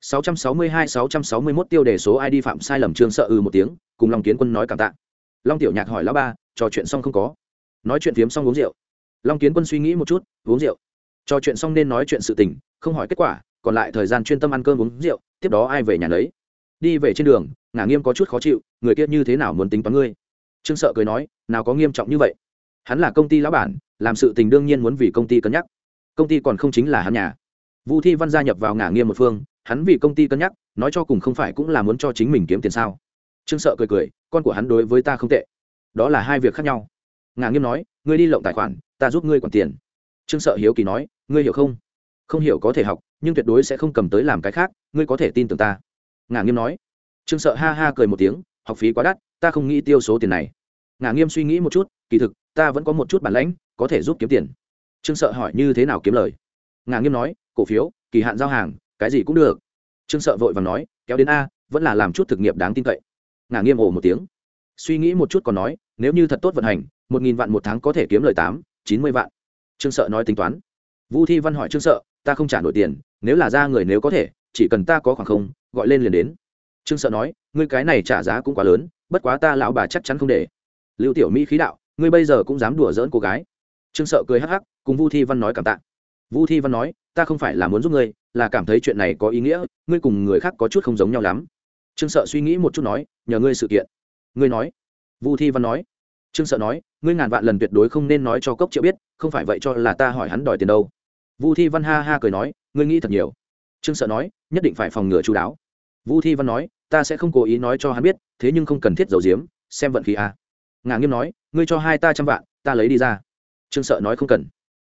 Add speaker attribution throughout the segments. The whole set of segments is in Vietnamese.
Speaker 1: 662-661 tiêu đề số ID phạm sai lầm trương sợ ư một tiếng, cùng Long Kiến Quân nói cảm tạ. Long Tiểu Nhạc hỏi lão ba, trò chuyện xong không có? Nói chuyện phiếm xong uống rượu. Long Kiến Quân suy nghĩ một chút, uống rượu. Trò chuyện xong nên nói chuyện sự tình, không hỏi kết quả, còn lại thời gian chuyên tâm ăn cơm uống rượu, tiếp đó ai về nhà lấy. Đi về trên đường, Ngả Nghiêm có chút khó chịu, người kia như thế nào muốn tính toán ngươi? Trương Sợ cười nói, nào có nghiêm trọng như vậy? Hắn là công ty lão bản, làm sự tình đương nhiên muốn vì công ty cân nhắc. Công ty còn không chính là hắn nhà. Vu Thi Văn gia nhập vào Ngả Nghiêm một phương, hắn vì công ty cân nhắc, nói cho cùng không phải cũng là muốn cho chính mình kiếm tiền sao? Trương sợ cười cười, con của hắn đối với ta không tệ. Đó là hai việc khác nhau. Ngà nghiêm nói, ngươi đi lộng tài khoản, ta giúp ngươi quản tiền. Trương sợ hiếu kỳ nói, ngươi hiểu không? Không hiểu có thể học, nhưng tuyệt đối sẽ không cầm tới làm cái khác, ngươi có thể tin tưởng ta. Ngà nghiêm nói. Trương sợ ha ha cười một tiếng, học phí quá đắt, ta không nghĩ tiêu số tiền này. Ngà nghiêm suy nghĩ một chút, kỳ thực, ta vẫn có một chút bản lãnh, có thể giúp kiếm tiền. Trương sợ hỏi như thế nào kiếm lời? Ngà nghiêm nói, cổ phiếu, kỳ hạn giao hàng, cái gì cũng được trương sợ vội và nói, kéo đến a, vẫn là làm chút thực nghiệp đáng tin cậy. Ngả nghiêm ồ một tiếng. Suy nghĩ một chút còn nói, nếu như thật tốt vận hành, một nghìn vạn một tháng có thể kiếm lời tám, chín mươi vạn. Trương sợ nói tính toán. Vu thi văn hỏi trương sợ, ta không trả nổi tiền, nếu là ra người nếu có thể, chỉ cần ta có khoảng không, gọi lên liền đến. Trương sợ nói, ngươi cái này trả giá cũng quá lớn, bất quá ta lão bà chắc chắn không để. Lưu tiểu mỹ khí đạo, ngươi bây giờ cũng dám đùa giỡn cô gái. Trương sợ cười hắc hắc, cùng vu thi văn nói cảm tạ vu thi văn nói, ta không phải là muốn giúp ngươi, là cảm thấy chuyện này có ý nghĩa, ngươi cùng người khác có chút không giống nhau lắm. Trương sợ suy nghĩ một chút nói, nhờ ngươi sự kiện. Ngươi nói. Vu thi văn nói. Trương sợ nói, ngươi ngàn vạn lần tuyệt đối không nên nói cho cốc triệu biết, không phải vậy cho là ta hỏi hắn đòi tiền đâu. Vu thi văn ha ha cười nói, ngươi nghĩ thật nhiều. Trương sợ nói, nhất định phải phòng ngừa chú đáo. Vu thi văn nói, ta sẽ không cố ý nói cho hắn biết, thế nhưng không cần thiết giấu giếm, xem vận khí a. À. ngà nghiêm nói, ngươi cho hai ta trăm vạn, ta lấy đi ra. Trương sợ nói, không cần.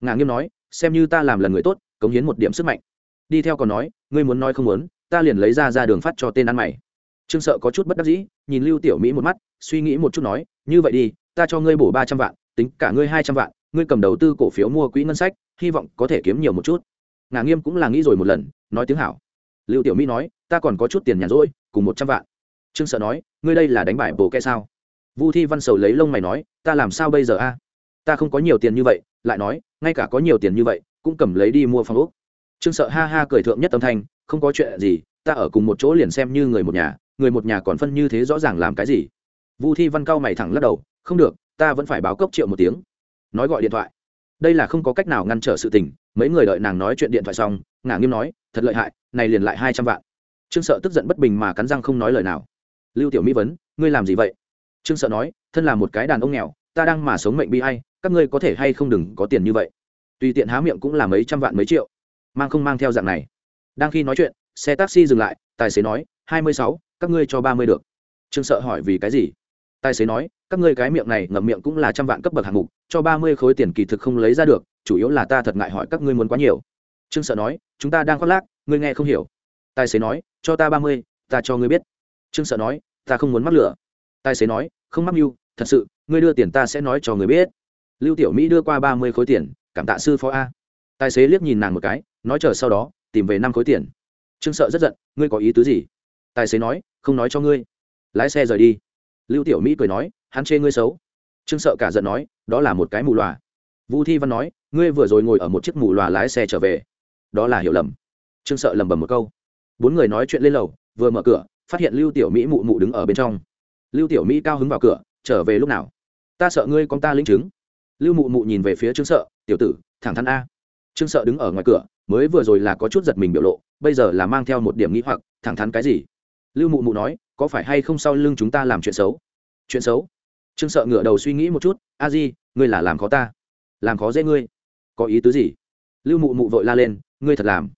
Speaker 1: Ngà nghiêm nói xem như ta làm lần người tốt, cống hiến một điểm sức mạnh. Đi theo còn nói, ngươi muốn nói không muốn, ta liền lấy ra ra đường phát cho tên ăn mày. Trương sợ có chút bất đắc dĩ, nhìn lưu tiểu mỹ một mắt, suy nghĩ một chút nói, như vậy đi, ta cho ngươi bổ ba trăm vạn, tính cả ngươi hai trăm vạn, ngươi cầm đầu tư cổ phiếu mua quỹ ngân sách, hy vọng có thể kiếm nhiều một chút. Ngà nghiêm cũng là nghĩ rồi một lần, nói tiếng hảo. Lưu tiểu mỹ nói, ta còn có chút tiền nhàn rỗi, cùng một trăm vạn. Trương sợ nói, ngươi đây là đánh bài bổ kẽ sao? Vu thi văn sầu lấy lông mày nói, ta làm sao bây giờ a? Ta không có nhiều tiền như vậy, lại nói, ngay cả có nhiều tiền như vậy, cũng cầm lấy đi mua phòng ốc. Trương sợ ha ha cười thượng nhất tâm thanh, không có chuyện gì, ta ở cùng một chỗ liền xem như người một nhà, người một nhà còn phân như thế rõ ràng làm cái gì. Vu thi văn cao mày thẳng lắc đầu, không được, ta vẫn phải báo cốc triệu một tiếng. Nói gọi điện thoại. Đây là không có cách nào ngăn trở sự tình, mấy người đợi nàng nói chuyện điện thoại xong, ngả nghiêm nói, thật lợi hại, này liền lại hai trăm vạn. Trương sợ tức giận bất bình mà cắn răng không nói lời nào. Lưu tiểu mỹ vấn, ngươi làm gì vậy? Trương sợ nói, thân là một cái đàn ông nghèo, ta đang mà sống mệnh bi i các ngươi có thể hay không đừng có tiền như vậy? Tùy tiện há miệng cũng là mấy trăm vạn mấy triệu. Mang không mang theo dạng này. Đang khi nói chuyện, xe taxi dừng lại, tài xế nói, hai mươi sáu, các ngươi cho ba mươi được. Trương sợ hỏi, vì cái gì? Tài xế nói, các ngươi cái miệng này ngậm miệng cũng là trăm vạn cấp bậc hạng mục, cho ba mươi khối tiền kỳ thực không lấy ra được, chủ yếu là ta thật ngại hỏi các ngươi muốn quá nhiều. Trương sợ nói, chúng ta đang khoác lác, ngươi nghe không hiểu. Tài xế nói, cho ta ba mươi, ta cho ngươi biết. Trương sợ nói, ta không muốn mắc lửa. Tài xế nói, không mắc mưu, thật sự, ngươi đưa tiền ta sẽ nói cho người biết lưu tiểu mỹ đưa qua ba mươi khối tiền, cảm tạ sư phó a. Tài xế liếc nhìn nàng một cái, nói chờ sau đó, tìm về năm khối tiền. Trương sợ rất giận, ngươi có ý tứ gì? Tài xế nói, không nói cho ngươi. Lái xe rời đi. Lưu tiểu mỹ cười nói, hắn chê ngươi xấu. Trương sợ cả giận nói, đó là một cái mù loà. Vu thi văn nói, ngươi vừa rồi ngồi ở một chiếc mù loà lái xe trở về. Đó là hiểu lầm. Trương sợ lầm bầm một câu. Bốn người nói chuyện lên lầu, vừa mở cửa, phát hiện lưu tiểu mỹ mụ mụ đứng ở bên trong. Lưu tiểu mỹ cao hứng vào cửa, trở về lúc nào? Ta sợ ngươi con ta linh chứng lưu mụ mụ nhìn về phía trương sợ, tiểu tử, thẳng thắn a. Trương sợ đứng ở ngoài cửa, mới vừa rồi là có chút giật mình biểu lộ, bây giờ là mang theo một điểm nghĩ hoặc, thẳng thắn cái gì? Lưu mụ mụ nói, có phải hay không sau lưng chúng ta làm chuyện xấu? Chuyện xấu? Trương sợ ngửa đầu suy nghĩ một chút, a di, ngươi là làm khó ta, làm khó dễ ngươi, có ý tứ gì? Lưu mụ mụ vội la lên, ngươi thật làm.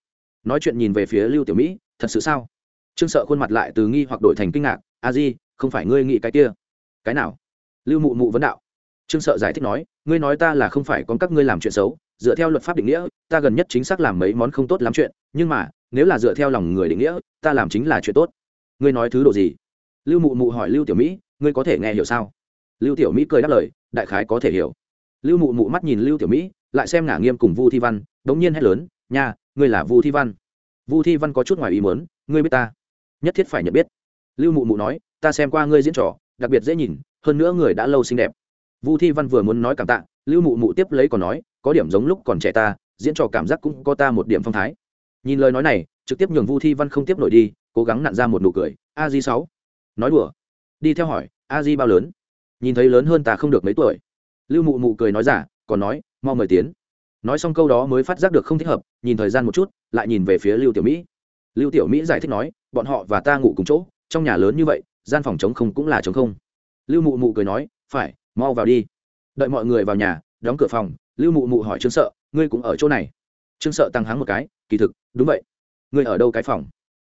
Speaker 1: Nói chuyện nhìn về phía lưu tiểu mỹ, thật sự sao? Trương sợ khuôn mặt lại từ nghi hoặc đổi thành kinh ngạc, a di, không phải ngươi nghĩ cái kia. Cái nào? Lưu mụ mụ vấn đạo. Trương sợ giải thích nói ngươi nói ta là không phải con các ngươi làm chuyện xấu, dựa theo luật pháp định nghĩa, ta gần nhất chính xác làm mấy món không tốt lắm chuyện, nhưng mà, nếu là dựa theo lòng người định nghĩa, ta làm chính là chuyện tốt. Ngươi nói thứ đồ gì? Lưu mụ mụ hỏi lưu tiểu mỹ, ngươi có thể nghe hiểu sao? Lưu tiểu mỹ cười đáp lời, đại khái có thể hiểu. Lưu mụ mụ mắt nhìn lưu tiểu mỹ, lại xem ngả nghiêm cùng vu thi văn, đống nhiên hét lớn, nha, ngươi là vu thi văn. Vu thi văn có chút ngoài ý muốn, ngươi biết ta? Nhất thiết phải nhận biết. Lưu mụ mụ nói, ta xem qua ngươi diễn trò, đặc biệt dễ nhìn, hơn nữa người đã lâu xinh đẹp vu thi văn vừa muốn nói cảm tạ, lưu mụ mụ tiếp lấy còn nói, có điểm giống lúc còn trẻ ta, diễn trò cảm giác cũng có ta một điểm phong thái. Nhìn lời nói này, trực tiếp nhường vu thi văn không tiếp nổi đi, cố gắng nặn ra một nụ cười, a di sáu. Nói đùa. Đi theo hỏi, a di bao lớn? Nhìn thấy lớn hơn ta không được mấy tuổi. Lưu mụ mụ cười nói giả, còn nói, mau mời tiến. Nói xong câu đó mới phát giác được không thích hợp, nhìn thời gian một chút, lại nhìn về phía lưu tiểu mỹ. Lưu tiểu mỹ giải thích nói, bọn họ và ta ngủ cùng chỗ, trong nhà lớn như vậy, gian phòng trống không cũng là trống không. Lưu mụ mụ cười nói, phải mau vào đi. Đợi mọi người vào nhà, đóng cửa phòng, lưu mụ mụ hỏi trương sợ, ngươi cũng ở chỗ này? Trương sợ tăng hắng một cái, kỳ thực, đúng vậy. Ngươi ở đâu cái phòng?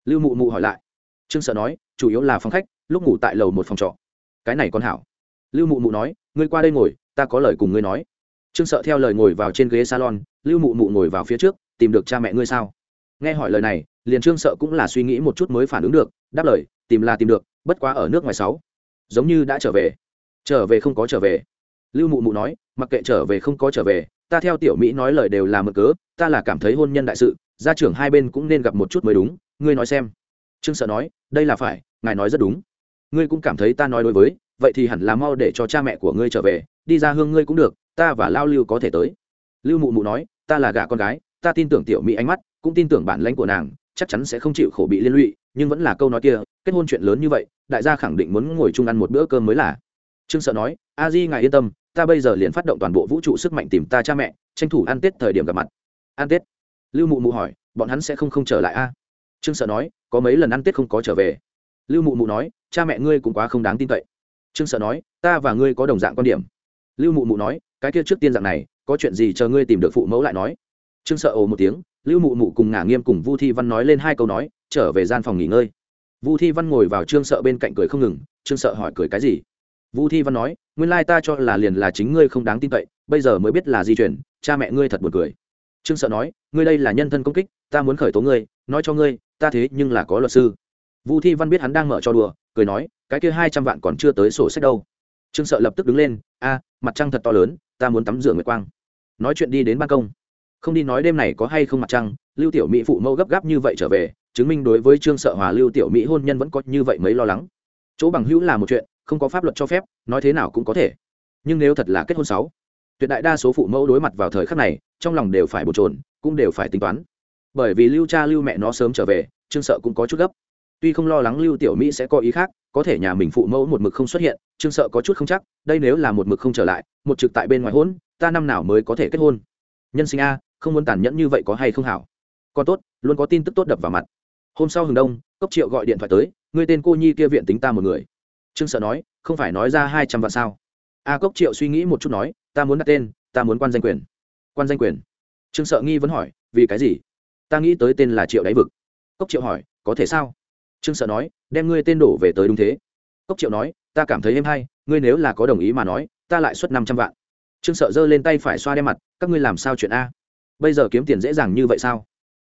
Speaker 1: Lưu mụ mụ hỏi lại. Trương sợ nói, chủ yếu là phòng khách, lúc ngủ tại lầu một phòng trọ. Cái này còn hảo. Lưu mụ mụ nói, ngươi qua đây ngồi, ta có lời cùng ngươi nói. Trương sợ theo lời ngồi vào trên ghế salon, lưu mụ mụ ngồi vào phía trước, tìm được cha mẹ ngươi sao? Nghe hỏi lời này, liền trương sợ cũng là suy nghĩ một chút mới phản ứng được, đáp lời, tìm là tìm được, bất quá ở nước ngoài sáu, giống như đã trở về trở về không có trở về. Lưu mụ mụ nói, mặc kệ trở về không có trở về, ta theo tiểu mỹ nói lời đều là mực cớ, ta là cảm thấy hôn nhân đại sự, gia trưởng hai bên cũng nên gặp một chút mới đúng, ngươi nói xem. Trương sợ nói, đây là phải, ngài nói rất đúng. Ngươi cũng cảm thấy ta nói đối với, vậy thì hẳn là mau để cho cha mẹ của ngươi trở về, đi ra hương ngươi cũng được, ta và lao lưu có thể tới. Lưu mụ mụ nói, ta là gà con gái, ta tin tưởng tiểu mỹ ánh mắt, cũng tin tưởng bản lãnh của nàng, chắc chắn sẽ không chịu khổ bị liên lụy, nhưng vẫn là câu nói kia, kết hôn chuyện lớn như vậy, đại gia khẳng định muốn ngồi chung ăn một bữa cơm mới là trương sợ nói, a di ngài yên tâm, ta bây giờ liền phát động toàn bộ vũ trụ sức mạnh tìm ta cha mẹ, tranh thủ ăn tết thời điểm gặp mặt. Ăn tết? Lưu mụ mụ hỏi, bọn hắn sẽ không không trở lại a? Trương sợ nói, có mấy lần ăn tết không có trở về. Lưu mụ mụ nói, cha mẹ ngươi cũng quá không đáng tin cậy. Trương sợ nói, ta và ngươi có đồng dạng quan điểm. Lưu mụ mụ nói, cái kia trước tiên dạng này, có chuyện gì chờ ngươi tìm được phụ mẫu lại nói. Trương sợ ồ một tiếng, lưu mụ mụ cùng ngả nghiêm cùng vu thi văn nói lên hai câu nói, trở về gian phòng nghỉ ngơi. Vu thi văn ngồi vào trương sợ bên cạnh cười không ngừng, trương sợ hỏi cười cái gì? Vu thi văn nói, nguyên lai ta cho là liền là chính ngươi không đáng tin cậy, bây giờ mới biết là di chuyển, cha mẹ ngươi thật buồn cười. Trương sợ nói, ngươi đây là nhân thân công kích, ta muốn khởi tố ngươi, nói cho ngươi, ta thế nhưng là có luật sư. Vu thi văn biết hắn đang mở cho đùa, cười nói, cái kia hai trăm vạn còn chưa tới sổ sách đâu. Trương sợ lập tức đứng lên, a, mặt trăng thật to lớn, ta muốn tắm rửa nguyệt quang. Nói chuyện đi đến ban công. Không đi nói đêm này có hay không mặt trăng, lưu tiểu mỹ phụ mẫu gấp gáp như vậy trở về, chứng minh đối với trương sợ hòa lưu tiểu mỹ hôn nhân vẫn có như vậy mấy lo lắng. Chỗ bằng hữu là một chuyện không có pháp luật cho phép, nói thế nào cũng có thể. Nhưng nếu thật là kết hôn sáu, tuyệt đại đa số phụ mẫu đối mặt vào thời khắc này, trong lòng đều phải bột trồn cũng đều phải tính toán. Bởi vì lưu cha lưu mẹ nó sớm trở về, trương sợ cũng có chút gấp. Tuy không lo lắng lưu tiểu mỹ sẽ có ý khác, có thể nhà mình phụ mẫu một mực không xuất hiện, trương sợ có chút không chắc, đây nếu là một mực không trở lại, một trực tại bên ngoài hôn, ta năm nào mới có thể kết hôn? Nhân sinh a, không muốn tàn nhẫn như vậy có hay không hảo? Còn tốt, luôn có tin tức tốt đập vào mặt. Hôm sau hừng đông, cốc triệu gọi điện thoại tới, người tên cô nhi kia viện tính ta một người trương sợ nói, không phải nói ra hai trăm vạn sao? A cốc triệu suy nghĩ một chút nói, ta muốn đặt tên, ta muốn quan danh quyền. Quan danh quyền? Trương sợ nghi vẫn hỏi, vì cái gì? Ta nghĩ tới tên là triệu đáy vực. Cốc triệu hỏi, có thể sao? Trương sợ nói, đem ngươi tên đổ về tới đúng thế. Cốc triệu nói, ta cảm thấy êm hay, ngươi nếu là có đồng ý mà nói, ta lại xuất năm trăm vạn. Trương sợ giơ lên tay phải xoa đem mặt, các ngươi làm sao chuyện a? Bây giờ kiếm tiền dễ dàng như vậy sao?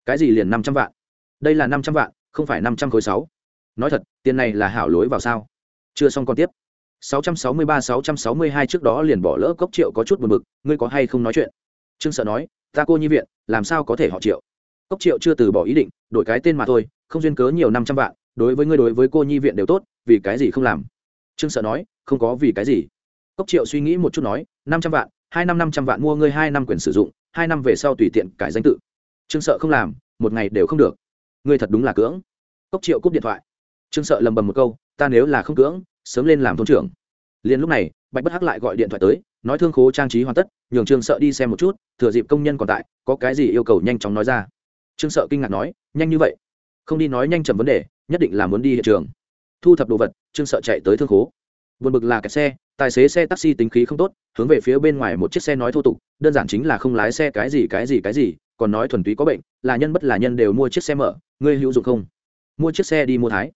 Speaker 1: Cái gì liền năm trăm vạn? Đây là năm trăm vạn, không phải năm trăm khối sáu. Nói thật, tiền này là hảo lối vào sao? Chưa xong còn tiếp 663-662 trước đó liền bỏ lỡ cốc triệu có chút buồn bực, ngươi có hay không nói chuyện? Trương sợ nói, ta cô nhi viện, làm sao có thể họ triệu? Cốc triệu chưa từ bỏ ý định, đổi cái tên mà thôi, không duyên cớ nhiều năm trăm vạn, đối với ngươi đối với cô nhi viện đều tốt, vì cái gì không làm? Trương sợ nói, không có vì cái gì. Cốc triệu suy nghĩ một chút nói, năm trăm vạn, hai năm năm trăm vạn mua ngươi hai năm quyền sử dụng, hai năm về sau tùy tiện cải danh tự. Trương sợ không làm, một ngày đều không được. Ngươi thật đúng là cưỡng. Cốc triệu cúp điện thoại. Trương sợ lầm bầm một câu, ta nếu là không cưỡng, sớm lên làm thôn trưởng. Liền lúc này bạch bất hắc lại gọi điện thoại tới nói thương khố trang trí hoàn tất nhường trương sợ đi xem một chút thừa dịp công nhân còn tại có cái gì yêu cầu nhanh chóng nói ra. Trương sợ kinh ngạc nói nhanh như vậy? Không đi nói nhanh chậm vấn đề nhất định là muốn đi hiện trường. Thu thập đồ vật trương sợ chạy tới thương khố. Vượt bực là kẹt xe tài xế xe taxi tính khí không tốt hướng về phía bên ngoài một chiếc xe nói thô tục đơn giản chính là không lái xe cái gì cái gì cái gì còn nói thuần túy có bệnh là nhân bất là nhân đều mua chiếc xe mở ngươi hữu dụng không? Mua chiếc xe đi mua thái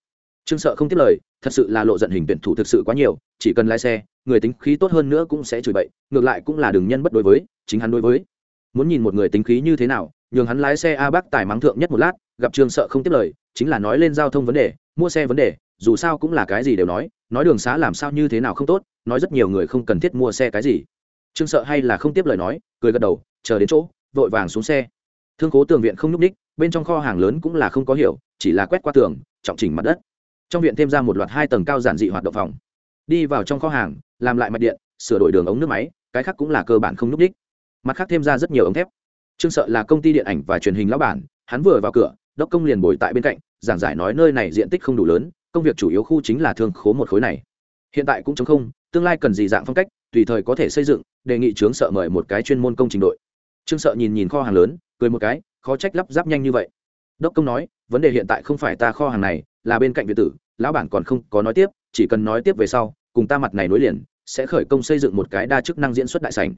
Speaker 1: trương sợ không tiếp lời, thật sự là lộ giận hình tuyển thủ thực sự quá nhiều, chỉ cần lái xe, người tính khí tốt hơn nữa cũng sẽ chửi bậy, ngược lại cũng là đường nhân bất đối với, chính hắn đối với. Muốn nhìn một người tính khí như thế nào, nhường hắn lái xe a bác tài mắng thượng nhất một lát, gặp trương sợ không tiếp lời, chính là nói lên giao thông vấn đề, mua xe vấn đề, dù sao cũng là cái gì đều nói nói đường xá làm sao như thế nào không tốt, nói rất nhiều người không cần thiết mua xe cái gì. Trương sợ hay là không tiếp lời nói, cười gật đầu, chờ đến chỗ, vội vàng xuống xe. Thương cố tường viện không nhúc ních bên trong kho hàng lớn cũng là không có hiểu, chỉ là quét qua tường, trọng chỉnh mặt đất trong viện thêm ra một loạt hai tầng cao giản dị hoạt động phòng. Đi vào trong kho hàng, làm lại mạch điện, sửa đổi đường ống nước máy, cái khác cũng là cơ bản không n ú c đích. Mặt khác thêm ra rất nhiều ống thép. Trương sợ là công ty điện ảnh và truyền hình lão bản, hắn vừa vào cửa, đốc công liền bồi tại bên cạnh, giảng giải nói nơi này diện tích không đủ lớn, công việc chủ yếu khu chính là thương khố một khối này. Hiện tại cũng chống không, tương lai cần gì dạng phong cách, tùy thời có thể xây dựng, đề nghị trướng sợ mời một cái chuyên môn công trình đội. Trương sợ nhìn nhìn kho hàng lớn, cười một cái, khó trách lắp ráp nhanh như vậy. Đốc công nói, vấn đề hiện tại không phải ta kho hàng này là bên cạnh việt tử, lão bản còn không có nói tiếp, chỉ cần nói tiếp về sau, cùng ta mặt này nối liền, sẽ khởi công xây dựng một cái đa chức năng diễn xuất đại sảnh.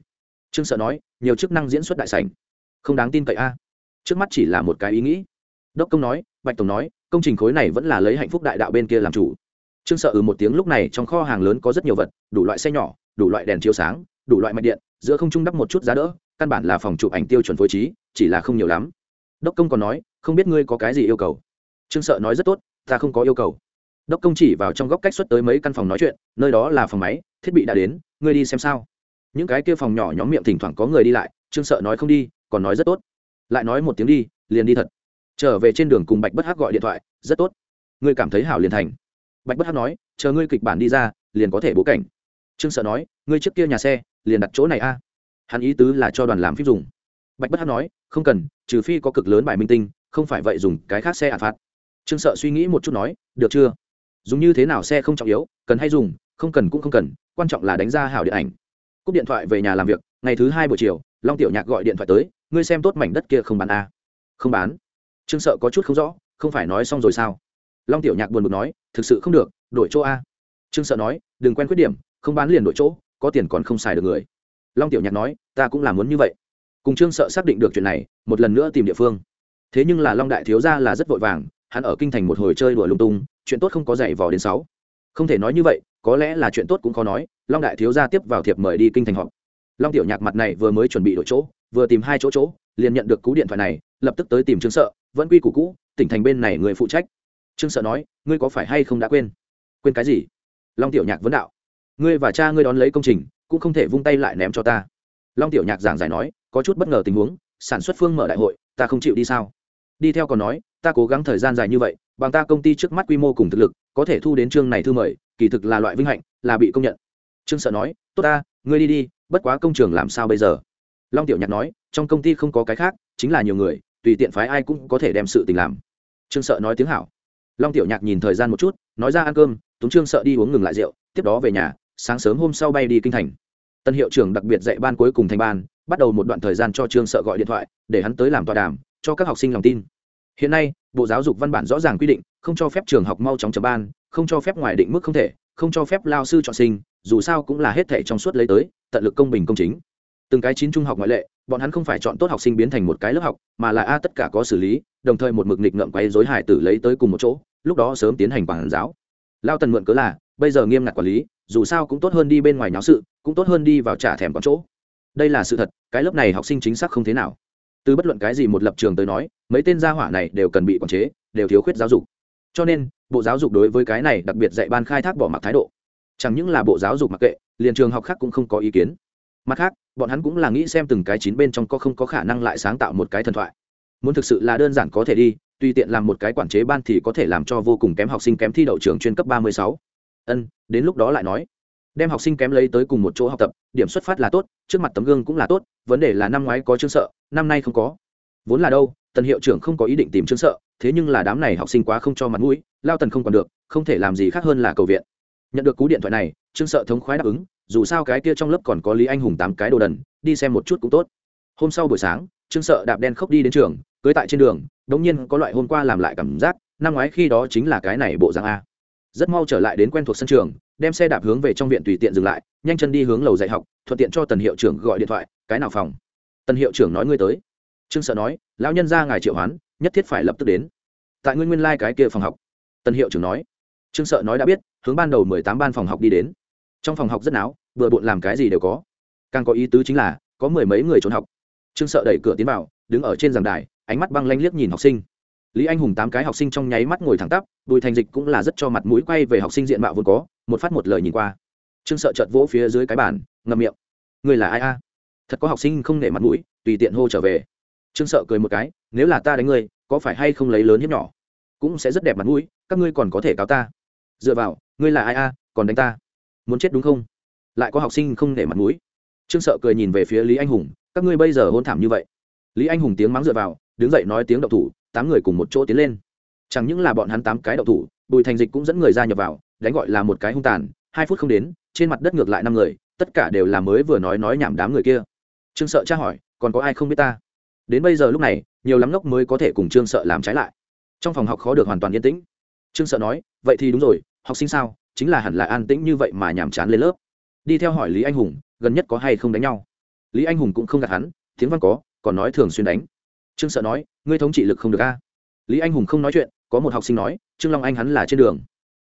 Speaker 1: Trương sợ nói, nhiều chức năng diễn xuất đại sảnh. Không đáng tin cậy a. Trước mắt chỉ là một cái ý nghĩ. Đốc công nói, bạch tổng nói, công trình khối này vẫn là lấy hạnh phúc đại đạo bên kia làm chủ. Trương sợ ừ một tiếng lúc này trong kho hàng lớn có rất nhiều vật, đủ loại xe nhỏ, đủ loại đèn chiếu sáng, đủ loại mạch điện, giữa không trung đắp một chút giá đỡ, căn bản là phòng chụp ảnh tiêu chuẩn phối trí, chỉ là không nhiều lắm. Đốc công còn nói, không biết ngươi có cái gì yêu cầu. Trương sợ nói rất tốt ta không có yêu cầu. Đốc công chỉ vào trong góc cách xuất tới mấy căn phòng nói chuyện, nơi đó là phòng máy, thiết bị đã đến, ngươi đi xem sao. Những cái kia phòng nhỏ nhóm miệng thỉnh thoảng có người đi lại, trương sợ nói không đi, còn nói rất tốt. Lại nói một tiếng đi, liền đi thật. Trở về trên đường cùng bạch bất hắc gọi điện thoại, rất tốt. Ngươi cảm thấy hảo liền thành. Bạch bất hắc nói, chờ ngươi kịch bản đi ra, liền có thể bố cảnh. Trương sợ nói, ngươi trước kia nhà xe, liền đặt chỗ này a. Hắn ý tứ là cho đoàn làm phim dùng. Bạch bất hắc nói, không cần, trừ phi có cực lớn bài minh tinh, không phải vậy dùng cái khác xe ạn phạt trương sợ suy nghĩ một chút nói, được chưa? Dùng như thế nào xe không trọng yếu, cần hay dùng, không cần cũng không cần, quan trọng là đánh ra hảo điện ảnh. Cúp điện thoại về nhà làm việc, ngày thứ hai buổi chiều, long tiểu nhạc gọi điện thoại tới, ngươi xem tốt mảnh đất kia không bán a không bán. Trương sợ có chút không rõ, không phải nói xong rồi sao? Long tiểu nhạc buồn bực nói, thực sự không được, đổi chỗ a. Trương sợ nói, đừng quen khuyết điểm, không bán liền đổi chỗ, có tiền còn không xài được người. Long tiểu nhạc nói, ta cũng làm muốn như vậy. Cùng trương sợ xác định được chuyện này, một lần nữa tìm địa phương. Thế nhưng là long đại thiếu gia là rất vội vàng hắn ở kinh thành một hồi chơi đùa lung tung, chuyện tốt không có dạy vò đến sáu. Không thể nói như vậy, có lẽ là chuyện tốt cũng khó nói, long đại thiếu gia tiếp vào thiệp mời đi kinh thành họp. Long tiểu nhạc mặt này vừa mới chuẩn bị đổi chỗ, vừa tìm hai chỗ chỗ, liền nhận được cú điện thoại này, lập tức tới tìm trương sợ, vẫn quy củ cũ, tỉnh thành bên này người phụ trách. Trương sợ nói, ngươi có phải hay không đã quên? Quên cái gì? Long tiểu nhạc vấn đạo. Ngươi và cha ngươi đón lấy công trình, cũng không thể vung tay lại ném cho ta. Long tiểu nhạc giảng giải nói, có chút bất ngờ tình huống, sản xuất phương mở đại hội, ta không chịu đi sao? Đi theo còn nói, ta cố gắng thời gian dài như vậy, bằng ta công ty trước mắt quy mô cùng thực lực, có thể thu đến chương này thư mời, kỳ thực là loại vinh hạnh, là bị công nhận. Trương sợ nói, tốt ta, ngươi đi đi, bất quá công trường làm sao bây giờ? Long tiểu nhạc nói, trong công ty không có cái khác, chính là nhiều người, tùy tiện phái ai cũng có thể đem sự tình làm. Trương sợ nói tiếng hảo. Long tiểu nhạc nhìn thời gian một chút, nói ra ăn cơm, túng trương sợ đi uống ngừng lại rượu, tiếp đó về nhà, sáng sớm hôm sau bay đi kinh thành. Tân hiệu trưởng đặc biệt dạy ban cuối cùng thành ban, bắt đầu một đoạn thời gian cho trương sợ gọi điện thoại, để hắn tới làm tọa đàm cho các học sinh lòng tin. Hiện nay, bộ giáo dục văn bản rõ ràng quy định, không cho phép trường học mau chóng chấm ban, không cho phép ngoài định mức không thể, không cho phép lao sư chọn sinh, dù sao cũng là hết thể trong suốt lấy tới, tận lực công bình công chính. Từng cái chín trung học ngoại lệ, bọn hắn không phải chọn tốt học sinh biến thành một cái lớp học, mà là a tất cả có xử lý, đồng thời một mực nghịch ngợm quay dối hải tử lấy tới cùng một chỗ, lúc đó sớm tiến hành quản giáo. Lao tần mượn cớ là, bây giờ nghiêm ngặt quản lý, dù sao cũng tốt hơn đi bên ngoài nháo sự, cũng tốt hơn đi vào trả thèm con chỗ. Đây là sự thật, cái lớp này học sinh chính xác không thế nào từ bất luận cái gì một lập trường tới nói, mấy tên gia hỏa này đều cần bị quản chế, đều thiếu khuyết giáo dục. Cho nên, bộ giáo dục đối với cái này đặc biệt dạy ban khai thác bỏ mặc thái độ. Chẳng những là bộ giáo dục mặc kệ, liền trường học khác cũng không có ý kiến. Mặt khác, bọn hắn cũng là nghĩ xem từng cái chín bên trong có không có khả năng lại sáng tạo một cái thần thoại. Muốn thực sự là đơn giản có thể đi, tùy tiện làm một cái quản chế ban thì có thể làm cho vô cùng kém học sinh kém thi đậu trường chuyên cấp ba mươi sáu. Ân, đến lúc đó lại nói đem học sinh kém lấy tới cùng một chỗ học tập, điểm xuất phát là tốt, trước mặt tấm gương cũng là tốt, vấn đề là năm ngoái có chương sợ, năm nay không có. Vốn là đâu, tần hiệu trưởng không có ý định tìm chương sợ, thế nhưng là đám này học sinh quá không cho mặt mũi, lao tần không còn được, không thể làm gì khác hơn là cầu viện. Nhận được cú điện thoại này, chương sợ thống khoái đáp ứng, dù sao cái kia trong lớp còn có lý anh hùng tám cái đồ đần, đi xem một chút cũng tốt. Hôm sau buổi sáng, chương sợ đạp đen khóc đi đến trường, cưới tại trên đường, đống nhiên có loại hôm qua làm lại cảm giác, năm ngoái khi đó chính là cái này bộ dạng a. Rất mau trở lại đến quen thuộc sân trường đem xe đạp hướng về trong viện tùy tiện dừng lại, nhanh chân đi hướng lầu dạy học, thuận tiện cho tần hiệu trưởng gọi điện thoại, cái nào phòng? Tần hiệu trưởng nói, ngươi tới. Trương sợ nói, lão nhân ra ngài triệu hoán, nhất thiết phải lập tức đến. Tại nguyên nguyên lai、like、cái kia phòng học. Tần hiệu trưởng nói. Trương sợ nói, đã biết, hướng ban đầu mười tám ban phòng học đi đến. Trong phòng học rất náo vừa bộn làm cái gì đều có. Càng có ý tứ chính là, có mười mấy người trốn học. Trương sợ đẩy cửa tiến vào, đứng ở trên giảng đài, ánh mắt băng lanh liếc nhìn học sinh. Lý anh hùng tám cái học sinh trong nháy mắt ngồi thẳng tắp, bùi thành dịch cũng là rất cho mặt mũi quay về học sinh diện mạo vốn có một phát một lời nhìn qua. Trương sợ chợt vỗ phía dưới cái bàn, ngậm miệng. Người là ai a? Thật có học sinh không nể mặt mũi, tùy tiện hô trở về. Trương sợ cười một cái, nếu là ta đánh ngươi, có phải hay không lấy lớn hiếp nhỏ? Cũng sẽ rất đẹp mặt mũi, các ngươi còn có thể cáo ta. Dựa vào, ngươi là ai a, còn đánh ta? Muốn chết đúng không? Lại có học sinh không nể mặt mũi. Trương sợ cười nhìn về phía lý anh hùng, các ngươi bây giờ hôn thảm như vậy. Lý anh hùng tiếng mắng dựa vào, đứng dậy nói tiếng độc thủ, tám người cùng một chỗ tiến lên. Chẳng những là bọn hắn tám cái đậu thủ, bùi thành dịch cũng dẫn người ra nhập vào đánh gọi là một cái hung tàn, hai phút không đến, trên mặt đất ngược lại năm người, tất cả đều là mới vừa nói nói nhảm đám người kia. Trương sợ tra hỏi, còn có ai không biết ta? Đến bây giờ lúc này, nhiều lắm ngốc mới có thể cùng trương sợ làm trái lại. Trong phòng học khó được hoàn toàn yên tĩnh. Trương sợ nói, vậy thì đúng rồi, học sinh sao? Chính là hẳn là an tĩnh như vậy mà nhàm chán lên lớp. Đi theo hỏi lý anh hùng, gần nhất có hay không đánh nhau? Lý anh hùng cũng không gạt hắn, tiếng văn có, còn nói thường xuyên đánh. Trương sợ nói, ngươi thống trị lực không được a. Lý anh hùng không nói chuyện, có một học sinh nói, trương long anh hắn là trên đường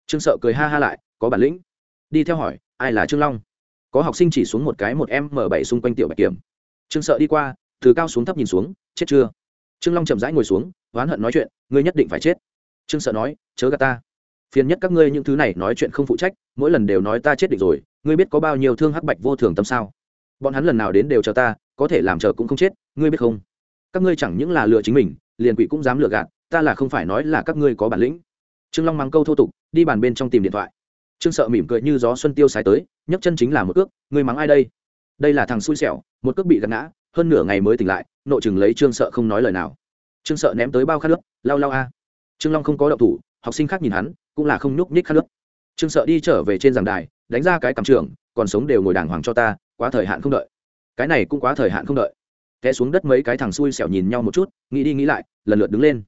Speaker 1: trương sợ cười ha ha lại, có bản lĩnh. Đi theo hỏi, ai là trương long? Có học sinh chỉ xuống một cái một m bảy xung quanh tiểu bạch kiểm. Trương sợ đi qua, từ cao xuống thấp nhìn xuống, chết chưa? Trương long chậm rãi ngồi xuống, oán hận nói chuyện, ngươi nhất định phải chết. Trương sợ nói, chớ gạt ta. Phiền nhất các ngươi những thứ này nói chuyện không phụ trách, mỗi lần đều nói ta chết định rồi, ngươi biết có bao nhiêu thương hắc bạch vô thường tâm sao? Bọn hắn lần nào đến đều chờ ta, có thể làm chờ cũng không chết, ngươi biết không? Các ngươi chẳng những là lừa chính mình, liền quỷ cũng dám lừa gạt, ta là không phải nói là các ngươi có bản lĩnh trương long mang câu thô tục, đi bàn bên trong tìm điện thoại. Trương sợ mỉm cười như gió xuân tiêu sái tới, nhấc chân chính là một cước người mắng ai đây? Đây là thằng xui xẻo, một cước bị gạt ngã, hơn nửa ngày mới tỉnh lại, nội chừng lấy trương sợ không nói lời nào. Trương sợ ném tới bao khát nước lau lau a. Trương long không có động thủ, học sinh khác nhìn hắn, cũng là không nhúc nhích khát nước. Trương sợ đi trở về trên giảng đài, đánh ra cái cầm trường, còn sống đều ngồi đàng hoàng cho ta, quá thời hạn không đợi. Cái này cũng quá thời hạn không đợi. Té xuống đất mấy cái thằng xui xẻo nhìn nhau một chút, nghĩ đi nghĩ lại, lần lượt đứng lên.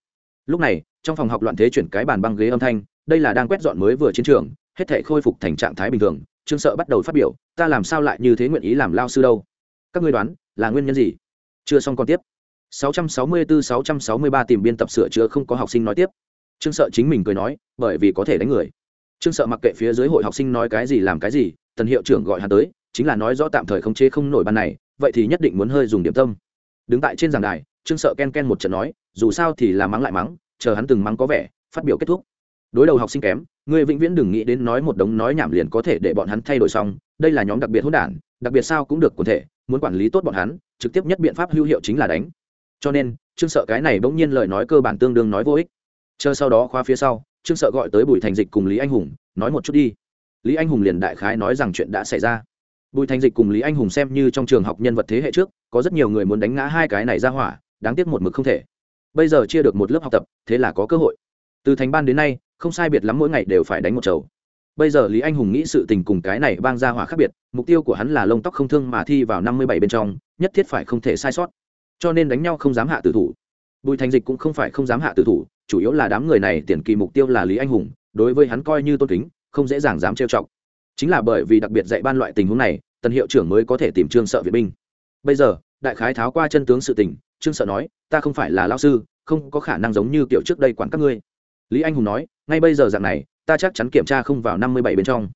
Speaker 1: Lúc này trong phòng học loạn thế chuyển cái bàn băng ghế âm thanh, đây là đang quét dọn mới vừa chiến trường, hết thể khôi phục thành trạng thái bình thường, trương sợ bắt đầu phát biểu, ta làm sao lại như thế nguyện ý làm lao sư đâu? Các ngươi đoán, là nguyên nhân gì? Chưa xong còn tiếp. 664-663 tìm biên tập sửa chữa không có học sinh nói tiếp. Trương sợ chính mình cười nói, bởi vì có thể đánh người. Trương sợ mặc kệ phía dưới hội học sinh nói cái gì làm cái gì, tần hiệu trưởng gọi hắn tới, chính là nói rõ tạm thời không chế không nổi ban này, vậy thì nhất định muốn hơi dùng điểm tâm. Đứng tại trên giảng đài, trương sợ ken ken một trận nói, dù sao thì là mắng lại mắng chờ hắn từng mắng có vẻ, phát biểu kết thúc. Đối đầu học sinh kém người vĩnh viễn đừng nghĩ đến nói một đống nói nhảm liền có thể để bọn hắn thay đổi xong. Đây là nhóm đặc biệt hỗn đản, đặc biệt sao cũng được quần thể, muốn quản lý tốt bọn hắn, trực tiếp nhất biện pháp hữu hiệu chính là đánh. Cho nên, trương sợ cái này bỗng nhiên lời nói cơ bản tương đương nói vô ích. Chờ sau đó khoa phía sau, trương sợ gọi tới bùi thành dịch cùng lý anh hùng, nói một chút đi. Lý anh hùng liền đại khái nói rằng chuyện đã xảy ra. Bùi thành dịch cùng lý anh hùng xem như trong trường học nhân vật thế hệ trước, có rất nhiều người muốn đánh ngã hai cái này ra hỏa, đáng tiếc một mực không thể bây giờ chia được một lớp học tập, thế là có cơ hội. Từ thành ban đến nay, không sai biệt lắm mỗi ngày đều phải đánh một chầu. Bây giờ lý anh hùng nghĩ sự tình cùng cái này bang ra hỏa khác biệt, mục tiêu của hắn là lông tóc không thương mà thi vào năm mươi bảy bên trong, nhất thiết phải không thể sai sót. Cho nên đánh nhau không dám hạ tử thủ. Bùi thành dịch cũng không phải không dám hạ tử thủ, chủ yếu là đám người này tiền kỳ mục tiêu là lý anh hùng, đối với hắn coi như tôn kính, không dễ dàng dám trêu chọc. Chính là bởi vì đặc biệt dạy ban loại tình huống này, tần hiệu trưởng mới có thể tìm trương sợ viện binh. Bây giờ, đại khái tháo qua chân tướng sự tình trương sợ nói, ta không phải là lao sư, không có khả năng giống như kiểu trước đây quản các ngươi. Lý anh hùng nói, ngay bây giờ dạng này, ta chắc chắn kiểm tra không vào năm mươi bảy bên trong.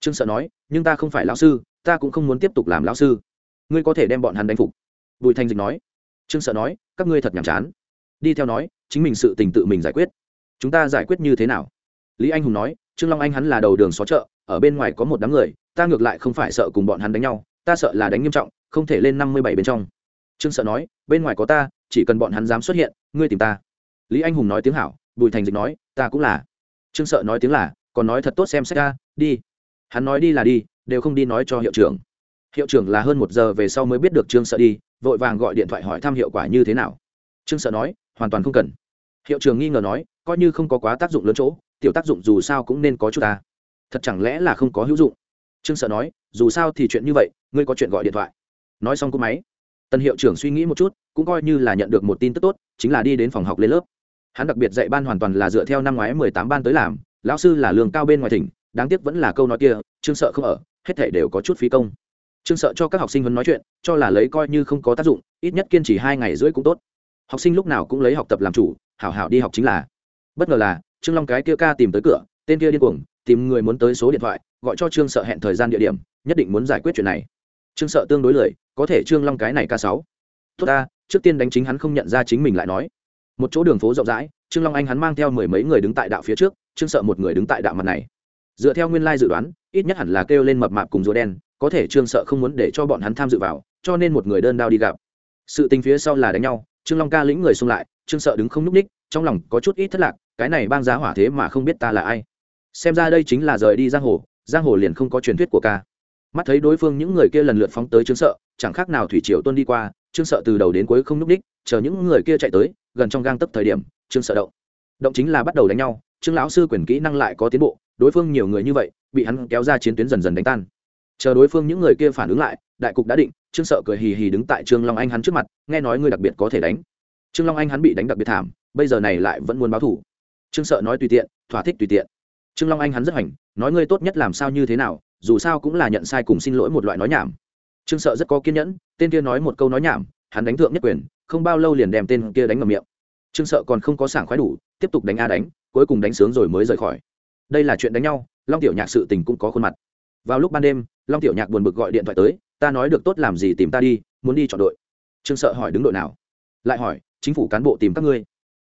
Speaker 1: Trương sợ nói, nhưng ta không phải lão sư, ta cũng không muốn tiếp tục làm lão sư. Ngươi có thể đem bọn hắn đánh phục. Bùi thanh dịch nói. Trương sợ nói, các ngươi thật nhàm chán. Đi theo nói, chính mình sự tình tự mình giải quyết. Chúng ta giải quyết như thế nào? Lý anh hùng nói, trương long anh hắn là đầu đường xó chợ, ở bên ngoài có một đám người, ta ngược lại không phải sợ cùng bọn hắn đánh nhau, ta sợ là đánh nghiêm trọng, không thể lên năm mươi bảy bên trong trương sợ nói, bên ngoài có ta, chỉ cần bọn hắn dám xuất hiện, ngươi tìm ta. Lý anh hùng nói tiếng hảo, bùi thành dịch nói, ta cũng là. Trương sợ nói tiếng là, còn nói thật tốt xem xét ta. đi. Hắn nói đi là đi, đều không đi nói cho hiệu trưởng. Hiệu trưởng là hơn một giờ về sau mới biết được trương sợ đi, vội vàng gọi điện thoại hỏi thăm hiệu quả như thế nào. Trương sợ nói, hoàn toàn không cần. Hiệu trưởng nghi ngờ nói, coi như không có quá tác dụng lớn chỗ, tiểu tác dụng dù sao cũng nên có chút ta. Thật chẳng lẽ là không có hữu dụng? Trương sợ nói, dù sao thì chuyện như vậy, ngươi có chuyện gọi điện thoại. Nói xong cú máy tân hiệu trưởng suy nghĩ một chút cũng coi như là nhận được một tin tức tốt chính là đi đến phòng học lên lớp. Hắn đặc biệt dạy ban hoàn toàn là dựa theo năm ngoái mười tám ban tới làm lão sư là lương cao bên ngoài tỉnh, đáng tiếc vẫn là câu nói kia trương sợ không ở hết thể đều có chút phí công. Trương sợ cho các học sinh vẫn nói chuyện cho là lấy coi như không có tác dụng ít nhất kiên trì hai ngày rưỡi cũng tốt. Học sinh lúc nào cũng lấy học tập làm chủ hảo hảo đi học chính là. Bất ngờ là trương long cái kia ca tìm tới cửa tên kia điên cuồng tìm người muốn tới số điện thoại gọi cho trương sợ hẹn thời gian địa điểm nhất định muốn giải quyết chuyện này. Trương sợ tương đối lười có thể trương long cái này ca sáu. Tốt ta, trước tiên đánh chính hắn không nhận ra chính mình lại nói. Một chỗ đường phố rộng rãi, trương long anh hắn mang theo mười mấy người đứng tại đạo phía trước, trương sợ một người đứng tại đạo mặt này. Dựa theo nguyên lai dự đoán, ít nhất hẳn là kêu lên mập mạp cùng rùa đen, có thể trương sợ không muốn để cho bọn hắn tham dự vào, cho nên một người đơn đao đi gặp. Sự tình phía sau là đánh nhau, trương long ca lĩnh người xung lại, trương sợ đứng không n ú c ních trong lòng có chút ít thất lạc, cái này bang giá hỏa thế mà không biết ta là ai. Xem ra đây chính là rời đi giang hồ giang hồ liền không có truyền thuyết của ca mắt thấy đối phương những người kia lần lượt phóng tới trương sợ, chẳng khác nào thủy triều tuân đi qua, trương sợ từ đầu đến cuối không n ú c ních chờ những người kia chạy tới, gần trong gang tấp thời điểm, trương sợ động. Động chính là bắt đầu đánh nhau, trương lão sư quyền kỹ năng lại có tiến bộ, đối phương nhiều người như vậy, bị hắn kéo ra chiến tuyến dần dần đánh tan. Chờ đối phương những người kia phản ứng lại, đại cục đã định, trương sợ cười hì hì đứng tại trương long anh hắn trước mặt, nghe nói ngươi đặc biệt có thể đánh. Trương long anh hắn bị đánh đặc biệt thảm, bây giờ này lại vẫn muốn báo thủ. Trương sợ nói tùy tiện, thỏa thích tùy tiện. Trương long anh hắn rất hoành, nói ngươi tốt nhất làm sao như thế nào dù sao cũng là nhận sai cùng xin lỗi một loại nói nhảm. Trương sợ rất có kiên nhẫn, tên kia nói một câu nói nhảm, hắn đánh thượng nhất quyền, không bao lâu liền đem tên kia đánh ngầm miệng. Trương sợ còn không có sảng khoái đủ, tiếp tục đánh a đánh, cuối cùng đánh sướng rồi mới rời khỏi. Đây là chuyện đánh nhau, long tiểu nhạc sự tình cũng có khuôn mặt. Vào lúc ban đêm, long tiểu nhạc buồn bực gọi điện thoại tới, ta nói được tốt làm gì tìm ta đi, muốn đi chọn đội. Trương sợ hỏi đứng đội nào? Lại hỏi, chính phủ cán bộ tìm các ngươi.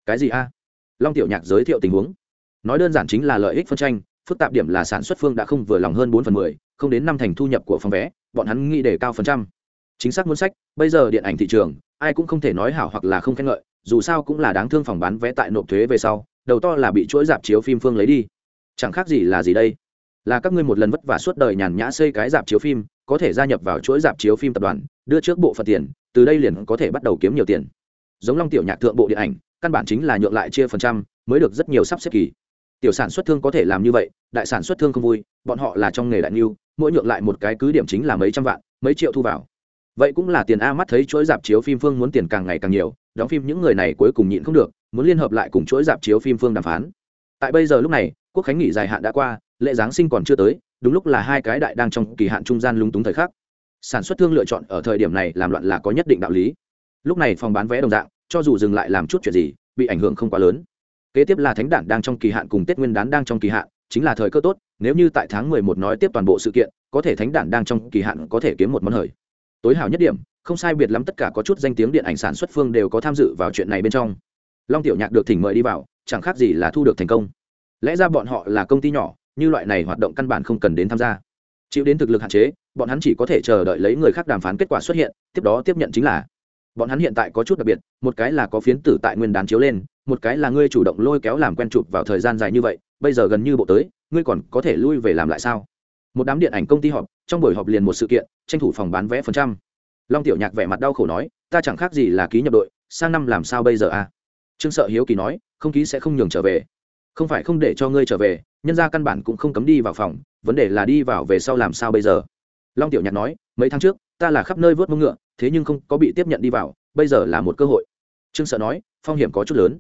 Speaker 1: Cái gì a? Long tiểu nhạc giới thiệu tình huống. Nói đơn giản chính là lợi ích phân tranh phức tạp điểm là sản xuất phương đã không vừa lòng hơn bốn phần mười, không đến năm thành thu nhập của phòng vé, bọn hắn nghĩ để cao phần trăm. Chính xác muốn sách, bây giờ điện ảnh thị trường, ai cũng không thể nói hảo hoặc là không khen ngợi, dù sao cũng là đáng thương phòng bán vé tại nộp thuế về sau, đầu to là bị chuỗi dạp chiếu phim phương lấy đi. Chẳng khác gì là gì đây? Là các ngươi một lần vất vả suốt đời nhàn nhã xây cái dạp chiếu phim, có thể gia nhập vào chuỗi dạp chiếu phim tập đoàn, đưa trước bộ phận tiền, từ đây liền có thể bắt đầu kiếm nhiều tiền. Giống long tiểu nhạc thượng bộ điện ảnh, căn bản chính là nhượng lại chia phần trăm, mới được rất nhiều sắp xếp kỳ tiểu sản xuất thương có thể làm như vậy, đại sản xuất thương không vui, bọn họ là trong nghề đại niu mỗi nhượng lại một cái cứ điểm chính là mấy trăm vạn, mấy triệu thu vào. Vậy cũng là tiền a mắt thấy chuỗi dạp chiếu phim phương muốn tiền càng ngày càng nhiều, đóng phim những người này cuối cùng nhịn không được, muốn liên hợp lại cùng chuỗi dạp chiếu phim phương đàm phán. Tại bây giờ lúc này, quốc khánh nghỉ dài hạn đã qua, lễ giáng sinh còn chưa tới, đúng lúc là hai cái đại đang trong kỳ hạn trung gian lúng túng thời khắc. Sản xuất thương lựa chọn ở thời điểm này làm loạn là có nhất định đạo lý. Lúc này phòng bán vé đồng dạng, cho dù dừng lại làm chút chuyện gì, bị ảnh hưởng không quá lớn kế tiếp là thánh đản đang trong kỳ hạn cùng tết nguyên đán đang trong kỳ hạn, chính là thời cơ tốt, nếu như tại tháng mười một nói tiếp toàn bộ sự kiện, có thể thánh đản đang trong kỳ hạn có thể kiếm một món hời. Tối hảo nhất điểm, không sai biệt lắm tất cả có chút danh tiếng điện ảnh sản xuất phương đều có tham dự vào chuyện này bên trong. Long tiểu nhạc được thỉnh mời đi vào, chẳng khác gì là thu được thành công. Lẽ ra bọn họ là công ty nhỏ, như loại này hoạt động căn bản không cần đến tham gia. Chịu đến thực lực hạn chế, bọn hắn chỉ có thể chờ đợi lấy người khác đàm phán kết quả xuất hiện, tiếp đó tiếp nhận chính là. Bọn hắn hiện tại có chút đặc biệt, một cái là có phiến tử tại nguyên đán chiếu lên một cái là ngươi chủ động lôi kéo làm quen chụp vào thời gian dài như vậy, bây giờ gần như bộ tới, ngươi còn có thể lui về làm lại sao? Một đám điện ảnh công ty họp, trong buổi họp liền một sự kiện, tranh thủ phòng bán vé phần trăm. Long tiểu nhạc vẻ mặt đau khổ nói, ta chẳng khác gì là ký nhập đội, sang năm làm sao bây giờ à? Trương sợ hiếu kỳ nói, không ký sẽ không nhường trở về. Không phải không để cho ngươi trở về, nhân ra căn bản cũng không cấm đi vào phòng, vấn đề là đi vào về sau làm sao bây giờ? Long tiểu nhạc nói, mấy tháng trước, ta là khắp nơi vớt mông ngựa, thế nhưng không có bị tiếp nhận đi vào, bây giờ là một cơ hội. Trương sợ nói, phong hiểm có chút lớn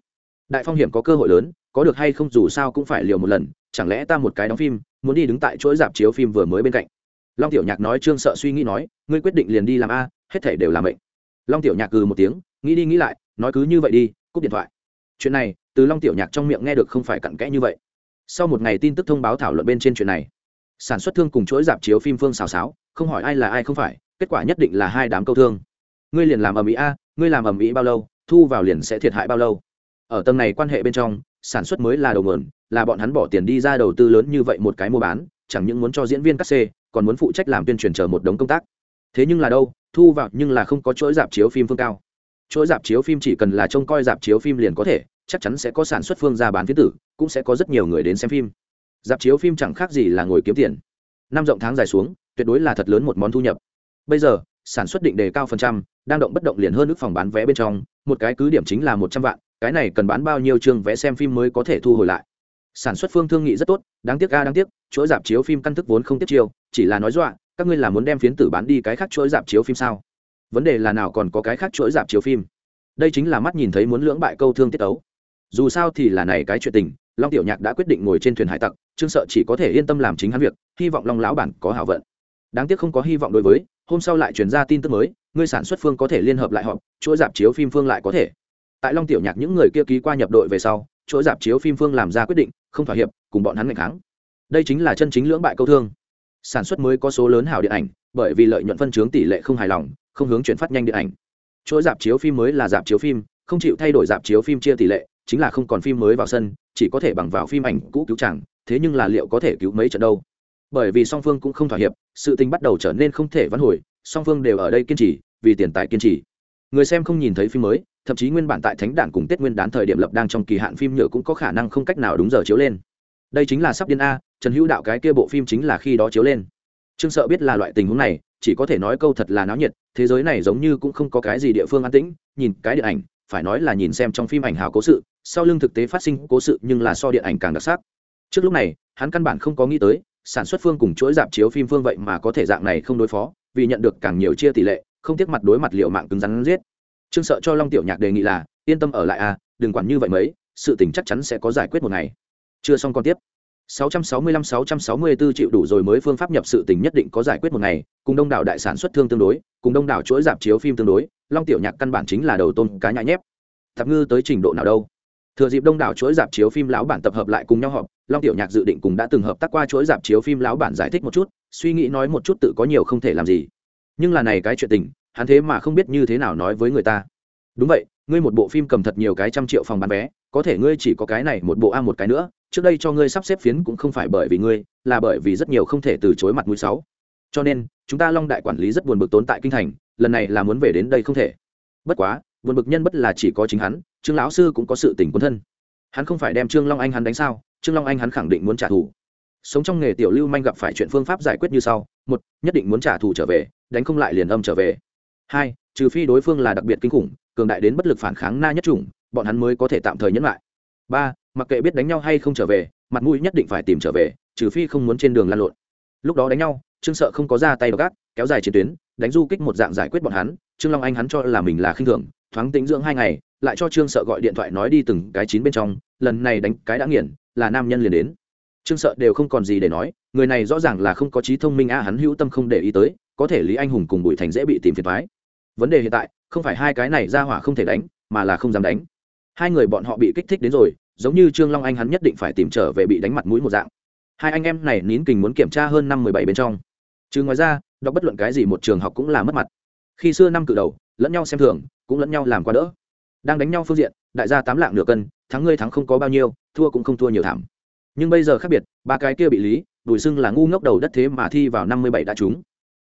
Speaker 1: đại phong hiểm có cơ hội lớn, có được hay không dù sao cũng phải liều một lần, chẳng lẽ ta một cái đóng phim, muốn đi đứng tại chuỗi dạp chiếu phim vừa mới bên cạnh? Long tiểu nhạc nói trương sợ suy nghĩ nói, ngươi quyết định liền đi làm a, hết thể đều làm mệnh. long tiểu nhạc cừ một tiếng, nghĩ đi nghĩ lại, nói cứ như vậy đi, cúp điện thoại. Chuyện này, từ long tiểu nhạc trong miệng nghe được không phải cặn kẽ như vậy. Sau một ngày tin tức thông báo thảo luận bên trên chuyện này, sản xuất thương cùng chuỗi dạp chiếu phim phương xào xáo không hỏi ai là ai không phải, kết quả nhất định là hai đám câu thương. Ngươi liền làm ầm ĩ a, ngươi làm ầm ĩ bao lâu, thu vào liền sẽ thiệt hại bao lâu ở tầng này quan hệ bên trong, sản xuất mới là đầu nguồn, là bọn hắn bỏ tiền đi ra đầu tư lớn như vậy một cái mua bán, chẳng những muốn cho diễn viên cắt xê, còn muốn phụ trách làm tuyên truyền chờ một đống công tác. Thế nhưng là đâu, thu vào nhưng là không có chuỗi dạp chiếu phim phương cao. Chuỗi dạp chiếu phim chỉ cần là trông coi dạp chiếu phim liền có thể, chắc chắn sẽ có sản xuất phương ra bán phiến tử, cũng sẽ có rất nhiều người đến xem phim. Dạp chiếu phim chẳng khác gì là ngồi kiếm tiền. Năm rộng tháng dài xuống, tuyệt đối là thật lớn một món thu nhập. Bây giờ sản xuất định đề cao phần trăm, đang động bất động liền hơn ước phòng bán vé bên trong, một cái cứ điểm chính là một trăm vạn, cái này cần bán bao nhiêu chương vé xem phim mới có thể thu hồi lại. Sản xuất phương thương nghị rất tốt, đáng tiếc ga đáng tiếc, chuỗi dạp chiếu phim căn thức vốn không tiếp chiêu, chỉ là nói dọa, các ngươi là muốn đem phiến tử bán đi cái khác chuỗi dạp chiếu phim sao? Vấn đề là nào còn có cái khác chuỗi dạp chiếu phim? Đây chính là mắt nhìn thấy muốn lưỡng bại câu thương tiết ấu dù sao thì là này cái chuyện tình, long tiểu nhạc đã quyết định ngồi trên thuyền hải tặc, trương sợ chỉ có thể yên tâm làm chính hắn việc, hy vọng long lão bản có hảo vận đáng tiếc không có hy vọng đối với, hôm sau lại chuyển ra tin tức mới người sản xuất phương có thể liên hợp lại họp, chuỗi dạp chiếu phim phương lại có thể. Tại long tiểu nhạc những người kia ký qua nhập đội về sau, chuỗi dạp chiếu phim phương làm ra quyết định, không thỏa hiệp, cùng bọn hắn ngày kháng. Đây chính là chân chính lưỡng bại câu thương. Sản xuất mới có số lớn hảo điện ảnh, bởi vì lợi nhuận phân chướng tỷ lệ không hài lòng, không hướng chuyển phát nhanh điện ảnh. Chuỗi dạp chiếu phim mới là dạp chiếu phim, không chịu thay đổi dạp chiếu phim chia tỷ lệ, chính là không còn phim mới vào sân, chỉ có thể bằng vào phim ảnh cũ cứu chẳng thế nhưng là liệu có thể cứu mấy trận đâu? Bởi vì song phương cũng không thỏa hiệp, sự tình bắt đầu trở nên không thể vãn hồi, song phương đều ở đây kiên trì, vì tiền tài kiên trì. Người xem không nhìn thấy phim mới, thậm chí nguyên bản tại thánh đản cùng tết nguyên đán thời điểm lập đang trong kỳ hạn phim nhựa cũng có khả năng không cách nào đúng giờ chiếu lên. Đây chính là sắp điên a, trần hữu đạo cái kia bộ phim chính là khi đó chiếu lên. Trương sợ biết là loại tình huống này, chỉ có thể nói câu thật là náo nhiệt, thế giới này giống như cũng không có cái gì địa phương an tĩnh, nhìn cái điện ảnh, phải nói là nhìn xem trong phim ảnh hào cố sự, sau lưng thực tế phát sinh cố sự nhưng là so điện ảnh càng đặc sắc. Trước lúc này, hắn căn bản không có nghĩ tới sản xuất phương cùng chuỗi dạp chiếu phim phương vậy mà có thể dạng này không đối phó, vì nhận được càng nhiều chia tỷ lệ, không tiếc mặt đối mặt liệu mạng cứng rắn giết. Trương sợ cho long tiểu nhạc đề nghị là, yên tâm ở lại a đừng quản như vậy mấy, sự tình chắc chắn sẽ có giải quyết một ngày. Chưa xong còn tiếp. 665-664 triệu đủ rồi mới phương pháp nhập sự tình nhất định có giải quyết một ngày, cùng đông đảo đại sản xuất thương tương đối, cùng đông đảo chuỗi dạp chiếu phim tương đối, long tiểu nhạc căn bản chính là đầu tôn cá nhãi nhép. Thập ngư tới trình độ nào đâu thừa dịp đông đảo chuỗi dạp chiếu phim lão bản tập hợp lại cùng nhau họp, long tiểu nhạc dự định cùng đã từng hợp tác qua chuỗi dạp chiếu phim lão bản giải thích một chút, suy nghĩ nói một chút tự có nhiều không thể làm gì. Nhưng là này cái chuyện tình, hắn thế mà không biết như thế nào nói với người ta. Đúng vậy, ngươi một bộ phim cầm thật nhiều cái trăm triệu phòng bán vé, có thể ngươi chỉ có cái này một bộ a một cái nữa, trước đây cho ngươi sắp xếp phiến cũng không phải bởi vì ngươi, là bởi vì rất nhiều không thể từ chối mặt mũi sáu cho nên, chúng ta long đại quản lý rất buồn bực tốn tại kinh thành, lần này là muốn về đến đây không thể. Bất quá buồn bực nhân bất là chỉ có chính hắn, trương lão sư cũng có sự tình quân thân. Hắn không phải đem trương long anh hắn đánh sao? Trương long anh hắn khẳng định muốn trả thù. Sống trong nghề tiểu lưu manh gặp phải chuyện phương pháp giải quyết như sau. Một, nhất định muốn trả thù trở về, đánh không lại liền âm trở về. Hai, trừ phi đối phương là đặc biệt kinh khủng, cường đại đến bất lực phản kháng na nhất chủng, bọn hắn mới có thể tạm thời nhẫn lại. Ba, mặc kệ biết đánh nhau hay không trở về, mặt mũi nhất định phải tìm trở về, trừ phi không muốn trên đường lan lộn. Lúc đó đánh nhau, trương sợ không có ra tay gác kéo dài chiến tuyến đánh du kích một dạng giải quyết bọn hắn, trương long anh hắn cho là mình là khinh thường, thoáng tính dưỡng hai ngày, lại cho trương sợ gọi điện thoại nói đi từng cái chín bên trong, lần này đánh cái đã nghiền, là nam nhân liền đến. Trương sợ đều không còn gì để nói, người này rõ ràng là không có trí thông minh a hắn hữu tâm không để ý tới, có thể lý anh hùng cùng bùi thành dễ bị tìm phiền thoái vấn đề hiện tại, không phải hai cái này ra hỏa không thể đánh, mà là không dám đánh. Hai người bọn họ bị kích thích đến rồi, giống như trương long anh hắn nhất định phải tìm trở về bị đánh mặt mũi một dạng. Hai anh em này nín kình muốn kiểm tra hơn năm mười bảy bên trong. Chứ ngoài ra đọc bất luận cái gì một trường học cũng là mất mặt. Khi xưa năm cự đầu, lẫn nhau xem thường, cũng lẫn nhau làm qua đỡ. Đang đánh nhau phương diện, đại gia tám lạng nửa cân, thắng ngươi thắng không có bao nhiêu, thua cũng không thua nhiều thảm. Nhưng bây giờ khác biệt, ba cái kia bị lý đùi xưng là ngu ngốc đầu đất thế mà thi vào năm mươi bảy đã trúng.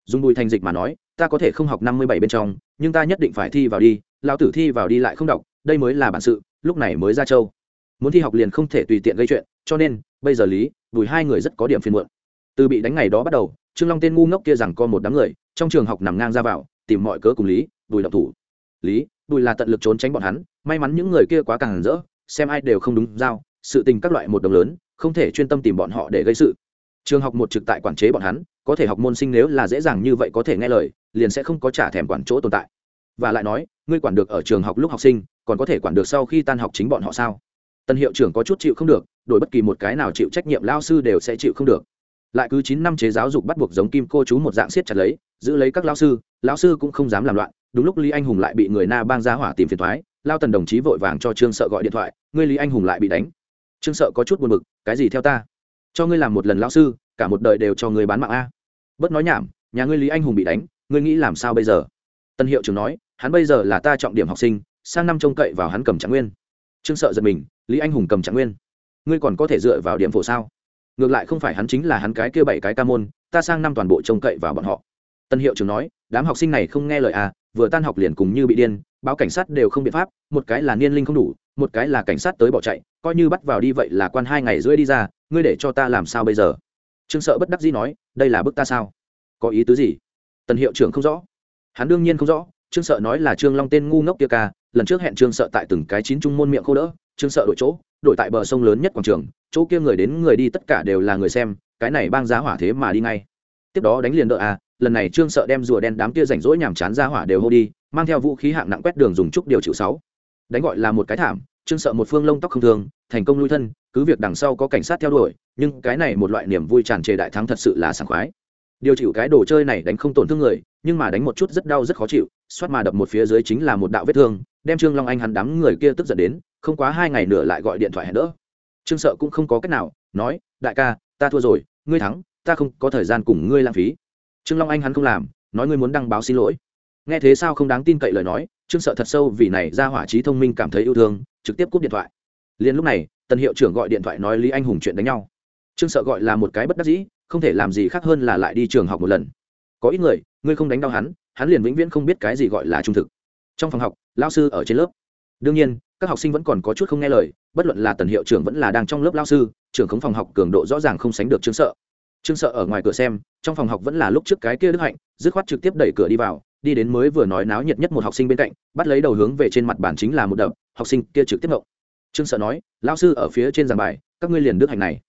Speaker 1: Dùng bùi thành dịch mà nói, ta có thể không học năm mươi bảy bên trong, nhưng ta nhất định phải thi vào đi, lão tử thi vào đi lại không đọc, đây mới là bản sự, lúc này mới ra châu. Muốn thi học liền không thể tùy tiện gây chuyện, cho nên, bây giờ lý, bùi hai người rất có điểm phiền muộn. Từ bị đánh ngày đó bắt đầu trương long tên ngu ngốc kia rằng có một đám người, trong trường học nằm ngang ra vào, tìm mọi cớ cùng lý bùi động thủ. Lý bùi là tận lực trốn tránh bọn hắn, may mắn những người kia quá càng rỡ, xem ai đều không đúng giao, sự tình các loại một đồng lớn, không thể chuyên tâm tìm bọn họ để gây sự. Trường học một trực tại quản chế bọn hắn, có thể học môn sinh nếu là dễ dàng như vậy có thể nghe lời, liền sẽ không có trả thèm quản chỗ tồn tại. Và lại nói, ngươi quản được ở trường học lúc học sinh, còn có thể quản được sau khi tan học chính bọn họ sao? Tân hiệu trưởng có chút chịu không được, đổi bất kỳ một cái nào chịu trách nhiệm lao sư đều sẽ chịu không được lại cứ chín năm chế giáo dục bắt buộc giống kim cô chú một dạng siết chặt lấy, giữ lấy các lao sư, lão sư cũng không dám làm loạn, đúng lúc lý anh hùng lại bị người na bang ra hỏa tìm phiền thoái, lao tần đồng chí vội vàng cho trương sợ gọi điện thoại, ngươi lý anh hùng lại bị đánh. Trương sợ có chút buồn bực, cái gì theo ta? Cho ngươi làm một lần lao sư, cả một đời đều cho ngươi bán mạng a. Bớt nói nhảm, nhà ngươi lý anh hùng bị đánh, ngươi nghĩ làm sao bây giờ? Tân hiệu trưởng nói, hắn bây giờ là ta trọng điểm học sinh, sang năm trông cậy vào hắn cầm trạng nguyên. Trương sợ giật mình, lý anh hùng cầm trạng nguyên? Ngươi còn có thể dựa vào điểm phổ sao? Ngược lại không phải hắn chính là hắn cái kia bảy cái ca môn, ta sang năm toàn bộ trông cậy vào bọn họ. Tân hiệu trưởng nói, đám học sinh này không nghe lời à vừa tan học liền cùng như bị điên, báo cảnh sát đều không biện pháp, một cái là niên linh không đủ, một cái là cảnh sát tới bỏ chạy, coi như bắt vào đi vậy là quan hai ngày rưỡi đi ra, ngươi để cho ta làm sao bây giờ? Trương sợ bất đắc dĩ nói, đây là bức ta sao? Có ý tứ gì? Tần hiệu trưởng không rõ. Hắn đương nhiên không rõ, trương sợ nói là trương long tên ngu ngốc kia ca, lần trước hẹn trương sợ tại từng cái chín trung môn miệng khô đỡ, trương sợ đổi chỗ, đổi tại bờ sông lớn nhất quảng trường chỗ kia người đến người đi tất cả đều là người xem, cái này bang giá hỏa thế mà đi ngay. Tiếp đó đánh liền đỡ à lần này trương sợ đem rùa đen đám kia rảnh rỗi nhàm chán ra hỏa đều hô đi, mang theo vũ khí hạng nặng quét đường dùng trúc điều chịu sáu. Đánh gọi là một cái thảm, trương sợ một phương lông tóc không thường, thành công lui thân, cứ việc đằng sau có cảnh sát theo đuổi, nhưng cái này một loại niềm vui tràn trề đại thắng thật sự là sảng khoái. Điều chịu cái đồ chơi này đánh không tổn thương người, nhưng mà đánh một chút rất đau rất khó chịu, xoát mà đập một phía dưới chính là một đạo vết thương, đem trương long anh hắn đám người kia tức giận đến, không quá hai ngày nữa lại gọi điện thoại hẹn đỡ trương sợ cũng không có cách nào, nói, đại ca, ta thua rồi, ngươi thắng, ta không có thời gian cùng ngươi lãng phí. Trương long anh hắn không làm, nói ngươi muốn đăng báo xin lỗi. Nghe thế sao không đáng tin cậy lời nói, trương sợ thật sâu vì này ra hỏa trí thông minh cảm thấy yêu thương, trực tiếp cúp điện thoại. Liền lúc này, tần hiệu trưởng gọi điện thoại nói lý anh hùng chuyện đánh nhau. Trương sợ gọi là một cái bất đắc dĩ, không thể làm gì khác hơn là lại đi trường học một lần. Có ít người, ngươi không đánh đau hắn hắn liền vĩnh viễn không biết cái gì gọi là trung thực. Trong phòng học lao sư ở trên lớp. Đương nhiên, các học sinh vẫn còn có chút không nghe lời bất luận là tần hiệu trưởng vẫn là đang trong lớp lao sư, trưởng khống phòng học cường độ rõ ràng không sánh được trương sợ. Trương sợ ở ngoài cửa xem, trong phòng học vẫn là lúc trước cái kia đức hạnh, dứt khoát trực tiếp đẩy cửa đi vào, đi đến mới vừa nói náo nhiệt nhất một học sinh bên cạnh, bắt lấy đầu hướng về trên mặt bàn chính là một đập, học sinh kia trực tiếp ngộ trương sợ nói lao sư ở phía trên giảng bài, các ngươi liền đức hạnh này.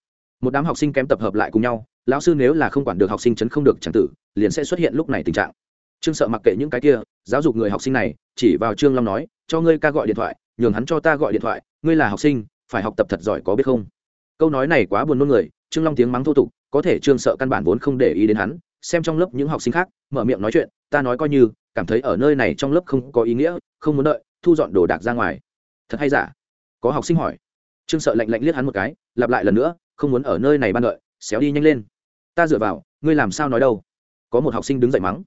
Speaker 1: Một đám học sinh kém tập hợp lại cùng nhau, lão sư nếu là không quản được học sinh chấn không được chẳng tử, liền sẽ xuất hiện lúc này tình trạng. Trương sợ mặc kệ những cái kia, giáo dục người học sinh này, chỉ vào trương long nói, cho ngươi ca gọi điện thoại, nhường hắn cho ta gọi điện thoại ngươi là học sinh, phải học tập thật giỏi có biết không? Câu nói này quá buồn nôn người, trương long tiếng mắng thô tục, có thể trương sợ căn bản vốn không để ý đến hắn, xem trong lớp những học sinh khác, mở miệng nói chuyện, ta nói coi như, cảm thấy ở nơi này trong lớp không có ý nghĩa, không muốn đợi, thu dọn đồ đạc ra ngoài. Thật hay giả? Có học sinh hỏi. Trương sợ lạnh lạnh liếc hắn một cái, lặp lại lần nữa, không muốn ở nơi này ban đợi, xéo đi nhanh lên. Ta dựa vào, ngươi làm sao nói đâu? Có một học sinh đứng dậy mắng.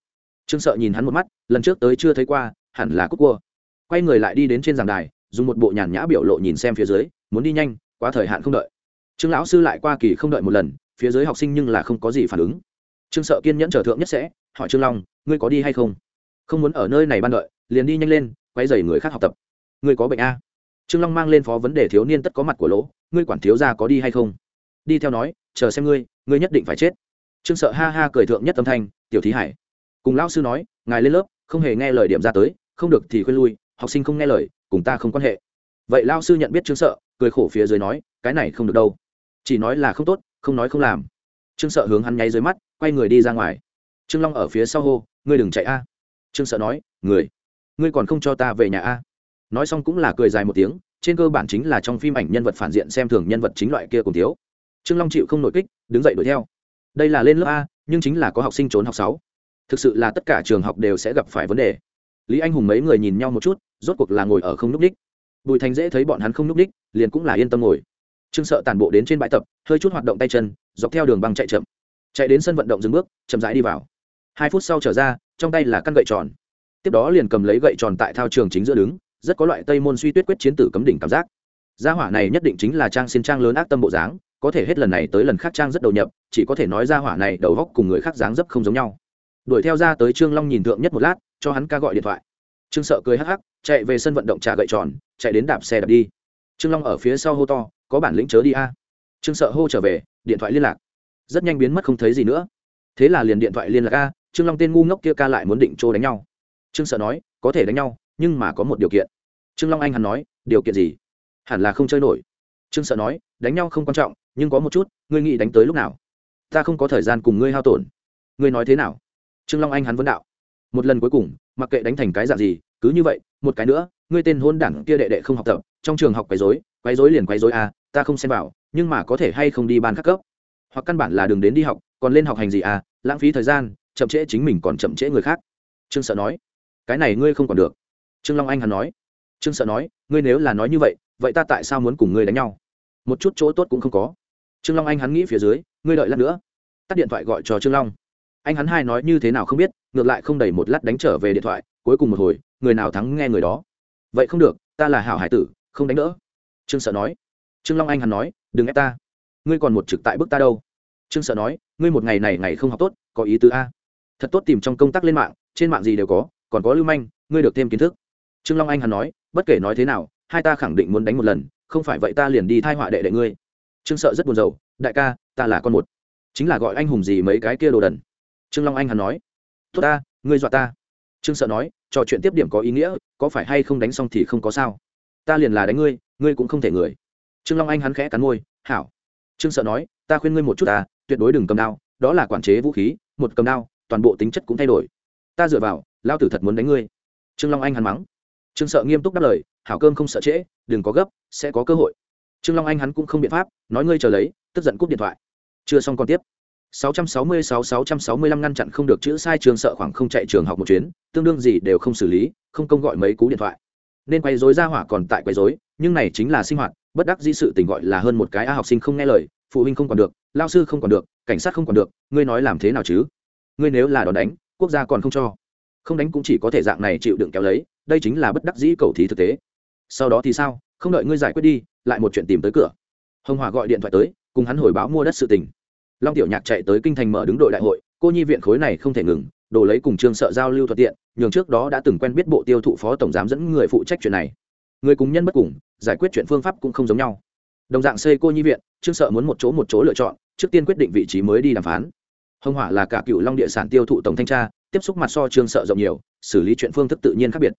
Speaker 1: Trương sợ nhìn hắn một mắt, lần trước tới chưa thấy qua, hẳn là cúc cua. Quay người lại đi đến trên giảng đài dùng một bộ nhàn nhã biểu lộ nhìn xem phía dưới, muốn đi nhanh, quá thời hạn không đợi. Trương lão sư lại qua kỳ không đợi một lần, phía dưới học sinh nhưng là không có gì phản ứng. Trương sợ kiên nhẫn trở thượng nhất sẽ, hỏi trương long, ngươi có đi hay không? Không muốn ở nơi này ban đợi, liền đi nhanh lên, quay dày người khác học tập. Ngươi có bệnh a? Trương long mang lên phó vấn đề thiếu niên tất có mặt của lỗ, ngươi quản thiếu gia có đi hay không? Đi theo nói, chờ xem ngươi ngươi nhất định phải chết. Trương sợ ha ha cười thượng nhất âm thanh, tiểu thí hải. Cùng lão sư nói, ngài lên lớp, không hề nghe lời điểm ra tới, không được thì khuyên lui, học sinh không nghe lời cùng ta không quan hệ. Vậy lao sư nhận biết trương sợ, cười khổ phía dưới nói, cái này không được đâu. Chỉ nói là không tốt, không nói không làm. Trương sợ hướng hắn nháy dưới mắt, quay người đi ra ngoài. Trương long ở phía sau hô, ngươi đừng chạy a. Trương sợ nói, người, ngươi còn không cho ta về nhà a? Nói xong cũng là cười dài một tiếng, trên cơ bản chính là trong phim ảnh nhân vật phản diện xem thường nhân vật chính loại kia cùng thiếu. Trương long chịu không nổi kích, đứng dậy đuổi theo. Đây là lên lớp a, nhưng chính là có học sinh trốn học sáu. Thực sự là tất cả trường học đều sẽ gặp phải vấn đề lý anh hùng mấy người nhìn nhau một chút, rốt cuộc là ngồi ở không n ú c đích. Bùi thành dễ thấy bọn hắn không n ú c đích, liền cũng là yên tâm ngồi. Trương sợ tàn bộ đến trên bãi tập, hơi chút hoạt động tay chân, dọc theo đường băng chạy chậm. Chạy đến sân vận động dừng bước, chậm rãi đi vào. Hai phút sau trở ra, trong tay là căn gậy tròn. Tiếp đó liền cầm lấy gậy tròn tại thao trường chính giữa đứng, rất có loại tây môn suy tuyết quyết chiến tử cấm đỉnh cảm giác. Gia hỏa này nhất định chính là trang xin trang lớn ác tâm bộ dáng, có thể hết lần này tới lần khác trang rất đầu nhập, chỉ có thể nói gia hỏa này đầu góc cùng người khác dáng dấp không giống nhau đuổi theo ra tới trương long nhìn thượng nhất một lát, cho hắn ca gọi điện thoại. Trương sợ cười hắc hắc, chạy về sân vận động trà gậy tròn, chạy đến đạp xe đạp đi. Trương long ở phía sau hô to, có bản lĩnh chớ đi a. Trương sợ hô trở về, điện thoại liên lạc. Rất nhanh biến mất không thấy gì nữa. Thế là liền điện thoại liên lạc a, trương long tên ngu ngốc kia ca lại muốn định trô đánh nhau. Trương sợ nói, có thể đánh nhau, nhưng mà có một điều kiện. Trương long anh hắn nói, điều kiện gì? Hẳn là không chơi nổi. Trương sợ nói, đánh nhau không quan trọng, nhưng có một chút, ngươi nghĩ đánh tới lúc nào? Ta không có thời gian cùng ngươi hao tổn. Ngươi nói thế nào? Trương long anh hắn vấn đạo. Một lần cuối cùng, mặc kệ đánh thành cái dạng gì, cứ như vậy, một cái nữa, ngươi tên hôn đảng kia đệ đệ không học tập, trong trường học quấy dối quấy dối liền quấy dối à ta không xem vào, nhưng mà có thể hay không đi ban các cấp? Hoặc căn bản là đừng đến đi học, còn lên học hành gì à lãng phí thời gian, chậm trễ chính mình còn chậm trễ người khác. Trương sợ nói. Cái này ngươi không còn được. Trương long anh hắn nói. Trương sợ nói, ngươi nếu là nói như vậy vậy ta tại sao muốn cùng ngươi đánh nhau? Một chút chỗ tốt cũng không có. Trương long anh hắn nghĩ phía dưới, ngươi đợi lát nữa. Tắt điện thoại gọi cho trương long anh hắn hai nói như thế nào không biết, ngược lại không đầy một lát đánh trở về điện thoại, cuối cùng một hồi, người nào thắng nghe người đó. Vậy không được, ta là hảo hải tử, không đánh đỡ. Trương sợ nói. Trương long anh hắn nói, đừng ép ta. Ngươi còn một trực tại bức ta đâu. Trương sợ nói, ngươi một ngày này ngày không học tốt, có ý tứ a. Thật tốt tìm trong công tác lên mạng, trên mạng gì đều có, còn có lưu manh, ngươi được thêm kiến thức. Trương long anh hắn nói, bất kể nói thế nào, hai ta khẳng định muốn đánh một lần, không phải vậy ta liền đi thai họa đệ đệ ngươi. Trương sợ rất buồn rầu, đại ca, ta là con một. Chính là gọi anh hùng gì mấy cái kia đồ đần trương long anh hắn nói, tốt ta, ngươi dọa ta. Trương sợ nói, trò chuyện tiếp điểm có ý nghĩa, có phải hay không đánh xong thì không có sao? Ta liền là đánh ngươi ngươi cũng không thể người. Trương long anh hắn khẽ cắn môi, hảo. Trương sợ nói, ta khuyên ngươi một chút ta, tuyệt đối đừng cầm đao, đó là quản chế vũ khí, một cầm đao, toàn bộ tính chất cũng thay đổi. Ta dựa vào, lao tử thật muốn đánh ngươi. Trương long anh hắn mắng. Trương sợ nghiêm túc đáp lời, hảo cơm không sợ trễ, đừng có gấp, sẽ có cơ hội. Trương long anh hắn cũng không biện pháp, nói ngươi chờ lấy, tức giận cúp điện thoại. Chưa xong còn tiếp. 666-665 ngăn chặn không được chữ sai trường sợ khoảng không chạy trường học một chuyến, tương đương gì đều không xử lý, không công gọi mấy cú điện thoại. Nên quay rối ra hỏa còn tại quay rối, nhưng này chính là sinh hoạt, bất đắc dĩ sự tình gọi là hơn một cái a học sinh không nghe lời, phụ huynh không còn được, lao sư không còn được, cảnh sát không còn được, ngươi nói làm thế nào chứ? Ngươi nếu là đòn đánh, quốc gia còn không cho. Không đánh cũng chỉ có thể dạng này chịu đựng kéo lấy, đây chính là bất đắc dĩ cầu thí thực tế. Sau đó thì sao? Không đợi ngươi giải quyết đi, lại một chuyện tìm tới cửa. Hồng Hòa gọi điện thoại tới, cùng hắn hồi báo mua đất sự tình long tiểu nhạc chạy tới kinh thành mở đứng đội đại hội, cô nhi viện khối này không thể ngừng, đồ lấy cùng trương sợ giao lưu thuận tiện, nhường trước đó đã từng quen biết bộ tiêu thụ phó tổng giám dẫn người phụ trách chuyện này. Người cùng nhân bất cùng, giải quyết chuyện phương pháp cũng không giống nhau. Đồng dạng xây cô nhi viện, trương sợ muốn một chỗ một chỗ lựa chọn, trước tiên quyết định vị trí mới đi đàm phán. Hưng hỏa là cả cựu long địa sản tiêu thụ tổng thanh tra, tiếp xúc mặt so trương sợ rộng nhiều, xử lý chuyện phương thức tự nhiên khác biệt.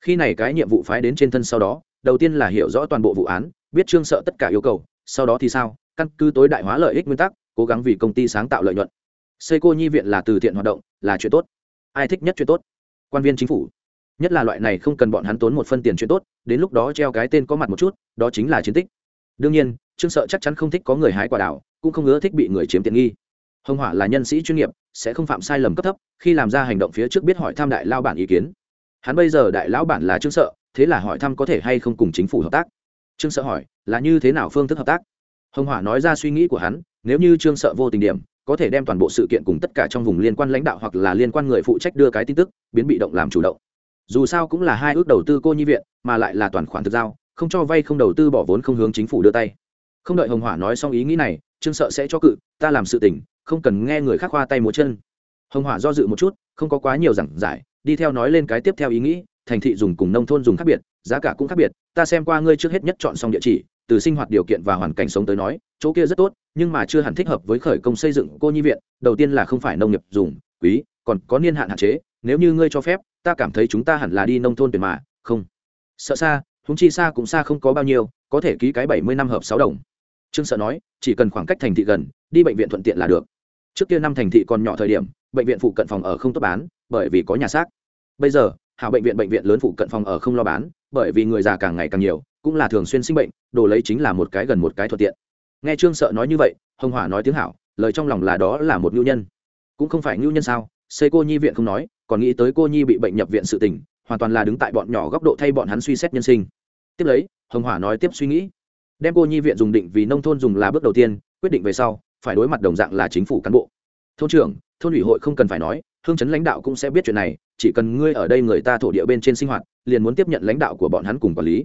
Speaker 1: Khi này cái nhiệm vụ phái đến trên thân sau đó, đầu tiên là hiểu rõ toàn bộ vụ án, biết trương sợ tất cả yêu cầu, sau đó thì sao? Căn cứ tối đại hóa lợi ích nguyên tắc cố gắng vì công ty sáng tạo lợi nhuận. Xây cô nhi viện là từ thiện hoạt động, là chuyện tốt. Ai thích nhất chuyện tốt? Quan viên chính phủ. Nhất là loại này không cần bọn hắn tốn một phân tiền chuyện tốt, đến lúc đó treo cái tên có mặt một chút, đó chính là chiến tích. Đương nhiên, trương sợ chắc chắn không thích có người hái quả đảo cũng không ngứa thích bị người chiếm tiện nghi. Hồng hỏa là nhân sĩ chuyên nghiệp, sẽ không phạm sai lầm cấp thấp, khi làm ra hành động phía trước biết hỏi thăm đại lao bản ý kiến. Hắn bây giờ đại lão bản là trương sợ, thế là hỏi thăm có thể hay không cùng chính phủ hợp tác. Trương sợ hỏi, là như thế nào phương thức hợp tác? Hồng hỏa nói ra suy nghĩ của hắn, nếu như trương sợ vô tình điểm, có thể đem toàn bộ sự kiện cùng tất cả trong vùng liên quan lãnh đạo hoặc là liên quan người phụ trách đưa cái tin tức, biến bị động làm chủ động. Dù sao cũng là hai ước đầu tư cô nhi viện, mà lại là toàn khoản thực giao, không cho vay không đầu tư bỏ vốn không hướng chính phủ đưa tay. Không đợi hồng hỏa nói xong ý nghĩ này, trương sợ sẽ cho cự, ta làm sự tình, không cần nghe người khác khoa tay múa chân. Hồng hỏa do dự một chút, không có quá nhiều giảng giải, đi theo nói lên cái tiếp theo ý nghĩ, thành thị dùng cùng nông thôn dùng khác biệt, giá cả cũng khác biệt, ta xem qua ngươi trước hết nhất chọn xong địa chỉ từ sinh hoạt điều kiện và hoàn cảnh sống tới nói, chỗ kia rất tốt, nhưng mà chưa hẳn thích hợp với khởi công xây dựng cô nhi viện, đầu tiên là không phải nông nghiệp dùng, quý, còn có niên hạn hạn chế, nếu như ngươi cho phép, ta cảm thấy chúng ta hẳn là đi nông thôn tuyển mà, không. Sợ xa húng chi xa cũng xa không có bao nhiêu, có thể ký cái bảy mươi năm hợp sáu đồng. Trương sợ nói, chỉ cần khoảng cách thành thị gần, đi bệnh viện thuận tiện là được. Trước kia năm thành thị còn nhỏ thời điểm, bệnh viện phụ cận phòng ở không tốt bán, bởi vì có nhà xác. Bây giờ, hảo bệnh viện bệnh viện lớn phụ cận phòng ở không lo bán bởi vì người già càng ngày càng nhiều, cũng là thường xuyên sinh bệnh, đồ lấy chính là một cái gần một cái thuận tiện. Nghe trương sợ nói như vậy, hồng hỏa nói tiếng hảo, lời trong lòng là đó là một nhu nhân. Cũng không phải nhu nhân sao, xây cô nhi viện không nói, còn nghĩ tới cô nhi bị bệnh nhập viện sự tình, hoàn toàn là đứng tại bọn nhỏ góc độ thay bọn hắn suy xét nhân sinh. Tiếp lấy, hồng hỏa nói tiếp suy nghĩ. Đem cô nhi viện dùng định vì nông thôn dùng là bước đầu tiên, quyết định về sau, phải đối mặt đồng dạng là chính phủ cán bộ. Thôn trưởng, thôn ủy hội không cần phải nói, hương chấn lãnh đạo cũng sẽ biết chuyện này, chỉ cần ngươi ở đây người ta thổ địa bên trên sinh hoạt liền muốn tiếp nhận lãnh đạo của bọn hắn cùng quản lý.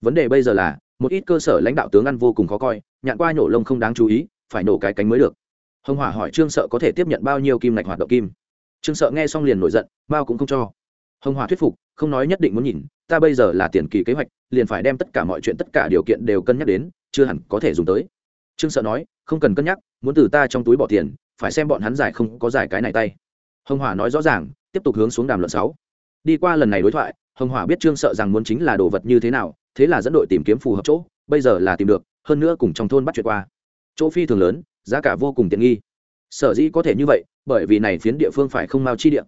Speaker 1: Vấn đề bây giờ là, một ít cơ sở lãnh đạo tướng ăn vô cùng khó coi, nhạn qua nhổ lông không đáng chú ý, phải nổ cái cánh mới được. Hồng hỏa hỏi trương sợ có thể tiếp nhận bao nhiêu kim ngạch hoạt động kim. Trương sợ nghe xong liền nổi giận, bao cũng không cho. Hồng hỏa thuyết phục, không nói nhất định muốn nhìn, ta bây giờ là tiền kỳ kế hoạch, liền phải đem tất cả mọi chuyện tất cả điều kiện đều cân nhắc đến, chưa hẳn có thể dùng tới. Trương sợ nói, không cần cân nhắc, muốn từ ta trong túi bỏ tiền, phải xem bọn hắn giải không có giải cái này tay. Hồng hỏa nói rõ ràng, tiếp tục hướng xuống đàm luận sáu. Đi qua lần này đối thoại hồng hỏa biết trương sợ rằng muốn chính là đồ vật như thế nào, thế là dẫn đội tìm kiếm phù hợp chỗ, bây giờ là tìm được, hơn nữa cùng trong thôn bắt chuyện qua. Chỗ phi thường lớn, giá cả vô cùng tiện nghi. Sở dĩ có thể như vậy, bởi vì này phiến địa phương phải không mau chi địa.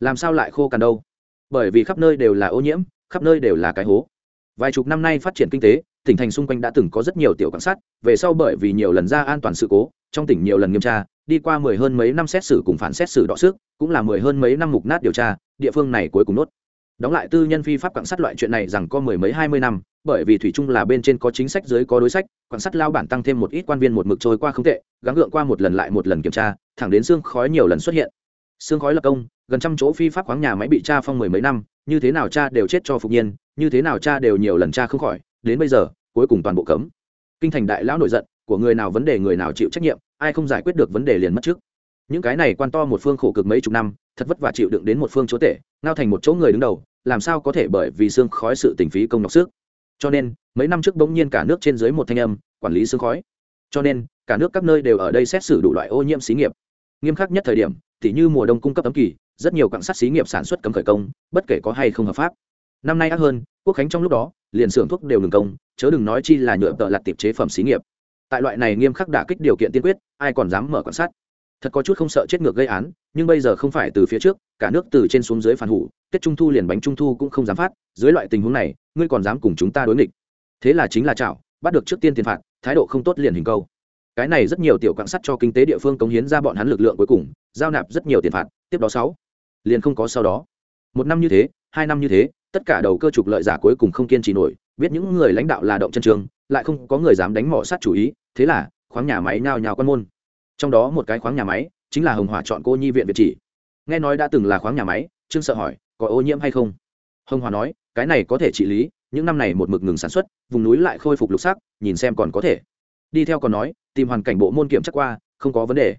Speaker 1: Làm sao lại khô cằn đâu? Bởi vì khắp nơi đều là ô nhiễm, khắp nơi đều là cái hố. Vài chục năm nay phát triển kinh tế, tỉnh thành xung quanh đã từng có rất nhiều tiểu quan sát, về sau bởi vì nhiều lần ra an toàn sự cố, trong tỉnh nhiều lần nghiêm tra, đi qua mười hơn mấy năm xét xử cùng phản xét xử đọ sức, cũng là mười hơn mấy năm mục nát điều tra, địa phương này cuối cùng nốt đóng lại tư nhân phi pháp quan sát loại chuyện này rằng có mười mấy hai mươi năm, bởi vì thủy chung là bên trên có chính sách, dưới có đối sách quan sát lao bản tăng thêm một ít quan viên một mực trôi qua không tệ, gắng gượng qua một lần lại một lần kiểm tra, thẳng đến xương khói nhiều lần xuất hiện. Xương khói lập công, gần trăm chỗ phi pháp khoáng nhà máy bị tra phong mười mấy năm, như thế nào cha đều chết cho phục nhiên, như thế nào cha đều nhiều lần cha không khỏi, đến bây giờ, cuối cùng toàn bộ cấm. Kinh thành đại lão nổi giận, của người nào vấn đề người nào chịu trách nhiệm, ai không giải quyết được vấn đề liền mất trước. Những cái này quan to một phương khổ cực mấy chục năm, thật vất vả chịu đựng đến một phương chúa tể ngao thành một chỗ người đứng đầu làm sao có thể bởi vì xương khói sự tình phí công nhọc sức? Cho nên, mấy năm trước bỗng nhiên cả nước trên dưới một thanh âm, quản lý xương khói. Cho nên, cả nước các nơi đều ở đây xét xử đủ loại ô nhiễm xí nghiệp. Nghiêm khắc nhất thời điểm thì như mùa đông cung cấp tấm kỳ, rất nhiều quặng sắt xí nghiệp sản xuất cấm khởi công, bất kể có hay không hợp pháp. Năm nay ác hơn, quốc khánh trong lúc đó, liền xưởng thuốc đều ngừng công, chớ đừng nói chi là nhựa tợ lặt tiệp chế phẩm xí nghiệp. Tại loại này nghiêm khắc đả kích điều kiện tiên quyết, ai còn dám mở quan sát thật có chút không sợ chết ngược gây án nhưng bây giờ không phải từ phía trước, cả nước từ trên xuống dưới phản hủ tết trung thu liền bánh trung thu cũng không dám phát, dưới loại tình huống này, ngươi còn dám cùng chúng ta đối nghịch. Thế là chính là chảo, bắt được trước tiên tiền phạt, thái độ không tốt liền hình câu. Cái này rất nhiều tiểu quạng sắt cho kinh tế địa phương cống hiến ra bọn hắn lực lượng cuối cùng, giao nạp rất nhiều tiền phạt, tiếp đó sáu, liền không có sau đó. Một năm như thế, hai năm như thế, tất cả đầu cơ trục lợi giả cuối cùng không kiên trì nổi, biết những người lãnh đạo là động chân trường, lại không có người dám đánh mỏ sát chủ ý, thế là, khoáng nhà máy nhào nhào quan môn. Trong đó một cái khoáng nhà máy chính là hồng hỏa chọn cô nhi viện việt chỉ. Nghe nói đã từng là khoáng nhà máy, trương sợ hỏi, có ô nhiễm hay không? Hồng hòa nói, cái này có thể trị lý, những năm này một mực ngừng sản xuất, vùng núi lại khôi phục lục sắc, nhìn xem còn có thể. Đi theo còn nói, tìm hoàn cảnh bộ môn kiểm chắc qua, không có vấn đề.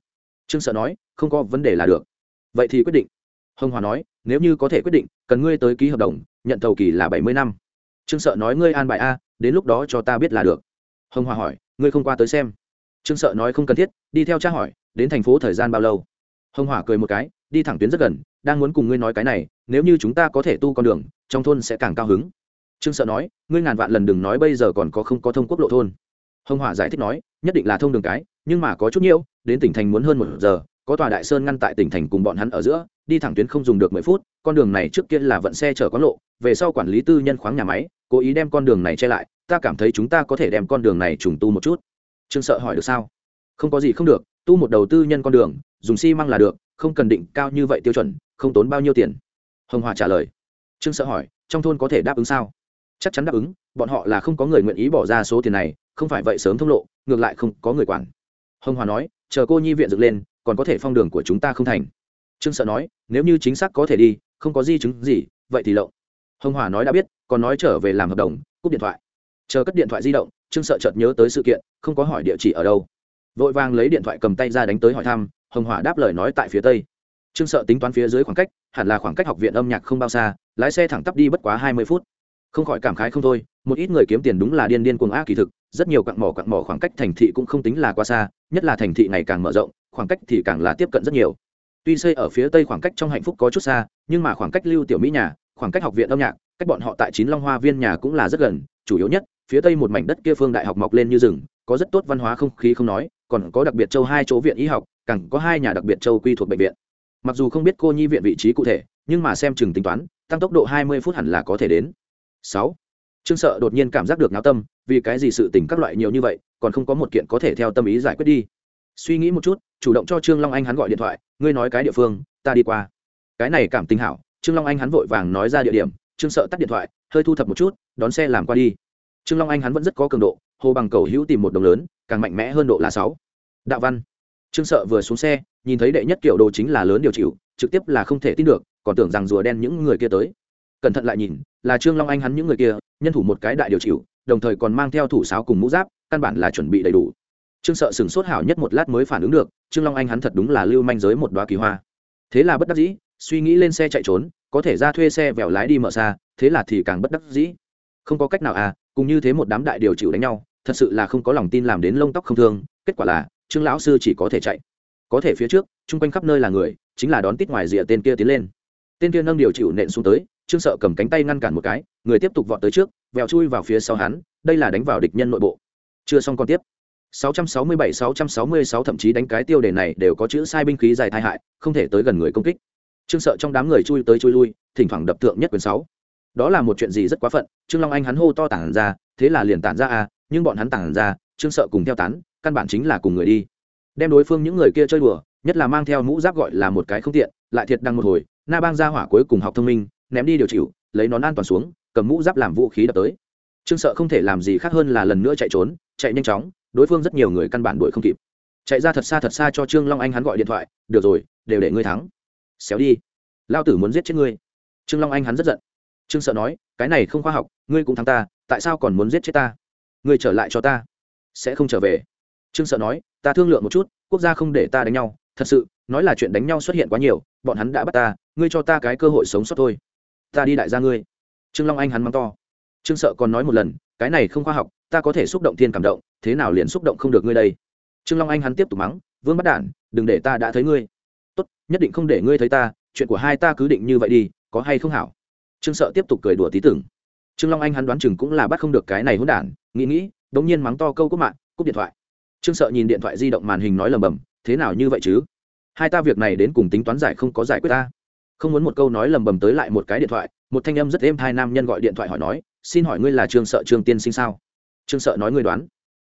Speaker 1: Trương sợ nói, không có vấn đề là được. Vậy thì quyết định. Hồng hòa nói, nếu như có thể quyết định, cần ngươi tới ký hợp đồng, nhận thầu kỳ là bảy mươi năm. Trương sợ nói, ngươi an bài a, đến lúc đó cho ta biết là được. Hồng hòa hỏi, ngươi không qua tới xem. Trương sợ nói, không cần thiết. Đi theo cha hỏi đến thành phố thời gian bao lâu? Hồng hỏa cười một cái, đi thẳng tuyến rất gần, đang muốn cùng ngươi nói cái này, nếu như chúng ta có thể tu con đường, trong thôn sẽ càng cao hứng. Trương sợ nói, ngươi ngàn vạn lần đừng nói bây giờ còn có không có thông quốc lộ thôn. Hồng hỏa giải thích nói, nhất định là thông đường cái, nhưng mà có chút nhiễu đến tỉnh thành muốn hơn một giờ, có tòa đại sơn ngăn tại tỉnh thành cùng bọn hắn ở giữa, đi thẳng tuyến không dùng được mười phút, con đường này trước kia là vận xe chở quán lộ, về sau quản lý tư nhân khoáng nhà máy, cố ý đem con đường này che lại, ta cảm thấy chúng ta có thể đem con đường này trùng tu một chút. Trương sợ hỏi được sao? Không có gì không được, tu một đầu tư nhân con đường, dùng xi măng là được, không cần định cao như vậy tiêu chuẩn, không tốn bao nhiêu tiền. Hồng hòa trả lời. Trương sợ hỏi, trong thôn có thể đáp ứng sao? Chắc chắn đáp ứng, bọn họ là không có người nguyện ý bỏ ra số tiền này, không phải vậy sớm thông lộ, ngược lại không có người quản. Hồng hòa nói, chờ cô nhi viện dựng lên, còn có thể phong đường của chúng ta không thành. Trương sợ nói, nếu như chính xác có thể đi, không có di chứng gì, vậy thì lộng. Hồng hòa nói đã biết, còn nói trở về làm hợp đồng, cúp điện thoại. Chờ cất điện thoại di động, trương sợ chợt nhớ tới sự kiện, không có hỏi địa chỉ ở đâu vội vàng lấy điện thoại cầm tay ra đánh tới hỏi thăm, hồng hỏa đáp lời nói tại phía tây. Trương sợ tính toán phía dưới khoảng cách, hẳn là khoảng cách học viện âm nhạc không bao xa, lái xe thẳng tắp đi bất quá hai mươi phút. Không khỏi cảm khái không thôi, một ít người kiếm tiền đúng là điên điên cuồng ác kỳ thực, rất nhiều cặn mỏ cặn mỏ khoảng cách thành thị cũng không tính là quá xa, nhất là thành thị ngày càng mở rộng, khoảng cách thì càng là tiếp cận rất nhiều. Tuy xây ở phía tây khoảng cách trong hạnh phúc có chút xa, nhưng mà khoảng cách lưu tiểu mỹ nhà, khoảng cách học viện âm nhạc, cách bọn họ tại chín long hoa viên nhà cũng là rất gần, chủ yếu nhất, phía tây một mảnh đất kia phương đại học mọc lên như rừng, có rất tốt văn hóa không khí không nói còn có đặc biệt châu hai chỗ viện y học, càng có hai nhà đặc biệt châu quy thuộc bệnh viện. Mặc dù không biết cô nhi viện vị trí cụ thể, nhưng mà xem chừng tính toán, tăng tốc độ hai mươi phút hẳn là có thể đến. Sáu. Trương sợ đột nhiên cảm giác được náo tâm, vì cái gì sự tình các loại nhiều như vậy, còn không có một kiện có thể theo tâm ý giải quyết đi. Suy nghĩ một chút, chủ động cho trương long anh hắn gọi điện thoại, ngươi nói cái địa phương, ta đi qua. Cái này cảm tình hảo, trương long anh hắn vội vàng nói ra địa điểm, trương sợ tắt điện thoại, hơi thu thập một chút, đón xe làm qua đi. Trương long anh hắn vẫn rất có cường độ hồ bằng cầu hữu tìm một đồng lớn, càng mạnh mẽ hơn độ là sáu. Đạo văn. Trương sợ vừa xuống xe, nhìn thấy đệ nhất kiểu đồ chính là lớn điều chịu, trực tiếp là không thể tin được, còn tưởng rằng rùa đen những người kia tới. Cẩn thận lại nhìn, là trương long anh hắn những người kia, nhân thủ một cái đại điều chịu, đồng thời còn mang theo thủ sáo cùng mũ giáp, căn bản là chuẩn bị đầy đủ. Trương sợ sửng sốt hảo nhất một lát mới phản ứng được, trương long anh hắn thật đúng là lưu manh giới một đoá kỳ hoa. Thế là bất đắc dĩ, suy nghĩ lên xe chạy trốn, có thể ra thuê xe vèo lái đi mở xa, thế là thì càng bất đắc dĩ. Không có cách nào à cùng như thế một đám đại điều chịu đánh nhau thật sự là không có lòng tin làm đến lông tóc không thương, kết quả là, trương lão sư chỉ có thể chạy. Có thể phía trước, chung quanh khắp nơi là người, chính là đón tít ngoài rìa tên kia tiến lên. Tên kia nâng điều chịu nện xuống tới, trương sợ cầm cánh tay ngăn cản một cái, người tiếp tục vọt tới trước, vèo chui vào phía sau hắn, đây là đánh vào địch nhân nội bộ. Chưa xong còn tiếp. 667-666 thậm chí đánh cái tiêu đề này đều có chữ sai binh khí dài tai hại, không thể tới gần người công kích. Trương sợ trong đám người chui tới chui lui, thỉnh thoảng đập thượng nhất quyền sáu. Đó là một chuyện gì rất quá phận, trương long anh hắn hô to tản ra, thế là liền tản ra à nhưng bọn hắn tản ra, trương sợ cùng theo tán, căn bản chính là cùng người đi. Đem đối phương những người kia chơi đùa, nhất là mang theo mũ giáp gọi là một cái không tiện, lại thiệt đang một hồi, na bang ra hỏa cuối cùng học thông minh, ném đi điều chịu lấy nón an toàn xuống, cầm mũ giáp làm vũ khí đập tới. Trương sợ không thể làm gì khác hơn là lần nữa chạy trốn, chạy nhanh chóng, đối phương rất nhiều người căn bản đuổi không kịp. Chạy ra thật xa thật xa cho trương long anh hắn gọi điện thoại, được rồi, đều để ngươi thắng. Xéo đi. Lao tử muốn giết chết ngươi. Trương long anh hắn rất giận. Trương sợ nói, cái này không khoa học, ngươi cũng thắng ta, tại sao còn muốn giết chết ta? Ngươi trở lại cho ta. Sẽ không trở về. Trương sợ nói, ta thương lượng một chút, quốc gia không để ta đánh nhau. Thật sự, nói là chuyện đánh nhau xuất hiện quá nhiều, bọn hắn đã bắt ta, ngươi cho ta cái cơ hội sống sót thôi. Ta đi đại gia ngươi. Trương long anh hắn mắng to. Trương sợ còn nói một lần, cái này không khoa học, ta có thể xúc động thiên cảm động, thế nào liền xúc động không được ngươi đây? Trương long anh hắn tiếp tục mắng, vương bắt đản, đừng để ta đã thấy ngươi. Tốt, nhất định không để ngươi thấy ta, chuyện của hai ta cứ định như vậy đi, có hay không hảo? Trương sợ tiếp tục cười đùa tí tưởng trương long anh hắn đoán chừng cũng là bắt không được cái này hỗn đản, nghĩ nghĩ, đống nhiên mắng to câu cúp mạng, cúp điện thoại. Trương sợ nhìn điện thoại di động màn hình nói lầm bầm, thế nào như vậy chứ? Hai ta việc này đến cùng tính toán giải không có giải quyết ta? Không muốn một câu nói lầm bầm tới lại một cái điện thoại, một thanh âm rất êm hai nam nhân gọi điện thoại hỏi nói, xin hỏi ngươi là trương sợ trương tiên sinh sao? Trương sợ nói ngươi đoán.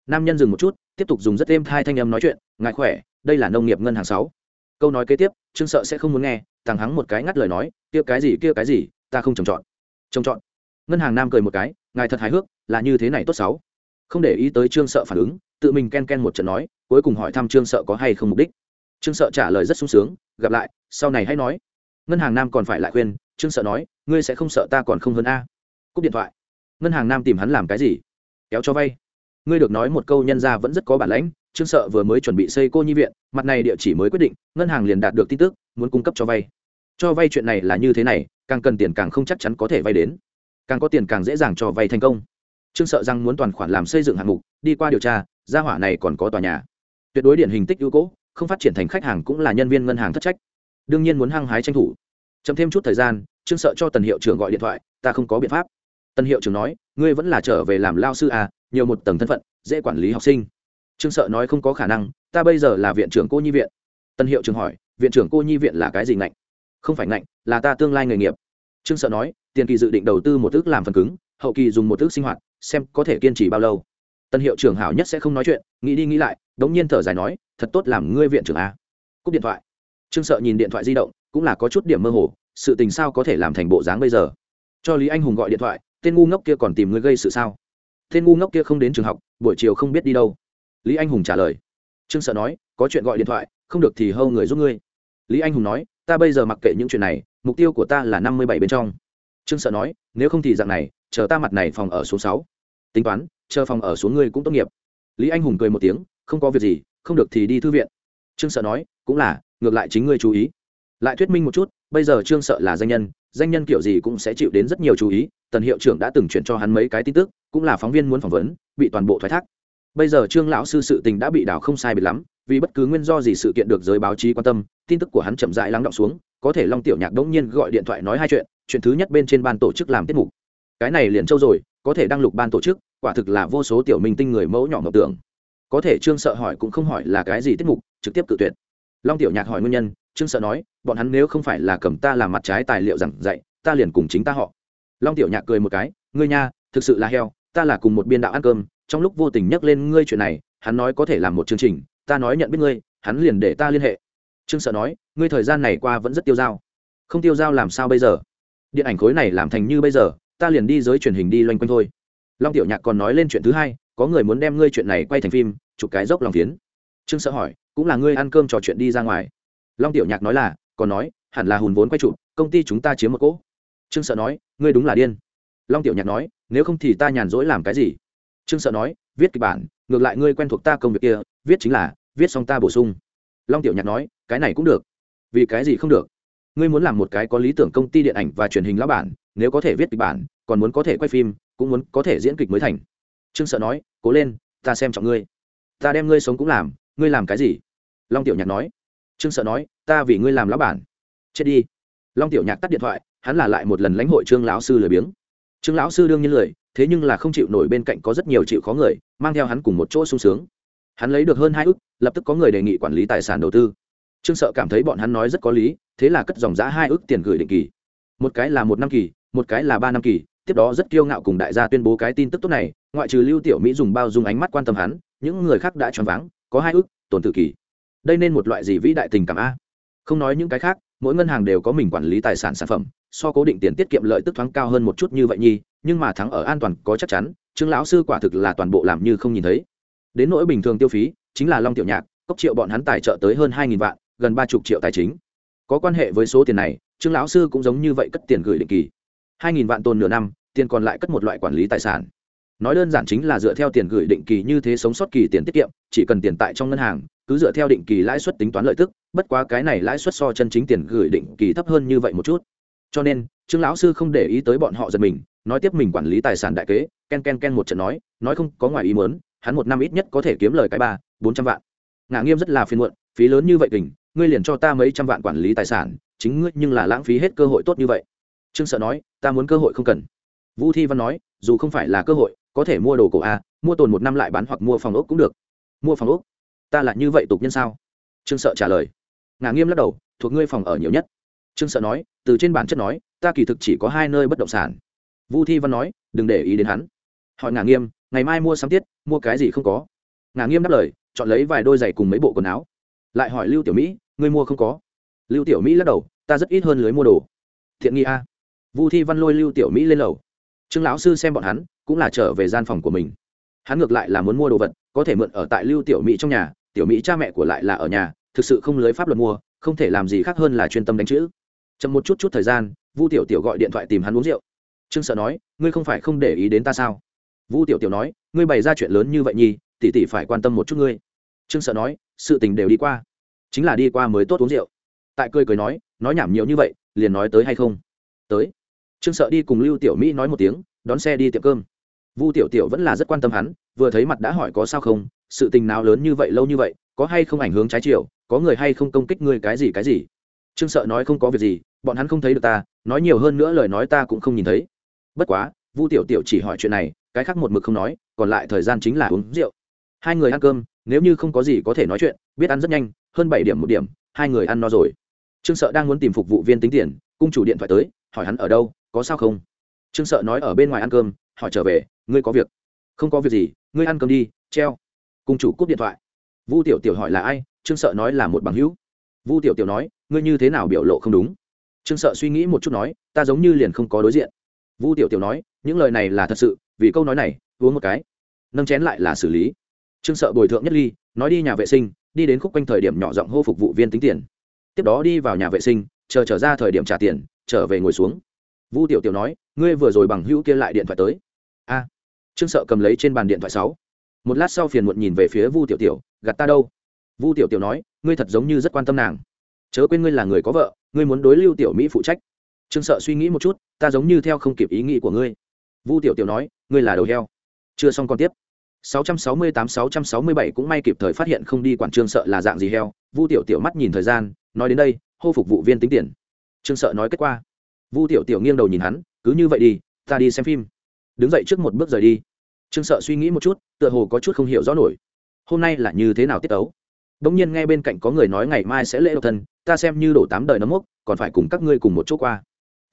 Speaker 1: Nam nhân dừng một chút, tiếp tục dùng rất êm hai thanh âm nói chuyện ngại khỏe, đây là nông nghiệp ngân hàng sáu. Câu nói kế tiếp, trương sợ sẽ không muốn nghe, thằng hắng một cái ngắt lời nói, kia cái gì, kia cái gì, ta không trồng trọt. Trồng trọt ngân hàng nam cười một cái, ngài thật hài hước, là như thế này tốt sáu không để ý tới trương sợ phản ứng, tự mình ken ken một trận nói, cuối cùng hỏi thăm trương sợ có hay không mục đích. Trương sợ trả lời rất sung sướng, gặp lại, sau này hãy nói. Ngân hàng nam còn phải lại khuyên, trương sợ nói, ngươi sẽ không sợ ta còn không hơn a. Cúp điện thoại. Ngân hàng nam tìm hắn làm cái gì? Kéo cho vay. Ngươi được nói một câu nhân ra vẫn rất có bản lãnh, trương sợ vừa mới chuẩn bị xây cô nhi viện, mặt này địa chỉ mới quyết định, ngân hàng liền đạt được tin tức, muốn cung cấp cho vay. Cho vay chuyện này là như thế này, càng cần tiền càng không chắc chắn có thể vay đến càng có tiền càng dễ dàng cho vay thành công. Trương sợ rằng muốn toàn khoản làm xây dựng hạng mục, đi qua điều tra, gia hỏa này còn có tòa nhà. Tuyệt đối điển hình tích ưu cố, không phát triển thành khách hàng cũng là nhân viên ngân hàng thất trách. Đương nhiên muốn hăng hái tranh thủ. Chậm thêm chút thời gian, trương sợ cho tần hiệu trưởng gọi điện thoại, ta không có biện pháp. Tần hiệu trưởng nói, ngươi vẫn là trở về làm lao sư à nhiều một tầng thân phận, dễ quản lý học sinh. Trương sợ nói, không có khả năng, ta bây giờ là viện trưởng cô nhi viện. Tần hiệu trưởng hỏi, viện trưởng cô nhi viện là cái gì ngạnh? Không phải ngạnh, là ta tương lai nghề nghiệp. Trương sợ nói tiền kỳ dự định đầu tư một ước làm phần cứng, hậu kỳ dùng một ước sinh hoạt, xem có thể kiên trì bao lâu. Tân hiệu trưởng hảo nhất sẽ không nói chuyện, nghĩ đi nghĩ lại, đống nhiên thở dài nói, thật tốt làm ngươi viện trưởng a. Cúp điện thoại. Trương sợ nhìn điện thoại di động, cũng là có chút điểm mơ hồ, sự tình sao có thể làm thành bộ dáng bây giờ? Cho lý anh hùng gọi điện thoại, tên ngu ngốc kia còn tìm ngươi gây sự sao? Tên ngu ngốc kia không đến trường học, buổi chiều không biết đi đâu. Lý anh hùng trả lời. Trương sợ nói, có chuyện gọi điện thoại, không được thì hâu người giúp ngươi. Lý anh hùng nói, ta bây giờ mặc kệ những chuyện này, mục tiêu của ta là năm mươi bảy bên trong trương sợ nói, nếu không thì dạng này, chờ ta mặt này phòng ở số sáu. Tính toán, chờ phòng ở xuống ngươi cũng tốt nghiệp. Lý anh hùng cười một tiếng, không có việc gì, không được thì đi thư viện. Trương sợ nói, cũng là, ngược lại chính ngươi chú ý. Lại thuyết minh một chút, bây giờ trương sợ là danh nhân danh nhân kiểu gì cũng sẽ chịu đến rất nhiều chú ý, tần hiệu trưởng đã từng chuyển cho hắn mấy cái tin tức, cũng là phóng viên muốn phỏng vấn, bị toàn bộ thoái thác. Bây giờ trương lão sư sự tình đã bị đảo không sai biệt lắm, vì bất cứ nguyên do gì sự kiện được giới báo chí quan tâm, tin tức của hắn chậm rãi lắng động xuống, có thể long tiểu nhạc đỗng nhiên gọi điện thoại nói hai chuyện chuyện thứ nhất bên trên ban tổ chức làm tiết mục. Cái này liền châu rồi, có thể đăng lục ban tổ chức, quả thực là vô số tiểu minh tinh người mẫu nhỏ mộng tưởng. Có thể trương sợ hỏi cũng không hỏi là cái gì tiết mục, trực tiếp cự tuyệt. Long tiểu nhạc hỏi nguyên nhân, trương sợ nói, bọn hắn nếu không phải là cầm ta làm mặt trái tài liệu giảng dạy, ta liền cùng chính ta họ. Long tiểu nhạc cười một cái, ngươi nha, thực sự là heo, ta là cùng một biên đạo ăn cơm, trong lúc vô tình nhắc lên ngươi chuyện này, hắn nói có thể làm một chương trình, ta nói nhận biết ngươi, hắn liền để ta liên hệ. Trương sợ nói, ngươi thời gian này qua vẫn rất tiêu dao. Không tiêu dao làm sao bây giờ? Điện ảnh khối này làm thành như bây giờ, ta liền đi giới truyền hình đi loanh quanh thôi. Long tiểu nhạc còn nói lên chuyện thứ hai, có người muốn đem ngươi chuyện này quay thành phim, chụp cái dốc lòng phiến. Trương sợ hỏi, cũng là ngươi ăn cơm trò chuyện đi ra ngoài. Long tiểu nhạc nói là, còn nói, hẳn là hùn vốn quay chụp, công ty chúng ta chiếm một cỗ. Trương sợ nói, ngươi đúng là điên. Long tiểu nhạc nói, nếu không thì ta nhàn rỗi làm cái gì? Trương sợ nói, viết kịch bản, ngược lại ngươi quen thuộc ta công việc kia, viết chính là, viết xong ta bổ sung. Long tiểu nhạc nói, cái này cũng được. Vì cái gì không được? Ngươi muốn làm một cái có lý tưởng công ty điện ảnh và truyền hình lão bản, nếu có thể viết kịch bản, còn muốn có thể quay phim, cũng muốn có thể diễn kịch mới thành. Trương sợ nói, cố lên, ta xem trọng ngươi. Ta đem ngươi sống cũng làm, ngươi làm cái gì? Long tiểu nhạc nói. Trương sợ nói, ta vì ngươi làm lão bản. Chết đi. Long tiểu nhạc tắt điện thoại, hắn là lại một lần lãnh hội trương lão sư lười biếng. Trương lão sư đương nhiên lười, thế nhưng là không chịu nổi bên cạnh có rất nhiều chịu khó người, mang theo hắn cùng một chỗ sung sướng. Hắn lấy được hơn hai ước lập tức có người đề nghị quản lý tài sản đầu tư. Trương sợ cảm thấy bọn hắn nói rất có lý thế là cất dòng giá hai ước tiền gửi định kỳ. Một cái là một năm kỳ, một cái là ba năm kỳ, tiếp đó rất kiêu ngạo cùng đại gia tuyên bố cái tin tức tốt này, ngoại trừ lưu tiểu mỹ dùng bao dung ánh mắt quan tâm hắn, những người khác đã choáng váng, có hai ước tồn tự kỳ. Đây nên một loại gì vĩ đại tình cảm a? Không nói những cái khác, mỗi ngân hàng đều có mình quản lý tài sản sản phẩm, so cố định tiền tiết kiệm lợi tức thoáng cao hơn một chút như vậy nhi, nhưng mà thắng ở an toàn có chắc chắn, trương lão sư quả thực là toàn bộ làm như không nhìn thấy. Đến nỗi bình thường tiêu phí, chính là long tiểu nhạc, cốc triệu bọn hắn tài trợ tới hơn hai vạn, gần ba chục triệu tài chính có quan hệ với số tiền này, trương lão sư cũng giống như vậy cất tiền gửi định kỳ. Hai nghìn vạn tồn nửa năm, tiền còn lại cất một loại quản lý tài sản. Nói đơn giản chính là dựa theo tiền gửi định kỳ như thế sống sót kỳ tiền tiết kiệm, chỉ cần tiền tại trong ngân hàng, cứ dựa theo định kỳ lãi suất tính toán lợi tức, bất quá cái này lãi suất so chân chính tiền gửi định kỳ thấp hơn như vậy một chút. Cho nên, trương lão sư không để ý tới bọn họ giật mình, nói tiếp mình quản lý tài sản đại kế, ken ken ken một trận nói nói không có ngoài ý muốn, hắn một năm ít nhất có thể kiếm lời cái ba, bốn trăm vạn. Ngạ nghiêm rất là phiền muộn, phí lớn như vậy kình ngươi liền cho ta mấy trăm vạn quản lý tài sản, chính ngươi nhưng là lãng phí hết cơ hội tốt như vậy. Trương sợ nói, ta muốn cơ hội không cần. Vũ thi văn nói, dù không phải là cơ hội, có thể mua đồ cổ a, mua tồn một năm lại bán hoặc mua phòng ốc cũng được. Mua phòng ốc? Ta là như vậy tục nhân sao? Trương sợ trả lời. Ngà nghiêm lắc đầu, thuộc ngươi phòng ở nhiều nhất. Trương sợ nói, từ trên bản chất nói, ta kỳ thực chỉ có hai nơi bất động sản. Vu thi văn nói, đừng để ý đến hắn. Hỏi ngà nghiêm, ngày mai mua sắm tiết, mua cái gì không có? Ngà nghiêm đáp lời, chọn lấy vài đôi giày cùng mấy bộ quần áo lại hỏi lưu tiểu mỹ, ngươi mua không có? Lưu tiểu mỹ lắc đầu, ta rất ít hơn lưới mua đồ. Thiện nghi a. Vu thi văn lôi lưu tiểu mỹ lên lầu. Trương lão sư xem bọn hắn, cũng là trở về gian phòng của mình. Hắn ngược lại là muốn mua đồ vật, có thể mượn ở tại lưu tiểu mỹ trong nhà, tiểu mỹ cha mẹ của lại là ở nhà, thực sự không lưới pháp luật mua, không thể làm gì khác hơn là chuyên tâm đánh chữ. Chậm một chút chút thời gian, vu tiểu tiểu gọi điện thoại tìm hắn uống rượu. Trương sợ nói, ngươi không phải không để ý đến ta sao? Vu tiểu tiểu nói, ngươi bày ra chuyện lớn như vậy nhi tỷ tỷ phải quan tâm một chút ngươi trương sợ nói, sự tình đều đi qua. Chính là đi qua mới tốt uống rượu. Tại cười cười nói nói nhảm nhiều như vậy, liền nói tới hay không? Tới. Trương sợ đi cùng lưu tiểu mỹ nói một tiếng, đón xe đi tiệm cơm. Vu tiểu tiểu vẫn là rất quan tâm hắn, vừa thấy mặt đã hỏi có sao không, sự tình nào lớn như vậy, lâu như vậy, có hay không ảnh hưởng trái chiều, có người hay không công kích ngươi cái gì cái gì? Trương sợ nói không có việc gì, bọn hắn không thấy được ta, nói nhiều hơn nữa lời nói ta cũng không nhìn thấy. Bất quá, vu tiểu tiểu chỉ hỏi chuyện này, cái khác một mực không nói, còn lại thời gian chính là uống rượu hai người ăn cơm, nếu như không có gì có thể nói chuyện, biết ăn rất nhanh, hơn bảy điểm một điểm, hai người ăn no rồi. Trương sợ đang muốn tìm phục vụ viên tính tiền, cung chủ điện thoại tới, hỏi hắn ở đâu, có sao không? Trương sợ nói ở bên ngoài ăn cơm, hỏi trở về, ngươi có việc? Không có việc gì, ngươi ăn cơm đi, treo. Cung chủ cúp điện thoại. Vu tiểu tiểu hỏi là ai, trương sợ nói là một bằng hữu. Vu tiểu tiểu nói, ngươi như thế nào biểu lộ không đúng? Trương sợ suy nghĩ một chút nói, ta giống như liền không có đối diện. Vu tiểu tiểu nói, những lời này là thật sự, vì câu nói này, uống một cái. Nâng chén lại là xử lý trương sợ bồi thượng nhất ly, nói đi nhà vệ sinh, đi đến khúc quanh thời điểm nhỏ giọng hô phục vụ viên tính tiền. Tiếp đó đi vào nhà vệ sinh, chờ trở ra thời điểm trả tiền, trở về ngồi xuống. Vu tiểu tiểu nói, ngươi vừa rồi bằng hữu kia lại điện thoại tới. A. Trương sợ cầm lấy trên bàn điện thoại sáu. Một lát sau phiền muộn nhìn về phía vu tiểu tiểu, gạt ta đâu? Vu tiểu tiểu nói, ngươi thật giống như rất quan tâm nàng. Chớ quên ngươi là người có vợ, ngươi muốn đối lưu tiểu mỹ phụ trách. Trương sợ suy nghĩ một chút, ta giống như theo không kịp ý nghĩ của ngươi. Vu tiểu tiểu nói, ngươi là đầu heo. Chưa xong còn tiếp. 668-667 cũng may kịp thời phát hiện không đi quản trương sợ là dạng gì heo. Vu tiểu tiểu mắt nhìn thời gian, nói đến đây, hô phục vụ viên tính tiền. Trương sợ nói kết quả. Vu tiểu tiểu nghiêng đầu nhìn hắn, cứ như vậy đi, ta đi xem phim. Đứng dậy trước một bước rời đi. Trương sợ suy nghĩ một chút, tựa hồ có chút không hiểu rõ nổi. Hôm nay là như thế nào tiết tấu? Bỗng nhiên nghe bên cạnh có người nói ngày mai sẽ lễ độc thân, ta xem như đổ tám đời nấm mốc, còn phải cùng các ngươi cùng một chỗ qua.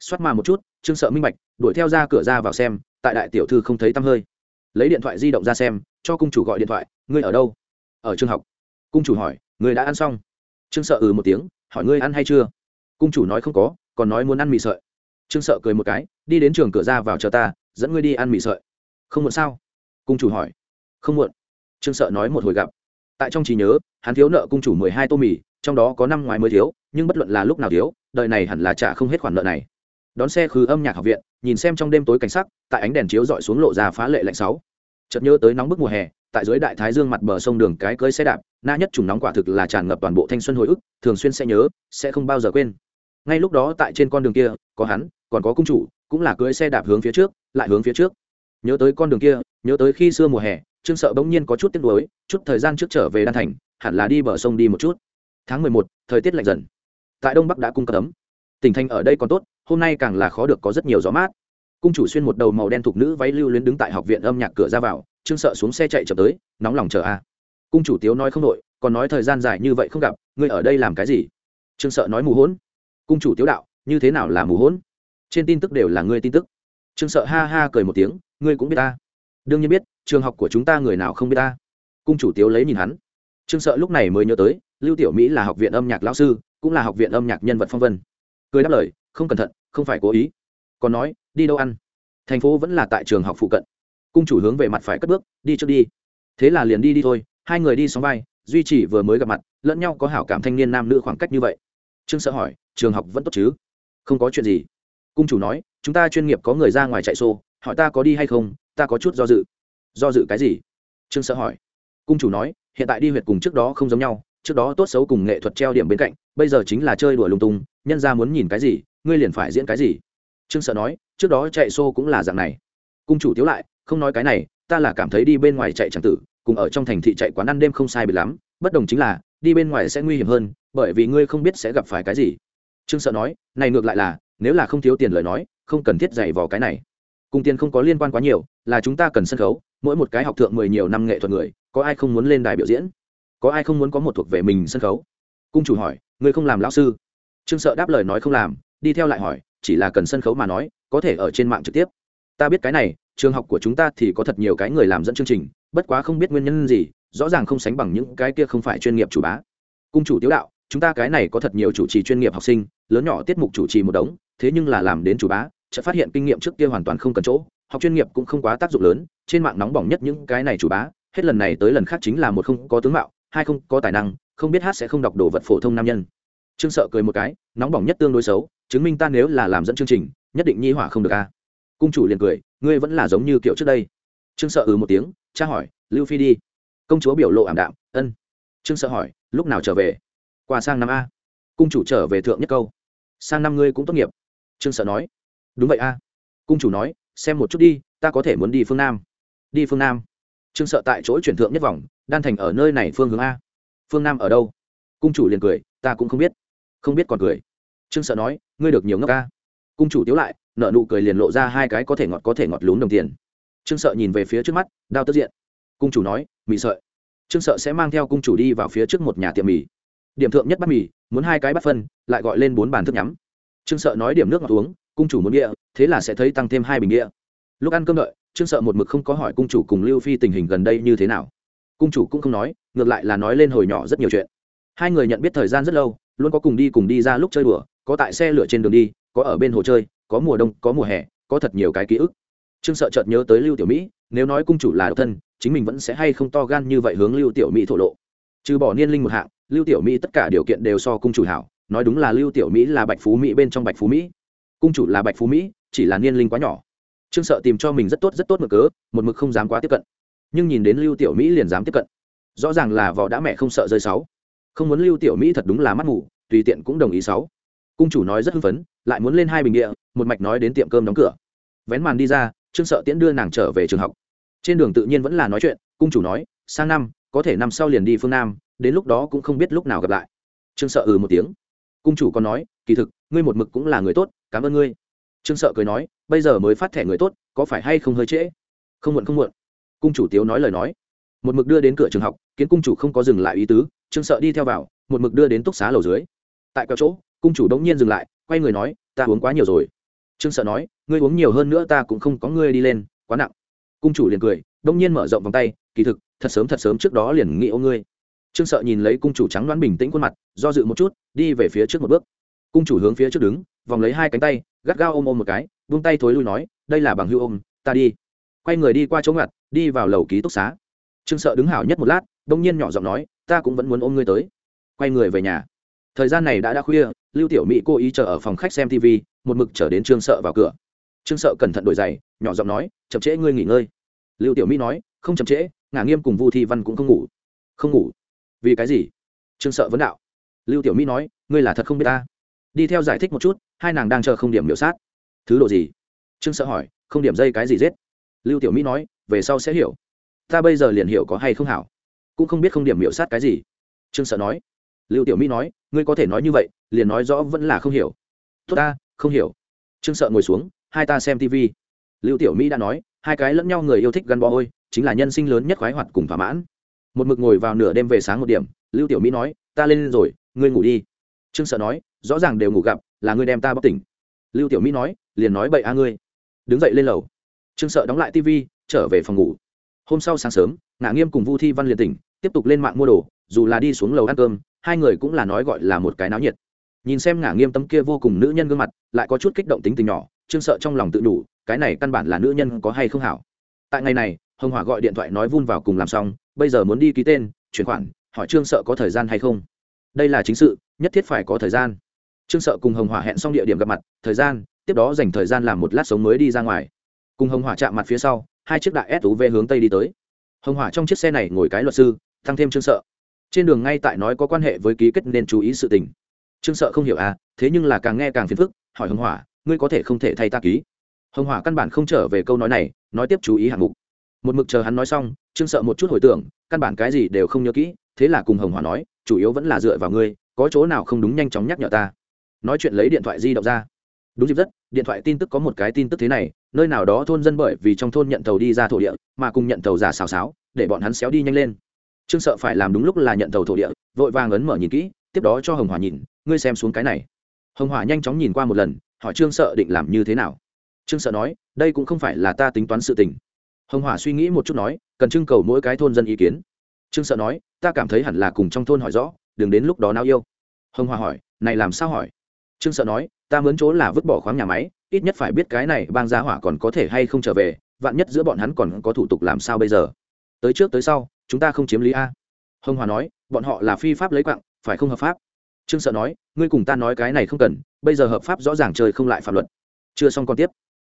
Speaker 1: Xoát mà một chút, trương sợ minh bạch, đuổi theo ra cửa ra vào xem, tại đại tiểu thư không thấy tăm hơi lấy điện thoại di động ra xem, cho cung chủ gọi điện thoại, ngươi ở đâu? Ở trường học. Cung chủ hỏi, ngươi đã ăn xong? Trương sợ ừ một tiếng, hỏi ngươi ăn hay chưa? Cung chủ nói, không có, còn nói muốn ăn mì sợi. Trương sợ cười một cái, đi đến trường cửa ra vào chờ ta, dẫn ngươi đi ăn mì sợi. Không muộn sao? Cung chủ hỏi. Không muộn. Trương sợ nói một hồi gặp. Tại trong trí nhớ, hắn thiếu nợ cung chủ mười hai tô mì, trong đó có năm ngoài mới thiếu, nhưng bất luận là lúc nào thiếu, đời này hẳn là trả không hết khoản nợ này đón xe khứ âm nhạc học viện, nhìn xem trong đêm tối cảnh sắc, tại ánh đèn chiếu dọi xuống lộ ra phá lệ lạnh sáu. Chợt nhớ tới nóng bức mùa hè, tại dưới đại thái dương mặt bờ sông đường cái cưới xe đạp, na nhất trùng nóng quả thực là tràn ngập toàn bộ thanh xuân hồi ức, thường xuyên sẽ nhớ, sẽ không bao giờ quên. Ngay lúc đó tại trên con đường kia, có hắn, còn có cung chủ, cũng là cưới xe đạp hướng phía trước, lại hướng phía trước. Nhớ tới con đường kia, nhớ tới khi xưa mùa hè, trương sợ bỗng nhiên có chút tiếc nuối, chút thời gian trước trở về đan thành, hẳn là đi bờ sông đi một chút. Tháng mười một, thời tiết lạnh dần. Tại đông bắc đã cung cấp ấm. Tỉnh thành ở đây còn tốt hôm nay càng là khó được có rất nhiều gió mát. Cung chủ xuyên một đầu màu đen thục nữ váy lưu luyến đứng tại học viện âm nhạc cửa ra vào, trương sợ xuống xe chạy chậm tới, nóng lòng chờ a. Cung chủ tiếu nói không đội còn nói thời gian dài như vậy không gặp, ngươi ở đây làm cái gì? Trương sợ nói mù hỗn cung chủ tiếu đạo, như thế nào là mù hỗn trên tin tức đều là ngươi tin tức. Trương sợ ha ha cười một tiếng, ngươi cũng biết ta. Đương nhiên biết, trường học của chúng ta người nào không biết ta. Cung chủ tiếu lấy nhìn hắn. Trương sợ lúc này mới nhớ tới, lưu tiểu mỹ là học viện âm nhạc lão sư, cũng là học viện âm nhạc nhân vật phong vân. Cười đáp lời, không cẩn thận không phải cố ý. Còn nói, đi đâu ăn? Thành phố vẫn là tại trường học phụ cận. Cung chủ hướng về mặt phải cất bước, đi trước đi. Thế là liền đi đi thôi, hai người đi sóng vai, duy trì vừa mới gặp mặt, lẫn nhau có hảo cảm thanh niên nam nữ khoảng cách như vậy. Trương sợ hỏi, trường học vẫn tốt chứ? Không có chuyện gì. Cung chủ nói, chúng ta chuyên nghiệp có người ra ngoài chạy xô, hỏi ta có đi hay không, ta có chút do dự. Do dự cái gì? Trương sợ hỏi. Cung chủ nói, hiện tại đi huyệt cùng trước đó không giống nhau, trước đó tốt xấu cùng nghệ thuật treo điểm bên cạnh, bây giờ chính là chơi đùa lung tung, nhân ra muốn nhìn cái gì ngươi liền phải diễn cái gì? Trương sợ nói, trước đó chạy xô cũng là dạng này. Cung chủ tiếu lại, không nói cái này, ta là cảm thấy đi bên ngoài chạy chẳng tử, cùng ở trong thành thị chạy quán ăn đêm không sai bị lắm, bất đồng chính là, đi bên ngoài sẽ nguy hiểm hơn, bởi vì ngươi không biết sẽ gặp phải cái gì. Trương sợ nói, này ngược lại là, nếu là không thiếu tiền lời nói, không cần thiết dạy vào cái này. Cùng tiền không có liên quan quá nhiều, là chúng ta cần sân khấu, mỗi một cái học thượng mười nhiều năm nghệ thuật người, có ai không muốn lên đài biểu diễn? Có ai không muốn có một thuộc về mình sân khấu? Cung chủ hỏi, ngươi không làm lão sư? Trương sợ đáp lời nói không làm đi theo lại hỏi, chỉ là cần sân khấu mà nói, có thể ở trên mạng trực tiếp. Ta biết cái này, trường học của chúng ta thì có thật nhiều cái người làm dẫn chương trình, bất quá không biết nguyên nhân gì, rõ ràng không sánh bằng những cái kia không phải chuyên nghiệp chủ bá. Cung chủ tiếu đạo, chúng ta cái này có thật nhiều chủ trì chuyên nghiệp học sinh, lớn nhỏ tiết mục chủ trì một đống, thế nhưng là làm đến chủ bá, chợt phát hiện kinh nghiệm trước kia hoàn toàn không cần chỗ, học chuyên nghiệp cũng không quá tác dụng lớn, trên mạng nóng bỏng nhất những cái này chủ bá, hết lần này tới lần khác chính là một không có tướng mạo, hai không có tài năng, không biết hát sẽ không đọc đồ vật phổ thông nam nhân. Trương sợ cười một cái, nóng bỏng nhất tương đối xấu chứng minh ta nếu là làm dẫn chương trình, nhất định nhi hỏa không được a. Cung chủ liền cười, ngươi vẫn là giống như kiểu trước đây. Trương sợ ừ một tiếng, cha hỏi, lưu phi đi. Công chúa biểu lộ ảm đạm, ân. Trương sợ hỏi, lúc nào trở về? Qua sang năm a. Cung chủ trở về thượng nhất câu, sang năm ngươi cũng tốt nghiệp. Trương sợ nói, đúng vậy a. Cung chủ nói, xem một chút đi, ta có thể muốn đi phương nam. Đi phương nam? Trương sợ tại chỗ chuyển thượng nhất vòng, đan thành ở nơi này phương hướng a. Phương nam ở đâu? Cung chủ liền cười, ta cũng không biết. Không biết còn cười trương sợ nói, ngươi được nhiều ngốc ca. Cung chủ tiếu lại nợ nụ cười liền lộ ra hai cái có thể ngọt có thể ngọt lún đồng tiền. Trương sợ nhìn về phía trước mắt, đao tức diện. Cung chủ nói mì sợi. Trương sợ sẽ mang theo cung chủ đi vào phía trước một nhà tiệm mì. Điểm thượng nhất bát mì, muốn hai cái bát phân, lại gọi lên bốn bàn thức nhắm. Trương sợ nói điểm nước ngọt uống, cung chủ muốn địa, thế là sẽ thấy tăng thêm hai bình địa. Lúc ăn cơm đợi, trương sợ một mực không có hỏi cung chủ cùng lưu phi tình hình gần đây như thế nào. Cung chủ cũng không nói, ngược lại là nói lên hồi nhỏ rất nhiều chuyện. Hai người nhận biết thời gian rất lâu, luôn có cùng đi cùng đi ra lúc chơi đùa có tại xe lửa trên đường đi, có ở bên hồ chơi, có mùa đông, có mùa hè, có thật nhiều cái ký ức. Trương sợ chợt nhớ tới lưu tiểu mỹ, nếu nói cung chủ là độc thân, chính mình vẫn sẽ hay không to gan như vậy hướng lưu tiểu mỹ thổ lộ. Trừ bỏ niên linh một hạng, lưu tiểu mỹ tất cả điều kiện đều so cung chủ hảo, nói đúng là lưu tiểu mỹ là bạch phú mỹ bên trong bạch phú mỹ. Cung chủ là bạch phú mỹ, chỉ là niên linh quá nhỏ. Trương sợ tìm cho mình rất tốt rất tốt mực cớ, một mực không dám quá tiếp cận. Nhưng nhìn đến lưu tiểu mỹ liền dám tiếp cận. Rõ ràng là vỏ đã mẹ không sợ rơi sáu. Không muốn lưu tiểu mỹ thật đúng là mắt ngủ tùy tiện cũng đồng ý sáu cung chủ nói rất hưng phấn, lại muốn lên hai bình địa, một mạch nói đến tiệm cơm đóng cửa. Vén màn đi ra, trương sợ tiễn đưa nàng trở về trường học. Trên đường tự nhiên vẫn là nói chuyện, cung chủ nói, sang năm, có thể năm sau liền đi phương nam, đến lúc đó cũng không biết lúc nào gặp lại. Trương sợ ừ một tiếng. Cung chủ còn nói, kỳ thực, ngươi một mực cũng là người tốt, cảm ơn ngươi. Trương sợ cười nói, bây giờ mới phát thẻ người tốt, có phải hay không hơi trễ? Không muộn không muộn. Cung chủ tiếu nói lời nói. Một mực đưa đến cửa trường học, kiến cung chủ không có dừng lại ý tứ, trương sợ đi theo vào, một mực đưa đến túc xá lầu dưới. Tại quẹo chỗ cung chủ đống nhiên dừng lại, quay người nói, ta uống quá nhiều rồi. Trương sợ nói, ngươi uống nhiều hơn nữa ta cũng không có ngươi đi lên, quá nặng. Cung chủ liền cười, đống nhiên mở rộng vòng tay, kỳ thực, thật sớm thật sớm trước đó liền nghĩ ô ngươi. Trương sợ nhìn lấy cung chủ trắng đoán bình tĩnh khuôn mặt, do dự một chút, đi về phía trước một bước. Cung chủ hướng phía trước đứng, vòng lấy hai cánh tay, gắt gao ôm ôm một cái vung tay thối lui nói, đây là bằng hưu ôm, ta đi. Quay người đi qua chỗ ngặt, đi vào lầu ký túc xá. Trương sợ đứng hảo nhất một lát đông nhiên nhỏ giọng nói, ta cũng vẫn muốn ôm ngươi tới. Quay người về nhà thời gian này đã đã khuya, lưu tiểu mỹ cố ý chờ ở phòng khách xem tv một mực chờ đến trương sợ vào cửa. Trương sợ cẩn thận đổi giày, nhỏ giọng nói, chậm trễ ngươi nghỉ ngơi. Lưu tiểu mỹ nói, không chậm trễ, ngả nghiêm cùng vu thi văn cũng không ngủ. Không ngủ? Vì cái gì? Trương sợ vấn đạo. Lưu tiểu mỹ nói, ngươi là thật không biết ta. Đi theo giải thích một chút, hai nàng đang chờ không điểm miểu sát. Thứ độ gì? Trương sợ hỏi, không điểm dây cái gì giết? Lưu tiểu mỹ nói, về sau sẽ hiểu. Ta bây giờ liền hiểu có hay không hảo. Cũng không biết không điểm miểu sát cái gì. Trương sợ nói lưu tiểu mỹ nói, ngươi có thể nói như vậy, liền nói rõ vẫn là không hiểu. Tốt ta, không hiểu. Trương sợ ngồi xuống, hai ta xem tv lưu tiểu mỹ đã nói, hai cái lẫn nhau người yêu thích gắn bó ôi chính là nhân sinh lớn nhất khoái hoạt cùng thỏa mãn. Một mực ngồi vào nửa đêm về sáng một điểm, lưu tiểu mỹ nói, ta lên rồi, ngươi ngủ đi. Trương sợ nói, rõ ràng đều ngủ gặp, là ngươi đem ta bất tỉnh. Lưu tiểu mỹ nói, liền nói bậy a ngươi. Đứng dậy lên lầu. Trương sợ đóng lại tv trở về phòng ngủ. Hôm sau sáng sớm ngã nghiêm cùng vu thi văn liền tỉnh, tiếp tục lên mạng mua đồ, dù là đi xuống lầu ăn cơm hai người cũng là nói gọi là một cái náo nhiệt. Nhìn xem ngả nghiêm tấm kia vô cùng nữ nhân gương mặt, lại có chút kích động tính tình nhỏ, trương sợ trong lòng tự đủ, cái này căn bản là nữ nhân có hay không hảo. Tại ngày này, hồng hỏa gọi điện thoại nói vun vào cùng làm xong, bây giờ muốn đi ký tên, chuyển khoản, hỏi trương sợ có thời gian hay không. Đây là chính sự, nhất thiết phải có thời gian. Trương sợ cùng hồng hỏa hẹn xong địa điểm gặp mặt, thời gian, tiếp đó dành thời gian làm một lát sống mới đi ra ngoài. Cùng hồng hỏa chạm mặt phía sau, hai chiếc đại SUV hướng tây đi tới. Hồng hỏa trong chiếc xe này ngồi cái luật sư, tăng thêm trương sợ trên đường ngay tại nói có quan hệ với ký kết nên chú ý sự tình. Trương sợ không hiểu à thế nhưng là càng nghe càng phiền phức, hỏi hồng hỏa, ngươi có thể không thể thay ta ký? Hồng hỏa căn bản không trở về câu nói này, nói tiếp chú ý hạng mục. Một mực chờ hắn nói xong, trương sợ một chút hồi tưởng, căn bản cái gì đều không nhớ kỹ, thế là cùng hồng hỏa nói, chủ yếu vẫn là dựa vào ngươi, có chỗ nào không đúng nhanh chóng nhắc nhở ta. Nói chuyện lấy điện thoại di động ra. Đúng dịp rất, điện thoại tin tức có một cái tin tức thế này, nơi nào đó thôn dân bởi vì trong thôn nhận tàu đi ra thổ địa, mà cùng nhận tàu giả xào xáo, để bọn hắn xéo đi nhanh lên trương sợ phải làm đúng lúc là nhận tàu thổ địa, vội vàng ấn mở nhìn kỹ, tiếp đó cho hồng hòa nhìn, ngươi xem xuống cái này. Hồng hòa nhanh chóng nhìn qua một lần, hỏi trương sợ định làm như thế nào. Trương sợ nói, đây cũng không phải là ta tính toán sự tình. Hồng hòa suy nghĩ một chút nói, cần trưng cầu mỗi cái thôn dân ý kiến. Trương sợ nói, ta cảm thấy hẳn là cùng trong thôn hỏi rõ, đừng đến lúc đó nào yêu. Hồng hòa hỏi, này làm sao hỏi? Trương sợ nói, ta mướn chỗ là vứt bỏ khoáng nhà máy, ít nhất phải biết cái này bang gia hỏa còn có thể hay không trở về, vạn nhất giữa bọn hắn còn có thủ tục làm sao bây giờ? Tới trước tới sau chúng ta không chiếm lý a. Hồng hòa nói, bọn họ là phi pháp lấy quặng phải không hợp pháp? Trương sợ nói, ngươi cùng ta nói cái này không cần, bây giờ hợp pháp rõ ràng chơi không lại phạm luật. Chưa xong còn tiếp.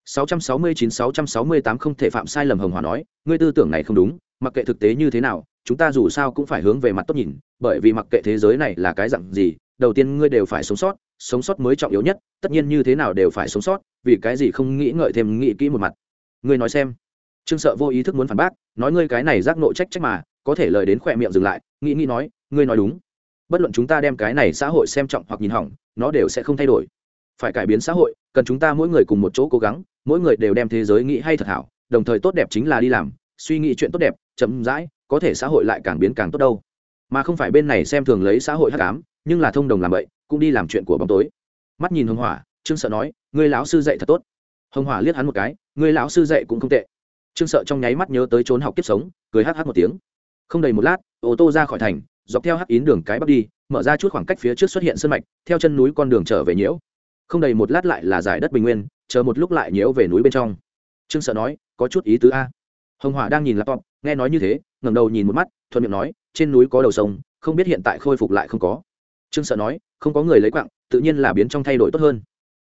Speaker 1: 669-668 không thể phạm sai lầm hồng hòa nói, ngươi tư tưởng này không đúng, mặc kệ thực tế như thế nào, chúng ta dù sao cũng phải hướng về mặt tốt nhìn, bởi vì mặc kệ thế giới này là cái dặn gì, đầu tiên ngươi đều phải sống sót sống sót mới trọng yếu nhất, tất nhiên như thế nào đều phải sống sót, vì cái gì không nghĩ ngợi thêm nghĩ kỹ một mặt. Ngươi nói xem trương sợ vô ý thức muốn phản bác, nói ngươi cái này giác nội trách trách mà, có thể lời đến khỏe miệng dừng lại, nghĩ nghĩ nói, ngươi nói đúng. Bất luận chúng ta đem cái này xã hội xem trọng hoặc nhìn hỏng, nó đều sẽ không thay đổi. Phải cải biến xã hội, cần chúng ta mỗi người cùng một chỗ cố gắng, mỗi người đều đem thế giới nghĩ hay thật hảo, đồng thời tốt đẹp chính là đi làm, suy nghĩ chuyện tốt đẹp, chậm rãi, có thể xã hội lại càng biến càng tốt đâu. Mà không phải bên này xem thường lấy xã hội hắc ám, nhưng là thông đồng làm vậy, cũng đi làm chuyện của bóng tối. Mắt nhìn hưng hỏa, trương sợ nói, ngươi lão sư dạy thật tốt. Hưng hỏa liếc hắn một cái, ngươi lão sư dạy cũng không tệ trương sợ trong nháy mắt nhớ tới trốn học kiếp sống, cười hh một tiếng. Không đầy một lát, ô tô ra khỏi thành, dọc theo hắc ín đường cái bắc đi, mở ra chút khoảng cách phía trước xuất hiện sân mạch, theo chân núi con đường trở về nhiễu. Không đầy một lát lại là giải đất bình nguyên, chờ một lúc lại nhiễu về núi bên trong. Trương sợ nói, có chút ý tứ a. Hồng hỏa đang nhìn laptop, nghe nói như thế, ngẩng đầu nhìn một mắt, thuận miệng nói, trên núi có đầu sông, không biết hiện tại khôi phục lại không có. Trương sợ nói, không có người lấy quặng tự nhiên là biến trong thay đổi tốt hơn.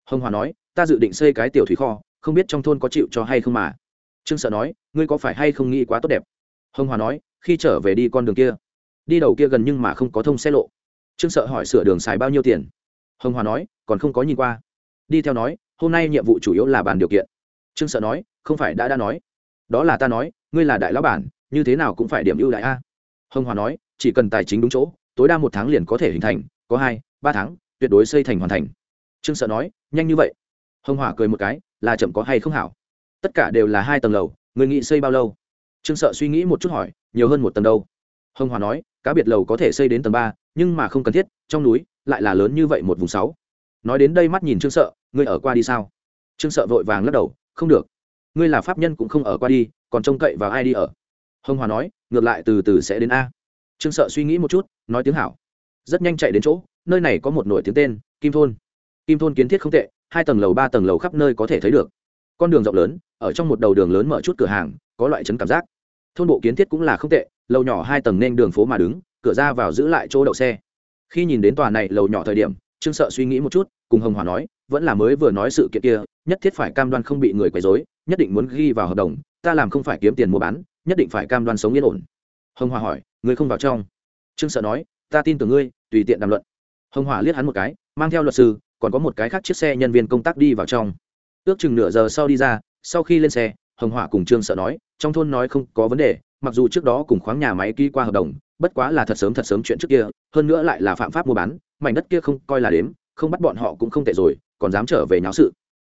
Speaker 1: Hồng hòa nói, ta dự định xây cái tiểu thủy kho, không biết trong thôn có chịu cho hay không mà trương sợ nói, ngươi có phải hay không nghĩ quá tốt đẹp? Hồng hòa nói, khi trở về đi con đường kia. Đi đầu kia gần nhưng mà không có thông xe lộ. Trương sợ hỏi sửa đường xài bao nhiêu tiền? Hồng hòa nói, còn không có nhìn qua. Đi theo nói, hôm nay nhiệm vụ chủ yếu là bàn điều kiện. Trương sợ nói, không phải đã đã nói. Đó là ta nói, ngươi là đại lão bản, như thế nào cũng phải điểm ưu đại a. Hồng hòa nói, chỉ cần tài chính đúng chỗ, tối đa một tháng liền có thể hình thành, có hai, ba tháng, tuyệt đối xây thành hoàn thành. Trương sợ nói, nhanh như vậy. Hồng hòa cười một cái, là chậm có hay không hảo? Tất cả đều là hai tầng lầu, người nghĩ xây bao lâu? Trương sợ suy nghĩ một chút hỏi, nhiều hơn một tầng đâu? Hồng hòa nói, cá biệt lầu có thể xây đến tầng ba, nhưng mà không cần thiết, trong núi lại là lớn như vậy một vùng sáu. Nói đến đây mắt nhìn trương sợ, ngươi ở qua đi sao? Trương sợ vội vàng lắc đầu, không được. Ngươi là pháp nhân cũng không ở qua đi, còn trông cậy vào ai đi ở? Hồng hòa nói, ngược lại từ từ sẽ đến a. Trương sợ suy nghĩ một chút, nói tiếng hảo. Rất nhanh chạy đến chỗ, nơi này có một nổi tiếng tên, kim thôn. Kim thôn kiến thiết không tệ, hai tầng lầu ba tầng lầu khắp nơi có thể thấy được con đường rộng lớn, ở trong một đầu đường lớn mở chút cửa hàng, có loại chấn cảm giác. Thôn bộ kiến thiết cũng là không tệ, lầu nhỏ hai tầng nên đường phố mà đứng, cửa ra vào giữ lại chỗ đậu xe. Khi nhìn đến tòa này lầu nhỏ thời điểm, trương sợ suy nghĩ một chút, cùng hồng hòa nói, vẫn là mới vừa nói sự kiện kia, nhất thiết phải cam đoan không bị người quấy dối nhất định muốn ghi vào hợp đồng, ta làm không phải kiếm tiền mua bán, nhất định phải cam đoan sống yên ổn. Hồng hòa hỏi, người không vào trong? Trương sợ nói, ta tin tưởng ngươi, tùy tiện đàm luận. Hồng hòa liếc hắn một cái, mang theo luật sư, còn có một cái khác chiếc xe nhân viên công tác đi vào trong ước chừng nửa giờ sau đi ra, sau khi lên xe, hồng hỏa cùng trương sợ nói, trong thôn nói không có vấn đề, mặc dù trước đó cùng khoáng nhà máy ký qua hợp đồng, bất quá là thật sớm thật sớm chuyện trước kia, hơn nữa lại là phạm pháp mua bán, mảnh đất kia không coi là đếm, không bắt bọn họ cũng không tệ rồi, còn dám trở về nháo sự.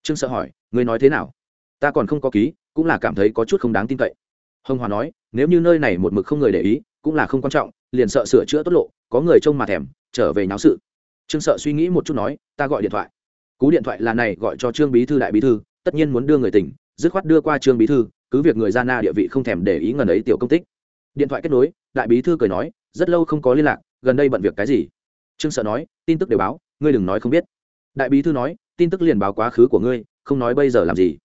Speaker 1: Trương sợ hỏi, ngươi nói thế nào? Ta còn không có ký, cũng là cảm thấy có chút không đáng tin cậy. Hồng hòa nói, nếu như nơi này một mực không người để ý, cũng là không quan trọng, liền sợ sửa chữa tốt lộ, có người trông mà thèm, trở về nháo sự. Trương sợ suy nghĩ một chút nói, ta gọi điện thoại cú điện thoại là này, gọi cho trương bí thư đại bí thư, tất nhiên muốn đưa người tỉnh, dứt khoát đưa qua trương bí thư, cứ việc người ra na địa vị không thèm để ý ngần ấy tiểu công tích. Điện thoại kết nối, đại bí thư cười nói, rất lâu không có liên lạc, gần đây bận việc cái gì? Trương sợ nói, tin tức đều báo, ngươi đừng nói không biết. Đại bí thư nói, tin tức liền báo quá khứ của ngươi, không nói bây giờ làm gì.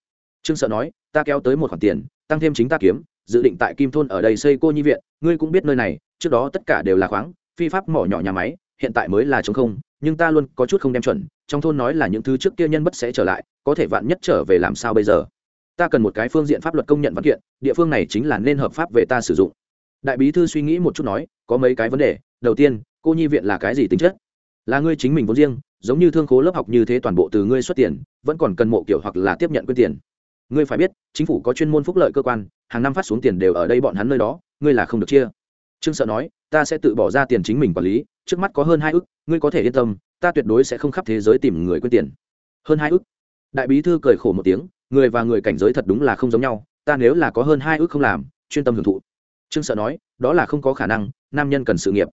Speaker 1: Trương sợ nói, ta kéo tới một khoản tiền, tăng thêm chính ta kiếm, dự định tại kim thôn ở đây xây cô nhi viện, ngươi cũng biết nơi này, trước đó tất cả đều là khoáng, phi pháp mỏ nhỏ nhà máy hiện tại mới là chống không, nhưng ta luôn có chút không đem chuẩn, trong thôn nói là những thứ trước kia nhân bất sẽ trở lại, có thể vạn nhất trở về làm sao bây giờ? Ta cần một cái phương diện pháp luật công nhận văn kiện, địa phương này chính là nên hợp pháp về ta sử dụng. Đại bí thư suy nghĩ một chút nói, có mấy cái vấn đề. Đầu tiên, cô nhi viện là cái gì tính chất? Là ngươi chính mình vốn riêng, giống như thương khố lớp học như thế toàn bộ từ ngươi xuất tiền, vẫn còn cần mộ kiểu hoặc là tiếp nhận quyên tiền. Ngươi phải biết, chính phủ có chuyên môn phúc lợi cơ quan, hàng năm phát xuống tiền đều ở đây bọn hắn nơi đó, ngươi là không được chia. Trương sợ nói, ta sẽ tự bỏ ra tiền chính mình quản lý trước mắt có hơn hai ước ngươi có thể yên tâm, ta tuyệt đối sẽ không khắp thế giới tìm người quyên tiền. Hơn hai ước đại bí thư cười khổ một tiếng, người và người cảnh giới thật đúng là không giống nhau, ta nếu là có hơn hai ước không làm, chuyên tâm hưởng thụ. Trương sợ nói, đó là không có khả năng, nam nhân cần sự nghiệp.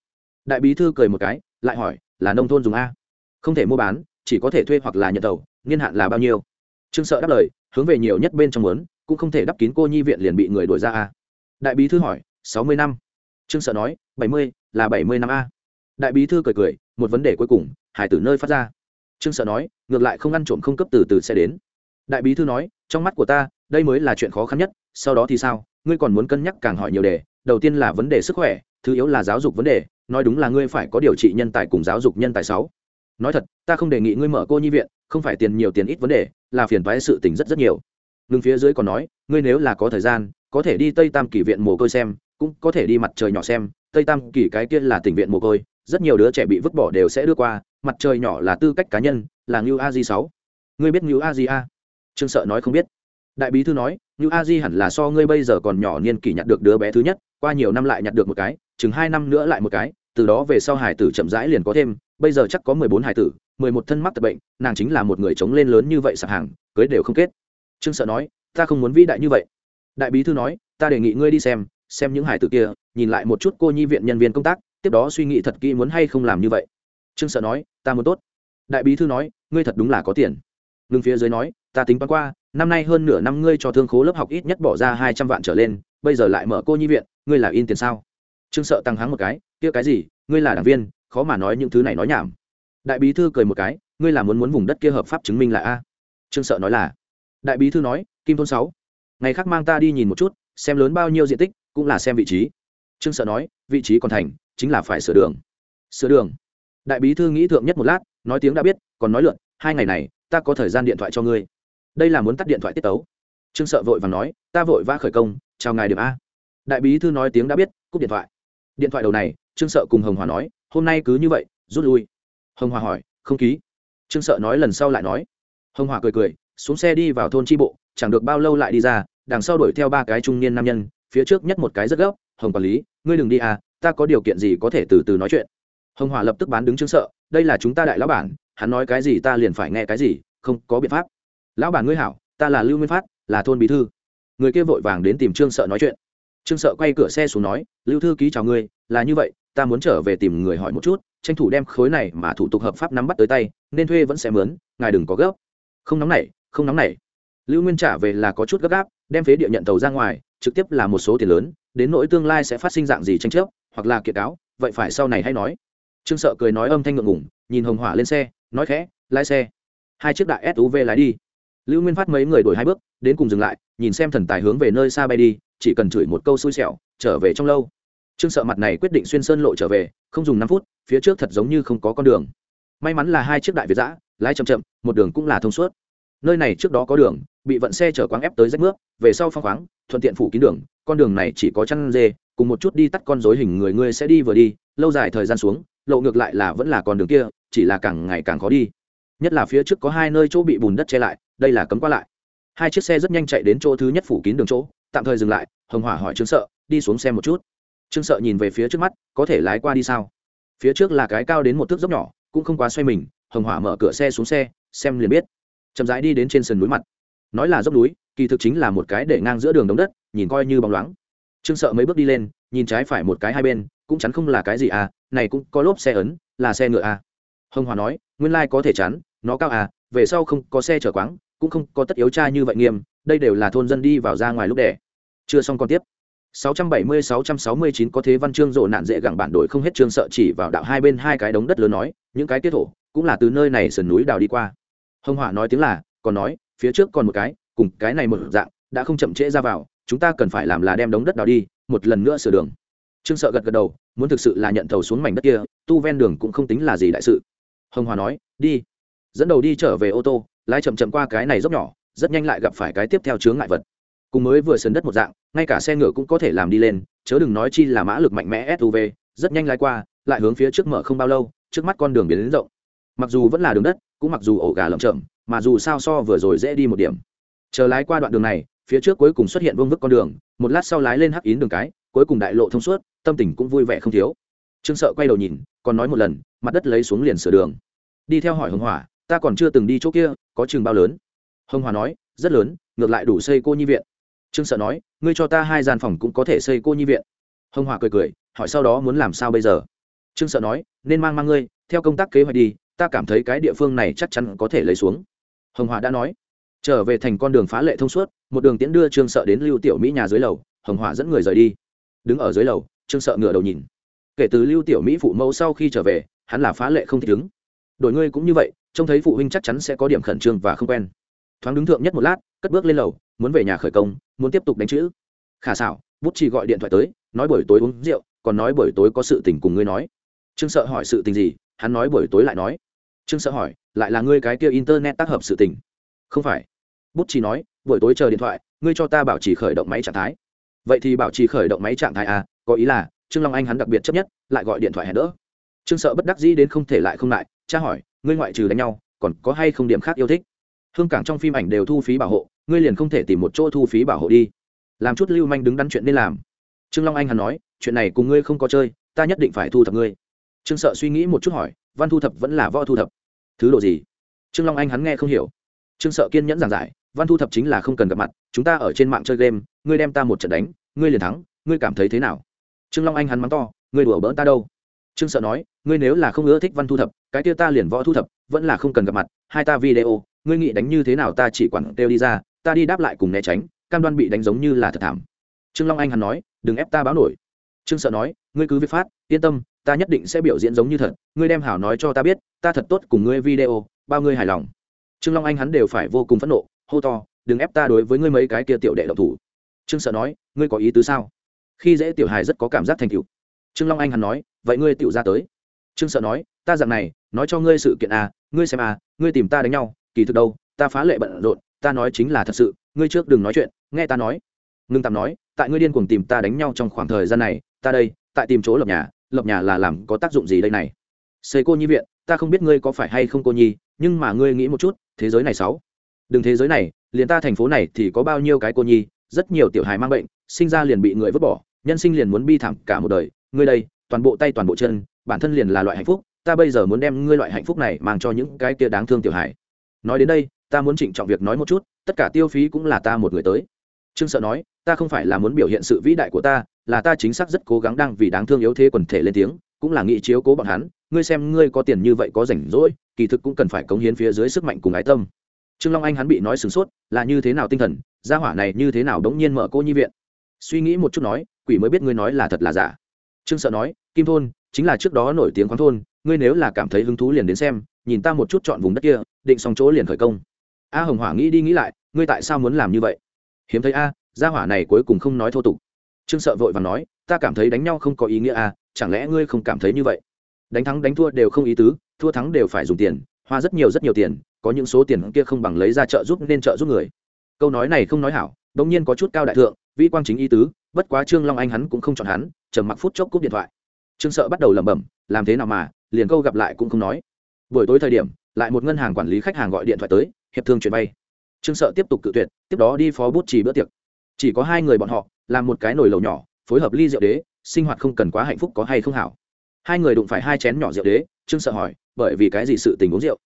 Speaker 1: Đại bí thư cười một cái, lại hỏi, là nông thôn dùng a? Không thể mua bán, chỉ có thể thuê hoặc là nhận tàu, niên hạn là bao nhiêu? Trương sợ đáp lời, hướng về nhiều nhất bên trong muốn, cũng không thể đắp kín cô nhi viện liền bị người đuổi ra a. Đại bí thư hỏi, sáu mươi năm. Trương sợ nói, bảy mươi, là bảy mươi năm a đại bí thư cười cười, một vấn đề cuối cùng, hải tử nơi phát ra. Trương sợ nói, ngược lại không ăn trộm không cấp từ từ sẽ đến. Đại bí thư nói, trong mắt của ta, đây mới là chuyện khó khăn nhất, sau đó thì sao? Ngươi còn muốn cân nhắc càng hỏi nhiều đề, đầu tiên là vấn đề sức khỏe, thứ yếu là giáo dục vấn đề, nói đúng là ngươi phải có điều trị nhân tài cùng giáo dục nhân tài sáu. Nói thật, ta không đề nghị ngươi mở cô nhi viện, không phải tiền nhiều tiền ít vấn đề, là phiền toái sự tình rất rất nhiều. Ngừng phía dưới còn nói, ngươi nếu là có thời gian, có thể đi tây tam kỳ viện mồ côi xem, cũng có thể đi mặt trời nhỏ xem, tây tam kỳ cái kia là tỉnh viện mồ côi rất nhiều đứa trẻ bị vứt bỏ đều sẽ đưa qua, mặt trời nhỏ là tư cách cá nhân, là ngưu a di sáu. Ngươi biết ngưu a di a? Trương sợ nói không biết. Đại bí thư nói, ngưu a di hẳn là so ngươi bây giờ còn nhỏ niên kỷ nhặt được đứa bé thứ nhất, qua nhiều năm lại nhặt được một cái, chừng hai năm nữa lại một cái, từ đó về sau hải tử chậm rãi liền có thêm, bây giờ chắc có mười bốn hải tử, mười một thân mắc tật bệnh, nàng chính là một người chống lên lớn như vậy sạp hàng, cưới đều không kết. Trương sợ nói, ta không muốn vĩ đại như vậy. Đại bí thư nói, ta đề nghị ngươi đi xem xem những hải tử kia, nhìn lại một chút cô nhi viện nhân viên công tác tiếp đó suy nghĩ thật kỹ muốn hay không làm như vậy. Trương sợ nói, ta muốn tốt. Đại bí thư nói, ngươi thật đúng là có tiền. Ngưng phía dưới nói, ta tính toán qua, năm nay hơn nửa năm ngươi cho thương khố lớp học ít nhất bỏ ra hai trăm vạn trở lên, bây giờ lại mở cô nhi viện, ngươi là in tiền sao? Trương sợ tăng háng một cái, kia cái gì, ngươi là đảng viên, khó mà nói những thứ này nói nhảm. Đại bí thư cười một cái, ngươi là muốn muốn vùng đất kia hợp pháp chứng minh là a. Trương sợ nói là, đại bí thư nói, kim thôn sáu, ngày khác mang ta đi nhìn một chút, xem lớn bao nhiêu diện tích, cũng là xem vị trí trương sợ nói, vị trí còn thành, chính là phải sửa đường. Sửa đường? Đại bí thư nghĩ thượng nhất một lát, nói tiếng đã biết, còn nói lượn, hai ngày này, ta có thời gian điện thoại cho ngươi. Đây là muốn tắt điện thoại tiết tấu. Trương sợ vội và nói, ta vội vã khởi công, chào ngài điểm a. Đại bí thư nói tiếng đã biết, cúp điện thoại. Điện thoại đầu này, trương sợ cùng hồng hòa nói, hôm nay cứ như vậy, rút lui. Hồng hòa hỏi, không ký. Trương sợ nói lần sau lại nói. Hồng hòa cười cười, xuống xe đi vào thôn tri bộ, chẳng được bao lâu lại đi ra, đằng sau đuổi theo ba cái trung niên nam nhân, phía trước nhất một cái rất gấp hồng quản lý, ngươi đừng đi à ta có điều kiện gì có thể từ từ nói chuyện. Hồng hòa lập tức bán đứng trương sợ, đây là chúng ta đại lão bản, hắn nói cái gì ta liền phải nghe cái gì, không có biện pháp. Lão bản ngươi hảo, ta là lưu nguyên phát, là thôn bí thư. Người kia vội vàng đến tìm trương sợ nói chuyện. Trương sợ quay cửa xe xuống nói, lưu thư ký chào ngươi, là như vậy, ta muốn trở về tìm người hỏi một chút, tranh thủ đem khối này mà thủ tục hợp pháp nắm bắt tới tay, nên thuê vẫn sẽ mướn, ngài đừng có gấp. Không nóng nảy không nóng nảy lưu nguyên trả về là có chút gấp gáp, đem phế địa nhận tàu ra ngoài, trực tiếp là một số tiền lớn đến nỗi tương lai sẽ phát sinh dạng gì tranh chấp, hoặc là kiệt cáo, vậy phải sau này hay nói. Trương sợ cười nói âm thanh ngượng ngủng nhìn hồng hỏa lên xe, nói khẽ, lái xe. Hai chiếc đại suv lái đi. Lưu nguyên phát mấy người đổi hai bước, đến cùng dừng lại, nhìn xem thần tài hướng về nơi xa bay đi, chỉ cần chửi một câu xui xẻo, trở về trong lâu. Trương sợ mặt này quyết định xuyên sơn lộ trở về, không dùng năm phút, phía trước thật giống như không có con đường. May mắn là hai chiếc đại việt giã lái chậm chậm, một đường cũng là thông suốt nơi này trước đó có đường, bị vận xe chở quáng ép tới rách nước về sau phong khoáng, thuận tiện phủ kín đường, con đường này chỉ có chăn dê, cùng một chút đi tắt con dối hình người ngươi sẽ đi vừa đi, lâu dài thời gian xuống, lộ ngược lại là vẫn là con đường kia, chỉ là càng ngày càng khó đi. Nhất là phía trước có hai nơi chỗ bị bùn đất che lại, đây là cấm qua lại. Hai chiếc xe rất nhanh chạy đến chỗ thứ nhất phủ kín đường chỗ, tạm thời dừng lại, hồng hỏa hỏi trương sợ, đi xuống xe một chút. Trương sợ nhìn về phía trước mắt, có thể lái qua đi sao? Phía trước là cái cao đến một thước dốc nhỏ, cũng không quá xoay mình, hồng hỏa mở cửa xe xuống xe, xem liền biết chậm rãi đi đến trên sườn núi mặt. Nói là dốc núi, kỳ thực chính là một cái để ngang giữa đường đống đất, nhìn coi như bóng loáng. Trương sợ mấy bước đi lên, nhìn trái phải một cái hai bên, cũng chắn không là cái gì à này cũng có lốp xe ấn, là xe ngựa à. Hồng hòa nói, nguyên lai có thể chắn, nó cao à về sau không có xe chở quáng, cũng không có tất yếu tra như vậy nghiêm, đây đều là thôn dân đi vào ra ngoài lúc đẻ. Chưa xong còn tiếp. 670-669 có thế văn chương rộ nạn dễ gặng bản đổi không hết chương sợ chỉ vào đạo hai bên hai cái đống đất lớn nói, những cái tiết thổ, cũng là từ nơi này sườn núi đào đi qua hồng hỏa nói tiếng là, còn nói, phía trước còn một cái, cùng cái này một dạng, đã không chậm trễ ra vào, chúng ta cần phải làm là đem đống đất đào đi, một lần nữa sửa đường. Trương sợ gật gật đầu, muốn thực sự là nhận thầu xuống mảnh đất kia, tu ven đường cũng không tính là gì đại sự. Hồng hòa nói, đi. Dẫn đầu đi trở về ô tô, lái chậm chậm qua cái này dốc nhỏ, rất nhanh lại gặp phải cái tiếp theo chướng ngại vật. Cùng mới vừa sườn đất một dạng, ngay cả xe ngựa cũng có thể làm đi lên, chớ đừng nói chi là mã lực mạnh mẽ suv rất nhanh lái qua, lại hướng phía trước mở không bao lâu, trước mắt con đường biến đến rộng. Mặc dù vẫn là đường đất cũng mặc dù ổ gà lởm chởm, mà dù sao so vừa rồi dễ đi một điểm. Chờ lái qua đoạn đường này, phía trước cuối cùng xuất hiện vương vức con đường, một lát sau lái lên hắc yến đường cái, cuối cùng đại lộ thông suốt, tâm tình cũng vui vẻ không thiếu. Trương sợ quay đầu nhìn, còn nói một lần, mặt đất lấy xuống liền sửa đường. Đi theo hỏi hồng hỏa, ta còn chưa từng đi chỗ kia, có chừng bao lớn? Hồng hòa nói, rất lớn, ngược lại đủ xây cô nhi viện. Trương sợ nói, ngươi cho ta hai gian phòng cũng có thể xây cô nhi viện. Hồng hòa cười cười, hỏi, sau đó muốn làm sao bây giờ? Trương sợ nói, nên mang mang ngươi, theo công tác kế hoạch đi ta cảm thấy cái địa phương này chắc chắn có thể lấy xuống. Hồng hòa đã nói. Trở về thành con đường phá lệ thông suốt, một đường tiễn đưa trương sợ đến lưu tiểu mỹ nhà dưới lầu, hồng hòa dẫn người rời đi. Đứng ở dưới lầu, trương sợ ngửa đầu nhìn. Kể từ lưu tiểu mỹ phụ mẫu sau khi trở về, hắn là phá lệ không thích ứng. Đổi ngươi cũng như vậy, trông thấy phụ huynh chắc chắn sẽ có điểm khẩn trương và không quen. Thoáng đứng thượng nhất một lát, cất bước lên lầu, muốn về nhà khởi công, muốn tiếp tục đánh chữ. Khả xảo, bút chỉ gọi điện thoại tới, nói buổi tối uống rượu, còn nói buổi tối có sự tình cùng ngươi nói. Trương sợ hỏi sự tình gì, hắn nói buổi tối lại nói trương sợ hỏi, lại là ngươi cái kia internet tác hợp sự tình? Không phải. Bút chỉ nói, buổi tối chờ điện thoại, ngươi cho ta bảo trì khởi động máy trạng thái. Vậy thì bảo trì khởi động máy trạng thái à? Có ý là, trương long anh hắn đặc biệt chấp nhất, lại gọi điện thoại hẹn đỡ. Trương sợ bất đắc dĩ đến không thể lại không lại, cha hỏi, ngươi ngoại trừ đánh nhau, còn có hay không điểm khác yêu thích? Hương cảng trong phim ảnh đều thu phí bảo hộ, ngươi liền không thể tìm một chỗ thu phí bảo hộ đi. Làm chút lưu manh đứng đắn chuyện nên làm. Trương long anh hắn nói, chuyện này cùng ngươi không có chơi, ta nhất định phải thu thập ngươi. Trương sợ suy nghĩ một chút hỏi, văn thu thập vẫn là võ thu thập? Thứ độ gì? Trương long anh hắn nghe không hiểu. Trương sợ kiên nhẫn giảng giải, văn thu thập chính là không cần gặp mặt, chúng ta ở trên mạng chơi game, ngươi đem ta một trận đánh, ngươi liền thắng, ngươi cảm thấy thế nào? Trương long anh hắn mắng to, ngươi đùa bỡn ta đâu? Trương sợ nói, ngươi nếu là không ưa thích văn thu thập, cái kia ta liền võ thu thập, vẫn là không cần gặp mặt, hai ta video, ngươi nghĩ đánh như thế nào ta chỉ quản kêu đi ra, ta đi đáp lại cùng né tránh, cam đoan bị đánh giống như là thật thảm. Trương long anh hắn nói, đừng ép ta báo nổi. Trương sợ nói, ngươi cứ viết phát, yên tâm ta nhất định sẽ biểu diễn giống như thật, ngươi đem hảo nói cho ta biết, ta thật tốt cùng ngươi video, bao ngươi hài lòng. Trương long anh hắn đều phải vô cùng phẫn nộ, hô to, đừng ép ta đối với ngươi mấy cái kia tiểu đệ độc thủ. Trương sợ nói, ngươi có ý tứ sao? Khi dễ tiểu hài rất có cảm giác thành cựu trương long anh hắn nói, vậy ngươi tiểu ra tới. Trương sợ nói, ta dạng này, nói cho ngươi sự kiện à ngươi xem à ngươi tìm ta đánh nhau, kỳ thực đâu, ta phá lệ bận rộn, ta nói chính là thật sự, ngươi trước đừng nói chuyện, nghe ta nói. Ngưng tạm nói, tại ngươi điên cuồng tìm ta đánh nhau trong khoảng thời gian này, ta đây, tại tìm chỗ lập nhà lập nhà là làm có tác dụng gì đây này? Xây cô nhi viện, ta không biết ngươi có phải hay không cô nhi, nhưng mà ngươi nghĩ một chút, thế giới này sáu. Đừng thế giới này, liền ta thành phố này thì có bao nhiêu cái cô nhi, rất nhiều tiểu hài mang bệnh, sinh ra liền bị người vứt bỏ, nhân sinh liền muốn bi thảm cả một đời. Ngươi đây, toàn bộ tay toàn bộ chân, bản thân liền là loại hạnh phúc, ta bây giờ muốn đem ngươi loại hạnh phúc này mang cho những cái kia đáng thương tiểu hài. Nói đến đây, ta muốn trịnh trọng việc nói một chút, tất cả tiêu phí cũng là ta một người tới. Trương sợ nói, ta không phải là muốn biểu hiện sự vĩ đại của ta là ta chính xác rất cố gắng đang vì đáng thương yếu thế quần thể lên tiếng, cũng là nghị chiếu cố bọn hắn, ngươi xem ngươi có tiền như vậy có rảnh rỗi, kỳ thực cũng cần phải cống hiến phía dưới sức mạnh cùng ái tâm. Trương long anh hắn bị nói sửng sốt, là như thế nào tinh thần, gia hỏa này như thế nào đống nhiên mở cô nhi viện? Suy nghĩ một chút nói, quỷ mới biết ngươi nói là thật là giả. Trương sợ nói, kim thôn, chính là trước đó nổi tiếng khoáng thôn, ngươi nếu là cảm thấy hứng thú liền đến xem, nhìn ta một chút chọn vùng đất kia, định xong chỗ liền khởi công. A hồng hỏa nghĩ đi nghĩ lại, ngươi tại sao muốn làm như vậy? Hiếm thấy a, gia hỏa này cuối cùng không nói thô tục trương sợ vội và nói, ta cảm thấy đánh nhau không có ý nghĩa à? chẳng lẽ ngươi không cảm thấy như vậy? Đánh thắng đánh thua đều không ý tứ, thua thắng đều phải dùng tiền, hoa rất nhiều rất nhiều tiền, có những số tiền kia không bằng lấy ra trợ giúp nên trợ giúp người. Câu nói này không nói hảo đống nhiên có chút cao đại thượng, vĩ quang chính ý tứ, bất quá trương long anh hắn cũng không chọn hắn, trầm mặc phút chốc cúp điện thoại. Trương sợ bắt đầu lẩm bẩm, làm thế nào mà, liền câu gặp lại cũng không nói. Buổi tối thời điểm, lại một ngân hàng quản lý khách hàng gọi điện thoại tới, hiệp thương chuyển bay. Trương sợ tiếp tục cự tuyệt, tiếp đó đi phó bút trì bữa tiệc chỉ có hai người bọn họ, làm một cái nồi lầu nhỏ, phối hợp ly rượu đế, sinh hoạt không cần quá hạnh phúc có hay không hảo. Hai người đụng phải hai chén nhỏ rượu đế, trương sợ hỏi, bởi vì cái gì sự tình uống rượu?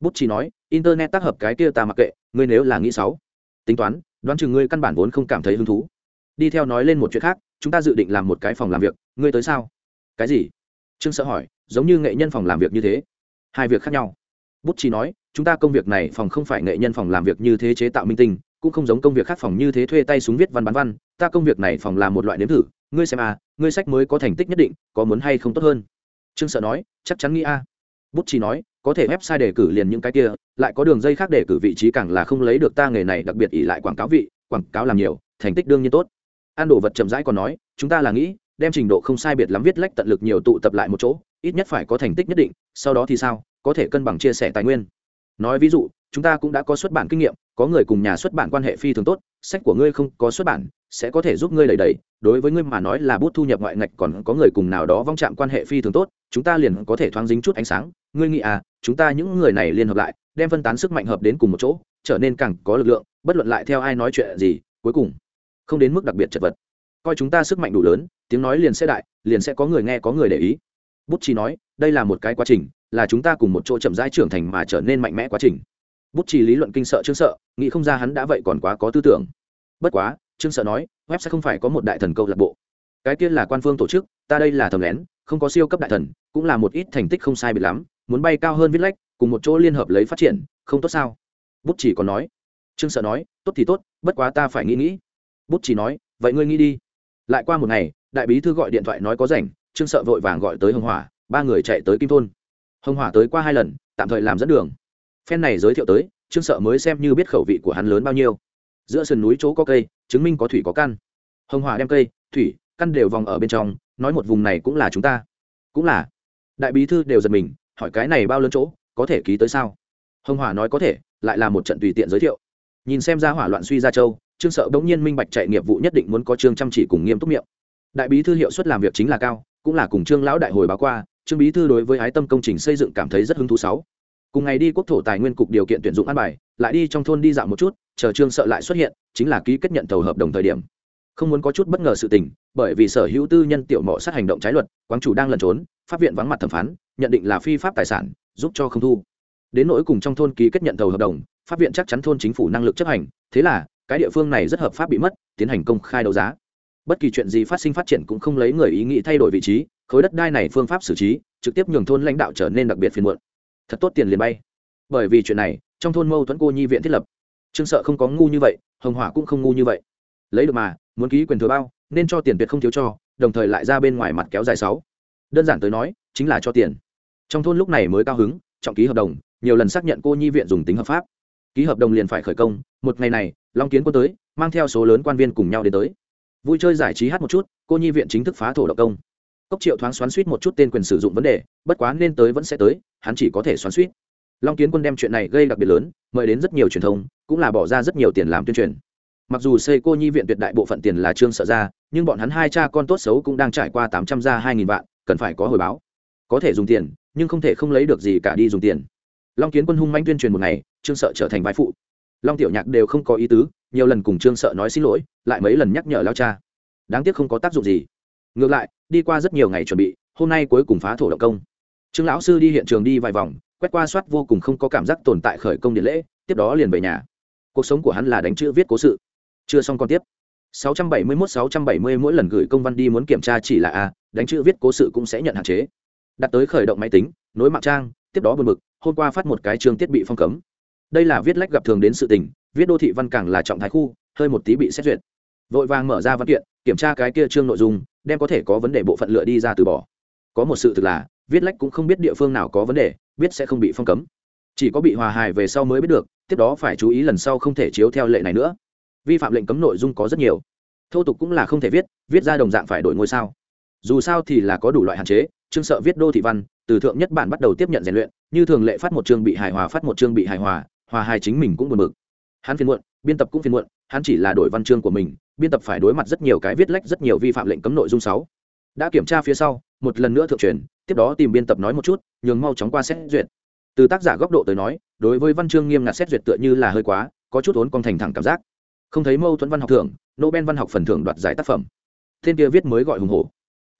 Speaker 1: Bút chỉ nói, internet tác hợp cái kia ta mặc kệ, ngươi nếu là nghĩ sáu tính toán, đoán chừng ngươi căn bản vốn không cảm thấy hứng thú. Đi theo nói lên một chuyện khác, chúng ta dự định làm một cái phòng làm việc, ngươi tới sao? Cái gì? Trương sợ hỏi, giống như nghệ nhân phòng làm việc như thế. Hai việc khác nhau. Bút chỉ nói, chúng ta công việc này phòng không phải nghệ nhân phòng làm việc như thế chế tạo minh tinh cũng không giống công việc khác phòng như thế thuê tay súng viết văn bán văn, ta công việc này phòng làm một loại nếm thử, ngươi xem à ngươi sách mới có thành tích nhất định, có muốn hay không tốt hơn? Trương sợ nói, chắc chắn nghĩ a. À. bút chỉ nói, có thể website đề cử liền những cái kia, lại có đường dây khác đề cử vị trí càng là không lấy được ta nghề này, đặc biệt ỷ lại quảng cáo vị, quảng cáo làm nhiều, thành tích đương nhiên tốt. An đồ vật chậm rãi còn nói, chúng ta là nghĩ, đem trình độ không sai biệt lắm viết lách tận lực nhiều tụ tập lại một chỗ, ít nhất phải có thành tích nhất định, sau đó thì sao, có thể cân bằng chia sẻ tài nguyên. Nói ví dụ chúng ta cũng đã có xuất bản kinh nghiệm, có người cùng nhà xuất bản quan hệ phi thường tốt, sách của ngươi không có xuất bản, sẽ có thể giúp ngươi đẩy đẩy. Đối với ngươi mà nói là bút thu nhập ngoại ngạch còn có người cùng nào đó vong chạm quan hệ phi thường tốt, chúng ta liền có thể thoáng dính chút ánh sáng. Ngươi nghĩ à chúng ta những người này liên hợp lại, đem phân tán sức mạnh hợp đến cùng một chỗ, trở nên càng có lực lượng, bất luận lại theo ai nói chuyện gì, cuối cùng không đến mức đặc biệt chật vật. Coi chúng ta sức mạnh đủ lớn, tiếng nói liền sẽ đại, liền sẽ có người nghe, có người để ý. Bút chi nói, đây là một cái quá trình, là chúng ta cùng một chỗ chậm rãi trưởng thành mà trở nên mạnh mẽ quá trình bút chỉ lý luận kinh sợ trương sợ, nghĩ không ra hắn đã vậy còn quá có tư tưởng. Bất quá trương sợ nói web sẽ không phải có một đại thần câu lạc bộ. Cái kia là quan phương tổ chức, ta đây là thầm lén, không có siêu cấp đại thần, cũng là một ít thành tích không sai biệt lắm, muốn bay cao hơn viết lách, cùng một chỗ liên hợp lấy phát triển, không tốt sao? Bút chỉ còn nói trương sợ nói, tốt thì tốt, bất quá ta phải nghĩ nghĩ. Bút chỉ nói, vậy ngươi nghĩ đi. Lại qua một ngày, đại bí thư gọi điện thoại nói có rảnh trương sợ vội vàng gọi tới hồng hỏa, ba người chạy tới kim thôn. Hồng hỏa tới qua hai lần, tạm thời làm dẫn đường phen này giới thiệu tới, trương sợ mới xem như biết khẩu vị của hắn lớn bao nhiêu. Giữa sườn núi chỗ có cây, chứng minh có thủy có căn. Hồng hòa đem cây, thủy, căn đều vòng ở bên trong, nói một vùng này cũng là chúng ta. Cũng là. Đại bí thư đều giật mình, hỏi cái này bao lớn chỗ, có thể ký tới sao? Hồng hòa nói có thể, lại là một trận tùy tiện giới thiệu. Nhìn xem ra hỏa loạn suy ra châu, trương sợ bỗng nhiên minh bạch chạy nghiệp vụ nhất định muốn có trương chăm chỉ cùng nghiêm túc miệng. Đại bí thư hiệu suất làm việc chính là cao, cũng là cùng trương lão đại hồi báo qua, trương bí thư đối với ái tâm công trình xây dựng cảm thấy rất hứng thú sáu cùng ngày đi quốc thổ tài nguyên cục điều kiện tuyển dụng an bài, lại đi trong thôn đi dạo một chút, chờ trương sợ lại xuất hiện, chính là ký kết nhận thầu hợp đồng thời điểm. Không muốn có chút bất ngờ sự tình, bởi vì sở hữu tư nhân tiểu mộ sát hành động trái luật, quán chủ đang lẩn trốn, pháp viện vắng mặt thẩm phán, nhận định là phi pháp tài sản, giúp cho không thu. Đến nỗi cùng trong thôn ký kết nhận thầu hợp đồng, pháp viện chắc chắn thôn chính phủ năng lực chấp hành, thế là, cái địa phương này rất hợp pháp bị mất, tiến hành công khai đấu giá. Bất kỳ chuyện gì phát sinh phát triển cũng không lấy người ý nghĩ thay đổi vị trí, khối đất đai này phương pháp xử trí, trực tiếp nhường thôn lãnh đạo trở nên đặc biệt phiền muộn thật tốt tiền liền bay. Bởi vì chuyện này, trong thôn mâu thuẫn cô nhi viện thiết lập. Trương sợ không có ngu như vậy, hồng hỏa cũng không ngu như vậy. Lấy được mà, muốn ký quyền thừa bao, nên cho tiền tuyệt không thiếu cho, đồng thời lại ra bên ngoài mặt kéo dài sáu. Đơn giản tới nói, chính là cho tiền. Trong thôn lúc này mới cao hứng, trọng ký hợp đồng, nhiều lần xác nhận cô nhi viện dùng tính hợp pháp. Ký hợp đồng liền phải khởi công, một ngày này, long kiến quân tới, mang theo số lớn quan viên cùng nhau đến tới. Vui chơi giải trí hát một chút, cô nhi viện chính thức phá thổ động công. Cốc triệu thoáng xoắn suýt một chút tên quyền sử dụng vấn đề, bất quá nên tới vẫn sẽ tới hắn chỉ có thể xoắn suýt. Long kiến quân đem chuyện này gây đặc biệt lớn, mời đến rất nhiều truyền thông, cũng là bỏ ra rất nhiều tiền làm tuyên truyền. Mặc dù xây cô nhi viện tuyệt đại bộ phận tiền là trương sợ ra nhưng bọn hắn hai cha con tốt xấu cũng đang trải qua tám trăm ra hai nghìn vạn, cần phải có hồi báo. Có thể dùng tiền, nhưng không thể không lấy được gì cả đi dùng tiền. Long kiến quân hung manh tuyên truyền một ngày, trương sợ trở thành vai phụ. Long tiểu nhạc đều không có ý tứ, nhiều lần cùng trương sợ nói xin lỗi, lại mấy lần nhắc nhở lao cha. Đáng tiếc không có tác dụng gì. Ngược lại, đi qua rất nhiều ngày chuẩn bị, hôm nay cuối cùng phá thổ động công trương lão sư đi hiện trường đi vài vòng, quét qua soát vô cùng không có cảm giác tồn tại khởi công điện lễ, tiếp đó liền về nhà. Cuộc sống của hắn là đánh chữ viết cố sự. Chưa xong còn tiếp. 671-670 mỗi lần gửi công văn đi muốn kiểm tra chỉ là a đánh chữ viết cố sự cũng sẽ nhận hạn chế. Đặt tới khởi động máy tính, nối mạng trang, tiếp đó buồn bực, hôm qua phát một cái chương tiết bị phong cấm. Đây là viết lách gặp thường đến sự tình, viết đô thị văn càng là trọng thái khu, hơi một tí bị xét duyệt. Vội vàng mở ra văn kiện, kiểm tra cái kia chương nội dung, đem có thể có vấn đề bộ phận lựa đi ra từ bỏ. Có một sự thực là viết lách cũng không biết địa phương nào có vấn đề, biết sẽ không bị phong cấm. Chỉ có bị hòa hài về sau mới biết được, tiếp đó phải chú ý lần sau không thể chiếu theo lệ này nữa. Vi phạm lệnh cấm nội dung có rất nhiều. Thô tục cũng là không thể viết viết ra đồng dạng phải đổi ngôi sao. Dù sao thì là có đủ loại hạn chế, chương sợ viết đô thị văn, từ thượng nhất bản bắt đầu tiếp nhận rèn luyện, như thường lệ phát một chương bị hài hòa, phát một chương bị hài hòa hòa hài chính mình cũng buồn bực. Hắn phiền muộn, biên tập cũng phiền muộn, hắn chỉ là đổi văn chương của mình, biên tập phải đối mặt rất nhiều cái viết lách, rất nhiều vi phạm lệnh cấm nội dung sáu. Đã kiểm tra phía sau một lần nữa thượng truyền, tiếp đó tìm biên tập nói một chút, nhường mau chóng qua xét duyệt. Từ tác giả góc độ tới nói, đối với văn chương nghiêm ngặt xét duyệt tựa như là hơi quá, có chút ốn con thành thẳng cảm giác. Không thấy mâu thuẫn văn học thưởng, nobel văn học phần thưởng đoạt giải tác phẩm. Thiên kia viết mới gọi hùng hổ.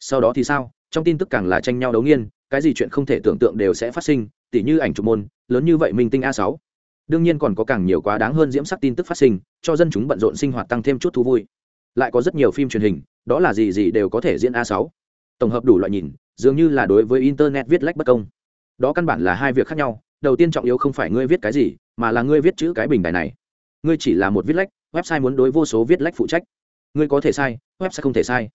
Speaker 1: Sau đó thì sao? Trong tin tức càng là tranh nhau đấu nghiên, cái gì chuyện không thể tưởng tượng đều sẽ phát sinh, tỉ như ảnh chụp môn, lớn như vậy minh tinh a sáu. Đương nhiên còn có càng nhiều quá đáng hơn diễm sắc tin tức phát sinh, cho dân chúng bận rộn sinh hoạt tăng thêm chút thú vui. Lại có rất nhiều phim truyền hình, đó là gì gì đều có thể diễn a sáu tổng hợp đủ loại nhìn, dường như là đối với internet viết lách bất công. Đó căn bản là hai việc khác nhau, đầu tiên trọng yếu không phải ngươi viết cái gì, mà là ngươi viết chữ cái bình đài này. Ngươi chỉ là một viết lách, website muốn đối vô số viết lách phụ trách. Ngươi có thể sai, website không thể sai.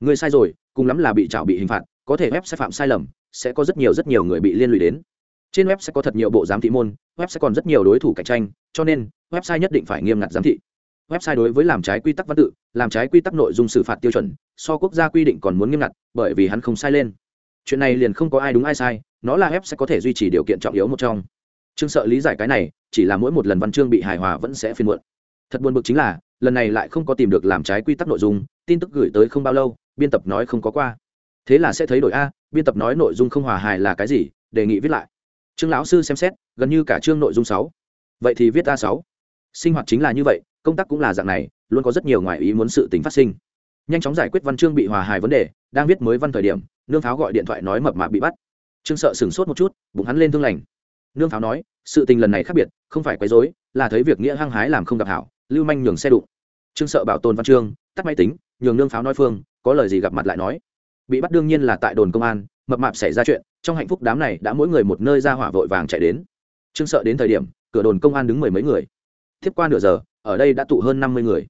Speaker 1: Ngươi sai rồi, cùng lắm là bị trảo bị hình phạt, có thể website phạm sai lầm, sẽ có rất nhiều rất nhiều người bị liên lụy đến. Trên website có thật nhiều bộ giám thị môn, website còn rất nhiều đối thủ cạnh tranh, cho nên website nhất định phải nghiêm ngặt giám thị website đối với làm trái quy tắc văn tự, làm trái quy tắc nội dung xử phạt tiêu chuẩn, so quốc gia quy định còn muốn nghiêm ngặt, bởi vì hắn không sai lên. Chuyện này liền không có ai đúng ai sai, nó là web sẽ có thể duy trì điều kiện trọng yếu một trong. Chương sợ lý giải cái này, chỉ là mỗi một lần văn chương bị hài hòa vẫn sẽ phiên muộn. Thật buồn bực chính là, lần này lại không có tìm được làm trái quy tắc nội dung, tin tức gửi tới không bao lâu, biên tập nói không có qua. Thế là sẽ thấy đổi a, biên tập nói nội dung không hòa hài là cái gì, đề nghị viết lại. Trương lão sư xem xét, gần như cả chương nội dung sáu. Vậy thì viết a sáu. Sinh hoạt chính là như vậy công tác cũng là dạng này, luôn có rất nhiều ngoại ý muốn sự tính phát sinh. Nhanh chóng giải quyết văn chương bị hòa hài vấn đề, đang viết mới văn thời điểm, nương pháo gọi điện thoại nói mập mạp bị bắt. Trương sợ sửng sốt một chút, bụng hắn lên thương lành. Nương pháo nói, sự tình lần này khác biệt, không phải quấy rối, là thấy việc nghĩa hăng hái làm không gặp hảo, lưu manh nhường xe đụng. Trương sợ bảo tồn văn chương, tắt máy tính, nhường nương pháo nói phương, có lời gì gặp mặt lại nói. Bị bắt đương nhiên là tại đồn công an, mập mạp xảy ra chuyện, trong hạnh phúc đám này đã mỗi người một nơi ra hỏa vội vàng chạy đến. Trương sợ đến thời điểm, cửa đồn công an đứng mười mấy người. Tiếp qua nửa giờ ở đây đã tụ hơn năm mươi người.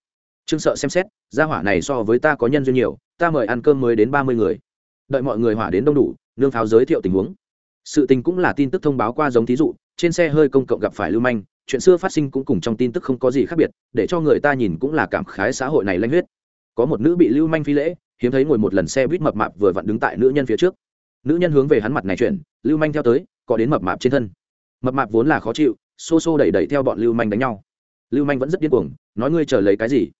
Speaker 1: Trương sợ xem xét, gia hỏa này so với ta có nhân duyên nhiều, ta mời ăn cơm mới đến ba mươi người. Đợi mọi người hỏa đến đông đủ, nương pháo giới thiệu tình huống. Sự tình cũng là tin tức thông báo qua giống thí dụ, trên xe hơi công cộng gặp phải lưu manh, chuyện xưa phát sinh cũng cùng trong tin tức không có gì khác biệt, để cho người ta nhìn cũng là cảm khái xã hội này lanh huyết. Có một nữ bị lưu manh phi lễ, hiếm thấy ngồi một lần xe buýt mập mạp vừa vặn đứng tại nữ nhân phía trước. Nữ nhân hướng về hắn mặt này chuyển, lưu manh theo tới có đến mập mạp trên thân. Mập mạp vốn là khó chịu, xô xô đẩy đẩy theo bọn lưu manh đánh nhau lưu manh vẫn rất điên cuồng, nói ngươi chờ lấy cái gì?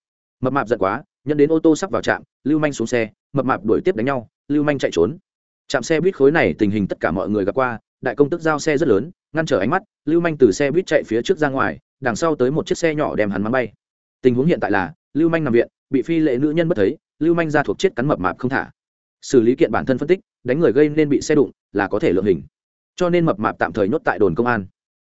Speaker 1: Mập mạp giận quá nhận đến ô tô sắp vào trạm, lưu manh xuống xe, mập mạp đuổi tiếp đánh nhau, lưu manh chạy trốn. Trạm xe buýt khối này tình hình tất cả mọi người gặp qua, đại công tức giao xe rất lớn, ngăn trở ánh mắt, lưu manh từ xe buýt chạy phía trước ra ngoài, đằng sau tới một chiếc xe nhỏ đem hắn mắng bay. Tình huống hiện tại là, lưu manh nằm viện, bị phi lệ nữ nhân bất thấy, lưu manh ra thuộc chết cắn mập mạp không thả. Xử lý kiện bản thân phân tích, đánh người gây nên bị xe đụng, là có thể lượng hình. Cho nên mập mạp tạm thời nhốt tại đồn công an.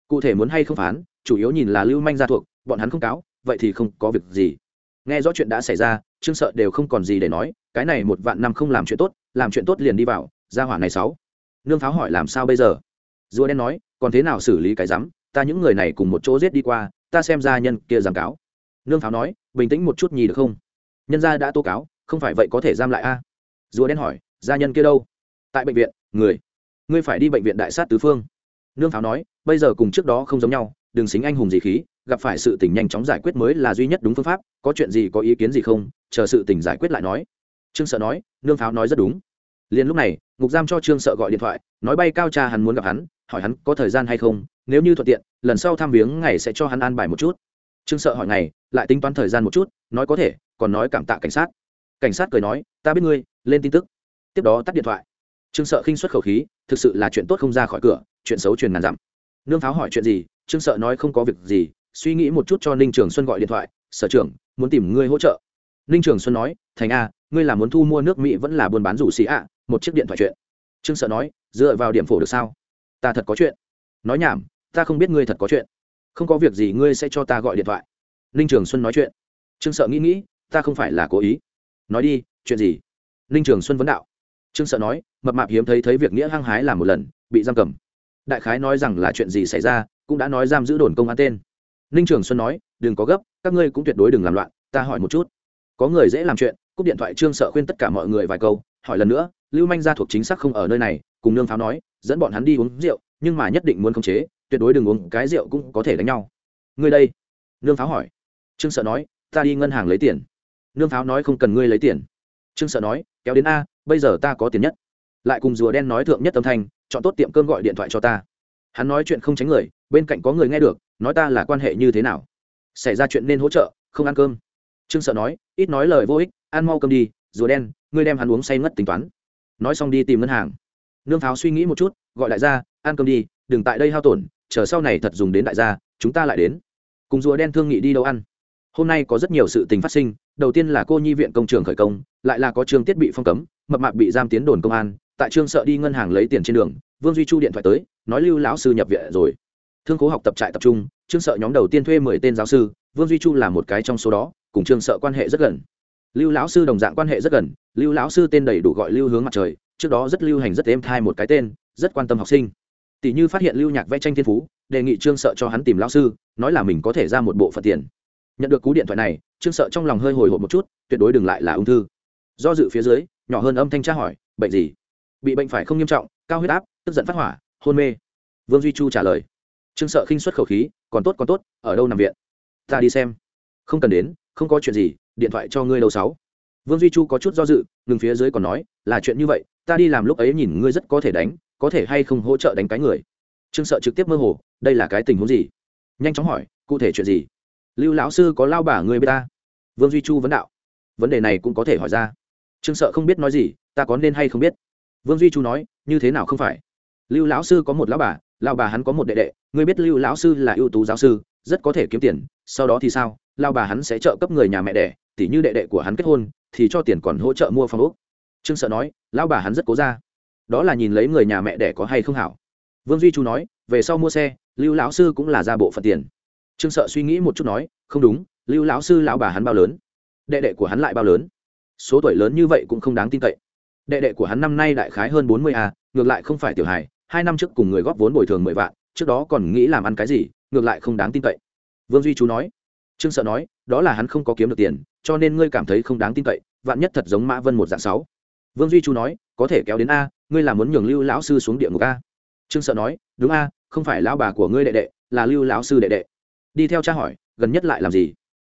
Speaker 1: Cụ thể muốn hay không phán, chủ yếu nhìn là lưu manh ra thuộc bọn hắn không cáo, vậy thì không có việc gì. Nghe rõ chuyện đã xảy ra, trương sợ đều không còn gì để nói, cái này một vạn năm không làm chuyện tốt, làm chuyện tốt liền đi vào, ra hỏa này sáu. Nương pháo hỏi làm sao bây giờ? Rùa đen nói, còn thế nào xử lý cái rắm, ta những người này cùng một chỗ giết đi qua, ta xem ra nhân kia giảng cáo. Nương pháo nói, bình tĩnh một chút nhì được không? Nhân gia đã tố cáo, không phải vậy có thể giam lại a? Rùa đen hỏi, gia nhân kia đâu? Tại bệnh viện, người. Ngươi phải đi bệnh viện đại sát tứ phương. Nương pháo nói, bây giờ cùng trước đó không giống nhau, đừng xính anh hùng gì khí gặp phải sự tình nhanh chóng giải quyết mới là duy nhất đúng phương pháp, có chuyện gì có ý kiến gì không, chờ sự tình giải quyết lại nói. Trương sợ nói, nương pháo nói rất đúng. Liền lúc này, ngục giam cho trương sợ gọi điện thoại, nói bay cao cha hắn muốn gặp hắn, hỏi hắn có thời gian hay không, nếu như thuận tiện, lần sau thăm viếng ngày sẽ cho hắn an bài một chút. Trương sợ hỏi ngày, lại tính toán thời gian một chút, nói có thể, còn nói cảm tạ cảnh sát. Cảnh sát cười nói, ta biết ngươi, lên tin tức. Tiếp đó tắt điện thoại. Trương sợ khinh xuất khẩu khí, thực sự là chuyện tốt không ra khỏi cửa, chuyện xấu truyền ngàn dặm. Nương pháo hỏi chuyện gì, trương sợ nói không có việc gì suy nghĩ một chút cho ninh trường xuân gọi điện thoại, sở trưởng, muốn tìm ngươi hỗ trợ. Ninh trường xuân nói, thành a, ngươi là muốn thu mua nước mỹ vẫn là buôn bán rủ xì ạ một chiếc điện thoại chuyện. Trương sợ nói, dựa vào điểm phổ được sao? Ta thật có chuyện. Nói nhảm, ta không biết ngươi thật có chuyện. Không có việc gì ngươi sẽ cho ta gọi điện thoại. Ninh trường xuân nói chuyện. Trương sợ nghĩ nghĩ, ta không phải là cố ý. Nói đi, chuyện gì? Ninh trường xuân vấn đạo. Trương sợ nói, mập mạp hiếm thấy thấy việc nghĩa hăng hái làm một lần, bị giam cầm. Đại khái nói rằng là chuyện gì xảy ra, cũng đã nói giam giữ đồn công an tên ninh trường xuân nói, đừng có gấp, các ngươi cũng tuyệt đối đừng làm loạn, ta hỏi một chút. Có người dễ làm chuyện, cúp điện thoại trương sợ khuyên tất cả mọi người vài câu, hỏi lần nữa, lưu manh gia thuộc chính xác không ở nơi này, cùng nương pháo nói, dẫn bọn hắn đi uống rượu, nhưng mà nhất định muốn khống chế, tuyệt đối đừng uống, cái rượu cũng có thể đánh nhau. Ngươi đây? Nương pháo hỏi. Trương sợ nói, ta đi ngân hàng lấy tiền. Nương pháo nói, không cần ngươi lấy tiền. Trương sợ nói, kéo đến a, bây giờ ta có tiền nhất. Lại cùng rùa đen nói thượng nhất âm thanh, chọn tốt tiệm cơm gọi điện thoại cho ta hắn nói chuyện không tránh người, bên cạnh có người nghe được, nói ta là quan hệ như thế nào? Xảy ra chuyện nên hỗ trợ, không ăn cơm. Trương sợ nói, ít nói lời vô ích, ăn mau cơm đi, rùa đen, ngươi đem hắn uống say ngất tính toán. Nói xong đi tìm ngân hàng. Nương pháo suy nghĩ một chút, gọi đại gia, ăn cơm đi, đừng tại đây hao tổn, chờ sau này thật dùng đến đại gia, chúng ta lại đến. Cùng rùa đen thương nghị đi đâu ăn. Hôm nay có rất nhiều sự tình phát sinh, đầu tiên là cô nhi viện công trường khởi công, lại là có trường thiết bị phong cấm, mập mạp bị giam tiến đồn công an, tại trương sợ đi ngân hàng lấy tiền trên đường vương duy chu điện thoại tới, nói lưu lão sư nhập viện rồi. Thương khố học tập trại tập trung, trương sợ nhóm đầu tiên thuê mười tên giáo sư, vương duy chu là một cái trong số đó, cùng trương sợ quan hệ rất gần. Lưu lão sư đồng dạng quan hệ rất gần, lưu lão sư tên đầy đủ gọi lưu hướng mặt trời, trước đó rất lưu hành rất êm thai một cái tên, rất quan tâm học sinh. Tỷ như phát hiện lưu nhạc vẽ tranh thiên phú, đề nghị trương sợ cho hắn tìm lão sư, nói là mình có thể ra một bộ phận tiền. Nhận được cú điện thoại này, trương sợ trong lòng hơi hồi hộp một chút, tuyệt đối đừng lại là ung thư. Do dự phía dưới, nhỏ hơn âm thanh tra hỏi, bệnh gì? Bị bệnh phải không nghiêm trọng, cao huyết áp tức giận phát hỏa, hôn mê. Vương duy chu trả lời, trương sợ khinh xuất khẩu khí, còn tốt còn tốt, ở đâu nằm viện? Ta đi xem. Không cần đến, không có chuyện gì, điện thoại cho ngươi đầu sáu. Vương duy chu có chút do dự, ngừng phía dưới còn nói, là chuyện như vậy, ta đi làm lúc ấy nhìn ngươi rất có thể đánh, có thể hay không hỗ trợ đánh cái người? Trương sợ trực tiếp mơ hồ, đây là cái tình huống gì? Nhanh chóng hỏi, cụ thể chuyện gì? Lưu lão sư có lao bả người b ta. Vương duy chu vấn đạo, vấn đề này cũng có thể hỏi ra. Trương sợ không biết nói gì, ta có nên hay không biết? Vương duy chu nói, như thế nào không phải lưu lão sư có một lão bà lao bà hắn có một đệ đệ, ngươi biết lưu lão sư là ưu tú giáo sư, rất có thể kiếm tiền, sau đó thì sao? Lao bà hắn sẽ trợ cấp người nhà mẹ đẻ, tỉ như đệ đệ của hắn kết hôn, thì cho tiền còn hỗ trợ mua phòng úc trương sợ nói lao bà hắn rất cố ra. Đó là nhìn lấy người nhà mẹ đẻ có hay không hảo. Vương duy chu nói, về sau mua xe, lưu lão sư cũng là ra bộ phận tiền. Trương sợ suy nghĩ một chút nói, không đúng, lưu lão sư lão bà hắn bao lớn? Đệ đệ của hắn lại bao lớn? Số tuổi lớn như vậy cũng không đáng tin cậy. Đệ đệ của hắn năm nay đại khái hơn bốn mươi a, ngược lại không phải tiểu hài hai năm trước cùng người góp vốn bồi thường mười vạn, trước đó còn nghĩ làm ăn cái gì, ngược lại không đáng tin cậy. Vương duy chú nói, trương sợ nói, đó là hắn không có kiếm được tiền, cho nên ngươi cảm thấy không đáng tin cậy, vạn nhất thật giống mã vân một dạng sáu. Vương duy chú nói, có thể kéo đến a, ngươi là muốn nhường lưu lão sư xuống địa ngục a. Trương sợ nói, đúng a, không phải lão bà của ngươi đệ đệ, là lưu lão sư đệ đệ. Đi theo cha hỏi, gần nhất lại làm gì?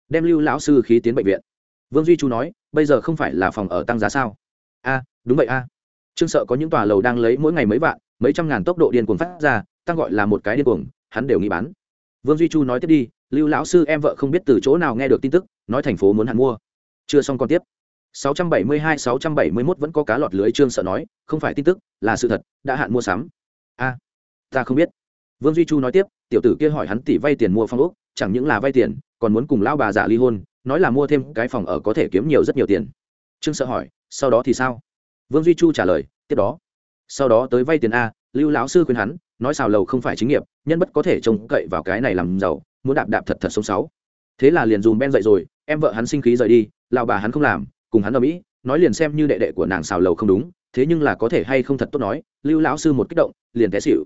Speaker 1: Đem lưu lão sư khí tiến bệnh viện. Vương duy chú nói, bây giờ không phải là phòng ở tăng giá sao? A, đúng vậy a. Trương sợ có những tòa lầu đang lấy mỗi ngày mấy vạn mấy trăm ngàn tốc độ điên cuồng phát ra, tăng gọi là một cái điên cuồng, hắn đều nghĩ bán. Vương duy chu nói tiếp đi, lưu lão sư em vợ không biết từ chỗ nào nghe được tin tức, nói thành phố muốn hắn mua. Chưa xong còn tiếp. 672-671 vẫn có cá lọt lưới trương sợ nói, không phải tin tức, là sự thật, đã hạn mua sắm. A, ta không biết. Vương duy chu nói tiếp, tiểu tử kia hỏi hắn tỷ vay tiền mua phong ốc, chẳng những là vay tiền, còn muốn cùng lão bà giả ly hôn, nói là mua thêm cái phòng ở có thể kiếm nhiều rất nhiều tiền. Trương sợ hỏi, sau đó thì sao? Vương duy chu trả lời, tiếp đó sau đó tới vay tiền a, lưu lão sư khuyên hắn, nói xào lầu không phải chính nghiệp, nhân bất có thể trông cậy vào cái này làm giàu, muốn đạp đạp thật thật sống sáu thế là liền dùm ben dậy rồi, em vợ hắn sinh khí rời đi lào bà hắn không làm, cùng hắn ở mỹ, nói liền xem như đệ đệ của nàng xào lầu không đúng, thế nhưng là có thể hay không thật tốt nói, lưu lão sư một kích động, liền té xỉu.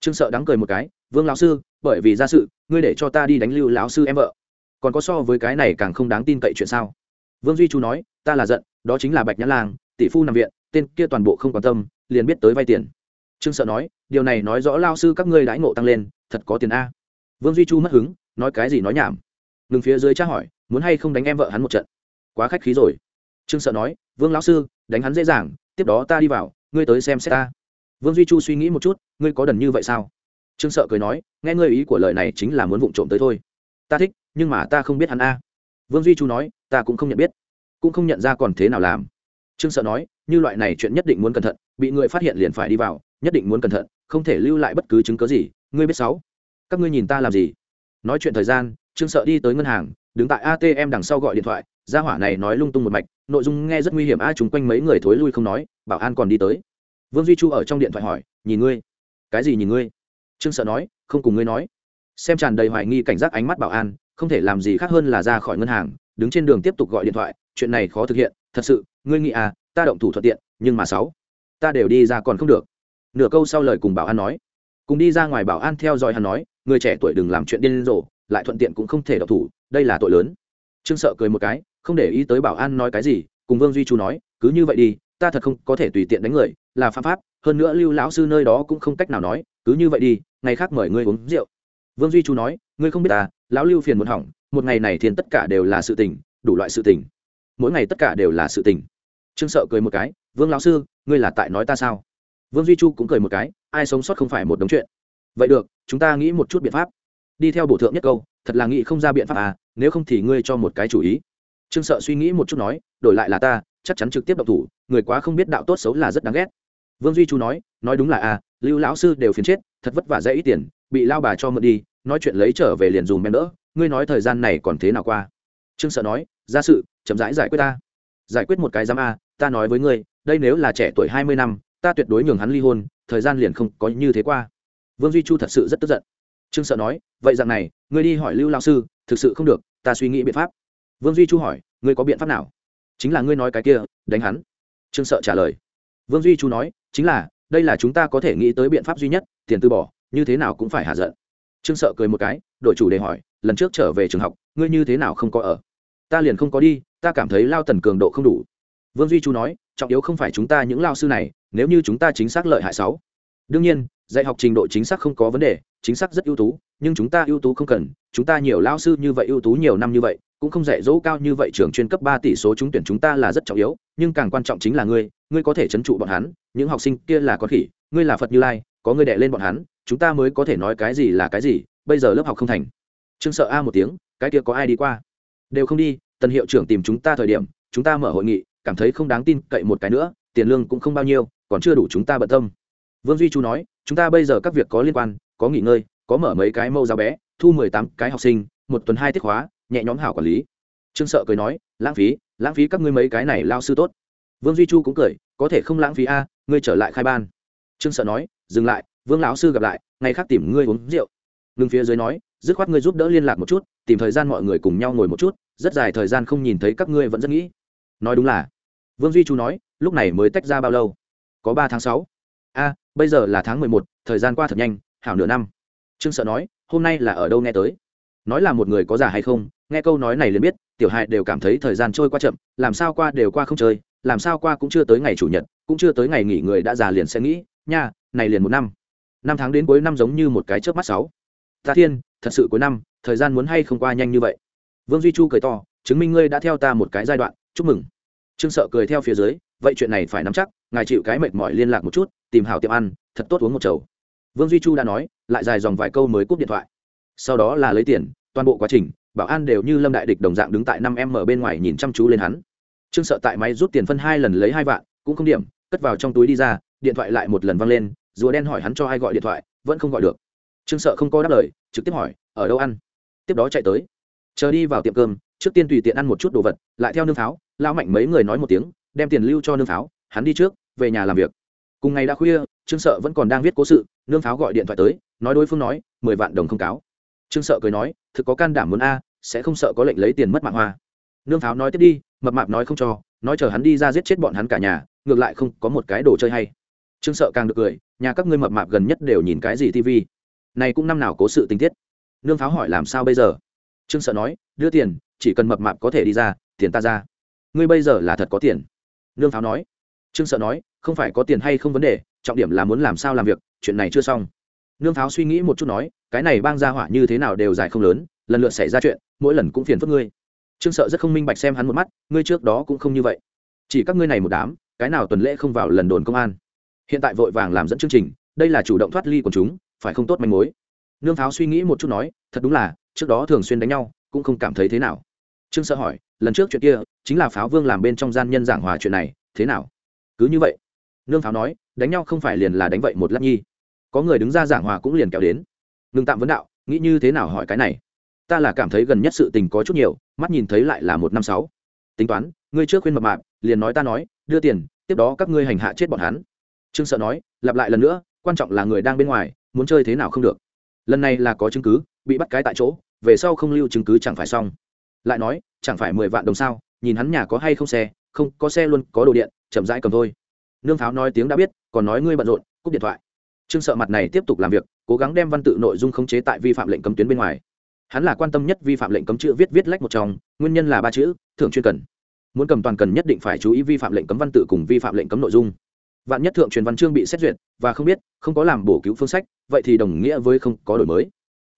Speaker 1: Trương sợ đắng cười một cái, vương lão sư, bởi vì ra sự, ngươi để cho ta đi đánh lưu lão sư em vợ. Còn có so với cái này càng không đáng tin cậy chuyện sao? Vương duy chu nói, ta là giận, đó chính là bạch nhã lang, tỷ phu nằm viện, tên kia toàn bộ không quan tâm liền biết tới vay tiền. Trương sợ nói, điều này nói rõ lao sư các ngươi đãi ngộ tăng lên, thật có tiền a. Vương duy chu mất hứng, nói cái gì nói nhảm. Ngừng phía dưới tra hỏi, muốn hay không đánh em vợ hắn một trận? Quá khách khí rồi. Trương sợ nói, vương lão sư, đánh hắn dễ dàng, tiếp đó ta đi vào, ngươi tới xem xét ta. Vương duy chu suy nghĩ một chút, ngươi có đần như vậy sao? Trương sợ cười nói, nghe ngươi ý của lời này chính là muốn vụng trộm tới thôi. Ta thích, nhưng mà ta không biết hắn a. Vương duy chu nói, ta cũng không nhận biết. Cũng không nhận ra còn thế nào làm trương sợ nói, như loại này chuyện nhất định muốn cẩn thận, bị người phát hiện liền phải đi vào, nhất định muốn cẩn thận, không thể lưu lại bất cứ chứng cớ gì, ngươi biết sáu, các ngươi nhìn ta làm gì? Nói chuyện thời gian, trương sợ đi tới ngân hàng, đứng tại atm đằng sau gọi điện thoại, gia hỏa này nói lung tung một mạch, nội dung nghe rất nguy hiểm a chúng quanh mấy người thối lui không nói, bảo an còn đi tới. Vương duy chu ở trong điện thoại hỏi, nhìn ngươi, cái gì nhìn ngươi? Trương sợ nói, không cùng ngươi nói. Xem tràn đầy hoài nghi cảnh giác ánh mắt bảo an, không thể làm gì khác hơn là ra khỏi ngân hàng, đứng trên đường tiếp tục gọi điện thoại, chuyện này khó thực hiện, thật sự ngươi nghĩ à ta động thủ thuận tiện, nhưng mà sáu, ta đều đi ra còn không được. Nửa câu sau lời cùng bảo an nói. Cùng đi ra ngoài bảo an theo dõi hắn nói, người trẻ tuổi đừng làm chuyện điên rồ, lại thuận tiện cũng không thể động thủ, đây là tội lớn. Trương sợ cười một cái, không để ý tới bảo an nói cái gì, cùng vương duy chu nói, cứ như vậy đi, ta thật không có thể tùy tiện đánh người, là phạm pháp, hơn nữa lưu lão sư nơi đó cũng không cách nào nói, cứ như vậy đi, ngày khác mời ngươi uống rượu. Vương duy chu nói, ngươi không biết ta lão lưu phiền muốn hỏng, một ngày này thiền tất cả đều là sự tình, đủ loại sự tình. Mỗi ngày tất cả đều là sự tình trương sợ cười một cái, vương lão sư, ngươi là tại nói ta sao? Vương duy chu cũng cười một cái, ai sống sót không phải một đống chuyện. Vậy được, chúng ta nghĩ một chút biện pháp. Đi theo bổ thượng nhất câu, thật là nghĩ không ra biện pháp à nếu không thì ngươi cho một cái chủ ý. Trương sợ suy nghĩ một chút nói, đổi lại là ta, chắc chắn trực tiếp độc thủ, người quá không biết đạo tốt xấu là rất đáng ghét. Vương duy chu nói nói đúng là à lưu lão sư đều phiền chết, thật vất vả dễ ít tiền, bị lao bà cho mượn đi, nói chuyện lấy trở về liền dùng men đỡ, ngươi nói thời gian này còn thế nào qua? Trương sợ nói, ra sự, chậm rãi giải quyết ta. Giải quyết một cái giám a ta nói với ngươi, đây nếu là trẻ tuổi hai mươi năm, ta tuyệt đối nhường hắn ly hôn, thời gian liền không có như thế qua. Vương duy chu thật sự rất tức giận. Trương sợ nói, vậy rằng này, ngươi đi hỏi lưu lao sư, thực sự không được, ta suy nghĩ biện pháp. Vương duy chu hỏi, ngươi có biện pháp nào? Chính là ngươi nói cái kia, đánh hắn. Trương sợ trả lời. Vương duy chu nói, chính là, đây là chúng ta có thể nghĩ tới biện pháp duy nhất, tiền từ bỏ, như thế nào cũng phải hạ giận. Trương sợ cười một cái đội chủ đề hỏi, lần trước trở về trường học, ngươi như thế nào không có ở? Ta liền không có đi, ta cảm thấy lao tần cường độ không đủ vương duy chu nói, trọng yếu không phải chúng ta những lao sư này, nếu như chúng ta chính xác lợi hại sáu. Đương nhiên, dạy học trình độ chính xác không có vấn đề, chính xác rất ưu tú, nhưng chúng ta ưu tú không cần, chúng ta nhiều lao sư như vậy ưu tú nhiều năm như vậy, cũng không dạy dỗ cao như vậy trường chuyên cấp ba tỷ số trúng tuyển chúng ta là rất trọng yếu, nhưng càng quan trọng chính là ngươi ngươi có thể trấn trụ bọn hắn, những học sinh kia là con khỉ, ngươi là phật như lai, có ngươi đệ lên bọn hắn, chúng ta mới có thể nói cái gì là cái gì, bây giờ lớp học không thành. Trương sợ a một tiếng, cái kia có ai đi qua? Đều không đi, tần hiệu trưởng tìm chúng ta thời điểm, chúng ta mở hội nghị cảm thấy không đáng tin cậy một cái nữa, tiền lương cũng không bao nhiêu, còn chưa đủ chúng ta bận tâm. Vương duy chu nói, chúng ta bây giờ các việc có liên quan, có nghỉ ngơi, có mở mấy cái mâu giáo bé, thu mười tám cái học sinh, một tuần hai tiết khóa, nhẹ nhóm hảo quản lý. Trương sợ cười nói, lãng phí lãng phí các ngươi mấy cái này lao sư tốt. Vương duy chu cũng cười, có thể không lãng phí a, ngươi trở lại khai ban. Trương sợ nói, dừng lại, vương lão sư gặp lại, ngày khác tìm ngươi uống rượu. Ngừng phía dưới nói, dứt khoát ngươi giúp đỡ liên lạc một chút, tìm thời gian mọi người cùng nhau ngồi một chút, rất dài thời gian không nhìn thấy các ngươi vẫn rất nghĩ. Nói đúng là vương duy chu nói, lúc này mới tách ra bao lâu? Có ba tháng sáu. A, bây giờ là tháng mười một, thời gian qua thật nhanh, hảo nửa năm. Trương sợ nói, hôm nay là ở đâu nghe tới? Nói là một người có già hay không, nghe câu nói này liền biết, tiểu hại đều cảm thấy thời gian trôi qua chậm, làm sao qua đều qua không chơi, làm sao qua cũng chưa tới ngày chủ nhật, cũng chưa tới ngày nghỉ người đã già liền sẽ nghĩ, nha, này liền một năm. Năm tháng đến cuối năm giống như một cái chớp mắt sáu. Ta thiên, thật sự cuối năm, thời gian muốn hay không qua nhanh như vậy? Vương duy chu cười to, chứng minh ngươi đã theo ta một cái giai đoạn, chúc mừng trương sợ cười theo phía dưới, vậy chuyện này phải nắm chắc, ngài chịu cái mệt mỏi liên lạc một chút, tìm hảo tiệm ăn, thật tốt uống một chầu. Vương duy chu đã nói, lại dài dòng vài câu mới cúp điện thoại. Sau đó là lấy tiền, toàn bộ quá trình, bảo an đều như lâm đại địch đồng dạng đứng tại năm em ở bên ngoài nhìn chăm chú lên hắn. Trương sợ tại máy rút tiền phân hai lần lấy hai vạn, cũng không điểm, cất vào trong túi đi ra, điện thoại lại một lần văng lên, rùa đen hỏi hắn cho ai gọi điện thoại, vẫn không gọi được. Trương sợ không có đáp lời, trực tiếp hỏi, ở đâu ăn? Tiếp đó chạy tới. Chờ đi vào tiệm cơm trước tiên tùy tiện ăn một chút đồ vật, lại theo nương pháo, lão mạnh mấy người nói một tiếng, đem tiền lưu cho nương pháo, hắn đi trước, về nhà làm việc. Cùng ngày đã khuya, trương sợ vẫn còn đang viết cố sự, nương pháo gọi điện thoại tới, nói đối phương nói, mười vạn đồng không cáo. Trương sợ cười nói, thực có can đảm muốn a, sẽ không sợ có lệnh lấy tiền mất mạng hoa. Nương pháo nói tiếp đi, mập mạp nói không cho, nói chờ hắn đi ra giết chết bọn hắn cả nhà, ngược lại không có một cái đồ chơi hay. Trương sợ càng được cười, nhà các ngươi mập mạp gần nhất đều nhìn cái gì tv này cũng năm nào cố sự tình tiết. Nương pháo hỏi làm sao bây giờ? Trương sợ nói, đưa tiền chỉ cần mập mạp có thể đi ra, tiền ta ra. Ngươi bây giờ là thật có tiền. Nương pháo nói. Trương sợ nói, không phải có tiền hay không vấn đề, trọng điểm là muốn làm sao làm việc, chuyện này chưa xong. Nương pháo suy nghĩ một chút nói, cái này bang ra hỏa như thế nào đều dài không lớn, lần lượt xảy ra chuyện, mỗi lần cũng phiền phức ngươi. Trương sợ rất không minh bạch xem hắn một mắt, ngươi trước đó cũng không như vậy. Chỉ các ngươi này một đám, cái nào tuần lễ không vào lần đồn công an. Hiện tại vội vàng làm dẫn chương trình, đây là chủ động thoát ly của chúng, phải không tốt manh mối. Nương pháo suy nghĩ một chút nói, thật đúng là, trước đó thường xuyên đánh nhau cũng không cảm thấy thế nào. Trương sợ hỏi, lần trước chuyện kia, chính là pháo vương làm bên trong gian nhân giảng hòa chuyện này, thế nào? Cứ như vậy, nương pháo nói, đánh nhau không phải liền là đánh vậy một lát nhi. Có người đứng ra giảng hòa cũng liền kéo đến. Ngừng tạm vấn đạo, nghĩ như thế nào hỏi cái này? Ta là cảm thấy gần nhất sự tình có chút nhiều, mắt nhìn thấy lại là một năm sáu. Tính toán, ngươi trước khuyên mập mạp, liền nói ta nói, đưa tiền, tiếp đó các ngươi hành hạ chết bọn hắn. Trương sợ nói, lặp lại lần nữa, quan trọng là người đang bên ngoài, muốn chơi thế nào không được. Lần này là có chứng cứ, bị bắt cái tại chỗ về sau không lưu chứng cứ chẳng phải xong. Lại nói, chẳng phải mười vạn đồng sao, nhìn hắn nhà có hay không xe, không, có xe luôn, có đồ điện, chậm rãi cầm thôi. Nương pháo nói tiếng đã biết, còn nói ngươi bận rộn, cúp điện thoại. Trương sợ mặt này tiếp tục làm việc, cố gắng đem văn tự nội dung khống chế tại vi phạm lệnh cấm tuyến bên ngoài. Hắn là quan tâm nhất vi phạm lệnh cấm chữ viết viết lách một trong, nguyên nhân là ba chữ, thượng chuyên cần. Muốn cầm toàn cần nhất định phải chú ý vi phạm lệnh cấm văn tự cùng vi phạm lệnh cấm nội dung. Vạn nhất thượng truyền văn chương bị xét duyệt và không biết, không có làm bổ cứu phương sách, vậy thì đồng nghĩa với không có đổi mới.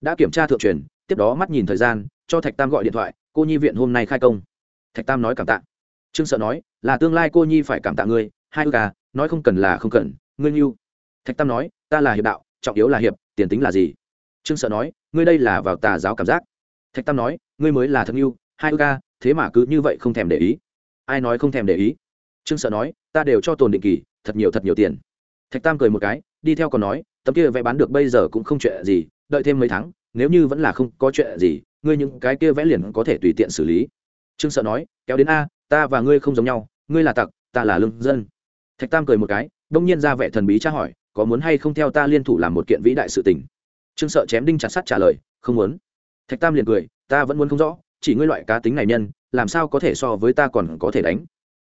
Speaker 1: Đã kiểm tra thượng truyền tiếp đó mắt nhìn thời gian, cho thạch tam gọi điện thoại, cô nhi viện hôm nay khai công. Thạch tam nói cảm tạ. Trương sợ nói, là tương lai cô nhi phải cảm tạ ngươi, hai ư ca à, nói không cần là không cần, ngươi yêu thạch tam nói, ta là hiệp đạo, trọng yếu là hiệp, tiền tính là gì? Trương sợ nói, ngươi đây là vào tà giáo cảm giác. Thạch tam nói, ngươi mới là thân yêu hai ư ca à, thế mà cứ như vậy không thèm để ý. Ai nói không thèm để ý? Trương sợ nói, ta đều cho tồn định kỳ, thật nhiều thật nhiều tiền. Thạch tam cười một cái, đi theo còn nói, tấm kia vẽ bán được bây giờ cũng không chuyện gì, đợi thêm mấy tháng nếu như vẫn là không có chuyện gì, ngươi những cái kia vẽ liền có thể tùy tiện xử lý. Trương sợ nói, kéo đến a, ta và ngươi không giống nhau, ngươi là tặc, ta là lương dân. Thạch tam cười một cái, đông nhiên ra vẻ thần bí tra hỏi, có muốn hay không theo ta liên thủ làm một kiện vĩ đại sự tình? Trương sợ chém đinh chặt sắt trả lời, không muốn. Thạch tam liền cười, ta vẫn muốn không rõ, chỉ ngươi loại cá tính này nhân, làm sao có thể so với ta còn có thể đánh?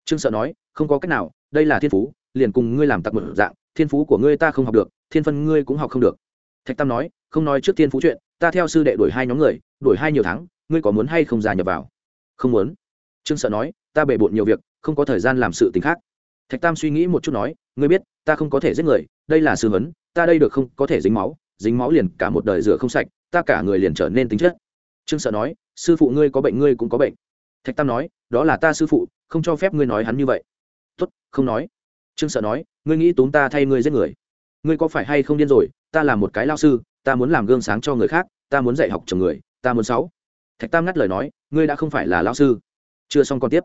Speaker 1: Trương sợ nói, không có cách nào, đây là thiên phú, liền cùng ngươi làm tặc một dạng, thiên phú của ngươi ta không học được, thiên phân ngươi cũng học không được. Thạch tam nói, không nói trước thiên phú chuyện ta theo sư đệ đuổi hai nhóm người, đuổi hai nhiều tháng, ngươi có muốn hay không gia nhập vào? Không muốn. Trương sợ nói, ta bề bộn nhiều việc, không có thời gian làm sự tình khác. Thạch tam suy nghĩ một chút nói, ngươi biết, ta không có thể giết người, đây là sư huấn, ta đây được không có thể dính máu dính máu liền cả một đời rửa không sạch, ta cả người liền trở nên tính chất. Trương sợ nói, sư phụ ngươi có bệnh, ngươi cũng có bệnh. Thạch tam nói, đó là ta sư phụ, không cho phép ngươi nói hắn như vậy. Tốt, không nói. Trương sợ nói, ngươi nghĩ túm ta thay ngươi giết người. Ngươi có phải hay không điên rồi, ta là một cái lao sư ta muốn làm gương sáng cho người khác, ta muốn dạy học chồng người, ta muốn sáu. Thạch tam ngắt lời nói, ngươi đã không phải là lao sư. Chưa xong còn tiếp.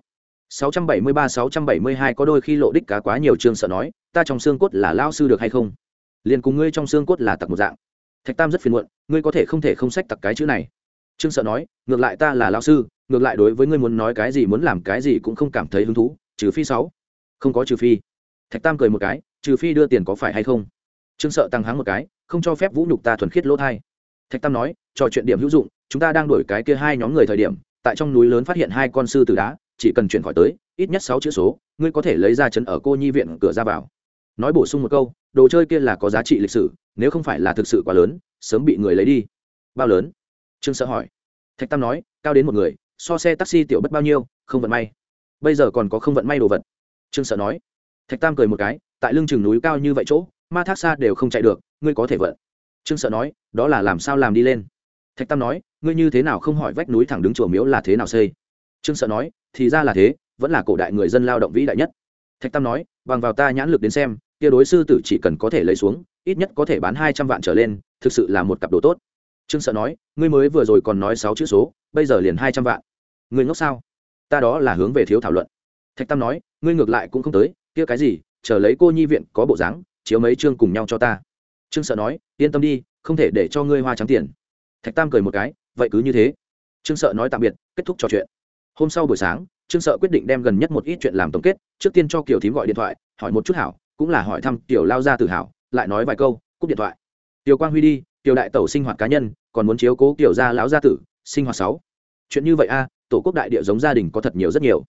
Speaker 1: 673-672 có đôi khi lộ đích cá quá nhiều trường sợ nói, ta trong xương cốt là lao sư được hay không? Liền cùng ngươi trong xương cốt là tặc một dạng. Thạch tam rất phiền muộn, ngươi có thể không thể không sách tặc cái chữ này. Trương sợ nói, ngược lại ta là lao sư, ngược lại đối với ngươi muốn nói cái gì muốn làm cái gì cũng không cảm thấy hứng thú, trừ phi sáu. Không có trừ phi. Thạch tam cười một cái, trừ phi đưa tiền có phải hay không? Trương sợ tăng háng một cái không cho phép vũ nhục ta thuần khiết lỗ thai. Thạch tam nói, trò chuyện điểm hữu dụng, chúng ta đang đổi cái kia hai nhóm người thời điểm, tại trong núi lớn phát hiện hai con sư tử đá, chỉ cần chuyển khỏi tới, ít nhất sáu chữ số, ngươi có thể lấy ra chấn ở cô nhi viện cửa ra vào. Nói bổ sung một câu, đồ chơi kia là có giá trị lịch sử, nếu không phải là thực sự quá lớn, sớm bị người lấy đi. Bao lớn? Trương sợ hỏi. Thạch tam nói, cao đến một người, so xe taxi tiểu bất bao nhiêu, không vận may. Bây giờ còn có không vận may đồ vật. Trương sợ nói. Thạch tam cười một cái, tại lưng chừng núi cao như vậy chỗ ma thác xa đều không chạy được, ngươi có thể vận. Trương sợ nói, đó là làm sao làm đi lên? Thạch tam nói, ngươi như thế nào không hỏi vách núi thẳng đứng chùa miếu là thế nào xây? Trương sợ nói, thì ra là thế, vẫn là cổ đại người dân lao động vĩ đại nhất. Thạch tam nói, bằng vào ta nhãn lực đến xem, kia đối sư tử chỉ cần có thể lấy xuống, ít nhất có thể bán hai trăm vạn trở lên, thực sự là một cặp đồ tốt. Trương sợ nói, ngươi mới vừa rồi còn nói sáu chữ số, bây giờ liền hai trăm vạn. Ngươi ngốc sao? Ta đó là hướng về thiếu thảo luận. Thạch tam nói, ngươi ngược lại cũng không tới, kia cái gì, chờ lấy cô nhi viện có bộ dáng chiếu mấy chương cùng nhau cho ta. Trương sợ nói, yên tâm đi, không thể để cho ngươi hoa trắng tiền. Thạch tam cười một cái, vậy cứ như thế. Trương sợ nói tạm biệt, kết thúc trò chuyện. Hôm sau buổi sáng, trương sợ quyết định đem gần nhất một ít chuyện làm tổng kết, trước tiên cho kiều thím gọi điện thoại, hỏi một chút hảo, cũng là hỏi thăm tiểu lao ra tự hào lại nói vài câu, cúp điện thoại. Tiểu quang huy đi, tiểu đại tẩu sinh hoạt cá nhân, còn muốn chiếu cố tiểu gia lão gia tử, sinh hoạt sáu. Chuyện như vậy a, tổ quốc đại địa giống gia đình có thật nhiều rất nhiều.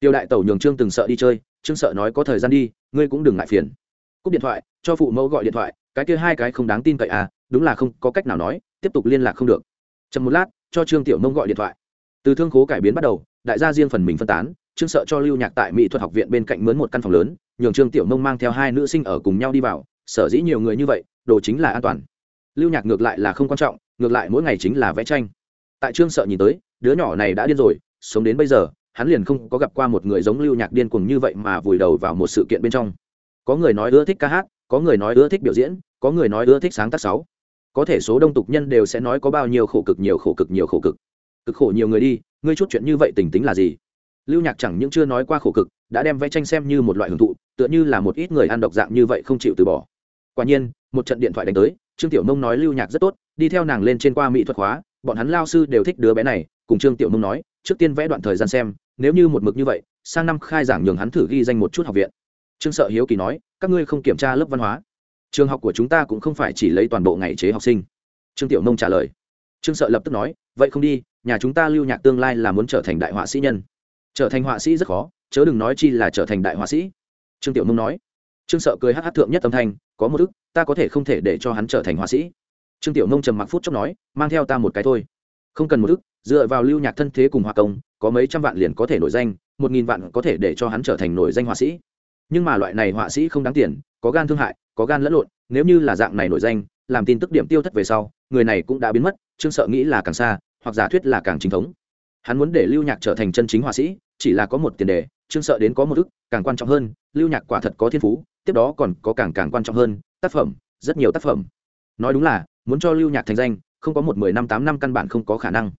Speaker 1: Tiểu đại tẩu nhường trương từng sợ đi chơi, trương sợ nói có thời gian đi, ngươi cũng đừng ngại phiền cúp điện thoại, cho phụ mẫu gọi điện thoại, cái kia hai cái không đáng tin cậy à đúng là không có cách nào nói, tiếp tục liên lạc không được. Chậm một lát, cho trương tiểu mông gọi điện thoại. Từ thương khố cải biến bắt đầu, đại gia riêng phần mình phân tán, trương sợ cho lưu nhạc tại mỹ thuật học viện bên cạnh mướn một căn phòng lớn, nhường trương tiểu mông mang theo hai nữ sinh ở cùng nhau đi vào, sở dĩ nhiều người như vậy, đồ chính là an toàn. Lưu nhạc ngược lại là không quan trọng, ngược lại mỗi ngày chính là vẽ tranh. Tại trương sợ nhìn tới, đứa nhỏ này đã điên rồi, sống đến bây giờ, hắn liền không có gặp qua một người giống lưu nhạc điên cuồng như vậy mà vùi đầu vào một sự kiện bên trong có người nói ưa thích ca hát, có người nói ưa thích biểu diễn, có người nói ưa thích sáng tác sáu. Có thể số đông tục nhân đều sẽ nói có bao nhiêu khổ cực, nhiều khổ cực, nhiều khổ cực. Cực khổ nhiều người đi, ngươi chút chuyện như vậy tình tính là gì? Lưu nhạc chẳng những chưa nói qua khổ cực, đã đem vẽ tranh xem như một loại hưởng thụ, tựa như là một ít người ăn độc dạng như vậy không chịu từ bỏ. Quả nhiên, một trận điện thoại đánh tới, trương tiểu mông nói lưu nhạc rất tốt, đi theo nàng lên trên qua mỹ thuật hóa bọn hắn lao sư đều thích đứa bé này, cùng trương tiểu mông nói, trước tiên vẽ đoạn thời gian xem, nếu như một mực như vậy, sang năm khai giảng nhường hắn thử ghi danh một chút học viện trương sợ hiếu kỳ nói, các ngươi không kiểm tra lớp văn hóa. Trường học của chúng ta cũng không phải chỉ lấy toàn bộ ngày chế học sinh. Trương tiểu Nông trả lời. Trương sợ lập tức nói, vậy không đi, nhà chúng ta lưu nhạc tương lai là muốn trở thành đại họa sĩ nhân. Trở thành họa sĩ rất khó, chớ đừng nói chi là trở thành đại họa sĩ. Trương tiểu Nông nói. Trương sợ cười hát hát thượng nhất âm thanh, có một ức, ta có thể không thể để cho hắn trở thành họa sĩ. Trương tiểu Nông trầm mặc phút chốc nói, mang theo ta một cái thôi. Không cần một ức, dựa vào lưu nhạc thân thế cùng hòa công, có mấy trăm vạn liền có thể nổi danh, một nghìn vạn có thể để cho hắn trở thành nổi danh họa sĩ nhưng mà loại này họa sĩ không đáng tiền, có gan thương hại, có gan lẫn lộn, nếu như là dạng này nổi danh, làm tin tức điểm tiêu thất về sau, người này cũng đã biến mất, trương sợ nghĩ là càng xa, hoặc giả thuyết là càng chính thống. Hắn muốn để lưu nhạc trở thành chân chính họa sĩ, chỉ là có một tiền đề, trương sợ đến có một ức, càng quan trọng hơn, lưu nhạc quả thật có thiên phú, tiếp đó còn có càng càng quan trọng hơn, tác phẩm, rất nhiều tác phẩm. Nói đúng là, muốn cho lưu nhạc thành danh, không có một mười năm tám năm căn bản không có khả năng.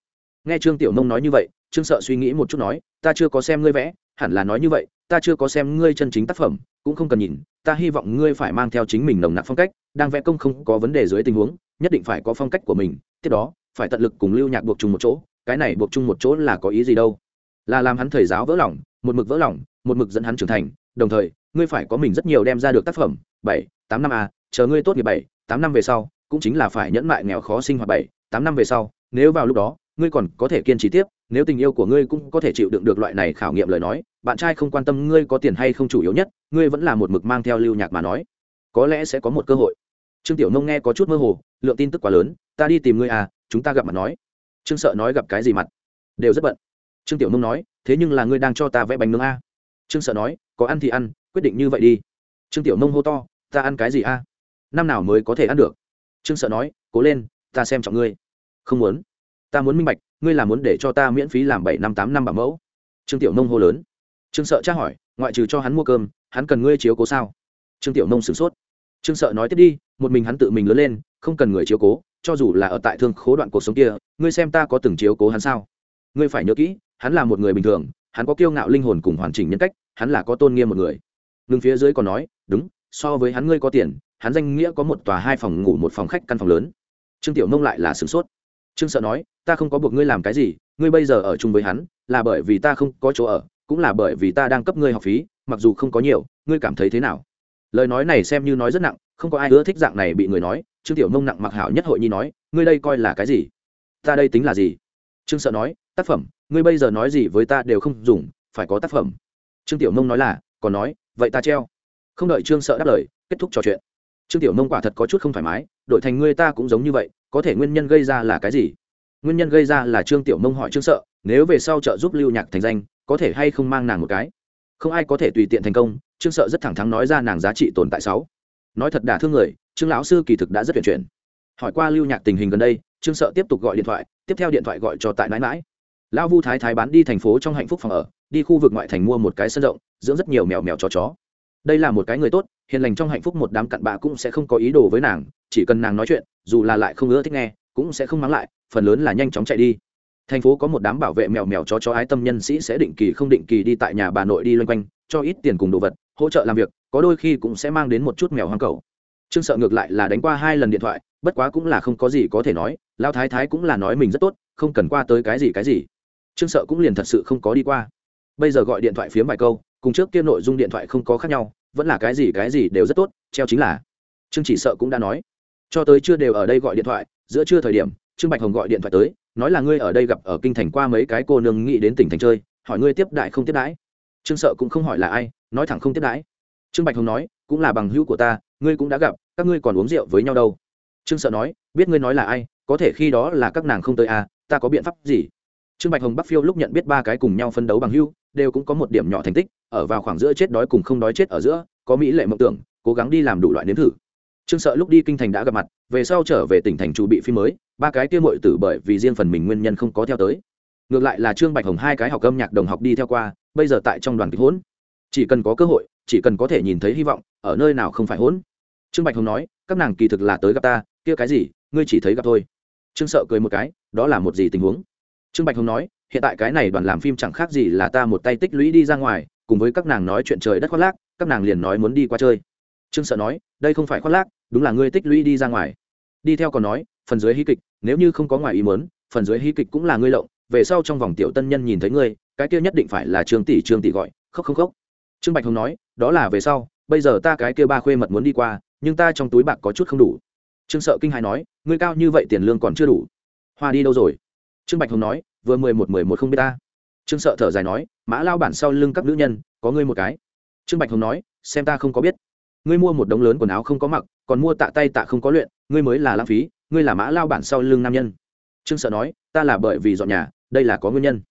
Speaker 1: Nghe trương tiểu nông nói như vậy, trương sợ suy nghĩ một chút nói, ta chưa có xem ngươi vẽ hẳn là nói như vậy, ta chưa có xem ngươi chân chính tác phẩm, cũng không cần nhìn, ta hy vọng ngươi phải mang theo chính mình nồng nặc phong cách, đang vẽ công không có vấn đề dưới tình huống, nhất định phải có phong cách của mình, tiếp đó, phải tận lực cùng lưu nhạc buộc chung một chỗ, cái này buộc chung một chỗ là có ý gì đâu? Là làm hắn thầy giáo vỡ lòng, một mực vỡ lòng, một mực dẫn hắn trưởng thành, đồng thời, ngươi phải có mình rất nhiều đem ra được tác phẩm, bảy, tám năm a chờ ngươi tốt nghiệp bảy, tám năm về sau, cũng chính là phải nhẫn mại nghèo khó sinh hoạt bảy, tám năm về sau, nếu vào lúc đó ngươi còn có thể kiên trì tiếp, nếu tình yêu của ngươi cũng có thể chịu đựng được loại này khảo nghiệm lời nói, bạn trai không quan tâm ngươi có tiền hay không chủ yếu nhất, ngươi vẫn là một mực mang theo lưu nhạc mà nói. Có lẽ sẽ có một cơ hội. Trương tiểu nông nghe có chút mơ hồ, lượng tin tức quá lớn, ta đi tìm ngươi à chúng ta gặp mặt nói. Trương sợ nói gặp cái gì mặt? Đều rất bận. Trương tiểu nông nói, thế nhưng là ngươi đang cho ta vẽ bánh nướng a trương sợ nói, có ăn thì ăn, quyết định như vậy đi. Trương tiểu nông hô to, ta ăn cái gì a năm nào mới có thể ăn được? Trương sợ nói, cố lên, ta xem trọng ngươi. Không muốn ta muốn minh bạch, ngươi là muốn để cho ta miễn phí làm bảy năm tám năm bảo mẫu? Trương tiểu nông hô lớn. Trương sợ tra hỏi, ngoại trừ cho hắn mua cơm, hắn cần ngươi chiếu cố sao? Trương tiểu nông sửng sốt. Trương sợ nói tiếp đi, một mình hắn tự mình lớn lên, không cần người chiếu cố, cho dù là ở tại thương khố đoạn cuộc sống kia, ngươi xem ta có từng chiếu cố hắn sao? Ngươi phải nhớ kỹ, hắn là một người bình thường, hắn có kiêu ngạo linh hồn cùng hoàn chỉnh nhân cách, hắn là có tôn nghiêm một người. Ngưng phía dưới còn nói, đúng, so với hắn ngươi có tiền, hắn danh nghĩa có một tòa hai phòng ngủ, một phòng khách căn phòng lớn. Trương tiểu nông lại là sửng sốt trương sợ nói, ta không có buộc ngươi làm cái gì, ngươi bây giờ ở chung với hắn, là bởi vì ta không có chỗ ở, cũng là bởi vì ta đang cấp ngươi học phí, mặc dù không có nhiều, ngươi cảm thấy thế nào? Lời nói này xem như nói rất nặng, không có ai ưa thích dạng này bị người nói, trương tiểu nông nặng mặc hảo nhất hội nhi nói, ngươi đây coi là cái gì? Ta đây tính là gì? Trương sợ nói, tác phẩm, ngươi bây giờ nói gì với ta đều không dùng, phải có tác phẩm. Trương tiểu nông nói là, còn nói, vậy ta treo. Không đợi trương sợ đáp lời, kết thúc trò chuyện. Trương tiểu nông quả thật có chút không thoải mái, đổi thành ngươi ta cũng giống như vậy có thể nguyên nhân gây ra là cái gì? Nguyên nhân gây ra là trương tiểu mông hỏi trương sợ, nếu về sau trợ giúp lưu nhạc thành danh, có thể hay không mang nàng một cái? Không ai có thể tùy tiện thành công, trương sợ rất thẳng thắn nói ra nàng giá trị tồn tại sáu. Nói thật đả thương người, trương lão sư kỳ thực đã rất tuyển chuyển. Hỏi qua lưu nhạc tình hình gần đây, trương sợ tiếp tục gọi điện thoại, tiếp theo điện thoại gọi cho tại mãi mãi. Lão vu thái thái bán đi thành phố trong hạnh phúc phòng ở, đi khu vực ngoại thành mua một cái sân rộng, dưỡng rất nhiều mèo mèo chó chó. Đây là một cái người tốt, hiền lành trong hạnh phúc một đám cặn bạ cũng sẽ không có ý đồ với nàng chỉ cần nàng nói chuyện, dù là lại không ưa thích nghe, cũng sẽ không mắng lại, phần lớn là nhanh chóng chạy đi. Thành phố có một đám bảo vệ mèo mèo chó chó ái tâm nhân sĩ sẽ định kỳ không định kỳ đi tại nhà bà nội đi loanh quanh, cho ít tiền cùng đồ vật, hỗ trợ làm việc, có đôi khi cũng sẽ mang đến một chút mèo hoang cầu. Trương sợ ngược lại là đánh qua hai lần điện thoại, bất quá cũng là không có gì có thể nói lao thái thái cũng là nói mình rất tốt, không cần qua tới cái gì cái gì. Trương sợ cũng liền thật sự không có đi qua. Bây giờ gọi điện thoại phiếm vài câu, cùng trước kia nội dung điện thoại không có khác nhau, vẫn là cái gì cái gì đều rất tốt, treo chính là. Trương chỉ sợ cũng đã nói cho tới chưa đều ở đây gọi điện thoại, giữa trưa thời điểm, trương bạch hồng gọi điện thoại tới, nói là ngươi ở đây gặp ở kinh thành qua mấy cái cô nương nghĩ đến tỉnh thành chơi, hỏi ngươi tiếp đại không tiếp đãi. Trương sợ cũng không hỏi là ai, nói thẳng không tiếp đãi. Trương bạch hồng nói, cũng là bằng hữu của ta, ngươi cũng đã gặp, các ngươi còn uống rượu với nhau đâu. Trương sợ nói, biết ngươi nói là ai, có thể khi đó là các nàng không tới à ta có biện pháp gì? Trương bạch hồng bắc phiêu lúc nhận biết ba cái cùng nhau phân đấu bằng hữu, đều cũng có một điểm nhỏ thành tích, ở vào khoảng giữa chết đói cùng không đói chết ở giữa, có mỹ lệ mộng tưởng, cố gắng đi làm đủ loại nếm thử trương sợ lúc đi kinh thành đã gặp mặt, về sau trở về tỉnh thành chủ bị phim mới, ba cái kia mội tử bởi vì riêng phần mình nguyên nhân không có theo tới. Ngược lại là trương bạch hồng hai cái học âm nhạc đồng học đi theo qua, bây giờ tại trong đoàn kịch hỗn chỉ cần có cơ hội, chỉ cần có thể nhìn thấy hy vọng, ở nơi nào không phải hỗn trương bạch hồng nói, các nàng kỳ thực là tới gặp ta, kia cái gì, ngươi chỉ thấy gặp thôi. Trương sợ cười một cái, đó là một gì tình huống? Trương bạch hồng nói, hiện tại cái này đoàn làm phim chẳng khác gì là ta một tay tích lũy đi ra ngoài, cùng với các nàng nói chuyện trời đất khoác lác, các nàng liền nói muốn đi qua chơi trương sợ nói, đây không phải khoác lác, đúng là ngươi tích lũy đi ra ngoài. Đi theo còn nói, phần dưới hí kịch, nếu như không có ngoài ý muốn, phần dưới hí kịch cũng là ngươi lộng, về sau trong vòng tiểu tân nhân nhìn thấy ngươi, cái kia nhất định phải là trương tỷ trương tỷ gọi, khóc không khóc. Trương bạch hồng nói, đó là về sau, bây giờ ta cái kia ba khuê mật muốn đi qua, nhưng ta trong túi bạc có chút không đủ. Trương sợ kinh hài nói, ngươi cao như vậy tiền lương còn chưa đủ. Hoa đi đâu rồi? Trương bạch hồng nói, vừa mười một mười một không biết ta. Trương sợ thở dài nói, mã lao bản sau lưng các nữ nhân, có ngươi một cái. Trương bạch hồng nói, xem ta không có biết ngươi mua một đống lớn quần áo không có mặc, còn mua tạ tay tạ không có luyện, ngươi mới là lãng phí, ngươi là mã lao bản sau lưng nam nhân. Trương sợ nói, ta là bởi vì dọn nhà, đây là có nguyên nhân.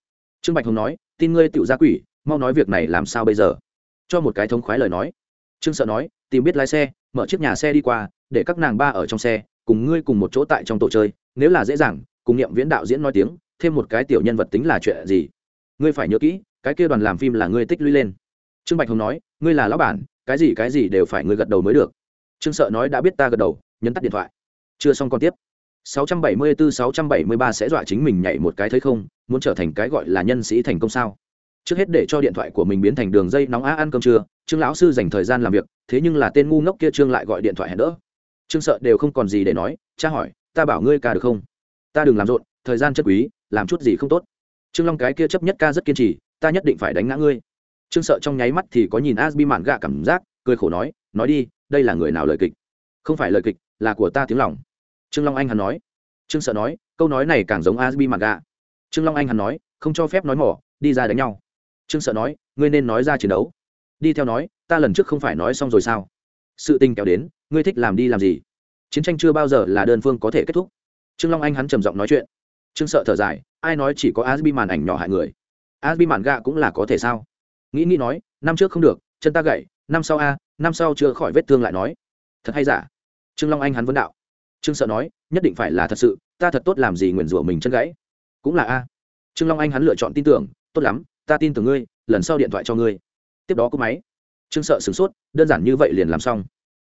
Speaker 1: Trương bạch hồng nói, tin ngươi tự ra quỷ, mau nói việc này làm sao bây giờ? Cho một cái thống khoái lời nói. Trương sợ nói, tìm biết lái xe, mở chiếc nhà xe đi qua, để các nàng ba ở trong xe, cùng ngươi cùng một chỗ tại trong tổ chơi, nếu là dễ dàng, cùng niệm viễn đạo diễn nói tiếng, thêm một cái tiểu nhân vật tính là chuyện gì? Ngươi phải nhớ kỹ, cái kia đoàn làm phim là ngươi tích lũy lên. Trương bạch hồng nói, ngươi là lão bản cái gì cái gì đều phải ngươi gật đầu mới được. Trương sợ nói đã biết ta gật đầu, nhấn tắt điện thoại. Chưa xong còn tiếp. 674-673 sẽ dọa chính mình nhảy một cái thấy không, muốn trở thành cái gọi là nhân sĩ thành công sao? Trước hết để cho điện thoại của mình biến thành đường dây nóng á ăn cơm trưa, trương lão sư dành thời gian làm việc, thế nhưng là tên ngu ngốc kia trương lại gọi điện thoại hẹn đỡ. Trương sợ đều không còn gì để nói, cha hỏi, ta bảo ngươi ca được không? Ta đừng làm rộn, thời gian chất quý, làm chút gì không tốt. Trương long cái kia chấp nhất ca rất kiên trì, ta nhất định phải đánh ngã ngươi trương sợ trong nháy mắt thì có nhìn asbi mạn gạ cảm giác, cười khổ nói nói đi, đây là người nào lời kịch? Không phải lời kịch, là của ta tiếng lòng. Trương long anh hắn nói. Trương sợ nói, câu nói này càng giống asbi mạn gạ. Trương long anh hắn nói, không cho phép nói mỏ, đi ra đánh nhau. Trương sợ nói, ngươi nên nói ra chiến đấu. Đi theo nói, ta lần trước không phải nói xong rồi sao? Sự tình kéo đến, ngươi thích làm đi làm gì? Chiến tranh chưa bao giờ là đơn phương có thể kết thúc. Trương long anh hắn trầm giọng nói chuyện. Trương sợ thở dài, ai nói chỉ có asbi màn ảnh nhỏ hại người? Asbi màn gạ cũng là có thể sao? Nghĩ nghĩ nói, năm trước không được, chân ta gậy năm sau a, năm sau chưa khỏi vết thương lại nói. Thật hay giả? Trương long anh hắn vấn đạo. Trương sợ nói, nhất định phải là thật sự, ta thật tốt làm gì nguyền rủa mình chân gãy? Cũng là a. Trương long anh hắn lựa chọn tin tưởng, tốt lắm, ta tin tưởng ngươi, lần sau điện thoại cho ngươi. Tiếp đó có máy. Trương sợ sửng sốt, đơn giản như vậy liền làm xong.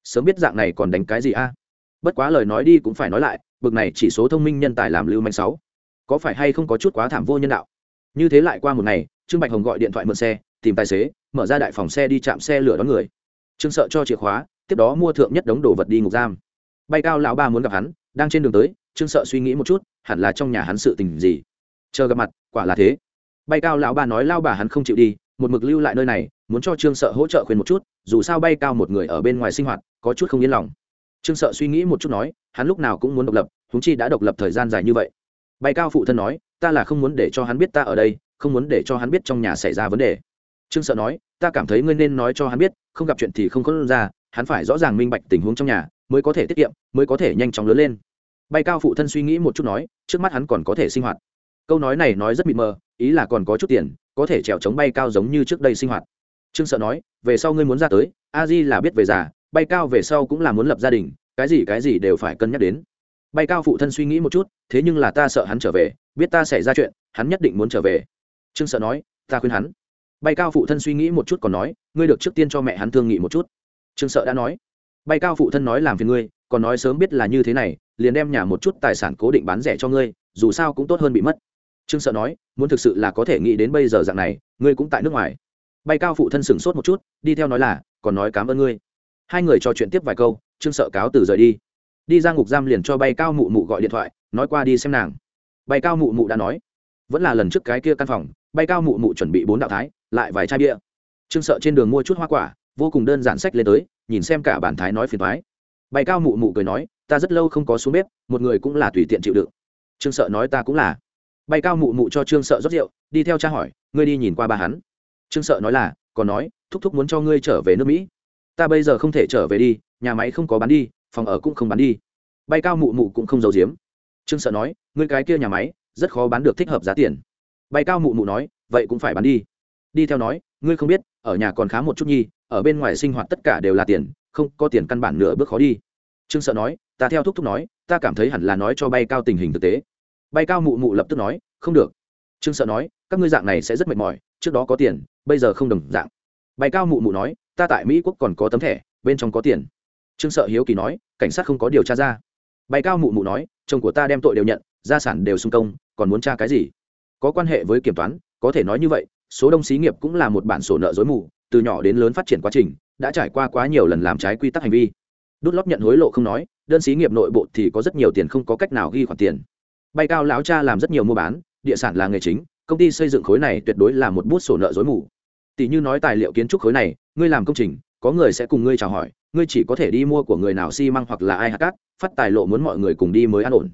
Speaker 1: Sớm biết dạng này còn đánh cái gì a? Bất quá lời nói đi cũng phải nói lại, bực này chỉ số thông minh nhân tài làm lưu manh sáu. Có phải hay không có chút quá thảm vô nhân đạo? Như thế lại qua một ngày, trương bạch hồng gọi điện thoại mượn xe tìm tài xế, mở ra đại phòng xe đi chạm xe lửa đón người. Trương sợ cho chìa khóa, tiếp đó mua thượng nhất đống đồ vật đi ngục giam. Bay cao lão ba muốn gặp hắn, đang trên đường tới, trương sợ suy nghĩ một chút, hẳn là trong nhà hắn sự tình gì. Chờ gặp mặt, quả là thế. Bay cao lão ba nói lao bà hắn không chịu đi, một mực lưu lại nơi này, muốn cho trương sợ hỗ trợ khuyên một chút, dù sao bay cao một người ở bên ngoài sinh hoạt, có chút không yên lòng. Trương sợ suy nghĩ một chút nói, hắn lúc nào cũng muốn độc lập húng chi đã độc lập thời gian dài như vậy. Bay cao phụ thân nói, ta là không muốn để cho hắn biết ta ở đây, không muốn để cho hắn biết trong nhà xảy ra vấn đề trương sợ nói, ta cảm thấy ngươi nên nói cho hắn biết, không gặp chuyện thì không có ra, hắn phải rõ ràng minh bạch tình huống trong nhà, mới có thể tiết kiệm, mới có thể nhanh chóng lớn lên. Bay cao phụ thân suy nghĩ một chút nói, trước mắt hắn còn có thể sinh hoạt. Câu nói này nói rất mịt mờ, ý là còn có chút tiền, có thể trèo chống bay cao giống như trước đây sinh hoạt. Trương sợ nói, về sau ngươi muốn ra tới, a di là biết về già, bay cao về sau cũng là muốn lập gia đình, cái gì cái gì đều phải cân nhắc đến. Bay cao phụ thân suy nghĩ một chút, thế nhưng là ta sợ hắn trở về, biết ta xảy ra chuyện, hắn nhất định muốn trở về. Trương sợ nói, ta khuyên hắn bay cao phụ thân suy nghĩ một chút còn nói, ngươi được trước tiên cho mẹ hắn thương nghị một chút. Trương sợ đã nói, bay cao phụ thân nói làm phiền ngươi, còn nói sớm biết là như thế này, liền đem nhà một chút tài sản cố định bán rẻ cho ngươi, dù sao cũng tốt hơn bị mất. Trương sợ nói, muốn thực sự là có thể nghĩ đến bây giờ dạng này, ngươi cũng tại nước ngoài. Bay cao phụ thân sửng sốt một chút, đi theo nói là, còn nói cảm ơn ngươi. Hai người trò chuyện tiếp vài câu, trương sợ cáo từ rời đi. Đi ra ngục giam liền cho bay cao mụ mụ gọi điện thoại, nói qua đi xem nàng. Bay cao mụ mụ đã nói, vẫn là lần trước cái kia căn phòng bay cao mụ mụ chuẩn bị bốn đạo thái, lại vài chai bia. Trương sợ trên đường mua chút hoa quả, vô cùng đơn giản sách lên tới, nhìn xem cả bản thái nói phiền thoái bay cao mụ mụ cười nói, ta rất lâu không có xuống bếp, một người cũng là tùy tiện chịu đựng. Trương sợ nói, ta cũng là. Bay cao mụ mụ cho trương sợ rót rượu, đi theo cha hỏi, ngươi đi nhìn qua ba hắn? Trương sợ nói là, còn nói, thúc thúc muốn cho ngươi trở về nước mỹ. Ta bây giờ không thể trở về đi, nhà máy không có bán đi, phòng ở cũng không bán đi. Bay cao mụ mụ cũng không giấu giếm. Trương sợ nói, ngươi cái kia nhà máy, rất khó bán được thích hợp giá tiền bay cao mụ mụ nói, vậy cũng phải bán đi. Đi theo nói, ngươi không biết, ở nhà còn khá một chút nhi, ở bên ngoài sinh hoạt tất cả đều là tiền, không có tiền căn bản nửa bước khó đi. Trương sợ nói, ta theo thúc thúc nói, ta cảm thấy hẳn là nói cho bay cao tình hình thực tế. Bay cao mụ mụ lập tức nói, không được. Trương sợ nói, các ngươi dạng này sẽ rất mệt mỏi, trước đó có tiền, bây giờ không đồng dạng. Bay cao mụ mụ nói, ta tại mỹ quốc còn có tấm thẻ, bên trong có tiền. Trương sợ hiếu kỳ nói, cảnh sát không có điều tra ra. Bay cao mụ mụ nói, chồng của ta đem tội đều nhận, gia sản đều xung công, còn muốn tra cái gì? Có quan hệ với kiểm toán, có thể nói như vậy, số đông xí nghiệp cũng là một bản sổ nợ dối mù, từ nhỏ đến lớn phát triển quá trình, đã trải qua quá nhiều lần làm trái quy tắc hành vi. Đút lót nhận hối lộ không nói, đơn xí nghiệp nội bộ thì có rất nhiều tiền không có cách nào ghi khoản tiền. Bay cao lão cha làm rất nhiều mua bán, địa sản là nghề chính, công ty xây dựng khối này tuyệt đối là một bút sổ nợ dối mù. Tỷ như nói tài liệu kiến trúc khối này, ngươi làm công trình, có người sẽ cùng ngươi chào hỏi, ngươi chỉ có thể đi mua của người nào xi măng hoặc là ai hạt cát, phát tài lộ muốn mọi người cùng đi mới an ổn.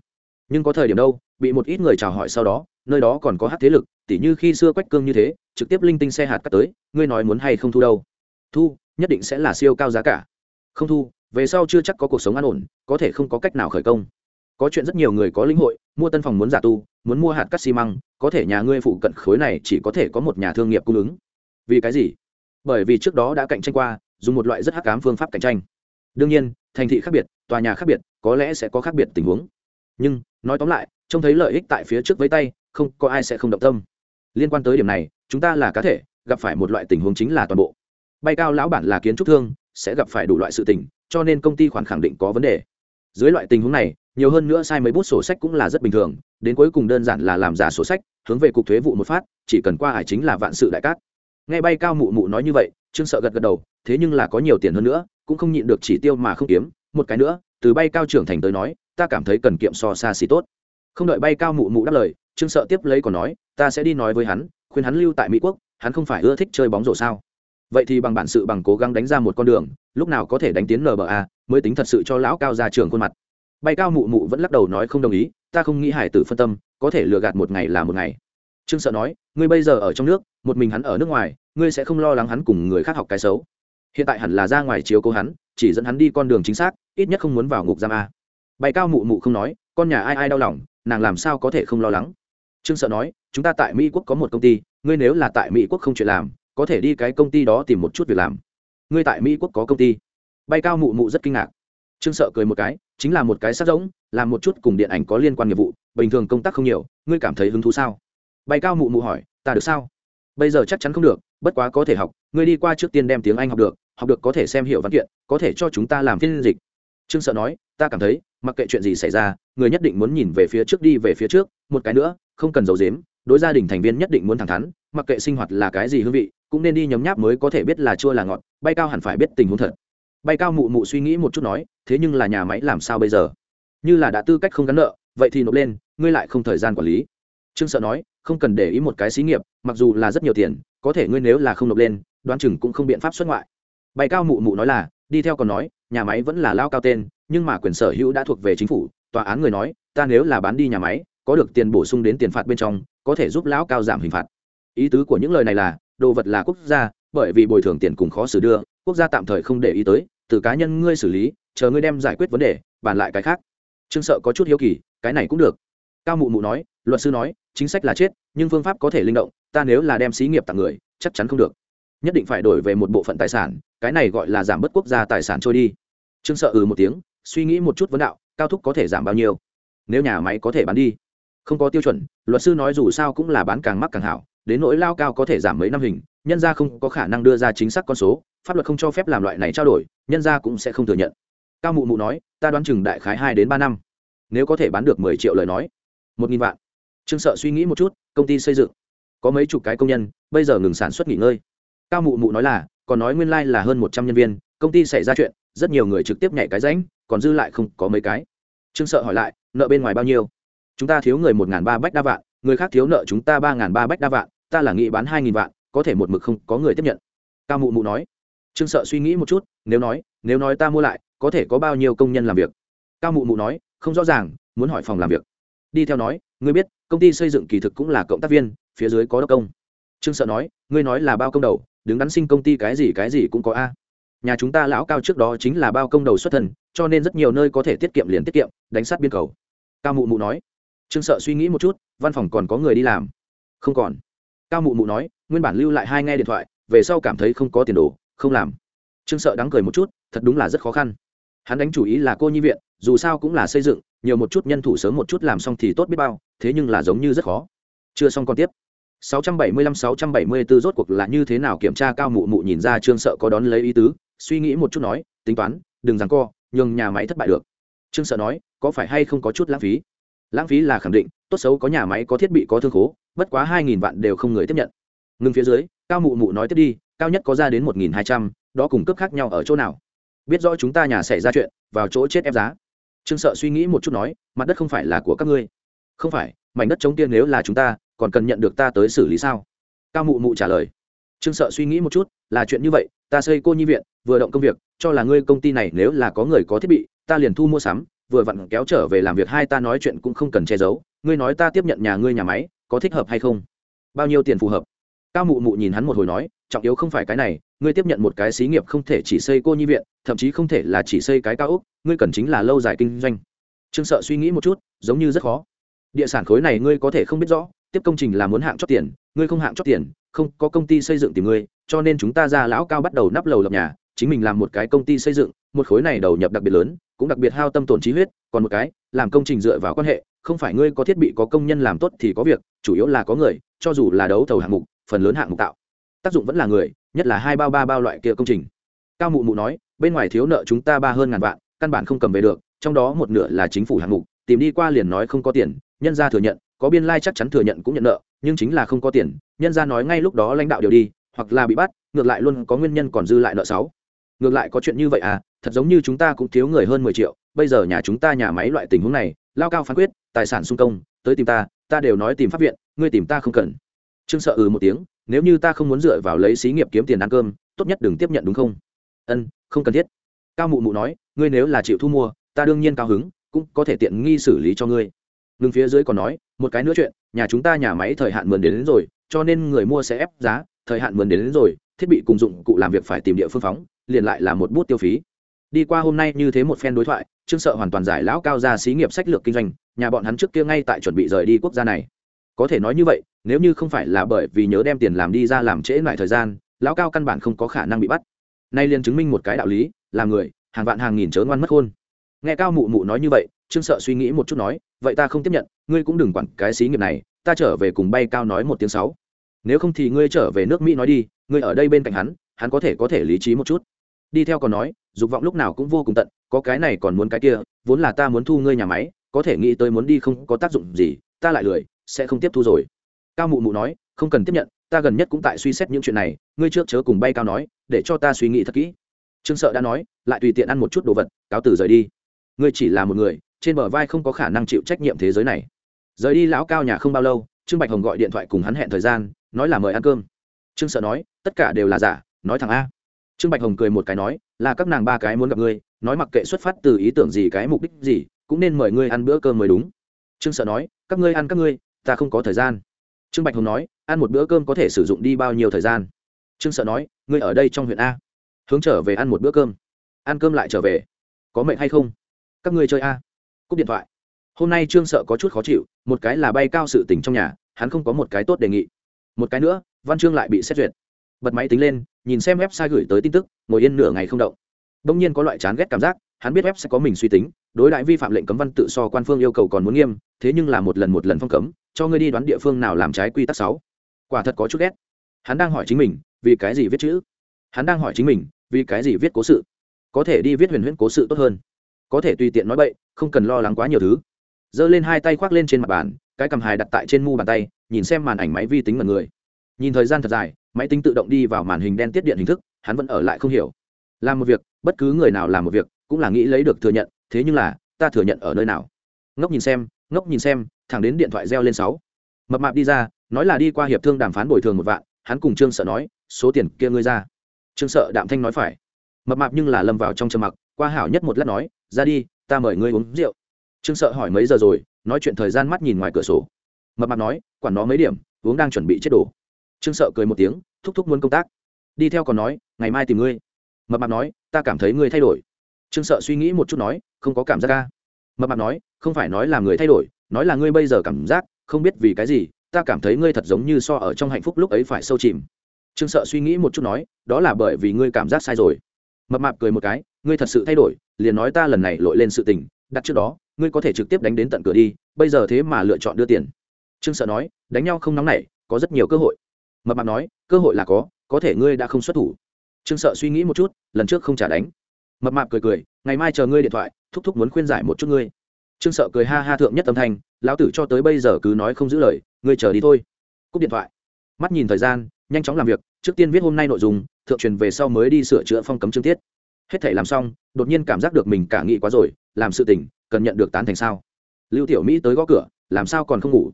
Speaker 1: Nhưng có thời điểm đâu, bị một ít người chào hỏi sau đó nơi đó còn có hát thế lực, tỉ như khi xưa quách cương như thế, trực tiếp linh tinh xe hạt cắt tới, ngươi nói muốn hay không thu đâu? Thu, nhất định sẽ là siêu cao giá cả. Không thu, về sau chưa chắc có cuộc sống an ổn, có thể không có cách nào khởi công. Có chuyện rất nhiều người có linh hội, mua tân phòng muốn giả tu, muốn mua hạt cắt xi măng, có thể nhà ngươi phụ cận khối này chỉ có thể có một nhà thương nghiệp cung ứng. Vì cái gì? Bởi vì trước đó đã cạnh tranh qua, dùng một loại rất hắc cám phương pháp cạnh tranh. Đương nhiên, thành thị khác biệt, tòa nhà khác biệt, có lẽ sẽ có khác biệt tình huống. Nhưng, nói tóm lại, trông thấy lợi ích tại phía trước với tay không có ai sẽ không động tâm. Liên quan tới điểm này, chúng ta là cá thể, gặp phải một loại tình huống chính là toàn bộ. Bay cao lão bản là kiến trúc thương, sẽ gặp phải đủ loại sự tình, cho nên công ty khoản khẳng định có vấn đề. Dưới loại tình huống này, nhiều hơn nữa sai mấy bút sổ sách cũng là rất bình thường, đến cuối cùng đơn giản là làm giả sổ sách, hướng về cục thuế vụ một phát, chỉ cần qua hải chính là vạn sự đại cát. Nghe bay cao mụ mụ nói như vậy, trương sợ gật gật đầu, thế nhưng là có nhiều tiền hơn nữa, cũng không nhịn được chỉ tiêu mà không kiếm. Một cái nữa, từ bay cao trưởng thành tới nói, ta cảm thấy cần kiệm so xa xỉ tốt. Không đợi bay cao mụ mụ đáp lời trương sợ tiếp lấy còn nói, ta sẽ đi nói với hắn, khuyên hắn lưu tại mỹ quốc, hắn không phải ưa thích chơi bóng rổ sao? Vậy thì bằng bản sự bằng cố gắng đánh ra một con đường, lúc nào có thể đánh tiến nba mới tính thật sự cho lão cao ra trường khuôn mặt. Bay cao mụ mụ vẫn lắc đầu nói không đồng ý, ta không nghĩ hải tử phân tâm, có thể lừa gạt một ngày là một ngày. Trương sợ nói, ngươi bây giờ ở trong nước, một mình hắn ở nước ngoài, ngươi sẽ không lo lắng hắn cùng người khác học cái xấu. Hiện tại hẳn là ra ngoài chiếu cố hắn, chỉ dẫn hắn đi con đường chính xác, ít nhất không muốn vào ngục giam a. Bay cao mụ mụ không nói, con nhà ai ai đau lòng, nàng làm sao có thể không lo lắng? Trương sợ nói, chúng ta tại mỹ quốc có một công ty, ngươi nếu là tại mỹ quốc không chuyện làm, có thể đi cái công ty đó tìm một chút việc làm. Ngươi tại mỹ quốc có công ty? Bay cao mụ mụ rất kinh ngạc. Trương sợ cười một cái, chính là một cái sắc giống làm một chút cùng điện ảnh có liên quan nghiệp vụ, bình thường công tác không nhiều, ngươi cảm thấy hứng thú sao? Bay cao mụ mụ hỏi, ta được sao? Bây giờ chắc chắn không được, bất quá có thể học, ngươi đi qua trước tiên đem tiếng anh học được học được có thể xem hiểu văn kiện, có thể cho chúng ta làm phiên dịch. Trương sợ nói, ta cảm thấy, mặc kệ chuyện gì xảy ra, người nhất định muốn nhìn về phía trước đi về phía trước, một cái nữa không cần giấu dếm đối gia đình thành viên nhất định muốn thẳng thắn, mặc kệ sinh hoạt là cái gì hương vị, cũng nên đi nhấm nháp mới có thể biết là chua là ngọt, bay cao hẳn phải biết tình huống thật. Bay cao mụ mụ suy nghĩ một chút nói, thế nhưng là nhà máy làm sao bây giờ? Như là đã tư cách không gắn nợ, vậy thì nộp lên, ngươi lại không thời gian quản lý. Trương sợ nói, không cần để ý một cái xí nghiệp, mặc dù là rất nhiều tiền, có thể ngươi nếu là không nộp lên, đoán chừng cũng không biện pháp xuất ngoại. Bay cao mụ mụ nói là, đi theo còn nói, nhà máy vẫn là lao cao tên, nhưng mà quyền sở hữu đã thuộc về chính phủ, tòa án người nói, ta nếu là bán đi nhà máy có được tiền bổ sung đến tiền phạt bên trong, có thể giúp lão cao giảm hình phạt. Ý tứ của những lời này là, đồ vật là quốc gia, bởi vì bồi thường tiền cùng khó xử đưa, quốc gia tạm thời không để ý tới, từ cá nhân ngươi xử lý, chờ ngươi đem giải quyết vấn đề, bàn lại cái khác. Trương sợ có chút hiếu kỳ, cái này cũng được. Cao mụ mụ nói, luật sư nói, chính sách là chết, nhưng phương pháp có thể linh động, ta nếu là đem xí nghiệp tặng người, chắc chắn không được. Nhất định phải đổi về một bộ phận tài sản, cái này gọi là giảm bớt quốc gia tài sản trôi đi. Trương sợ ừ một tiếng, suy nghĩ một chút vấn đạo, cao thúc có thể giảm bao nhiêu? Nếu nhà máy có thể bán đi không có tiêu chuẩn, luật sư nói dù sao cũng là bán càng mắc càng hảo, đến nỗi lao cao có thể giảm mấy năm hình, nhân gia không có khả năng đưa ra chính xác con số, pháp luật không cho phép làm loại này trao đổi, nhân gia cũng sẽ không thừa nhận. Cao mụ mụ nói, ta đoán chừng đại khái hai đến ba năm. Nếu có thể bán được mười triệu lời nói, một nghìn vạn. Trương sợ suy nghĩ một chút, công ty xây dựng, có mấy chục cái công nhân, bây giờ ngừng sản xuất nghỉ ngơi. Cao mụ mụ nói là, còn nói nguyên lai là hơn một trăm nhân viên, công ty xảy ra chuyện, rất nhiều người trực tiếp nhảy cái ránh còn dư lại không có mấy cái. Trương sợ hỏi lại, nợ bên ngoài bao nhiêu? Chúng ta thiếu người một n g h n ba bách đa vạn, người khác thiếu nợ chúng ta ba n g h n ba bách đa vạn, ta là nghị bán hai nghìn vạn, có thể một mực không có người tiếp nhận. Cao mụ mụ nói. Trương sợ suy nghĩ một chút, nếu nói nếu nói ta mua lại, có thể có bao nhiêu công nhân làm việc? Cao mụ mụ nói, không rõ ràng, muốn hỏi phòng làm việc. Đi theo nói, ngươi biết, công ty xây dựng kỳ thực cũng là cộng tác viên, phía dưới có đốc công. Trương sợ nói, ngươi nói là bao công đầu, đứng đắn sinh công ty cái gì cái gì cũng có a. Nhà chúng ta lão cao trước đó chính là bao công đầu xuất thân, cho nên rất nhiều nơi có thể tiết kiệm liền tiết kiệm, đánh sát biên cầu. Cao mụ mụ nói trương sợ suy nghĩ một chút, văn phòng còn có người đi làm. Không còn. Cao mụ mụ nói, nguyên bản lưu lại hai nghe điện thoại, về sau cảm thấy không có tiền đồ, không làm. Trương sợ đáng cười một chút, thật đúng là rất khó khăn. Hắn đánh chủ ý là cô nhi viện, dù sao cũng là xây dựng, nhiều một chút nhân thủ sớm một chút làm xong thì tốt biết bao, thế nhưng là giống như rất khó. Chưa xong còn tiếp. 675-674 rốt cuộc là như thế nào kiểm tra, cao mụ mụ nhìn ra trương sợ có đón lấy ý tứ, suy nghĩ một chút nói, tính toán, đừng rằng co, nhường nhà máy thất bại được. Trương sợ nói, có phải hay không có chút lãng phí? Lãng phí là khẳng định, tốt xấu có nhà máy, có thiết bị, có thương khố, bất quá hai nghìn vạn đều không người tiếp nhận. Ngừng phía dưới, cao mụ mụ nói tiếp đi, cao nhất có ra đến một nghìn hai trăm, đó cùng cấp khác nhau ở chỗ nào? Biết rõ chúng ta nhà xảy ra chuyện, vào chỗ chết ép giá. Trương sợ suy nghĩ một chút nói, mặt đất không phải là của các ngươi. Không phải, mảnh đất chống tiên nếu là chúng ta, còn cần nhận được ta tới xử lý sao? Cao mụ mụ trả lời. Trương sợ suy nghĩ một chút, là chuyện như vậy, ta xây cô nhi viện, vừa động công việc, cho là ngươi công ty này nếu là có người có thiết bị, ta liền thu mua sắm vừa vặn kéo trở về làm việc, hai ta nói chuyện cũng không cần che giấu. Ngươi nói ta tiếp nhận nhà ngươi nhà máy, có thích hợp hay không? Bao nhiêu tiền phù hợp? Cao mụ mụ nhìn hắn một hồi nói, trọng yếu không phải cái này, ngươi tiếp nhận một cái xí nghiệp không thể chỉ xây cô nhi viện, thậm chí không thể là chỉ xây cái cao ốc, ngươi cần chính là lâu dài kinh doanh. Trương sợ suy nghĩ một chút, giống như rất khó. Địa sản khối này ngươi có thể không biết rõ, tiếp công trình là muốn hạng chót tiền, ngươi không hạng chót tiền, không có công ty xây dựng tìm ngươi, cho nên chúng ta ra lão cao bắt đầu nắp lầu lập nhà, chính mình làm một cái công ty xây dựng một khối này đầu nhập đặc biệt lớn, cũng đặc biệt hao tâm tổn trí huyết, còn một cái, làm công trình dựa vào quan hệ, không phải ngươi có thiết bị có công nhân làm tốt thì có việc, chủ yếu là có người, cho dù là đấu thầu hạng mục, phần lớn hạng mục tạo. Tác dụng vẫn là người, nhất là hai bao ba bao loại kia công trình. Cao mụ mụ nói, bên ngoài thiếu nợ chúng ta ba hơn ngàn vạn, căn bản không cầm về được, trong đó một nửa là chính phủ hạng mục, tìm đi qua liền nói không có tiền, nhân ra thừa nhận, có biên lai、like、chắc chắn thừa nhận cũng nhận nợ, nhưng chính là không có tiền, nhân ra nói ngay lúc đó lãnh đạo đều đi, hoặc là bị bắt, ngược lại luôn có nguyên nhân còn dư lại nợ sáu ngược lại có chuyện như vậy à thật giống như chúng ta cũng thiếu người hơn mười triệu bây giờ nhà chúng ta nhà máy loại tình huống này lao cao phán quyết tài sản sung công tới tìm ta ta đều nói tìm pháp viện ngươi tìm ta không cần. Trương sợ ừ một tiếng nếu như ta không muốn dựa vào lấy xí nghiệp kiếm tiền ăn cơm tốt nhất đừng tiếp nhận đúng không? Ân không cần thiết. Cao mụ mụ nói ngươi nếu là chịu thu mua ta đương nhiên cao hứng cũng có thể tiện nghi xử lý cho ngươi. Ngừng phía dưới còn nói một cái nữa chuyện nhà chúng ta nhà máy thời hạn mượn đến, đến rồi cho nên người mua sẽ ép giá thời hạn mượn đến, đến rồi thiết bị cùng dụng cụ làm việc phải tìm địa phương phóng liền lại là một bút tiêu phí đi qua hôm nay như thế một phen đối thoại, trương sợ hoàn toàn giải lão cao ra xí nghiệp sách lược kinh doanh, nhà bọn hắn trước kia ngay tại chuẩn bị rời đi quốc gia này. Có thể nói như vậy, nếu như không phải là bởi vì nhớ đem tiền làm đi ra làm trễ lại thời gian, lão cao căn bản không có khả năng bị bắt. Nay liền chứng minh một cái đạo lý, là người, hàng vạn hàng nghìn chớ ngoan mất hôn. Nghe cao mụ mụ nói như vậy, trương sợ suy nghĩ một chút nói, vậy ta không tiếp nhận, ngươi cũng đừng quản cái xí nghiệp này, ta trở về cùng bay cao nói một tiếng sáu. Nếu không thì ngươi trở về nước mỹ nói đi, ngươi ở đây bên cạnh hắn hắn có thể có thể lý trí một chút. Đi theo còn nói dục vọng lúc nào cũng vô cùng tận, có cái này còn muốn cái kia, vốn là ta muốn thu ngươi nhà máy, có thể nghĩ tới muốn đi không có tác dụng gì, ta lại lười, sẽ không tiếp thu rồi. Cao mụ mụ nói, không cần tiếp nhận, ta gần nhất cũng tại suy xét những chuyện này, ngươi trước chớ cùng bay cao nói, để cho ta suy nghĩ thật kỹ. Trương sợ đã nói, lại tùy tiện ăn một chút đồ vật, cáo từ rời đi. Ngươi chỉ là một người, trên bờ vai không có khả năng chịu trách nhiệm thế giới này. Rời đi lão cao nhà không bao lâu, trương bạch hồng gọi điện thoại cùng hắn hẹn thời gian, nói là mời ăn cơm. Trương sợ nói, tất cả đều là giả, nói thằng a trương bạch hồng cười một cái nói, là các nàng ba cái muốn gặp ngươi, nói mặc kệ xuất phát từ ý tưởng gì cái mục đích gì, cũng nên mời ngươi ăn bữa cơm mới đúng. Trương sợ nói, các ngươi ăn các ngươi, ta không có thời gian. Trương bạch hồng nói, ăn một bữa cơm có thể sử dụng đi bao nhiêu thời gian? Trương sợ nói, ngươi ở đây trong huyện a, hướng trở về ăn một bữa cơm. Ăn cơm lại trở về. Có mệnh hay không? Các ngươi chơi a. Cúp điện thoại. Hôm nay trương sợ có chút khó chịu, một cái là bay cao sự tình trong nhà, hắn không có một cái tốt đề nghị. Một cái nữa, văn chương lại bị xét duyệt bật máy tính lên, nhìn xem website gửi tới tin tức, ngồi yên nửa ngày không động. Đông nhiên có loại chán ghét cảm giác, hắn biết web sẽ có mình suy tính, đối đại vi phạm lệnh cấm văn tự so quan phương yêu cầu còn muốn nghiêm, thế nhưng là một lần một lần phong cấm, cho ngươi đi đoán địa phương nào làm trái quy tắc sáu. Quả thật có chút ghét. Hắn đang hỏi chính mình, vì cái gì viết chữ? Hắn đang hỏi chính mình, vì cái gì viết cố sự? Có thể đi viết huyền huyễn cố sự tốt hơn. Có thể tùy tiện nói bậy, không cần lo lắng quá nhiều thứ. Giơ lên hai tay khoác lên trên mặt bàn, cái cầm hài đặt tại trên mu bàn tay, nhìn xem màn ảnh máy vi tính mật người. Nhìn thời gian thật dài máy tính tự động đi vào màn hình đen tiết điện hình thức, hắn vẫn ở lại không hiểu. Làm một việc, bất cứ người nào làm một việc, cũng là nghĩ lấy được thừa nhận, thế nhưng là, ta thừa nhận ở nơi nào? Ngốc nhìn xem, ngốc nhìn xem, thẳng đến điện thoại reo lên sáu. Mập mạp đi ra, nói là đi qua hiệp thương đàm phán bồi thường một vạn, hắn cùng trương sợ nói, số tiền kia ngươi ra. Trương sợ đạm thanh nói phải. Mập mạp nhưng là lâm vào trong trầm mặc, qua hảo nhất một lát nói, ra đi, ta mời ngươi uống rượu. Trương sợ hỏi mấy giờ rồi, nói chuyện thời gian mắt nhìn ngoài cửa sổ. Mập mạp nói, quản nó mấy điểm, uống đang chuẩn bị chết đổ trương sợ cười một tiếng, thúc thúc muốn công tác. Đi theo còn nói, ngày mai tìm ngươi. Mập mạp nói, ta cảm thấy ngươi thay đổi. Trương sợ suy nghĩ một chút nói, không có cảm giác ca mập mạp nói, không phải nói là người thay đổi, nói là ngươi bây giờ cảm giác, không biết vì cái gì, ta cảm thấy ngươi thật giống như so ở trong hạnh phúc lúc ấy phải sâu chìm. Trương sợ suy nghĩ một chút nói, đó là bởi vì ngươi cảm giác sai rồi. Mập mạp cười một cái, ngươi thật sự thay đổi, liền nói ta lần này lội lên sự tình, đặt trước đó, ngươi có thể trực tiếp đánh đến tận cửa đi, bây giờ thế mà lựa chọn đưa tiền. Trương sợ nói, đánh nhau không nóng nảy, có rất nhiều cơ hội mập mạp nói, cơ hội là có có thể ngươi đã không xuất thủ. Trương sợ suy nghĩ một chút, lần trước không trả đánh. Mập mạp cười cười, ngày mai chờ ngươi điện thoại, thúc thúc muốn khuyên giải một chút ngươi. Trương sợ cười ha ha thượng nhất âm thanh, lão tử cho tới bây giờ cứ nói không giữ lời, ngươi chờ đi thôi. Cúp điện thoại. Mắt nhìn thời gian, nhanh chóng làm việc, trước tiên viết hôm nay nội dung, thượng truyền về sau mới đi sửa chữa phong cấm chương tiết. Hết thể làm xong, đột nhiên cảm giác được mình cả nghị quá rồi, làm sự tình cần nhận được tán thành sao? Lưu tiểu mỹ tới gõ cửa, làm sao còn không ngủ?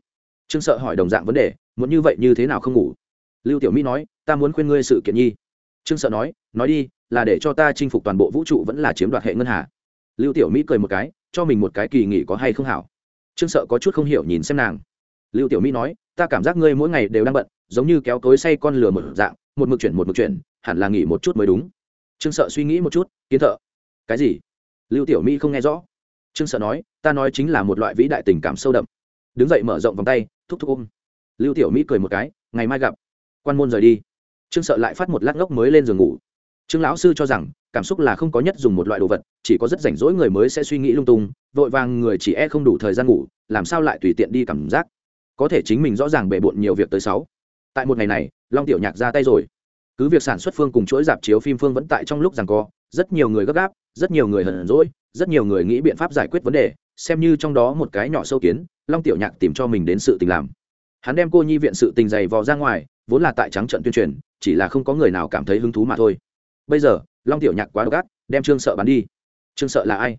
Speaker 1: Trương sợ hỏi đồng dạng vấn đề, muốn như vậy như thế nào không ngủ? Lưu tiểu mỹ nói, ta muốn khuyên ngươi sự kiện nhi. Trương sợ nói nói đi, là để cho ta chinh phục toàn bộ vũ trụ vẫn là chiếm đoạt hệ ngân hà. Lưu tiểu mỹ cười một cái, cho mình một cái kỳ nghỉ có hay không hảo? Trương sợ có chút không hiểu nhìn xem nàng. Lưu tiểu mỹ nói, ta cảm giác ngươi mỗi ngày đều đang bận, giống như kéo cối say con lừa một dạng, một mực chuyển một mực chuyển, hẳn là nghỉ một chút mới đúng. Trương sợ suy nghĩ một chút, kiến thợ. Cái gì? Lưu tiểu mỹ không nghe rõ. Trương sợ nói, ta nói chính là một loại vĩ đại tình cảm sâu đậm. Đứng dậy mở rộng vòng tay, thúc thúc ôm. Lưu tiểu mỹ cười một cái, ngày mai gặp quan môn rời đi. Trương sợ lại phát một lát ngốc mới lên giường ngủ. Trương lão sư cho rằng, cảm xúc là không có nhất dùng một loại đồ vật, chỉ có rất rảnh rỗi người mới sẽ suy nghĩ lung tung, vội vàng người chỉ e không đủ thời gian ngủ, làm sao lại tùy tiện đi cảm giác. Có thể chính mình rõ ràng bề bộn nhiều việc tới sáu. Tại một ngày này, long tiểu nhạc ra tay rồi. Cứ việc sản xuất phương cùng chuỗi dạp chiếu phim phương vẫn tại trong lúc rằng co, rất nhiều người gấp gáp, rất nhiều người hận rỗi, rất nhiều người nghĩ biện pháp giải quyết vấn đề, xem như trong đó một cái nhỏ sâu kiến, long tiểu nhạc tìm cho mình đến sự tình làm. Hắn đem cô nhi viện sự tình dày vò ra ngoài vốn là tại trắng trận tuyên truyền, chỉ là không có người nào cảm thấy hứng thú mà thôi. Bây giờ, long tiểu nhạc quá độc ác, đem trương sợ bắn đi. Trương sợ là ai?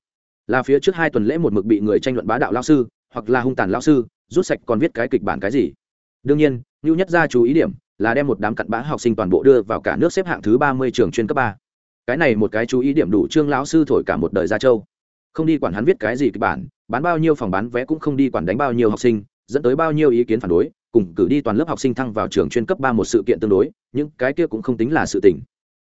Speaker 1: Là phía trước hai tuần lễ một mực bị người tranh luận bá đạo lao sư, hoặc là hung tàn lao sư, rút sạch còn viết cái kịch bản cái gì? Đương nhiên ngưu nhất ra chú ý điểm là đem một đám cặn bã học sinh toàn bộ đưa vào cả nước xếp hạng thứ ba mươi trường chuyên cấp ba. Cái này một cái chú ý điểm đủ trương lão sư thổi cả một đời gia châu. Không đi quản hắn viết cái gì kịch bản, bán bao nhiêu phòng bán vé cũng không đi quản đánh bao nhiêu học sinh, dẫn tới bao nhiêu ý kiến phản đối cùng cử đi toàn lớp học sinh thăng vào trường chuyên cấp ba một sự kiện tương đối, những cái kia cũng không tính là sự tình.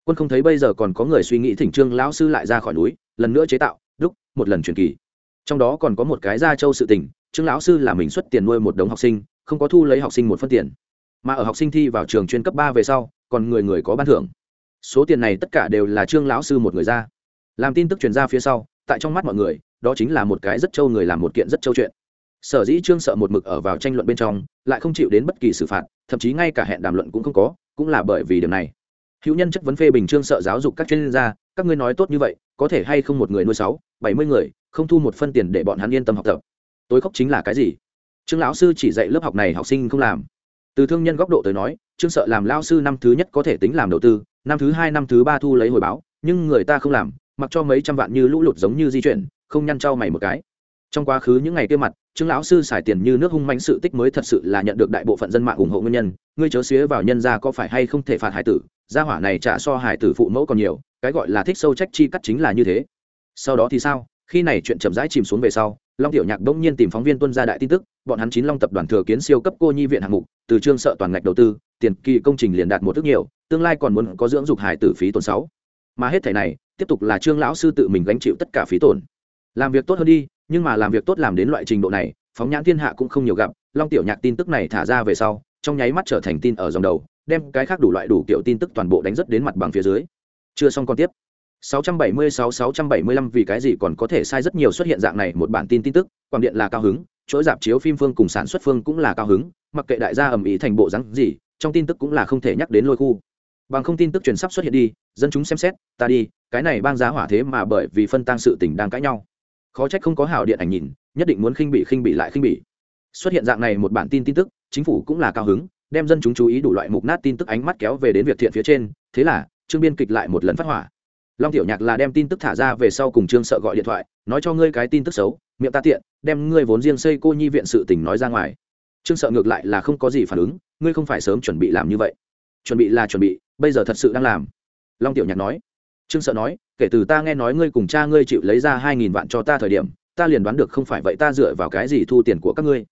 Speaker 1: Quân không thấy bây giờ còn có người suy nghĩ thỉnh trương lão sư lại ra khỏi núi, lần nữa chế tạo, đúc, một lần truyền kỳ. Trong đó còn có một cái gia châu sự tình, trương lão sư là mình xuất tiền nuôi một đống học sinh, không có thu lấy học sinh một phân tiền. Mà ở học sinh thi vào trường chuyên cấp ba về sau, còn người người có ban thưởng. Số tiền này tất cả đều là trương lão sư một người ra. Làm tin tức truyền ra phía sau, tại trong mắt mọi người, đó chính là một cái rất trâu người làm một kiện rất trâu chuyện sở dĩ trương sợ một mực ở vào tranh luận bên trong, lại không chịu đến bất kỳ xử phạt, thậm chí ngay cả hẹn đàm luận cũng không có, cũng là bởi vì điều này. Hữu nhân chất vấn phê bình trương sợ giáo dục các chuyên gia, các ngươi nói tốt như vậy, có thể hay không một người nuôi sáu, bảy mươi người, không thu một phân tiền để bọn hắn yên tâm học tập. Tối khóc chính là cái gì? Trương lão sư chỉ dạy lớp học này học sinh không làm. Từ thương nhân góc độ tới nói, trương sợ làm lao sư năm thứ nhất có thể tính làm đầu tư, năm thứ hai, năm thứ ba thu lấy hồi báo, nhưng người ta không làm, mặc cho mấy trăm vạn như lũ lụt giống như di chuyển, không nhăn trao mày một cái trong quá khứ những ngày kia mặt, trương lão sư xài tiền như nước hung manh sự tích mới thật sự là nhận được đại bộ phận dân mạng ủng hộ nguyên nhân. Ngươi chớ xía vào nhân ra có phải hay không thể phạt hải tử, gia hỏa này trả so hải tử phụ mẫu còn nhiều, cái gọi là thích sâu trách chi cắt chính là như thế. Sau đó thì sao? Khi này chuyện chậm rãi chìm xuống về sau, long tiểu nhạc đông nhiên tìm phóng viên tuân ra đại tin tức, bọn hắn chín long tập đoàn thừa kiến siêu cấp cô nhi viện hạng mục, từ trương sợ toàn ngạch đầu tư, tiền kỳ công trình liền đạt một thước nhiều, tương lai còn muốn có dưỡng dục hải tử phí tổn sáu. Mà hết thẻ này, tiếp tục là trương lão sư tự mình gánh chịu tất cả phí tổn. Làm việc tốt hơn đi nhưng mà làm việc tốt làm đến loại trình độ này, phóng nhãn thiên hạ cũng không nhiều gặp, long tiểu nhạc tin tức này thả ra về sau, trong nháy mắt trở thành tin ở dòng đầu, đem cái khác đủ loại đủ kiểu tin tức toàn bộ đánh rất đến mặt bằng phía dưới. Chưa xong còn tiếp. 676-675 vì cái gì còn có thể sai rất nhiều xuất hiện dạng này một bản tin tin tức, quảng điện là cao hứng, chuỗi dạp chiếu phim phương cùng sản xuất phương cũng là cao hứng, mặc kệ đại gia ầm ĩ thành bộ rắn gì, trong tin tức cũng là không thể nhắc đến lôi khu. Bằng không tin tức truyền sắp xuất hiện đi, dân chúng xem xét, ta đi, cái này bang giá hỏa thế mà bởi vì phân tăng sự tình đang cãi nhau khó trách không có hảo điện ảnh nhìn, nhất định muốn khinh bị khinh bị lại khinh bị xuất hiện dạng này một bản tin tin tức, chính phủ cũng là cao hứng, đem dân chúng chú ý đủ loại mục nát tin tức ánh mắt kéo về đến việc thiện phía trên, thế là chương biên kịch lại một lần phát hỏa. Long tiểu nhạc là đem tin tức thả ra về sau cùng trương sợ gọi điện thoại, nói cho ngươi cái tin tức xấu, miệng ta tiện, đem ngươi vốn riêng xây cô nhi viện sự tình nói ra ngoài. Trương sợ ngược lại là không có gì phản ứng, ngươi không phải sớm chuẩn bị làm như vậy. Chuẩn bị là chuẩn bị, bây giờ thật sự đang làm. Long tiểu nhạc nói trương sợ nói, kể từ ta nghe nói ngươi cùng cha ngươi chịu lấy ra hai nghìn vạn cho ta thời điểm, ta liền đoán được không phải vậy ta dựa vào cái gì thu tiền của các ngươi.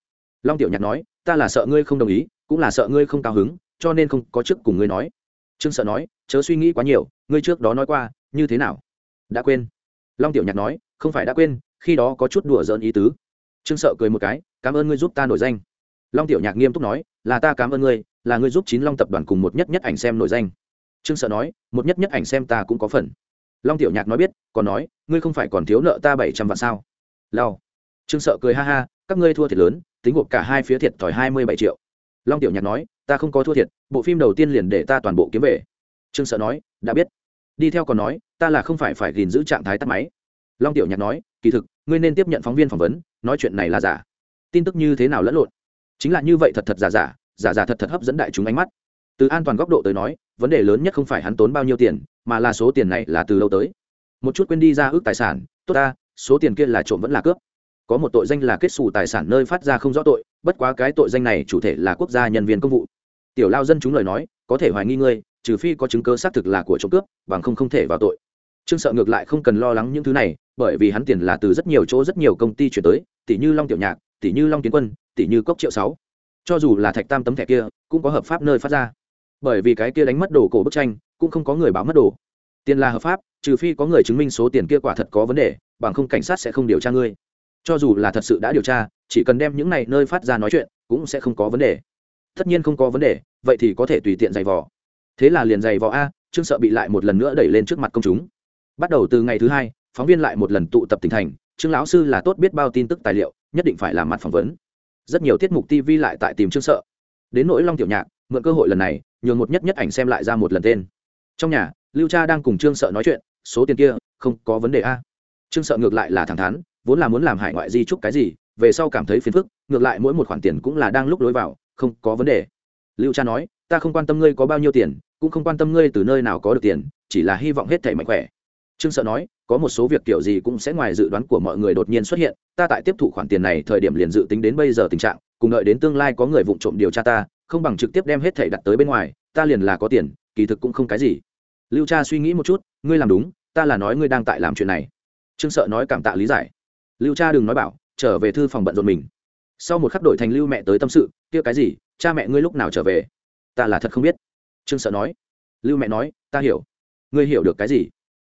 Speaker 1: Long tiểu nhạc nói, ta là sợ ngươi không đồng ý, cũng là sợ ngươi không cao hứng, cho nên không có trước cùng ngươi nói. Trương sợ nói, chớ suy nghĩ quá nhiều, ngươi trước đó nói qua, như thế nào? Đã quên. Long tiểu nhạc nói, không phải đã quên, khi đó có chút đùa giỡn ý tứ. Trương sợ cười một cái, cảm ơn ngươi giúp ta nổi danh. Long tiểu nhạc nghiêm túc nói, là ta cảm ơn ngươi, là ngươi giúp chín long tập đoàn cùng một nhất nhất ảnh xem nổi danh trương sợ nói, một nhất nhất ảnh xem ta cũng có phần. Long tiểu nhạc nói biết, còn nói, ngươi không phải còn thiếu nợ ta bảy trăm vạn sao? Lao trương sợ cười ha ha, các ngươi thua thiệt lớn, tính gộp cả hai phía thiệt thòi hai mươi bảy triệu. Long tiểu nhạc nói, ta không có thua thiệt, bộ phim đầu tiên liền để ta toàn bộ kiếm về. Trương sợ nói, đã biết. Đi theo còn nói, ta là không phải phải gìn giữ trạng thái tắt máy. Long tiểu nhạc nói, kỳ thực, ngươi nên tiếp nhận phóng viên phỏng vấn, nói chuyện này là giả. Tin tức như thế nào lẫn lộn? Chính là như vậy thật thật giả giả giả giả thật thật hấp dẫn đại chúng ánh mắt từ an toàn góc độ tới nói, vấn đề lớn nhất không phải hắn tốn bao nhiêu tiền, mà là số tiền này là từ lâu tới. Một chút quên đi ra ước tài sản, tốt ta, số tiền kia là trộm vẫn là cướp. Có một tội danh là kết xù tài sản nơi phát ra không rõ tội, bất quá cái tội danh này chủ thể là quốc gia nhân viên công vụ. Tiểu lao dân chúng lời nói, có thể hoài nghi ngươi, trừ phi có chứng cơ xác thực là của trộm cướp, bằng không không thể vào tội. Trương sợ ngược lại không cần lo lắng những thứ này, bởi vì hắn tiền là từ rất nhiều chỗ rất nhiều công ty chuyển tới, tỷ như long tiểu nhạc, tỷ như long tiến quân, tỷ như cốc triệu sáu. Cho dù là thạch tam tấm thẻ kia, cũng có hợp pháp nơi phát ra bởi vì cái kia đánh mất đồ cổ bức tranh, cũng không có người báo mất đồ. Tiền là hợp pháp, trừ phi có người chứng minh số tiền kia quả thật có vấn đề, bằng không cảnh sát sẽ không điều tra ngươi. Cho dù là thật sự đã điều tra, chỉ cần đem những này nơi phát ra nói chuyện, cũng sẽ không có vấn đề. Tất nhiên không có vấn đề, vậy thì có thể tùy tiện giày vò. Thế là liền giày vò a, trương sợ bị lại một lần nữa đẩy lên trước mặt công chúng. Bắt đầu từ ngày thứ hai, phóng viên lại một lần tụ tập tỉnh thành, trương lão sư là tốt biết bao tin tức tài liệu, nhất định phải làm mặt phỏng vấn. Rất nhiều tiết mục tv lại tại tìm trương sợ. Đến nỗi long tiểu nhạc mượn cơ hội lần này, nhường một nhất nhất ảnh xem lại ra một lần tên. Trong nhà, lưu cha đang cùng trương sợ nói chuyện, số tiền kia, không có vấn đề a. Trương sợ ngược lại là thẳng thắn, vốn là muốn làm hải ngoại di trúc cái gì, về sau cảm thấy phiền phức, ngược lại mỗi một khoản tiền cũng là đang lúc lối vào, không có vấn đề. Lưu cha nói, ta không quan tâm ngươi có bao nhiêu tiền, cũng không quan tâm ngươi từ nơi nào có được tiền, chỉ là hy vọng hết thảy mạnh khỏe. Trương sợ nói, có một số việc kiểu gì cũng sẽ ngoài dự đoán của mọi người đột nhiên xuất hiện, ta tại tiếp thụ khoản tiền này thời điểm liền dự tính đến bây giờ tình trạng, cùng đợi đến tương lai có người vụng trộm điều tra ta không bằng trực tiếp đem hết thảy đặt tới bên ngoài, ta liền là có tiền, kỳ thực cũng không cái gì. Lưu cha suy nghĩ một chút, ngươi làm đúng, ta là nói ngươi đang tại làm chuyện này. Trương sợ nói cảm tạ lý giải. Lưu cha đừng nói bảo, trở về thư phòng bận rộn mình. Sau một khắc đổi thành lưu mẹ tới tâm sự, kia cái gì, cha mẹ ngươi lúc nào trở về? Ta là thật không biết. Trương sợ nói. Lưu mẹ nói, ta hiểu. Ngươi hiểu được cái gì?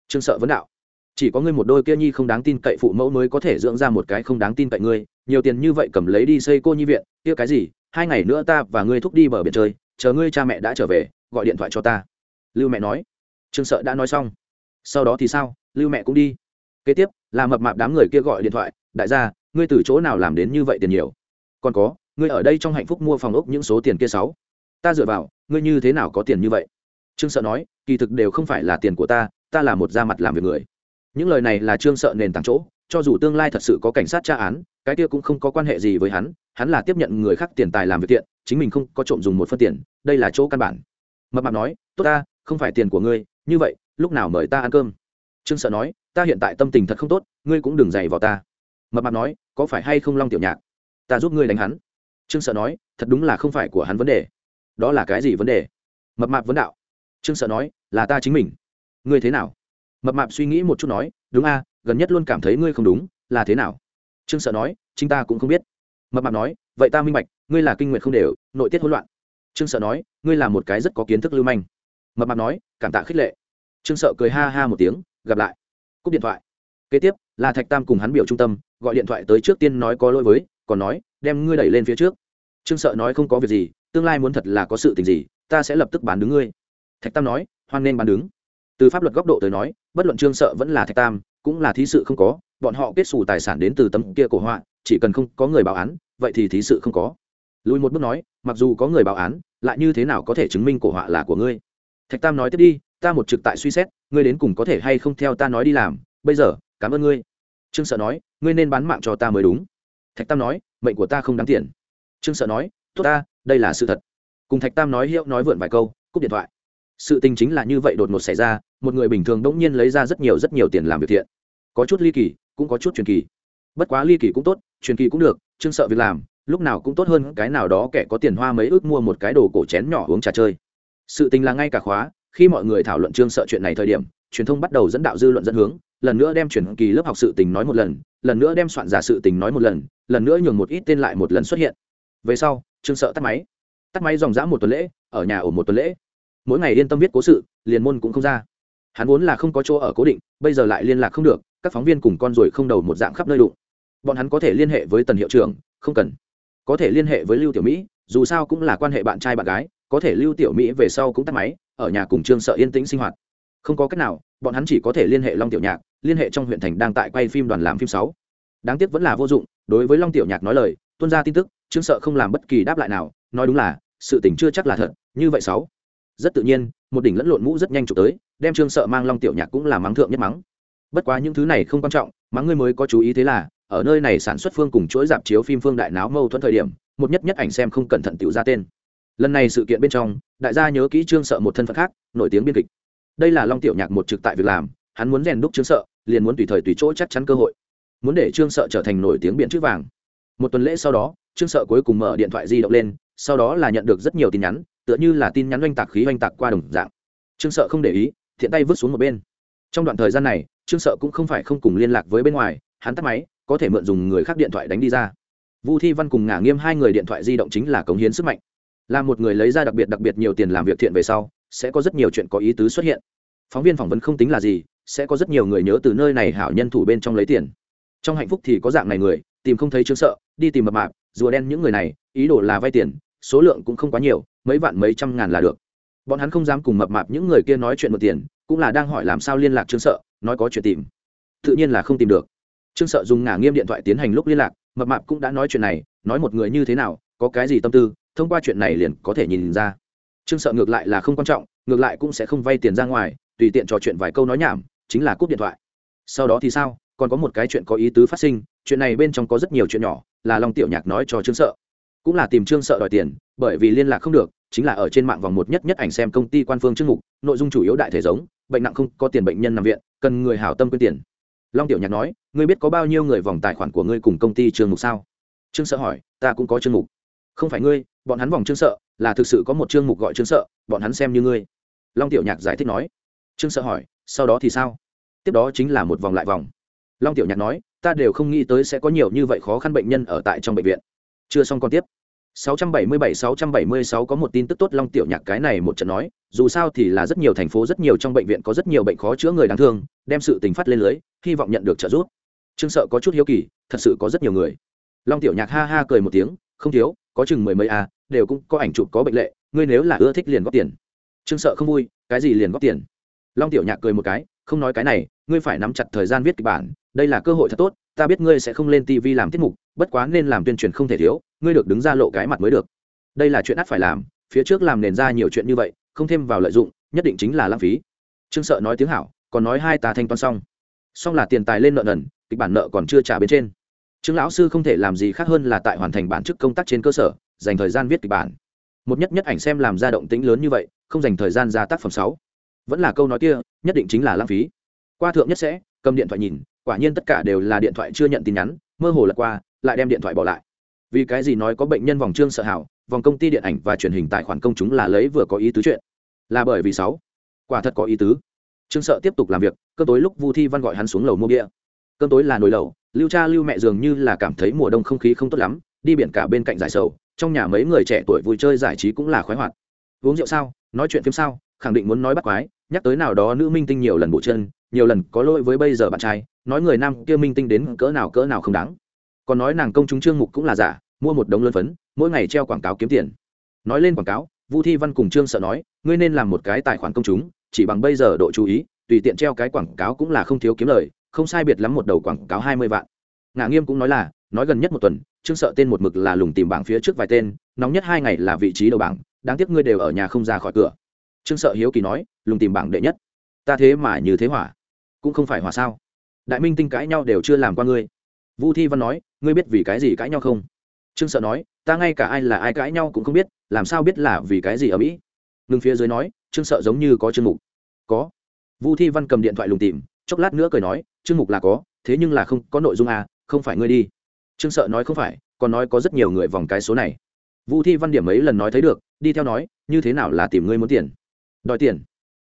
Speaker 1: Trương sợ vấn đạo. Chỉ có ngươi một đôi kia nhi không đáng tin cậy phụ mẫu mới có thể dưỡng ra một cái không đáng tin cậy ngươi, nhiều tiền như vậy cầm lấy đi xây cô nhi viện, kia cái gì hai ngày nữa ta và ngươi thúc đi bờ biển chơi, chờ ngươi cha mẹ đã trở về, gọi điện thoại cho ta. Lưu mẹ nói. Trương sợ đã nói xong. Sau đó thì sao? Lưu mẹ cũng đi. Kế tiếp, là mập mạp đám người kia gọi điện thoại. Đại gia, ngươi từ chỗ nào làm đến như vậy tiền nhiều? Còn có, ngươi ở đây trong hạnh phúc mua phòng ốc những số tiền kia sáu. Ta dựa vào, ngươi như thế nào có tiền như vậy? Trương sợ nói. Kỳ thực đều không phải là tiền của ta ta là một da mặt làm việc người. Những lời này là trương sợ nền tảng chỗ, cho dù tương lai thật sự có cảnh sát tra án cái kia cũng không có quan hệ gì với hắn hắn là tiếp nhận người khác tiền tài làm việc tiện, chính mình không có trộm dùng một phân tiền, đây là chỗ căn bản. Mập mạp nói, tốt ta, không phải tiền của ngươi, như vậy, lúc nào mời ta ăn cơm? Trương sợ nói, ta hiện tại tâm tình thật không tốt, ngươi cũng đừng dày vào ta. Mập mạp nói, có phải hay không long tiểu nhạc? Ta giúp ngươi đánh hắn. Trương sợ nói, thật đúng là không phải của hắn vấn đề. Đó là cái gì vấn đề? Mập mạp vấn đạo. Trương sợ nói, là ta chính mình. Ngươi thế nào? Mập mạp suy nghĩ một chút nói, đúng a, gần nhất luôn cảm thấy ngươi không đúng, là thế nào? Trương sợ nói, chính ta cũng không biết. Mập mạp nói, vậy ta minh bạch, ngươi là kinh nguyện không đều, nội tiết hỗn loạn. Trương sợ nói, ngươi là một cái rất có kiến thức lưu manh. Mập mạp nói, cảm tạ khích lệ. Trương sợ cười ha ha một tiếng, gặp lại. Cúp điện thoại. Kế tiếp, là thạch tam cùng hắn biểu trung tâm, gọi điện thoại tới trước tiên nói có lỗi với, còn nói, đem ngươi đẩy lên phía trước. Trương sợ nói không có việc gì, tương lai muốn thật là có sự tình gì, ta sẽ lập tức bán đứng ngươi. Thạch tam nói, hoan nên bán đứng. Từ pháp luật góc độ tới nói, bất luận trương sợ vẫn là thạch tam cũng là thí sự không có, bọn họ kết xù tài sản đến từ tấm kia cổ họa, chỉ cần không có người báo án, vậy thì thí sự không có. Lùi một bước nói, mặc dù có người báo án, lại như thế nào có thể chứng minh cổ họa là của ngươi? Thạch tam nói tiếp đi, ta một trực tại suy xét, ngươi đến cùng có thể hay không theo ta nói đi làm, bây giờ, cảm ơn ngươi. Trương sợ nói, ngươi nên bán mạng cho ta mới đúng. Thạch tam nói, mệnh của ta không đáng tiền. Trương sợ nói, tốt ta, đây là sự thật. Cùng thạch tam nói hiệu nói vượn vài câu, cúp điện thoại sự tình chính là như vậy đột ngột xảy ra, một người bình thường đ ỗ n g nhiên lấy ra rất nhiều rất nhiều tiền làm việc thiện. Có chút ly kỳ, cũng có chút truyền kỳ. Bất quá ly kỳ cũng tốt, truyền kỳ cũng được, chương sợ việc làm, lúc nào cũng tốt hơn cái nào đó kẻ có tiền hoa mấy ước mua một cái đồ cổ chén nhỏ uống trà chơi. Sự tình là ngay cả khóa, khi mọi người thảo luận chương sợ chuyện này thời điểm, truyền thông bắt đầu dẫn đạo dư luận dẫn hướng, lần nữa đem truyền kỳ lớp học sự tình nói một lần lần nữa đem soạn giả sự tình nói một lần lần nữa nhường một ít tên lại một lần xuất hiện. Về sau trương sợ tắt máy. Tắt máy dòng dã một tuần lễ, ở nhà ổ một tuần lễ mỗi ngày yên tâm viết cố sự, liền môn cũng không ra. Hắn vốn là không có chỗ ở cố định, bây giờ lại liên lạc không được, các phóng viên cùng con ruồi không đầu một dạng khắp nơi đụng. Bọn hắn có thể liên hệ với tần hiệu trưởng, không cần. Có thể liên hệ với lưu tiểu mỹ, dù sao cũng là quan hệ bạn trai bạn gái, có thể lưu tiểu mỹ về sau cũng tắt máy, ở nhà cùng trương sợ yên tĩnh sinh hoạt. Không có cách nào, bọn hắn chỉ có thể liên hệ long tiểu nhạc, liên hệ trong huyện thành đang tại quay phim đoàn làm phim sáu. Đáng tiếc vẫn là vô dụng, đối với long tiểu nhạc nói lời, tuân ra tin tức, trương sợ không làm bất kỳ đáp lại nào, nói đúng là, sự tình chưa chắc là thật, như vậy sáu rất tự nhiên, một đỉnh lẫn lộn mũ rất nhanh chụp tới, đem trương sợ mang long tiểu nhạc cũng là mắng thượng nhất mắng. Bất quá những thứ này không quan trọng, mắng ngươi mới có chú ý thế là, ở nơi này sản xuất phương cùng chuỗi dạp chiếu phim phương đại náo mâu thuẫn thời điểm, một nhất nhất ảnh xem không cẩn thận tiểu ra tên. Lần này sự kiện bên trong, đại gia nhớ kỹ trương sợ một thân phận khác, nổi tiếng biên kịch. Đây là long tiểu nhạc một trực tại việc làm, hắn muốn rèn đúc trương sợ, liền muốn tùy thời tùy chỗ chắc chắn cơ hội. Muốn để trương sợ trở thành nổi tiếng biện chữ vàng. Một tuần lễ sau đó, trương sợ cuối cùng mở điện thoại di động lên, sau đó là nhận được rất nhiều tin nhắn tựa như là tin nhắn oanh tạc khí oanh tạc qua đồng dạng. Trương sợ không để ý, thiện tay vứt xuống một bên. Trong đoạn thời gian này, trương sợ cũng không phải không cùng liên lạc với bên ngoài, hắn tắt máy, có thể mượn dùng người khác điện thoại đánh đi ra. Vu thi văn cùng ngả nghiêm hai người điện thoại di động chính là cống hiến sức mạnh. Là một người lấy ra đặc biệt đặc biệt nhiều tiền làm việc thiện về sau, sẽ có rất nhiều chuyện có ý tứ xuất hiện. Phóng viên phỏng vấn không tính là gì, sẽ có rất nhiều người nhớ từ nơi này hảo nhân thủ bên trong lấy tiền. Trong hạnh phúc thì có dạng này người, tìm không thấy trương sợ, đi tìm mập mạp, rùa đen những người này, ý đồ là vay tiền, số lượng cũng không quá nhiều mấy vạn mấy trăm ngàn là được. Bọn hắn không dám cùng mập mạp những người kia nói chuyện một tiền, cũng là đang hỏi làm sao liên lạc trương sợ, nói có chuyện tìm. Tự nhiên là không tìm được. Trương sợ dùng ngả nghiêm điện thoại tiến hành lúc liên lạc, mập mạp cũng đã nói chuyện này, nói một người như thế nào, có cái gì tâm tư, thông qua chuyện này liền có thể nhìn ra. Trương sợ ngược lại là không quan trọng, ngược lại cũng sẽ không vay tiền ra ngoài, tùy tiện trò chuyện vài câu nói nhảm, chính là cúp điện thoại. Sau đó thì sao? Còn có một cái chuyện có ý tứ phát sinh, chuyện này bên trong có rất nhiều chuyện nhỏ, là long tiểu nhạc nói cho trương sợ cũng là tìm trương sợ đòi tiền, bởi vì liên lạc không được, chính là ở trên mạng vòng một nhất nhất ảnh xem công ty quan phương chương mục, nội dung chủ yếu đại thể giống, bệnh nặng không có tiền bệnh nhân nằm viện, cần người hảo tâm quyên tiền. Long tiểu nhạc nói, ngươi biết có bao nhiêu người vòng tài khoản của ngươi cùng công ty trương mục sao? Trương sợ hỏi, ta cũng có trương mục. Không phải ngươi, bọn hắn vòng trương sợ, là thực sự có một trương mục gọi trương sợ, bọn hắn xem như ngươi. Long tiểu nhạc giải thích nói. Trương sợ hỏi, sau đó thì sao? Tiếp đó chính là một vòng lại vòng. Long tiểu nhạc nói, ta đều không nghĩ tới sẽ có nhiều như vậy khó khăn bệnh nhân ở tại trong bệnh viện chưa xong còn tiếp. 677-676 có một tin tức tốt, long tiểu nhạc cái này một trận nói, dù sao thì là rất nhiều thành phố, rất nhiều trong bệnh viện có rất nhiều bệnh khó chữa người đáng thương, đem sự tình phát lên lưới, hy vọng nhận được trợ giúp. Trương sợ có chút hiếu kỳ, thật sự có rất nhiều người. Long tiểu nhạc ha ha cười một tiếng, không thiếu, có chừng mười mấy a đều cũng có ảnh chụp có bệnh lệ, ngươi nếu là ưa thích liền góp tiền. Trương sợ không vui, cái gì liền góp tiền? Long tiểu nhạc cười một cái, không nói cái này, ngươi phải nắm chặt thời gian viết kịch bản, đây là cơ hội thật tốt ta biết ngươi sẽ không lên tv làm tiết mục, bất quá nên làm tuyên truyền không thể thiếu, ngươi được đứng ra lộ cái mặt mới được. Đây là chuyện ắt phải làm, phía trước làm nền ra nhiều chuyện như vậy, không thêm vào lợi dụng, nhất định chính là lãng phí. Trương sợ nói tiếng hảo, còn nói hai ta thanh toán xong. Xong là tiền tài lên nợ nần, kịch bản nợ còn chưa trả bên trên. Trương lão sư không thể làm gì khác hơn là tại hoàn thành bản chức công tác trên cơ sở, dành thời gian viết kịch bản. Một nhất nhất ảnh xem làm ra động tĩnh lớn như vậy, không dành thời gian ra tác phẩm sáu. Vẫn là câu nói kia, nhất định chính là lãng phí. Qua thượng nhất sẽ cầm điện thoại nhìn, quả nhiên tất cả đều là điện thoại chưa nhận tin nhắn, mơ hồ lật qua, lại đem điện thoại bỏ lại. Vì cái gì nói có bệnh nhân vòng trương sợ hảo, vòng công ty điện ảnh và truyền hình tài khoản công chúng là lấy vừa có ý tứ chuyện? Là bởi vì sáu. Quả thật có ý tứ. Trương sợ tiếp tục làm việc cơn tối lúc vu thi văn gọi hắn xuống lầu mua bia. Cơn tối là nồi lầu lưu cha lưu mẹ dường như là cảm thấy mùa đông không khí không tốt lắm, đi biển cả bên cạnh giải sầu, trong nhà mấy người trẻ tuổi vui chơi giải trí cũng là khoái hoạt. Uống rượu sao? Nói chuyện phim sao? Khẳng định muốn nói bắt quái, nhắc tới nào đó nữ minh tinh nhiều lần bộ chân nhiều lần có lỗi với bây giờ bạn trai, nói người nam kia minh tinh đến cỡ nào cỡ nào không đáng. Còn nói nàng công chúng trương mục cũng là giả, mua một đống lân phấn, mỗi ngày treo quảng cáo kiếm tiền. Nói lên quảng cáo, vu thi văn cùng trương sợ nói, ngươi nên làm một cái tài khoản công chúng, chỉ bằng bây giờ độ chú ý, tùy tiện treo cái quảng cáo cũng là không thiếu kiếm lời, không sai biệt lắm một đầu quảng cáo hai mươi vạn. Ngạ nghiêm cũng nói là, nói gần nhất một tuần, trương sợ tên một mực là lùng tìm bảng phía trước vài tên, nóng nhất hai ngày là vị trí đầu bảng, đáng tiếc ngươi đều ở nhà không ra khỏi cửa. Trương sợ hiếu kỳ nói, lùng tìm bảng đệ nhất. Ta thế mà như thế hỏa cũng không phải hòa sao? Đại minh tinh cãi nhau đều chưa làm qua ngươi. Vu thi văn nói, ngươi biết vì cái gì cãi nhau không? Trương sợ nói, ta ngay cả ai là ai cãi nhau cũng không biết, làm sao biết là vì cái gì ở mỹ? Ngừng phía dưới nói, trương sợ giống như có chương mục. Có. Vu thi văn cầm điện thoại lùng tìm, chốc lát nữa cười nói chương mục là có, thế nhưng là không, có nội dung à không phải ngươi đi. Trương sợ nói không phải, còn nói có rất nhiều người vòng cái số này. Vu thi văn điểm mấy lần nói thấy được, đi theo nói, như thế nào là tìm ngươi muốn tiền? Đòi tiền.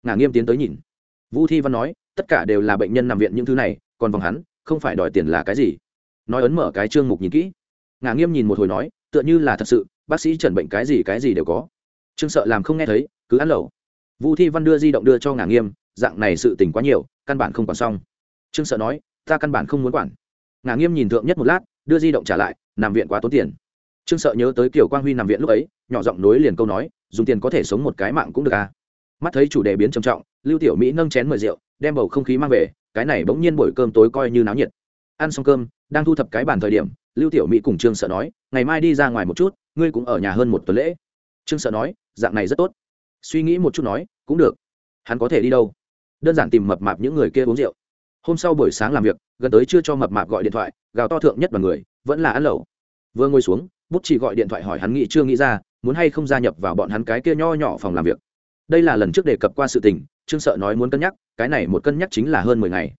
Speaker 1: Ngả nghiêm tiến tới nhìn. Vu thi văn nói tất cả đều là bệnh nhân nằm viện những thứ này, còn vòng hắn, không phải đòi tiền là cái gì. Nói ấn mở cái chương mục nhìn kỹ. Ngà nghiêm nhìn một hồi nói, tựa như là thật sự, bác sĩ chẩn bệnh cái gì cái gì đều có. Trương sợ làm không nghe thấy, cứ ăn lẩu. Vu thi văn đưa di động đưa cho ngà nghiêm, dạng này sự tình quá nhiều, căn bản không còn xong. Trương sợ nói, ta căn bản không muốn quản. Ngà nghiêm nhìn thượng nhất một lát, đưa di động trả lại, nằm viện quá tốn tiền. Trương sợ nhớ tới kiểu quang huy nằm viện lúc ấy, nhỏ giọng nối liền câu nói, dùng tiền có thể sống một cái mạng cũng được à mắt thấy chủ đề biến trầm trọng, lưu tiểu mỹ nâng chén mời rượu, đem bầu không khí mang về, cái này bỗng nhiên buổi cơm tối coi như náo nhiệt. Ăn xong cơm, đang thu thập cái bàn thời điểm, lưu tiểu mỹ cùng trương sợ nói, ngày mai đi ra ngoài một chút, ngươi cũng ở nhà hơn một tuần lễ. Trương sợ nói, dạng này rất tốt. Suy nghĩ một chút nói, cũng được. Hắn có thể đi đâu? Đơn giản tìm mập mạp những người kia uống rượu. Hôm sau buổi sáng làm việc, gần tới chưa cho mập mạp gọi điện thoại, gào to thượng nhất bằng người, vẫn là ăn lẩu. Vừa ngồi xuống, bút chỉ gọi điện thoại hỏi hắn nghĩ chưa nghĩ ra, muốn hay không gia nhập vào bọn hắn cái kia nho nhỏ phòng làm việc đây là lần trước đề cập qua sự tình, trương sợ nói muốn cân nhắc, cái này một cân nhắc chính là hơn mười ngày.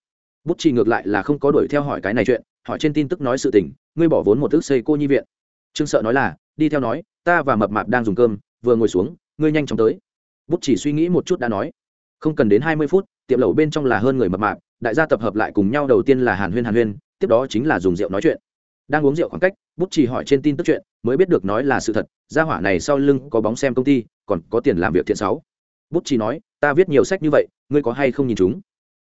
Speaker 1: Bút chỉ ngược lại là không có đuổi theo hỏi cái này chuyện, hỏi trên tin tức nói sự tình, ngươi bỏ vốn một ước xây cô nhi viện. Trương sợ nói là, đi theo nói, ta và mập mạp đang dùng cơm, vừa ngồi xuống, ngươi nhanh chóng tới. Bút chỉ suy nghĩ một chút đã nói, không cần đến hai mươi phút, tiệm lẩu bên trong là hơn người mập mạp, đại gia tập hợp lại cùng nhau đầu tiên là hàn huyên hàn huyên, tiếp đó chính là dùng rượu nói chuyện. Đang uống rượu khoảng cách, bút chỉ hỏi trên tin tức chuyện, mới biết được nói là sự thật, gia hỏa này sau lưng có bóng xem công ty, còn có tiền làm việc thiện sáu bút chỉ nói, ta viết nhiều sách như vậy, ngươi có hay không nhìn chúng?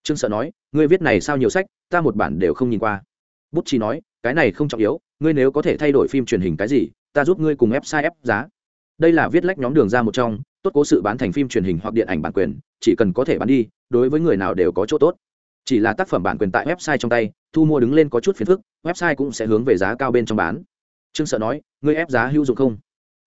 Speaker 1: Trương sợ nói, ngươi viết này sao nhiều sách, ta một bản đều không nhìn qua. Bút chỉ nói, cái này không trọng yếu, ngươi nếu có thể thay đổi phim truyền hình cái gì, ta giúp ngươi cùng ép sai ép giá. Đây là viết lách nhóm đường ra một trong, tốt cố sự bán thành phim truyền hình hoặc điện ảnh bản quyền, chỉ cần có thể bán đi, đối với người nào đều có chỗ tốt. Chỉ là tác phẩm bản quyền tại website trong tay, thu mua đứng lên có chút phiền phức, website cũng sẽ hướng về giá cao bên trong bán. Trương sợ nói, ngươi ép giá hữu dụng không?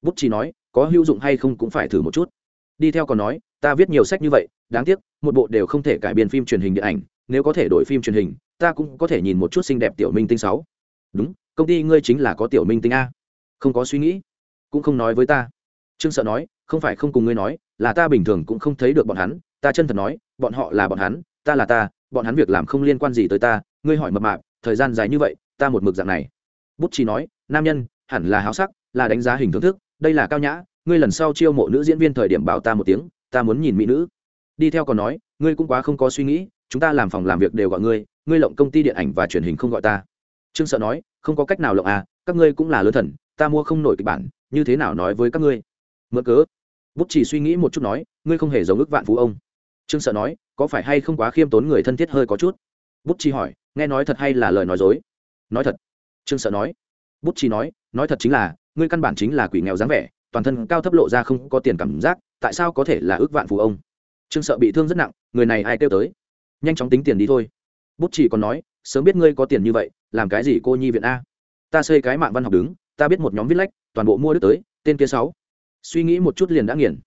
Speaker 1: Bút chỉ nói, có hữu dụng hay không cũng phải thử một chút. Đi theo còn nói ta viết nhiều sách như vậy, đáng tiếc, một bộ đều không thể cải biên phim truyền hình điện ảnh, nếu có thể đổi phim truyền hình, ta cũng có thể nhìn một chút xinh đẹp tiểu minh tinh sáu. Đúng, công ty ngươi chính là có tiểu minh tinh a. Không có suy nghĩ, cũng không nói với ta. Trương sợ nói, không phải không cùng ngươi nói, là ta bình thường cũng không thấy được bọn hắn, ta chân thật nói, bọn họ là bọn hắn, ta là ta, bọn hắn việc làm không liên quan gì tới ta, ngươi hỏi mập mạp, thời gian dài như vậy, ta một mực dạng này. Bút chỉ nói, nam nhân, hẳn là háo sắc, là đánh giá hình thưởng thức, đây là cao nhã, ngươi lần sau chiêu mộ nữ diễn viên thời điểm bảo ta một tiếng ta muốn nhìn mỹ nữ. Đi theo còn nói, ngươi cũng quá không có suy nghĩ, chúng ta làm phòng làm việc đều gọi ngươi ngươi lộng công ty điện ảnh và truyền hình không gọi ta. Trương sợ nói, không có cách nào lộng à các ngươi cũng là lớn thần, ta mua không nổi kịch bản, như thế nào nói với các ngươi? Mượn cớ. Bút chỉ suy nghĩ một chút nói, ngươi không hề giống ước vạn phú ông. Trương sợ nói, có phải hay không quá khiêm tốn người thân thiết hơi có chút? Bút chỉ hỏi, nghe nói thật hay là lời nói dối? Nói thật. Trương sợ nói. Bút chỉ nói nói thật chính là, ngươi căn bản chính là quỷ nghèo dáng vẻ, toàn thân cao thấp lộ ra không có tiền cảm giác tại sao có thể là ước vạn phú ông? Trương sợ bị thương rất nặng, người này ai kêu tới? Nhanh chóng tính tiền đi thôi. Bút chỉ còn nói, sớm biết ngươi có tiền như vậy, làm cái gì cô nhi viện a? Ta xây cái mạng văn học đứng, ta biết một nhóm viết lách, toàn bộ mua đứt tới, tên kia sáu. Suy nghĩ một chút liền đã nghiền.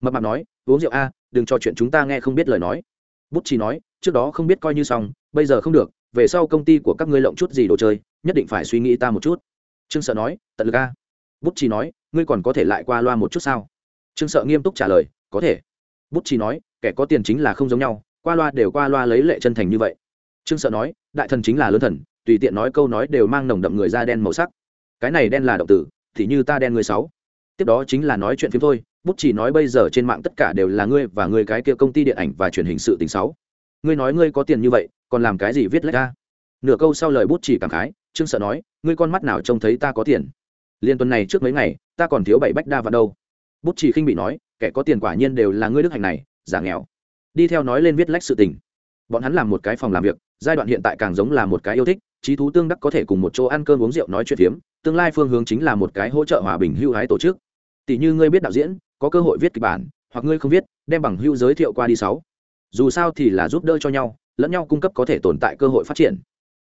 Speaker 1: Mập mạp nói, uống rượu a, đừng trò chuyện chúng ta nghe không biết lời nói. Bút chỉ nói, trước đó không biết coi như xong, bây giờ không được, về sau công ty của các ngươi lộng chút gì đồ chơi, nhất định phải suy nghĩ ta một chút. Trương sợ nói, tận lực a. Bút chỉ nói, ngươi còn có thể lại qua loa một chút sao? Trương sợ nghiêm túc trả lời, có thể. Bút chỉ nói, kẻ có tiền chính là không giống nhau, qua loa đều qua loa lấy lệ chân thành như vậy. Trương sợ nói, đại thần chính là lớn thần, tùy tiện nói câu nói đều mang nồng đậm người da đen màu sắc. Cái này đen là động tử, thì như ta đen người sáu. Tiếp đó chính là nói chuyện phim thôi, bút chỉ nói bây giờ trên mạng tất cả đều là ngươi và ngươi cái kia công ty điện ảnh và truyền hình sự tình sáu. Ngươi nói ngươi có tiền như vậy, còn làm cái gì viết lách ra? Nửa câu sau lời bút chỉ cảm khái, trương sợ nói, ngươi con mắt nào trông thấy ta có tiền? Liên tuần này trước mấy ngày, ta còn thiếu bảy bách đa vào đâu bút chỉ khinh bị nói, kẻ có tiền quả nhiên đều là ngươi đức hạnh này, giả nghèo. Đi theo nói lên viết lách sự tình. Bọn hắn làm một cái phòng làm việc, giai đoạn hiện tại càng giống là một cái yêu thích, trí thú tương đắc có thể cùng một chỗ ăn cơm uống rượu nói chuyện phiếm, tương lai phương hướng chính là một cái hỗ trợ hòa bình hưu hái tổ chức. Tỷ như ngươi biết đạo diễn, có cơ hội viết kịch bản, hoặc ngươi không viết, đem bằng hưu giới thiệu qua đi sáu. Dù sao thì là giúp đỡ cho nhau, lẫn nhau cung cấp có thể tồn tại cơ hội phát triển.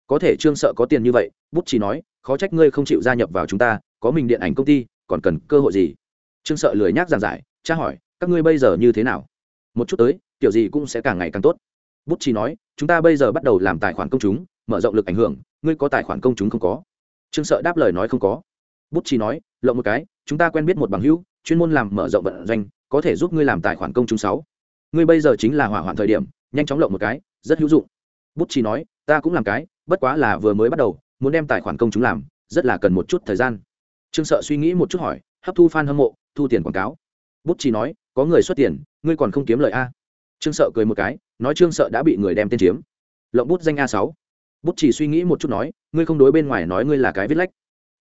Speaker 1: Có thể trương sợ có tiền như vậy, bút chỉ nói, khó trách ngươi không chịu gia nhập vào chúng ta, có mình điện ảnh công ty, còn cần cơ hội gì? Trương sợ lười nhác giảng giải, tra hỏi, các ngươi bây giờ như thế nào? Một chút tới, kiểu gì cũng sẽ càng ngày càng tốt. Bút chỉ nói, chúng ta bây giờ bắt đầu làm tài khoản công chúng, mở rộng lực ảnh hưởng, ngươi có tài khoản công chúng không có? Trương sợ đáp lời nói không có. Bút chỉ nói, lộng một cái, chúng ta quen biết một bằng hữu, chuyên môn làm mở rộng vận doanh, có thể giúp ngươi làm tài khoản công chúng sáu. Ngươi bây giờ chính là hỏa hoạn thời điểm, nhanh chóng lộng một cái, rất hữu dụng. Bút chỉ nói, ta cũng làm cái, bất quá là vừa mới bắt đầu, muốn đem tài khoản công chúng làm, rất là cần một chút thời gian. Trương sợ suy nghĩ một chút hỏi hấp thu fan hâm mộ, thu tiền quảng cáo. Bút chỉ nói, có người xuất tiền, ngươi còn không kiếm lời a. Trương sợ cười một cái, nói trương sợ đã bị người đem tên chiếm. Lộng bút danh a sáu. Bút chỉ suy nghĩ một chút nói, ngươi không đối bên ngoài nói ngươi là cái viết lách.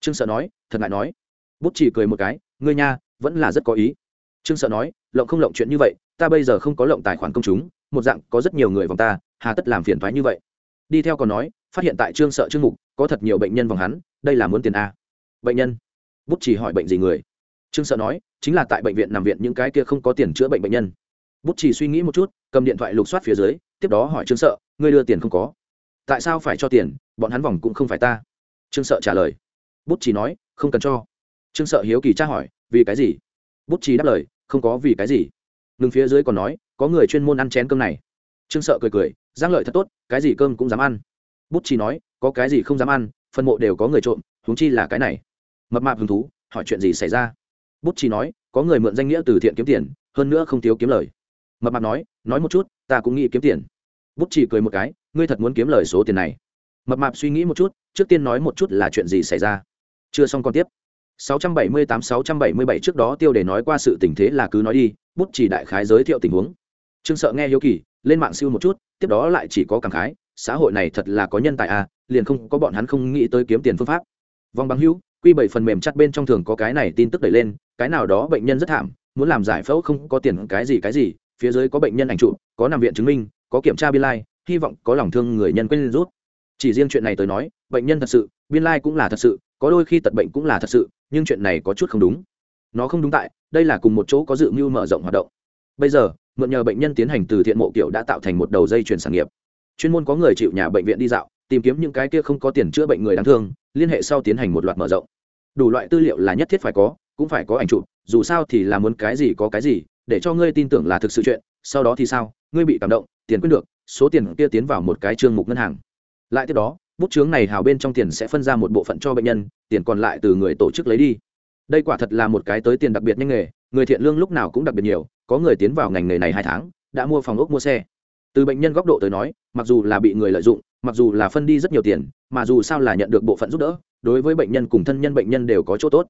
Speaker 1: Trương sợ nói, thật ngại nói. Bút chỉ cười một cái, ngươi nha, vẫn là rất có ý. Trương sợ nói, lộng không lộng chuyện như vậy, ta bây giờ không có lộng tài khoản công chúng, một dạng có rất nhiều người vòng ta, hà tất làm phiền thoái như vậy. Đi theo còn nói, phát hiện tại trương sợ trương mục, có thật nhiều bệnh nhân vòng hắn, đây là muốn tiền a. Bệnh nhân. Bút chỉ hỏi bệnh gì người? Trương sợ nói, chính là tại bệnh viện nằm viện những cái kia không có tiền chữa bệnh bệnh nhân. Bút chỉ suy nghĩ một chút, cầm điện thoại lục soát phía dưới, tiếp đó hỏi trương sợ, ngươi đưa tiền không có? Tại sao phải cho tiền? Bọn hắn vòng cũng không phải ta. Trương sợ trả lời. Bút chỉ nói, không cần cho. Trương sợ hiếu kỳ tra hỏi, vì cái gì? Bút chỉ đáp lời, không có vì cái gì. Ngừng phía dưới còn nói, có người chuyên môn ăn chén cơm này. Trương sợ cười cười, giang lợi thật tốt, cái gì cơm cũng dám ăn. Bút chỉ nói, có cái gì không dám ăn, phân mộ đều có người trộm, huống chi là cái này. Mập mạp hứng thú, hỏi chuyện gì xảy ra? Bút chỉ nói, có người mượn danh nghĩa từ thiện kiếm tiền, hơn nữa không thiếu kiếm lời. Mập mạp nói nói một chút, ta cũng nghĩ kiếm tiền. Bút chỉ cười một cái, ngươi thật muốn kiếm lời số tiền này? Mập mạp suy nghĩ một chút, trước tiên nói một chút là chuyện gì xảy ra. Chưa xong còn tiếp. 678-677 trước đó tiêu để nói qua sự tình thế là cứ nói đi, bút chỉ đại khái giới thiệu tình huống. Trương sợ nghe hiếu kỳ, lên mạng siêu một chút, tiếp đó lại chỉ có cảm khái, xã hội này thật là có nhân tài à liền không có bọn hắn không nghĩ tới kiếm tiền phương pháp. Vòng bằng hữu, quy bảy phần mềm chặt bên trong thường có cái này tin tức đẩy lên cái nào đó bệnh nhân rất thảm, muốn làm giải phẫu không có tiền cái gì cái gì, phía dưới có bệnh nhân ảnh trụ có nằm viện chứng minh, có kiểm tra biên lai, hy vọng có lòng thương người nhân quên rút. Chỉ riêng chuyện này tới nói, bệnh nhân thật sự, biên lai cũng là thật sự, có đôi khi tật bệnh cũng là thật sự, nhưng chuyện này có chút không đúng. Nó không đúng tại, đây là cùng một chỗ có dự mưu mở rộng hoạt động. Bây giờ, mượn nhờ bệnh nhân tiến hành từ thiện mộ kiểu đã tạo thành một đầu dây chuyển sản nghiệp. Chuyên môn có người chịu nhà bệnh viện đi dạo, tìm kiếm những cái kia không có tiền chữa bệnh người đáng thương, liên hệ sau tiến hành một loạt mở rộng. Đủ loại tư liệu là nhất thiết phải có cũng phải có ảnh chụp, dù sao thì là muốn cái gì có cái gì, để cho ngươi tin tưởng là thực sự chuyện, sau đó thì sao, ngươi bị cảm động, tiền quyết được, số tiền kia tiến vào một cái chương mục ngân hàng. Lại tiếp đó, bút chướng này hào bên trong tiền sẽ phân ra một bộ phận cho bệnh nhân, tiền còn lại từ người tổ chức lấy đi. Đây quả thật là một cái tới tiền đặc biệt nhanh nghề, người thiện lương lúc nào cũng đặc biệt nhiều, có người tiến vào ngành nghề này hai tháng, đã mua phòng ốc mua xe. Từ bệnh nhân góc độ tới nói, mặc dù là bị người lợi dụng, mặc dù là phân đi rất nhiều tiền, mà dù sao là nhận được bộ phận giúp đỡ, đối với bệnh nhân cùng thân nhân bệnh nhân đều có chỗ tốt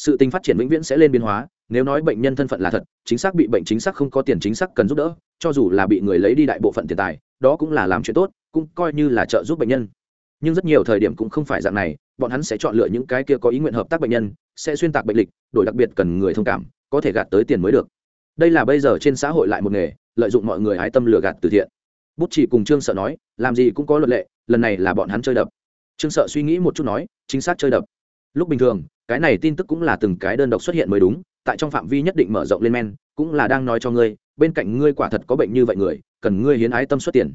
Speaker 1: sự tình phát triển vĩnh viễn sẽ lên biến hóa, nếu nói bệnh nhân thân phận là thật, chính xác bị bệnh chính xác không có tiền chính xác cần giúp đỡ, cho dù là bị người lấy đi đại bộ phận tiền tài, đó cũng là làm chuyện tốt, cũng coi như là trợ giúp bệnh nhân. Nhưng rất nhiều thời điểm cũng không phải dạng này, bọn hắn sẽ chọn lựa những cái kia có ý nguyện hợp tác bệnh nhân, sẽ xuyên tạc bệnh lịch, đổi đặc biệt cần người thông cảm, có thể gạt tới tiền mới được. Đây là bây giờ trên xã hội lại một nghề, lợi dụng mọi người hái tâm lừa gạt từ thiện. Bút chỉ cùng trương sợ nói, làm gì cũng có luật lệ, lần này là bọn hắn chơi đập. Trương sợ suy nghĩ một chút nói, chính xác chơi đập lúc bình thường, cái này tin tức cũng là từng cái đơn độc xuất hiện mới đúng, tại trong phạm vi nhất định mở rộng lên men, cũng là đang nói cho ngươi, bên cạnh ngươi quả thật có bệnh như vậy người, cần ngươi hiến ái tâm xuất tiền.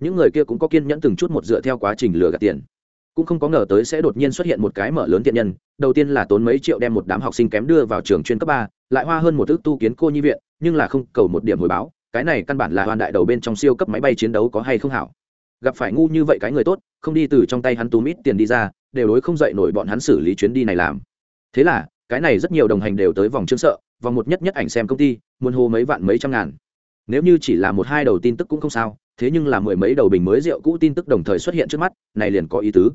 Speaker 1: Những người kia cũng có kiên nhẫn từng chút một dựa theo quá trình lừa gạt tiền. Cũng không có ngờ tới sẽ đột nhiên xuất hiện một cái mở lớn tiện nhân, đầu tiên là tốn mấy triệu đem một đám học sinh kém đưa vào trường chuyên cấp ba, lại hoa hơn một ước tu kiến cô nhi viện, nhưng là không cầu một điểm hồi báo, cái này căn bản là hoàn đại đầu bên trong siêu cấp máy bay chiến đấu có hay không hảo. Gặp phải ngu như vậy cái người tốt không đi từ trong tay hắn túm ít tiền đi ra, đều đối không dậy nổi bọn hắn xử lý chuyến đi này làm. Thế là, cái này rất nhiều đồng hành đều tới vòng chương sợ, vòng một nhất nhất ảnh xem công ty muôn hô mấy vạn mấy trăm ngàn. Nếu như chỉ là một hai đầu tin tức cũng không sao, thế nhưng là mười mấy đầu bình mới rượu cũ tin tức đồng thời xuất hiện trước mắt, này liền có ý tứ.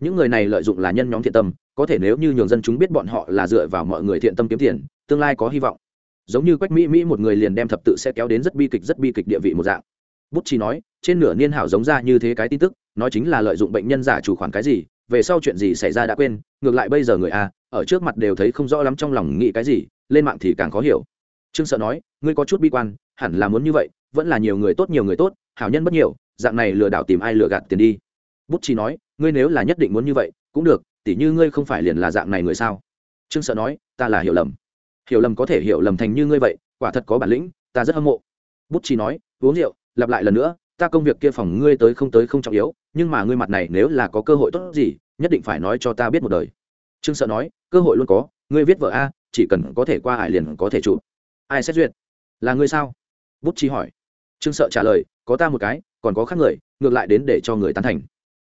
Speaker 1: Những người này lợi dụng là nhân nhóm thiện tâm, có thể nếu như nhường dân chúng biết bọn họ là dựa vào mọi người thiện tâm kiếm tiền, tương lai có hy vọng. Giống như quách mỹ mỹ một người liền đem thập tự sẽ kéo đến rất bi kịch, rất bi kịch địa vị một dạng. Bút chỉ nói, trên nửa niên hảo giống ra như thế cái tin tức nói chính là lợi dụng bệnh nhân giả chủ khoản cái gì, về sau chuyện gì xảy ra đã quên, ngược lại bây giờ người a, ở trước mặt đều thấy không rõ lắm trong lòng nghĩ cái gì, lên mạng thì càng khó hiểu. Trương sợ nói, ngươi có chút bi quan, hẳn là muốn như vậy, vẫn là nhiều người tốt nhiều người tốt, hảo nhân bất nhiều, dạng này lừa đảo tìm ai lừa gạt tiền đi. Bút Chi nói, ngươi nếu là nhất định muốn như vậy, cũng được, tỉ như ngươi không phải liền là dạng này người sao? Trương sợ nói, ta là hiểu lầm. Hiểu lầm có thể hiểu lầm thành như ngươi vậy, quả thật có bản lĩnh, ta rất hâm mộ. Bút Chi nói, uống rượu, lặp lại lần nữa, ta công việc kia phòng ngươi tới không tới không trọng yếu nhưng mà ngươi mặt này nếu là có cơ hội tốt gì, nhất định phải nói cho ta biết một đời. Trương sợ nói, cơ hội luôn có, ngươi viết vợ a, chỉ cần có thể qua hải liền có thể chụp. Ai xét duyệt? Là ngươi sao? Bút chi hỏi. Trương sợ trả lời, có ta một cái, còn có khác người, ngược lại đến để cho người tán thành.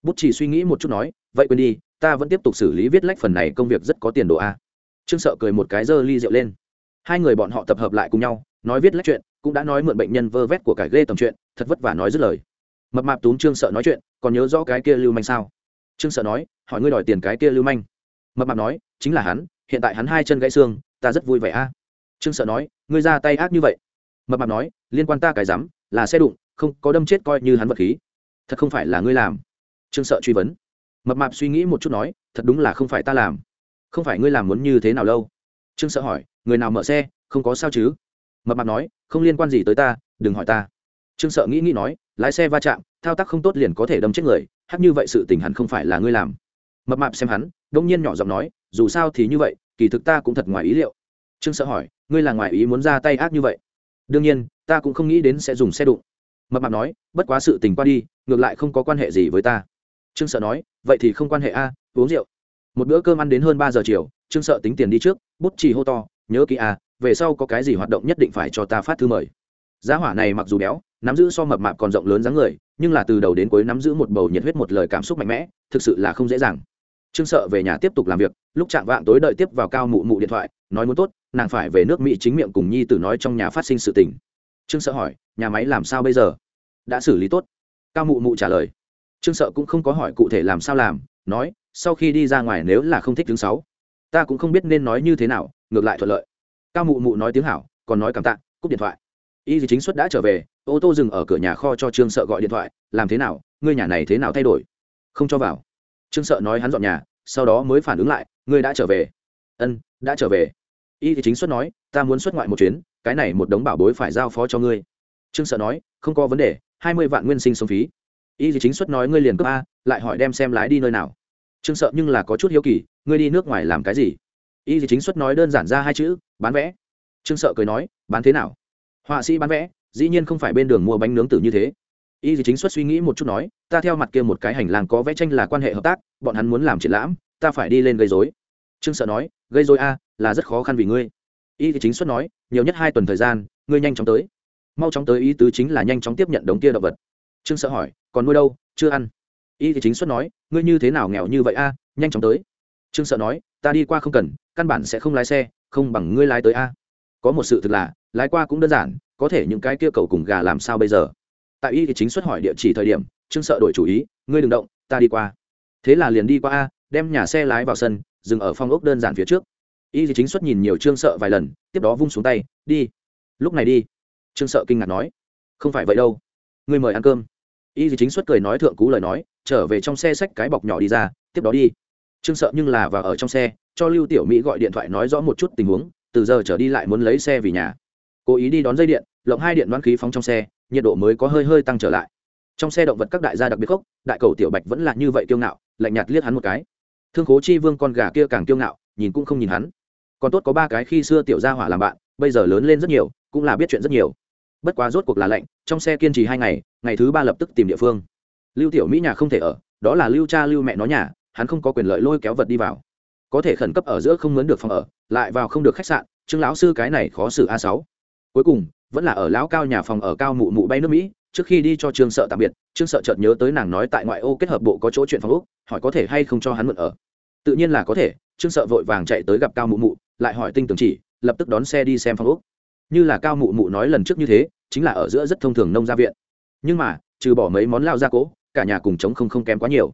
Speaker 1: Bút chỉ suy nghĩ một chút nói, vậy quên đi, ta vẫn tiếp tục xử lý viết lách phần này công việc rất có tiền đồ a. Trương sợ cười một cái giơ ly rượu lên. Hai người bọn họ tập hợp lại cùng nhau, nói viết lách chuyện, cũng đã nói mượn bệnh nhân vơ vét của cải ghê tầm chuyện, thật vất vả nói dứt lời mập mạp túm trương sợ nói chuyện, còn nhớ rõ cái kia lưu manh sao? Trương sợ nói, hỏi ngươi đòi tiền cái kia lưu manh. Mập mạp nói, chính là hắn, hiện tại hắn hai chân gãy xương, ta rất vui vẻ a. Trương sợ nói, ngươi ra tay ác như vậy. Mập mạp nói, liên quan ta cái rắm, là xe đụng, không, có đâm chết coi như hắn vật khí. Thật không phải là ngươi làm. Trương sợ truy vấn. Mập mạp suy nghĩ một chút nói, thật đúng là không phải ta làm. Không phải ngươi làm muốn như thế nào lâu? Trương sợ hỏi, người nào mở xe, không có sao chứ? Mập mạp nói, không liên quan gì tới ta, đừng hỏi ta. Trương sợ nghĩ nghĩ nói lái xe va chạm, thao tác không tốt liền có thể đâm chết người, hắc như vậy sự tình hẳn không phải là ngươi làm. Mập mạp xem hắn, đông nhiên nhỏ giọng nói, dù sao thì như vậy, kỳ thực ta cũng thật ngoài ý liệu. Trương sợ hỏi, ngươi là ngoài ý muốn ra tay ác như vậy? Đương nhiên, ta cũng không nghĩ đến sẽ dùng xe đụng. Mập mạp nói, bất quá sự tình qua đi, ngược lại không có quan hệ gì với ta. Trương sợ nói, vậy thì không quan hệ a, uống rượu. Một bữa cơm ăn đến hơn ba giờ chiều, trương sợ tính tiền đi trước, bút chỉ hô to, nhớ kỹ a, về sau có cái gì hoạt động nhất định phải cho ta phát thư mời. Giá hỏa này mặc dù béo nắm giữ so mập mạp còn rộng lớn dáng người, nhưng là từ đầu đến cuối nắm giữ một bầu nhiệt huyết một lời cảm xúc mạnh mẽ, thực sự là không dễ dàng. Trương sợ về nhà tiếp tục làm việc, lúc chạm vạng tối đợi tiếp vào cao mụ mụ điện thoại, nói muốn tốt, nàng phải về nước mỹ chính miệng cùng nhi tử nói trong nhà phát sinh sự tình. Trương sợ hỏi, nhà máy làm sao bây giờ? Đã xử lý tốt. Cao mụ mụ trả lời. Trương sợ cũng không có hỏi cụ thể làm sao làm, nói, sau khi đi ra ngoài nếu là không thích tiếng sáu, ta cũng không biết nên nói như thế nào, ngược lại thuận lợi. Cao mụ mụ nói tiếng hảo, còn nói cảm tạ, cúp điện thoại y chính xuất đã trở về, ô tô dừng ở cửa nhà kho cho trương sợ gọi điện thoại, làm thế nào? Ngươi nhà này thế nào thay đổi? Không cho vào. Trương sợ nói hắn dọn nhà, sau đó mới phản ứng lại, ngươi đã trở về. Ân, đã trở về. Y thì chính xuất nói, ta muốn xuất ngoại một chuyến, cái này một đống bảo bối phải giao phó cho ngươi. Trương sợ nói, không có vấn đề, hai mươi vạn nguyên sinh sống phí. Y thì chính xuất nói, ngươi liền cấp a, lại hỏi đem xem lái đi nơi nào. Trương sợ nhưng là có chút hiếu kỳ, ngươi đi nước ngoài làm cái gì? Y thì chính xuất nói đơn giản ra hai chữ, bán vẽ trương sợ cười nói, bán thế nào? Họa sĩ bán vẽ, dĩ nhiên không phải bên đường mua bánh nướng tử như thế. Y thì chính xuất suy nghĩ một chút nói, ta theo mặt kia một cái hành lang có vẽ tranh là quan hệ hợp tác, bọn hắn muốn làm triển lãm, ta phải đi lên gây dối trương sợ nói, gây dối a à, là rất khó khăn vì ngươi. Y thì chính xuất nói, nhiều nhất hai tuần thời gian, ngươi nhanh chóng tới. Mau chóng tới ý tứ chính là nhanh chóng tiếp nhận đống kia động vật. Trương sợ hỏi, còn nuôi đâu, chưa ăn? Y thì chính xuất nói, ngươi như thế nào nghèo như vậy a nhanh chóng tới. Trương sợ nói, ta đi qua không cần, căn bản sẽ không lái xe, không bằng ngươi lái tới a có một sự thực là, lái qua cũng đơn giản, có thể những cái kia cầu cùng gà làm sao bây giờ? Tại y thì chính xuất hỏi địa chỉ thời điểm, trương sợ đổi chủ ý, ngươi đừng động, ta đi qua. Thế là liền đi qua a, đem nhà xe lái vào sân, dừng ở phong ốc đơn giản phía trước. Y thì chính xuất nhìn nhiều trương sợ vài lần, tiếp đó vung xuống tay, đi. Lúc này đi. Trương sợ kinh ngạc nói. Không phải vậy đâu. Ngươi mời ăn cơm. Y thì chính xuất cười nói thượng cú lời nói, trở về trong xe xách cái bọc nhỏ đi ra, tiếp đó đi. Trương sợ nhưng là vào ở trong xe, cho lưu tiểu mỹ gọi điện thoại nói rõ một chút tình huống từ giờ trở đi lại muốn lấy xe vì nhà. Cố ý đi đón dây điện, lộng hai điện đoán khí phóng trong xe, nhiệt độ mới có hơi hơi tăng trở lại. Trong xe động vật các đại gia đặc biệt khốc, đại cầu tiểu bạch vẫn là như vậy kiêu ngạo, lạnh nhạt liếc hắn một cái. Thương khố chi vương con gà kia càng kiêu ngạo, nhìn cũng không nhìn hắn. Còn tốt có ba cái khi xưa tiểu gia hỏa làm bạn, bây giờ lớn lên rất nhiều, cũng là biết chuyện rất nhiều. Bất quá rốt cuộc là lạnh, trong xe kiên trì hai ngày ngày thứ ba lập tức tìm địa phương. Lưu tiểu mỹ nhà không thể ở, đó là lưu cha lưu mẹ nó nhà, hắn không có quyền lợi lôi kéo vật đi vào có thể khẩn cấp ở giữa không mướn được phòng ở, lại vào không được khách sạn, trương lão sư cái này khó xử a sáu. Cuối cùng, vẫn là ở lão cao nhà phòng ở cao mụ mụ bay nước mỹ, trước khi đi cho trương sợ tạm biệt, trương sợ chợt nhớ tới nàng nói tại ngoại ô kết hợp bộ có chỗ chuyện phòng úc, hỏi có thể hay không cho hắn mượn ở. Tự nhiên là có thể, trương sợ vội vàng chạy tới gặp cao mụ mụ, lại hỏi tinh tường chỉ, lập tức đón xe đi xem phòng úc. Như là cao mụ mụ nói lần trước như thế, chính là ở giữa rất thông thường nông gia viện. Nhưng mà, trừ bỏ mấy món lao gia cỗ cả nhà cùng chống không không kém quá nhiều.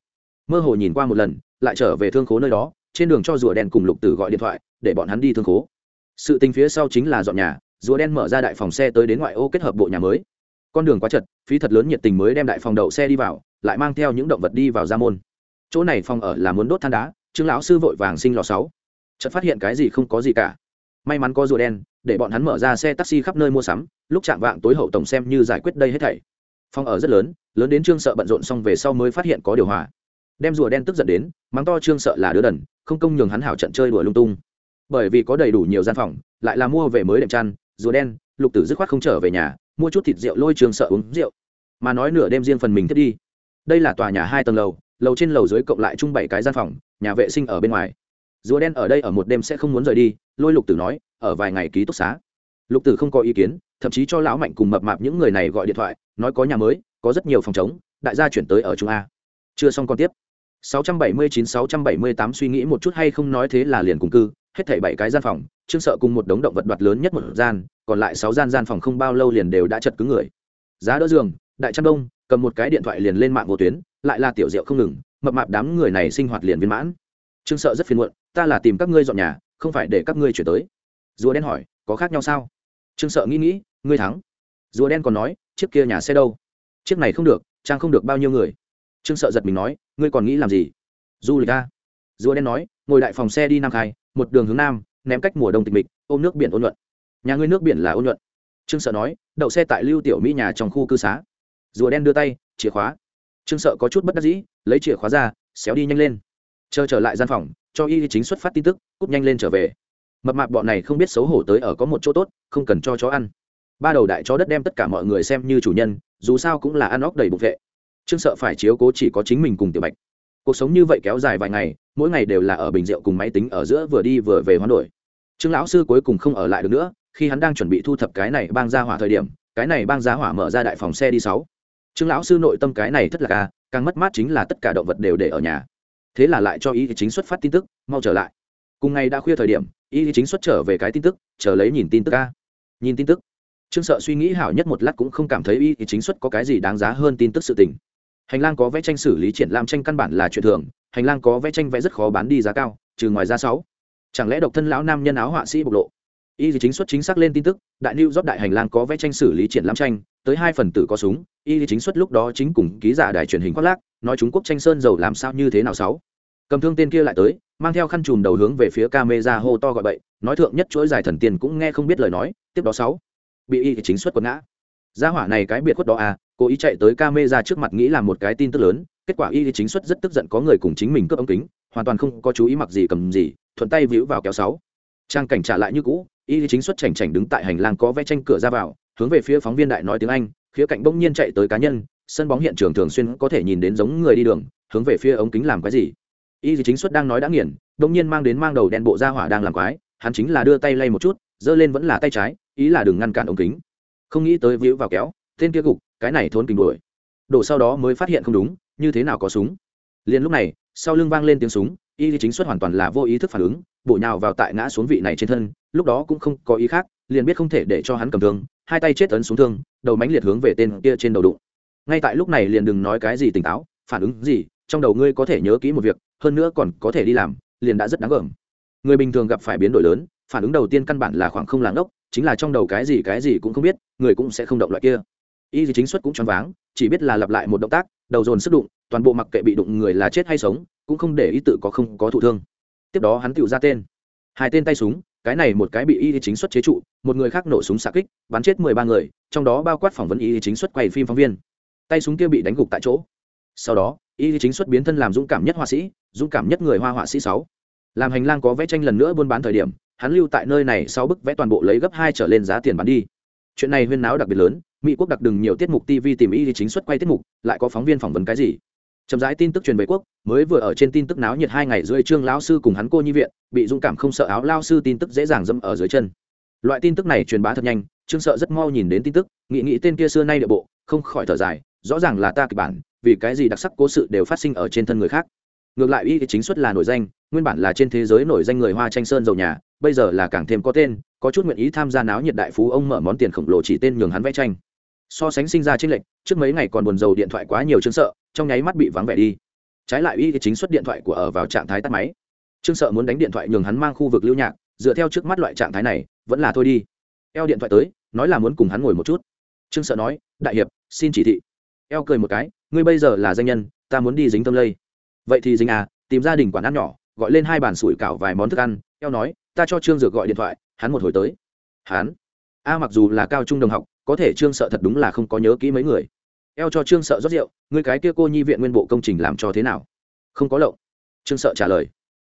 Speaker 1: Mơ hồ nhìn qua một lần, lại trở về thương khố nơi đó trên đường cho rùa đen cùng lục tử gọi điện thoại, để bọn hắn đi thương khố. Sự tình phía sau chính là dọn nhà, rùa đen mở ra đại phòng xe tới đến ngoại ô kết hợp bộ nhà mới. Con đường quá chật, phí thật lớn nhiệt tình mới đem đại phòng đậu xe đi vào, lại mang theo những động vật đi vào ra môn. Chỗ này phòng ở là muốn đốt than đá, trương lão sư vội vàng sinh lò sáu. Chợt phát hiện cái gì không có gì cả. May mắn có rùa đen, để bọn hắn mở ra xe taxi khắp nơi mua sắm, lúc chạm vạng tối hậu tổng xem như giải quyết đây hết thảy. Phòng ở rất lớn lớn đến trương sợ bận rộn xong về sau mới phát hiện có điều hòa đem rùa đen tức giận đến, mắng to trương sợ là đứa đần, không công nhường hắn hảo trận chơi đùa lung tung. Bởi vì có đầy đủ nhiều gian phòng, lại là mua về mới đệm chăn, rùa đen, lục tử dứt khoát không trở về nhà, mua chút thịt rượu lôi trương sợ uống rượu. Mà nói nửa đêm riêng phần mình thiết đi. Đây là tòa nhà hai tầng lầu lầu trên lầu dưới cộng lại chung bảy cái gian phòng, nhà vệ sinh ở bên ngoài. Rùa đen ở đây ở một đêm sẽ không muốn rời đi, lôi lục tử nói, ở vài ngày ký túc xá. Lục tử không có ý kiến, thậm chí cho lão mạnh cùng mập mạp những người này gọi điện thoại, nói có nhà mới, có rất nhiều phòng chống đại gia chuyển tới ở trung a. Chưa xong còn tiếp. 679-678 suy nghĩ một chút hay không nói thế là liền cùng cư, hết thảy bảy cái gian phòng, trương sợ cùng một đống động vật đoạt lớn nhất một gian, còn lại sáu gian gian phòng không bao lâu liền đều đã chật cứng người. Giá đỡ giường, đại trăm đông, cầm một cái điện thoại liền lên mạng vô tuyến, lại là tiểu diệu không ngừng, mập mạp đám người này sinh hoạt liền viên mãn. Trương sợ rất phiền muộn, ta là tìm các ngươi dọn nhà, không phải để các ngươi chuyển tới. Rùa đen hỏi, có khác nhau sao? Trương sợ nghĩ nghĩ, ngươi thắng. Rùa đen còn nói, chiếc kia nhà xe đâu? Chiếc này không được, trang không được bao nhiêu người. Trương sợ giật mình nói ngươi còn nghĩ làm gì? Du lịch a? Rùa đen nói, ngồi đại phòng xe đi nam khai, một đường hướng nam, ném cách mùa đông tịch mịch, ôm nước biển ôn nhuận. Nhà ngươi nước biển là ôn nhuận. Trương sợ nói, đậu xe tại lưu tiểu mỹ nhà trong khu cư xá. Rùa đen đưa tay, chìa khóa. Trương sợ có chút bất đắc dĩ, lấy chìa khóa ra, xéo đi nhanh lên. Chờ trở lại gian phòng, cho y chính xuất phát tin tức cúp nhanh lên trở về. Mập mạp bọn này không biết xấu hổ tới ở có một chỗ tốt, không cần cho chó ăn. Ba đầu đại chó đất đem tất cả mọi người xem như chủ nhân, dù sao cũng là ăn óc đầy bụng vệ trương sợ phải chiếu cố chỉ có chính mình cùng tiểu bạch. Cuộc sống như vậy kéo dài vài ngày, mỗi ngày đều là ở bình rượu cùng máy tính ở giữa vừa đi vừa về hoán đổi. Trương lão sư cuối cùng không ở lại được nữa, khi hắn đang chuẩn bị thu thập cái này bang ra hỏa thời điểm, cái này bang ra hỏa mở ra đại phòng xe đi sáu. Trương lão sư nội tâm cái này thất là ca càng mất mát chính là tất cả động vật đều để ở nhà. Thế là lại cho ý chính xuất phát tin tức, mau trở lại. Cùng ngày đã khuya thời điểm ý chính xuất trở về cái tin tức, chờ lấy nhìn tin tức ca nhìn tin tức. Trương sợ suy nghĩ hảo nhất một lát cũng không cảm thấy ý chính xuất có cái gì đáng giá hơn tin tức sự tình hành lang có vẽ tranh xử lý triển lãm tranh căn bản là chuyện thường, hành lang có vẽ tranh vẽ rất khó bán đi giá cao, trừ ngoài ra sáu. Chẳng lẽ độc thân lão nam nhân áo họa sĩ bộc lộ? Y thì chính xuất chính xác lên tin tức, đại lưu rót đại hành lang có vẽ tranh xử lý triển lãm tranh, tới hai phần tử có súng, y chính xuất lúc đó chính cùng ký giả đài truyền hình khoác lác, nói trung quốc tranh sơn dầu làm sao như thế nào sáu. Cầm thương tên kia lại tới, mang theo khăn chùm đầu hướng về phía camera hô to gọi bậy, nói thượng nhất chuỗi dài thần tiền cũng nghe không biết lời nói, tiếp đó sáu. Bị y chính xuất quật ngã gia hỏa này cái biệt khuất đó à cố ý chạy tới camera trước mặt nghĩ là một cái tin tức lớn, kết quả y chính xuất rất tức giận có người cùng chính mình cướp ống kính, hoàn toàn không có chú ý mặc gì cầm gì, thuận tay víu vào kéo sáu. Trang cảnh trả lại như cũ, y chính xuất chảnh chảnh đứng tại hành lang có vẽ tranh cửa ra vào, hướng về phía phóng viên đại nói tiếng anh, khía cạnh bỗng nhiên chạy tới cá nhân, sân bóng hiện trường thường xuyên có thể nhìn đến giống người đi đường, hướng về phía ống kính làm cái gì. Y chính xuất đang nói đã nghiền, bỗng nhiên mang đến mang đầu đen bộ ra hỏa đang làm quái, hắn chính là đưa tay lay một chút, giơ lên vẫn là tay trái, ý là đừng ngăn cản ống kính không nghĩ tới víu vào kéo, tên kia gục cái này thốn kinh đuổi. Đổ sau đó mới phát hiện không đúng, như thế nào có súng. Liền lúc này, sau lưng vang lên tiếng súng, y chính xuất hoàn toàn là vô ý thức phản ứng, bổ nhào vào tại ngã xuống vị này trên thân, lúc đó cũng không có ý khác, liền biết không thể để cho hắn cầm thương, hai tay chết ấn xuống thương, đầu mánh liệt hướng về tên kia trên đầu đụng. Ngay tại lúc này liền đừng nói cái gì tỉnh táo, phản ứng gì, trong đầu ngươi có thể nhớ kỹ một việc, hơn nữa còn có thể đi làm, liền đã rất đáng gờm. Người bình thường gặp phải biến đổi lớn, phản ứng đầu tiên căn bản là khoảng không làng ốc chính là trong đầu cái gì cái gì cũng không biết, người cũng sẽ không động loại kia. Y chính xuất cũng choáng váng, chỉ biết là lặp lại một động tác, đầu dồn sức đụng, toàn bộ mặc kệ bị đụng người là chết hay sống, cũng không để ý tự có không có thụ thương. Tiếp đó hắn tự ra tên. Hai tên tay súng, cái này một cái bị y chính xuất chế trụ, một người khác nổ súng xạ kích, bắn chết mười ba người, trong đó bao quát phỏng vấn y chính xuất quay phim phóng viên. Tay súng kia bị đánh gục tại chỗ. Sau đó, y chính xuất biến thân làm dũng cảm nhất họa sĩ, dũng cảm nhất người hoa họa sĩ sáu. Làm hành lang có vẽ tranh lần nữa buôn bán thời điểm hắn lưu tại nơi này sau bức vẽ toàn bộ lấy gấp hai trở lên giá tiền bán đi. Chuyện này huyên náo đặc biệt lớn, mỹ quốc đặc đừng nhiều tiết mục tv tìm y chính xuất quay tiết mục, lại có phóng viên phỏng vấn cái gì? Chậm rãi tin tức truyền về quốc, mới vừa ở trên tin tức náo nhiệt hai ngày rưỡi trương lão sư cùng hắn cô nhi viện, bị dũng cảm không sợ áo lao sư tin tức dễ dàng dâm ở dưới chân. Loại tin tức này truyền bá thật nhanh, trương sợ rất mau nhìn đến tin tức, nghĩ nghĩ tên kia xưa nay địa bộ, không khỏi thở dài, rõ ràng là ta kịch bản, vì cái gì đặc sắc cố sự đều phát sinh ở trên thân người khác ngược lại y chính xuất là nổi danh, nguyên bản là trên thế giới nổi danh người hoa tranh sơn giàu nhà, bây giờ là càng thêm có tên, có chút nguyện ý tham gia náo nhiệt đại phú ông mở món tiền khổng lồ chỉ tên nhường hắn vẽ tranh. So sánh sinh ra trên lệnh trước mấy ngày còn buồn dầu điện thoại quá nhiều chứng sợ, trong nháy mắt bị vắng vẻ đi. Trái lại y chính xuất điện thoại của ở vào trạng thái tắt máy. Trương sợ muốn đánh điện thoại nhường hắn mang khu vực lưu nhạc, dựa theo trước mắt loại trạng thái này, vẫn là thôi đi. Eo điện thoại tới, nói là muốn cùng hắn ngồi một chút. Trương sợ nói, đại hiệp, xin chỉ thị. Eo cười một cái, ngươi bây giờ là danh nhân, ta muốn đi dính tâm lây vậy thì dính à tìm gia đình quản ăn nhỏ, gọi lên hai bàn sủi cảo vài món thức ăn, eo nói, ta cho trương dược gọi điện thoại, hắn một hồi tới. Hắn? A, mặc dù là cao trung đồng học, có thể trương sợ thật đúng là không có nhớ kỹ mấy người. Eo cho trương sợ rót rượu người cái kia cô nhi viện nguyên bộ công trình làm cho thế nào? Không có lậu. Trương sợ trả lời.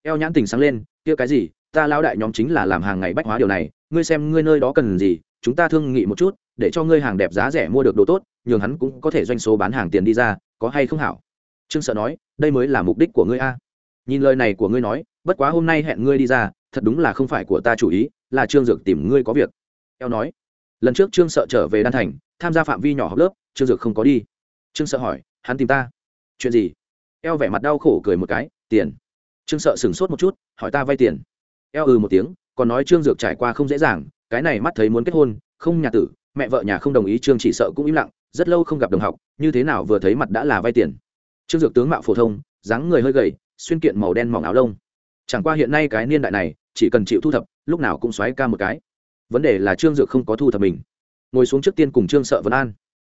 Speaker 1: Eo nhãn tình sáng lên, kia cái gì, ta lao đại nhóm chính là làm hàng ngày bách hóa điều này, ngươi xem ngươi nơi đó cần gì, chúng ta thương nghị một chút, để cho ngươi hàng đẹp giá rẻ mua được đồ tốt, nhường hắn cũng có thể doanh số bán hàng tiền đi ra, có hay không hảo? Trương sợ nói, đây mới là mục đích của ngươi a. Nhìn lời này của ngươi nói, bất quá hôm nay hẹn ngươi đi ra, thật đúng là không phải của ta chủ ý, là trương dược tìm ngươi có việc. Eo nói, lần trước trương sợ trở về đan thành, tham gia phạm vi nhỏ học lớp, trương dược không có đi. Trương sợ hỏi, hắn tìm ta? Chuyện gì? Eo vẻ mặt đau khổ cười một cái, tiền. Trương sợ sửng sốt một chút, hỏi ta vay tiền. Eo ừ một tiếng, còn nói trương dược trải qua không dễ dàng, cái này mắt thấy muốn kết hôn, không nhà tử, mẹ vợ nhà không đồng ý trương chỉ sợ cũng im lặng, rất lâu không gặp đồng học, như thế nào vừa thấy mặt đã là vay tiền trương dược tướng mạo phổ thông, dáng người hơi gầy, xuyên kiện màu đen mỏng áo lông. Chẳng qua hiện nay cái niên đại này, chỉ cần chịu thu thập, lúc nào cũng xoáy ca một cái. Vấn đề là trương dược không có thu thập mình. Ngồi xuống trước tiên cùng trương sợ vân an.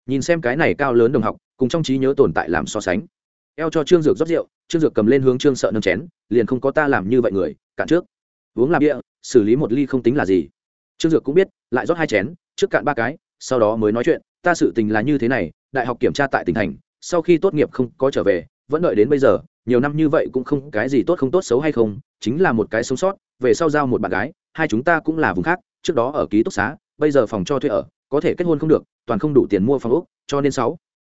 Speaker 1: Nhìn xem cái này cao lớn đồng học, cùng trong trí nhớ tồn tại làm so sánh. Eo cho trương dược rót rượu, trương dược cầm lên hướng trương sợ nâng chén, liền không có ta làm như vậy người, cạn trước. Uống làm địa xử lý một ly không tính là gì. Trương dược cũng biết, lại rót hai chén, trước cạn ba cái, sau đó mới nói chuyện, ta sự tình là như thế này, đại học kiểm tra tại tỉnh thành sau khi tốt nghiệp không có trở về, vẫn đợi đến bây giờ, nhiều năm như vậy cũng không cái gì tốt không tốt xấu hay không, chính là một cái sống sót, về sau giao một bạn gái, hai chúng ta cũng là vùng khác, trước đó ở ký túc xá, bây giờ phòng cho thuê ở, có thể kết hôn không được, toàn không đủ tiền mua phòng úc cho nên sáu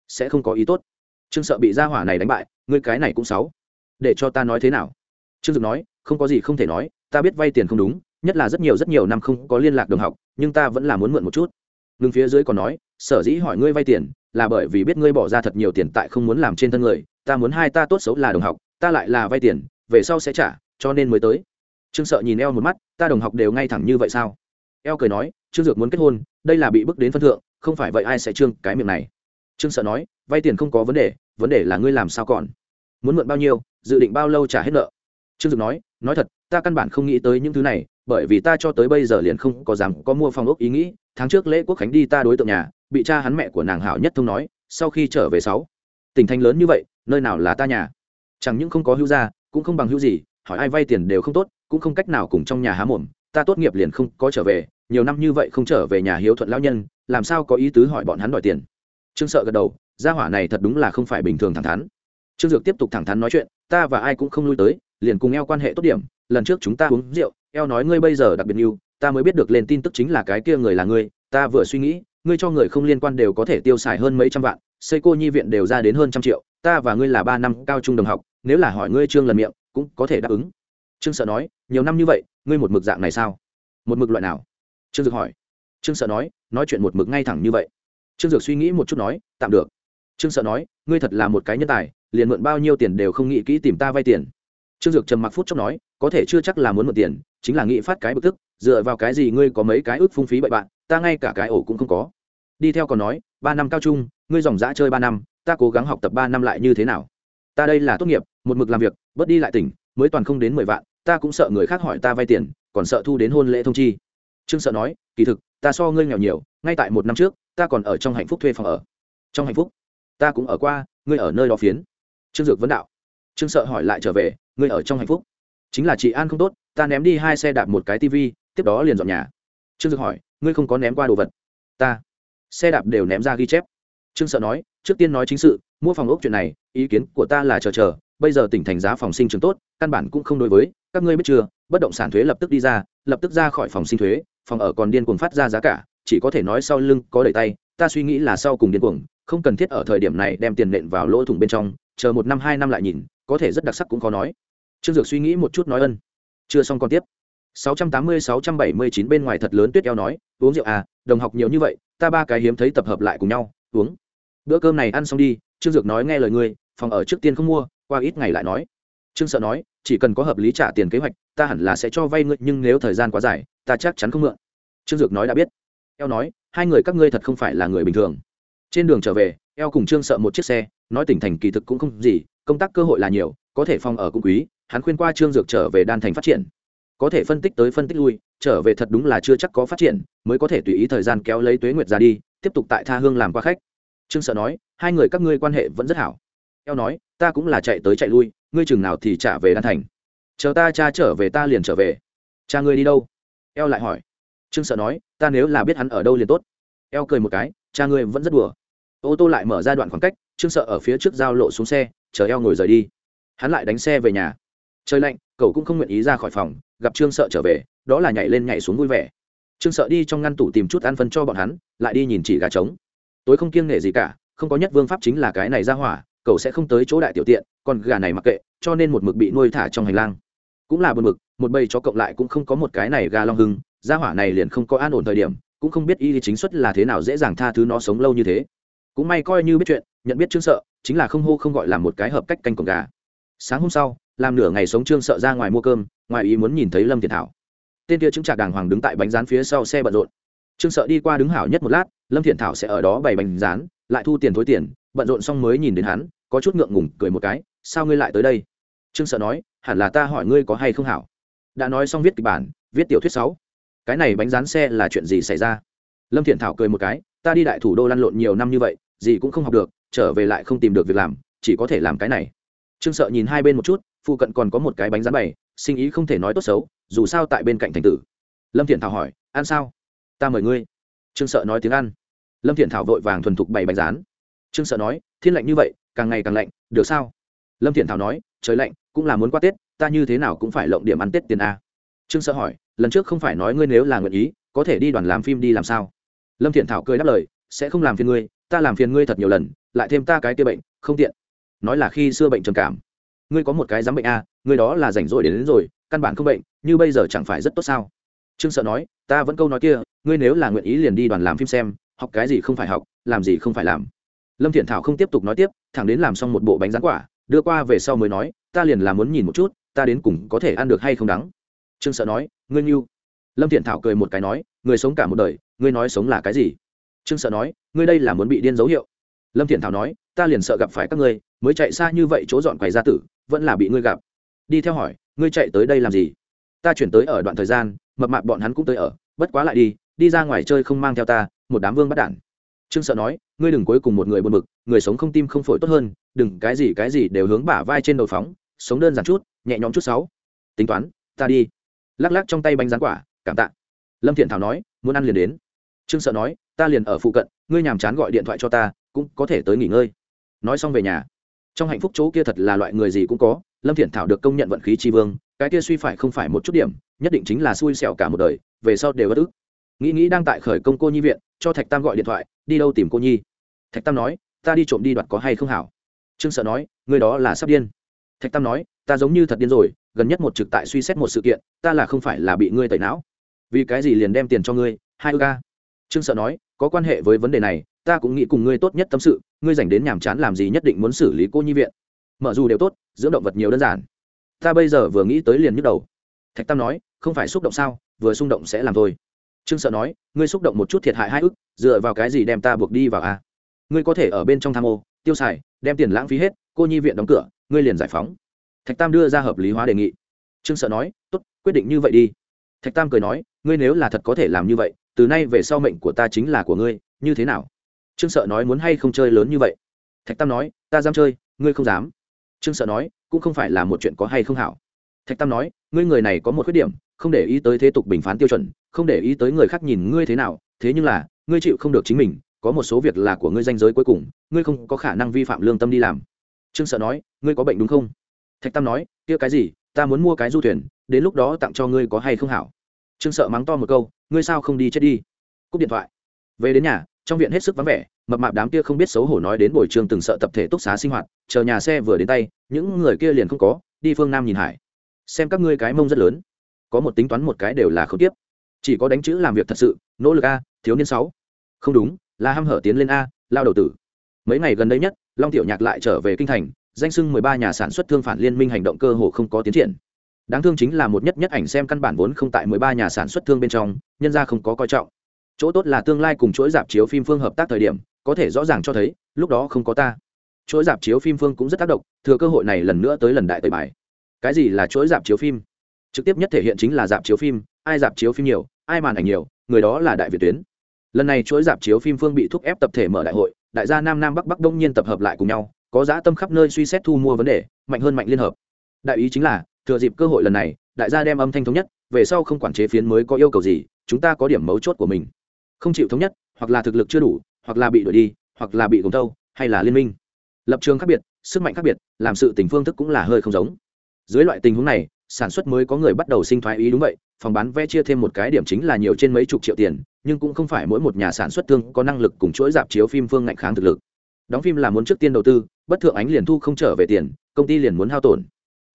Speaker 1: sẽ không có ý tốt. Trương sợ bị gia hỏa này đánh bại, ngươi cái này cũng sáu. Để cho ta nói thế nào? Trương dực nói, không có gì không thể nói, ta biết vay tiền không đúng, nhất là rất nhiều rất nhiều năm không có liên lạc đồng học, nhưng ta vẫn là muốn mượn một chút. Ngừng phía dưới còn nói, sở dĩ hỏi ngươi vay tiền là bởi vì biết ngươi bỏ ra thật nhiều tiền tại không muốn làm trên thân người, ta muốn hai ta tốt xấu là đồng học, ta lại là vay tiền, về sau sẽ trả, cho nên mới tới. Trương sợ nhìn eo một mắt, ta đồng học đều ngay thẳng như vậy sao? Eo cười nói, trương dược muốn kết hôn, đây là bị bức đến phân thượng, không phải vậy ai sẽ trương cái miệng này? Trương sợ nói, vay tiền không có vấn đề vấn đề là ngươi làm sao còn? Muốn mượn bao nhiêu, dự định bao lâu trả hết nợ? Trương dược nói nói thật, ta căn bản không nghĩ tới những thứ này, bởi vì ta cho tới bây giờ liền không có dám có mua phòng ốc ý nghĩ, tháng trước lễ quốc khánh đi ta đối tượng nhà bị cha hắn mẹ của nàng hảo nhất thông nói, sau khi trở về sáu. Tỉnh thành lớn như vậy, nơi nào là ta nhà? Chẳng những không có hữu gia, cũng không bằng hữu gì, hỏi ai vay tiền đều không tốt, cũng không cách nào cùng trong nhà há mồm, ta tốt nghiệp liền không có trở về, nhiều năm như vậy không trở về nhà hiếu thuận lão nhân, làm sao có ý tứ hỏi bọn hắn đòi tiền? Trương sợ gật đầu, gia hỏa này thật đúng là không phải bình thường thẳng thắn. Trương dược tiếp tục thẳng thắn nói chuyện, ta và ai cũng không lui tới, liền cùng eo quan hệ tốt điểm, lần trước chúng ta uống rượu, eo nói ngươi bây giờ đặc biệt yêu ta mới biết được lên tin tức chính là cái kia người là ngươi, ta vừa suy nghĩ ngươi cho người không liên quan đều có thể tiêu xài hơn mấy trăm vạn, xây cô nhi viện đều ra đến hơn trăm triệu, ta và ngươi là ba năm cao trung đồng học, nếu là hỏi ngươi trương lần miệng, cũng có thể đáp ứng. Trương sợ nói, nhiều năm như vậy, ngươi một mực dạng này sao? Một mực loại nào? Trương dược hỏi. Trương sợ nói nói chuyện một mực ngay thẳng như vậy. Trương dược suy nghĩ một chút nói, tạm được. Trương sợ nói, ngươi thật là một cái nhân tài, liền mượn bao nhiêu tiền đều không nghĩ kỹ tìm ta vay tiền. Trương dược trầm mặc phút chốc nói, có thể chưa chắc là muốn mượn tiền, chính là nghĩ phát cái bực tức dựa vào cái gì ngươi có mấy cái ước phung phí bậy bạn, ta ngay cả cái ổ cũng không có. Đi theo còn nói, ba năm cao trung, ngươi dòng dã chơi ba năm, ta cố gắng học tập ba năm lại như thế nào? Ta đây là tốt nghiệp, một mực làm việc, bớt đi lại tỉnh, mới toàn không đến mười vạn, ta cũng sợ người khác hỏi ta vay tiền, còn sợ thu đến hôn lễ thông chi. Trương sợ nói, kỳ thực, ta so ngươi nghèo nhiều, ngay tại một năm trước, ta còn ở trong hạnh phúc thuê phòng ở. Trong hạnh phúc, ta cũng ở qua, ngươi ở nơi đó phiến. Trương dược vấn đạo. Trương sợ hỏi lại trở về, ngươi ở trong hạnh phúc. Chính là chị an không tốt, ta ném đi hai xe đạp một cái tivi tiếp đó liền dọn nhà. Trương dược hỏi, ngươi không có ném qua đồ vật? Ta. Xe đạp đều ném ra ghi chép. Trương sợ nói, trước tiên nói chính sự, mua phòng ốc chuyện này, ý kiến của ta là chờ chờ, bây giờ tỉnh thành giá phòng sinh trường tốt, căn bản cũng không đối với, các ngươi biết chưa, bất động sản thuế lập tức đi ra, lập tức ra khỏi phòng sinh thuế, phòng ở còn điên cuồng phát ra giá cả, chỉ có thể nói sau lưng có đầy tay, ta suy nghĩ là sau cùng điên cuồng, không cần thiết ở thời điểm này đem tiền nện vào lỗ thủng bên trong, chờ một năm hai năm lại nhìn, có thể rất đặc sắc cũng khó nói. Trương dược suy nghĩ một chút nói ân. Chưa xong còn tiếp. 680-679 bên ngoài thật lớn tuyết eo nói, uống rượu à đồng học nhiều như vậy, ta ba cái hiếm thấy tập hợp lại cùng nhau, uống. Bữa cơm này ăn xong đi, trương dược nói nghe lời ngươi, phòng ở trước tiên không mua, qua ít ngày lại nói. Trương sợ nói, chỉ cần có hợp lý trả tiền kế hoạch, ta hẳn là sẽ cho vay ngươi, nhưng nếu thời gian quá dài, ta chắc chắn không mượn. Trương dược nói đã biết. Eo nói, hai người các ngươi thật không phải là người bình thường. Trên đường trở về, eo cùng trương sợ một chiếc xe, nói tỉnh thành kỳ thực cũng không gì, công tác cơ hội là nhiều, có thể phòng ở cũng quý, hắn khuyên qua trương dược trở về đan thành phát triển có thể phân tích tới phân tích lui, trở về thật đúng là chưa chắc có phát triển, mới có thể tùy ý thời gian kéo lấy tuế nguyệt ra đi, tiếp tục tại tha hương làm qua khách. Trương sợ nói, hai người các ngươi quan hệ vẫn rất hảo. Eo nói, ta cũng là chạy tới chạy lui, ngươi chừng nào thì trả về đan thành. Chờ ta cha trở về ta liền trở về. Cha ngươi đi đâu? Eo lại hỏi. Trương sợ nói, ta nếu là biết hắn ở đâu liền tốt. Eo cười một cái, cha ngươi vẫn rất đùa. Ô tô lại mở ra đoạn khoảng cách, trương sợ ở phía trước giao lộ xuống xe, chờ eo ngồi rời đi. Hắn lại đánh xe về nhà. Trời lạnh, cậu cũng không nguyện ý ra khỏi phòng gặp trương sợ trở về, đó là nhảy lên nhảy xuống vui vẻ. Trương sợ đi trong ngăn tủ tìm chút ăn phân cho bọn hắn, lại đi nhìn chỉ gà trống. Tối không kiêng nể gì cả, không có nhất vương pháp chính là cái này ra hỏa, cậu sẽ không tới chỗ đại tiểu tiện, còn gà này mặc kệ, cho nên một mực bị nuôi thả trong hành lang. Cũng là buồn mực, một bầy chó cộng lại cũng không có một cái này gà long hưng gia hỏa này liền không có an ổn thời điểm, cũng không biết y chính xuất là thế nào dễ dàng tha thứ nó sống lâu như thế. Cũng may coi như biết chuyện, nhận biết trương sợ, chính là không hô không gọi là một cái hợp cách canh cổng gà. Sáng hôm sau, làm nửa ngày sống trương sợ ra ngoài mua cơm ngoài ý muốn nhìn thấy lâm thiện thảo. Tên kia chứng trạc đàng hoàng đứng tại bánh rán phía sau xe bận rộn. Trương sợ đi qua đứng hảo nhất một lát, lâm thiện thảo sẽ ở đó bày bánh rán, lại thu tiền thối tiền, bận rộn xong mới nhìn đến hắn, có chút ngượng ngùng, cười một cái, sao ngươi lại tới đây? Trương sợ nói, hẳn là ta hỏi ngươi có hay không hảo. Đã nói xong viết kịch bản, viết tiểu thuyết sáu. Cái này bánh rán xe là chuyện gì xảy ra? Lâm thiện thảo cười một cái, ta đi đại thủ đô lăn lộn nhiều năm như vậy, gì cũng không học được, trở về lại không tìm được việc làm, chỉ có thể làm cái này. Trương sợ nhìn hai bên một chút, phụ cận còn có một cái bánh rán bày sinh ý không thể nói tốt xấu, dù sao tại bên cạnh thành tử. Lâm thiện thảo hỏi, ăn sao? Ta mời ngươi. Trương sợ nói tiếng ăn. Lâm thiện thảo vội vàng thuần thục bày bánh rán. Trương sợ nói, thiên lạnh như vậy, càng ngày càng lạnh, được sao? Lâm thiện thảo nói, trời lạnh, cũng là muốn qua tết, ta như thế nào cũng phải lộng điểm ăn tết tiền a. Trương sợ hỏi, lần trước không phải nói ngươi nếu là nguyện ý, có thể đi đoàn làm phim đi làm sao? Lâm thiện thảo cười đáp lời, sẽ không làm phiền ngươi, ta làm phiền ngươi thật nhiều lần, lại thêm ta cái kia bệnh, không tiện. Nói là khi xưa bệnh trầm cảm. Ngươi có một cái dám bệnh a Người đó là rảnh rỗi đến, đến rồi căn bản không bệnh như bây giờ chẳng phải rất tốt sao? Trương sợ nói ta vẫn câu nói kia ngươi nếu là nguyện ý liền đi đoàn làm phim xem học cái gì không phải học làm gì không phải làm. Lâm thiện thảo không tiếp tục nói tiếp thẳng đến làm xong một bộ bánh rán quả đưa qua về sau mới nói ta liền là muốn nhìn một chút ta đến cùng có thể ăn được hay không đắng. Trương sợ nói ngươi như lâm thiện thảo cười một cái nói người sống cả một đời ngươi nói sống là cái gì? Trương sợ nói ngươi đây là muốn bị điên dấu hiệu. Lâm thiện thảo nói ta liền sợ gặp phải các ngươi mới chạy xa như vậy chỗ dọn quầy ra tử vẫn là bị ngươi gặp đi theo hỏi, ngươi chạy tới đây làm gì? Ta chuyển tới ở đoạn thời gian, mập mạp bọn hắn cũng tới ở, bất quá lại đi đi ra ngoài chơi không mang theo ta, một đám vương bắt đản trương sợ nói, ngươi đừng cuối cùng một người buồn bực, người sống không tim không phổi tốt hơn, đừng cái gì cái gì đều hướng bả vai trên đầu phóng, sống đơn giản chút, nhẹ nhõm chút sáu. Tính toán, ta đi. Lắc lắc trong tay bánh rán quả, cảm tạ. Lâm thiện thảo nói, muốn ăn liền đến. Trương sợ nói, ta liền ở phụ cận, ngươi nhàm chán gọi điện thoại cho ta, cũng có thể tới nghỉ ngơi. Nói xong về nhà, trong hạnh phúc chỗ kia thật là loại người gì cũng có lâm thiện thảo được công nhận vận khí tri vương, cái kia suy phải không phải một chút điểm, nhất định chính là xui xẻo cả một đời, về sau đều bất ức. Nghĩ nghĩ đang tại khởi công cô nhi viện, cho thạch tam gọi điện thoại, đi đâu tìm cô nhi? Thạch tam nói, ta đi trộm đi đoạt có hay không hảo? Trương sợ nói, người đó là sắp điên. Thạch tam nói, ta giống như thật điên rồi, gần nhất một trực tại suy xét một sự kiện, ta là không phải là bị ngươi tẩy não. Vì cái gì liền đem tiền cho ngươi, hai ca trương sợ nói, có quan hệ với vấn đề này, ta cũng nghĩ cùng ngươi tốt nhất tâm sự, ngươi dành đến nhàm chán làm gì nhất định muốn xử lý cô nhi viện. Mở dù đều tốt dưỡng động vật nhiều đơn giản. Ta bây giờ vừa nghĩ tới liền nhức đầu. Thạch tam nói, không phải xúc động sao, vừa xung động sẽ làm thôi. Trương sợ nói, ngươi xúc động một chút thiệt hại hai ức, dựa vào cái gì đem ta buộc đi vào a ngươi có thể ở bên trong tham ô, tiêu xài, đem tiền lãng phí hết, cô nhi viện đóng cửa, ngươi liền giải phóng. Thạch tam đưa ra hợp lý hóa đề nghị. Trương sợ nói, tốt, quyết định như vậy đi. Thạch tam cười nói, ngươi nếu là thật có thể làm như vậy, từ nay về sau mệnh của ta chính là của ngươi, như thế nào? Trương sợ nói muốn hay không chơi lớn như vậy? Thạch tam nói, ta dám chơi, ngươi không dám trương sợ nói, cũng không phải là một chuyện có hay không hảo. Thạch tam nói, ngươi người này có một khuyết điểm, không để ý tới thế tục bình phán tiêu chuẩn, không để ý tới người khác nhìn ngươi thế nào, thế nhưng là, ngươi chịu không được chính mình, có một số việc là của ngươi danh giới cuối cùng, ngươi không có khả năng vi phạm lương tâm đi làm. Trương sợ nói, ngươi có bệnh đúng không? Thạch tam nói, kia cái gì, ta muốn mua cái du thuyền, đến lúc đó tặng cho ngươi có hay không hảo. Trương sợ mắng to một câu, ngươi sao không đi chết đi? Cúp điện thoại. Về đến nhà, trong viện hết sức vắng vẻ mập mạp đám kia không biết xấu hổ nói đến buổi trường từng sợ tập thể túc xá sinh hoạt, chờ nhà xe vừa đến tay, những người kia liền không có, đi phương nam nhìn hải. Xem các ngươi cái mông rất lớn. Có một tính toán một cái đều là không tiếp. Chỉ có đánh chữ làm việc thật sự, nỗ lực a, thiếu niên sáu. Không đúng, là ham hở tiến lên a, lao đầu tử. Mấy ngày gần đây nhất, long tiểu nhạc lại trở về kinh thành, danh sưng mười ba nhà sản xuất thương phản liên minh hành động cơ hồ không có tiến triển. Đáng thương chính là một nhất nhất ảnh xem căn bản vốn không tại mười ba nhà sản xuất thương bên trong, nhân ra không có coi trọng. Chỗ tốt là tương lai cùng chuỗi dạp chiếu phim phương hợp tác thời điểm có thể rõ ràng cho thấy, lúc đó không có ta. Chuỗi dạp chiếu phim phương cũng rất tác động, thừa cơ hội này lần nữa tới lần đại tời bài. Cái gì là chuỗi dạp chiếu phim? Trực tiếp nhất thể hiện chính là dạp chiếu phim, ai dạp chiếu phim nhiều, ai màn ảnh nhiều, người đó là đại việt tuyến. Lần này chuỗi dạp chiếu phim phương bị thúc ép tập thể mở đại hội, đại gia nam nam bắc bắc đông nhiên tập hợp lại cùng nhau, có dã tâm khắp nơi suy xét thu mua vấn đề, mạnh hơn mạnh liên hợp. Đại ý chính là, thừa dịp cơ hội lần này, đại gia đem âm thanh thống nhất, về sau không quản chế phiến mới có yêu cầu gì, chúng ta có điểm mấu chốt của mình. Không chịu thống nhất, hoặc là thực lực chưa đủ hoặc là bị đuổi đi, hoặc là bị gồng thâu hay là liên minh. Lập trường khác biệt, sức mạnh khác biệt, làm sự tình phương thức cũng là hơi không giống. Dưới loại tình huống này, sản xuất mới có người bắt đầu sinh thoái ý đúng vậy, phòng bán vé chia thêm một cái điểm chính là nhiều trên mấy chục triệu tiền, nhưng cũng không phải mỗi một nhà sản xuất thương có năng lực cùng chuỗi dạp chiếu phim phương ngạnh kháng thực lực. Đóng phim là muốn trước tiên đầu tư, bất thượng ánh liền thu không trở về tiền, công ty liền muốn hao tổn.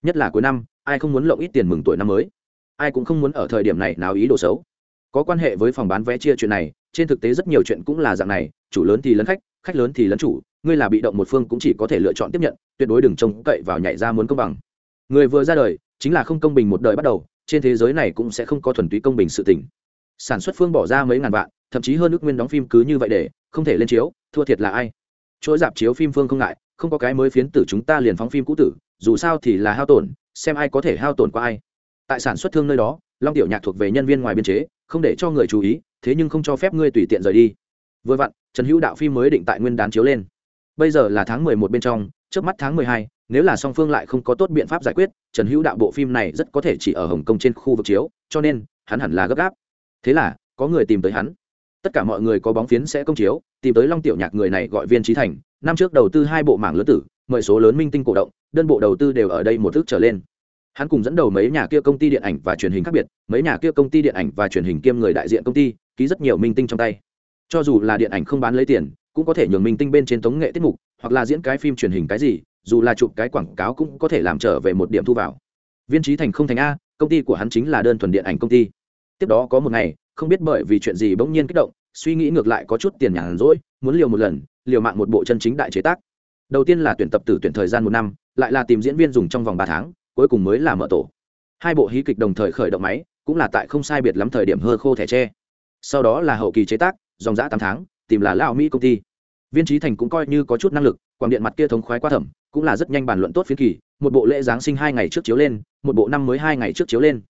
Speaker 1: Nhất là cuối năm, ai không muốn lộng ít tiền mừng tuổi năm mới? Ai cũng không muốn ở thời điểm này nào ý đồ xấu. Có quan hệ với phòng bán vé chia chuyện này trên thực tế rất nhiều chuyện cũng là dạng này, chủ lớn thì lấn khách khách lớn thì lấn chủ, ngươi là bị động một phương cũng chỉ có thể lựa chọn tiếp nhận, tuyệt đối đừng trông cậy vào nhảy ra muốn công bằng. Người vừa ra đời, chính là không công bình một đời bắt đầu, trên thế giới này cũng sẽ không có thuần túy công bình sự tình. Sản xuất phương bỏ ra mấy ngàn vạn, thậm chí hơn nước nguyên đóng phim cứ như vậy để, không thể lên chiếu, thua thiệt là ai? Chuỗi dạp chiếu phim phương không ngại, không có cái mới phiến tử chúng ta liền phóng phim cũ tử, dù sao thì là hao tổn, xem ai có thể hao tổn qua ai. Tại sản xuất thương nơi đó, long tiểu nhạc thuộc về nhân viên ngoài biên chế, không để cho người chú ý thế nhưng không cho phép ngươi tùy tiện rời đi. Vừa vặn, trần hữu đạo phim mới định tại nguyên đán chiếu lên. Bây giờ là tháng mười một bên trong, trước mắt tháng mười hai, nếu là song phương lại không có tốt biện pháp giải quyết, trần hữu đạo bộ phim này rất có thể chỉ ở hồng kông trên khu vực chiếu, cho nên, hắn hẳn là gấp gáp. Thế là, có người tìm tới hắn. Tất cả mọi người có bóng phiến sẽ công chiếu, tìm tới long tiểu nhạc người này gọi viên trí thành, năm trước đầu tư hai bộ mảng lớn tử, mời số lớn minh tinh cổ động, đơn bộ đầu tư đều ở đây một thước trở lên. Hắn cùng dẫn đầu mấy nhà kia công ty điện ảnh và truyền hình khác biệt, mấy nhà kia công ty điện ảnh và truyền hình kiêm người đại diện công ty ký rất nhiều minh tinh trong tay. Cho dù là điện ảnh không bán lấy tiền, cũng có thể nhường minh tinh bên trên tống nghệ tiết mục, hoặc là diễn cái phim truyền hình cái gì, dù là chụp cái quảng cáo cũng có thể làm trở về một điểm thu vào. Viên trí thành không thành a, công ty của hắn chính là đơn thuần điện ảnh công ty. Tiếp đó có một ngày, không biết bởi vì chuyện gì bỗng nhiên kích động, suy nghĩ ngược lại có chút tiền nhàn rỗi, muốn liều một lần, liều mạng một bộ chân chính đại chế tác. Đầu tiên là tuyển tập tử tuyển thời gian một năm, lại là tìm diễn viên dùng trong vòng ba tháng, cuối cùng mới là mở tổ. Hai bộ hí kịch đồng thời khởi động máy, cũng là tại không sai biệt lắm thời điểm hơ khô thẻ tre sau đó là hậu kỳ chế tác, dòng giã tám tháng, tìm là lao mỹ công ty. Viên trí thành cũng coi như có chút năng lực, quảng điện mặt kia thống khoái qua thẩm, cũng là rất nhanh bàn luận tốt phiến kỳ, một bộ lễ giáng sinh hai ngày trước chiếu lên, một bộ năm mới hai ngày trước chiếu lên.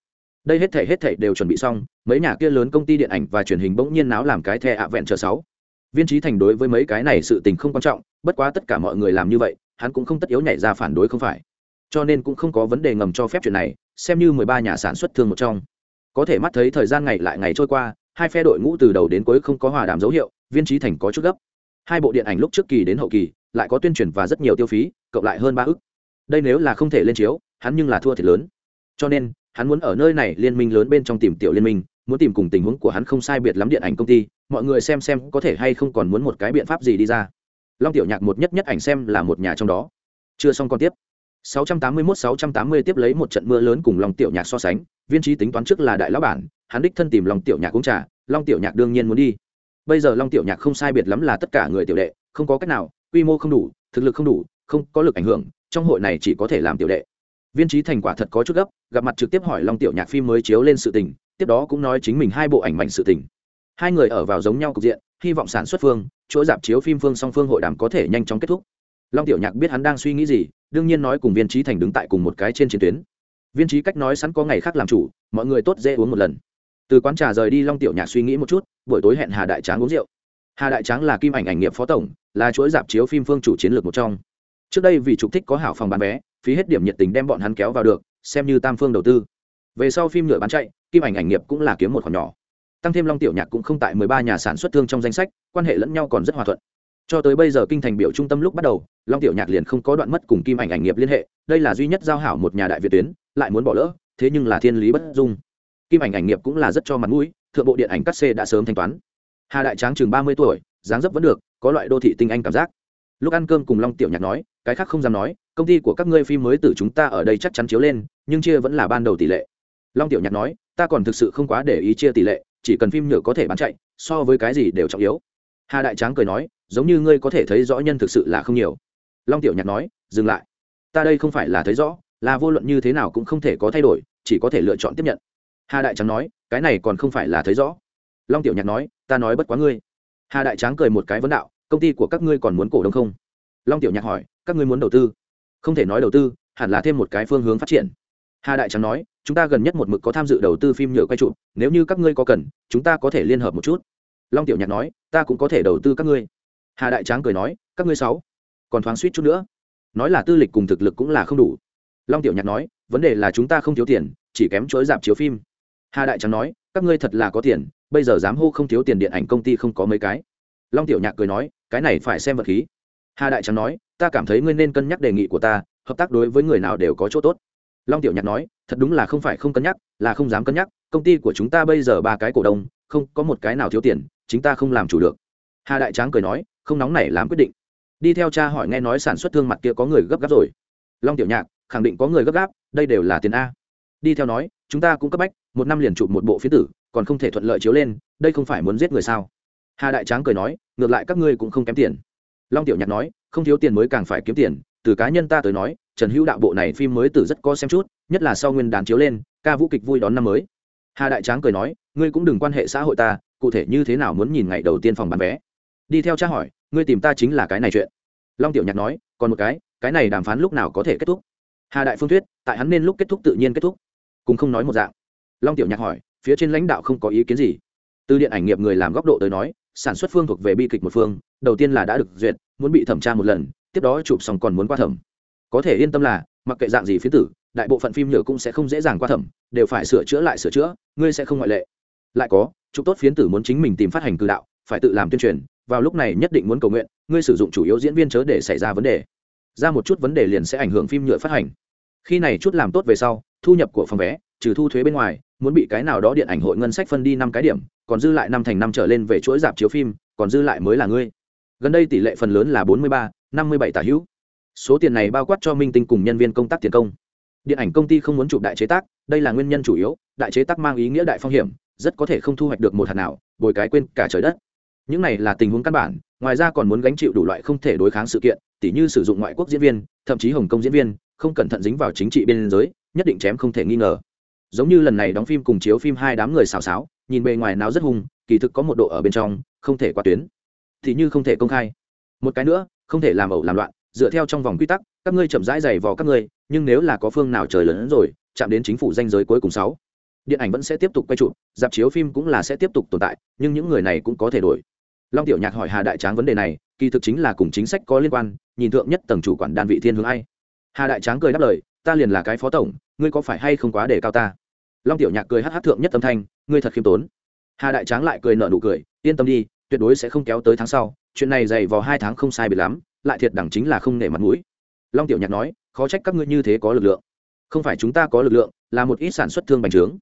Speaker 1: Đây hết thể hết thể đều chuẩn bị xong, mấy nhà kia lớn công ty điện ảnh và truyền hình bỗng nhiên náo làm cái thẻ ạ vẹn chờ sáu. Viên trí thành đối với mấy cái này sự tình không quan trọng, bất quá tất cả mọi người làm như vậy, hắn cũng không tất yếu nhảy ra phản đối không phải. Cho nên cũng không có vấn đề ngầm cho phép chuyện này, xem như mười ba nhà sản xuất thương một trong. Có thể mắt thấy thời gian ngày lại ngày trôi qua hai phe đội ngũ từ đầu đến cuối không có hòa đàm dấu hiệu, viên trí thành có chút gấp. Hai bộ điện ảnh lúc trước kỳ đến hậu kỳ, lại có tuyên truyền và rất nhiều tiêu phí, cộng lại hơn ba ức. Đây nếu là không thể lên chiếu, hắn nhưng là thua thiệt lớn. Cho nên, hắn muốn ở nơi này liên minh lớn bên trong tìm tiểu liên minh, muốn tìm cùng tình huống của hắn không sai biệt lắm điện ảnh công ty, mọi người xem xem có thể hay không còn muốn một cái biện pháp gì đi ra. Long tiểu nhạc một nhất nhất ảnh xem là một nhà trong đó. Chưa xong còn tiếp. 681-680 tiếp lấy một trận mưa lớn cùng long tiểu nhạc so sánh, viên trí tính toán trước là đại lão bản hắn đích thân tìm long tiểu nhạc uống trà, long tiểu nhạc đương nhiên muốn đi. Bây giờ long tiểu nhạc không sai biệt lắm là tất cả người tiểu đệ, không có cách nào, quy mô không đủ, thực lực không đủ, không có lực ảnh hưởng, trong hội này chỉ có thể làm tiểu đệ. Viên trí thành quả thật có chút gấp, gặp mặt trực tiếp hỏi long tiểu nhạc phim mới chiếu lên sự tình, tiếp đó cũng nói chính mình hai bộ ảnh mạnh sự tình. Hai người ở vào giống nhau cục diện, hy vọng sản xuất phương, chỗ dạp chiếu phim phương song phương hội đàm có thể nhanh chóng kết thúc. Long tiểu nhạc biết hắn đang suy nghĩ gì, đương nhiên nói cùng viên trí thành đứng tại cùng một cái trên chiến tuyến. Viên trí cách nói sẵn có ngày khác làm chủ, mọi người tốt dễ uống một lần từ quán trà rời đi long tiểu nhạc suy nghĩ một chút, buổi tối hẹn hà đại tráng uống rượu. Hà đại tráng là kim ảnh ảnh nghiệp phó tổng, là chuỗi dạp chiếu phim phương chủ chiến lược một trong. Trước đây vì trục thích có hảo phòng bán vé, phí hết điểm nhiệt tình đem bọn hắn kéo vào được, xem như tam phương đầu tư. Về sau phim nhựa bán chạy, kim ảnh ảnh nghiệp cũng là kiếm một khoản nhỏ. Tăng thêm long tiểu nhạc cũng không tại mười ba nhà sản xuất thương trong danh sách, quan hệ lẫn nhau còn rất hòa thuận. Cho tới bây giờ kinh thành biểu trung tâm lúc bắt đầu, long tiểu nhạc liền không có đoạn mất cùng kim ảnh ảnh nghiệp liên hệ, đây là duy nhất giao hảo một nhà đại việt tuyến, lại muốn bỏ lỡ, thế nhưng là thiên lý bất dung kim ảnh ảnh nghiệp cũng là rất cho mặt mũi, thượng bộ điện ảnh cắt xê đã sớm thanh toán. Hà đại tráng chừng ba mươi tuổi, dáng dấp vẫn được, có loại đô thị tinh anh cảm giác. Lúc ăn cơm cùng long tiểu nhạc nói, cái khác không dám nói, công ty của các ngươi phim mới từ chúng ta ở đây chắc chắn chiếu lên, nhưng chia vẫn là ban đầu tỷ lệ. Long tiểu nhạc nói, ta còn thực sự không quá để ý chia tỷ lệ, chỉ cần phim nhựa có thể bán chạy, so với cái gì đều trọng yếu. Hà đại tráng cười nói, giống như ngươi có thể thấy rõ nhân thực sự là không nhiều. Long tiểu nhạc nói, dừng lại. Ta đây không phải là thấy rõ, là vô luận như thế nào cũng không thể có thay đổi, chỉ có thể lựa chọn tiếp nhận hà đại Trắng nói, cái này còn không phải là thấy rõ. Long tiểu nhạc nói, ta nói bất quá ngươi. Hà đại Trắng cười một cái vấn đạo, công ty của các ngươi còn muốn cổ đông không? Long tiểu nhạc hỏi, các ngươi muốn đầu tư? Không thể nói đầu tư, hẳn là thêm một cái phương hướng phát triển. Hà đại Trắng nói, chúng ta gần nhất một mực có tham dự đầu tư phim nhựa quay trụ nếu như các ngươi có cần, chúng ta có thể liên hợp một chút. Long tiểu nhạc nói, ta cũng có thể đầu tư các ngươi. Hà đại tráng cười nói, các ngươi sáu, còn thoáng suýt chút nữa. Nói là tư lịch cùng thực lực cũng là không đủ. Long tiểu nhạc nói, vấn đề là chúng ta không thiếu tiền, chỉ kém chối dạp chiếu phim hà đại tráng nói, các ngươi thật là có tiền, bây giờ dám hô không thiếu tiền điện ảnh công ty không có mấy cái. Long tiểu nhạc cười nói, cái này phải xem vật khí. Hà đại tráng nói, ta cảm thấy ngươi nên cân nhắc đề nghị của ta, hợp tác đối với người nào đều có chỗ tốt. Long tiểu nhạc nói, thật đúng là không phải không cân nhắc, là không dám cân nhắc, công ty của chúng ta bây giờ ba cái cổ đông, không có một cái nào thiếu tiền, chính ta không làm chủ được. Hà đại tráng cười nói, không nóng nảy làm quyết định. Đi theo cha hỏi nghe nói sản xuất thương mặt kia có người gấp gáp rồi. Long tiểu nhạc, khẳng định có người gấp gáp, đây đều là tiền a. Đi theo nói chúng ta cũng cấp bách, một năm liền chụp một bộ phía tử, còn không thể thuận lợi chiếu lên, đây không phải muốn giết người sao? Hà đại tráng cười nói, ngược lại các ngươi cũng không kém tiền. Long tiểu nhạc nói, không thiếu tiền mới càng phải kiếm tiền, từ cá nhân ta tới nói, trần hữu đạo bộ này phim mới từ rất có xem chút, nhất là sau nguyên đàn chiếu lên, ca vũ kịch vui đón năm mới. Hà đại tráng cười nói, ngươi cũng đừng quan hệ xã hội ta, cụ thể như thế nào muốn nhìn ngày đầu tiên phòng bán vé? Đi theo cha hỏi, ngươi tìm ta chính là cái này chuyện. Long tiểu nhạc nói, còn một cái cái này đàm phán lúc nào có thể kết thúc? Hà đại phương thuyết, tại hắn nên lúc kết thúc tự nhiên kết thúc cùng không nói một dạng. Long tiểu nhạc hỏi, phía trên lãnh đạo không có ý kiến gì? Từ điện ảnh nghiệp người làm góc độ tới nói, sản xuất phương thuộc về bi kịch một phương, đầu tiên là đã được duyệt, muốn bị thẩm tra một lần, tiếp đó chụp xong còn muốn qua thẩm. Có thể yên tâm là, mặc kệ dạng gì phía tử, đại bộ phận phim nhựa cũng sẽ không dễ dàng qua thẩm, đều phải sửa chữa lại sửa chữa, ngươi sẽ không ngoại lệ. Lại có, chụp tốt phiến tử muốn chính mình tìm phát hành cử đạo, phải tự làm tuyên truyền, vào lúc này nhất định muốn cầu nguyện, ngươi sử dụng chủ yếu diễn viên chớ để xảy ra vấn đề. Ra một chút vấn đề liền sẽ ảnh hưởng phim nhựa phát hành. Khi này chút làm tốt về sau thu nhập của phòng vé, trừ thu thuế bên ngoài, muốn bị cái nào đó điện ảnh hội ngân sách phân đi năm cái điểm, còn dư lại năm thành năm trở lên về chuỗi dạp chiếu phim, còn dư lại mới là ngươi. Gần đây tỷ lệ phần lớn là bốn mươi ba, năm mươi bảy tả hữu. Số tiền này bao quát cho minh tinh cùng nhân viên công tác tiền công. Điện ảnh công ty không muốn chụp đại chế tác, đây là nguyên nhân chủ yếu, đại chế tác mang ý nghĩa đại phong hiểm, rất có thể không thu hoạch được một hạt nào, bồi cái quên cả trời đất. Những này là tình huống căn bản, ngoài ra còn muốn gánh chịu đủ loại không thể đối kháng sự kiện, tỉ như sử dụng ngoại quốc diễn viên, thậm chí hồng kông diễn viên, không cẩn thận dính vào chính trị biên giới nhất định chém không thể nghi ngờ. Giống như lần này đóng phim cùng chiếu phim hai đám người xào xáo, nhìn bề ngoài nào rất hung kỳ thực có một độ ở bên trong, không thể qua tuyến. Thì như không thể công khai. Một cái nữa, không thể làm ẩu làm loạn, dựa theo trong vòng quy tắc, các ngươi chậm rãi dày vò các ngươi, nhưng nếu là có phương nào trời lớn rồi, chạm đến chính phủ danh giới cuối cùng sáu, điện ảnh vẫn sẽ tiếp tục quay trụ, dạp chiếu phim cũng là sẽ tiếp tục tồn tại, nhưng những người này cũng có thể đổi. Long tiểu nhạc hỏi hà đại tráng vấn đề này, kỳ thực chính là cùng chính sách có liên quan, nhìn thượng nhất tầng chủ quản đan vị thiên hướng ai. Hà đại tráng cười đáp lời ta liền là cái phó tổng, ngươi có phải hay không quá để cao ta? Long tiểu nhạc cười hát hát thượng nhất tâm thanh, ngươi thật khiêm tốn. Hà đại tráng lại cười nợ nụ cười, yên tâm đi, tuyệt đối sẽ không kéo tới tháng sau, chuyện này dày vào hai tháng không sai biệt lắm, lại thiệt đẳng chính là không nể mặt mũi. Long tiểu nhạc nói, khó trách các ngươi như thế có lực lượng. Không phải chúng ta có lực lượng, là một ít sản xuất thương bành trướng.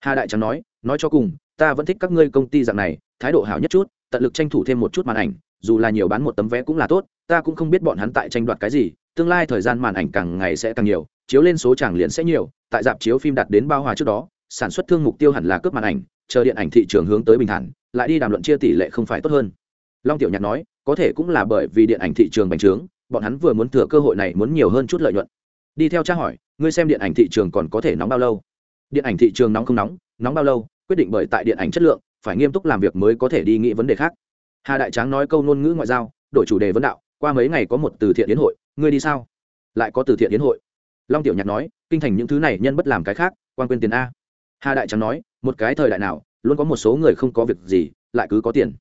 Speaker 1: Hà đại tráng nói nói cho cùng, ta vẫn thích các ngươi công ty dạng này, thái độ hảo nhất chút, tận lực tranh thủ thêm một chút màn ảnh, dù là nhiều bán một tấm vé cũng là tốt, ta cũng không biết bọn hắn tại tranh đoạt cái gì, tương lai thời gian màn ảnh càng ngày sẽ càng nhiều chiếu lên số tràng liền sẽ nhiều, tại dạp chiếu phim đạt đến bao hòa trước đó, sản xuất thương mục tiêu hẳn là cướp màn ảnh, chờ điện ảnh thị trường hướng tới bình thản, lại đi đàm luận chia tỷ lệ không phải tốt hơn. Long tiểu nhạc nói, có thể cũng là bởi vì điện ảnh thị trường bành trướng, bọn hắn vừa muốn thừa cơ hội này muốn nhiều hơn chút lợi nhuận. Đi theo tra hỏi, ngươi xem điện ảnh thị trường còn có thể nóng bao lâu? Điện ảnh thị trường nóng không nóng nóng bao lâu, quyết định bởi tại điện ảnh chất lượng, phải nghiêm túc làm việc mới có thể đi nghĩ vấn đề khác. Hà đại tráng nói câu ngôn ngữ ngoại giao, đổi chủ đề vấn đạo, qua mấy ngày có một từ thiện yến hội, ngươi đi sao? Lại có từ thiện yến hội long tiểu nhạc nói, kinh thành những thứ này nhân bất làm cái khác, quan quên tiền a. Hà đại Trắng nói, một cái thời đại nào, luôn có một số người không có việc gì, lại cứ có tiền.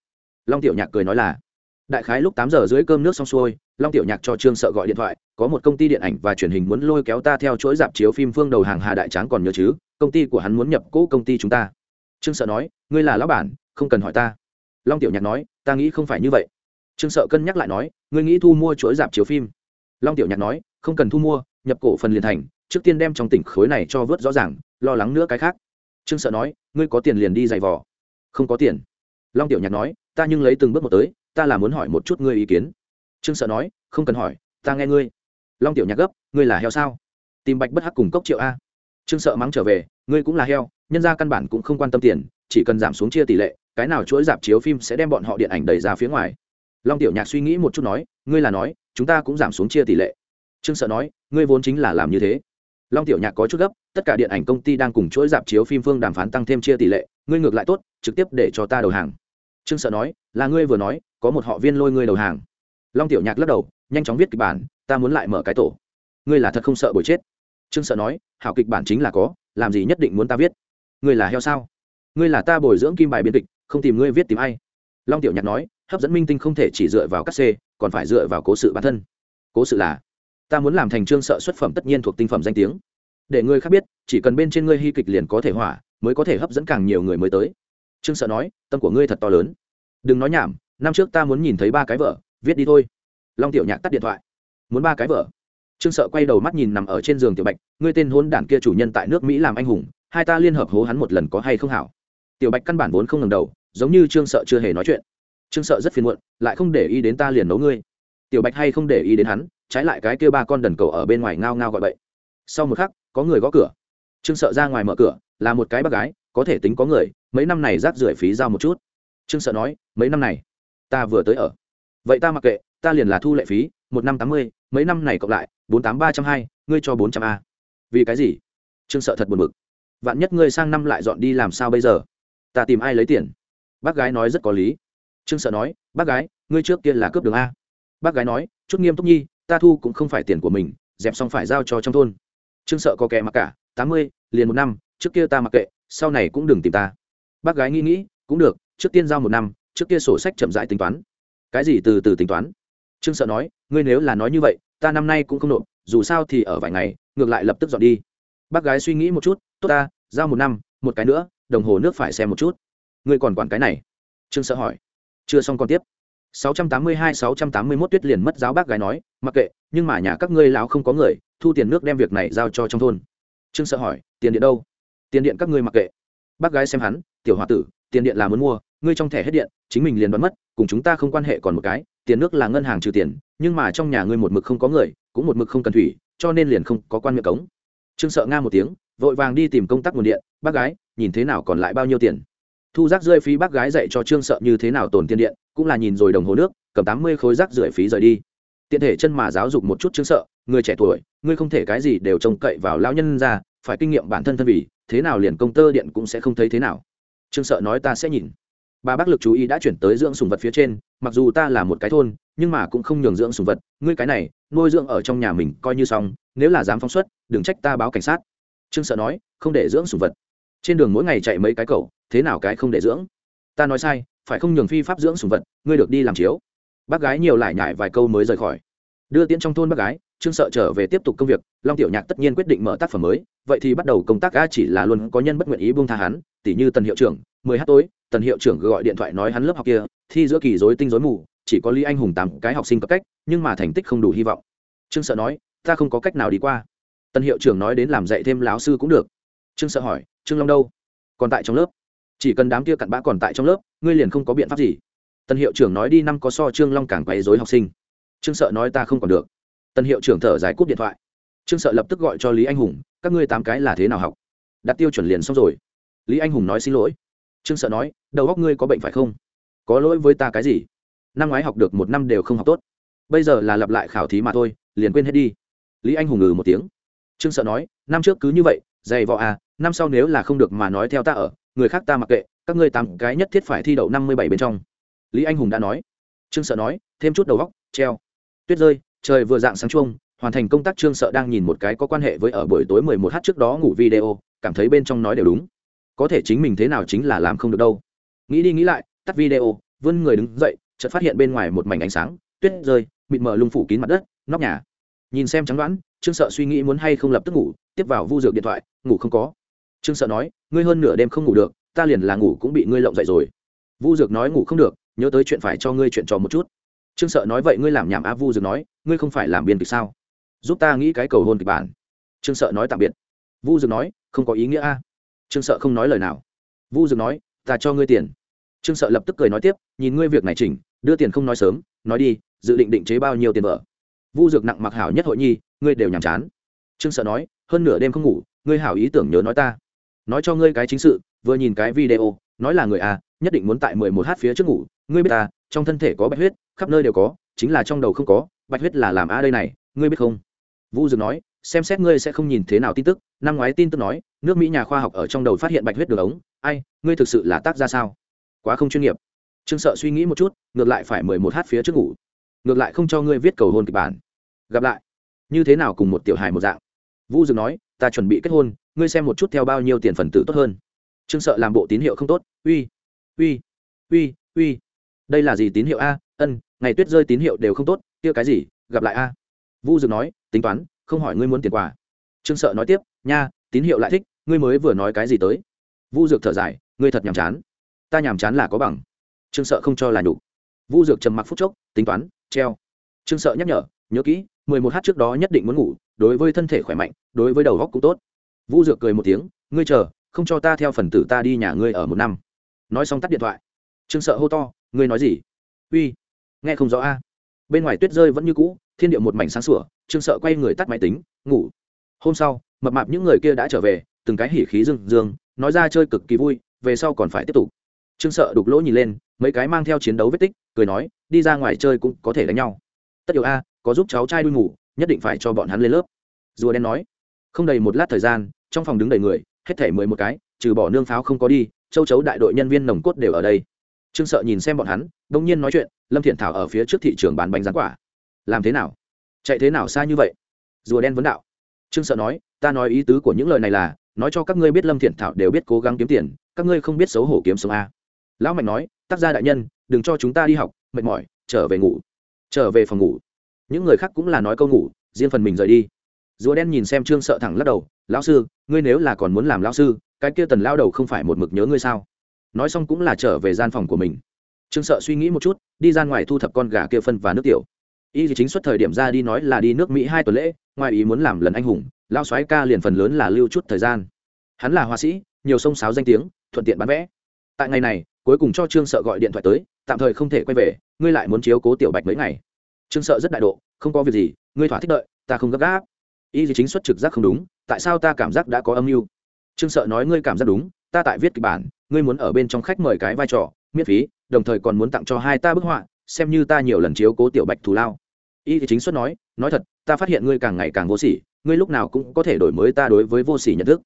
Speaker 1: Long tiểu nhạc cười nói là, đại khái lúc tám giờ dưới cơm nước xong xuôi, long tiểu nhạc cho trương sợ gọi điện thoại, có một công ty điện ảnh và truyền hình muốn lôi kéo ta theo chuỗi dạp chiếu phim phương đầu hàng hà đại tráng còn nhớ chứ, công ty của hắn muốn nhập cũ công ty chúng ta. Trương sợ nói, ngươi là lão bản, không cần hỏi ta. Long tiểu nhạc nói, ta nghĩ không phải như vậy. Trương sợ cân nhắc lại nói, ngươi nghĩ thu mua chuỗi dạp chiếu phim. Long tiểu nhạc nói, không cần thu mua nhập cổ phần liền thành, trước tiên đem trong tỉnh khối này cho vớt rõ ràng, lo lắng nữa cái khác. Trương sợ nói, ngươi có tiền liền đi giày vò. Không có tiền. Long tiểu nhạc nói, ta nhưng lấy từng bước một tới, ta là muốn hỏi một chút ngươi ý kiến. Trương sợ nói, không cần hỏi, ta nghe ngươi. Long tiểu nhạc gấp, ngươi là heo sao? Tìm bạch bất hắc cùng cốc triệu a. Trương sợ mắng trở về, ngươi cũng là heo, nhân ra căn bản cũng không quan tâm tiền, chỉ cần giảm xuống chia tỷ lệ, cái nào chuỗi dạp chiếu phim sẽ đem bọn họ điện ảnh đẩy ra phía ngoài. Long tiểu nhạc suy nghĩ một chút nói, ngươi là nói, chúng ta cũng giảm xuống chia tỷ lệ trương sợ nói, ngươi vốn chính là làm như thế. Long tiểu nhạc có chút gấp, tất cả điện ảnh công ty đang cùng chuỗi dạp chiếu phim phương đàm phán tăng thêm chia tỷ lệ, ngươi ngược lại tốt, trực tiếp để cho ta đầu hàng. Trương sợ nói, là ngươi vừa nói, có một họ viên lôi ngươi đầu hàng. Long tiểu nhạc lắc đầu, nhanh chóng viết kịch bản, ta muốn lại mở cái tổ. Ngươi là thật không sợ bồi chết. Trương sợ nói, hảo kịch bản chính là có, làm gì nhất định muốn ta viết. Ngươi là heo sao? Ngươi là ta bồi dưỡng kim bài biên kịch, không tìm ngươi viết tìm ai? Long tiểu nhạc nói, hấp dẫn minh tinh không thể chỉ dựa vào các c, còn phải dựa vào cố sự bản thân. Cố sự là? Ta muốn làm thành trương sợ xuất phẩm tất nhiên thuộc tinh phẩm danh tiếng. Để ngươi khác biết, chỉ cần bên trên ngươi hy kịch liền có thể hỏa, mới có thể hấp dẫn càng nhiều người mới tới. Trương sợ nói, tâm của ngươi thật to lớn. Đừng nói nhảm, năm trước ta muốn nhìn thấy ba cái vợ, viết đi thôi. Long tiểu nhạc tắt điện thoại. Muốn ba cái vợ? Trương sợ quay đầu mắt nhìn nằm ở trên giường tiểu bạch, ngươi tên hôn đản kia chủ nhân tại nước mỹ làm anh hùng, hai ta liên hợp hố hắn một lần có hay không hảo? Tiểu bạch căn bản vốn không ngầm đầu, giống như trương sợ chưa hề nói chuyện. Trương sợ rất phiền muộn, lại không để ý đến ta liền nấu ngươi. Tiểu bạch hay không để ý đến hắn trái lại cái kia ba con đần cầu ở bên ngoài ngao ngao gọi bậy. Sau một khắc, có người gõ cửa. Trương sợ ra ngoài mở cửa, là một cái bác gái, có thể tính có người, mấy năm này rác rưởi phí giao một chút. Trương sợ nói, mấy năm này, ta vừa tới ở. Vậy ta mặc kệ, ta liền là thu lệ phí, một năm tám mươi, mấy năm này cộng lại, bốn tám ba trăm hai, ngươi cho bốn trăm a. Vì cái gì? Trương sợ thật buồn bực. Vạn nhất ngươi sang năm lại dọn đi làm sao bây giờ? Ta tìm ai lấy tiền? Bác gái nói rất có lý. Trương sợ nói, bác gái, ngươi trước kia là cướp đường a. Bác gái nói, chút nghiêm túc nhi ta thu cũng không phải tiền của mình, dẹp xong phải giao cho trong thôn. Trương sợ có kẻ mặc cả, tám mươi, liền một năm, trước kia ta mặc kệ, sau này cũng đừng tìm ta. Bác gái nghĩ nghĩ, cũng được, trước tiên giao một năm, trước kia sổ sách chậm rãi tính toán. Cái gì từ từ tính toán? Trương sợ nói, ngươi nếu là nói như vậy, ta năm nay cũng không nộp, dù sao thì ở vài ngày, ngược lại lập tức dọn đi. Bác gái suy nghĩ một chút, tốt ta, giao một năm, một cái nữa, đồng hồ nước phải xem một chút. Ngươi còn quản cái này? Trương sợ hỏi. Chưa xong còn tiếp. 682-681 tuyết liền mất giáo bác gái nói, mặc kệ, nhưng mà nhà các ngươi láo không có người, thu tiền nước đem việc này giao cho trong thôn. Trương sợ hỏi, tiền điện đâu? Tiền điện các ngươi mặc kệ. Bác gái xem hắn, tiểu h o a tử, tiền điện là muốn mua, ngươi trong thẻ hết điện, chính mình liền đoán mất, cùng chúng ta không quan hệ còn một cái, tiền nước là ngân hàng trừ tiền, nhưng mà trong nhà ngươi một mực không có người, cũng một mực không cần thủy, cho nên liền không có quan miệng cống. Trương sợ nga một tiếng, vội vàng đi tìm công tác nguồn điện, bác gái, nhìn thế nào còn lại bao nhiêu tiền? Thu rác rơi phí bác gái dạy cho trương sợ như thế nào tồn tiền điện, cũng là nhìn rồi đồng hồ nước, cầm tám mươi khối rác rưởi phí rời đi. Tiện thể chân mà giáo dục một chút trương sợ, người trẻ tuổi, ngươi không thể cái gì đều trông cậy vào lao nhân ra, phải kinh nghiệm bản thân thân vì thế nào liền công tơ điện cũng sẽ không thấy thế nào. Trương sợ nói ta sẽ nhìn. Bà bác lực chú ý đã chuyển tới dưỡng sùng vật phía trên, mặc dù ta là một cái thôn, nhưng mà cũng không nhường dưỡng sùng vật, ngươi cái này, nuôi dưỡng ở trong nhà mình coi như xong, nếu là dám phóng xuất, đừng trách ta báo cảnh sát. Trương sợ nói, không để dưỡng sùng vật. Trên đường mỗi ngày chạy mấy cái cầu thế nào cái không để dưỡng? Ta nói sai, phải không nhường phi pháp dưỡng sùng vật, ngươi được đi làm chiếu. Bác gái nhiều lại nhải vài câu mới rời khỏi. Đưa tiễn trong thôn bác gái, trương sợ trở về tiếp tục công việc, long tiểu nhạc tất nhiên quyết định mở tác phẩm mới, vậy thì bắt đầu công tác a chỉ là luôn có nhân bất nguyện ý buông tha hắn tỷ như tần hiệu trưởng, mười h tối, tần hiệu trưởng gọi điện thoại nói hắn lớp học kia, thi giữa kỳ dối tinh dối mù, chỉ có lý anh hùng tám cái học sinh cấp cách, nhưng mà thành tích không đủ hy vọng. Trương sợ nói, ta không có cách nào đi qua. Tần hiệu trưởng nói đến làm dạy thêm láo sư cũng được. Trương sợ hỏi, trương long đâu? Còn tại trong lớp? Chỉ cần đám kia cặn bã còn tại trong lớp, ngươi liền không có biện pháp gì. Tân hiệu trưởng nói đi năm có so trương long càng quấy dối học sinh. Trương sợ nói ta không còn được. Tân hiệu trưởng thở dài cúp điện thoại. Trương sợ lập tức gọi cho lý anh hùng, các ngươi tám cái là thế nào học? Đặt tiêu chuẩn liền xong rồi. Lý anh hùng nói xin lỗi. Trương sợ nói, đầu góc ngươi có bệnh phải không? Có lỗi với ta cái gì? Năm ngoái học được một năm đều không học tốt. Bây giờ là lặp lại khảo thí mà thôi, liền quên hết đi. Lý anh hùng ngừ một tiếng. Trương sợ nói, năm trước cứ như vậy dày vò à năm sau nếu là không được mà nói theo ta ở người khác ta mặc kệ, các ngươi tám cái nhất thiết phải thi đậu năm mươi bảy bên trong. Lý anh hùng đã nói. Trương sợ nói, thêm chút đầu góc treo. Tuyết rơi, trời vừa dạng sáng chuông, hoàn thành công tác trương sợ đang nhìn một cái có quan hệ với ở buổi tối mười một h trước đó ngủ video, cảm thấy bên trong nói đều đúng. Có thể chính mình thế nào chính là làm không được đâu. Nghĩ đi nghĩ lại, tắt video, vươn người đứng dậy, chợt phát hiện bên ngoài một mảnh ánh sáng, tuyết rơi, mịt mờ lung phủ kín mặt đất, nóc nhà. Nhìn xem trắng đoán, trương sợ suy nghĩ muốn hay không lập tức ngủ, tiếp vào vu dược điện thoại, ngủ không có trương sợ nói, ngươi hơn nửa đêm không ngủ được, ta liền là ngủ cũng bị ngươi lộng dậy rồi. Vu dược nói, ngủ không được, nhớ tới chuyện phải cho ngươi chuyện trò một chút. Trương sợ nói, vậy ngươi làm nhảm á, vu dược nói, ngươi không phải làm biên kịch sao? Giúp ta nghĩ cái cầu hôn kịch bản. Trương sợ nói tạm biệt. Vu dược nói, không có ý nghĩa a trương sợ không nói lời nào. Vu dược nói, ta cho ngươi tiền. Trương sợ lập tức cười nói tiếp, nhìn ngươi việc này chỉnh, đưa tiền không nói sớm, nói đi, dự định định chế bao nhiêu tiền vợ? Vu dược nặng mặc hảo nhất hội nhi, ngươi đều nhàm chán. Trương sợ nói, hơn nửa đêm không ngủ, ngươi hảo ý tưởng nhớ nói ta nói cho ngươi cái chính sự, vừa nhìn cái video, nói là người a nhất định muốn tại mười một h phía trước ngủ, ngươi biết ta, trong thân thể có bạch huyết, khắp nơi đều có, chính là trong đầu không có, bạch huyết là làm a đây này, ngươi biết không? Vu dược nói, xem xét ngươi sẽ không nhìn thế nào tin tức, năm ngoái tin tức nói, nước mỹ nhà khoa học ở trong đầu phát hiện bạch huyết đường ống, ai, ngươi thực sự là tác ra sao? Quá không chuyên nghiệp. Trương sợ suy nghĩ một chút, ngược lại phải mười một h phía trước ngủ. Ngược lại không cho ngươi viết cầu hôn kịch bản. Gặp lại. Như thế nào cùng một tiểu hài một dạng? Vũ dược nói, ta chuẩn bị kết hôn ngươi xem một chút theo bao nhiêu tiền phần tử tốt hơn. Trương sợ làm bộ tín hiệu không tốt, uy uy uy uy. Đây là gì tín hiệu a? Ân, ngày tuyết rơi tín hiệu đều không tốt, kia cái gì? Gặp lại a. Vu dược nói, tính toán, không hỏi ngươi muốn tiền quà. Trương sợ nói tiếp, nha, tín hiệu lại thích, ngươi mới vừa nói cái gì tới? Vu dược thở dài, ngươi thật nhàm chán. Ta nhàm chán là có bằng. Trương sợ không cho là nhục. Vu dược trầm mặc phút chốc, tính toán, treo. Trương sợ nhắc nhở, nhớ kỹ, mười một h trước đó nhất định muốn ngủ, đối với thân thể khỏe mạnh, đối với đầu góc cũng tốt vu dược cười một tiếng, ngươi chờ, không cho ta theo phần tử ta đi nhà ngươi ở một năm. Nói xong tắt điện thoại. Trương sợ hô to, ngươi nói gì? Uy, nghe không rõ a. Bên ngoài tuyết rơi vẫn như cũ, thiên điệu một mảnh sáng sủa, trương sợ quay người tắt máy tính, ngủ. Hôm sau, mập mạp những người kia đã trở về, từng cái hỉ khí dương dương nói ra chơi cực kỳ vui, về sau còn phải tiếp tục. Trương sợ đục lỗ nhìn lên, mấy cái mang theo chiến đấu vết tích, cười nói, đi ra ngoài chơi cũng có thể đánh nhau. Tất yếu a, có giúp cháu trai đuôi ngủ, nhất định phải cho bọn hắn lên lớp. Rùa đen nói, không đầy một lát thời gian trong phòng đứng đầy người, hết thể mười một cái, trừ bỏ nương pháo không có đi, châu chấu đại đội nhân viên nồng cốt đều ở đây. Trương sợ nhìn xem bọn hắn, đông nhiên nói chuyện, lâm thiện thảo ở phía trước thị trường bán bánh rán quả. Làm thế nào? Chạy thế nào xa như vậy? Rùa đen vấn đạo. Trương sợ nói, ta nói ý tứ của những lời này là, nói cho các ngươi biết lâm thiện thảo đều biết cố gắng kiếm tiền, các ngươi không biết xấu hổ kiếm sống a. Lão mạnh nói, tác gia đại nhân, đừng cho chúng ta đi học, mệt mỏi, trở về ngủ. Trở về phòng ngủ. Những người khác cũng là nói câu ngủ, riêng phần mình rời đi rùa đen nhìn xem trương sợ thẳng lắc đầu, lão sư, ngươi nếu là còn muốn làm lão sư, cái kia tần lao đầu không phải một mực nhớ ngươi sao? Nói xong cũng là trở về gian phòng của mình. Trương sợ suy nghĩ một chút, đi ra ngoài thu thập con gà kia phân và nước tiểu. Y chính xuất thời điểm ra đi nói là đi nước mỹ hai tuần lễ, ngoài ý muốn làm lần anh hùng lao soái ca liền phần lớn là lưu chút thời gian. Hắn là họa sĩ, nhiều sông sáo danh tiếng, thuận tiện bán vẽ. Tại ngày này, cuối cùng cho trương sợ gọi điện thoại tới, tạm thời không thể quay về, ngươi lại muốn chiếu cố tiểu bạch mấy ngày. Trương sợ rất đại độ, không có việc gì, ngươi thỏa thích đợi, ta không gấp gáp y chính xuất trực giác không đúng, tại sao ta cảm giác đã có âm mưu? Trương sợ nói ngươi cảm giác đúng, ta tại viết kịch bản, ngươi muốn ở bên trong khách mời cái vai trò, miễn phí, đồng thời còn muốn tặng cho hai ta bức họa, xem như ta nhiều lần chiếu cố tiểu bạch thù lao. Y chính xuất nói nói thật, ta phát hiện ngươi càng ngày càng vô sỉ, ngươi lúc nào cũng có thể đổi mới ta đối với vô sỉ nhận thức.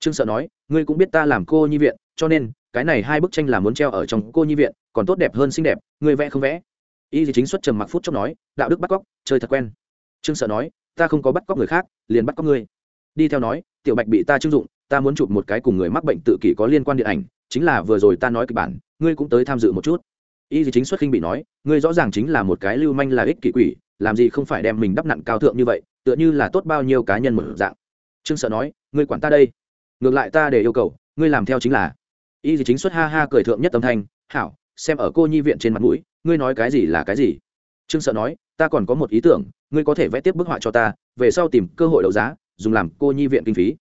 Speaker 1: Trương sợ nói, ngươi cũng biết ta làm cô nhi viện, cho nên, cái này hai bức tranh là muốn treo ở trong cô nhi viện, còn tốt đẹp hơn xinh đẹp, ngươi vẽ không vẽ. Y chính xuất trầm mặc phút chốc nói, đạo đức bắt cóc, chơi thật quen. Trương sợ nói ta không có bắt cóc người khác, liền bắt cóc ngươi. Đi theo nói, tiểu bạch bị ta chưng dụng, ta muốn chụp một cái cùng người mắc bệnh tự kỷ có liên quan điện ảnh, chính là vừa rồi ta nói kịch bản, ngươi cũng tới tham dự một chút. Y gì chính xuất khinh bị nói, ngươi rõ ràng chính là một cái lưu manh là ích kỷ quỷ, làm gì không phải đem mình đắp nặn cao thượng như vậy, tựa như là tốt bao nhiêu cá nhân một dạng. Trương sợ nói, ngươi quản ta đây. Ngược lại ta để yêu cầu, ngươi làm theo chính là. Y gì chính xuất ha ha cười thượng nhất tâm thanh, hảo, xem ở cô nhi viện trên mặt mũi, ngươi nói cái gì là cái gì? Trương sợ nói, ta còn có một ý tưởng, ngươi có thể vẽ tiếp bức họa cho ta, về sau tìm cơ hội đấu giá, dùng làm cô nhi viện kinh phí.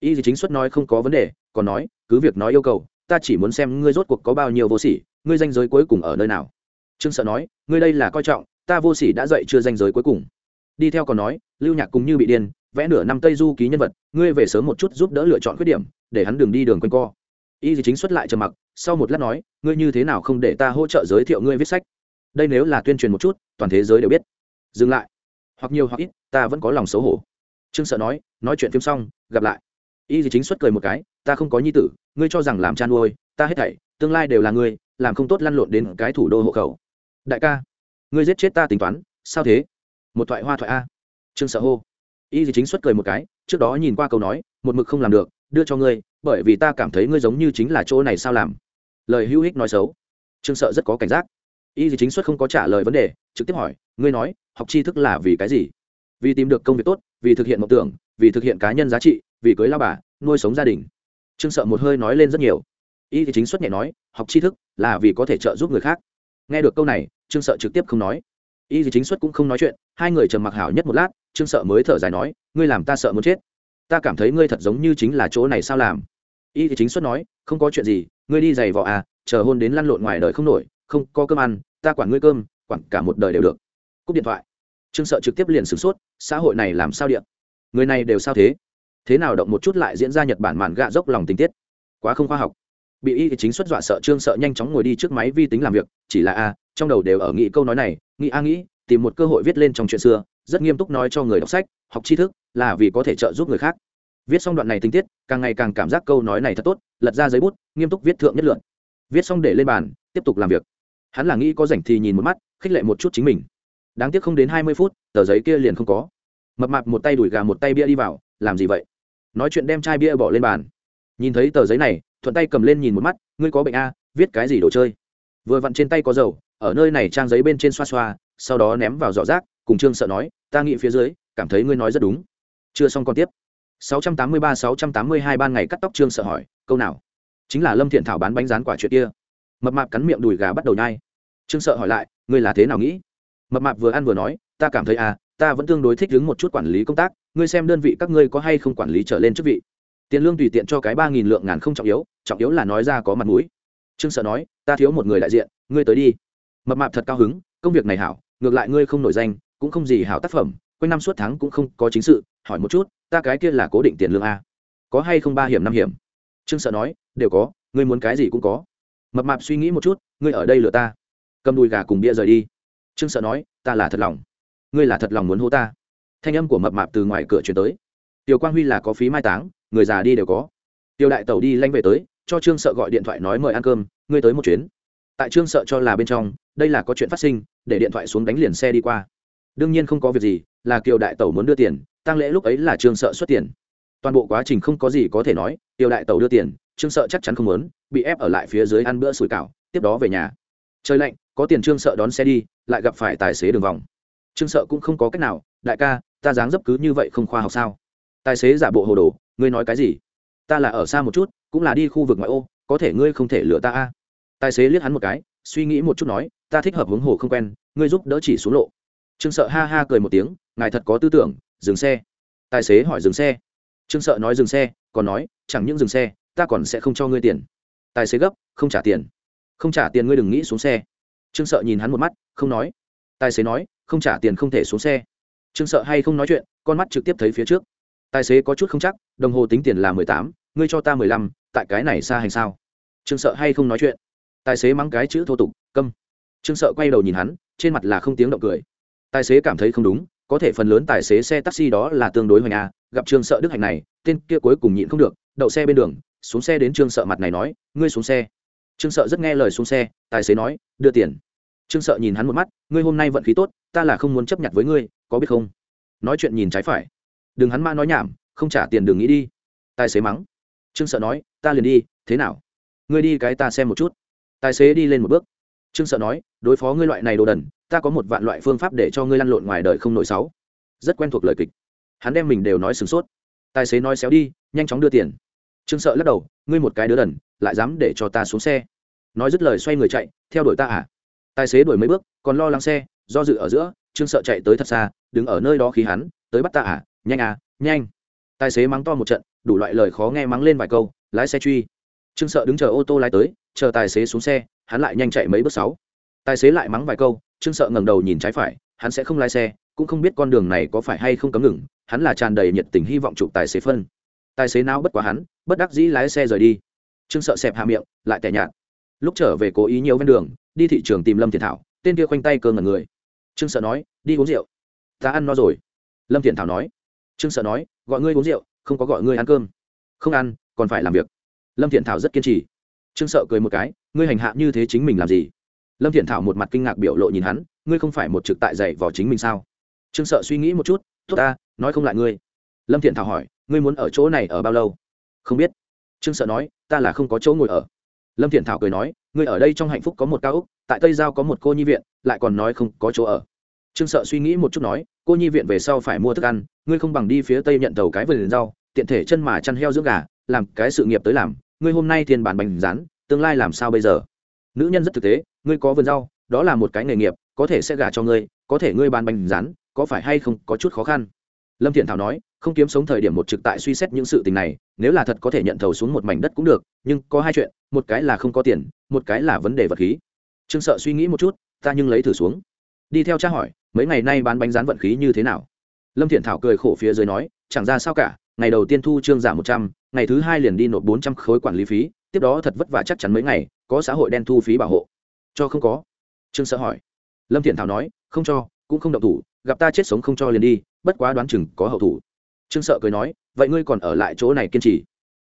Speaker 1: Y chính xuất nói không có vấn đề, còn nói, cứ việc nói yêu cầu, ta chỉ muốn xem ngươi rốt cuộc có bao nhiêu vô sỉ, ngươi danh giới cuối cùng ở nơi nào. Trương sợ nói, ngươi đây là coi trọng, ta vô sỉ đã dậy chưa danh giới cuối cùng. Đi theo còn nói, lưu nhạc cùng như bị điên, vẽ nửa năm tây du ký nhân vật, ngươi về sớm một chút giúp đỡ lựa chọn khuyết điểm, để hắn đường đi đường quanh co. Y gì chính xuất lại trầm mặc, sau một lát nói, ngươi như thế nào không để ta hỗ trợ giới thiệu ngươi viết sách? Đây nếu là tuyên truyền một chút, toàn thế giới đều biết. Dừng lại. Hoặc nhiều hoặc ít, ta vẫn có lòng xấu hổ. Trương sợ nói nói chuyện phim xong, gặp lại. Y gì chính xuất cười một cái, ta không có nhi tử, ngươi cho rằng làm cha nuôi, ta hết thảy, tương lai đều là ngươi, làm không tốt lăn lộn đến cái thủ đô hộ khẩu. Đại ca, ngươi giết chết ta tính toán, sao thế? Một thoại hoa thoại a. Trương sợ hô. Y gì chính xuất cười một cái, trước đó nhìn qua câu nói, một mực không làm được, đưa cho ngươi, bởi vì ta cảm thấy ngươi giống như chính là chỗ này sao làm. Lời hữu hích nói xấu. Trương sợ rất có cảnh giác y gì chính xuất không có trả lời vấn đề, trực tiếp hỏi, ngươi nói, học tri thức là vì cái gì? Vì tìm được công việc tốt, vì thực hiện mộng tưởng, vì thực hiện cá nhân giá trị, vì cưới lao bà, nuôi sống gia đình. Trương sợ một hơi nói lên rất nhiều. Y thì chính xuất nhẹ nói, học tri thức là vì có thể trợ giúp người khác. Nghe được câu này, trương sợ trực tiếp không nói. Y thì chính xuất cũng không nói chuyện, hai người trầm mặc hảo nhất một lát, trương sợ mới thở dài nói, ngươi làm ta sợ muốn chết. Ta cảm thấy ngươi thật giống như chính là chỗ này sao làm. Y thì chính xuất nói, không có chuyện gì, ngươi đi giày vò à chờ hôn đến lăn lộn ngoài đời không nổi không có cơm ăn, ta quản ngươi cơm, quản cả một đời đều được. Cúp điện thoại. Trương sợ trực tiếp liền sửng sốt, xã hội này làm sao điện? Người này đều sao thế? Thế nào động một chút lại diễn ra nhật bản màn gạ dốc lòng tình tiết? Quá không khoa học. Bị y chính xuất dọa sợ trương sợ nhanh chóng ngồi đi trước máy vi tính làm việc, chỉ là a, trong đầu đều ở nghĩ câu nói này, nghĩ a nghĩ, tìm một cơ hội viết lên trong chuyện xưa, rất nghiêm túc nói cho người đọc sách, học tri thức, là vì có thể trợ giúp người khác. Viết xong đoạn này tình tiết, càng ngày càng cảm giác câu nói này thật tốt, lật ra giấy bút, nghiêm túc viết thượng nhất lượn viết xong để lên bàn, tiếp tục làm việc hắn là nghĩ có rảnh thì nhìn một mắt, khích lệ một chút chính mình. Đáng tiếc không đến hai mươi phút, tờ giấy kia liền không có. Mập mạp một tay đùi gà một tay bia đi vào, làm gì vậy? Nói chuyện đem chai bia bỏ lên bàn. Nhìn thấy tờ giấy này, thuận tay cầm lên nhìn một mắt, ngươi có bệnh a, viết cái gì đồ chơi? Vừa vặn trên tay có dầu, ở nơi này trang giấy bên trên xoa xoa, sau đó ném vào giỏ rác, cùng trương sợ nói, ta nghĩ phía dưới, cảm thấy ngươi nói rất đúng. Chưa xong còn tiếp. 683-682 ban ngày cắt tóc trương sợ hỏi, câu nào? Chính là lâm thiện thảo bán bánh rán quả chuyện kia mập mạp cắn miệng đùi gà bắt đầu nhai. Trương sợ hỏi lại, ngươi là thế nào nghĩ? Mập mạp vừa ăn vừa nói, ta cảm thấy à ta vẫn tương đối thích đứng một chút quản lý công tác, ngươi xem đơn vị các ngươi có hay không quản lý trở lên chức vị. Tiền lương tùy tiện cho cái ba nghìn lượng ngàn không trọng yếu trọng yếu là nói ra có mặt mũi. Trương sợ nói, ta thiếu một người đại diện, ngươi tới đi. Mập mạp thật cao hứng, công việc này hảo, ngược lại ngươi không nổi danh, cũng không gì hảo tác phẩm, quanh năm suốt tháng cũng không có chính sự, hỏi một chút, ta cái kia là cố định tiền lương a, có hay không ba hiểm năm hiểm? Trương sợ nói, đều có, ngươi muốn cái gì cũng có mập mạp suy nghĩ một chút, ngươi ở đây lừa ta. Cầm đùi gà cùng bia rời đi. Trương sợ nói, ta là thật lòng. Ngươi là thật lòng muốn hô ta. Thanh âm của mập mạp từ ngoài cửa chuyển tới. Tiểu quang huy là có phí mai táng, người già đi đều có. Tiêu đại tẩu đi lanh về tới, cho trương sợ gọi điện thoại nói mời ăn cơm, ngươi tới một chuyến. Tại trương sợ cho là bên trong, đây là có chuyện phát sinh, để điện thoại xuống đánh liền xe đi qua. Đương nhiên không có việc gì, là kiều đại tẩu muốn đưa tiền, tăng lễ lúc ấy là trương sợ xuất tiền. Toàn bộ quá trình không có gì có thể nói, kiều đại tẩu đưa tiền trương sợ chắc chắn không muốn, bị ép ở lại phía dưới ăn bữa sủi cảo, tiếp đó về nhà. Trời lạnh, có tiền trương sợ đón xe đi, lại gặp phải tài xế đường vòng. Trương sợ cũng không có cách nào, đại ca, ta dáng dấp cứ như vậy không khoa học sao? Tài xế giả bộ hồ đồ, ngươi nói cái gì? Ta là ở xa một chút, cũng là đi khu vực ngoại ô, có thể ngươi không thể lừa ta a? Tài xế liếc hắn một cái, suy nghĩ một chút nói, ta thích hợp hướng hồ không quen, ngươi giúp đỡ chỉ xuống lộ. Trương sợ ha ha cười một tiếng, ngài thật có tư tưởng, dừng xe. Tài xế hỏi, dừng xe? Trương sợ nói, dừng xe, còn nói, chẳng những dừng xe ta còn sẽ không cho ngươi tiền. Tài xế gấp, không trả tiền. Không trả tiền ngươi đừng nghĩ xuống xe. Trương sợ nhìn hắn một mắt, không nói. Tài xế nói, không trả tiền không thể xuống xe. Trương sợ hay không nói chuyện, con mắt trực tiếp thấy phía trước. Tài xế có chút không chắc, đồng hồ tính tiền là mười tám, ngươi cho ta mười lăm, tại cái này xa hành sao? Trương sợ hay không nói chuyện? Tài xế mắng cái chữ thô tục, câm. Trương sợ quay đầu nhìn hắn, trên mặt là không tiếng động cười. Tài xế cảm thấy không đúng, có thể phần lớn tài xế xe taxi đó là tương đối hoành a gặp trương sợ đức hạnh này, tên kia cuối cùng nhịn không được, đậu xe bên đường xuống xe đến trương sợ mặt này nói, ngươi xuống xe. Trương sợ rất nghe lời xuống xe, tài xế nói, đưa tiền. Trương sợ nhìn hắn một mắt, ngươi hôm nay vận khí tốt, ta là không muốn chấp nhận với ngươi, có biết không? Nói chuyện nhìn trái phải. Đừng hắn ma nói nhảm, không trả tiền đừng nghĩ đi. Tài xế mắng. Trương sợ nói, ta liền đi, thế nào? Ngươi đi cái ta xem một chút. Tài xế đi lên một bước. Trương sợ nói, đối phó ngươi loại này đồ đần, ta có một vạn loại phương pháp để cho ngươi lăn lộn ngoài đời không nổi sáu. Rất quen thuộc lời kịch. Hắn đem mình đều nói sửng sốt. Tài xế nói xéo đi, nhanh chóng đưa tiền trương sợ lắc đầu, ngươi một cái đứa đần, lại dám để cho ta xuống xe. Nói dứt lời xoay người chạy, theo đuổi ta à? Tài xế đuổi mấy bước, còn lo lắng xe, do dự ở giữa, trương sợ chạy tới thật xa, đứng ở nơi đó khi hắn, tới bắt ta à? Nhanh à nhanh. Tài xế mắng to một trận, đủ loại lời khó nghe mắng lên vài câu, lái xe truy. Trương sợ đứng chờ ô tô lái tới, chờ tài xế xuống xe, hắn lại nhanh chạy mấy bước sáu. Tài xế lại mắng vài câu, trương sợ ngẩng đầu nhìn trái phải, hắn sẽ không lái xe, cũng không biết con đường này có phải hay không cấm ngừng, hắn là tràn đầy nhiệt tình hy vọng chụp tài xế phân tài xế nào bất quá hắn, bất đắc dĩ lái xe rời đi. Trương sợ xẹp hạ miệng, lại tẻ nhạt. Lúc trở về cố ý nhiều ven đường, đi thị trường tìm lâm thiện thảo, tên kia khoanh tay cơ ngẩn người. Trương sợ nói, đi uống rượu. Ta ăn no rồi. Lâm thiện thảo nói. Trương sợ nói, gọi ngươi uống rượu, không có gọi ngươi ăn cơm. Không ăn, còn phải làm việc. Lâm thiện thảo rất kiên trì. Trương sợ cười một cái, ngươi hành hạ như thế chính mình làm gì? Lâm thiện thảo một mặt kinh ngạc biểu lộ nhìn hắn, ngươi không phải một trực tại dạy vò chính mình sao? Trương sợ suy nghĩ một chút, tốt ta, nói không lại ngươi. Lâm thiện thảo hỏi ngươi muốn ở chỗ này ở bao lâu? Không biết. Trương sợ nói, ta là không có chỗ ngồi ở. Lâm thiện thảo cười nói, ngươi ở đây trong hạnh phúc có một cao úc, tại tây giao có một cô nhi viện, lại còn nói không có chỗ ở. Trương sợ suy nghĩ một chút nói, cô nhi viện về sau phải mua thức ăn, ngươi không bằng đi phía tây nhận tàu cái vườn rau, tiện thể chân mà chăn heo dưỡng gà, làm cái sự nghiệp tới làm, ngươi hôm nay thiên bản bành rán, tương lai làm sao bây giờ? Nữ nhân rất thực tế, ngươi có vườn rau, đó là một cái nghề nghiệp, có thể sẽ gả cho ngươi, có thể ngươi bán bánh rán, có phải hay không có chút khó khăn? Lâm thiện thảo nói không kiếm sống thời điểm một trực tại suy xét những sự tình này, nếu là thật có thể nhận thầu xuống một mảnh đất cũng được, nhưng có hai chuyện, một cái là không có tiền, một cái là vấn đề vật khí. Trương sợ suy nghĩ một chút, ta nhưng lấy thử xuống. Đi theo cha hỏi, mấy ngày nay bán bánh rán vận khí như thế nào? Lâm thiện thảo cười khổ phía dưới nói, chẳng ra sao cả, ngày đầu tiên thu trương giảm một trăm, ngày thứ hai liền đi nộp bốn trăm khối quản lý phí, tiếp đó thật vất vả chắc chắn mấy ngày, có xã hội đen thu phí bảo hộ. Cho không có? Trương sợ hỏi. Lâm thiện thảo nói, không cho, cũng không động thủ, gặp ta chết sống không cho liền đi, bất quá đoán chừng có hậu thủ trương sợ cười nói, vậy ngươi còn ở lại chỗ này kiên trì?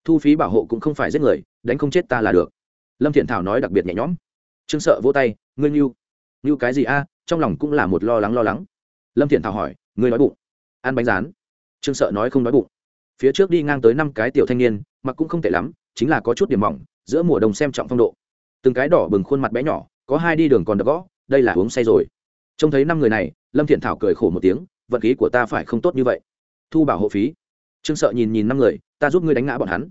Speaker 1: Thu phí bảo hộ cũng không phải giết người, đánh không chết ta là được. Lâm thiện thảo nói đặc biệt nhẹ nhõm. Trương sợ vỗ tay, ngươi ngưu ngưu cái gì a? Trong lòng cũng là một lo lắng lo lắng. Lâm thiện thảo hỏi, ngươi nói bụng? Ăn bánh rán? Trương sợ nói, không nói bụng. Phía trước đi ngang tới năm cái tiểu thanh niên, mặc cũng không tệ lắm, chính là có chút điểm mỏng, giữa mùa đông xem trọng phong độ. Từng cái đỏ bừng khuôn mặt bé nhỏ, có hai đi đường còn đập gõ, đây là uống say rồi. Trông thấy năm người này, lâm thiện thảo cười khổ một tiếng, vận khí của ta phải không tốt như vậy thu bảo hộ phí. Trương sợ nhìn nhìn năm người, ta giúp ngươi đánh ngã bọn hắn.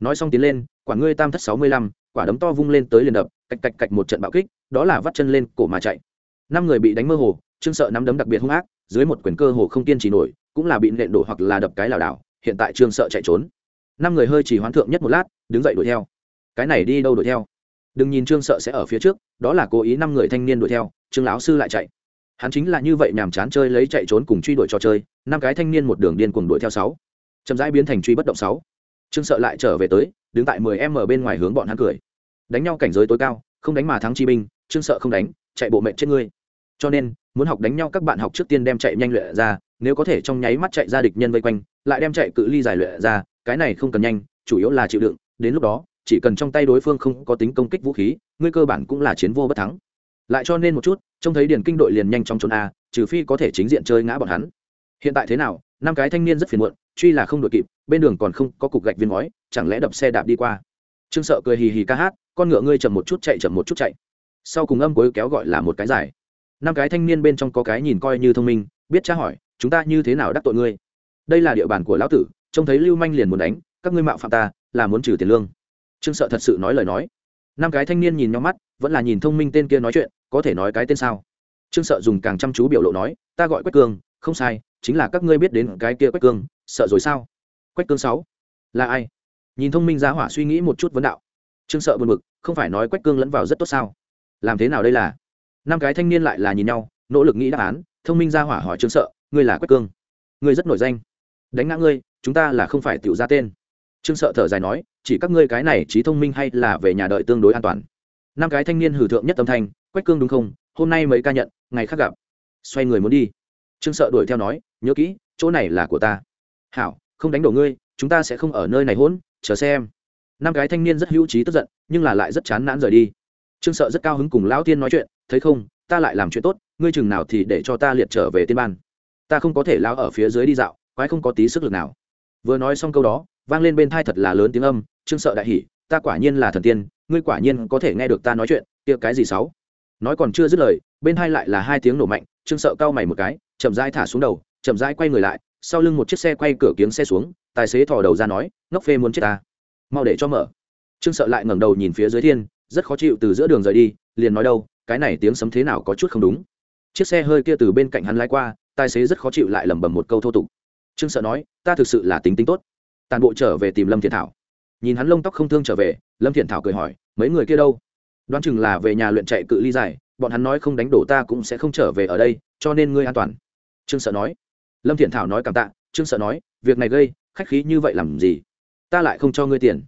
Speaker 1: Nói xong tiến lên, quả ngươi tam thất sáu mươi lăm, quả đấm to vung lên tới liền đập, cạch cạch cạch một trận bạo kích, đó là vắt chân lên cổ mà chạy. Năm người bị đánh mơ hồ, trương sợ nắm đấm đặc biệt hung ác, dưới một quyền cơ hồ không kiên trì nổi, cũng là bị nện đổ hoặc là đập cái lảo đảo, hiện tại trương sợ chạy trốn. Năm người hơi chỉ hoán thượng nhất một lát, đứng dậy đuổi theo. Cái này đi đâu đuổi theo? Đừng nhìn trương sợ sẽ ở phía trước, đó là cố ý năm người thanh niên đuổi theo, trương lão sư lại chạy hắn chính là như vậy nhàm chán chơi lấy chạy trốn cùng truy đuổi trò chơi, năm cái thanh niên một đường điên cùng đuổi theo sáu. Chậm rãi biến thành truy bất động sáu. Trương sợ lại trở về tới, đứng tại mười em ở bên ngoài hướng bọn hắn cười. Đánh nhau cảnh giới tối cao, không đánh mà thắng chi binh, trương sợ không đánh, chạy bộ mệnh chết ngươi. Cho nên, muốn học đánh nhau các bạn học trước tiên đem chạy nhanh luyện ra, nếu có thể trong nháy mắt chạy ra địch nhân vây quanh, lại đem chạy cự ly dài luyện ra, cái này không cần nhanh, chủ yếu là chịu đựng, đến lúc đó, chỉ cần trong tay đối phương không có tính công kích vũ khí, ngươi cơ bản cũng là chiến vô bất thắng lại cho nên một chút, trông thấy điền kinh đội liền nhanh trong trốn a, trừ phi có thể chính diện chơi ngã bọn hắn. Hiện tại thế nào, năm cái thanh niên rất phiền muộn, truy là không đội kịp, bên đường còn không có cục gạch viên ngói, chẳng lẽ đập xe đạp đi qua? Trương sợ cười hì hì ca hát, con ngựa ngươi chậm một chút chạy, chậm một chút chạy. Sau cùng âm cuối kéo gọi là một cái dài năm cái thanh niên bên trong có cái nhìn coi như thông minh, biết tra hỏi, chúng ta như thế nào đắc tội ngươi? Đây là địa bàn của lão tử, trông thấy lưu manh liền muốn đánh, các ngươi mạo phạm ta, là muốn trừ tiền lương. Trương sợ thật sự nói lời nói. Năm cái thanh niên nhìn nhau mắt vẫn là nhìn thông minh tên kia nói chuyện, có thể nói cái tên sao? Trương sợ dùng càng chăm chú biểu lộ nói, ta gọi quách cương, không sai, chính là các ngươi biết đến cái kia quách cương, sợ rồi sao? Quách cương sáu, là ai? Nhìn thông minh giá hỏa suy nghĩ một chút vấn đạo. Trương sợ buồn bực, không phải nói quách cương lẫn vào rất tốt sao? Làm thế nào đây là? Năm cái thanh niên lại là nhìn nhau, nỗ lực nghĩ đáp án, thông minh giá hỏa hỏi trương sợ, ngươi là quách cương? Ngươi rất nổi danh. Đánh ngã ngươi, chúng ta là không phải tiểu ra tên. Trương sợ thở dài nói, chỉ các ngươi cái này trí thông minh hay là về nhà đợi tương đối an toàn? Năm cái thanh niên hử thượng nhất âm thanh, quách cương đúng không? Hôm nay mấy ca nhận, ngày khác gặp. Xoay người muốn đi. Trương sợ đuổi theo nói, nhớ kỹ, chỗ này là của ta. Hảo, không đánh đổ ngươi, chúng ta sẽ không ở nơi này hỗn, chờ xem. Năm cái thanh niên rất hữu trí tức giận, nhưng là lại rất chán nản rời đi. Trương sợ rất cao hứng cùng lão tiên nói chuyện, thấy không, ta lại làm chuyện tốt, ngươi chừng nào thì để cho ta liệt trở về tiên ban. Ta không có thể lao ở phía dưới đi dạo, quái không có tí sức lực nào. Vừa nói xong câu đó, vang lên bên thai thật là lớn tiếng âm, trương sợ đại hỉ, ta quả nhiên là thần tiên ngươi quả nhiên có thể nghe được ta nói chuyện, kia cái gì sáu? Nói còn chưa dứt lời, bên hai lại là hai tiếng nổ mạnh, trương sợ cau mày một cái, chậm rãi thả xuống đầu, chậm rãi quay người lại, sau lưng một chiếc xe quay cửa kiếng xe xuống, tài xế thò đầu ra nói, ngốc phê muốn chết ta. Mau để cho mở. Trương sợ lại ngẩng đầu nhìn phía dưới thiên, rất khó chịu từ giữa đường rời đi, liền nói đâu, cái này tiếng sấm thế nào có chút không đúng. Chiếc xe hơi kia từ bên cạnh hắn lái qua, tài xế rất khó chịu lại lẩm bẩm một câu thô tục. Trương sợ nói, ta thực sự là tính tính tốt. Tàn bộ trở về tìm lâm thiện thảo nhìn hắn lông tóc không thương trở về, lâm thiện thảo cười hỏi, mấy người kia đâu? Đoán chừng là về nhà luyện chạy cự ly dài, bọn hắn nói không đánh đổ ta cũng sẽ không trở về ở đây, cho nên ngươi an toàn. Trương sợ nói. Lâm thiện thảo nói cảm tạ, trương sợ nói, việc này gây, khách khí như vậy làm gì? Ta lại không cho ngươi tiền.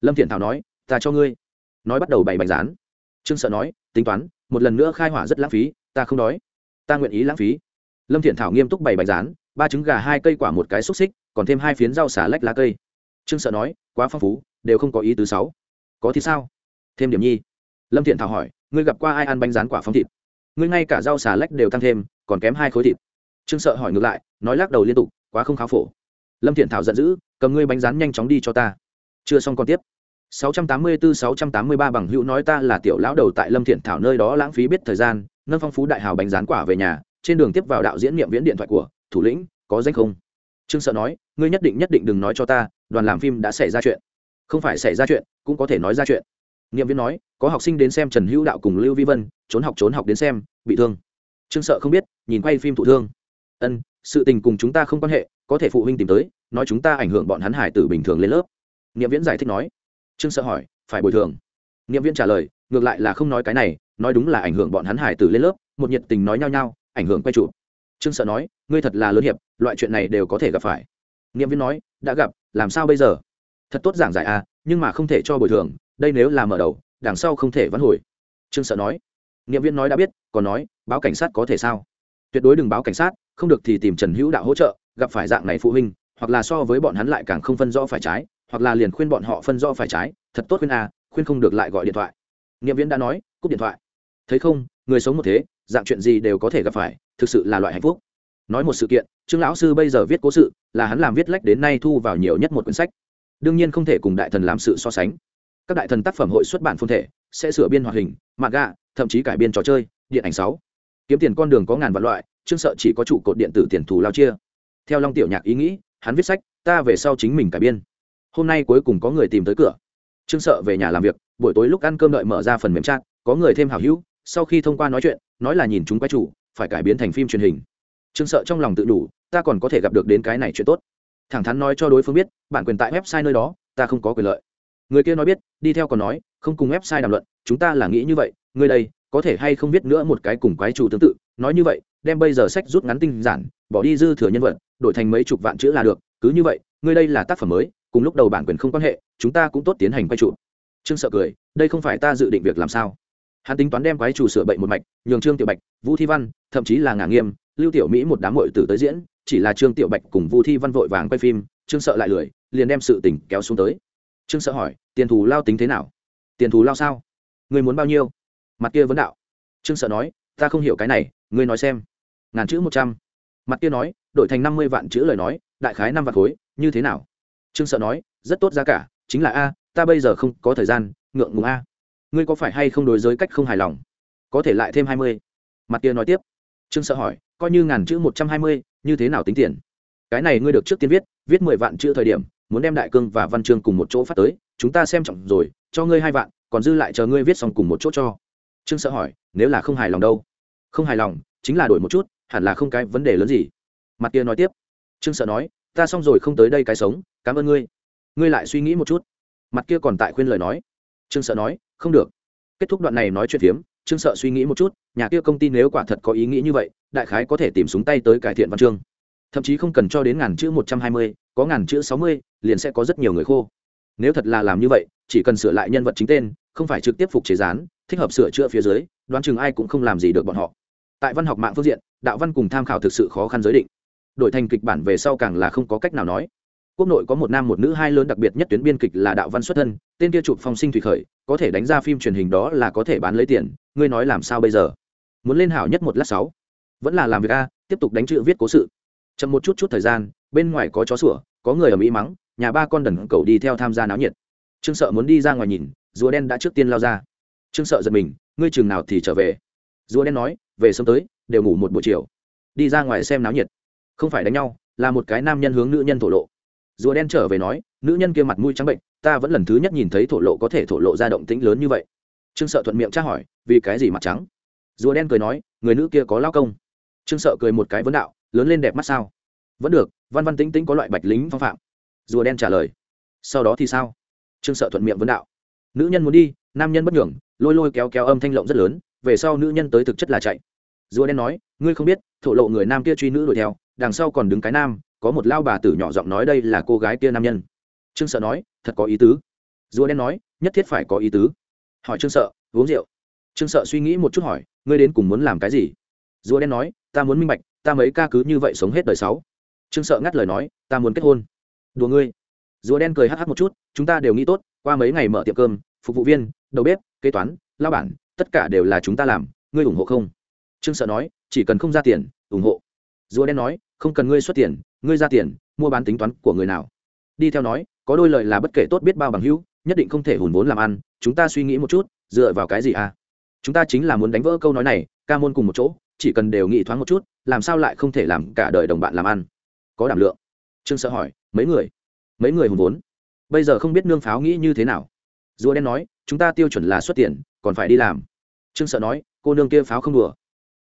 Speaker 1: Lâm thiện thảo nói, ta cho ngươi. Nói bắt đầu bày bạch rán trương sợ nói, tính toán, một lần nữa khai hỏa rất lãng phí, ta không đói. Ta nguyện ý lãng phí. Lâm thiện thảo nghiêm túc bày bạch rán ba trứng gà, hai cây quả, một cái xúc xích, còn thêm hai phiến rau xà lách lá cây. Trương sợ nói quá phong phú, đều không có ý tứ sáu có thì sao? Thêm điểm nhi. Lâm thiện thảo hỏi, ngươi gặp qua ai ăn bánh rán quả phong thịt? Ngươi ngay cả rau xà lách đều tăng thêm, còn kém hai khối thịt. Trương sợ hỏi ngược lại, nói lắc đầu liên tục, quá không khá phổ. Lâm thiện thảo giận dữ, cầm ngươi bánh rán nhanh chóng đi cho ta. Chưa xong còn tiếp. 684-683 bằng hữu nói ta là tiểu lão đầu tại lâm thiện thảo nơi đó lãng phí biết thời gian, nâng phong phú đại hào bánh rán quả về nhà, trên đường tiếp vào đạo diễn niệm viễn điện thoại của thủ lĩnh, có danh không? Trương sợ nói, ngươi nhất định nhất định đừng nói cho ta đoàn làm phim đã xảy ra chuyện. Không phải xảy ra chuyện, cũng có thể nói ra chuyện. Niệm viễn nói, có học sinh đến xem trần hữu đạo cùng lưu vi vân, trốn học trốn học đến xem, bị thương. Trương sợ không biết, nhìn quay phim thụ thương. Ân, sự tình cùng chúng ta không quan hệ, có thể phụ huynh tìm tới, nói chúng ta ảnh hưởng bọn hắn hải tử bình thường lên lớp. Niệm viễn giải thích nói. Trương sợ hỏi, phải bồi thường. Niệm viễn trả lời, ngược lại là không nói cái này, nói đúng là ảnh hưởng bọn hắn hải tử lên lớp, một nhiệt tình nói nhau nhau, ảnh hưởng quay trụ trương sợ nói, ngươi thật là lớn hiệp, loại chuyện này đều có thể gặp phải. Niệm viễn nói, đã gặp làm sao bây giờ? Thật tốt giảng giải à nhưng mà không thể cho bồi thường, đây nếu là mở đầu, đằng sau không thể vãn hồi. Trương sợ nói. Nghiệm viễn nói đã biết, còn nói, báo cảnh sát có thể sao? Tuyệt đối đừng báo cảnh sát, không được thì tìm trần hữu đạo hỗ trợ, gặp phải dạng này phụ huynh, hoặc là so với bọn hắn lại càng không phân rõ phải trái, hoặc là liền khuyên bọn họ phân rõ phải trái, thật tốt khuyên à khuyên không được lại gọi điện thoại. Nghiệm viễn đã nói, cúp điện thoại. Thấy không, người sống một thế, dạng chuyện gì đều có thể gặp phải, thực sự là loại hạnh phúc nói một sự kiện, trương lão sư bây giờ viết cố sự, là hắn làm viết lách đến nay thu vào nhiều nhất một quyển sách. Đương nhiên không thể cùng đại thần làm sự so sánh. Các đại thần tác phẩm hội xuất bản phôn thể, sẽ sửa biên hoạt hình mạng gạ, thậm chí cải biên trò chơi, điện ảnh sáu. Kiếm tiền con đường có ngàn vạn loại chương sợ chỉ có trụ cột điện tử tiền thù lao chia. Theo long tiểu nhạc ý nghĩ, hắn viết sách, ta về sau chính mình cải biên. Hôm nay cuối cùng có người tìm tới cửa. Trương sợ về nhà làm việc, buổi tối lúc ăn cơm đợi mở ra phần mềm chat, có người thêm hảo hữu, sau khi thông qua nói chuyện, nói là nhìn chúng quay chủ, phải cải biến thành phim truyền hình trương sợ trong lòng tự đủ, ta còn có thể gặp được đến cái này chuyện tốt. Thẳng thắn nói cho đối phương biết, bản quyền tại website nơi đó, ta không có quyền lợi. Người kia nói biết, đi theo còn nói, không cùng website đàm luận, chúng ta là nghĩ như vậy, người đây, có thể hay không biết nữa một cái cùng quái chủ tương tự, nói như vậy, đem bây giờ sách rút ngắn tinh giản, bỏ đi dư thừa nhân vật, đổi thành mấy chục vạn chữ là được, cứ như vậy ngươi đây là tác phẩm mới, cùng lúc đầu bản quyền không quan hệ, chúng ta cũng tốt tiến hành quay trụ. Trương sợ cười, đây không phải ta dự định việc làm sao. Hắn tính toán đem quái chủ sửa bệnh một mạch, nhường trương tiểu bạch, vũ thi văn, thậm chí là ngả nghiêm lưu tiểu mỹ một đám hội tử tới diễn, chỉ là trương tiểu bạch cùng Vu thi văn vội vàng quay phim, trương sợ lại lười, liền đem sự tình kéo xuống tới. Trương sợ hỏi, tiền thù lao tính thế nào? Tiền thù lao sao? Người muốn bao nhiêu? Mặt kia vấn đạo. Trương sợ nói, ta không hiểu cái này, ngươi nói xem. Ngàn chữ một trăm. Mặt kia nói, đổi thành năm mươi vạn chữ lời nói, đại khái năm vạn khối, như thế nào? Trương sợ nói, rất tốt giá cả, chính là a, ta bây giờ không có thời gian, ngượng ngùng a. Ngươi có phải hay không đối giới cách không hài lòng? Có thể lại thêm hai mươi. Mặt kia nói tiếp. Trương sợ hỏi coi như ngàn chữ một trăm hai mươi, như thế nào tính tiền? Cái này ngươi được trước tiên viết viết mười vạn chữ thời điểm, muốn đem đại cương và văn chương cùng một chỗ phát tới, chúng ta xem trọng rồi, cho ngươi hai vạn, còn dư lại chờ ngươi viết xong cùng một chỗ cho. Trương sợ hỏi, nếu là không hài lòng đâu? Không hài lòng, chính là đổi một chút, hẳn là không cái vấn đề lớn gì. Mặt kia nói tiếp, trương sợ nói, ta xong rồi không tới đây cái sống, cảm ơn ngươi. Ngươi lại suy nghĩ một chút. Mặt kia còn tại khuyên lời nói. Trương sợ nói, không được. Kết thúc đoạn này nói chuyện phiếm trương sợ suy nghĩ một chút, nhà kia công ty nếu quả thật có ý nghĩ như vậy, đại khái có thể tìm súng tay tới cải thiện văn chương. Thậm chí không cần cho đến ngàn chữ một trăm hai mươi, có ngàn chữ sáu mươi, liền sẽ có rất nhiều người khô. Nếu thật là làm như vậy, chỉ cần sửa lại nhân vật chính tên, không phải trực tiếp phục chế rán thích hợp sửa chữa phía dưới, đoán chừng ai cũng không làm gì được bọn họ. Tại văn học mạng phương diện, đạo văn cùng tham khảo thực sự khó khăn giới định. Đổi thành kịch bản về sau càng là không có cách nào nói. Quốc nội có một nam một nữ hai lớn đặc biệt nhất tuyến biên kịch là đạo văn xuất thân, tên kia chụp phong sinh thủy khởi, có thể đánh ra phim truyền hình đó là có thể bán lấy tiền ngươi nói làm sao bây giờ? Muốn lên hảo nhất một lát sáu. Vẫn là làm việc a, tiếp tục đánh chữ viết cố sự. Chậm một chút chút thời gian, bên ngoài có chó sủa, có người ở mỹ mắng, nhà ba con đần cầu đi theo tham gia náo nhiệt. Trương sợ muốn đi ra ngoài nhìn, rùa đen đã trước tiên lao ra. Trương sợ giật mình, ngươi chừng nào thì trở về? Rùa đen nói, về sớm tới, đều ngủ một buổi chiều. Đi ra ngoài xem náo nhiệt. Không phải đánh nhau, là một cái nam nhân hướng nữ nhân thổ lộ. Rùa đen trở về nói, nữ nhân kia mặt mũi trắng bệnh, ta vẫn lần thứ nhất nhìn thấy thổ lộ có thể thổ lộ ra động tĩnh lớn như vậy trương sợ thuận miệng tra hỏi, vì cái gì mặt trắng? Rùa đen cười nói, người nữ kia có lao công. Trương sợ cười một cái vấn đạo, lớn lên đẹp mắt sao? Vẫn được, văn văn tĩnh tĩnh có loại bạch lính phong phạm. Rùa đen trả lời, sau đó thì sao? Trương sợ thuận miệng vấn đạo, nữ nhân muốn đi, nam nhân bất nhường, lôi lôi kéo kéo âm thanh lộng rất lớn, về sau nữ nhân tới thực chất là chạy. Rùa đen nói, ngươi không biết, thổ lộ người nam kia truy nữ đuổi theo, đằng sau còn đứng cái nam, có một lao bà tử nhỏ giọng nói đây là cô gái kia nam nhân. Trương sợ nói, thật có ý tứ. Rùa đen nói, nhất thiết phải có ý tứ hỏi trương sợ, uống rượu? Trương sợ suy nghĩ một chút hỏi, ngươi đến cùng muốn làm cái gì? Rùa đen nói, ta muốn minh bạch, ta mấy ca cứ như vậy sống hết đời sáu. Trương sợ ngắt lời nói, ta muốn kết hôn. Đùa ngươi. Rùa đen cười hắc hắc một chút, chúng ta đều nghĩ tốt, qua mấy ngày mở tiệm cơm, phục vụ viên, đầu bếp, kế toán, lao bản, tất cả đều là chúng ta làm, ngươi ủng hộ không? Trương sợ nói, chỉ cần không ra tiền, ủng hộ. Rùa đen nói, không cần ngươi xuất tiền, ngươi ra tiền, mua bán tính toán của người nào. Đi theo nói, có đôi lời là bất kể tốt biết bao bằng hữu nhất định không thể hùn vốn làm ăn, chúng ta suy nghĩ một chút, dựa vào cái gì à? Chúng ta chính là muốn đánh vỡ câu nói này, ca môn cùng một chỗ, chỉ cần đều nghĩ thoáng một chút, làm sao lại không thể làm cả đời đồng bạn làm ăn? Có đảm lượng. Trương sợ hỏi, mấy người? Mấy người hùn vốn? Bây giờ không biết nương pháo nghĩ như thế nào? Rùa đen nói, chúng ta tiêu chuẩn là xuất tiền, còn phải đi làm. Trương sợ nói, cô nương kia pháo không đùa.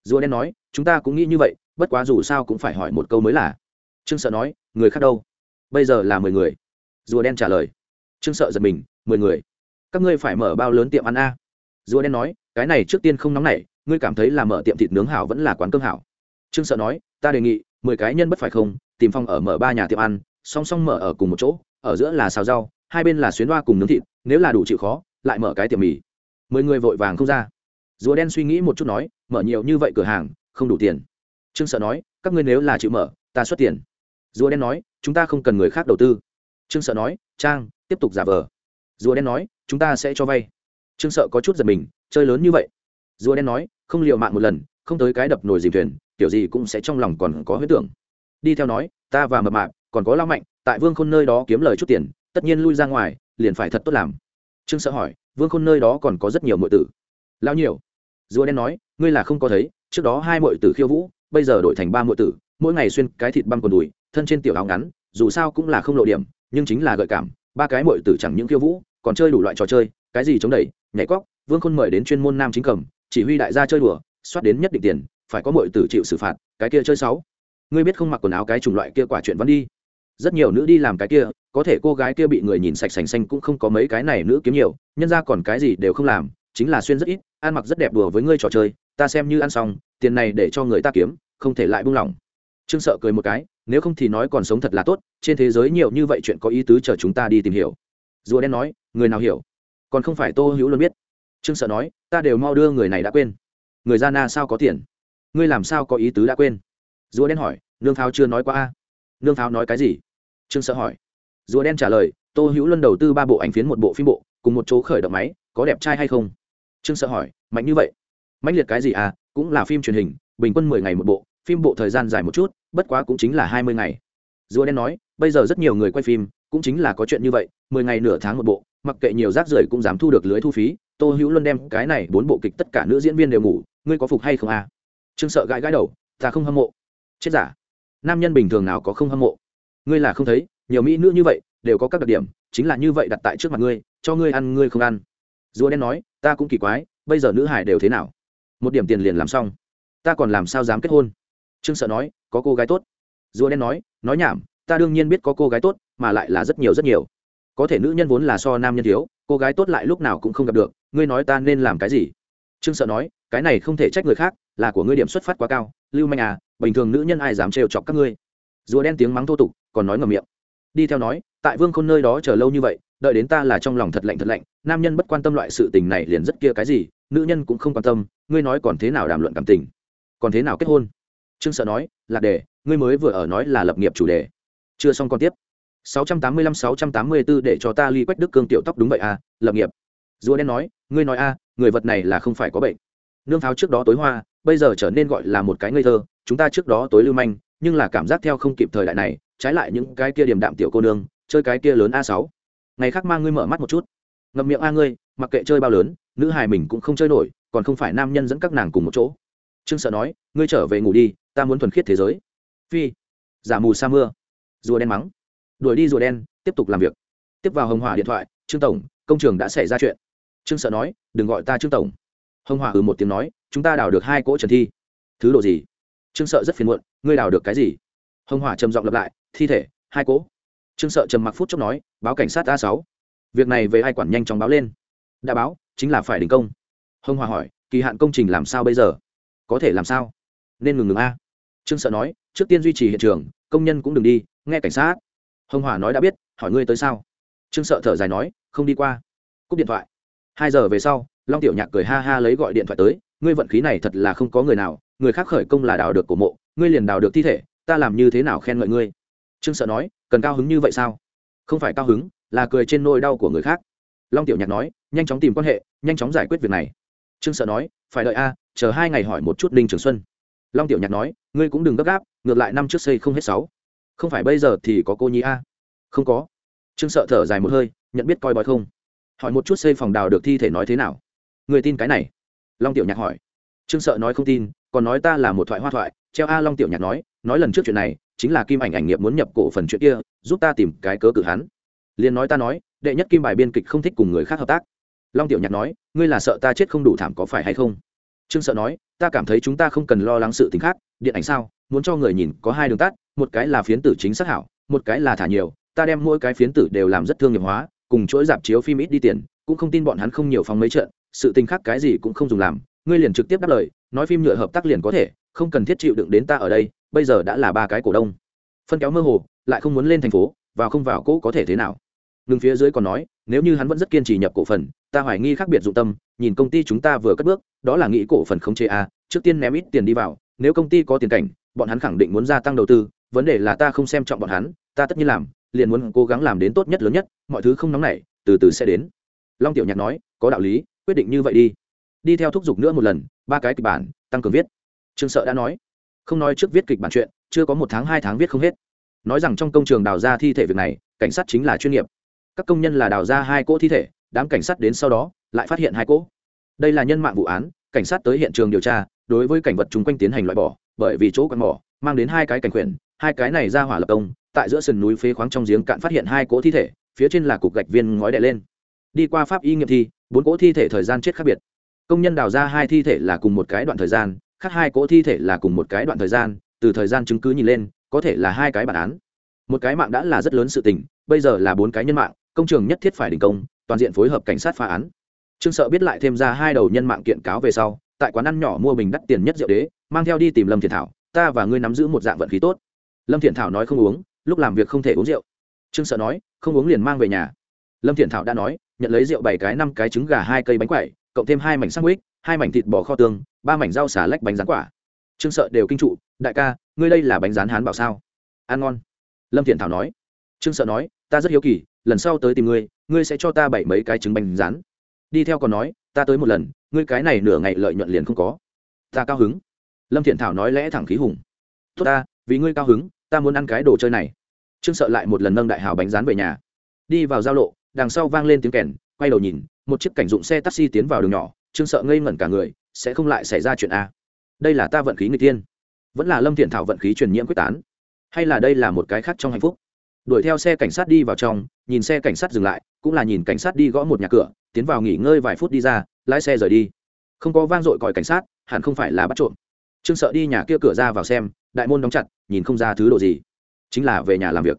Speaker 1: Rùa đen nói, chúng ta cũng nghĩ như vậy, bất quá dù sao cũng phải hỏi một câu mới là. Trương sợ nói, người khác đâu? Bây giờ là mười người. Rùa đen trả lời. Trương sợ giật mình mười người. Các ngươi phải mở bao lớn tiệm ăn a? Rùa đen nói, cái này trước tiên không nóng nảy, ngươi cảm thấy là mở tiệm thịt nướng hảo vẫn là quán cơm hảo. Trương sợ nói, ta đề nghị, mười cái nhân bất phải không, tìm phòng ở mở ba nhà tiệm ăn, song song mở ở cùng một chỗ, ở giữa là xào rau, hai bên là xuyến hoa cùng nướng thịt, nếu là đủ chịu khó, lại mở cái tiệm mì. Mười người vội vàng không ra. Rùa đen suy nghĩ một chút nói, mở nhiều như vậy cửa hàng, không đủ tiền. Trương sợ nói, các ngươi nếu là chịu mở, ta xuất tiền. Rùa đen nói, chúng ta không cần người khác đầu tư. Trương sợ nói, trang, tiếp tục giả vờ rùa đen nói, chúng ta sẽ cho vay. Trương sợ có chút giật mình, chơi lớn như vậy? Rùa đen nói, không liệu mạng một lần, không tới cái đập nồi dìm thuyền, kiểu gì cũng sẽ trong lòng còn có huyết tưởng. Đi theo nói, ta và mập mạp, còn có lao mạnh, tại vương khôn nơi đó kiếm lời chút tiền, tất nhiên lui ra ngoài, liền phải thật tốt làm. Trương sợ hỏi, vương khôn nơi đó còn có rất nhiều mọi tử? Lao nhiều. Rùa đen nói, ngươi là không có thấy, trước đó hai mọi tử khiêu vũ, bây giờ đổi thành ba mọi tử, mỗi ngày xuyên cái thịt băm còn đùi, thân trên tiểu áo ngắn, dù sao cũng là không lộ điểm, nhưng chính là gợi cảm, ba cái mọi tử chẳng những khiêu vũ còn chơi đủ loại trò chơi, cái gì chống đẩy, nhảy cóc, vương khôn mời đến chuyên môn nam chính cầm, chỉ huy đại gia chơi đùa, soát đến nhất định tiền, phải có mọi tử chịu xử phạt, cái kia chơi sáu. Ngươi biết không mặc quần áo cái chủng loại kia quả chuyện vẫn đi. Rất nhiều nữ đi làm cái kia, có thể cô gái kia bị người nhìn sạch sành xanh cũng không có mấy cái này nữ kiếm nhiều, nhân ra còn cái gì đều không làm, chính là xuyên rất ít, ăn mặc rất đẹp đùa với ngươi trò chơi, ta xem như ăn xong, tiền này để cho người ta kiếm, không thể lại buông lỏng. Trương sợ cười một cái, nếu không thì nói còn sống thật là tốt, trên thế giới nhiều như vậy chuyện có ý tứ chờ chúng ta đi tìm hiểu. Rùa đen nói người nào hiểu? Còn không phải tô hữu luôn biết. Trương sợ nói, ta đều mau đưa người này đã quên. Người ra na sao có tiền? Ngươi làm sao có ý tứ đã quên? Rùa đen hỏi, nương pháo chưa nói qua a? Nương pháo nói cái gì? Trương sợ hỏi. Rùa đen trả lời, tô hữu luân đầu tư ba bộ ảnh phiến một bộ phim bộ, cùng một chỗ khởi động máy, có đẹp trai hay không? Trương sợ hỏi, mạnh như vậy. Mạnh liệt cái gì à? Cũng là phim truyền hình, bình quân mười ngày một bộ, phim bộ thời gian dài một chút, bất quá cũng chính là hai mươi ngày. Rùa đen nói, bây giờ rất nhiều người quay phim, cũng chính là có chuyện như vậy, mười ngày nửa tháng một bộ mặc kệ nhiều rác rưởi cũng dám thu được lưới thu phí, tô hữu luân đem cái này bốn bộ kịch tất cả nữ diễn viên đều ngủ, ngươi có phục hay không à trương sợ gãi gãi đầu, ta không hâm mộ. Chết giả. Nam nhân bình thường nào có không hâm mộ? Ngươi là không thấy, nhiều mỹ nữ như vậy, đều có các đặc điểm, chính là như vậy đặt tại trước mặt ngươi, cho ngươi ăn ngươi không ăn. Rùa đen nói, ta cũng kỳ quái, bây giờ nữ hải đều thế nào? Một điểm tiền liền làm xong. Ta còn làm sao dám kết hôn? Trương sợ nói, có cô gái tốt. Rùa đen nói nói nhảm, ta đương nhiên biết có cô gái tốt, mà lại là rất nhiều rất nhiều có thể nữ nhân vốn là so nam nhân thiếu, cô gái tốt lại lúc nào cũng không gặp được, ngươi nói ta nên làm cái gì? Trương sợ nói, cái này không thể trách người khác, là của ngươi điểm xuất phát quá cao, lưu manh à bình thường nữ nhân ai dám trêu chọc các ngươi? Rùa đen tiếng mắng thô tục, còn nói ngầm miệng. Đi theo nói, tại vương khôn nơi đó chờ lâu như vậy, đợi đến ta là trong lòng thật lạnh thật lạnh, nam nhân bất quan tâm loại sự tình này liền rất kia cái gì, nữ nhân cũng không quan tâm, ngươi nói còn thế nào đàm luận cảm tình? Còn thế nào kết hôn? Trương sợ nói lạc đề ngươi mới vừa ở nói là lập nghiệp chủ đề. Chưa xong còn tiếp. 685-684 để cho ta ly quách đức cương tiểu tóc đúng vậy à lập nghiệp. Rùa đen nói ngươi nói a à, người vật này là không phải có bệnh. Nương pháo trước đó tối hoa bây giờ trở nên gọi là một cái ngây thơ chúng ta trước đó tối lưu manh nhưng là cảm giác theo không kịp thời đại này trái lại những cái kia điềm đạm tiểu cô nương chơi cái kia lớn a sáu. Ngày khác mang ngươi mở mắt một chút. Ngậm miệng a ngươi mặc kệ chơi bao lớn nữ hài mình cũng không chơi nổi còn không phải nam nhân dẫn các nàng cùng một chỗ. Trương sợ nói ngươi trở về ngủ đi ta muốn thuần khiết thế giới. Phi giả mù sa mưa. Rùa đen mắng đuổi đi rùa đen, tiếp tục làm việc. Tiếp vào hồng hỏa điện thoại, trương tổng, công trường đã xảy ra chuyện. Trương sợ nói, đừng gọi ta trương tổng. Hồng hỏa ừ một tiếng nói, chúng ta đào được hai cỗ trần thi. Thứ độ gì? Trương sợ rất phiền muộn, ngươi đào được cái gì? Hồng hỏa trầm giọng lặp lại, thi thể, hai cỗ. Trương sợ trầm mặc phút chốc nói, báo cảnh sát a sáu. Việc này về ai quản nhanh chóng báo lên. Đã báo, chính là phải đình công. Hồng Hòa hỏi, kỳ hạn công trình làm sao bây giờ? Có thể làm sao? Nên ngừng ngừng a. Trương sợ nói, trước tiên duy trì hiện trường, công nhân cũng đừng đi, nghe cảnh sát hồng Hòa nói đã biết hỏi ngươi tới sao trương sợ thở dài nói không đi qua cúp điện thoại hai giờ về sau long tiểu nhạc cười ha ha lấy gọi điện thoại tới ngươi vận khí này thật là không có người nào người khác khởi công là đào được cổ mộ ngươi liền đào được thi thể ta làm như thế nào khen ngợi ngươi trương sợ nói cần cao hứng như vậy sao không phải cao hứng là cười trên nôi đau của người khác long tiểu nhạc nói nhanh chóng tìm quan hệ nhanh chóng giải quyết việc này trương sợ nói phải đợi a chờ hai ngày hỏi một chút Đinh trường xuân long tiểu nhạc nói ngươi cũng đừng gấp gáp ngược lại năm trước xây không hết sáu không phải bây giờ thì có cô nhi a? Không có. Trương sợ thở dài một hơi, nhận biết coi bói không? Hỏi một chút xây phòng đào được thi thể nói thế nào? Người tin cái này? Long tiểu nhạc hỏi. Trương sợ nói không tin, còn nói ta là một thoại hoa thoại, treo a long tiểu nhạc nói nói lần trước chuyện này, chính là kim ảnh ảnh nghiệp muốn nhập cổ phần chuyện kia, giúp ta tìm cái cớ cử hắn. Liền nói ta nói, đệ nhất kim bài biên kịch không thích cùng người khác hợp tác. Long tiểu nhạc nói, ngươi là sợ ta chết không đủ thảm có phải hay không? Trương sợ nói, ta cảm thấy chúng ta không cần lo lắng sự t khác, điện ảnh sao, muốn cho người nhìn có hai đường tắt một cái là phiến tử chính xác hảo, một cái là thả nhiều, ta đem mỗi cái phiến tử đều làm rất thương nghiệp hóa, cùng chuỗi dạp chiếu phim ít đi tiền, cũng không tin bọn hắn không nhiều phòng mấy trận, sự tình khác cái gì cũng không dùng làm, ngươi liền trực tiếp đáp lời, nói phim nhựa hợp tác liền có thể, không cần thiết chịu đựng đến ta ở đây, bây giờ đã là ba cái cổ đông. Phân kéo mơ hồ, lại không muốn lên thành phố, vào không vào cỗ có thể thế nào. Ngừng phía dưới còn nói, nếu như hắn vẫn rất kiên trì nhập cổ phần, ta hoài nghi khác biệt dụng tâm, nhìn công ty chúng ta vừa cất bước, đó là nghĩ cổ phần không chế a, trước tiên ném ít tiền đi vào, nếu công ty có tiền cảnh, bọn hắn khẳng định muốn gia tăng đầu tư vấn đề là ta không xem trọng bọn hắn, ta tất nhiên làm, liền muốn cố gắng làm đến tốt nhất lớn nhất, mọi thứ không nóng nảy, từ từ sẽ đến. Long tiểu nhạc nói, có đạo lý, quyết định như vậy đi. Đi theo thúc giục nữa một lần, ba cái kịch bản, tăng cường viết. Trương sợ đã nói, không nói trước viết kịch bản chuyện, chưa có một tháng, hai tháng viết không hết. Nói rằng trong công trường đào ra thi thể việc này, cảnh sát chính là chuyên nghiệp. Các công nhân là đào ra hai cỗ thi thể, đám cảnh sát đến sau đó, lại phát hiện hai cỗ. Đây là nhân mạng vụ án, cảnh sát tới hiện trường điều tra, đối với cảnh vật chung quanh tiến hành loại bỏ, bởi vì chỗ quạt mỏ, mang đến hai cái cảnh quyền hai cái này ra hỏa lập công, tại giữa sườn núi phế khoáng trong giếng cạn phát hiện hai cỗ thi thể, phía trên là cục gạch viên ngói đè lên. Đi qua pháp y nghiệm thi, bốn cỗ thi thể thời gian chết khác biệt. Công nhân đào ra hai thi thể là cùng một cái đoạn thời gian, khác hai cỗ thi thể là cùng một cái đoạn thời gian, từ thời gian chứng cứ nhìn lên, có thể là hai cái bản án. Một cái mạng đã là rất lớn sự tình, bây giờ là bốn cái nhân mạng, công trường nhất thiết phải đình công, toàn diện phối hợp cảnh sát phá án. Trương sợ biết lại thêm ra hai đầu nhân mạng kiện cáo về sau, tại quán ăn nhỏ mua bình đắt tiền nhất rượu đế, mang theo đi tìm lâm thiệt thảo, ta và ngươi nắm giữ một dạng vận khí tốt lâm thiện thảo nói không uống, lúc làm việc không thể uống rượu. Trương sợ nói, không uống liền mang về nhà. Lâm thiện thảo đã nói, nhận lấy rượu bảy cái năm cái trứng gà hai cây bánh quẩy, cộng thêm hai mảnh sandwich, hai mảnh thịt bò kho tương, ba mảnh rau xà lách bánh rán quả. Trương sợ đều kinh trụ, đại ca, ngươi đây là bánh rán hán bảo sao? Ăn ngon. Lâm thiện thảo nói. Trương sợ nói, ta rất hiếu kỳ, lần sau tới tìm ngươi ngươi sẽ cho ta bảy mấy cái trứng bánh rán. Đi theo còn nói, ta tới một lần, ngươi cái này nửa ngày lợi nhuận liền không có. Ta cao hứng. Lâm thiện thảo nói lẽ thẳng khí hùng. Tốt ta vì ngươi cao hứng, ta muốn ăn cái đồ chơi này. Trương sợ lại một lần nâng đại hào bánh rán về nhà. Đi vào giao lộ, đằng sau vang lên tiếng kèn, quay đầu nhìn, một chiếc cảnh dụng xe taxi tiến vào đường nhỏ, trương sợ ngây ngẩn cả người, sẽ không lại xảy ra chuyện a? Đây là ta vận khí người tiên. Vẫn là lâm thiện thảo vận khí truyền nhiễm quyết tán. Hay là đây là một cái khác trong hạnh phúc? Đuổi theo xe cảnh sát đi vào trong, nhìn xe cảnh sát dừng lại, cũng là nhìn cảnh sát đi gõ một nhà cửa, tiến vào nghỉ ngơi vài phút đi ra, lái xe rời đi. Không có vang dội còi cảnh sát, hẳn không phải là bắt trộm trương sợ đi nhà kia cửa ra vào xem, đại môn đóng chặt, nhìn không ra thứ đồ gì. Chính là về nhà làm việc.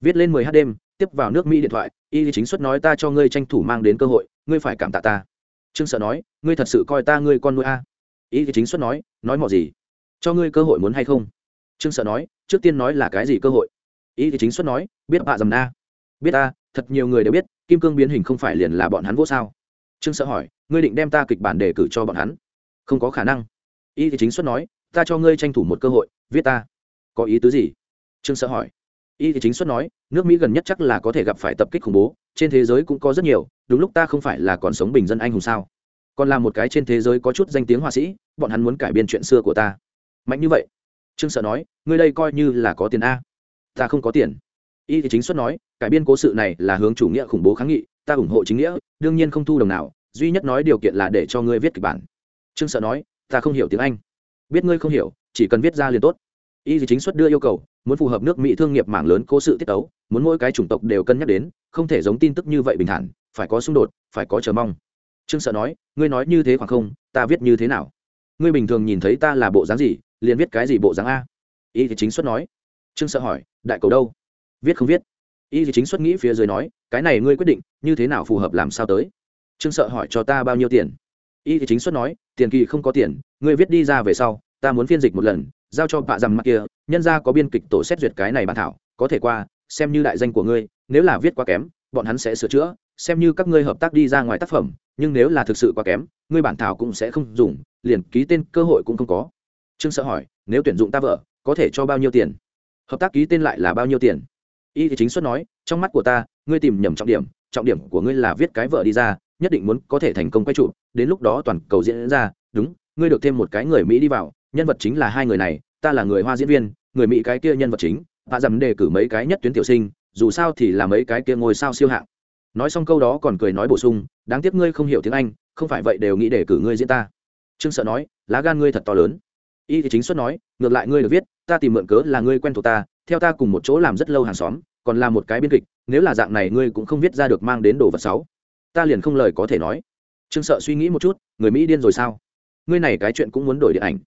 Speaker 1: Viết lên mười h đêm, tiếp vào nước mỹ điện thoại, y chính xuất nói ta cho ngươi tranh thủ mang đến cơ hội, ngươi phải cảm tạ ta. Trương sợ nói, ngươi thật sự coi ta ngươi con nuôi a? Y chính xuất nói nói mò gì? Cho ngươi cơ hội muốn hay không? Trương sợ nói, trước tiên nói là cái gì cơ hội? Y chính xuất nói, biết bạ dầm na. Biết ta, thật nhiều người đều biết, kim cương biến hình không phải liền là bọn hắn vô sao. Trương sợ hỏi, ngươi định đem ta kịch bản đề cử cho bọn hắn? Không có khả năng y chính xuất nói, ta cho ngươi tranh thủ một cơ hội, viết ta. Có ý tứ gì? Trương sợ hỏi. Y chính xuất nói, nước mỹ gần nhất chắc là có thể gặp phải tập kích khủng bố, trên thế giới cũng có rất nhiều, đúng lúc ta không phải là còn sống bình dân anh hùng sao? Còn là một cái trên thế giới có chút danh tiếng họa sĩ, bọn hắn muốn cải biên chuyện xưa của ta. Mạnh như vậy? Trương sợ nói, ngươi đây coi như là có tiền a. Ta không có tiền. Y thì chính xuất nói, cải biên cố sự này là hướng chủ nghĩa khủng bố kháng nghị, ta ủng hộ chính nghĩa, đương nhiên không thu đồng nào, duy nhất nói điều kiện là để cho ngươi viết kịch bản. Trương sợ nói ta không hiểu tiếng anh. Biết ngươi không hiểu, chỉ cần viết ra liền tốt. Y thì chính xuất đưa yêu cầu, muốn phù hợp nước mỹ thương nghiệp mảng lớn cố sự tiết tấu, muốn mỗi cái chủng tộc đều cân nhắc đến, không thể giống tin tức như vậy bình thản, phải có xung đột, phải có chờ mong. Trương sợ nói, ngươi nói như thế khoảng không, ta viết như thế nào? Ngươi bình thường nhìn thấy ta là bộ dáng gì, liền viết cái gì bộ dáng a? Y thì chính xuất nói. Trương sợ hỏi, đại cầu đâu? Viết không viết. Y thì chính xuất nghĩ phía dưới nói, cái này ngươi quyết định, như thế nào phù hợp làm sao tới? Trương sợ hỏi cho ta bao nhiêu tiền? Y thì chính xuất nói tiền kỳ không có tiền, ngươi viết đi ra về sau, ta muốn phiên dịch một lần, giao cho bạ rằng mặt kia, nhân ra có biên kịch tổ xét duyệt cái này bản thảo, có thể qua, xem như đại danh của ngươi, nếu là viết quá kém, bọn hắn sẽ sửa chữa, xem như các ngươi hợp tác đi ra ngoài tác phẩm, nhưng nếu là thực sự quá kém, ngươi bản thảo cũng sẽ không dùng, liền ký tên cơ hội cũng không có. Trương sợ hỏi, nếu tuyển dụng ta vợ, có thể cho bao nhiêu tiền? Hợp tác ký tên lại là bao nhiêu tiền? Y thì chính xuất nói, trong mắt của ta, ngươi tìm nhầm trọng điểm trọng điểm của ngươi là viết cái vợ đi ra nhất định muốn có thể thành công quay trụ, đến lúc đó toàn cầu diễn ra, đúng, ngươi được thêm một cái người mỹ đi vào, nhân vật chính là hai người này, ta là người hoa diễn viên, người mỹ cái kia nhân vật chính hạ dầm đề cử mấy cái nhất tuyến tiểu sinh, dù sao thì là mấy cái kia ngôi sao siêu hạng. Nói xong câu đó còn cười nói bổ sung, đáng tiếc ngươi không hiểu tiếng anh, không phải vậy đều nghĩ đề cử ngươi diễn ta. Trương sợ nói, lá gan ngươi thật to lớn. Y thì chính xuất nói, ngược lại ngươi được viết, ta tìm mượn cớ là ngươi quen thuộc ta, theo ta cùng một chỗ làm rất lâu hàng xóm, còn là một cái biên kịch, nếu là dạng này ngươi cũng không viết ra được mang đến đồ vật sáu ta liền không lời có thể nói. Trương sợ suy nghĩ một chút, người mỹ điên rồi sao? Ngươi này cái chuyện cũng muốn đổi điện ảnh.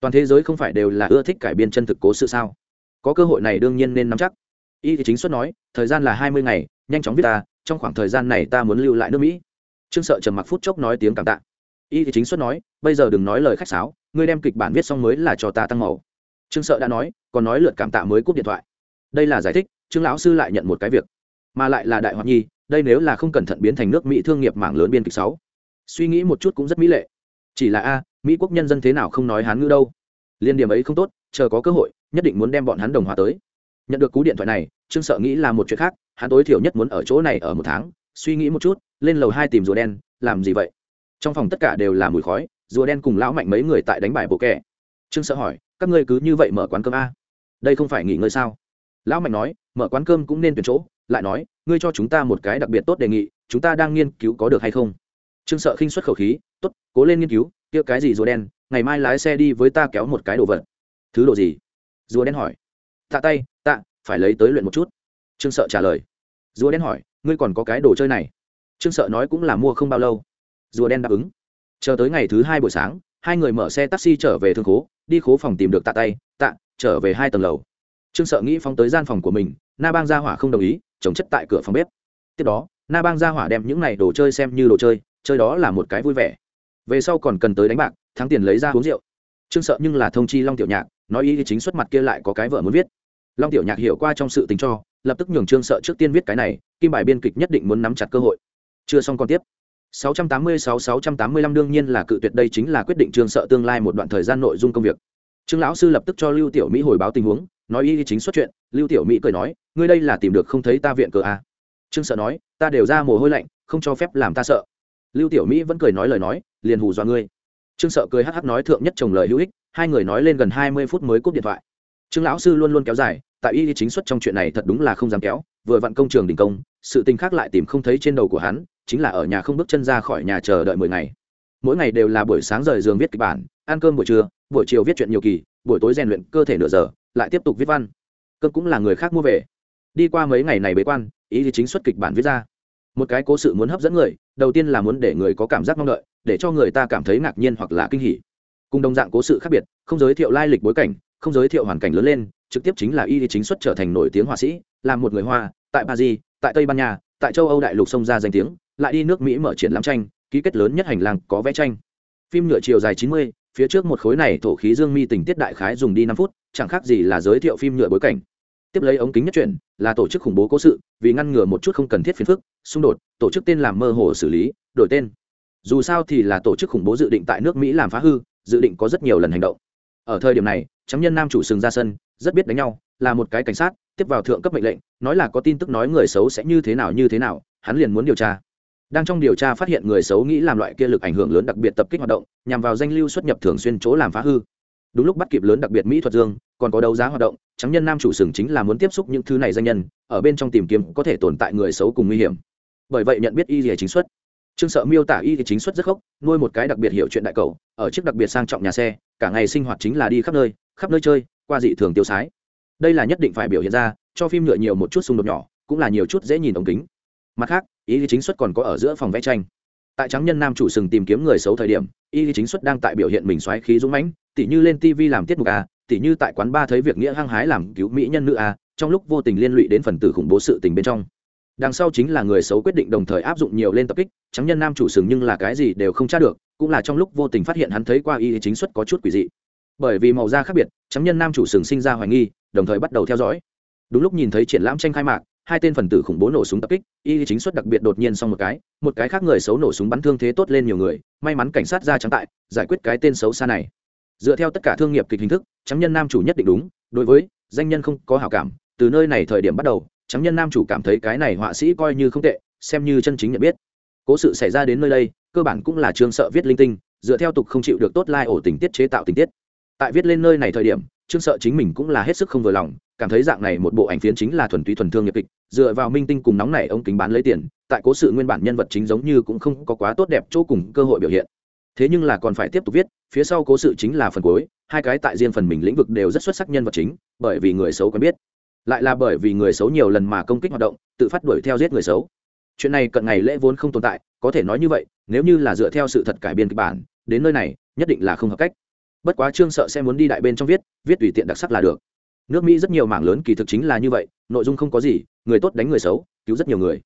Speaker 1: Toàn thế giới không phải đều là ưa thích cải biên chân thực cố sự sao? Có cơ hội này đương nhiên nên nắm chắc. Y thì chính xuất nói, thời gian là hai mươi ngày, nhanh chóng viết ta, trong khoảng thời gian này ta muốn lưu lại nước mỹ. Trương sợ trầm mặc phút chốc nói tiếng cảm tạ. Y thì chính xuất nói, bây giờ đừng nói lời khách sáo, ngươi đem kịch bản viết xong mới là cho ta tăng màu. Trương sợ đã nói, còn nói lượt cảm tạ mới cúp điện thoại. Đây là giải thích, trương lão sư lại nhận một cái việc, mà lại là đại hoạt nhi đây nếu là không cẩn thận biến thành nước mỹ thương nghiệp mảng lớn biên kịch sáu. Suy nghĩ một chút cũng rất mỹ lệ. Chỉ là a, mỹ quốc nhân dân thế nào không nói hán ngữ đâu. Liên điểm ấy không tốt, chờ có cơ hội, nhất định muốn đem bọn hắn đồng hòa tới. Nhận được cú điện thoại này, trương sợ nghĩ là một chuyện khác, hắn tối thiểu nhất muốn ở chỗ này ở một tháng, suy nghĩ một chút, lên lầu hai tìm rùa đen, làm gì vậy? Trong phòng tất cả đều là mùi khói, rùa đen cùng lão mạnh mấy người tại đánh bài bộ kẻ. Trương sợ hỏi, các ngươi cứ như vậy mở quán cơm a? Đây không phải nghỉ ngơi sao? Lão mạnh nói, mở quán cơm cũng nên tuyển chỗ. Lại nói ngươi cho chúng ta một cái đặc biệt tốt đề nghị, chúng ta đang nghiên cứu có được hay không? Trương sợ khinh xuất khẩu khí, tốt, cố lên nghiên cứu, kia cái gì rùa đen, ngày mai lái xe đi với ta kéo một cái đồ vật. Thứ đồ gì? Rùa đen hỏi. Tạ tay, tạ, phải lấy tới luyện một chút. Trương sợ trả lời. Rùa đen hỏi, ngươi còn có cái đồ chơi này? Trương sợ nói, cũng là mua không bao lâu. Rùa đen đáp ứng. Chờ tới ngày thứ hai buổi sáng, hai người mở xe taxi trở về thương khố, đi khố phòng tìm được tạ tay, tạ, trở về hai tầng lầu. Trương sợ nghĩ phóng tới gian phòng của mình, na bang gia hỏa không đồng ý chống chất tại cửa phòng bếp. Tiếp đó, na bang ra hỏa đem những này đồ chơi xem như đồ chơi chơi đó là một cái vui vẻ. Về sau còn cần tới đánh bạc, thắng tiền lấy ra uống rượu. Trương sợ nhưng là thông chi long tiểu nhạc, nói ý chính xuất mặt kia lại có cái vợ muốn viết. Long tiểu nhạc hiểu qua trong sự tình cho, lập tức nhường trương sợ trước tiên viết cái này, kim bài biên kịch nhất định muốn nắm chặt cơ hội. Chưa xong còn tiếp. 686-685 đương nhiên là cự tuyệt đây chính là quyết định trương sợ tương lai một đoạn thời gian nội dung công việc trương lão sư lập tức cho lưu tiểu mỹ hồi báo tình huống, nói y chính xuất chuyện, lưu tiểu mỹ cười nói, ngươi đây là tìm được không thấy ta viện cờ à. trương sợ nói, ta đều ra mồ hôi lạnh, không cho phép làm ta sợ. Lưu tiểu mỹ vẫn cười nói lời nói, liền hù dọa ngươi. Trương sợ cười hắc hắc nói thượng nhất chồng lời hữu ích, hai người nói lên gần hai mươi phút mới cúp điện thoại. Trương lão sư luôn luôn kéo dài, tại y chính xuất trong chuyện này thật đúng là không dám kéo, vừa vặn công trường đình công, sự tình khác lại tìm không thấy trên đầu của hắn, chính là ở nhà không bước chân ra khỏi nhà chờ đợi mười ngày mỗi ngày đều là buổi sáng rời giường viết kịch bản, ăn cơm buổi trưa, buổi chiều viết chuyện nhiều kỳ, buổi tối rèn luyện cơ thể nửa giờ, lại tiếp tục viết văn. Cơm cũng là người khác mua về. Đi qua mấy ngày này bế quan, ý thì chính xuất kịch bản viết ra. Một cái cố sự muốn hấp dẫn người, đầu tiên là muốn để người có cảm giác mong đợi, để cho người ta cảm thấy ngạc nhiên hoặc là kinh hỉ. Cùng đồng dạng cố sự khác biệt, không giới thiệu lai lịch bối cảnh, không giới thiệu hoàn cảnh lớn lên, trực tiếp chính là y chính xuất trở thành nổi tiếng họa sĩ làm một người hoa, tại paris, tại tây ban nha, tại châu âu đại lục sông ra danh tiếng, lại đi nước mỹ mở triển lãm tranh ký kết lớn nhất hành lang có vẽ tranh. Phim nhựa chiều dài chín mươi, phía trước một khối này thổ khí dương mi tình tiết đại khái dùng đi năm phút, chẳng khác gì là giới thiệu phim nhựa bối cảnh. Tiếp lấy ống kính nhất chuyển, là tổ chức khủng bố cố sự, vì ngăn ngừa một chút không cần thiết phiền phức, xung đột, tổ chức tên làm mơ hồ xử lý, đổi tên. Dù sao thì là tổ chức khủng bố dự định tại nước mỹ làm phá hư, dự định có rất nhiều lần hành động. Ở thời điểm này, trắng nhân nam chủ sừng ra sân, rất biết đánh nhau, là một cái cảnh sát, tiếp vào thượng cấp mệnh lệnh, nói là có tin tức nói người xấu sẽ như thế nào, như thế nào, hắn liền muốn điều tra đang trong điều tra phát hiện người xấu nghĩ làm loại kia lực ảnh hưởng lớn đặc biệt tập kích hoạt động, nhằm vào danh lưu xuất nhập thường xuyên chỗ làm phá hư. Đúng lúc bắt kịp lớn đặc biệt mỹ thuật dương, còn có đấu giá hoạt động, trắng nhân nam chủ sừng chính là muốn tiếp xúc những thứ này danh nhân, ở bên trong tìm kiếm có thể tồn tại người xấu cùng nguy hiểm. Bởi vậy nhận biết y thì chính xuất. Trương sợ miêu tả y thì chính xuất rất khốc, nuôi một cái đặc biệt hiểu chuyện đại cầu, ở chiếc đặc biệt sang trọng nhà xe, cả ngày sinh hoạt chính là đi khắp nơi khắp nơi chơi, qua dị thường tiêu sái. Đây là nhất định phải biểu hiện ra, cho phim nhựa nhiều một chút xung đột nhỏ, cũng là nhiều chút dễ nhìn ống kính mặt khác, y lý chính xuất còn có ở giữa phòng vẽ tranh. Tại trắng nhân nam chủ sừng tìm kiếm người xấu thời điểm, y lý chính xuất đang tại biểu hiện mình xoáy khí dũng mãnh, tỉ như lên tv làm tiết mục a tỉ như tại quán ba thấy việc nghĩa hăng hái làm cứu mỹ nhân nữ a trong lúc vô tình liên lụy đến phần tử khủng bố sự tình bên trong. Đằng sau chính là người xấu quyết định đồng thời áp dụng nhiều lên tập kích trắng nhân nam chủ sừng nhưng là cái gì đều không tra được, cũng là trong lúc vô tình phát hiện hắn thấy qua y chính xuất có chút quỷ dị. Bởi vì màu da khác biệt trắng nhân nam chủ sừng sinh ra hoài nghi, đồng thời bắt đầu theo dõi. Đúng lúc nhìn thấy triển lãm tranh khai mạc hai tên phần tử khủng bố nổ súng tập kích, y chính xuất đặc biệt đột nhiên xong một cái một cái khác người xấu nổ súng bắn thương thế tốt lên nhiều người, may mắn cảnh sát ra trắng tại, giải quyết cái tên xấu xa này. Dựa theo tất cả thương nghiệp kịch hình thức, trắng nhân nam chủ nhất định đúng, đối với danh nhân không có hảo cảm, từ nơi này thời điểm bắt đầu, trắng nhân nam chủ cảm thấy cái này họa sĩ coi như không tệ, xem như chân chính nhận biết. Cố sự xảy ra đến nơi đây, cơ bản cũng là trương sợ viết linh tinh, dựa theo tục không chịu được tốt lai、like、ổ tình tiết chế tạo tình tiết. Tại viết lên nơi này thời điểm trương sợ chính mình cũng là hết sức không vừa lòng cảm thấy dạng này một bộ ảnh phiến chính là thuần túy thuần thương nghiệp kịch, dựa vào minh tinh cùng nóng này ông kính bán lấy tiền, tại cố sự nguyên bản nhân vật chính giống như cũng không có quá tốt đẹp chỗ cùng cơ hội biểu hiện. Thế nhưng là còn phải tiếp tục viết, phía sau cố sự chính là phần cuối, hai cái tại riêng phần mình lĩnh vực đều rất xuất sắc nhân vật chính, bởi vì người xấu quen biết. Lại là bởi vì người xấu nhiều lần mà công kích hoạt động, tự phát đuổi theo giết người xấu. Chuyện này cận ngày lễ vốn không tồn tại, có thể nói như vậy, nếu như là dựa theo sự thật cải biên kịch bản, đến nơi này, nhất định là không hợp cách. Bất quá trương sợ sẽ muốn đi đại bên trong viết viết tùy tiện đặc sắc là được nước mỹ rất nhiều mảng lớn kỳ thực chính là như vậy, nội dung không có gì, người tốt đánh người xấu, cứu rất nhiều người.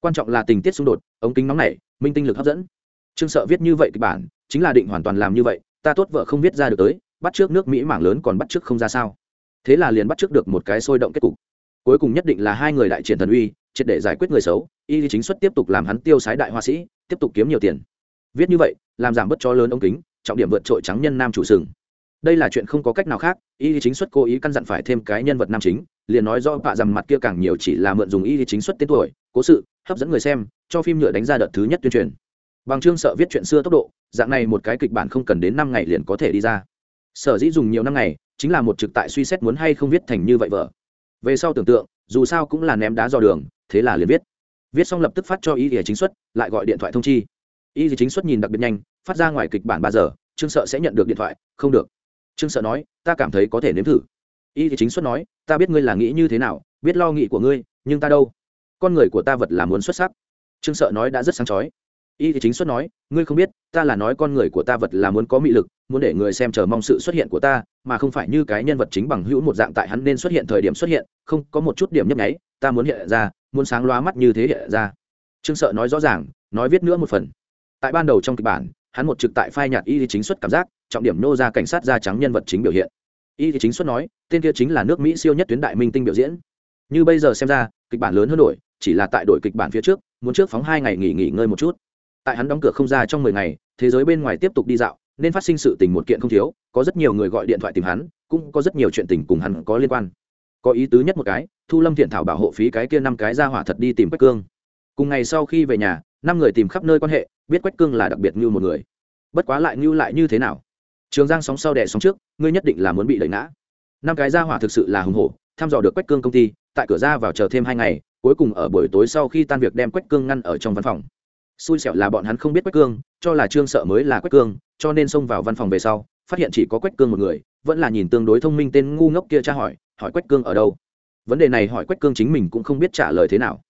Speaker 1: Quan trọng là tình tiết xung đột, ống kính nóng này, minh tinh lực hấp dẫn. Trương sợ viết như vậy kịch bản, chính là định hoàn toàn làm như vậy, ta tốt vợ không viết ra được tới, bắt trước nước mỹ mảng lớn còn bắt trước không ra sao. Thế là liền bắt trước được một cái sôi động kết cục. Cuối cùng nhất định là hai người đại triển thần uy, triệt để giải quyết người xấu, y chính xuất tiếp tục làm hắn tiêu sái đại họa sĩ, tiếp tục kiếm nhiều tiền. Viết như vậy, làm giảm bớt cho lớn ống kính, trọng điểm vượt trội trắng nhân nam chủ sừng đây là chuyện không có cách nào khác, y chính xuất cố ý căn dặn phải thêm cái nhân vật nam chính, liền nói do bạ rằng mặt kia càng nhiều chỉ là mượn dùng y chính xuất tên tuổi, cố sự, hấp dẫn người xem, cho phim nhựa đánh ra đợt thứ nhất tuyên truyền. Bằng chương sợ viết chuyện xưa tốc độ, dạng này một cái kịch bản không cần đến năm ngày liền có thể đi ra. Sở dĩ dùng nhiều năm ngày, chính là một trực tại suy xét muốn hay không viết thành như vậy vợ về sau tưởng tượng, dù sao cũng là ném đá dò đường, thế là liền viết. Viết xong lập tức phát cho y ỉa chính xuất, lại gọi điện thoại thông chi. Y ỉa chính xuất nhìn đặc biệt nhanh, phát ra ngoài kịch bản ba giờ trương sợ sẽ nhận được điện thoại, không được trương sợ nói, ta cảm thấy có thể nếm thử. Y thì chính xuất nói, ta biết ngươi là nghĩ như thế nào, biết lo nghĩ của ngươi, nhưng ta đâu? Con người của ta vật là muốn xuất sắc. Trương sợ nói đã rất sáng chói. Y thì chính xuất nói, ngươi không biết, ta là nói con người của ta vật là muốn có mị lực, muốn để người xem chờ mong sự xuất hiện của ta, mà không phải như cái nhân vật chính bằng hữu một dạng tại hắn nên xuất hiện thời điểm xuất hiện, không có một chút điểm nhấp nháy, ta muốn hiện ra, muốn sáng loá mắt như thế hiện ra. Trương sợ nói rõ ràng, nói viết nữa một phần. Tại ban đầu trong kịch bản, hắn một trực tại phai nhạt y chính xuất cảm giác trọng điểm nô ra cảnh sát da trắng nhân vật chính biểu hiện. Y chính xuất nói, tên kia chính là nước mỹ siêu nhất tuyến đại minh tinh biểu diễn. Như bây giờ xem ra, kịch bản lớn hơn đổi, chỉ là tại đổi kịch bản phía trước, muốn trước phóng hai ngày nghỉ nghỉ ngơi một chút. Tại hắn đóng cửa không ra trong mười ngày, thế giới bên ngoài tiếp tục đi dạo, nên phát sinh sự tình một kiện không thiếu, có rất nhiều người gọi điện thoại tìm hắn, cũng có rất nhiều chuyện tình cùng hắn có liên quan. Có ý tứ nhất một cái, thu lâm thiện thảo bảo hộ phí cái kia năm cái ra hỏa thật đi tìm quách cương. Cùng ngày sau khi về nhà, năm người tìm khắp nơi quan hệ, biết quách cương là đặc biệt như một người. Bất quá lại như lại như thế nào? Trường giang sóng sau đẻ sóng trước, ngươi nhất định là muốn bị đẩy ngã. Năm cái ra hỏa thực sự là hùng hổ thăm dò được quách cương công ty, tại cửa ra vào chờ thêm hai ngày, cuối cùng ở buổi tối sau khi tan việc đem quách cương ngăn ở trong văn phòng. Xui xẻo là bọn hắn không biết quách cương, cho là trương sợ mới là quách cương, cho nên xông vào văn phòng về sau, phát hiện chỉ có quách cương một người, vẫn là nhìn tương đối thông minh tên ngu ngốc kia tra hỏi hỏi quách cương ở đâu. Vấn đề này hỏi quách cương chính mình cũng không biết trả lời thế nào.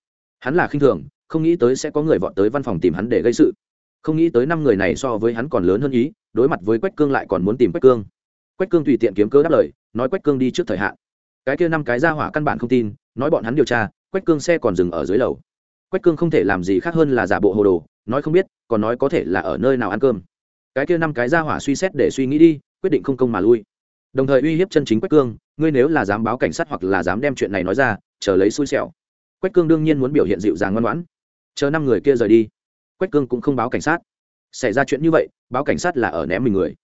Speaker 1: Hắn là khinh thường, không nghĩ tới sẽ có người vọt tới văn phòng tìm hắn để gây sự không nghĩ tới năm người này so với hắn còn lớn hơn ý, đối mặt với quách cương lại còn muốn tìm quách cương. Quách cương tùy tiện kiếm cớ đáp lời, nói quách cương đi trước thời hạn. Cái kia năm cái ra hỏa căn bản không tin, nói bọn hắn điều tra, quách cương xe còn dừng ở dưới lầu. Quách cương không thể làm gì khác hơn là giả bộ hồ đồ, nói không biết, còn nói có thể là ở nơi nào ăn cơm. Cái kia năm cái ra hỏa suy xét để suy nghĩ đi, quyết định không công mà lui. Đồng thời uy hiếp chân chính quách cương, ngươi nếu là dám báo cảnh sát hoặc là dám đem chuyện này nói ra, chờ lấy xui xẻo. Quách cương đương nhiên muốn biểu hiện dịu dàng ngoan ngoãn. Chờ năm người kia rời đi quách cương cũng không báo cảnh sát. Xảy ra chuyện như vậy, báo cảnh sát là ở ném mình người.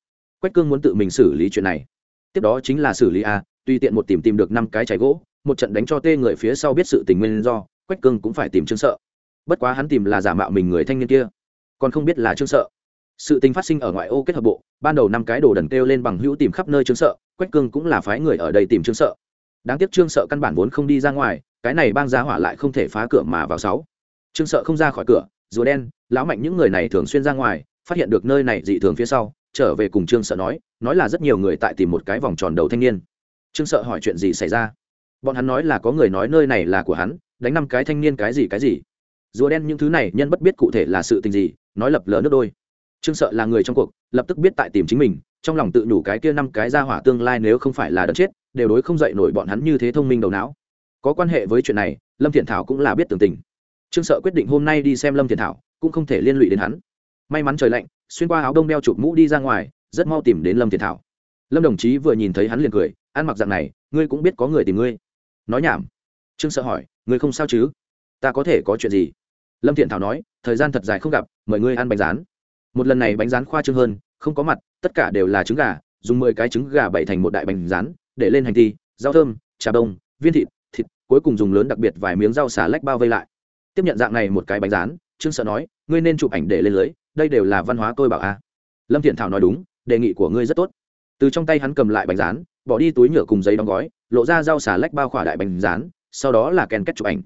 Speaker 1: Quách cương muốn tự mình xử lý chuyện này. Tiếp đó chính là xử lý a, tùy tiện một tìm tìm được năm cái cháy gỗ, một trận đánh cho tê người phía sau biết sự tình nguyên do, quách cương cũng phải tìm trương sợ. Bất quá hắn tìm là giả mạo mình người thanh niên kia, còn không biết là trương sợ. Sự tình phát sinh ở ngoại ô kết hợp bộ, ban đầu năm cái đồ đần kêu lên bằng hữu tìm khắp nơi trương sợ, quách cương cũng là phái người ở đây tìm trương sợ. Đáng tiếc trương sợ căn bản vốn không đi ra ngoài, cái này bang giá hỏa lại không thể phá cửa mà vào sáu. Trương sợ không ra khỏi cửa rùa đen, lão mạnh những người này thường xuyên ra ngoài, phát hiện được nơi này dị thường phía sau, trở về cùng trương sợ nói nói là rất nhiều người tại tìm một cái vòng tròn đầu thanh niên. Trương sợ hỏi chuyện gì xảy ra? Bọn hắn nói là có người nói nơi này là của hắn, đánh năm cái thanh niên cái gì cái gì. Rùa đen những thứ này nhân bất biết cụ thể là sự tình gì, nói lập lờ nước đôi. Trương sợ là người trong cuộc, lập tức biết tại tìm chính mình, trong lòng tự nhủ cái kia năm cái ra hỏa tương lai nếu không phải là đất chết, đều đối không dậy nổi bọn hắn như thế thông minh đầu não. Có quan hệ với chuyện này, lâm thiện thảo cũng là biết tường tình trương sợ quyết định hôm nay đi xem lâm thiện thảo, cũng không thể liên lụy đến hắn. May mắn trời lạnh, xuyên qua áo đông đeo chụp mũ đi ra ngoài, rất mau tìm đến lâm thiện thảo. Lâm đồng chí vừa nhìn thấy hắn liền cười, ăn mặc dạng này, ngươi cũng biết có người tìm ngươi. Nói nhảm. Trương sợ hỏi, ngươi không sao chứ? Ta có thể có chuyện gì? Lâm thiện thảo nói, thời gian thật dài không gặp, mời ngươi ăn bánh rán. Một lần này bánh rán khoa trương hơn, không có mặt, tất cả đều là trứng gà, dùng mười cái trứng gà bậy thành một đại bánh rán, để lên hành thi, rau thơm, trà đông, viên thịt thịt, cuối cùng dùng lớn đặc biệt vài miếng rau xà lách bao vây lại tiếp nhận dạng này một cái bánh rán, trương sợ nói, ngươi nên chụp ảnh để lên lưới, đây đều là văn hóa tôi bảo a. Lâm thiện thảo nói đúng, đề nghị của ngươi rất tốt. Từ trong tay hắn cầm lại bánh rán, bỏ đi túi nhựa cùng giấy đóng gói, lộ ra rau xà lách bao khỏa đại bánh rán, sau đó là kèn kết chụp ảnh.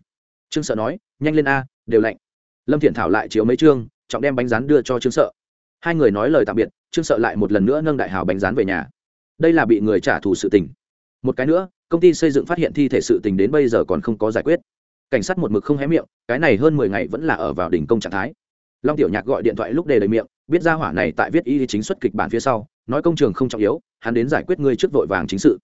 Speaker 1: Trương sợ nói, nhanh lên a, đều lạnh. Lâm thiện thảo lại chiếu mấy chương, trọng đem bánh rán đưa cho trương sợ. Hai người nói lời tạm biệt, trương sợ lại một lần nữa nâng đại hào bánh rán về nhà. Đây là bị người trả thù sự tình. Một cái nữa, công ty xây dựng phát hiện thi thể sự tình đến bây giờ còn không có giải quyết cảnh sát một mực không hé miệng, cái này hơn mười ngày vẫn là ở vào đỉnh công trạng thái. Long tiểu nhạc gọi điện thoại lúc đề đầy miệng, biết ra hỏa này tại viết y chính xuất kịch bản phía sau, nói công trường không trọng yếu, hắn đến giải quyết ngươi trước vội vàng chính sự.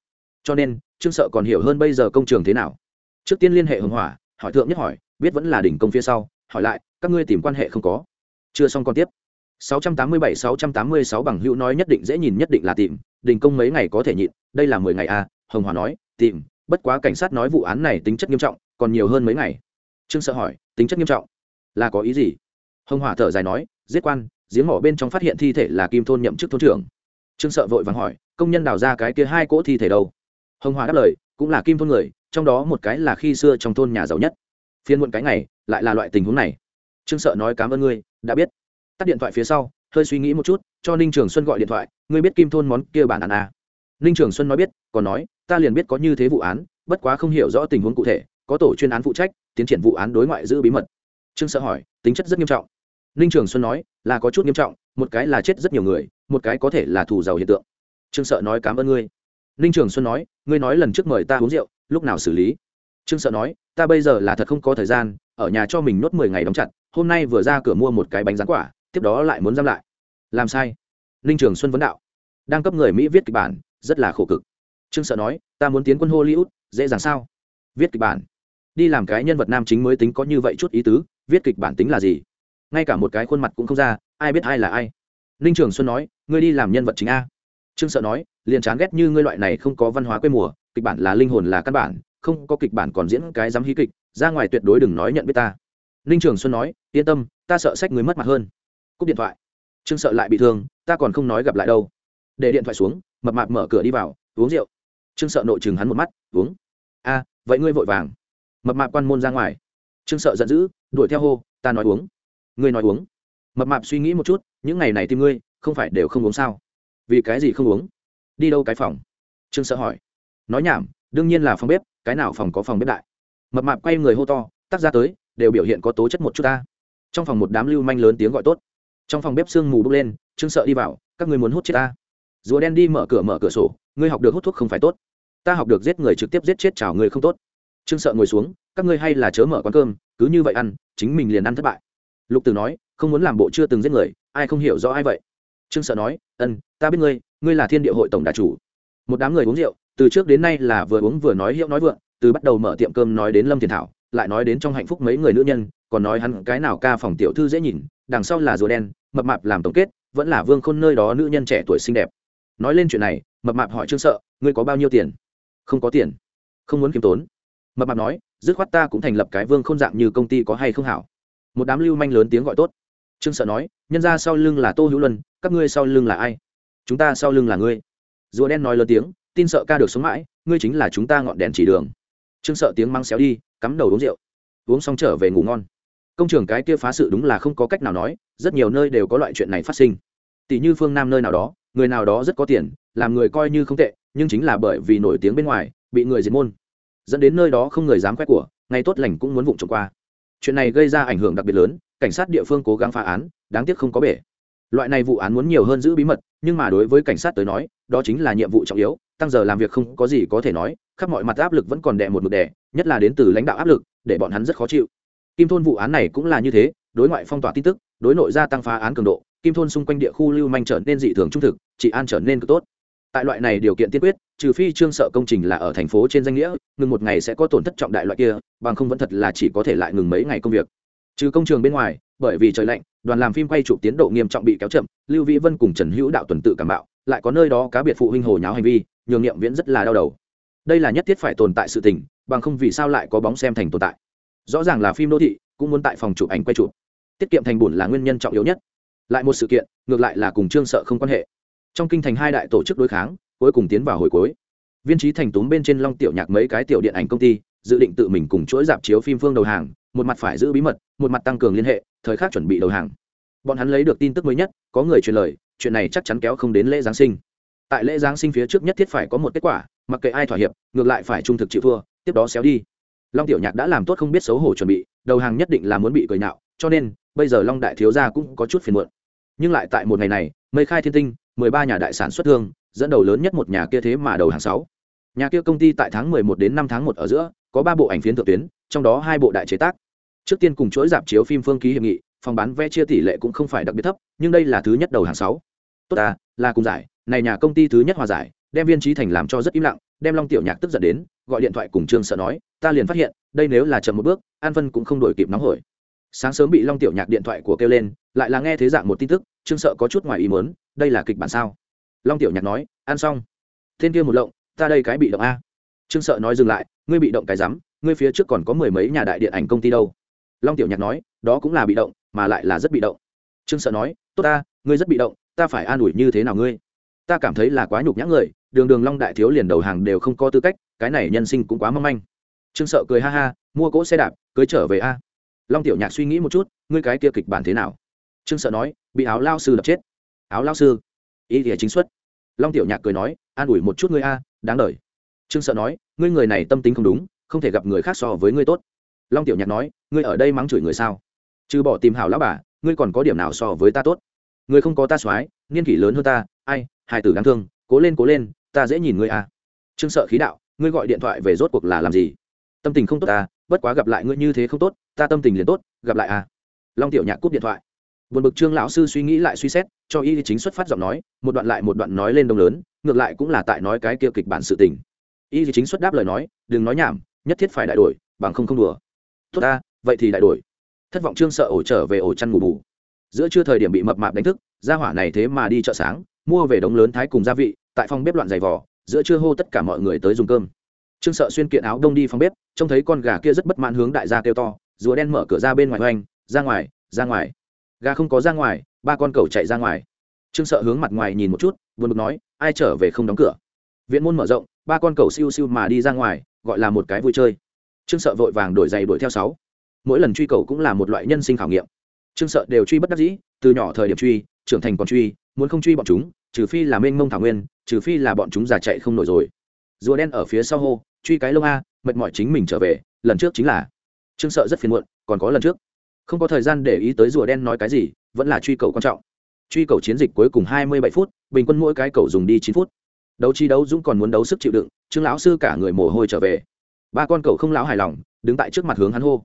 Speaker 1: Cho nên, trương sợ còn hiểu hơn bây giờ công trường thế nào. Trước tiên liên hệ hưng hỏa, hỏi thượng nhất hỏi, biết vẫn là đỉnh công phía sau, hỏi lại, các ngươi tìm quan hệ không có. Chưa xong còn tiếp. 687-686 bằng hữu nói nhất định dễ nhìn nhất định là tìm đình công mấy ngày có thể nhịn, đây là mười ngày à hồng hòa nói, tìm bất quá cảnh sát nói vụ án này tính chất nghiêm trọng, còn nhiều hơn mấy ngày. Trương sợ hỏi, tính chất nghiêm trọng? Là có ý gì? Hồng hòa thở dài nói, giết quan, giếng mỏ bên trong phát hiện thi thể là kim thôn nhậm chức thôn trưởng. Trương sợ vội vàng hỏi, công nhân đào ra cái kia hai cỗ thi thể đâu? Hồng hòa đáp lời, cũng là kim thôn người, trong đó một cái là khi xưa trong thôn nhà giàu nhất. Phiên muộn cái ngày, lại là loại tình huống này. Trương sợ nói cảm ơn ngươi, đã biết. Tắt điện thoại phía sau, hơi suy nghĩ một chút, cho ninh trường xuân gọi điện thoại, ngươi biết kim thôn món kia bản án à ninh trường xuân nói biết, còn nói, ta liền biết có như thế vụ án, bất quá không hiểu rõ tình huống cụ thể, có tổ chuyên án phụ trách, tiến triển vụ án đối ngoại giữ bí mật. Trương sợ hỏi, tính chất rất nghiêm trọng. Ninh trường xuân nói, là có chút nghiêm trọng, một cái là chết rất nhiều người, một cái có thể là thù giàu hiện tượng. Trương sợ nói, cảm ơn ngươi. Ninh trường xuân nói, ngươi nói lần trước mời ta uống rượu, lúc nào xử lý? Trương sợ nói, ta bây giờ là thật không có thời gian, ở nhà cho mình nốt mười ngày đóng chặt, hôm nay vừa ra cửa mua một cái bánh rán quả, tiếp đó lại muốn giam lại. Làm sai. Ninh trường xuân vấn đạo. Đang cấp người mỹ viết kịch bản rất là khổ cực. Trương sợ nói, ta muốn tiến quân hollywood, dễ dàng sao? Viết kịch bản. Đi làm cái nhân vật nam chính mới tính có như vậy chút ý tứ, viết kịch bản tính là gì? Ngay cả một cái khuôn mặt cũng không ra, ai biết ai là ai. Ninh trường xuân nói, ngươi đi làm nhân vật chính a. Trương sợ nói, liền chán ghét như ngươi loại này không có văn hóa quê mùa, kịch bản là linh hồn là căn bản, không có kịch bản còn diễn cái dám hí kịch, ra ngoài tuyệt đối đừng nói nhận biết ta. Ninh trường xuân nói, yên tâm, ta sợ sách người mất mặt hơn. Cúp điện thoại. Trương sợ lại bị thương, ta còn không nói gặp lại đâu. Để điện thoại xuống mập mạp mở cửa đi vào, uống rượu. Trương sợ nội chừng hắn một mắt, uống. A, vậy ngươi vội vàng. Mập mạp quan môn ra ngoài. Trương sợ giận dữ, đuổi theo hô, ta nói uống. Ngươi nói uống. Mập mạp suy nghĩ một chút, những ngày này tìm ngươi, không phải đều không uống sao? Vì cái gì không uống? Đi đâu cái phòng? Trương sợ hỏi. Nói nhảm, đương nhiên là phòng bếp, cái nào phòng có phòng bếp đại? Mập mạp quay người hô to, tắt ra tới, đều biểu hiện có tố chất một chút ta. Trong phòng một đám lưu manh lớn tiếng gọi tốt. Trong phòng bếp sương mù bốc lên, trương sợ đi vào, các ngươi muốn hút chết ta? Rùa đen đi mở cửa mở cửa sổ, ngươi học được hút thuốc không phải tốt. Ta học được giết người trực tiếp giết chết chào người không tốt. Trương sợ ngồi xuống, các ngươi hay là chớ mở quán cơm, cứ như vậy ăn, chính mình liền ăn thất bại. Lục tử nói, không muốn làm bộ chưa từng giết người, ai không hiểu rõ ai vậy? Trương sợ nói, ân, ta biết ngươi ngươi là thiên địa hội tổng đà chủ. Một đám người uống rượu, từ trước đến nay là vừa uống vừa nói hiệu nói vượng, từ bắt đầu mở tiệm cơm nói đến lâm thiền thảo, lại nói đến trong hạnh phúc mấy người nữ nhân, còn nói hắn cái nào ca phòng tiểu thư dễ nhìn, đằng sau là rùa đen, mập mạp làm tổng kết, vẫn là vương khôn nơi đó nữ nhân trẻ tuổi xinh đẹp nói lên chuyện này, mập mạp hỏi trương sợ, ngươi có bao nhiêu tiền? Không có tiền. Không muốn kiếm tốn. Mập mạp nói, dứt khoát ta cũng thành lập cái vương không dạng như công ty có hay không hảo. Một đám lưu manh lớn tiếng gọi tốt. Trương sợ nói, nhân ra sau lưng là tô hữu luân, các ngươi sau lưng là ai? Chúng ta sau lưng là ngươi. Rùa đen nói lớn tiếng, tin sợ ca được sống mãi, ngươi chính là chúng ta ngọn đèn chỉ đường. Trương sợ tiếng mang xéo đi, cắm đầu uống rượu. Uống xong trở về ngủ ngon. Công trường cái kia phá sự đúng là không có cách nào nói, rất nhiều nơi đều có loại chuyện này phát sinh. Tỷ như phương nam nơi nào đó người nào đó rất có tiền, làm người coi như không tệ, nhưng chính là bởi vì nổi tiếng bên ngoài, bị người diệt môn. Dẫn đến nơi đó không người dám quét của ngày tốt lành cũng muốn vụng trộm qua. Chuyện này gây ra ảnh hưởng đặc biệt lớn, cảnh sát địa phương cố gắng phá án, đáng tiếc không có bể. Loại này vụ án muốn nhiều hơn giữ bí mật, nhưng mà đối với cảnh sát tới nói, đó chính là nhiệm vụ trọng yếu, tăng giờ làm việc không có gì có thể nói, khắp mọi mặt áp lực vẫn còn đè một mực đè, nhất là đến từ lãnh đạo áp lực, để bọn hắn rất khó chịu. Kim thôn vụ án này cũng là như thế, đối ngoại phong tỏa tin tức, đối nội gia tăng phá án cường độ kim thôn xung quanh địa khu lưu manh trở nên dị thường trung thực, trị an trở nên cực tốt. Tại loại này điều kiện tiên quyết, trừ phi trương sợ công trình là ở thành phố trên danh nghĩa, ngừng một ngày sẽ có tổn thất trọng đại loại kia, bằng không vẫn thật là chỉ có thể lại ngừng mấy ngày công việc. Trừ công trường bên ngoài, bởi vì trời lạnh, đoàn làm phim quay chụp tiến độ nghiêm trọng bị kéo chậm, lưu vĩ vân cùng trần hữu đạo tuần tự cảm bạo, lại có nơi đó cá biệt phụ huynh hồ nháo hành vi, nhường nghiệm viễn rất là đau đầu. Đây là nhất thiết phải tồn tại sự tình, bằng không vì sao lại có bóng xem thành tồn tại. Rõ ràng là phim đô thị, cũng muốn tại phòng chụp ảnh quay chụp. Tiết kiệm thành bùn là nguyên nhân trọng yếu nhất lại một sự kiện, ngược lại là cùng trương sợ không quan hệ. Trong kinh thành hai đại tổ chức đối kháng, cuối cùng tiến vào hồi cuối. Viên trí thành túm bên trên long tiểu nhạc mấy cái tiểu điện ảnh công ty, dự định tự mình cùng chuỗi dạp chiếu phim phương đầu hàng, một mặt phải giữ bí mật, một mặt tăng cường liên hệ, thời khắc chuẩn bị đầu hàng. Bọn hắn lấy được tin tức mới nhất, có người truyền lời, chuyện này chắc chắn kéo không đến lễ giáng sinh. Tại lễ giáng sinh phía trước nhất thiết phải có một kết quả, mặc kệ ai thỏa hiệp, ngược lại phải trung thực chịu thua, tiếp đó xéo đi. Long tiểu nhạc đã làm tốt không biết xấu hổ chuẩn bị, đầu hàng nhất định là muốn bị cười nhạo, cho nên, bây giờ long đại thiếu gia cũng có chút phiền muộn nhưng lại tại một ngày này, mây khai thiên tinh, mười ba nhà đại sản xuất thương, dẫn đầu lớn nhất một nhà kia thế mà đầu hàng sáu. Nhà kia công ty tại tháng mười một đến năm tháng một ở giữa, có ba bộ ảnh phiến thượng tuyến, trong đó hai bộ đại chế tác. Trước tiên cùng chuỗi dạp chiếu phim phương ký hiệp nghị, phòng bán vé chia tỷ lệ cũng không phải đặc biệt thấp, nhưng đây là thứ nhất đầu hàng sáu. Tốt à là cùng giải, này nhà công ty thứ nhất hòa giải, đem viên trí thành làm cho rất im lặng, đem long tiểu nhạc tức giận đến, gọi điện thoại cùng trương sợ nói, ta liền phát hiện, đây nếu là chậm một bước, an phân cũng không đổi kịp nóng hổi. Sáng sớm bị long tiểu nhạc điện thoại của kêu lên lại là nghe thế dạng một tin tức, trương sợ có chút ngoài ý muốn, đây là kịch bản sao? Long tiểu nhạc nói, ăn xong. Thiên kia một lộng, ta đây cái bị động a. Trương sợ nói dừng lại, ngươi bị động cái rắm, ngươi phía trước còn có mười mấy nhà đại điện ảnh công ty đâu. Long tiểu nhạc nói, đó cũng là bị động, mà lại là rất bị động. Trương sợ nói, tốt ta, ngươi rất bị động, ta phải an ủi như thế nào ngươi? Ta cảm thấy là quá nhục nhã người, đường đường long đại thiếu liền đầu hàng đều không có tư cách, cái này nhân sinh cũng quá mong manh. Trương sợ cười ha ha, mua cỗ xe đạp, cưới trở về a. Long tiểu nhạc suy nghĩ một chút, ngươi cái kia kịch bản thế nào? Trương sợ nói, bị áo lao sư đập chết. Áo lao sư? Ý nghĩa chính xuất. Long tiểu nhạc cười nói, an ủi một chút ngươi a, đáng đời. Trương sợ nói, ngươi người này tâm tính không đúng, không thể gặp người khác so với ngươi tốt. Long tiểu nhạc nói, ngươi ở đây mắng chửi người sao? Trừ bỏ tìm hảo lão bà, ngươi còn có điểm nào so với ta tốt? Ngươi không có ta soái, niên kỷ lớn hơn ta, ai, hài tử đáng thương, cố lên cố lên, ta dễ nhìn ngươi a. trương sợ khí đạo, ngươi gọi điện thoại về rốt cuộc là làm gì? Tâm tình không tốt ta, bất quá gặp lại ngươi như thế không tốt, ta tâm tình liền tốt, gặp lại a. long tiểu nhạc cúp điện thoại vượt bực trương lão sư suy nghĩ lại suy xét, cho y chính xuất phát giọng nói, một đoạn lại một đoạn nói lên đông lớn, ngược lại cũng là tại nói cái kia kịch bản sự tình. Y chính xuất đáp lời nói, đừng nói nhảm, nhất thiết phải đại đổi, bằng không không đùa. Tốt ta, vậy thì đại đổi. Thất vọng trương sợ ổ trở về ổ chăn ngủ bù. Giữa trưa thời điểm bị mập mạp đánh thức ra hỏa này thế mà đi chợ sáng, mua về đống lớn thái cùng gia vị, tại phòng bếp loạn giày vò, giữa trưa hô tất cả mọi người tới dùng cơm. Trương sợ xuyên kiện áo đông đi phòng bếp, trông thấy con gà kia rất bất mãn hướng đại gia kêu to, rùa đen mở cửa ra bên ngoài oanh ra ngoài ra ngoài gà không có ra ngoài, ba con cẩu chạy ra ngoài. Trương sợ hướng mặt ngoài nhìn một chút vừa bực nói, ai trở về không đóng cửa? Viện môn mở rộng, ba con cẩu siêu siêu mà đi ra ngoài, gọi là một cái vui chơi. Trương sợ vội vàng đổi giày đuổi theo sáu. Mỗi lần truy cầu cũng là một loại nhân sinh khảo nghiệm. Trương sợ đều truy bất đắc dĩ, từ nhỏ thời điểm truy, trưởng thành còn truy, muốn không truy bọn chúng, trừ phi là mênh mông thảo nguyên, trừ phi là bọn chúng già chạy không nổi rồi. Rùa đen ở phía sau hô, truy cái lông a, mệt mỏi chính mình trở về, lần trước chính là. Trương sợ rất phiền muộn, còn có lần trước không có thời gian để ý tới rùa đen nói cái gì, vẫn là truy cầu quan trọng. Truy cầu chiến dịch cuối cùng hai mươi bảy phút, bình quân mỗi cái cầu dùng đi chín phút. Đấu chi đấu dũng còn muốn đấu sức chịu đựng, trương lão sư cả người mồ hôi trở về. Ba con cầu không lão hài lòng, đứng tại trước mặt hướng hắn hô.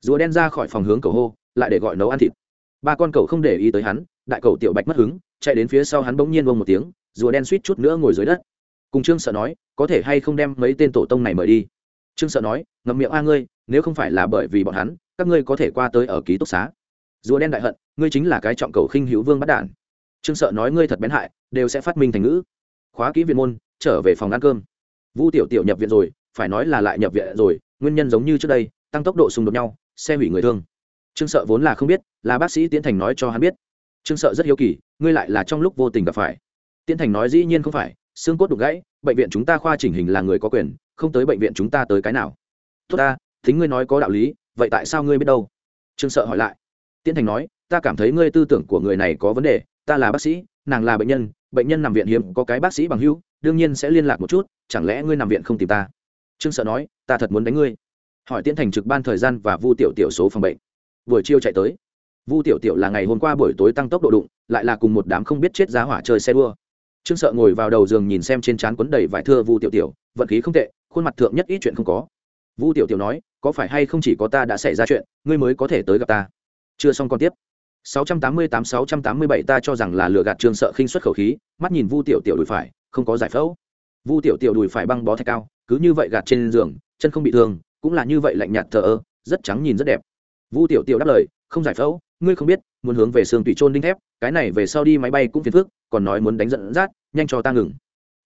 Speaker 1: Rùa đen ra khỏi phòng hướng cầu hô, lại để gọi nấu ăn thịt. Ba con cầu không để ý tới hắn, đại cầu tiểu bạch mất hứng, chạy đến phía sau hắn bỗng nhiên bông một tiếng, rùa đen suýt chút nữa ngồi dưới đất. Cùng trương sợ nói, có thể hay không đem mấy tên tổ tông này mời đi? Trương sợ nói, ngậm miệng a ngươi, nếu không phải là bởi vì bọn hắn các ngươi có thể qua tới ở ký túc xá. Rùa đen đại hận, ngươi chính là cái trọng cầu khinh hữu vương bắt đản. Trương sợ nói ngươi thật bén hại, đều sẽ phát minh thành ngữ. Khóa kỹ viện môn, trở về phòng ăn cơm. Vu tiểu tiểu nhập viện rồi, phải nói là lại nhập viện rồi, nguyên nhân giống như trước đây, tăng tốc độ xung đột nhau, xe hủy người thương. Trương sợ vốn là không biết, là bác sĩ tiến thành nói cho hắn biết. Trương sợ rất hiếu kỳ, ngươi lại là trong lúc vô tình gặp phải. Tiến thành nói dĩ nhiên không phải, xương cốt đục gãy, bệnh viện chúng ta khoa chỉnh hình là người có quyền, không tới bệnh viện chúng ta tới cái nào. Tốt ta, thính ngươi nói có đạo lý vậy tại sao ngươi biết đâu? Trương sợ hỏi lại. Tiến thành nói, ta cảm thấy ngươi tư tưởng của người này có vấn đề, ta là bác sĩ, nàng là bệnh nhân bệnh nhân nằm viện hiếm, có cái bác sĩ bằng hữu, đương nhiên sẽ liên lạc một chút, chẳng lẽ ngươi nằm viện không tìm ta? Trương sợ nói, ta thật muốn đánh ngươi. Hỏi tiến thành trực ban thời gian và vu tiểu tiểu số phòng bệnh. Buổi chiều chạy tới. Vu tiểu tiểu là ngày hôm qua buổi tối tăng tốc độ đụng, lại là cùng một đám không biết chết giá hỏa chơi xe đua. Trương sợ ngồi vào đầu giường nhìn xem trên trán quấn đầy vải thưa vu tiểu tiểu, vận khí không tệ, khuôn mặt thượng nhất ít chuyện không có vu tiểu tiểu nói, có phải hay không chỉ có ta đã xảy ra chuyện, ngươi mới có thể tới gặp ta? Chưa xong còn tiếp. 688-687 ta cho rằng là lừa gạt trương sợ khinh xuất khẩu khí, mắt nhìn vu tiểu tiểu đùi phải, không có giải phẫu. Vu tiểu tiểu đùi phải băng bó thạch cao, cứ như vậy gạt trên giường, chân không bị thương, cũng là như vậy lạnh nhạt thờ ơ, rất trắng nhìn rất đẹp. Vu tiểu tiểu đáp lời, không giải phẫu, ngươi không biết, muốn hướng về xương tùy trôn đinh thép, cái này về sau đi máy bay cũng phiền phức, còn nói muốn đánh dẫn dắt, nhanh cho ta ngừng.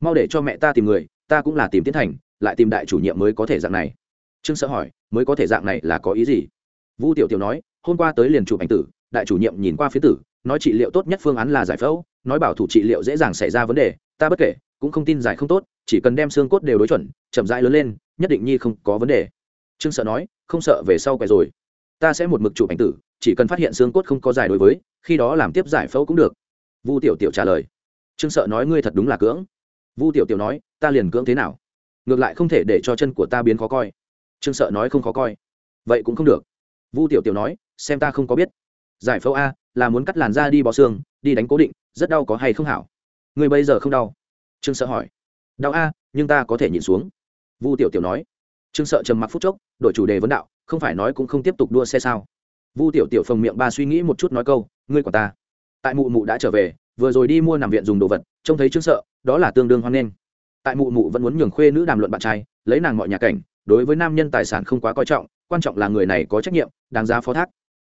Speaker 1: Mau để cho mẹ ta tìm người, ta cũng là tìm tiến thành, lại tìm đại chủ nhiệm mới có thể dạng này trương sợ hỏi, mới có thể dạng này là có ý gì? Vu tiểu tiểu nói, hôm qua tới liền chụp ảnh tử, đại chủ nhiệm nhìn qua phía tử, nói trị liệu tốt nhất phương án là giải phẫu, nói bảo thủ trị liệu dễ dàng xảy ra vấn đề, ta bất kể, cũng không tin giải không tốt, chỉ cần đem xương cốt đều đối chuẩn, chậm rãi lớn lên, nhất định nhi không có vấn đề. Trương sợ nói, không sợ, về sau quẻ rồi. Ta sẽ một mực chụp ảnh tử, chỉ cần phát hiện xương cốt không có dài đối với, khi đó làm tiếp giải phẫu cũng được. Vu tiểu tiểu trả lời, trương sợ nói ngươi thật đúng là cưỡng. Vu tiểu tiểu nói, ta liền cưỡng thế nào? Ngược lại không thể để cho chân của ta biến khó coi trương sợ nói không khó coi. Vậy cũng không được. Vu tiểu tiểu nói, xem ta không có biết. Giải phẫu a, là muốn cắt làn da đi bò xương, đi đánh cố định, rất đau có hay không hảo? Người bây giờ không đau? Trương sợ hỏi. Đau a, nhưng ta có thể nhìn xuống. Vu tiểu tiểu nói. Trương sợ trầm mặc phút chốc, đổi chủ đề vấn đạo, không phải nói cũng không tiếp tục đua xe sao? Vu tiểu tiểu phồng miệng ba suy nghĩ một chút nói câu, ngươi của ta. Tại mụ mụ đã trở về, vừa rồi đi mua nằm viện dùng đồ vật, trông thấy trương sợ, đó là tương đương hoan nghênh. Tại mụ mụ vẫn muốn nhường khuê nữ đàm luận bạn trai, lấy nàng mọi nhà cảnh đối với nam nhân tài sản không quá coi trọng, quan trọng là người này có trách nhiệm, đáng giá phó thác.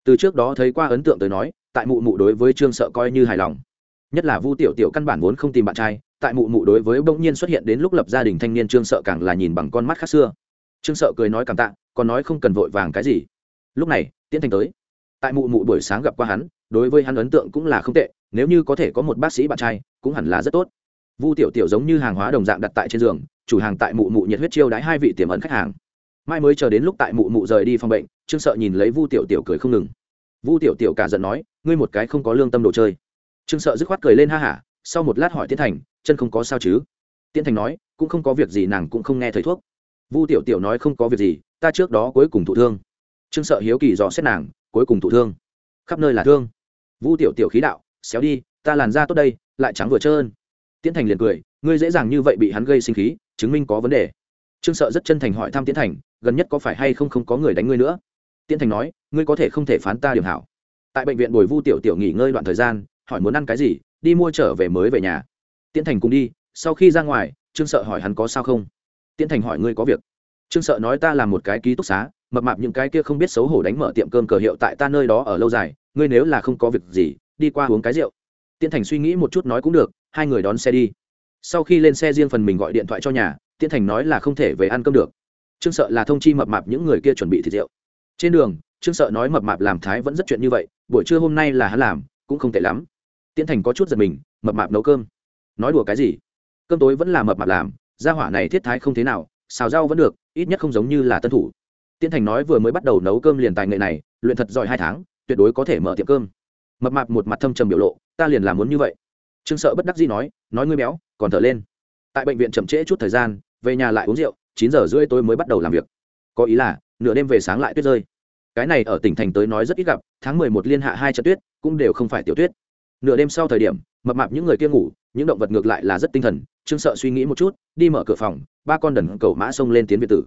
Speaker 1: Từ trước đó thấy qua ấn tượng tới nói, tại mụ mụ đối với trương sợ coi như hài lòng. Nhất là vu tiểu tiểu căn bản vốn không tìm bạn trai, tại mụ mụ đối với bỗng nhiên xuất hiện đến lúc lập gia đình thanh niên trương sợ càng là nhìn bằng con mắt khác xưa. Trương sợ cười nói cảm tạ, còn nói không cần vội vàng cái gì. Lúc này, tiễn thành tới. Tại mụ mụ buổi sáng gặp qua hắn, đối với hắn ấn tượng cũng là không tệ, nếu như có thể có một bác sĩ bạn trai, cũng hẳn là rất tốt. Vu tiểu tiểu giống như hàng hóa đồng dạng đặt tại trên giường chủ hàng tại mụ mụ nhiệt huyết chiêu đãi hai vị tiềm ẩn khách hàng. Mai mới chờ đến lúc tại mụ mụ rời đi phòng bệnh, trương sợ nhìn lấy vu tiểu tiểu cười không ngừng. Vu tiểu tiểu cả giận nói, ngươi một cái không có lương tâm đồ chơi. Trương sợ dứt khoát cười lên ha hả, sau một lát hỏi tiến thành, chân không có sao chứ? Tiến thành nói, cũng không có việc gì, nàng cũng không nghe thấy thuốc. Vu tiểu tiểu nói, không có việc gì, ta trước đó cuối cùng thụ thương. Trương sợ hiếu kỳ dò xét nàng, cuối cùng thụ thương? Khắp nơi là thương. Vu tiểu tiểu khí đạo, xéo đi, ta làn da tốt đây, lại trắng vừa trơn. Tiến thành liền cười ngươi dễ dàng như vậy bị hắn gây sinh khí, chứng minh có vấn đề. Trương sợ rất chân thành hỏi thăm tiến thành, gần nhất có phải hay không không có người đánh ngươi nữa? Tiến thành nói, ngươi có thể không thể phán ta điểm hảo. Tại bệnh viện bồi vu tiểu tiểu nghỉ ngơi đoạn thời gian, hỏi muốn ăn cái gì, đi mua trở về mới về nhà. Tiến thành cùng đi, sau khi ra ngoài, trương sợ hỏi hắn có sao không? Tiến thành hỏi ngươi có việc. Trương sợ nói ta làm một cái ký túc xá, mập mạp những cái kia không biết xấu hổ đánh mở tiệm cơm cờ hiệu tại ta nơi đó ở lâu dài, ngươi nếu là không có việc gì, đi qua uống cái rượu. Tiến thành suy nghĩ một chút nói cũng được, hai người đón xe đi sau khi lên xe riêng phần mình gọi điện thoại cho nhà tiên thành nói là không thể về ăn cơm được. Trương sợ là thông chi mập mạp những người kia chuẩn bị thịt rượu. Trên đường, trương sợ nói mập mạp làm thái vẫn rất chuyện như vậy, buổi trưa hôm nay là hắn làm, cũng không tệ lắm. Tiên thành có chút giật mình, mập mạp nấu cơm. Nói đùa cái gì? Cơm tối vẫn là mập mạp làm, gia hỏa này thiết thái không thế nào, xào rau vẫn được, ít nhất không giống như là tân thủ. Tiên thành nói vừa mới bắt đầu nấu cơm liền tài nghệ này, luyện thật giỏi hai tháng, tuyệt đối có thể mở tiệm cơm. Mập mạp một mặt thâm trầm biểu lộ, ta liền làm muốn như vậy. Trương sợ bất đắc dĩ nói nói ngươi béo còn thở lên. Tại bệnh viện chậm trễ chút thời gian, về nhà lại uống rượu, chín giờ rưỡi tôi mới bắt đầu làm việc. Có ý là, nửa đêm về sáng lại tuyết rơi. Cái này ở tỉnh thành tới nói rất ít gặp, tháng mười một liên hạ hai trận tuyết, cũng đều không phải tiểu tuyết. Nửa đêm sau thời điểm, mập mạp những người kia ngủ, những động vật ngược lại là rất tinh thần, trương sợ suy nghĩ một chút, đi mở cửa phòng, ba con đần cầu mã xông lên tiến việt tử.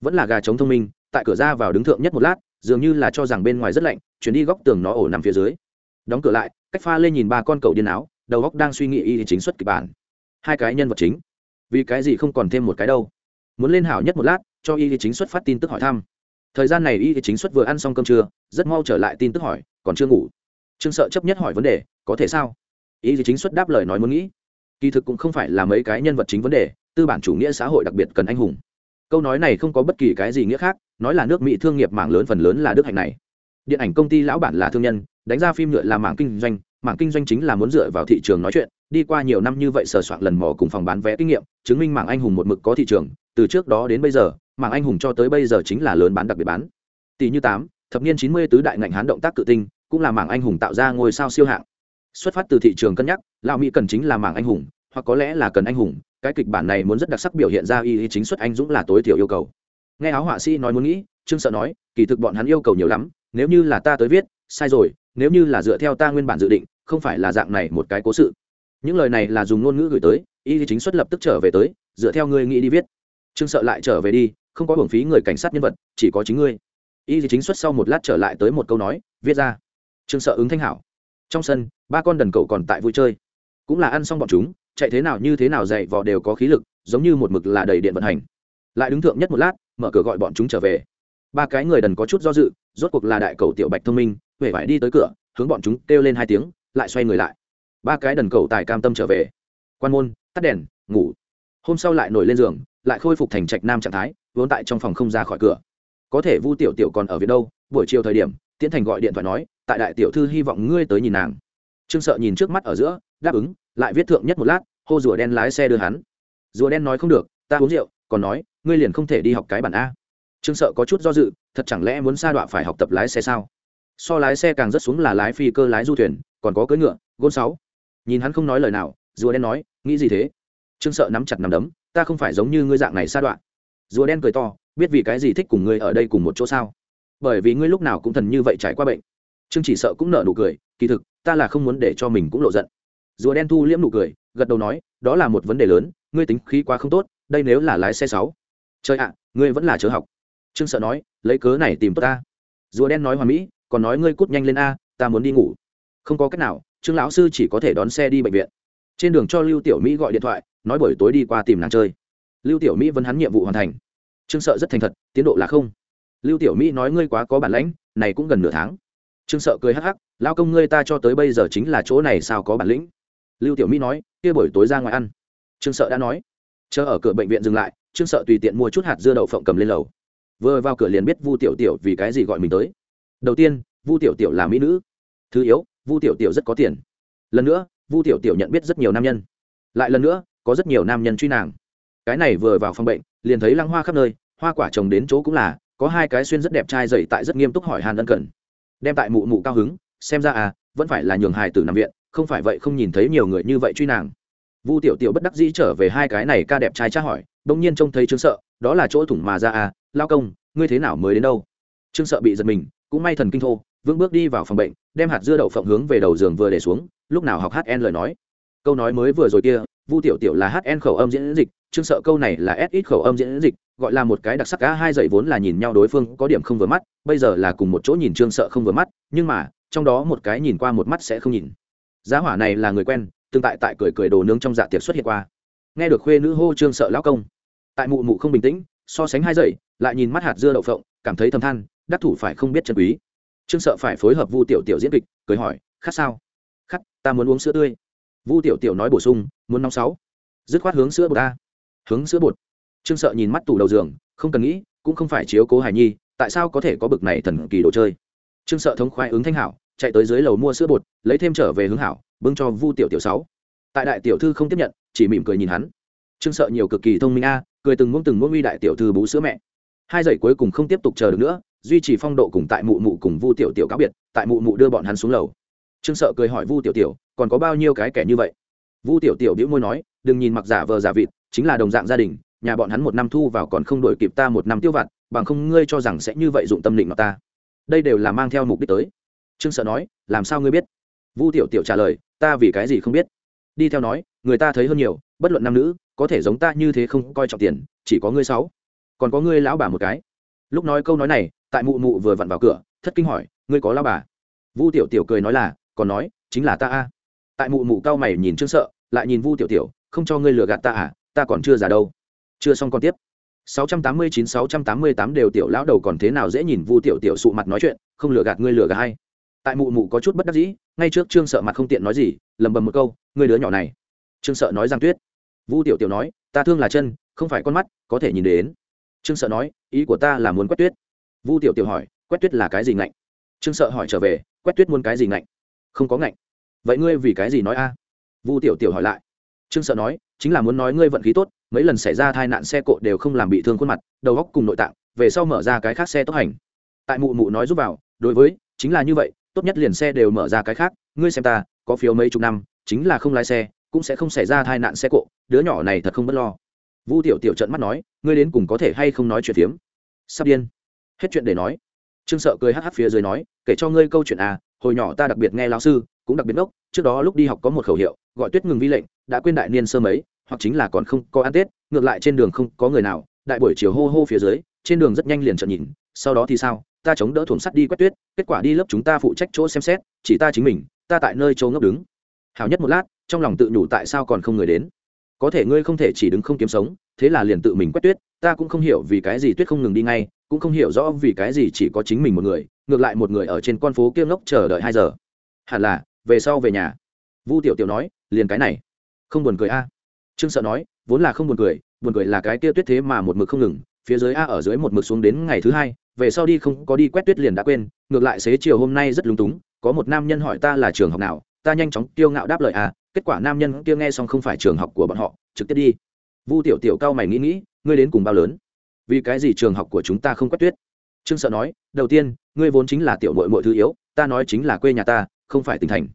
Speaker 1: Vẫn là gà trống thông minh, tại cửa ra vào đứng thượng nhất một lát, dường như là cho rằng bên ngoài rất lạnh, chuyển đi góc tường nó ổ nằm phía dưới. Đóng cửa lại, cách pha lên nhìn ba con cầu điên áo, đầu góc đang suy nghĩ y chính xuất kịch bản hai cái nhân vật chính. Vì cái gì không còn thêm một cái đâu? Muốn lên hảo nhất một lát, cho y chính xuất phát tin tức hỏi thăm. Thời gian này y chính xuất vừa ăn xong cơm trưa, rất mau trở lại tin tức hỏi, còn chưa ngủ? Trương sợ chấp nhất hỏi vấn đề, có thể sao? Y chính xuất đáp lời nói muốn nghĩ. Kỳ thực cũng không phải là mấy cái nhân vật chính vấn đề, tư bản chủ nghĩa xã hội đặc biệt cần anh hùng. Câu nói này không có bất kỳ cái gì nghĩa khác, nói là nước mỹ thương nghiệp mạng lớn phần lớn là đức hạnh này. Điện ảnh công ty lão bản là thương nhân, đánh ra phim nhựa là mảng kinh doanh mảng kinh doanh chính là muốn dựa vào thị trường nói chuyện, đi qua nhiều năm như vậy sờ soạn lần mò cùng phòng bán vé kinh nghiệm, chứng minh mảng anh hùng một mực có thị trường, từ trước đó đến bây giờ, mảng anh hùng cho tới bây giờ chính là lớn bán đặc biệt bán. Tỷ như tám, thập niên chín mươi tứ đại ngành hán động tác cự tinh, cũng là mảng anh hùng tạo ra ngôi sao siêu hạng. Xuất phát từ thị trường cân nhắc, lão mỹ cần chính là mảng anh hùng, hoặc có lẽ là cần anh hùng, cái kịch bản này muốn rất đặc sắc biểu hiện ra y chính xuất anh dũng là tối thiểu yêu cầu. Nghe áo họa sĩ nói muốn nghĩ, trương sợ nói, kỳ thực bọn hắn yêu cầu nhiều lắm, nếu như là ta tới viết, sai rồi nếu như là dựa theo ta nguyên bản dự định, không phải là dạng này một cái cố sự. Những lời này là dùng ngôn ngữ gửi tới, y chính xuất lập tức trở về tới, dựa theo ngươi nghĩ đi viết. Trương sợ lại trở về đi, không có hưởng phí người cảnh sát nhân vật, chỉ có chính ngươi. Y chính xuất sau một lát trở lại tới một câu nói, viết ra. Trương sợ ứng thanh hảo. Trong sân, ba con đần cậu còn tại vui chơi. Cũng là ăn xong bọn chúng, chạy thế nào như thế nào dậy vò đều có khí lực, giống như một mực là đầy điện vận hành. Lại đứng thượng nhất một lát, mở cửa gọi bọn chúng trở về. Ba cái người đần có chút do dự, rốt cuộc là đại cầu tiểu bạch thông minh huệ phải đi tới cửa, hướng bọn chúng kêu lên hai tiếng, lại xoay người lại. Ba cái đần cầu tài cam tâm trở về. Quan môn, tắt đèn, ngủ. Hôm sau lại nổi lên giường, lại khôi phục thành trạch nam trạng thái, vốn tại trong phòng không ra khỏi cửa. Có thể vu tiểu tiểu còn ở viện đâu? Buổi chiều thời điểm tiến thành gọi điện thoại nói, tại đại tiểu thư hy vọng ngươi tới nhìn nàng. Trương sợ nhìn trước mắt ở giữa, đáp ứng, lại viết thượng nhất một lát, hô rùa đen lái xe đưa hắn. Rùa đen nói không được, ta uống rượu, còn nói, ngươi liền không thể đi học cái bản a. Trương sợ có chút do dự, thật chẳng lẽ muốn sa đọa phải học tập lái xe sao? So lái xe càng rất xuống là lái phi cơ lái du thuyền, còn có cưỡi ngựa, gôn sáu. Nhìn hắn không nói lời nào, rùa đen nói, nghĩ gì thế? Trương sợ nắm chặt nắm đấm, ta không phải giống như ngươi dạng này sa đoạn. Rùa đen cười to, biết vì cái gì thích cùng ngươi ở đây cùng một chỗ sao? Bởi vì ngươi lúc nào cũng thần như vậy trải qua bệnh. Trương chỉ sợ cũng nở nụ cười, kỳ thực, ta là không muốn để cho mình cũng lộ giận. Rùa đen thu liễm nụ cười, gật đầu nói, đó là một vấn đề lớn, ngươi tính khí quá không tốt, đây nếu là lái xe sáu. Trời ạ, ngươi vẫn là chớ học. Trương sợ nói, lấy cớ này tìm tốt ta. Rùa đen nói hoàn mỹ còn nói ngươi cút nhanh lên a, ta muốn đi ngủ. Không có cách nào, trương lão sư chỉ có thể đón xe đi bệnh viện. Trên đường cho lưu tiểu mỹ gọi điện thoại, nói buổi tối đi qua tìm nàng chơi. Lưu tiểu mỹ vẫn hắn nhiệm vụ hoàn thành. Trương sợ rất thành thật, tiến độ là không. Lưu tiểu mỹ nói ngươi quá có bản lãnh này cũng gần nửa tháng. Trương sợ cười hắc hắc, lao công ngươi ta cho tới bây giờ chính là chỗ này sao có bản lĩnh. Lưu tiểu mỹ nói, kia buổi tối ra ngoài ăn. Trương sợ đã nói. Chờ ở cửa bệnh viện dừng lại, trương sợ tùy tiện mua chút hạt dưa đậu phộng cầm lên lầu. Vừa vào cửa liền biết vu tiểu tiểu vì cái gì gọi mình tới đầu tiên, vu tiểu tiểu là mỹ nữ. Thứ yếu, vu tiểu tiểu rất có tiền. Lần nữa, vu tiểu tiểu nhận biết rất nhiều nam nhân. Lại lần nữa, có rất nhiều nam nhân truy nàng. Cái này vừa vào phòng bệnh, liền thấy lăng hoa khắp nơi, hoa quả trồng đến chỗ cũng là, có hai cái xuyên rất đẹp trai dậy tại rất nghiêm túc hỏi hàn ân cần. Đem tại mụ mụ cao hứng, xem ra à vẫn phải là nhường hài tử nằm viện, không phải vậy không nhìn thấy nhiều người như vậy truy nàng. Vu tiểu tiểu bất đắc dĩ trở về hai cái này ca đẹp trai tra hỏi đông nhiên trông thấy trương sợ, đó là chỗ thủng mà ra à lao công, ngươi thế nào mới đến đâu? Trương sợ bị giật mình cũng may thần kinh thô, vững bước đi vào phòng bệnh, đem hạt dưa đậu phộng hướng về đầu giường vừa để xuống, lúc nào học hn lời nói. Câu nói mới vừa rồi kia, vu tiểu tiểu là hn khẩu âm diễn dịch, chương sợ câu này là s ít khẩu âm diễn dịch, gọi là một cái đặc sắc cả hai dạy vốn là nhìn nhau đối phương có điểm không vừa mắt, bây giờ là cùng một chỗ nhìn trương sợ không vừa mắt, nhưng mà, trong đó một cái nhìn qua một mắt sẽ không nhìn. Giá hỏa này là người quen, tương tại tại cười cười đồ nướng trong dạ tiệc xuất hiện qua. Nghe được khuê nữ hô trương sợ lão công. Tại mụ mụ không bình tĩnh, so sánh hai dậy, lại nhìn mắt hạt dưa đậu phộng, cảm thấy thầm than đắc thủ phải không biết chân quý. Trương sợ phải phối hợp vu tiểu tiểu diễn kịch, cười hỏi, khát sao? Khát, ta muốn uống sữa tươi. Vu tiểu tiểu nói bổ sung, muốn nóng sáu. Dứt khoát hướng sữa bột ta. Hướng sữa bột. Trương sợ nhìn mắt tủ đầu giường, không cần nghĩ, cũng không phải chiếu cố hải nhi, tại sao có thể có bực này thần kỳ đồ chơi? Trương sợ thống khoái ứng thanh hảo, chạy tới dưới lầu mua sữa bột, lấy thêm trở về hướng hảo, bưng cho vu tiểu tiểu sáu. Tại đại tiểu thư không tiếp nhận, chỉ mỉm cười nhìn hắn. Trương sợ nhiều cực kỳ thông minh a, cười từng muỗng từng muỗng uy đại tiểu thư bú sữa mẹ. Hai giây cuối cùng không tiếp tục chờ được nữa duy trì phong độ cùng tại mụ mụ cùng vu tiểu tiểu cáo biệt, tại mụ mụ đưa bọn hắn xuống lầu. Trương sợ cười hỏi vu tiểu tiểu, còn có bao nhiêu cái kẻ như vậy? Vu tiểu tiểu biễu môi nói, đừng nhìn mặc giả vờ giả vịt, chính là đồng dạng gia đình, nhà bọn hắn một năm thu vào còn không đổi kịp ta một năm tiêu vặt, bằng không ngươi cho rằng sẽ như vậy dụng tâm định mà ta. Đây đều là mang theo mục đích tới. Trương sợ nói, làm sao ngươi biết? Vu tiểu tiểu trả lời, ta vì cái gì không biết? Đi theo nói, người ta thấy hơn nhiều, bất luận nam nữ, có thể giống ta như thế không coi trọng tiền, chỉ có ngươi sáu, còn có ngươi lão bà một cái. Lúc nói câu nói này tại mụ mụ vừa vặn vào cửa, thất kinh hỏi, ngươi có lao bà? Vu tiểu tiểu cười nói là, còn nói, chính là ta a. Tại mụ mụ cao mày nhìn trương sợ, lại nhìn vu tiểu tiểu, không cho ngươi lừa gạt ta à ta còn chưa già đâu. Chưa xong còn tiếp. 689-688 đều tiểu lão đầu còn thế nào dễ nhìn vu tiểu tiểu sụ mặt nói chuyện, không lừa gạt ngươi lừa gạt hay tại mụ mụ có chút bất đắc dĩ, ngay trước trương sợ mặt không tiện nói gì, lầm bầm một câu, ngươi đứa nhỏ này. Trương sợ nói giang tuyết. Vu tiểu tiểu nói, ta thương là chân, không phải con mắt, có thể nhìn đến. Trương sợ nói, ý của ta là muốn quét tuyết vu tiểu tiểu hỏi, quét tuyết là cái gì ngạnh? Trương sợ hỏi trở về, quét tuyết muốn cái gì ngạnh? Không có ngạnh. Vậy ngươi vì cái gì nói a? Vu tiểu tiểu hỏi lại. Trương sợ nói, chính là muốn nói ngươi vận khí tốt, mấy lần xảy ra tai nạn xe cộ đều không làm bị thương khuôn mặt, đầu góc cùng nội tạng, về sau mở ra cái khác xe tốc hành. Tại mụ mụ nói giúp vào, đối với, chính là như vậy, tốt nhất liền xe đều mở ra cái khác, ngươi xem ta, có phiếu mấy chục năm, chính là không lái xe, cũng sẽ không xảy ra tai nạn xe cộ, đứa nhỏ này thật không b ấ t lo. Vu tiểu tiểu trận mắt nói, ngươi đến cùng có thể hay không nói chuyện phiếm? Sắp điên hết chuyện để nói. Trương sợ cười hh phía dưới nói, kể cho ngươi câu chuyện à hồi nhỏ ta đặc biệt nghe lão sư, cũng đặc biệt ngốc, trước đó lúc đi học có một khẩu hiệu, gọi tuyết ngừng vi lệnh, đã quên đại niên sơ mấy, hoặc chính là còn không có ăn tết, ngược lại trên đường không có người nào, đại buổi chiều hô hô phía dưới, trên đường rất nhanh liền trợn nhìn, sau đó thì sao, ta chống đỡ thùng sắt đi quét tuyết, kết quả đi lớp chúng ta phụ trách chỗ xem xét, chỉ ta chính mình, ta tại nơi châu ngốc đứng. Hào nhất một lát, trong lòng tự nhủ tại sao còn không người đến. Có thể ngươi không thể chỉ đứng không kiếm sống, thế là liền tự mình quét tuyết, ta cũng không hiểu vì cái gì tuyết không ngừng đi ngay cũng không hiểu rõ vì cái gì chỉ có chính mình một người, ngược lại một người ở trên con phố kia ngốc chờ đợi hai giờ. Hẳn là, về sau về nhà. Vu tiểu tiểu nói, liền cái này. Không buồn cười a. Trương sợ nói, vốn là không buồn cười buồn cười là cái kia tuyết thế mà một mực không ngừng, phía dưới a ở dưới một mực xuống đến ngày thứ hai, về sau đi không có đi quét tuyết liền đã quên, ngược lại xế chiều hôm nay rất lúng túng, có một nam nhân hỏi ta là trường học nào, ta nhanh chóng tiêu ngạo đáp lời a kết quả nam nhân kia nghe xong không phải trường học của bọn họ, trực tiếp đi. Vu tiểu tiểu cao mày nghĩ nghĩ, ngươi đến cùng bao lớn? Vì cái gì trường học của chúng ta không quét tuyết? Trương sợ nói, đầu tiên, ngươi vốn chính là tiểu mội mội thứ yếu, ta nói chính là quê nhà ta, không phải tỉnh thành.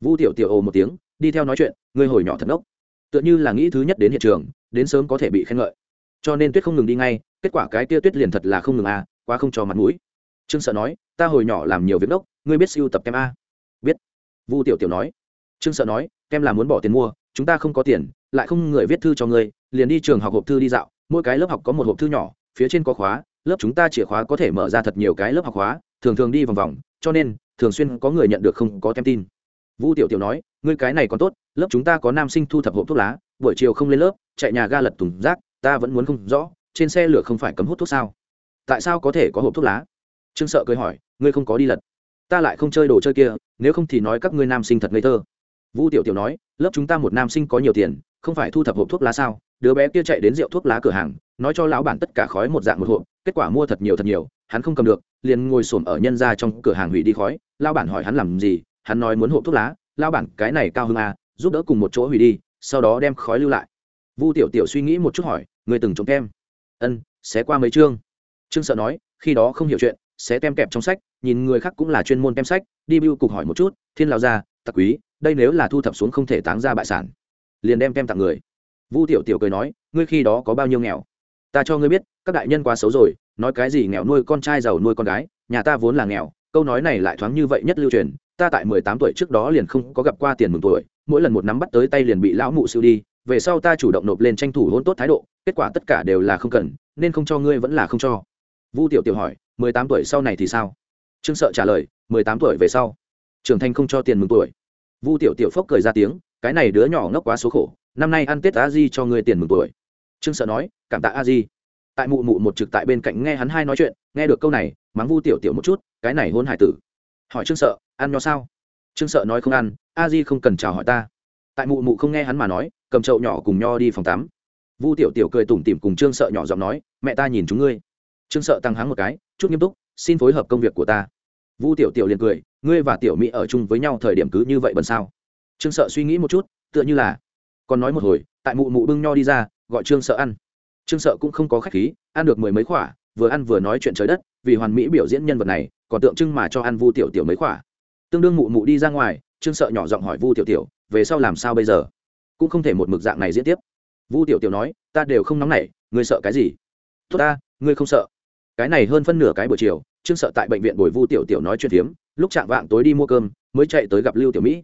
Speaker 1: Vu tiểu tiểu ồ một tiếng, đi theo nói chuyện, ngươi hồi nhỏ thật ngốc. Tựa như là nghĩ thứ nhất đến hiện trường, đến sớm có thể bị khen ngợi. Cho nên tuyết không ngừng đi ngay, kết quả cái kia tuyết liền thật là không ngừng à quá không cho mặt mũi. Trương sợ nói, ta hồi nhỏ làm nhiều việc đốc ngươi biết siêu tập kem a. Biết. Vu tiểu tiểu nói. Trương sợ nói, kem là muốn bỏ tiền mua, chúng ta không có tiền, lại không người viết thư cho ngươi, liền đi trường học hộp thư đi dạo mỗi cái lớp học có một hộp thư nhỏ, phía trên có khóa, lớp chúng ta chìa khóa có thể mở ra thật nhiều cái lớp học khóa, thường thường đi vòng vòng, cho nên, thường xuyên có người nhận được không có tem tin. Vu tiểu tiểu nói, ngươi cái này còn tốt, lớp chúng ta có nam sinh thu thập hộp thuốc lá, buổi chiều không lên lớp, chạy nhà ga lật thùng rác, ta vẫn muốn không rõ, trên xe lửa không phải cấm hút thuốc sao? Tại sao có thể có hộp thuốc lá? Trương sợ cười hỏi, ngươi không có đi lật. Ta lại không chơi đồ chơi kia, nếu không thì nói các ngươi nam sinh thật ngây thơ. Vu tiểu tiểu nói, lớp chúng ta một nam sinh có nhiều tiền, không phải thu thập hộp thuốc lá sao? Đứa bé kia chạy đến rượu thuốc lá cửa hàng, nói cho lão bản tất cả khói một dạng một hộp, kết quả mua thật nhiều thật nhiều, hắn không cầm được, liền ngồi xổm ở nhân ra trong cửa hàng hủy đi khói. Lão bản hỏi hắn làm gì, hắn nói muốn hộp thuốc lá. Lão bản, cái này cao hơn à giúp đỡ cùng một chỗ hủy đi, sau đó đem khói lưu lại. Vu tiểu tiểu suy nghĩ một chút hỏi, người từng trộm kem? Ân, xé qua mấy chương? Trương sợ nói, khi đó không hiểu chuyện, xé tem kẹp trong sách, nhìn người khác cũng là chuyên môn tem sách, đi bưu cục hỏi một chút, thiên lao ra tặc quý, đây nếu là thu thập xuống không thể táng ra bại sản. Liền đem kem tặng người vu tiểu tiểu cười nói, ngươi khi đó có bao nhiêu nghèo? Ta cho ngươi biết, các đại nhân quá xấu rồi, nói cái gì nghèo nuôi con trai giàu nuôi con gái, nhà ta vốn là nghèo, câu nói này lại thoáng như vậy nhất lưu truyền, ta tại mười tám tuổi trước đó liền không có gặp qua tiền mừng tuổi, mỗi lần một nắm bắt tới tay liền bị lão mụ siêu đi, về sau ta chủ động nộp lên tranh thủ hôn tốt thái độ, kết quả tất cả đều là không cần, nên không cho ngươi vẫn là không cho. Vu tiểu tiểu hỏi, mười tám tuổi sau này thì sao? Trương sợ trả lời, mười tám tuổi về sau. Trưởng thành không cho tiền mừng tuổi. Vu tiểu tiểu phốc cười ra tiếng, cái này đứa nhỏ ngốc quá số khổ năm nay ăn tết a di cho ngươi tiền mừng tuổi trương sợ nói cảm tạ a di tại mụ mụ một trực tại bên cạnh nghe hắn hai nói chuyện nghe được câu này mắng vu tiểu tiểu một chút cái này hôn hải tử hỏi trương sợ ăn nho sao trương sợ nói không ăn a di không cần chào hỏi ta tại mụ mụ không nghe hắn mà nói cầm chậu nhỏ cùng nho đi phòng tắm vu tiểu tiểu cười tủm tỉm cùng trương sợ nhỏ giọng nói mẹ ta nhìn chúng ngươi trương sợ tăng hắng một cái chút nghiêm túc xin phối hợp công việc của ta vu tiểu tiểu liền cười ngươi và tiểu mỹ ở chung với nhau thời điểm cứ như vậy bần sao trương sợ suy nghĩ một chút tựa như là còn nói một hồi, tại mụ mụ bưng nho đi ra, gọi trương sợ ăn. Trương sợ cũng không có khách khí, ăn được mười mấy khỏa, vừa ăn vừa nói chuyện trời đất, vì hoàn mỹ biểu diễn nhân vật này, còn tượng trưng mà cho ăn vu tiểu tiểu mấy khỏa. Tương đương mụ mụ đi ra ngoài, trương sợ nhỏ giọng hỏi vu tiểu tiểu, về sau làm sao bây giờ? Cũng không thể một mực dạng này diễn tiếp. Vu tiểu tiểu nói, ta đều không nóng nảy, ngươi sợ cái gì? Tốt ta, ngươi không sợ. Cái này hơn phân nửa cái buổi chiều, trương sợ tại bệnh viện bồi vu tiểu tiểu nói chuyện phiếm, lúc chạm vạng tối đi mua cơm, mới chạy tới gặp lưu tiểu mỹ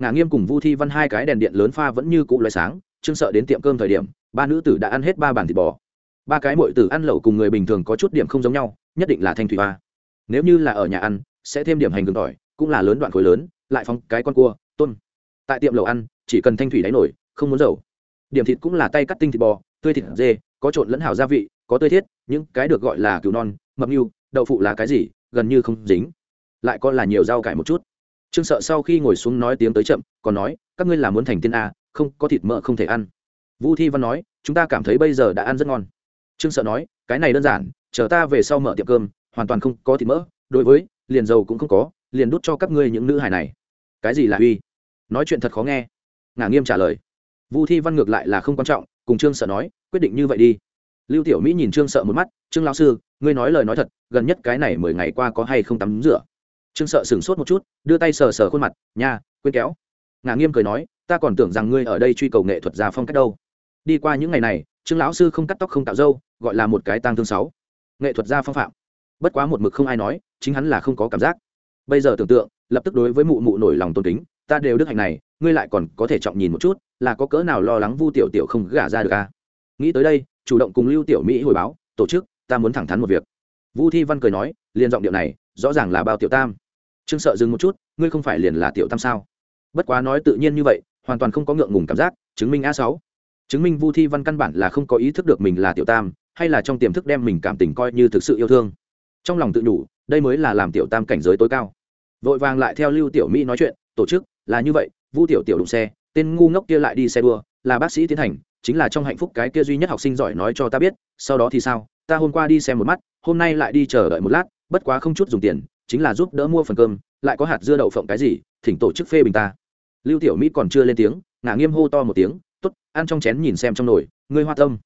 Speaker 1: ngả nghiêm cùng vu thi văn hai cái đèn điện lớn pha vẫn như cũ loại sáng, trương sợ đến tiệm cơm thời điểm, ba nữ tử đã ăn hết ba bàn thịt bò. Ba cái mội tử ăn lẩu cùng người bình thường có chút điểm không giống nhau, nhất định là thanh thủy ba nếu như là ở nhà ăn, sẽ thêm điểm hành gừng tỏi, cũng là lớn đoạn khối lớn, lại phóng cái con cua tôn tại tiệm lẩu ăn, chỉ cần thanh thủy đáy nổi, không muốn dầu. Điểm thịt cũng là tay cắt tinh thịt bò, tươi thịt dê, có trộn lẫn hảo gia vị, có tươi thiết, những cái được gọi là cứu non, mập mưu đậu phụ là cái gì, gần như không dính. Lại còn là nhiều rau cải một chút trương sợ sau khi ngồi xuống nói tiếng tới chậm, còn nói, các ngươi là muốn thành tiên a, không, có thịt mỡ không thể ăn. Vũ thi văn nói, chúng ta cảm thấy bây giờ đã ăn rất ngon. Trương sợ nói, cái này đơn giản, chờ ta về sau mở tiệm cơm, hoàn toàn không có thịt mỡ, đối với, liền dầu cũng không có, liền đút cho các ngươi những nữ hài này. Cái gì là uy? Nói chuyện thật khó nghe. Ngả nghiêm trả lời, vu thi văn ngược lại là không quan trọng, cùng trương sợ nói, quyết định như vậy đi. Lưu tiểu mỹ nhìn trương sợ một mắt, trương lão sư, ngươi nói lời nói thật, gần nhất cái này mười ngày qua có hay không tắm rửa? Trương sợ sửng sốt một chút, đưa tay sờ sờ khuôn mặt, nha, quên kéo. Ngà nghiêm cười nói, ta còn tưởng rằng ngươi ở đây truy cầu nghệ thuật gia phong cách đâu. Đi qua những ngày này, trương lão sư không cắt tóc không tạo dâu, gọi là một cái tang thương sáu. Nghệ thuật gia phong phạm. Bất quá một mực không ai nói, chính hắn là không có cảm giác. Bây giờ tưởng tượng, lập tức đối với mụ mụ nổi lòng tôn kính, ta đều đức hạnh này, ngươi lại còn có thể trọng nhìn một chút, là có cỡ nào lo lắng vu tiểu tiểu không gả ra được à? Nghĩ tới đây, chủ động cùng lưu tiểu mỹ hồi báo, tổ chức, ta muốn thẳng thắn một việc. Vu thi văn cười nói liền giọng điệu này rõ ràng là bao tiểu tam. Trương sợ dừng một chút, ngươi không phải liền là tiểu tam sao? Bất quá nói tự nhiên như vậy, hoàn toàn không có ngượng ngùng cảm giác, chứng minh a sáu. Chứng minh vu thi văn căn bản là không có ý thức được mình là tiểu tam, hay là trong tiềm thức đem mình cảm tình coi như thực sự yêu thương. Trong lòng tự đủ, đây mới là làm tiểu tam cảnh giới tối cao. Vội vàng lại theo lưu tiểu mỹ nói chuyện, tổ chức, là như vậy, vu tiểu tiểu đụng xe, tên ngu ngốc kia lại đi xe đua, là bác sĩ tiến hành, chính là trong hạnh phúc cái kia duy nhất học sinh giỏi nói cho ta biết, sau đó thì sao, ta hôm qua đi xem một mắt, hôm nay lại đi chờ đợi một lát bất quá không chút dùng tiền, chính là giúp đỡ mua phần cơm, lại có hạt dưa đậu phộng cái gì, thỉnh tổ chức phê bình ta. Lưu tiểu mỹ còn chưa lên tiếng, ngả nghiêm hô to một tiếng t ố t ăn trong chén nhìn xem trong nồi, ngươi hoa tâm.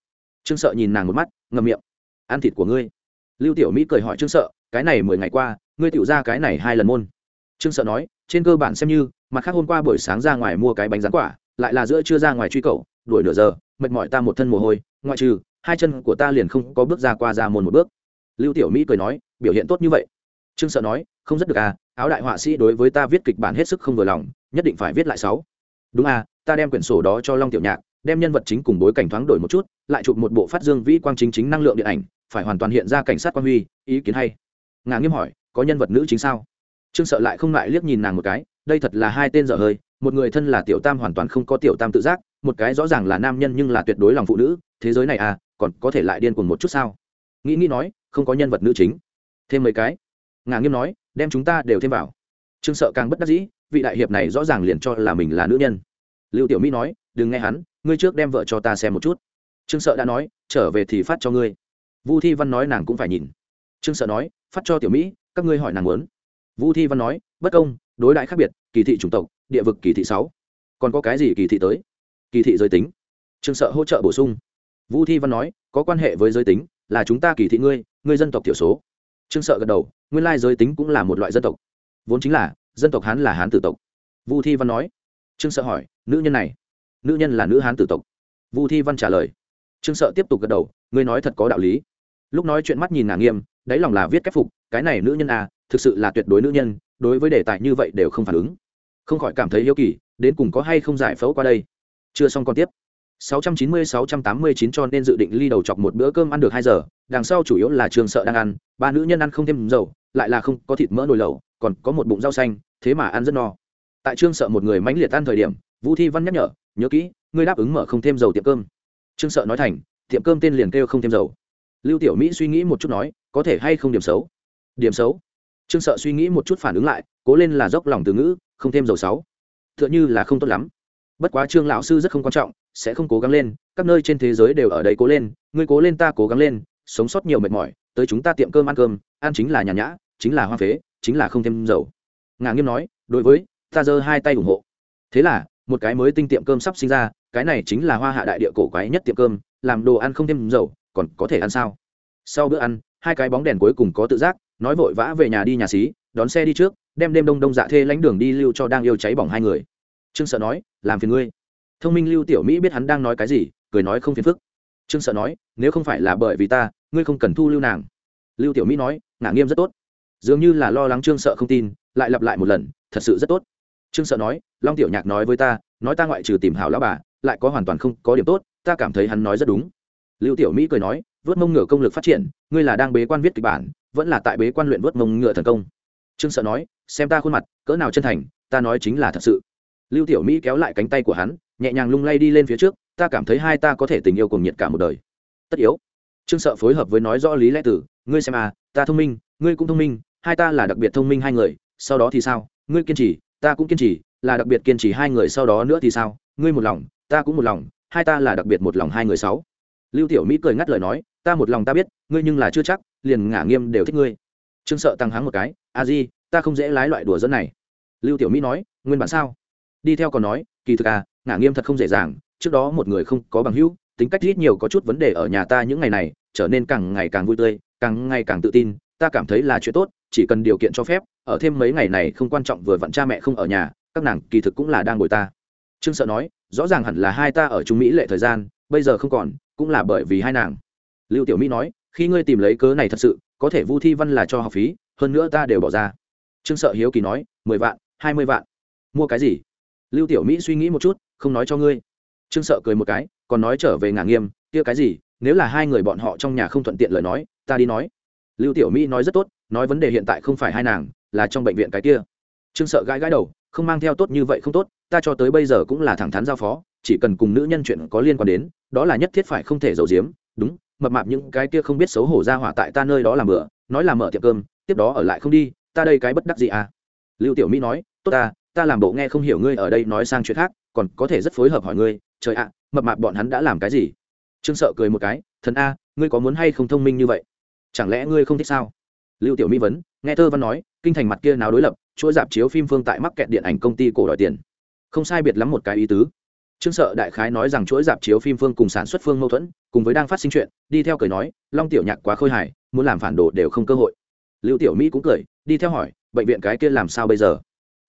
Speaker 1: Trương sợ nhìn nàng một mắt ngầm miệng. Ăn thịt của ngươi. Lưu tiểu mỹ cười hỏi trương sợ, cái này mười ngày qua, ngươi tiểu ra cái này hai lần môn. Trương sợ nói, trên cơ bản xem như, mặt khác hôm qua buổi sáng ra ngoài mua cái bánh rán quả, lại là giữa chưa ra ngoài truy cầu, đuổi nửa giờ, mệt mỏi ta một thân mồ hôi, ngoại trừ, hai chân của ta liền không có bước ra qua ra môn một bước. Lưu tiểu mỹ cười nói biểu hiện tốt như vậy. Trương sợ nói, không rất được à áo đại họa sĩ đối với ta viết kịch bản hết sức không vừa lòng, nhất định phải viết lại sáu. Đúng à ta đem quyển sổ đó cho long tiểu nhạc, đem nhân vật chính cùng bối cảnh thoáng đổi một chút, lại chụp một bộ phát dương vĩ quang chính chính năng lượng điện ảnh, phải hoàn toàn hiện ra cảnh sát quan huy, ý kiến hay. Ngà nghiêm hỏi, có nhân vật nữ chính sao? Trương sợ lại không ngại liếc nhìn nàng một cái, đây thật là hai tên dở hơi, một người thân là tiểu tam hoàn toàn không có tiểu tam tự giác, một cái rõ ràng là nam nhân nhưng là tuyệt đối lòng phụ nữ, thế giới này à còn có thể lại điên cuồng một chút sao? Nghĩ nghĩ nói, không có nhân vật nữ chính thêm mấy cái. Ngà nghiêm nói, đem chúng ta đều thêm vào. Trương sợ càng bất đắc dĩ, vị đại hiệp này rõ ràng liền cho là mình là nữ nhân. Lưu tiểu mỹ nói, đừng nghe hắn, ngươi trước đem vợ cho ta xem một chút. Trương sợ đã nói, trở về thì phát cho ngươi. Vu thi văn nói nàng cũng phải nhìn. Trương sợ nói, phát cho tiểu mỹ, các ngươi hỏi nàng muốn. Vu thi văn nói, bất công, đối đại khác biệt, kỳ thị chủng tộc, địa vực kỳ thị sáu. Còn có cái gì kỳ thị tới? Kỳ thị giới tính. Trương sợ hỗ trợ bổ sung. Vu thi văn nói, có quan hệ với giới tính, là chúng ta kỳ thị ngươi ngươi dân tộc thiểu số trương sợ gật đầu, nguyên lai giới tính cũng là một loại dân tộc. Vốn chính là, dân tộc hán là hán tử tộc. Vu thi văn nói. Trương sợ hỏi, nữ nhân này? Nữ nhân là nữ hán tử tộc. Vu thi văn trả lời. Trương sợ tiếp tục gật đầu, ngươi nói thật có đạo lý. Lúc nói chuyện mắt nhìn ngả nghiêm, đáy lòng là viết kép phục, cái này nữ nhân à thực sự là tuyệt đối nữ nhân, đối với đề tài như vậy đều không phản ứng. Không khỏi cảm thấy yêu kỳ, đến cùng có hay không giải phẫu qua đây? Chưa xong còn tiếp. 690-689 cho nên dự định ly đầu chọc một bữa cơm ăn được 2 giờ, đằng sau chủ yếu là trường sợ đang ăn, ba nữ nhân ăn không thêm dầu, lại là không có thịt mỡ nồi lẩu, còn có một bụng rau xanh, thế mà ăn rất no. Tại trương sợ một người mãnh liệt ăn thời điểm, Vũ Thi Văn nhắc nhở, nhớ kỹ, ngươi đáp ứng mở không thêm dầu tiệm cơm. Trương sợ nói thành, tiệm cơm tên liền kêu không thêm dầu. Lưu Tiểu Mỹ suy nghĩ một chút nói, có thể hay không điểm xấu? Điểm xấu? Trương sợ suy nghĩ một chút phản ứng lại, cố lên là dốc lòng từ ngữ, không thêm dầu sáu. Tựa như là không tốt lắm bất quá trương lão sư rất không quan trọng sẽ không cố gắng lên, các nơi trên thế giới đều ở đây cố lên, ngươi cố lên ta cố gắng lên, sống sót nhiều mệt mỏi, tới chúng ta tiệm cơm ăn cơm, ăn chính là nhàn nhã, chính là hoa phế, chính là không thêm dầu. Ngà nghiêm nói, đối với, ta giơ hai tay ủng hộ. Thế là, một cái mới tinh tiệm cơm sắp sinh ra, cái này chính là hoa hạ đại địa cổ quái nhất tiệm cơm, làm đồ ăn không thêm dầu, còn có thể ăn sao? Sau bữa ăn, hai cái bóng đèn cuối cùng có tự giác, nói vội vã về nhà đi nhà xí, đón xe đi trước, đem đêm đông đông dạ thê lánh đường đi lưu cho đang yêu cháy bỏng hai người. Trương sợ nói, làm phiền ngươi thông minh lưu tiểu mỹ biết hắn đang nói cái gì, cười nói không phiền phức. Trương sợ nói, nếu không phải là bởi vì ta, ngươi không cần thu lưu nàng. Lưu tiểu mỹ nói, ngả nghiêm rất tốt. Dường như là lo lắng trương sợ không tin, lại lặp lại một lần, thật sự rất tốt. Trương sợ nói, long tiểu nhạc nói với ta, nói ta ngoại trừ tìm hảo lão bà, lại có hoàn toàn không có điểm tốt, ta cảm thấy hắn nói rất đúng. Lưu tiểu mỹ cười nói, vớt mông ngựa công lực phát triển, ngươi là đang bế quan viết kịch bản, vẫn là tại bế quan luyện vớt mông ngựa thần công. Trương sợ nói, xem ta khuôn mặt, cỡ nào chân thành, ta nói chính là thật sự lưu tiểu mỹ kéo lại cánh tay của hắn, nhẹ nhàng lung lay đi lên phía trước, ta cảm thấy hai ta có thể tình yêu cùng nhiệt cả một đời. Tất yếu. Trương sợ phối hợp với nói rõ lý lẽ tử ngươi xem à ta thông minh, ngươi cũng thông minh, hai ta là đặc biệt thông minh hai người, sau đó thì sao? Ngươi kiên trì, ta cũng kiên trì, là đặc biệt kiên trì hai người sau đó nữa thì sao? Ngươi một lòng, ta cũng một lòng, hai ta là đặc biệt một lòng hai người sáu. Lưu tiểu mỹ cười ngắt lời nói, ta một lòng ta biết, ngươi nhưng là chưa chắc, liền ngả nghiêm đều thích ngươi. Trương sợ tăng hắng một cái, a di, ta không dễ lái loại đùa dẫn này. Lưu tiểu mỹ nói, nguyên bản sao? Đi theo còn nói, kỳ thực à ngả nghiêm thật không dễ dàng, trước đó một người không có bằng hữu, tính cách ít nhiều có chút vấn đề ở nhà ta những ngày này, trở nên càng ngày càng vui tươi, càng ngày càng tự tin, ta cảm thấy là chuyện tốt, chỉ cần điều kiện cho phép, ở thêm mấy ngày này không quan trọng vừa vặn cha mẹ không ở nhà, các nàng kỳ thực cũng là đang ngồi ta. Trương sợ nói, rõ ràng hẳn là hai ta ở trung mỹ lệ thời gian, bây giờ không còn, cũng là bởi vì hai nàng. Lưu tiểu mỹ nói, khi ngươi tìm lấy cớ này thật sự, có thể vu thi văn là cho học phí, hơn nữa ta đều bỏ ra. Trương sợ hiếu kỳ nói, mười vạn, hai mươi vạn. Mua cái gì? Lưu tiểu mỹ suy nghĩ một chút, không nói cho ngươi. Trương sợ cười một cái, còn nói trở về ngả nghiêm, kia cái gì, nếu là hai người bọn họ trong nhà không thuận tiện lời nói, ta đi nói. Lưu tiểu mỹ nói rất tốt, nói vấn đề hiện tại không phải hai nàng, là trong bệnh viện cái kia. Trương sợ gãi gãi đầu, không mang theo tốt như vậy không tốt, ta cho tới bây giờ cũng là thẳng thắn giao phó, chỉ cần cùng nữ nhân chuyện có liên quan đến, đó là nhất thiết phải không thể giấu giếm. Đúng, mập mạp những cái kia không biết xấu hổ ra hỏa tại ta nơi đó làm bữa, nói là mở tiệm cơm, tiếp đó ở lại không đi, ta đây cái bất đắc gì à. Lưu tiểu mỹ nói, tốt ta ta làm bộ nghe không hiểu ngươi ở đây nói sang chuyện khác, còn có thể rất phối hợp hỏi ngươi, trời ạ, mập mạp bọn hắn đã làm cái gì? Trương sợ cười một cái, thần a, ngươi có muốn hay không thông minh như vậy? Chẳng lẽ ngươi không thích sao? Lưu tiểu mỹ vấn, nghe thơ văn nói, kinh thành mặt kia nào đối lập, chuỗi dạp chiếu phim phương tại mắc kẹt điện ảnh công ty cổ đòi tiền. Không sai biệt lắm một cái ý tứ. Trương sợ đại khái nói rằng chuỗi dạp chiếu phim phương cùng sản xuất phương mâu thuẫn, cùng với đang phát sinh chuyện, đi theo cười nói, long tiểu nhạc quá khôi hài, muốn làm phản đồ đều không cơ hội. Lưu tiểu mỹ cũng cười, đi theo hỏi, bệnh viện cái kia làm sao bây giờ?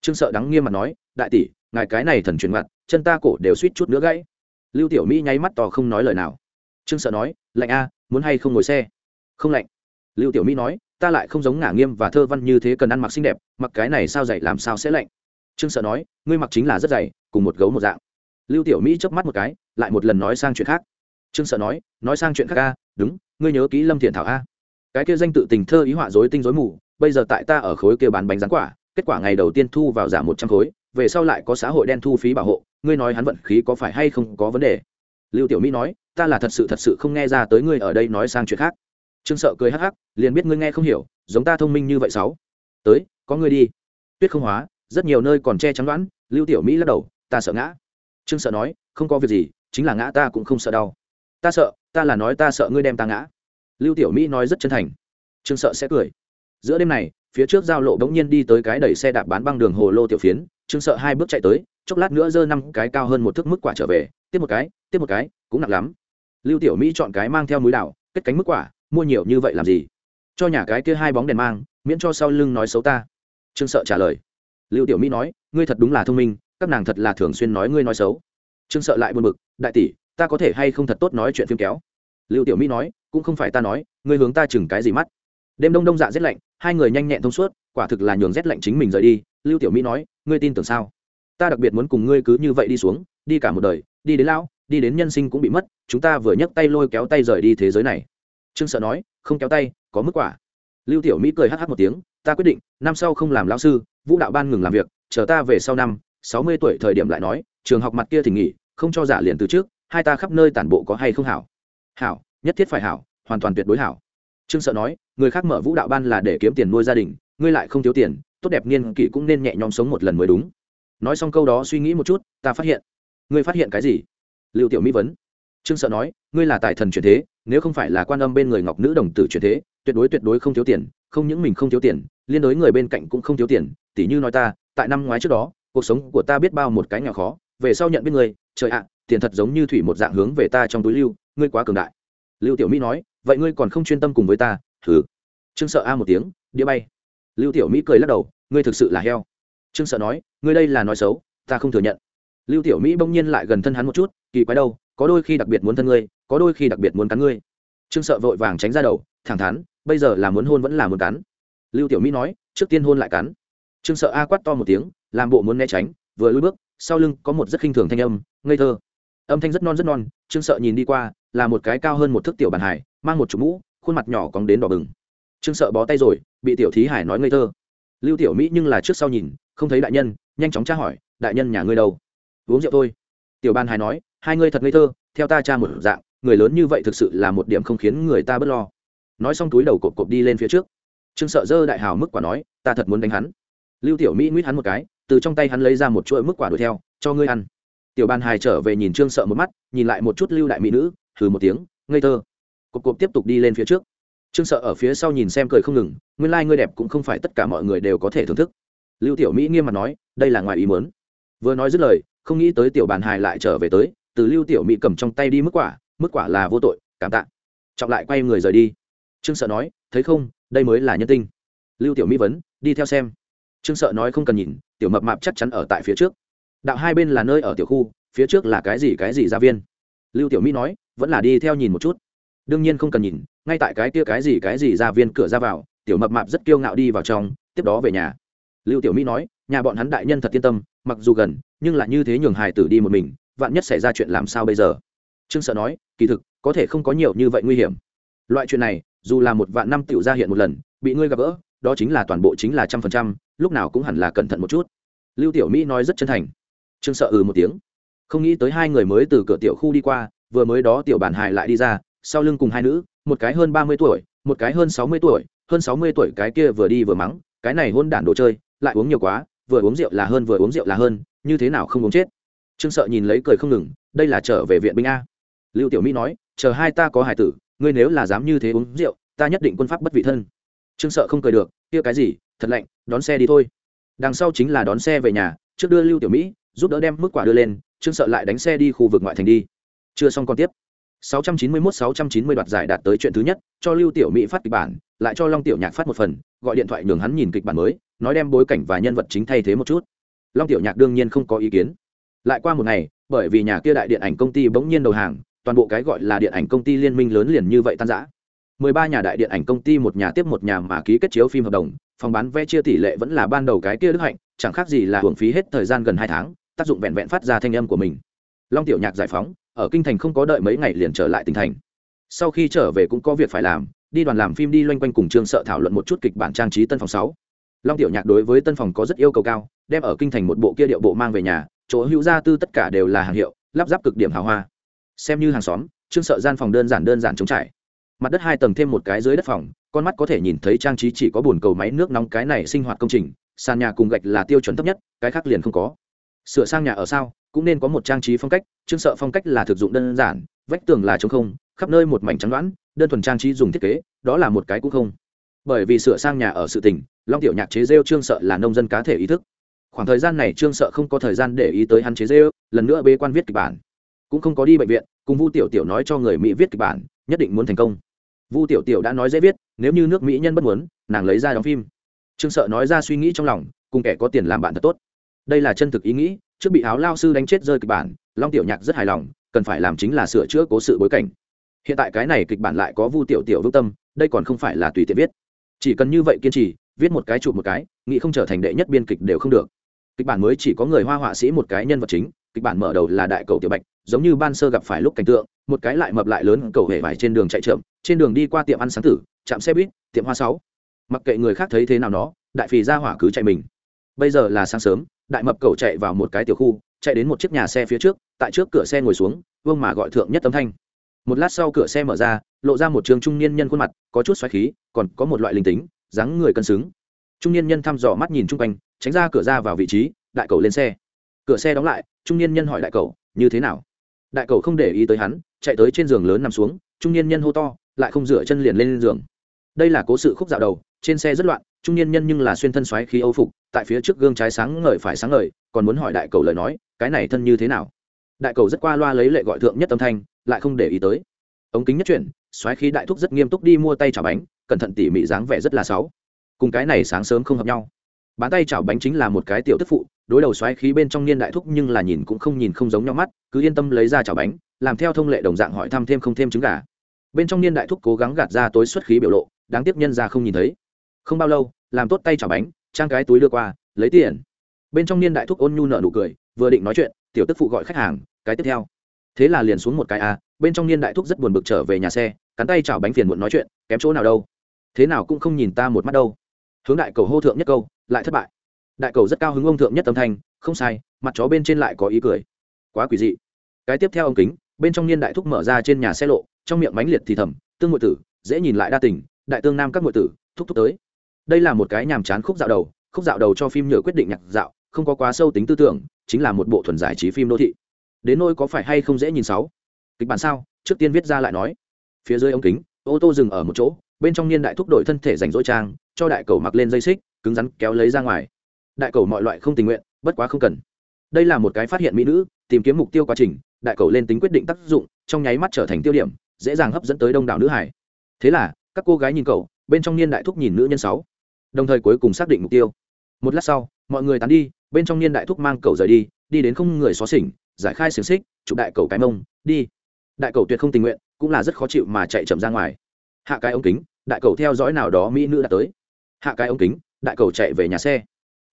Speaker 1: Trương sợ đắng nghiêm mặt nói, đại tỷ, ngài cái này thần truyền mặt chân ta cổ đều suýt chút nữa gãy. Lưu tiểu mỹ nháy mắt to không nói lời nào. Trương sợ nói, lạnh a, muốn hay không ngồi xe? Không lạnh. Lưu tiểu mỹ nói, ta lại không giống ngả nghiêm và thơ văn như thế cần ăn mặc xinh đẹp, mặc cái này sao dày làm sao sẽ lạnh? Trương sợ nói, ngươi mặc chính là rất dày, cùng một gấu một dạng. Lưu tiểu mỹ chớp mắt một cái, lại một lần nói sang chuyện khác. Trương sợ nói nói sang chuyện khác a, đúng, ngươi nhớ kỹ lâm thiện thảo a. Cái kia danh tự tình thơ ý họa dối tinh dối mù, bây giờ tại ta ở khối kia bán bánh rán quả kết quả ngày đầu tiên thu vào giảm một trăm khối, về sau lại có xã hội đen thu phí bảo hộ, ngươi nói hắn vận khí có phải hay không có vấn đề? Lưu tiểu mỹ nói, ta là thật sự thật sự không nghe ra tới ngươi ở đây nói sang chuyện khác. Trương sợ cười hắc hắc, liền biết ngươi nghe không hiểu, giống ta thông minh như vậy sáu. Tới, có ngươi đi. Tuyết không hóa, rất nhiều nơi còn che chắn đoán, lưu tiểu mỹ lắc đầu, ta sợ ngã. Trương sợ nói, không có việc gì, chính là ngã ta cũng không sợ đau. Ta sợ, ta là nói ta sợ ngươi đem ta ngã. Lưu tiểu mỹ nói rất chân thành. Trương sợ sẽ cười. Giữa đêm này phía trước giao lộ bỗng nhiên đi tới cái đẩy xe đạp bán băng đường hồ lô tiểu phiến, trương sợ hai bước chạy tới, chốc lát nữa giơ năm cái cao hơn một thước mức quả trở về, tiếp một cái, tiếp một cái, cũng nặng lắm. Lưu tiểu mỹ chọn cái mang theo núi đảo, kết cánh mức quả, mua nhiều như vậy làm gì? Cho nhà cái kia hai bóng đèn mang, miễn cho sau lưng nói xấu ta. Trương sợ trả lời. Lưu tiểu mỹ nói, ngươi thật đúng là thông minh, các nàng thật là thường xuyên nói ngươi nói xấu. Trương sợ lại buồn bực, đại tỷ, ta có thể hay không thật tốt nói chuyện phim kéo? Lưu tiểu mỹ nói, cũng không phải ta nói, ngươi hướng ta chừng cái gì mắt đêm đông đông dạ rét lạnh, hai người nhanh nhẹn thông suốt, quả thực là nhường rét lạnh chính mình rời đi. Lưu tiểu mỹ nói, ngươi tin tưởng sao? Ta đặc biệt muốn cùng ngươi cứ như vậy đi xuống, đi cả một đời, đi đến lão, đi đến nhân sinh cũng bị mất, chúng ta vừa nhấc tay lôi kéo tay rời đi thế giới này. Trương sợ nói, không kéo tay, có mức quả. Lưu tiểu mỹ cười hh một tiếng, ta quyết định, năm sau không làm lão sư, vũ đạo ban ngừng làm việc, chờ ta về sau năm, sáu mươi tuổi thời điểm lại nói, trường học mặt kia thì nghỉ, không cho giả liền từ trước, hai ta khắp nơi tản bộ có hay không hảo? Hảo, nhất thiết phải hảo, hoàn toàn tuyệt đối hảo trương sợ nói, người khác mở vũ đạo ban là để kiếm tiền nuôi gia đình, ngươi lại không thiếu tiền, tốt đẹp niên kỷ cũng nên nhẹ nhõm sống một lần mới đúng. Nói xong câu đó suy nghĩ một chút, ta phát hiện. Ngươi phát hiện cái gì? Lưu tiểu mỹ vấn. Trương sợ nói, ngươi là tài thần truyền thế, nếu không phải là quan âm bên người ngọc nữ đồng tử truyền thế, tuyệt đối tuyệt đối không thiếu tiền, không những mình không thiếu tiền, liên đối người bên cạnh cũng không thiếu tiền. Tỷ như nói ta, tại năm ngoái trước đó, cuộc sống của ta biết bao một cái nghèo khó, về sau nhận biết người, trời ạ, tiền thật giống như thủy một dạng hướng về ta trong túi lưu, ngươi quá cường đại. Lưu tiểu mỹ nói vậy ngươi còn không chuyên tâm cùng với ta thử trương sợ a một tiếng, đĩa bay. Lưu tiểu mỹ cười lắc đầu, ngươi thực sự là heo. Trương sợ nói, ngươi đây là nói xấu, ta không thừa nhận. Lưu tiểu mỹ bỗng nhiên lại gần thân hắn một chút, kỳ quái đâu, có đôi khi đặc biệt muốn thân ngươi, có đôi khi đặc biệt muốn cắn ngươi. Trương sợ vội vàng tránh ra đầu, thẳng thắn, bây giờ là muốn hôn vẫn là muốn cắn. Lưu tiểu mỹ nói, trước tiên hôn lại cắn. Trương sợ a quát to một tiếng, làm bộ muốn né tránh, vừa lùi bước, sau lưng có một rất khinh thường thanh âm, ngây thơ. Âm thanh rất non rất non, trương sợ nhìn đi qua, là một cái cao hơn một thước tiểu bàn hải mang một chục mũ, khuôn mặt nhỏ cóng đến đỏ bừng. Trương sợ bó tay rồi, bị tiểu thí hải nói ngây thơ. Lưu tiểu mỹ nhưng là trước sau nhìn, không thấy đại nhân, nhanh chóng tra hỏi, đại nhân nhà ngươi đâu? Uống rượu thôi. Tiểu ban hải nói, hai ngươi thật ngây thơ, theo ta cha một dạng, người lớn như vậy thực sự là một điểm không khiến người ta bớt lo. Nói xong túi đầu cộp cộp đi lên phía trước. Trương sợ dơ đại hào mức quả nói, ta thật muốn đánh hắn. Lưu tiểu mỹ nguyết hắn một cái, từ trong tay hắn lấy ra một chuỗi mức quả đuổi theo, cho ngươi ăn. Tiểu ban hài trở về nhìn trương sợ một mắt, nhìn lại một chút lưu đại mỹ nữ thử một tiếng, ngây thơ cộp cộp tiếp tục đi lên phía trước. Trương sợ ở phía sau nhìn xem cười không ngừng, nguyên lai、like、ngươi đẹp cũng không phải tất cả mọi người đều có thể thưởng thức. Lưu tiểu mỹ nghiêm mặt nói, đây là ngoài ý muốn. Vừa nói dứt lời, không nghĩ tới tiểu bàn hài lại trở về tới, từ lưu tiểu mỹ cầm trong tay đi mức quả mức quả là vô tội, cảm tạ. Trọng lại quay người rời đi. Trương sợ nói, thấy không, đây mới là nhân tinh. Lưu tiểu mỹ vấn, đi theo xem. Trương sợ nói không cần nhìn, tiểu mập mạp chắc chắn ở tại phía trước. Đạo hai bên là nơi ở tiểu khu, phía trước là cái gì cái gì gia viên. Lưu tiểu mỹ nói, vẫn là đi theo nhìn một chút đương nhiên không cần nhìn, ngay tại cái kia cái gì cái gì ra viên cửa ra vào, tiểu mập mạp rất kiêu ngạo đi vào trong, tiếp đó về nhà. Lưu tiểu mỹ nói, nhà bọn hắn đại nhân thật yên tâm, mặc dù gần, nhưng là như thế nhường hài tử đi một mình, vạn nhất xảy ra chuyện làm sao bây giờ? Trương sợ nói, kỳ thực, có thể không có nhiều như vậy nguy hiểm. Loại chuyện này, dù là một vạn năm tiểu ra hiện một lần, bị ngươi gặp gỡ, đó chính là toàn bộ chính là trăm phần trăm, lúc nào cũng hẳn là cẩn thận một chút. Lưu tiểu mỹ nói rất chân thành. Trương sợ ừ một tiếng. Không nghĩ tới hai người mới từ cửa tiểu khu đi qua, vừa mới đó tiểu bản hài lại đi ra sau lưng cùng hai nữ, một cái hơn ba mươi tuổi, một cái hơn sáu mươi tuổi, hơn sáu mươi tuổi cái kia vừa đi vừa mắng, cái này hôn đản đồ chơi, lại uống nhiều quá, vừa uống rượu là hơn, vừa uống rượu là hơn, như thế nào không uống chết? Trương sợ nhìn lấy cười không ngừng, đây là trở về viện binh a. Lưu tiểu mỹ nói, chờ hai ta có hải tử, ngươi nếu là dám như thế uống rượu, ta nhất định quân pháp bất vị thân. Trương sợ không cười được, kia cái gì, thật lạnh, đón xe đi thôi. Đằng sau chính là đón xe về nhà, trước đưa lưu tiểu mỹ, giúp đỡ đem mức quả đưa lên, trương sợ lại đánh xe đi khu vực ngoại thành đi. Chưa xong còn tiếp. 691-690 đoạt giải đạt tới chuyện thứ nhất, cho lưu tiểu mỹ phát kịch bản, lại cho long tiểu nhạc phát một phần, gọi điện thoại nhường hắn nhìn kịch bản mới, nói đem bối cảnh và nhân vật chính thay thế một chút. Long tiểu nhạc đương nhiên không có ý kiến. Lại qua một ngày, bởi vì nhà kia đại điện ảnh công ty bỗng nhiên đầu hàng, toàn bộ cái gọi là điện ảnh công ty liên minh lớn liền như vậy tan rã. Mười ba nhà đại điện ảnh công ty một nhà tiếp một nhà mà ký kết chiếu phim hợp đồng, phòng bán vé chia tỷ lệ vẫn là ban đầu cái kia đức hạnh, chẳng khác gì là hưởng phí hết thời gian gần hai tháng, tác dụng vẹn vẹn phát ra thanh âm của mình. Long tiểu nhạc giải phóng ở kinh thành không có đợi mấy ngày liền trở lại tỉnh thành. Sau khi trở về cũng có việc phải làm, đi đoàn làm phim đi loanh quanh cùng trương sợ thảo luận một chút kịch bản trang trí tân phòng sáu. Long tiểu nhạc đối với tân phòng có rất yêu cầu cao, đem ở kinh thành một bộ kia điệu bộ mang về nhà, chỗ hữu gia tư tất cả đều là hàng hiệu, lắp ráp cực điểm hào hoa. Xem như hàng xóm, trương sợ gian phòng đơn giản đơn giản chống trải. Mặt đất hai tầng thêm một cái dưới đất phòng, con mắt có thể nhìn thấy trang trí chỉ có bồn cầu máy nước nóng cái này sinh hoạt công trình, sàn nhà cùng gạch là tiêu chuẩn thấp nhất, cái khác liền không có. Sửa sang nhà ở sao? Cũng nên có một trang trí phong cách trương sợ phong cách là thực dụng đơn giản, vách tường là trống không, khắp nơi một mảnh trắng đoán, đơn thuần trang trí dùng thiết kế, đó là một cái cũng không. Bởi vì sửa sang nhà ở sự tỉnh long tiểu nhạc chế rêu trương sợ là nông dân cá thể ý thức. Khoảng thời gian này trương sợ không có thời gian để ý tới hắn chế rêu, lần nữa bê quan viết kịch bản. Cũng không có đi bệnh viện, cùng vu tiểu tiểu nói cho người mỹ viết kịch bản, nhất định muốn thành công. Vu tiểu tiểu đã nói dễ viết, nếu như nước mỹ nhân bất muốn, nàng lấy ra đóng phim. Trương sợ nói ra suy nghĩ trong lòng, cùng kẻ có tiền làm bạn thật tốt. Đây là chân thực ý nghĩ trước bị áo lao sư đánh chết rơi kịch bản, long tiểu nhạc rất hài lòng, cần phải làm chính là sửa chữa cố sự bối cảnh. Hiện tại cái này kịch bản lại có vu tiểu tiểu vững tâm, đây còn không phải là tùy tiện viết. Chỉ cần như vậy kiên trì, viết một cái chụp một cái, nghĩ không trở thành đệ nhất biên kịch đều không được. Kịch bản mới chỉ có người hoa họa sĩ một cái nhân vật chính, kịch bản mở đầu là đại cầu tiểu bạch, giống như ban sơ gặp phải lúc cảnh tượng, một cái lại mập lại lớn cầu hề vải trên đường chạy trượm, trên đường đi qua tiệm ăn sáng tử trạm xe buýt, tiệm hoa sáu. Mặc kệ người khác thấy thế nào nó, đại phì ra hỏa cứ chạy mình. Bây giờ là sáng sớm đại mập cầu chạy vào một cái tiểu khu, chạy đến một chiếc nhà xe phía trước, tại trước cửa xe ngồi xuống, vương mà gọi thượng nhất tấm thanh. Một lát sau cửa xe mở ra, lộ ra một trường trung niên nhân khuôn mặt, có chút xoáy khí, còn có một loại linh tính, dáng người cân xứng. Trung niên nhân thăm dò mắt nhìn chung quanh, tránh ra cửa ra vào vị trí, đại cầu lên xe. Cửa xe đóng lại, trung niên nhân hỏi đại cầu, như thế nào? Đại cầu không để ý tới hắn, chạy tới trên giường lớn nằm xuống, trung niên nhân hô to, lại không rửa chân liền lên giường. Đây là cố sự khúc dạo đầu trên xe rất loạn, trung niên nhân nhưng là xuyên thân xoáy khí âu phục, tại phía trước gương trái sáng ngời phải sáng ngời, còn muốn hỏi đại cầu lời nói, cái này thân như thế nào? Đại cầu rất qua loa lấy lệ gọi thượng nhất âm thanh, lại không để ý tới. Ống kính nhất chuyển, xoáy khí đại thúc rất nghiêm túc đi mua tay chảo bánh, cẩn thận tỉ mỉ dáng vẻ rất là xấu. Cùng cái này sáng sớm không hợp nhau. Bán tay chảo bánh chính là một cái tiểu tức phụ, đối đầu xoáy khí bên trong niên đại thúc nhưng là nhìn cũng không nhìn không giống nhau mắt, cứ yên tâm lấy ra chảo bánh, làm theo thông lệ đồng dạng hỏi thăm thêm không thêm trứng gà. Bên trong niên đại thúc cố gắng gạt ra tối xuất khí biểu lộ, đáng tiếc nhân ra không nhìn thấy không bao lâu, làm tốt tay chảo bánh, trang cái túi đưa qua, lấy tiền. Bên trong niên đại thúc ôn nhu nợ nụ cười, vừa định nói chuyện, tiểu tức phụ gọi khách hàng, cái tiếp theo. Thế là liền xuống một cái a bên trong niên đại thúc rất buồn bực trở về nhà xe, cắn tay chảo bánh phiền muộn nói chuyện, kém chỗ nào đâu? Thế nào cũng không nhìn ta một mắt đâu. Hướng đại cầu hô thượng nhất câu, lại thất bại. Đại cầu rất cao hứng ông thượng nhất tâm thanh, không sai, mặt chó bên trên lại có ý cười. Quá quỷ dị. Cái tiếp theo ông kính, bên trong niên đại thúc mở ra trên nhà xe lộ, trong miệng mánh liệt thì thầm, tương ngụy tử, dễ nhìn lại đa tình, đại tương nam các ngụy tử, thúc thúc tới đây là một cái nhàm chán khúc dạo đầu, khúc dạo đầu cho phim nhựa quyết định nhạc dạo, không có quá sâu tính tư tưởng, chính là một bộ thuần giải trí phim đô thị. Đến nôi có phải hay không dễ nhìn sáu? Kịch bản sao? Trước tiên viết ra lại nói. Phía dưới ống kính, ô tô dừng ở một chỗ, bên trong niên đại thúc đổi thân thể dành dỗi trang, cho đại cầu mặc lên dây xích, cứng rắn kéo lấy ra ngoài. Đại cầu mọi loại không tình nguyện, bất quá không cần. Đây là một cái phát hiện mỹ nữ, tìm kiếm mục tiêu quá trình, đại cầu lên tính quyết định tác dụng, trong nháy mắt trở thành tiêu điểm, dễ dàng hấp dẫn tới đông đảo nữ hải. Thế là, các cô gái nhìn cậu, bên trong niên đại thúc nhìn nữ nhân sáu đồng thời cuối cùng xác định mục tiêu. Một lát sau, mọi người tán đi, bên trong niên đại thúc mang cầu rời đi đi đến không người xóa xỉnh, giải khai xiềng xích, chụp đại cầu cái mông, đi. Đại cầu tuyệt không tình nguyện, cũng là rất khó chịu mà chạy chậm ra ngoài. Hạ cái ống kính, đại cầu theo dõi nào đó mỹ nữ đã tới. Hạ cái ống kính, đại cầu chạy về nhà xe.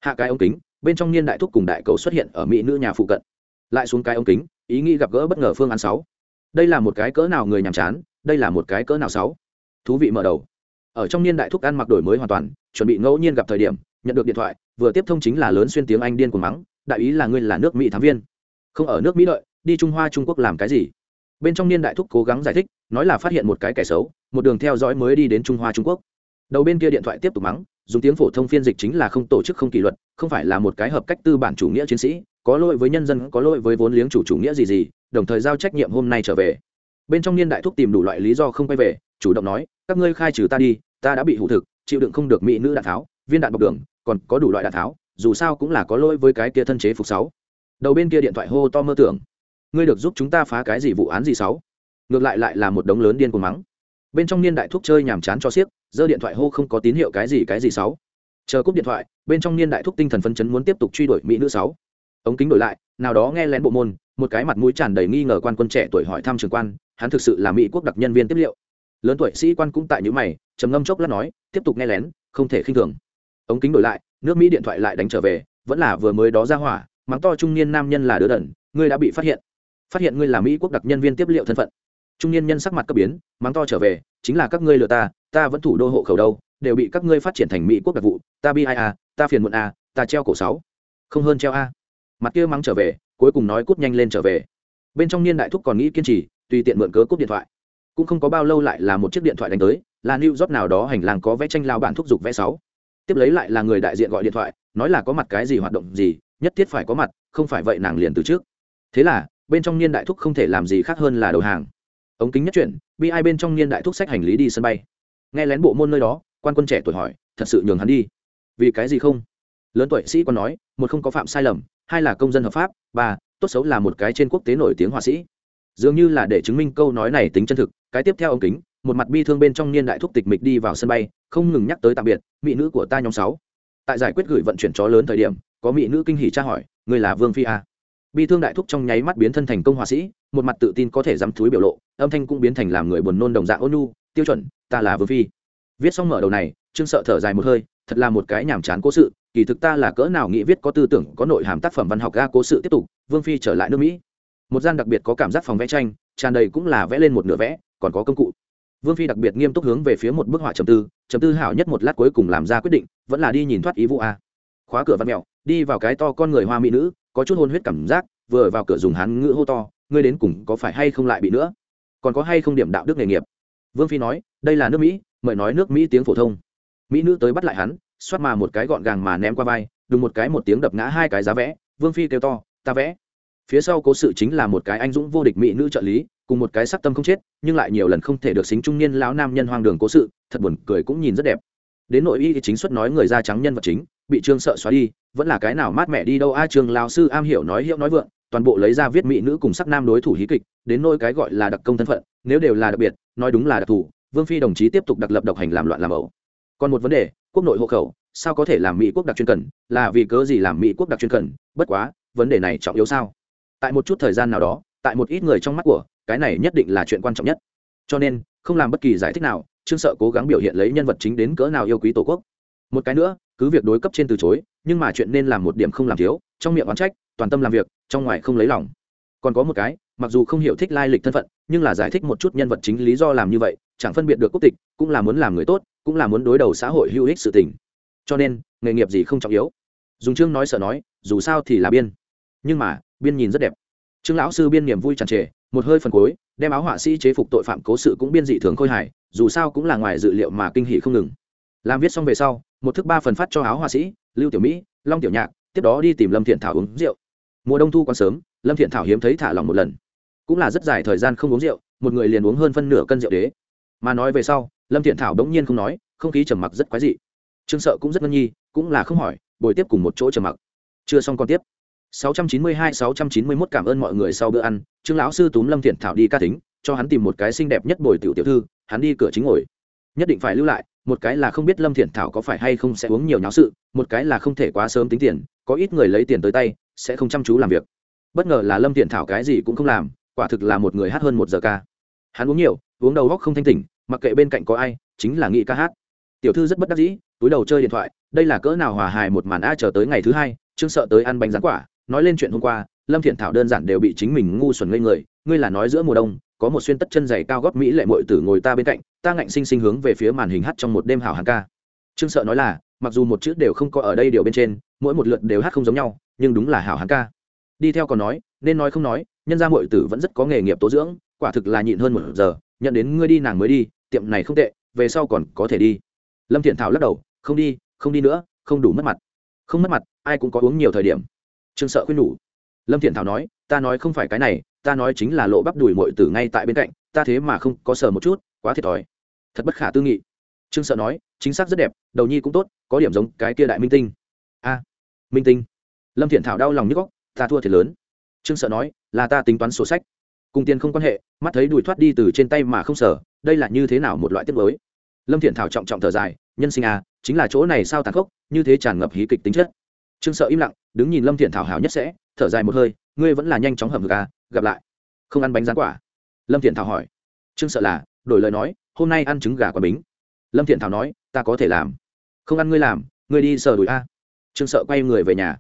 Speaker 1: Hạ cái ống kính, bên trong niên đại thúc cùng đại cầu xuất hiện ở mỹ nữ nhà phụ cận. Lại xuống cái ống kính, ý nghĩ gặp gỡ bất ngờ phương án sáu. Đây là một cái cỡ nào người nhàm chán, đây là một cái cỡ nào sáu. Thú vị mở đầu ở trong niên đại thúc ăn mặc đổi mới hoàn toàn, chuẩn bị ngẫu nhiên gặp thời điểm, nhận được điện thoại, vừa tiếp thông chính là lớn xuyên tiếng anh điên của mắng, đại ý là ngươi là nước mỹ thám viên. Không ở nước mỹ đợi, đi trung hoa, trung quốc làm cái gì? Bên trong niên đại thúc cố gắng giải thích, nói là phát hiện một cái kẻ xấu, một đường theo dõi mới đi đến trung hoa, trung quốc. Đầu bên kia điện thoại tiếp tục mắng, dùng tiếng phổ thông phiên dịch chính là không tổ chức, không kỷ luật, không phải là một cái hợp cách tư bản chủ nghĩa chiến sĩ, có lỗi với nhân dân, có lỗi với vốn liếng chủ chủ nghĩa gì gì, đồng thời giao trách nhiệm hôm nay trở về. Bên trong niên đại thúc tìm đủ loại lý do không quay về chủ động nói, các ngươi khai trừ ta đi, ta đã bị hủ thực, chịu đựng không được mỹ nữ đạn tháo, viên đạn bọc đường, còn có đủ loại đạn tháo, dù sao cũng là có lỗi với cái kia thân chế phục sáu. Đầu bên kia điện thoại hô to mơ tưởng, ngươi được giúp chúng ta phá cái gì vụ án gì sáu? Ngược lại lại là một đống lớn điên cuồng mắng. Bên trong niên đại thuốc chơi nhàm chán cho xiếc, giơ điện thoại hô không có tín hiệu cái gì cái gì sáu. Chờ cúp điện thoại, bên trong niên đại thuốc tinh thần phấn chấn muốn tiếp tục truy đuổi mỹ nữ sáu. Ống kính đổi lại, nào đó nghe lén bộ môn, một cái mặt mũi tràn đầy nghi ngờ quan quân trẻ tuổi hỏi thăm trường quan, hắn thực sự là mỹ quốc đặc nhân viên tiếp liệu lớn tuổi sĩ quan cũng tại những mày, trầm ngâm chốc lát nói, tiếp tục nghe lén, không thể khinh thường. Ống kính đổi lại, nước mỹ điện thoại lại đánh trở về, vẫn là vừa mới đó ra hỏa, mắng to trung niên nam nhân là đứa đần, ngươi đã bị phát hiện. Phát hiện ngươi là mỹ quốc đặc nhân viên tiếp liệu thân phận. Trung niên nhân sắc mặt cấp biến, mắng to trở về, chính là các ngươi lừa ta ta vẫn thủ đô hộ khẩu đâu, đều bị các ngươi phát triển thành mỹ quốc đặc vụ, ta bi ai a ta phiền muộn a ta treo cổ sáu. Không hơn treo a. Mặt kia mắng trở về, cuối cùng nói cút nhanh lên trở về. Bên trong niên đại thúc còn nghĩ kiên trì, tùy tiện mượn cớ cúp điện thoại cũng không có bao lâu lại là một chiếc điện thoại đánh tới, là new job nào đó hành lang có vẽ tranh lao bản thúc giục vẽ sáu. Tiếp lấy lại là người đại diện gọi điện thoại, nói là có mặt cái gì hoạt động gì, nhất thiết phải có mặt, không phải vậy nàng liền từ trước. Thế là, bên trong niên đại thúc không thể làm gì khác hơn là đầu hàng. Ống kính nhất chuyển, bi ai bên trong niên đại thúc sách hành lý đi sân bay. Nghe lén bộ môn nơi đó, quan quân trẻ tuổi hỏi, thật sự nhường hắn đi? Vì cái gì không? Lớn tuổi sĩ còn nói, một không có phạm sai lầm, hai là công dân hợp pháp, ba, tốt xấu là một cái trên quốc tế nổi tiếng họa sĩ dường như là để chứng minh câu nói này tính chân thực, cái tiếp theo ông kính, một mặt bi thương bên trong niên đại thúc tịch mịch đi vào sân bay, không ngừng nhắc tới tạm biệt, mỹ nữ của ta nhóm sáu. Tại giải quyết gửi vận chuyển chó lớn thời điểm, có mỹ nữ kinh hỉ tra hỏi người là vương phi a bi thương đại thúc trong nháy mắt biến thân thành công họa sĩ, một mặt tự tin có thể dám thúi biểu lộ, âm thanh cũng biến thành làm người buồn nôn đồng dạng ôn nhu, tiêu chuẩn, ta là vương phi. Viết xong mở đầu này, trương sợ thở dài một hơi, thật là một cái nhàm chán cố sự, kỳ thực ta là cỡ nào nghĩ viết có tư tưởng, có nội hàm tác phẩm văn học ga cố sự tiếp tục, vương phi trở lại nước mỹ một gian đặc biệt có cảm giác phòng vẽ tranh, tràn đầy cũng là vẽ lên một nửa vẽ, còn có công cụ. Vương phi đặc biệt nghiêm túc hướng về phía một bức họa trầm tư trầm tư hảo nhất một lát cuối cùng làm ra quyết định, vẫn là đi nhìn thoát ý vụ a. Khóa cửa văn mẹo, đi vào cái to con người hoa mỹ nữ, có chút hôn huyết cảm giác, vừa vào cửa dùng hán ngữ hô to, ngươi đến cùng có phải hay không lại bị nữa? Còn có hay không điểm đạo đức nghề nghiệp? Vương phi nói, đây là nước mỹ, mời nói nước mỹ tiếng phổ thông. Mỹ nữ tới bắt lại hắn, xoát mà một cái gọn gàng mà ném qua vai, đùng một cái một tiếng đập ngã hai cái giá vẽ. Vương phi kêu to, ta vẽ phía sau cố sự chính là một cái anh dũng vô địch mỹ nữ trợ lý, cùng một cái sắc tâm không chết, nhưng lại nhiều lần không thể được xính trung niên lão nam nhân hoang đường cố sự, thật buồn cười cũng nhìn rất đẹp. Đến nội y chính xuất nói người da trắng nhân vật chính, bị trương sợ xóa đi, vẫn là cái nào mát mẹ đi đâu a trường lao sư am hiểu nói hiệu nói vượng, toàn bộ lấy ra viết mỹ nữ cùng sắc nam đối thủ hí kịch, đến nôi cái gọi là đặc công thân phận, nếu đều là đặc biệt, nói đúng là đặc thù, vương phi đồng chí tiếp tục đặc lập độc hành làm loạn làm ẩu. Còn một vấn đề, quốc nội hộ khẩu, sao có thể làm mỹ quốc đặc chuyên cần, là vì cớ gì làm mỹ quốc đặc chuyên cần, bất quá, vấn đề này trọng yếu sao? Tại một chút thời gian nào đó, tại một ít người trong mắt của, cái này nhất định là chuyện quan trọng nhất. Cho nên, không làm bất kỳ giải thích nào, trương sợ cố gắng biểu hiện lấy nhân vật chính đến cỡ nào yêu quý tổ quốc. Một cái nữa, cứ việc đối cấp trên từ chối, nhưng mà chuyện nên làm một điểm không làm thiếu, trong miệng oán trách, toàn tâm làm việc, trong ngoài không lấy lòng. Còn có một cái, mặc dù không hiểu thích lai lịch thân phận, nhưng là giải thích một chút nhân vật chính lý do làm như vậy, chẳng phân biệt được quốc tịch, cũng là muốn làm người tốt, cũng là muốn đối đầu xã hội hữu ích sự tình. Cho nên, nghề nghiệp gì không trọng yếu. Dùng chương nói sợ nói, dù sao thì là biên. Nhưng mà biên nhìn rất đẹp. Trương lão sư biên niềm vui tràn trề, một hơi phần cuối, đem áo họa sĩ chế phục tội phạm cố sự cũng biên dị thường khôi hài, dù sao cũng là ngoài dự liệu mà kinh hỷ không ngừng. Làm viết xong về sau, một thức ba phần phát cho áo họa sĩ, lưu tiểu mỹ, long tiểu nhạc, tiếp đó đi tìm lâm thiện thảo uống rượu. Mùa đông thu còn sớm, lâm thiện thảo hiếm thấy thả lòng một lần. Cũng là rất dài thời gian không uống rượu, một người liền uống hơn phân nửa cân rượu đế. Mà nói về sau, lâm thiện thảo đống nhiên không nói, không khí trầm mặc rất quái dị. Trương sợ cũng rất ngân nhi cũng là không hỏi bồi tiếp cùng một chỗ trầm mặc. Chưa xong còn tiếp. 692-691 cảm ơn mọi người sau bữa ăn. Trương lão sư túm lâm thiện thảo đi ca tính, cho hắn tìm một cái xinh đẹp nhất bồi tiểu tiểu thư, hắn đi cửa chính ngồi. Nhất định phải lưu lại, một cái là không biết lâm thiện thảo có phải hay không sẽ uống nhiều nháo sự, một cái là không thể quá sớm tính tiền, có ít người lấy tiền tới tay, sẽ không chăm chú làm việc. Bất ngờ là lâm thiện thảo cái gì cũng không làm, quả thực là một người hát hơn một giờ ca. Hắn uống nhiều, uống đầu góc không thanh tỉnh, mặc kệ bên cạnh có ai, chính là nghĩ ca hát. Tiểu thư rất bất đắc dĩ, túi đầu chơi điện thoại, đây là cỡ nào hòa hài một màn a, chờ tới ngày thứ hai, trương sợ tới ăn bánh rán quả nói lên chuyện hôm qua, lâm thiện thảo đơn giản đều bị chính mình ngu xuẩn ngây người, ngươi là nói giữa mùa đông, có một xuyên tất chân dày cao gót mỹ lệ mội tử ngồi ta bên cạnh, ta ngạnh sinh sinh hướng về phía màn hình hát trong một đêm hào hàng ca. Trương sợ nói là, mặc dù một chữ đều không có ở đây điều bên trên, mỗi một lượt đều hát không giống nhau, nhưng đúng là hào hàng ca. Đi theo còn nói, nên nói không nói, nhân ra mội tử vẫn rất có nghề nghiệp tố dưỡng, quả thực là nhịn hơn một giờ, nhận đến ngươi đi nàng mới đi, tiệm này không tệ, về sau còn có thể đi. Lâm thiện thảo lắc đầu, không đi không đi nữa, không đủ mất mặt. Không mất mặt, ai cũng có uống nhiều thời điểm trương sợ khuyên nhủ. Lâm thiện thảo nói, ta nói không phải cái này, ta nói chính là lộ bắp đùi mội tử ngay tại bên cạnh, ta thế mà không có sờ một chút, quá thiệt thòi. Thật bất khả tư nghị. Trương sợ nói, chính xác rất đẹp, đầu nhi cũng tốt, có điểm giống cái kia đại minh tinh. A, minh tinh. Lâm thiện thảo đau lòng nhức góc ta thua thiệt lớn. Trương sợ nói, là ta tính toán sổ sách. Cùng tiền không quan hệ, mắt thấy đùi thoát đi từ trên tay mà không sở đây là như thế nào một loại tiết mới? Lâm thiện thảo trọng trọng thở dài, nhân sinh à chính là chỗ này sao tàn khốc, như thế tràn ngập hí kịch tính chất trương sợ im lặng, đứng nhìn lâm thiện thảo hảo nhất sẽ, thở dài một hơi, ngươi vẫn là nhanh chóng hầm ngực à gặp lại. Không ăn bánh rán quả. Lâm thiện thảo hỏi. Trương sợ là, đổi lời nói, hôm nay ăn trứng gà quả bính. Lâm thiện thảo nói, ta có thể làm. Không ăn ngươi làm, ngươi đi sờ đùi a. Trương sợ quay người về nhà.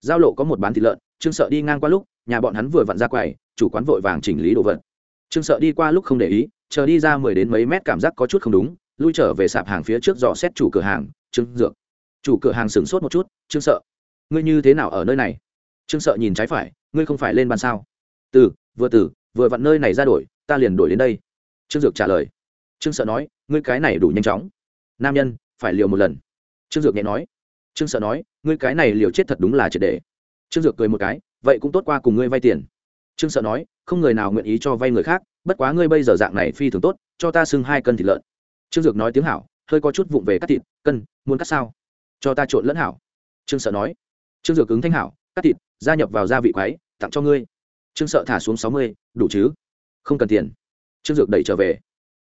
Speaker 1: Giao lộ có một bán thịt lợn, trương sợ đi ngang qua lúc, nhà bọn hắn vừa vặn ra quầy, chủ quán vội vàng chỉnh lý đồ vật. Trương sợ đi qua lúc không để ý, chờ đi ra mười đến mấy mét cảm giác có chút không đúng, lui trở về sạp hàng phía trước dò xét chủ cửa hàng, trương dược. Chủ cửa hàng sửng sốt một chút, trương sợ ngươi như thế nào ở nơi này? Trương sợ nhìn trái phải, ngươi không phải lên bàn sao? Từ, vừa từ, vừa vặn nơi này ra đổi, ta liền đổi đến đây. Trương dược trả lời. Trương sợ nói, ngươi cái này đủ nhanh chóng. Nam nhân, phải liều một lần. Trương dược nhẹ nói. Trương sợ nói, ngươi cái này liều chết thật đúng là triệt để. Trương dược cười một cái, vậy cũng tốt qua cùng ngươi vay tiền. Trương sợ nói, không người nào nguyện ý cho vay người khác, bất quá ngươi bây giờ dạng này phi thường tốt, cho ta xưng hai cân thịt lợn. Trương dược nói tiếng hảo, hơi có chút vụng về cắt thịt, cân, muốn cắt sao? Cho ta trộn lẫn hảo. Trương sợ nói trương dược ứng thanh hảo, cắt thịt, gia nhập vào gia vị quái, tặng cho ngươi. Trương sợ thả xuống sáu mươi, đủ chứ? Không cần tiền. Trương dược đẩy trở về.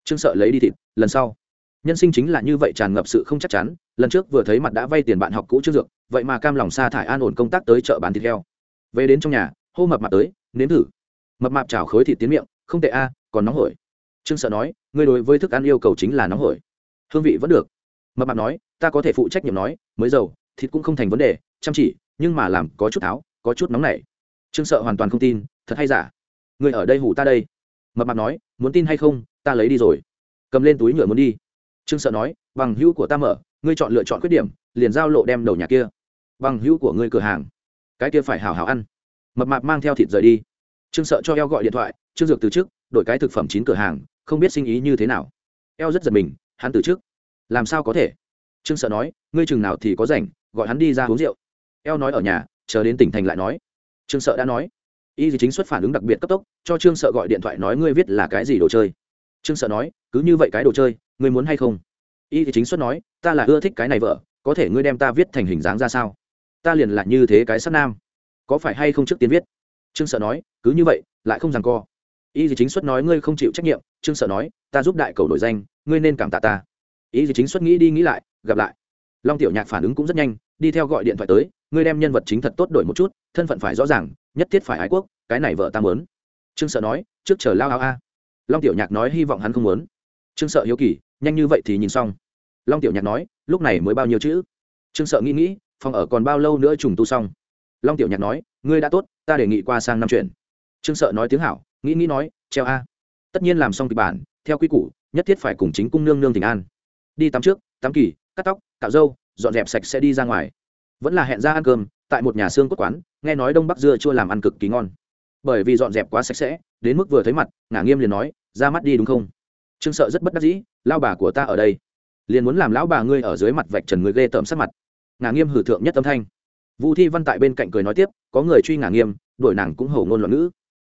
Speaker 1: Trương sợ lấy đi thịt, lần sau. Nhân sinh chính là như vậy tràn ngập sự không chắc chắn, lần trước vừa thấy mặt đã vay tiền bạn học cũ trương dược, vậy mà cam lòng sa thải an ổn công tác tới chợ bán thịt heo. Về đến trong nhà, hô mập mạp tới, nếm thử. Mập mạp chảo khối thịt tiến miệng, không tệ a, còn nóng hổi. Trương sợ nói, ngươi đối với thức ăn yêu cầu chính là nóng hổi. Hương vị vẫn được. Mập mạp nói, ta có thể phụ trách nhiệm nói, mới dầu thịt cũng không thành vấn đề, chăm chỉ nhưng mà làm có chút tháo, có chút nóng nảy. Trương sợ hoàn toàn không tin, thật hay giả? Người ở đây hủ ta đây. Mập mạp nói, muốn tin hay không, ta lấy đi rồi. Cầm lên túi nhựa muốn đi. Trương sợ nói, bằng hữu của ta mở, ngươi chọn lựa chọn khuyết điểm, liền giao lộ đem đầu nhà kia. Bằng hữu của ngươi cửa hàng. Cái kia phải hào hào ăn. Mập mạp mang theo thịt rời đi. Trương sợ cho eo gọi điện thoại, trương dược từ trước, đổi cái thực phẩm chín cửa hàng, không biết sinh ý như thế nào. Eo rất giật mình, hắn từ trước, làm sao có thể? Trương sợ nói, ngươi chừng nào thì có rảnh, gọi hắn đi ra uống rượu eo nói ở nhà, chờ đến tỉnh thành lại nói. Trương sợ đã nói. Y chính xuất phản ứng đặc biệt cấp tốc, cho trương sợ gọi điện thoại nói ngươi viết là cái gì đồ chơi. Trương sợ nói, cứ như vậy cái đồ chơi, ngươi muốn hay không? Y chính xuất nói, ta là ưa thích cái này vợ, có thể ngươi đem ta viết thành hình dáng ra sao? Ta liền là như thế cái sắt nam. Có phải hay không trước tiên viết? Trương sợ nói, cứ như vậy, lại không rằng co. Y gì chính xuất nói ngươi không chịu trách nhiệm, trương sợ nói, ta giúp đại cầu đổi danh, ngươi nên cảm tạ ta. Y gì chính xuất nghĩ đi nghĩ lại, gặp lại. Long tiểu nhạc phản ứng cũng rất nhanh, đi theo gọi điện thoại tới ngươi đem nhân vật chính thật tốt đổi một chút, thân phận phải rõ ràng, nhất thiết phải ái quốc, cái này vợ ta mớn trương sợ nói, trước chờ lao áo a. Long tiểu nhạc nói, hy vọng hắn không muốn. Trương sợ hiếu kỳ, nhanh như vậy thì nhìn xong. Long tiểu nhạc nói, lúc này mới bao nhiêu chữ? Trương sợ nghĩ nghĩ, phòng ở còn bao lâu nữa trùng tu xong? Long tiểu nhạc nói, ngươi đã tốt, ta đề nghị qua sang năm chuyện. Trương sợ nói tiếng hảo, nghĩ nghĩ nói, treo a. Tất nhiên làm xong kịch bản, theo quy củ, nhất thiết phải cùng chính cung nương nương tình an. Đi tắm trước, tắm kỳ, cắt tóc, cạo râu, dọn dẹp sạch sẽ đi ra ngoài vẫn là hẹn ra ăn cơm, tại một nhà xương cốt quán, nghe nói đông bắc dưa chua làm ăn cực kỳ ngon. Bởi vì dọn dẹp quá sạch sẽ, đến mức vừa thấy mặt, ngả nghiêm liền nói, ra mắt đi đúng không? Trương sợ rất bất đắc dĩ lao bà của ta ở đây. Liền muốn làm lão bà ngươi ở dưới mặt vạch trần người ghê tởm sát mặt. Ngả nghiêm hử thượng nhất âm thanh. Vũ thi văn tại bên cạnh cười nói tiếp, có người truy ngả nghiêm, đuổi nàng cũng hầu ngôn loạn ngữ.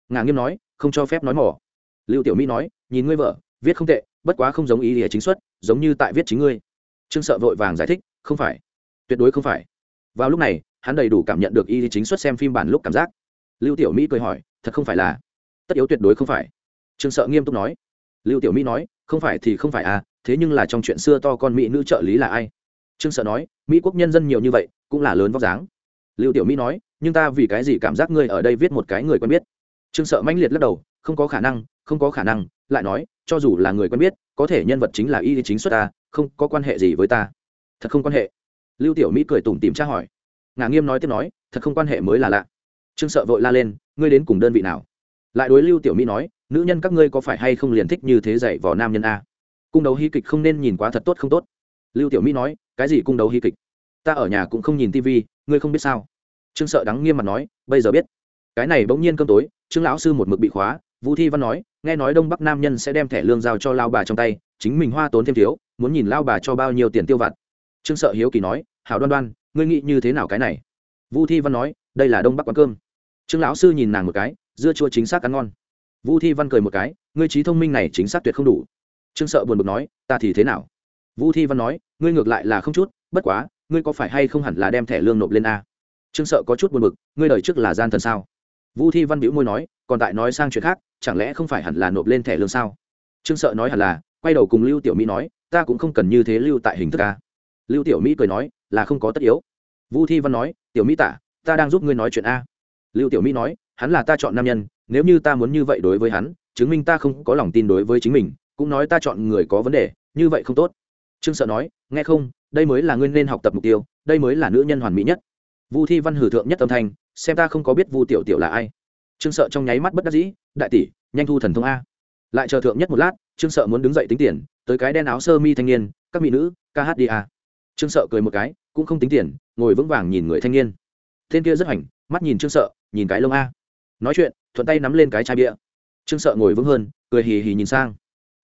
Speaker 1: Ngả nghiêm nói, không cho phép nói mỏ. Lưu tiểu mỹ nói, nhìn ngươi vợ, viết không tệ, bất quá không giống ý nghĩa chính xuất, giống như tại viết chính ngươi. Trương sợ vội vàng giải thích, không phải. Tuyệt đối không phải vào lúc này, hắn đầy đủ cảm nhận được y chính xuất xem phim bản lúc cảm giác. Lưu tiểu mỹ cười hỏi, thật không phải là tất yếu tuyệt đối không phải? Trương sợ nghiêm túc nói. Lưu tiểu mỹ nói, không phải thì không phải à thế nhưng là trong chuyện xưa to con mỹ nữ trợ lý là ai? Trương sợ nói, mỹ quốc nhân dân nhiều như vậy, cũng là lớn vóc dáng. Lưu tiểu mỹ nói, nhưng ta vì cái gì cảm giác ngươi ở đây viết một cái người quen biết? Trương sợ mãnh liệt lắc đầu, không có khả năng, không có khả năng. Lại nói, cho dù là người quen biết, có thể nhân vật chính là y chính xuất ta, không có quan hệ gì với ta. Thật không quan hệ lưu tiểu mỹ cười tủm tìm tra hỏi. Ngà nghiêm nói tiếp nói, thật không quan hệ mới là lạ. Trương sợ vội la lên, ngươi đến cùng đơn vị nào? Lại đối lưu tiểu mỹ nói, nữ nhân các ngươi có phải hay không liền thích như thế dạy vò nam nhân a? Cung đấu hy kịch không nên nhìn quá thật tốt không tốt. Lưu tiểu mỹ nói, cái gì cung đấu hy kịch? Ta ở nhà cũng không nhìn tivi ngươi không biết sao? Trương sợ đắng nghiêm mặt nói, bây giờ biết. Cái này bỗng nhiên cơm tối, trương lão sư một mực bị khóa, vũ thi văn nói, nghe nói đông bắc nam nhân sẽ đem thẻ lương giao cho lao bà trong tay, chính mình hoa tốn thêm thiếu, muốn nhìn lao bà cho bao nhiêu tiền tiêu vặt trương sợ hiếu kỳ nói, hảo đoan đoan, ngươi nghĩ như thế nào cái này? Vu thi văn nói, đây là đông bắc quán cơm. Trương lão sư nhìn nàng một cái, dưa chua chính xác ăn ngon. Vu thi văn cười một cái, ngươi trí thông minh này chính xác tuyệt không đủ. Trương sợ buồn bực nói, ta thì thế nào? Vu thi văn nói, ngươi ngược lại là không chút, bất quá, ngươi có phải hay không hẳn là đem thẻ lương nộp lên a? Trương sợ có chút buồn bực, ngươi đời trước là gian thần sao? Vu thi văn bĩu môi nói, còn tại nói sang chuyện khác, chẳng lẽ không phải hẳn là nộp lên thẻ lương sao? Trương sợ nói hẳn là, quay đầu cùng lưu tiểu mỹ nói, ta cũng không cần như thế lưu tại hình thức a lưu tiểu mỹ cười nói, là không có tất yếu. Vu thi văn nói, tiểu mỹ tả, ta đang giúp ngươi nói chuyện a. Lưu tiểu mỹ nói, hắn là ta chọn nam nhân, nếu như ta muốn như vậy đối với hắn, chứng minh ta không có lòng tin đối với chính mình, cũng nói ta chọn người có vấn đề, như vậy không tốt. Trương sợ nói, nghe không, đây mới là ngươi nên học tập mục tiêu, đây mới là nữ nhân hoàn mỹ nhất. Vu thi văn hử thượng nhất âm thanh, xem ta không có biết vu tiểu tiểu là ai. Trương sợ trong nháy mắt bất đắc dĩ, đại tỷ, nhanh thu thần thông a. Lại chờ thượng nhất một lát, trương sợ muốn đứng dậy tính tiền, tới cái đen áo sơ mi thanh niên, các mỹ nữ, ca hát đi a trương sợ cười một cái, cũng không tính tiền, ngồi vững vàng nhìn người thanh niên. Tên kia rất hoành, mắt nhìn trương sợ, nhìn cái lông a. Nói chuyện, thuận tay nắm lên cái chai bia. Trương sợ ngồi vững hơn, cười hì hì nhìn sang.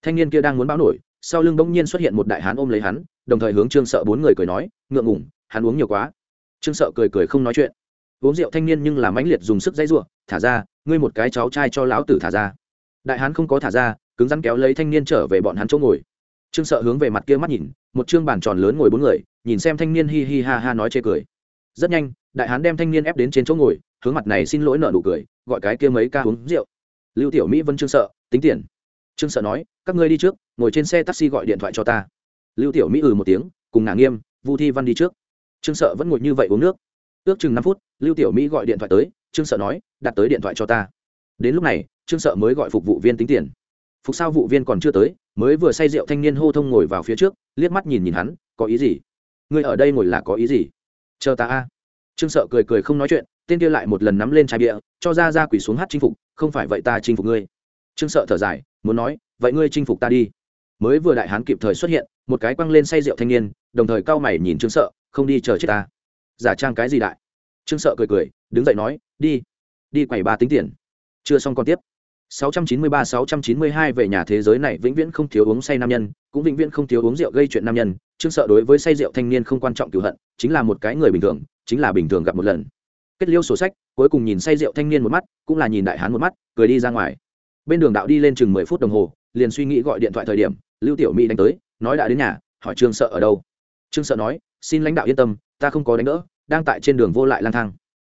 Speaker 1: Thanh niên kia đang muốn báo nổi, sau lưng bỗng nhiên xuất hiện một đại hán ôm lấy hắn, đồng thời hướng trương sợ bốn người cười nói, ngượng ngủng hắn uống nhiều quá. Trương sợ cười cười không nói chuyện. Uống rượu thanh niên nhưng làm mãnh liệt dùng sức dãy ruộng thả ra, ngươi một cái cháu trai cho lão tử thả ra. Đại hán không có thả ra, cứng rắn kéo lấy thanh niên trở về bọn hắn chỗ ngồi. Trương sợ hướng về mặt kia mắt nhìn một chương bàn tròn lớn ngồi bốn người, nhìn xem thanh niên hi hi ha ha nói chê cười. Rất nhanh, đại hán đem thanh niên ép đến trên chỗ ngồi, hướng mặt này xin lỗi nợ nụ cười, gọi cái kia mấy ca uống rượu. Lưu tiểu mỹ vân trương sợ, tính tiền. Trương sợ nói, các ngươi đi trước, ngồi trên xe taxi gọi điện thoại cho ta. Lưu tiểu mỹ ừ một tiếng, cùng ngả nghiêm, vu thi văn đi trước. Trương sợ vẫn ngồi như vậy uống nước. Ước chừng năm phút, lưu tiểu mỹ gọi điện thoại tới, trương sợ nói, đặt tới điện thoại cho ta. Đến lúc này, trương sợ mới gọi phục vụ viên tính tiền. Phục sao vụ viên còn chưa tới mới vừa say rượu thanh niên hô thông ngồi vào phía trước, liếc mắt nhìn nhìn hắn, có ý gì? Ngươi ở đây ngồi là có ý gì? Chờ ta a. Trương sợ cười cười không nói chuyện, tên kia lại một lần nắm lên chai bia, cho ra ra quỷ xuống hát chinh phục, không phải vậy ta chinh phục ngươi. Trương sợ thở dài, muốn nói, vậy ngươi chinh phục ta đi. Mới vừa đại hán kịp thời xuất hiện, một cái quăng lên say rượu thanh niên, đồng thời cau mày nhìn trương sợ, không đi chờ chết ta. Giả trang cái gì đại? Trương sợ cười cười, đứng dậy nói, đi đi quầy ba tính tiền. Chưa xong còn tiếp. 693-692 về nhà thế giới này vĩnh viễn không thiếu uống say nam nhân, cũng vĩnh viễn không thiếu uống rượu gây chuyện nam nhân, Trương Sợ đối với say rượu thanh niên không quan trọng cửu hận, chính là một cái người bình thường, chính là bình thường gặp một lần. Kết liêu sổ sách, cuối cùng nhìn say rượu thanh niên một mắt, cũng là nhìn đại hán một mắt, cười đi ra ngoài. Bên đường đạo đi lên chừng 10 phút đồng hồ, liền suy nghĩ gọi điện thoại thời điểm, Lưu Tiểu Mỹ đánh tới, nói đã đến nhà, hỏi Trương Sợ ở đâu. Trương Sợ nói, xin lãnh đạo yên tâm, ta không có đánh đỡ, đang tại trên đường vô lại lang thang.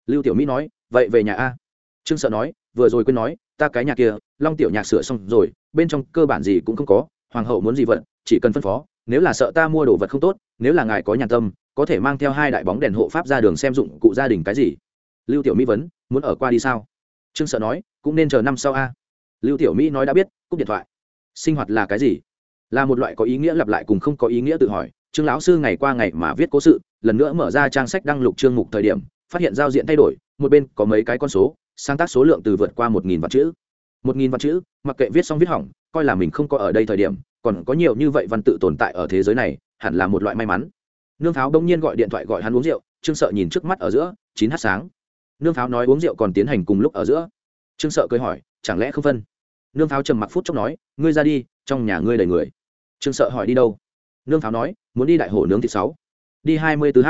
Speaker 1: Lưu Tiểu Mỹ nói, vậy về nhà a. trương sợ nói vừa rồi quên nói ta cái nhà kia, long tiểu nhạc sửa xong rồi, bên trong cơ bản gì cũng không có, hoàng hậu muốn gì vận chỉ cần phân phó, nếu là sợ ta mua đồ vật không tốt, nếu là ngài có nhà tâm, có thể mang theo hai đại bóng đèn hộ pháp ra đường xem dụng cụ gia đình cái gì. Lưu tiểu mỹ vấn, muốn ở qua đi sao? Trương sợ nói, cũng nên chờ năm sau a. Lưu tiểu mỹ nói đã biết, cúp điện thoại. Sinh hoạt là cái gì? Là một loại có ý nghĩa lặp lại cùng không có ý nghĩa tự hỏi. Trương lão sư ngày qua ngày mà viết cố sự, lần nữa mở ra trang sách đăng lục chương mục thời điểm, phát hiện giao diện thay đổi, một bên có mấy cái con số sáng tác số lượng từ vượt qua một nghìn vạn chữ. Một nghìn vạn chữ, mặc kệ viết xong viết hỏng, coi là mình không có ở đây thời điểm, còn có nhiều như vậy văn tự tồn tại ở thế giới này, hẳn là một loại may mắn. Nương pháo đông nhiên gọi điện thoại gọi hắn uống rượu, trương sợ nhìn trước mắt ở giữa, chín h sáng. Nương pháo nói uống rượu còn tiến hành cùng lúc ở giữa. Trương sợ cười hỏi, chẳng lẽ không phân? Nương pháo trầm mặc phút chốc nói, ngươi ra đi, trong nhà ngươi đầy người. Trương sợ hỏi đi đâu? Nương pháo nói, muốn đi đại hồ nướng thịt sáu. Đi hai mươi tư h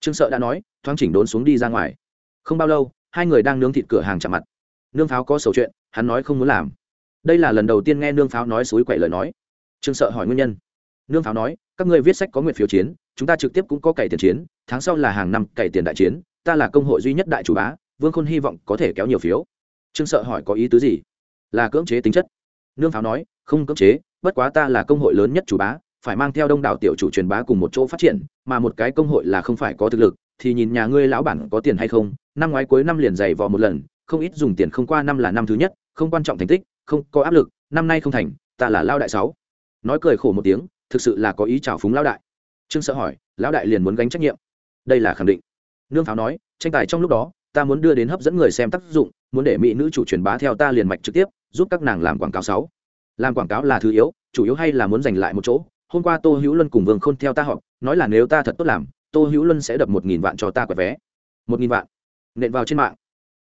Speaker 1: trương sợ đã nói, thoáng chỉnh đốn xuống đi ra ngoài. Không bao lâu hai người đang nướng thịt cửa hàng chạm mặt. Nương pháo có sầu chuyện, hắn nói không muốn làm. Đây là lần đầu tiên nghe nương pháo nói suối quậy lời nói. Trương sợ hỏi nguyên nhân. Nương pháo nói, các ngươi viết sách có nguyện phiếu chiến, chúng ta trực tiếp cũng có cày tiền chiến, tháng sau là hàng năm cày tiền đại chiến, ta là công hội duy nhất đại chủ bá, vương khôn hy vọng có thể kéo nhiều phiếu. Trương sợ hỏi có ý tứ gì? Là cưỡng chế tính chất. Nương pháo nói, không cưỡng chế, bất quá ta là công hội lớn nhất chủ bá, phải mang theo đông đảo tiểu chủ truyền bá cùng một chỗ phát triển, mà một cái công hội là không phải có thực lực, thì nhìn nhà ngươi lão bản có tiền hay không năm ngoái cuối năm liền dày vò một lần, không ít dùng tiền không qua năm là năm thứ nhất, không quan trọng thành tích, không có áp lực, năm nay không thành, ta là lao đại sáu. Nói cười khổ một tiếng, thực sự là có ý chào phúng lão đại. Trương sợ hỏi, lão đại liền muốn gánh trách nhiệm. Đây là khẳng định. Nương pháo nói, tranh tài trong lúc đó, ta muốn đưa đến hấp dẫn người xem tác dụng, muốn để mỹ nữ chủ truyền bá theo ta liền mạch trực tiếp, giúp các nàng làm quảng cáo sáu. Làm quảng cáo là thứ yếu, chủ yếu hay là muốn giành lại một chỗ. Hôm qua tô hữu luân cùng vương khôn theo ta họp, nói là nếu ta thật tốt làm, tô hữu luân sẽ đập một nghìn vạn cho ta quẹt vé. Một nghìn vạn nện vào trên mạng.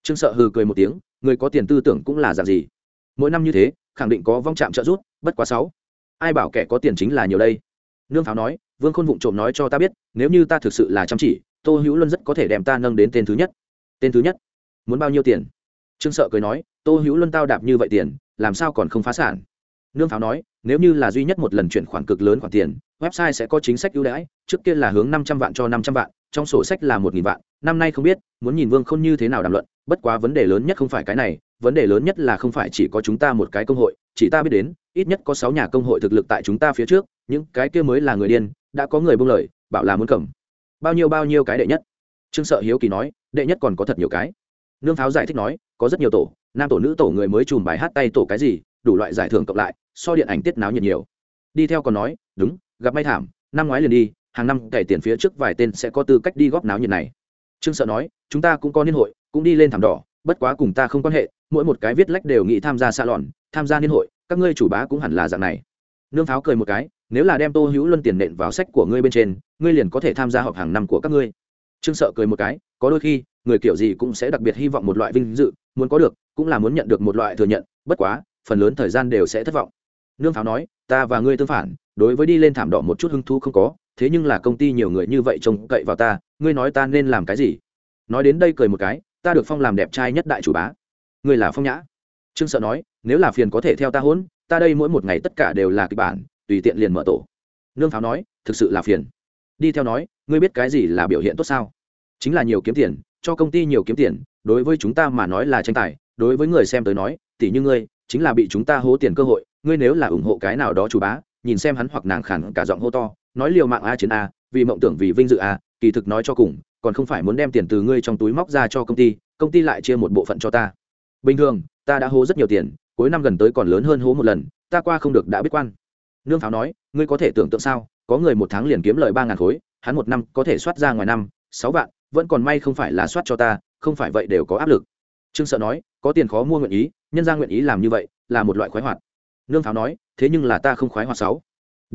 Speaker 1: Trương sợ hừ cười một tiếng, người có tiền tư tưởng cũng là dạng gì? Mỗi năm như thế, khẳng định có vong trạm trợ rút bất quá sáu. Ai bảo kẻ có tiền chính là nhiều đây? Nương pháo nói, vương khôn vụng trộm nói cho ta biết, nếu như ta thực sự là chăm chỉ, tô hữu luân rất có thể đem ta nâng đến tên thứ nhất. Tên thứ nhất? Muốn bao nhiêu tiền? Trương sợ cười nói, tô hữu luân tao đạp như vậy tiền, làm sao còn không phá sản? Nương pháo nói, nếu như là duy nhất một lần chuyển khoản cực lớn khoản tiền, website sẽ có chính sách ưu đãi, trước kia là hướng năm trăm vạn cho năm trăm vạn, trong sổ sách là một nghìn vạn, năm nay không biết muốn nhìn vương không như thế nào đàm luận, bất quá vấn đề lớn nhất không phải cái này, vấn đề lớn nhất là không phải chỉ có chúng ta một cái công hội, chỉ ta biết đến, ít nhất có sáu nhà công hội thực lực tại chúng ta phía trước, những cái kia mới là người điên, đã có người buông lời, bảo là muốn cầm. Bao nhiêu bao nhiêu cái đệ nhất? Trương sợ hiếu kỳ nói, đệ nhất còn có thật nhiều cái. Nương pháo giải thích nói, có rất nhiều tổ, nam tổ nữ tổ người mới chùm bài hát tay tổ cái gì, đủ loại giải thưởng cộng lại, so điện ảnh tiết náo nhiệt nhiều. Đi theo còn nói, đúng, gặp may thảm, năm ngoái liền đi, hàng năm cày tiền phía trước vài tên sẽ có tư cách đi góp náo nhiệt này trương sợ nói, chúng ta cũng có niên hội, cũng đi lên thảm đỏ, bất quá cùng ta không quan hệ, mỗi một cái viết lách đều nghĩ tham gia xa lòn tham gia niên hội, các ngươi chủ bá cũng hẳn là dạng này. Nương pháo cười một cái, nếu là đem tô hữu luân tiền nện vào sách của ngươi bên trên, ngươi liền có thể tham gia họp hàng năm của các ngươi. Trương sợ cười một cái, có đôi khi, người kiểu gì cũng sẽ đặc biệt hy vọng một loại vinh dự, muốn có được, cũng là muốn nhận được một loại thừa nhận, bất quá, phần lớn thời gian đều sẽ thất vọng. Nương pháo nói, ta và ngươi tương phản, đối với đi lên thảm đỏ một chút hứng thú không có thế nhưng là công ty nhiều người như vậy trông cậy vào ta, ngươi nói ta nên làm cái gì? Nói đến đây cười một cái, ta được phong làm đẹp trai nhất đại chủ bá. Ngươi là phong nhã. Trương sợ nói, nếu là phiền có thể theo ta hỗn ta đây mỗi một ngày tất cả đều là kịch bản, tùy tiện liền mở tổ. Nương pháo nói, thực sự là phiền. Đi theo nói, ngươi biết cái gì là biểu hiện tốt sao? Chính là nhiều kiếm tiền, cho công ty nhiều kiếm tiền, đối với chúng ta mà nói là tranh tài, đối với người xem tới nói tỷ như ngươi, chính là bị chúng ta hố tiền cơ hội, ngươi nếu là ủng hộ cái nào đó chủ bá, nhìn xem hắn hoặc nàng khản cả giọng hô to nói liều mạng a chiến a vì mộng tưởng vì vinh dự a kỳ thực nói cho cùng, còn không phải muốn đem tiền từ ngươi trong túi móc ra cho công ty công ty lại chia một bộ phận cho ta. Bình thường, ta đã hố rất nhiều tiền, cuối năm gần tới còn lớn hơn hố một lần, ta qua không được đã biết quan. Nương pháo nói, ngươi có thể tưởng tượng sao, có người một tháng liền kiếm lời ba ngàn khối, hắn một năm có thể soát ra ngoài năm, sáu vạn, vẫn còn may không phải là soát cho ta, không phải vậy đều có áp lực. Trương sợ nói, có tiền khó mua nguyện ý, nhân ra nguyện ý làm như vậy, là một loại khoái hoạt. Nương pháo nói, thế nhưng là ta không khoái hoạt sáu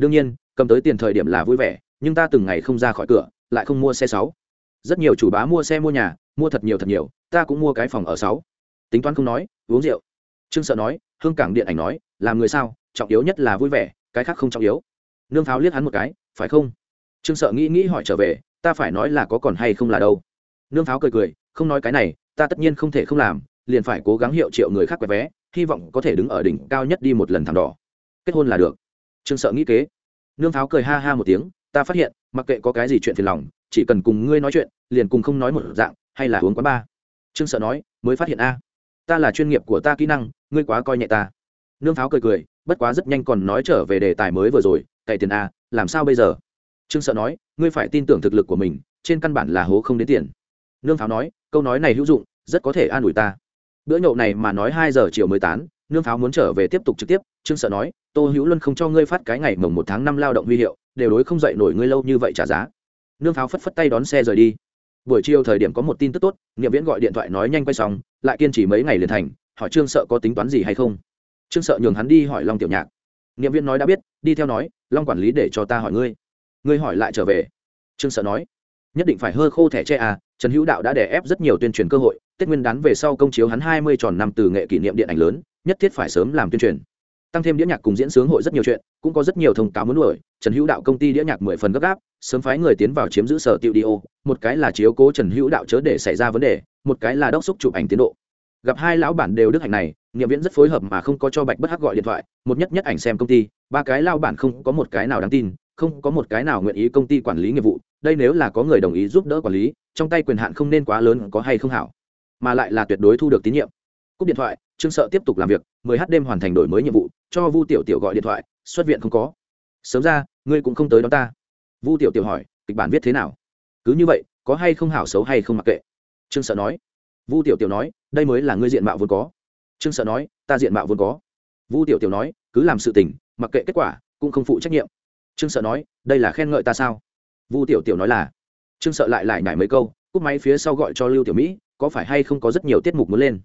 Speaker 1: đương nhiên, cầm tới tiền thời điểm là vui vẻ, nhưng ta từng ngày không ra khỏi cửa, lại không mua xe sáu. Rất nhiều chủ bá mua xe mua nhà, mua thật nhiều thật nhiều, ta cũng mua cái phòng ở sáu. Tính toán không nói, uống rượu. Trương sợ nói, hương cảng điện ảnh nói, làm người sao, trọng yếu nhất là vui vẻ, cái khác không trọng yếu. Nương pháo liếc hắn một cái, phải không? Trương sợ nghĩ nghĩ hỏi trở về, ta phải nói là có còn hay không là đâu. Nương pháo cười cười, không nói cái này, ta tất nhiên không thể không làm, liền phải cố gắng hiệu triệu người khác quẹt vé, hy vọng có thể đứng ở đỉnh cao nhất đi một lần thảm đỏ. Kết hôn là được trương sợ nghĩ kế. Nương pháo cười ha ha một tiếng, ta phát hiện, mặc kệ có cái gì chuyện phiền lòng, chỉ cần cùng ngươi nói chuyện, liền cùng không nói một dạng, hay là uống quán ba trương sợ nói, mới phát hiện a, ta là chuyên nghiệp của ta kỹ năng, ngươi quá coi nhẹ ta. Nương pháo cười cười, bất quá rất nhanh còn nói trở về đề tài mới vừa rồi cậy tiền a, làm sao bây giờ? Trương sợ nói, ngươi phải tin tưởng thực lực của mình, trên căn bản là hố không đến tiền. Nương pháo nói, câu nói này hữu dụng, rất có thể an ủi ta. Bữa nhậu này mà nói hai giờ chiều mới tán, nương pháo muốn trở về tiếp tục trực tiếp, trương sợ nói tô hữu luân không cho ngươi phát cái ngày mồng một tháng năm lao động huy hiệu, đều đối không dậy nổi ngươi lâu như vậy trả giá. Nương pháo phất phất tay đón xe rời đi. Buổi chiều thời điểm có một tin tức tốt nghiệm viễn gọi điện thoại nói nhanh quay xong, lại kiên trì mấy ngày liền thành, hỏi trương sợ có tính toán gì hay không. Trương sợ nhường hắn đi hỏi long tiểu nhạc. Nghiệm viễn nói đã biết, đi theo nói, long quản lý để cho ta hỏi ngươi. Ngươi hỏi lại trở về. Trương sợ nói. Nhất định phải hơ khô thẻ tre à trần hữu đạo đã đè ép rất nhiều tuyên truyền cơ hội, tết nguyên đán về sau công chiếu hắn hai mươi tròn năm từ nghệ kỷ niệm điện ảnh lớn, nhất thiết phải sớm làm tuyên truyền tăng thêm đĩa nhạc cùng diễn sướng hội rất nhiều chuyện, cũng có rất nhiều thông cáo muốn đuổi, trần hữu đạo công ty đĩa nhạc mười phần gấp gáp, sớm phái người tiến vào chiếm giữ sở tiệu đi ô, một cái là chiếu cố trần hữu đạo chớ để xảy ra vấn đề, một cái là đốc xúc chụp ảnh tiến độ. Gặp hai lão bản đều đức hạnh này, nghiệm viễn rất phối hợp mà không có cho bạch bất hắc gọi điện thoại, một nhất nhất ảnh xem công ty, ba cái lao bản không có một cái nào đáng tin, không có một cái nào nguyện ý công ty quản lý nghiệp vụ, đây nếu là có người đồng ý giúp đỡ quản lý, trong tay quyền hạn không nên quá lớn, có hay không hảo. Mà lại là tuyệt đối thu được tín nhiệm. Cúp điện thoại trương sợ tiếp tục làm việc, mười h đêm hoàn thành đổi mới nhiệm vụ, cho vu tiểu tiểu gọi điện thoại, xuất viện không có. Sớm ra, ngươi cũng không tới đó ta. Vu tiểu tiểu hỏi, kịch bản viết thế nào? Cứ như vậy, có hay không hảo xấu hay không mặc kệ. Trương sợ nói. Vu tiểu tiểu nói, đây mới là ngươi diện mạo vốn có. Trương sợ nói, ta diện mạo vốn có. Vu tiểu tiểu nói, cứ làm sự tình, mặc kệ kết quả, cũng không phụ trách nhiệm. Trương sợ nói, đây là khen ngợi ta sao? Vu tiểu tiểu nói là. Trương sợ lại lại nhảy mấy câu, cúp máy phía sau gọi cho lưu tiểu mỹ, có phải hay không có rất nhiều tiết mục muốn lên?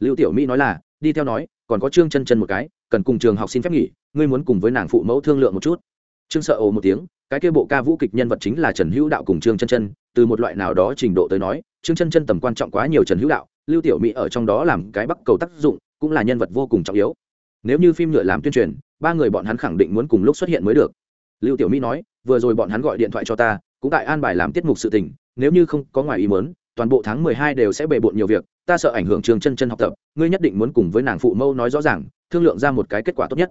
Speaker 1: Lưu tiểu mỹ nói là, đi theo nói, còn có trương chân chân một cái, cần cùng trường học xin phép nghỉ, ngươi muốn cùng với nàng phụ mẫu thương lượng một chút trương sợ ồ một tiếng, cái kia bộ ca vũ kịch nhân vật chính là trần hữu đạo cùng trương chân chân, từ một loại nào đó trình độ tới nói, trương chân chân tầm quan trọng quá nhiều trần hữu đạo, lưu tiểu mỹ ở trong đó làm cái bắc cầu tác dụng, cũng là nhân vật vô cùng trọng yếu nếu như phim nhựa làm tuyên truyền, ba người bọn hắn khẳng định muốn cùng lúc xuất hiện mới được lưu tiểu mỹ nói, vừa rồi bọn hắn gọi điện thoại cho ta, cũng tại an bài làm tiết mục sự tình, nếu như không có ngoài ý muốn toàn bộ tháng mười hai đều sẽ bề bộn nhiều việc, ta sợ ảnh hưởng trường chân chân học tập, ngươi nhất định muốn cùng với nàng phụ mâu nói rõ ràng, thương lượng ra một cái kết quả tốt nhất.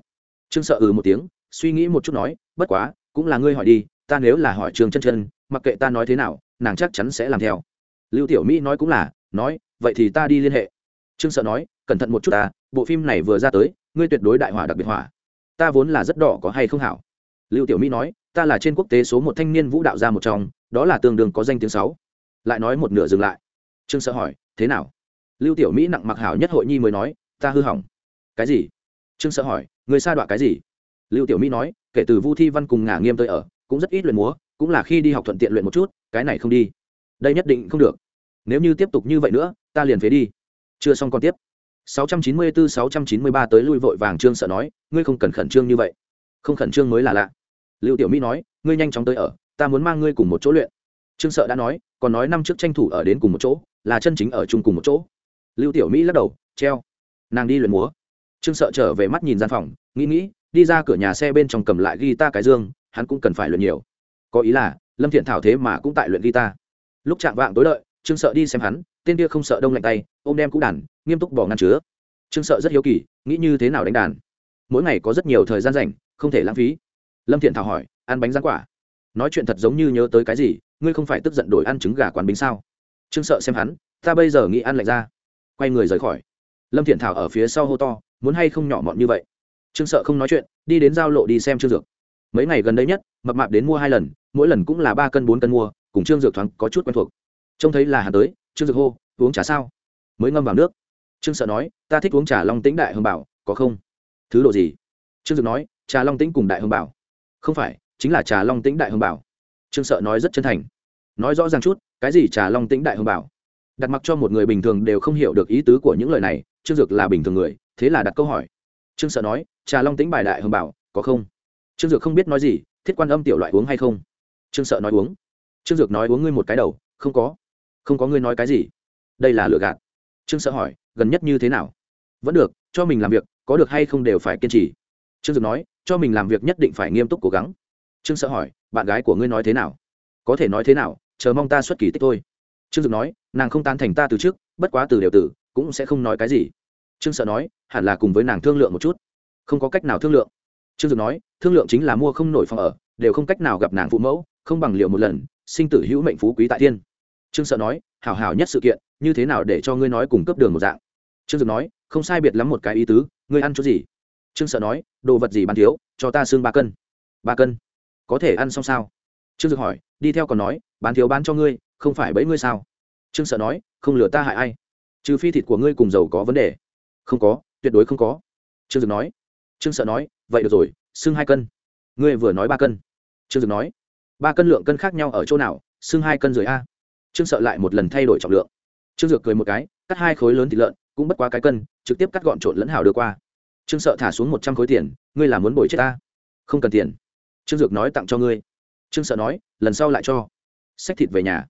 Speaker 1: Trương sợ ừ một tiếng, suy nghĩ một chút nói, bất quá, cũng là ngươi hỏi đi, ta nếu là hỏi trường chân chân, mặc kệ ta nói thế nào, nàng chắc chắn sẽ làm theo. Lưu tiểu mỹ nói cũng là, nói, vậy thì ta đi liên hệ. Trương sợ nói, cẩn thận một chút ta, bộ phim này vừa ra tới, ngươi tuyệt đối đại hỏa đặc biệt hỏa ta vốn là rất đỏ có hay không hảo. Lưu tiểu mỹ nói, ta là trên quốc tế số một thanh niên vũ đạo gia một trong, đó là tương đương có danh tiếng sáu lại nói một nửa dừng lại. Trương sợ hỏi, thế nào? Lưu tiểu mỹ nặng mặc hảo nhất hội nhi mới nói, ta hư hỏng. Cái gì? Trương sợ hỏi người sa đọa cái gì? Lưu tiểu mỹ nói, kể từ vu thi văn cùng ngả nghiêm tới ở, cũng rất ít luyện múa, cũng là khi đi học thuận tiện luyện một chút, cái này không đi. Đây nhất định không được. Nếu như tiếp tục như vậy nữa, ta liền phế đi. Chưa xong còn tiếp. 694-693 tới lui vội vàng trương sợ nói, ngươi không cần khẩn trương như vậy. Không khẩn trương mới là lạ. Lưu tiểu mỹ nói, ngươi nhanh chóng tới ở, ta muốn mang ngươi cùng một chỗ luyện trương sợ đã nói, còn nói năm trước tranh thủ ở đến cùng một chỗ, là chân chính ở chung cùng một chỗ. Lưu tiểu mỹ lắc đầu, treo. Nàng đi luyện múa. Trương sợ trở về mắt nhìn gian phòng, nghĩ nghĩ, đi ra cửa nhà xe bên trong cầm lại guitar cái dương, hắn cũng cần phải luyện nhiều. Có ý là, lâm thiện thảo thế mà cũng tại luyện guitar. Lúc chạm vạng tối đợi, trương sợ đi xem hắn, tên kia không sợ đông lạnh tay, ôm đem cũ đàn, nghiêm túc bỏ ngăn chứa. Trương sợ rất hiếu kỳ, nghĩ như thế nào đánh đàn. Mỗi ngày có rất nhiều thời gian rảnh, không thể lãng phí. Lâm thiện thảo hỏi, ăn bánh rán quả. Nói chuyện thật giống như nhớ tới cái gì ngươi không phải tức giận đổi ăn trứng gà quán bính sao? Trương sợ xem hắn, ta bây giờ nghĩ ăn lạnh ra. Quay người rời khỏi. Lâm thiện thảo ở phía sau hô to, muốn hay không nhỏ mọn như vậy? Trương sợ không nói chuyện, đi đến giao lộ đi xem trương dược. Mấy ngày gần đây nhất, mập mạp đến mua hai lần, mỗi lần cũng là ba cân bốn cân mua, cùng trương dược thoáng có chút quen thuộc. Trông thấy là hà tới, trương dược hô, uống trà sao? Mới ngâm vào nước. Trương sợ nói, ta thích uống trà long tĩnh đại hồng bảo, có không? Thứ độ gì? Trương dược nói, trà long tĩnh cùng đại hồng bảo. Không phải, chính là trà long tĩnh đại hồng bảo trương sợ nói rất chân thành. Nói rõ ràng chút, cái gì trà long tĩnh đại hồng bảo? Đặt mặc cho một người bình thường đều không hiểu được ý tứ của những lời này, trương dược là bình thường người, thế là đặt câu hỏi. Trương sợ nói, trà long tĩnh bài đại hồng bảo, có không? Trương dược không biết nói gì, thiết quan âm tiểu loại uống hay không? Trương sợ nói uống. Trương dược nói uống ngươi một cái đầu, không có. Không có ngươi nói cái gì? Đây là lựa gạt. Trương sợ hỏi, gần nhất như thế nào? Vẫn được, cho mình làm việc, có được hay không đều phải kiên trì. Trương dược nói, cho mình làm việc nhất định phải nghiêm túc cố gắng trương sợ hỏi, bạn gái của ngươi nói thế nào? Có thể nói thế nào, chờ mong ta xuất kỳ tích thôi. Trương dực nói, nàng không tán thành ta từ trước, bất quá từ đều tử, cũng sẽ không nói cái gì. Trương sợ nói, hẳn là cùng với nàng thương lượng một chút. Không có cách nào thương lượng. Trương dực nói, thương lượng chính là mua không nổi phòng ở, đều không cách nào gặp nàng phụ mẫu, không bằng liệu một lần, sinh tử hữu mệnh phú quý tại thiên. Trương sợ nói, hảo hảo nhất sự kiện, như thế nào để cho ngươi nói cùng cấp đường một dạng? Trương Dực nói, không sai biệt lắm một cái ý tứ, ngươi ăn chút gì? Trương sợ nói, đồ vật gì bán thiếu, cho ta xương ba cân. Ba cân? Có thể ăn xong sao? Trương dược hỏi, đi theo còn nói, bán thiếu bán cho ngươi, không phải bẫy ngươi sao? Trương sợ nói, không lừa ta hại ai. Trừ phi thịt của ngươi cùng dầu có vấn đề. Không có, tuyệt đối không có. Trương dược nói. Trương sợ nói, vậy được rồi, xưng hai cân. Ngươi vừa nói ba cân. Trương dược nói, ba cân lượng cân khác nhau ở chỗ nào, xưng hai cân rồi a. Trương sợ lại một lần thay đổi trọng lượng. Trương dược cười một cái, cắt hai khối lớn thịt lợn, cũng bất quá cái cân, trực tiếp cắt gọn trộn lẫn hào đưa qua. Trương sợ thả xuống một trăm khối tiền, ngươi là muốn bồi chết ta? Không cần tiền trương dược nói tặng cho ngươi. Trương sợ nói, lần sau lại cho. Xách thịt về nhà.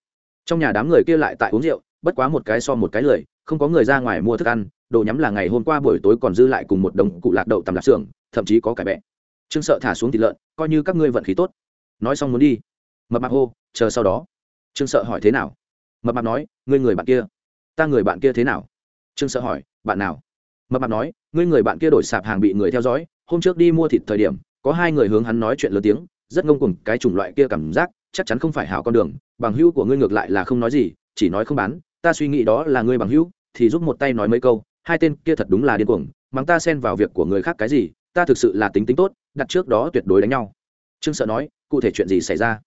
Speaker 1: Trong nhà đám người kia lại tại uống rượu, bất quá một cái so một cái lười, không có người ra ngoài mua thức ăn, đồ nhắm là ngày hôm qua buổi tối còn dư lại cùng một đồng cụ lạc đậu tầm lạc xưởng, thậm chí có cải bẹ. Trương sợ thả xuống thịt lợn, coi như các ngươi vận khí tốt. Nói xong muốn đi. Mập mạp hô, chờ sau đó. Trương sợ hỏi thế nào? Mập mạp nói, ngươi người bạn kia. Ta người bạn kia thế nào? Trương sợ hỏi, bạn nào? Mập mạp nói, ngươi người bạn kia đổi sạp hàng bị người theo dõi, hôm trước đi mua thịt thời điểm có hai người hướng hắn nói chuyện lớn tiếng, rất ngông cùng cái chủng loại kia cảm giác, chắc chắn không phải hảo con đường, bằng hữu của ngươi ngược lại là không nói gì, chỉ nói không bán, ta suy nghĩ đó là ngươi bằng hữu, thì giúp một tay nói mấy câu, hai tên kia thật đúng là điên cuồng, mắng ta xen vào việc của người khác cái gì, ta thực sự là tính tính tốt, đặt trước đó tuyệt đối đánh nhau. Trương sợ nói, cụ thể chuyện gì xảy ra?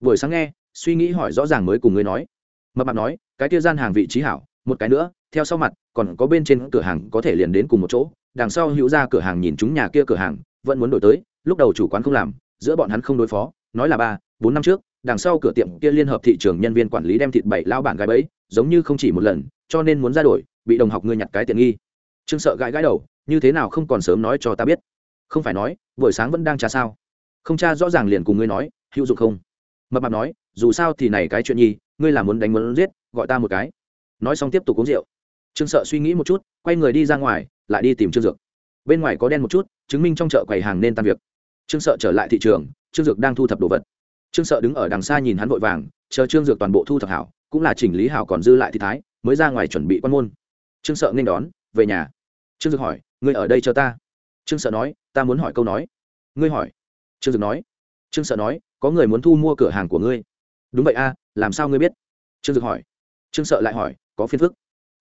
Speaker 1: Buổi sáng nghe, suy nghĩ hỏi rõ ràng mới cùng ngươi nói. Mập mạp nói, cái kia gian hàng vị trí hảo, một cái nữa, theo sau mặt, còn có bên trên cửa hàng có thể liền đến cùng một chỗ, đằng sau hữu ra cửa hàng nhìn chúng nhà kia cửa hàng, vẫn muốn đổi tới lúc đầu chủ quán không làm, giữa bọn hắn không đối phó, nói là ba, bốn năm trước, đằng sau cửa tiệm kia liên hợp thị trường nhân viên quản lý đem thịt bảy lao bản gái bẫy, giống như không chỉ một lần, cho nên muốn ra đổi, bị đồng học ngươi nhặt cái tiện nghi. Trương sợ gãi gãi đầu, như thế nào không còn sớm nói cho ta biết. Không phải nói, buổi sáng vẫn đang tra sao? Không tra rõ ràng liền cùng ngươi nói, hữu dụng không? Mập mạp nói, dù sao thì này cái chuyện nhi, ngươi là muốn đánh muốn giết, gọi ta một cái. Nói xong tiếp tục uống rượu. Trương sợ suy nghĩ một chút, quay người đi ra ngoài, lại đi tìm trương dược. Bên ngoài có đen một chút, chứng minh trong chợ quầy hàng nên tan việc trương sợ trở lại thị trường, trương dược đang thu thập đồ vật. Trương sợ đứng ở đằng xa nhìn hắn vội vàng, chờ trương dược toàn bộ thu thập hảo, cũng là chỉnh lý hảo còn dư lại thì thái, mới ra ngoài chuẩn bị quan môn. Trương sợ nên đón, về nhà. Trương dược hỏi, ngươi ở đây chờ ta? Trương sợ nói, ta muốn hỏi câu nói. Ngươi hỏi? Trương dược nói. Trương sợ nói, có người muốn thu mua cửa hàng của ngươi. Đúng vậy a, làm sao ngươi biết? Trương dược hỏi. Trương sợ lại hỏi, có phiền phức?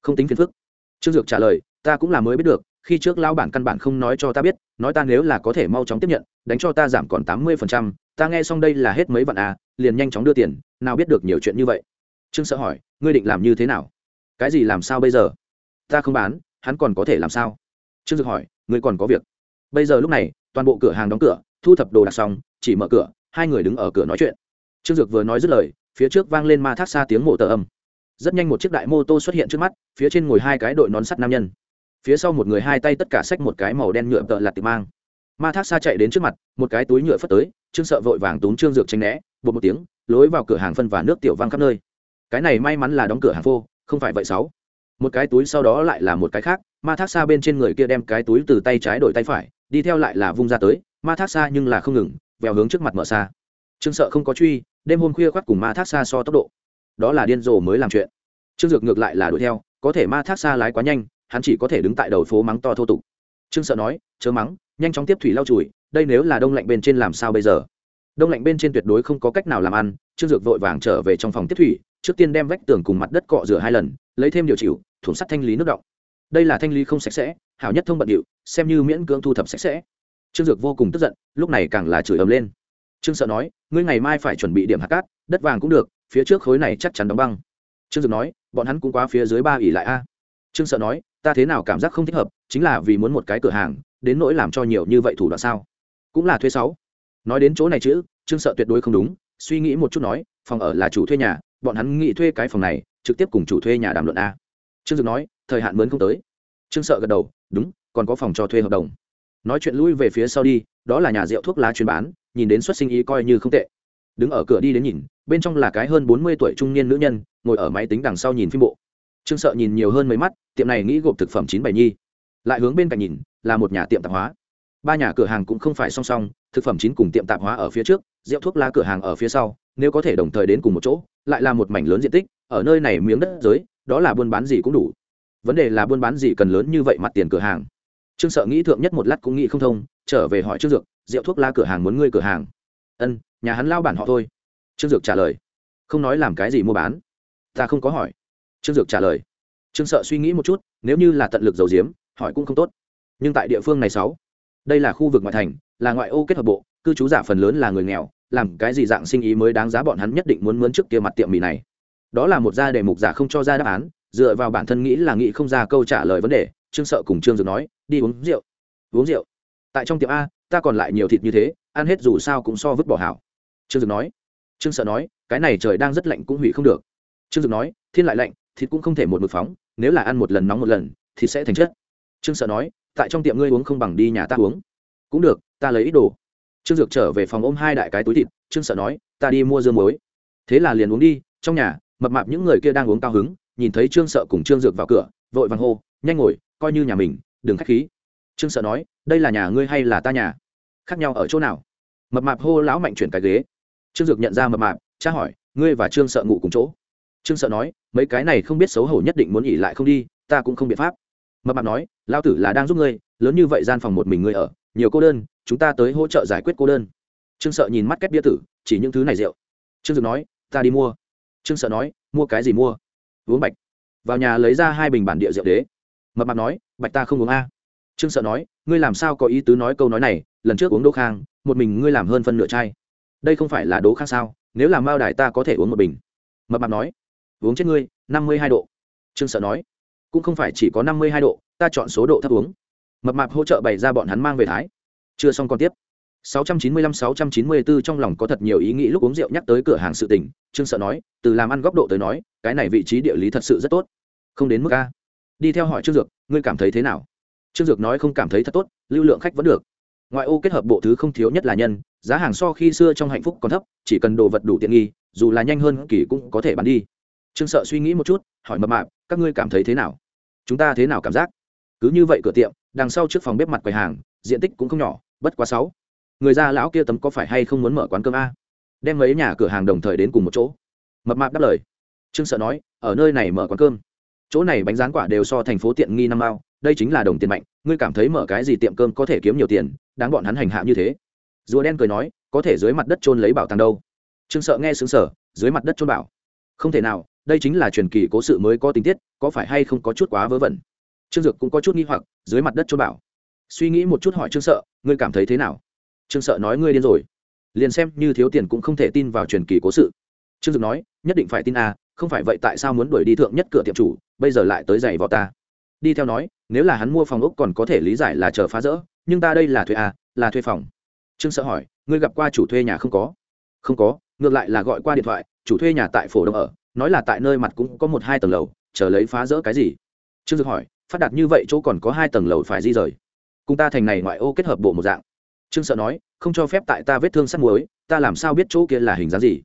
Speaker 1: Không tính phiền phức. Trương dược trả lời, ta cũng là mới biết được khi trước lao bản căn bản không nói cho ta biết, nói ta nếu là có thể mau chóng tiếp nhận, đánh cho ta giảm còn tám mươi phần trăm, ta nghe xong đây là hết mấy vạn à liền nhanh chóng đưa tiền, nào biết được nhiều chuyện như vậy. Trương sợ hỏi, ngươi định làm như thế nào? Cái gì làm sao bây giờ? Ta không bán, hắn còn có thể làm sao? Trương dược hỏi, ngươi còn có việc. Bây giờ lúc này, toàn bộ cửa hàng đóng cửa, thu thập đồ đạc xong, chỉ mở cửa, hai người đứng ở cửa nói chuyện. Trương dược vừa nói dứt lời, phía trước vang lên ma thác xa tiếng mộ tờ âm. Rất nhanh một chiếc đại mô tô xuất hiện trước mắt, phía trên ngồi hai cái đội nón sắt nam nhân phía sau một người hai tay tất cả xách một cái màu đen nhựa tợ lặt tịp mang. Ma thác xa chạy đến trước mặt, một cái túi nhựa phất tới, trương sợ vội vàng túm trương dược tranh né bột một tiếng, lối vào cửa hàng phân và nước tiểu văng khắp nơi. Cái này may mắn là đóng cửa hàng phô, không phải vậy sáu. Một cái túi sau đó lại là một cái khác, ma thác xa bên trên người kia đem cái túi từ tay trái đổi tay phải, đi theo lại là vung ra tới, ma thác xa nhưng là không ngừng, vèo hướng trước mặt mở xa. Trương sợ không có truy, đêm hôm khuya khoác cùng ma thác xa so tốc độ. Đó là điên rồ mới làm chuyện. Trương dược ngược lại là đuổi theo, có thể ma thác xa lái quá nhanh hắn chỉ có thể đứng tại đầu phố mắng to thô tục. Trương sợ nói, chớ mắng, nhanh chóng tiếp thủy lau chùi, đây nếu là đông lạnh bên trên làm sao bây giờ? Đông lạnh bên trên tuyệt đối không có cách nào làm ăn, trương dược vội vàng trở về trong phòng tiếp thủy, trước tiên đem vách tường cùng mặt đất cọ rửa hai lần, lấy thêm điều chịu thủng sắt thanh lý nước động. Đây là thanh lý không sạch sẽ, hảo nhất thông bận điệu, xem như miễn cưỡng thu thập sạch sẽ. Trương dược vô cùng tức giận, lúc này càng là chửi ầm lên. Trương sợ nói, ngươi ngày mai phải chuẩn bị điểm hạt cát, đất vàng cũng được, phía trước khối này chắc chắn đóng băng. Trương dược nói, bọn hắn cũng quá phía dưới ba ỉ lại a. Trương sợ nói ta thế nào cảm giác không thích hợp, chính là vì muốn một cái cửa hàng, đến nỗi làm cho nhiều như vậy thủ đoạn sao? Cũng là thuê sáu. Nói đến chỗ này chữ trương sợ tuyệt đối không đúng, suy nghĩ một chút nói, phòng ở là chủ thuê nhà, bọn hắn nghĩ thuê cái phòng này, trực tiếp cùng chủ thuê nhà đàm luận a. Trương Dực nói, thời hạn mướn không tới. Trương sợ gật đầu, đúng, còn có phòng cho thuê hợp đồng. Nói chuyện lui về phía sau đi, đó là nhà rượu thuốc lá chuyên bán, nhìn đến xuất sinh ý coi như không tệ. Đứng ở cửa đi đến nhìn, bên trong là cái hơn bốn mươi tuổi trung niên nữ nhân, ngồi ở máy tính đằng sau nhìn phim bộ trương sợ nhìn nhiều hơn mấy mắt, tiệm này nghĩ gộp thực phẩm chín bảy nhi. Lại hướng bên cạnh nhìn, là một nhà tiệm tạp hóa. Ba nhà cửa hàng cũng không phải song song, thực phẩm chín cùng tiệm tạp hóa ở phía trước, rượu thuốc lá cửa hàng ở phía sau, nếu có thể đồng thời đến cùng một chỗ, lại là một mảnh lớn diện tích, ở nơi này miếng đất giới, đó là buôn bán gì cũng đủ. Vấn đề là buôn bán gì cần lớn như vậy mặt tiền cửa hàng. Trương sợ nghĩ thượng nhất một lát cũng nghĩ không thông, trở về hỏi trương dược, rượu thuốc lá cửa hàng muốn ngươi cửa hàng? Ân, nhà hắn lao bản họ thôi. Trương dược trả lời, không nói làm cái gì mua bán. Ta không có hỏi trương dược trả lời. Trương sợ suy nghĩ một chút, nếu như là tận lực dầu diếm hỏi cũng không tốt. Nhưng tại địa phương này sáu, đây là khu vực ngoại thành, là ngoại ô kết hợp bộ, cư trú giả phần lớn là người nghèo, làm cái gì dạng sinh ý mới đáng giá bọn hắn nhất định muốn mướn trước kia mặt tiệm mì này. Đó là một gia đề mục giả không cho ra đáp án, dựa vào bản thân nghĩ là nghĩ không ra câu trả lời vấn đề, trương sợ cùng trương dược nói, đi uống rượu. Uống rượu? Tại trong tiệm a, ta còn lại nhiều thịt như thế, ăn hết dù sao cũng so vứt bỏ hảo. Trương dược nói. Trương sợ nói, cái này trời đang rất lạnh cũng hủy không được. Trương dược nói, thiên lại lạnh thịt cũng không thể một mực phóng, nếu là ăn một lần nóng một lần thì sẽ thành chất. Trương sợ nói, tại trong tiệm ngươi uống không bằng đi nhà ta uống. Cũng được, ta lấy ít đồ. Trương dược trở về phòng ôm hai đại cái túi thịt, trương sợ nói, ta đi mua dương muối. Thế là liền uống đi, trong nhà, mập mạp những người kia đang uống cao hứng, nhìn thấy trương sợ cùng trương dược vào cửa, vội vàng hô, nhanh ngồi, coi như nhà mình, đừng k h á c h khí. Trương sợ nói, đây là nhà ngươi hay là ta nhà? Khác nhau ở chỗ nào? Mập mạp hô, lão mạnh chuyển cái ghế. Trương dược nhận ra mập mạp, tra hỏi, ngươi và trương sợ ngủ cùng chỗ? Trương sợ nói, mấy cái này không biết xấu hổ nhất định muốn nghỉ lại không đi, ta cũng không biện pháp. Mập mạp nói lao tử là đang giúp ngươi, lớn như vậy gian phòng một mình ngươi ở, nhiều cô đơn, chúng ta tới hỗ trợ giải quyết cô đơn. Trương sợ nhìn mắt két bia tử, chỉ những thứ này rượu. Trương dực nói, ta đi mua. Trương sợ nói, mua cái gì mua? Uống bạch. Vào nhà lấy ra hai bình bản địa rượu đế. Mập mạp nói, bạch ta không uống a. Trương sợ nói, ngươi làm sao có ý tứ nói câu nói này, lần trước uống đỗ khang, một mình ngươi làm hơn phân nửa chai. Đây không phải là đỗ khang sao, nếu làm mao đài ta có thể uống một bình. Mập mạp nói uống chết ngươi, năm mươi hai độ. Trương sợ nói, cũng không phải chỉ có năm mươi hai độ, ta chọn số độ thấp uống. Mập mạp hỗ trợ bày ra bọn hắn mang về thái. Chưa xong còn tiếp. 695-694 trong lòng có thật nhiều ý nghĩ lúc uống rượu nhắc tới cửa hàng sự tình, trương sợ nói, từ làm ăn góc độ tới nói, cái này vị trí địa lý thật sự rất tốt. Không đến mức a. Đi theo hỏi trương dược, ngươi cảm thấy thế nào? Trương dược nói không cảm thấy thật tốt, lưu lượng khách vẫn được. Ngoại ô kết hợp bộ thứ không thiếu nhất là nhân, giá hàng so khi xưa trong hạnh phúc còn thấp, chỉ cần đồ vật đủ tiện nghi, dù là nhanh hơn kỳ cũng có thể bán đi trương sợ suy nghĩ một chút, hỏi mập mạp, các ngươi cảm thấy thế nào? Chúng ta thế nào cảm giác? Cứ như vậy cửa tiệm, đằng sau trước phòng bếp mặt quầy hàng, diện tích cũng không nhỏ, bất quá sáu. Người già lão kia tấm có phải hay không muốn mở quán cơm a? Đem mấy nhà cửa hàng đồng thời đến cùng một chỗ. Mập mạp đáp lời. Trương sợ nói, ở nơi này mở quán cơm. Chỗ này bánh rán quả đều so thành phố tiện nghi năm mao đây chính là đồng tiền mạnh, ngươi cảm thấy mở cái gì tiệm cơm có thể kiếm nhiều tiền, đáng bọn hắn hành hạ như thế. Rùa đen cười nói, có thể dưới mặt đất trôn lấy bảo tàng đâu. Trương sợ nghe xứng sở dưới mặt đất trôn bảo. Không thể nào đây chính là truyền kỳ cố sự mới có tình tiết, có phải hay không có chút quá vớ vẩn? Trương dược cũng có chút nghi hoặc, dưới mặt đất cho bảo. Suy nghĩ một chút hỏi trương sợ, ngươi cảm thấy thế nào? Trương sợ nói ngươi điên rồi. Liền xem như thiếu tiền cũng không thể tin vào truyền kỳ cố sự. Trương dực nói, nhất định phải tin a không phải vậy tại sao muốn đuổi đi thượng nhất cửa tiệm chủ, bây giờ lại tới giày vò ta. Đi theo nói, nếu là hắn mua phòng ốc còn có thể lý giải là chờ phá rỡ, nhưng ta đây là thuê a là thuê phòng. Trương sợ hỏi, ngươi gặp qua chủ thuê nhà không có? Không có, ngược lại là gọi qua điện thoại, chủ thuê nhà tại phổ đông ở nói là tại nơi mặt cũng có một hai tầng lầu, chờ lấy phá rỡ cái gì? Trương dực hỏi, phát đạt như vậy chỗ còn có hai tầng lầu phải di rời. Cùng ta thành này ngoại ô kết hợp bộ một dạng. Trương sợ nói, không cho phép tại ta vết thương sắt muối, ta làm sao biết chỗ kia là hình dáng gì?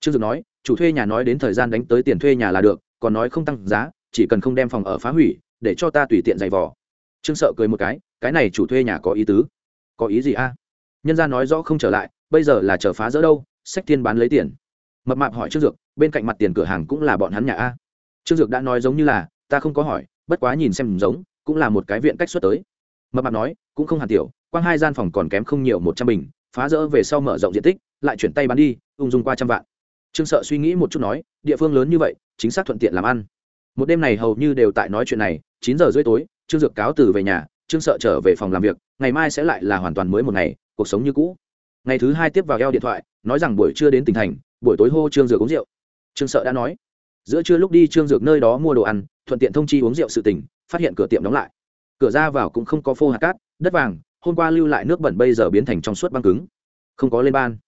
Speaker 1: Trương dực nói, chủ thuê nhà nói đến thời gian đánh tới tiền thuê nhà là được, còn nói không tăng giá, chỉ cần không đem phòng ở phá hủy, để cho ta tùy tiện giày vò. Trương sợ cười một cái cái này chủ thuê nhà có ý tứ. Có ý gì a? Nhân gia nói rõ không trở lại, bây giờ là chờ phá rỡ đâu, sách thiên bán lấy tiền mập mạp hỏi trương dược, bên cạnh mặt tiền cửa hàng cũng là bọn hắn nhà a. Trương dược đã nói giống như là, ta không có hỏi, bất quá nhìn xem giống, cũng là một cái viện cách xuất tới. Mập mạp nói, cũng không hàn tiểu, quang hai gian phòng còn kém không nhiều một trăm bình, phá rỡ về sau mở rộng diện tích, lại chuyển tay bán đi, ung dung qua trăm vạn. Trương sợ suy nghĩ một chút nói, địa phương lớn như vậy, chính xác thuận tiện làm ăn. Một đêm này hầu như đều tại nói chuyện này, chín giờ rưỡi tối, trương dược cáo từ về nhà, trương sợ trở về phòng làm việc, ngày mai sẽ lại là hoàn toàn mới một ngày, cuộc sống như cũ. Ngày thứ hai tiếp vào eo điện thoại, nói rằng buổi trưa đến tỉnh thành buổi tối hô trương dược uống rượu. Trương sợ đã nói, giữa trưa lúc đi trương dược nơi đó mua đồ ăn, thuận tiện thông chi uống rượu sự tỉnh phát hiện cửa tiệm đóng lại. Cửa ra vào cũng không có phô hạt cát, đất vàng, hôm qua lưu lại nước bẩn bây giờ biến thành trong suốt băng cứng. Không có lên ban.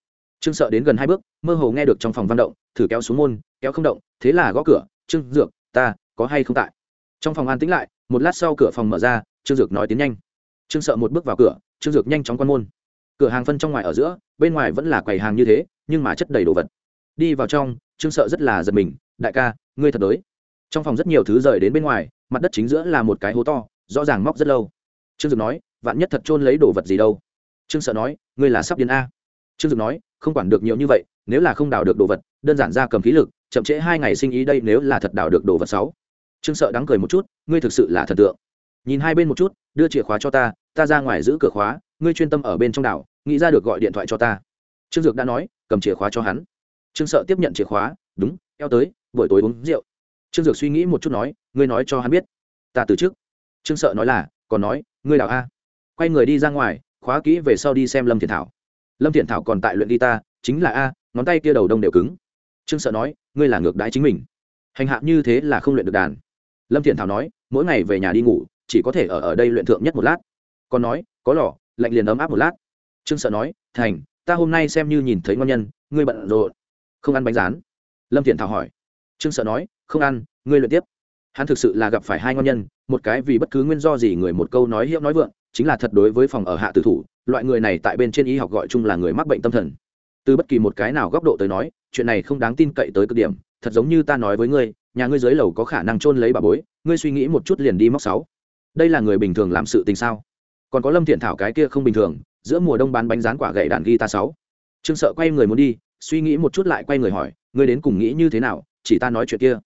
Speaker 1: Trương sợ đến gần hai bước, mơ hồ nghe được trong phòng văn động, thử kéo xuống môn, kéo không động, thế là gõ cửa, trương dược, ta có hay không tại? Trong phòng an tĩnh lại, một lát sau cửa phòng mở ra, trương dược nói tiếng nhanh. Trương sợ một bước vào cửa, trương dược nhanh chóng quan môn. Cửa hàng phân trong ngoài ở giữa, bên ngoài vẫn là quầy hàng như thế, nhưng mà chất đầy đồ vật đi vào trong, trương sợ rất là giật mình, đại ca, ngươi thật đới. Trong phòng rất nhiều thứ rời đến bên ngoài, mặt đất chính giữa là một cái hố to, rõ ràng móc rất lâu. Trương dược nói, vạn nhất thật trôn lấy đồ vật gì đâu? Trương sợ nói, ngươi là sắp điên a. Trương dược nói, không quản được nhiều như vậy, nếu là không đào được đồ vật, đơn giản ra cầm khí lực, chậm trễ hai ngày sinh ý đây nếu là thật đào được đồ vật sáu trương sợ đắng cười một chút, ngươi thực sự là thần tượng. Nhìn hai bên một chút, đưa chìa khóa cho ta ta ra ngoài giữ cửa khóa, ngươi chuyên tâm ở bên trong đảo, nghĩ ra được gọi điện thoại cho ta. Trương dược đã nói, cầm chìa khóa cho hắn trương sợ tiếp nhận chìa khóa, đúng, eo tới, buổi tối uống rượu. Trương dược suy nghĩ một chút nói, ngươi nói cho hắn biết. Ta từ trước. Trương sợ nói là, còn nói, ngươi đào a. Quay người đi ra ngoài, khóa kỹ về sau đi xem lâm thiện thảo. Lâm thiện thảo còn tại luyện guitar, chính là a, ngón tay kia đầu đông đều cứng. Trương sợ nói, ngươi là ngược đãi chính mình. Hành hạ như thế là không luyện được đàn. Lâm thiện thảo nói, mỗi ngày về nhà đi ngủ, chỉ có thể ở ở đây luyện thượng nhất một lát. Còn nói, có lò, lạnh liền ấm áp một lát. Trương sợ nói, thành, ta hôm nay xem như nhìn thấy ngon nhân, ngươi bận rộn không ăn bánh rán. Lâm thiện thảo hỏi. Trương sợ nói, không ăn, ngươi luyện tiếp. Hắn thực sự là gặp phải hai ngon nhân, một cái vì bất cứ nguyên do gì người một câu nói hiệu nói vượng, chính là thật đối với phòng ở hạ tử thủ, loại người này tại bên trên y học gọi chung là người mắc bệnh tâm thần. Từ bất kỳ một cái nào góc độ tới nói, chuyện này không đáng tin cậy tới cực điểm, thật giống như ta nói với ngươi, nhà ngươi dưới lầu có khả năng chôn lấy bà bối, ngươi suy nghĩ một chút liền đi móc sáu. Đây là người bình thường làm sự tình sao? Còn có lâm thiện thảo cái kia không bình thường, giữa mùa đông bán bánh rán quả gậy đàn guitar sáu. Trương sợ quay người muốn đi suy nghĩ một chút lại quay người hỏi, ngươi đến cùng nghĩ như thế nào? Chỉ ta nói chuyện kia.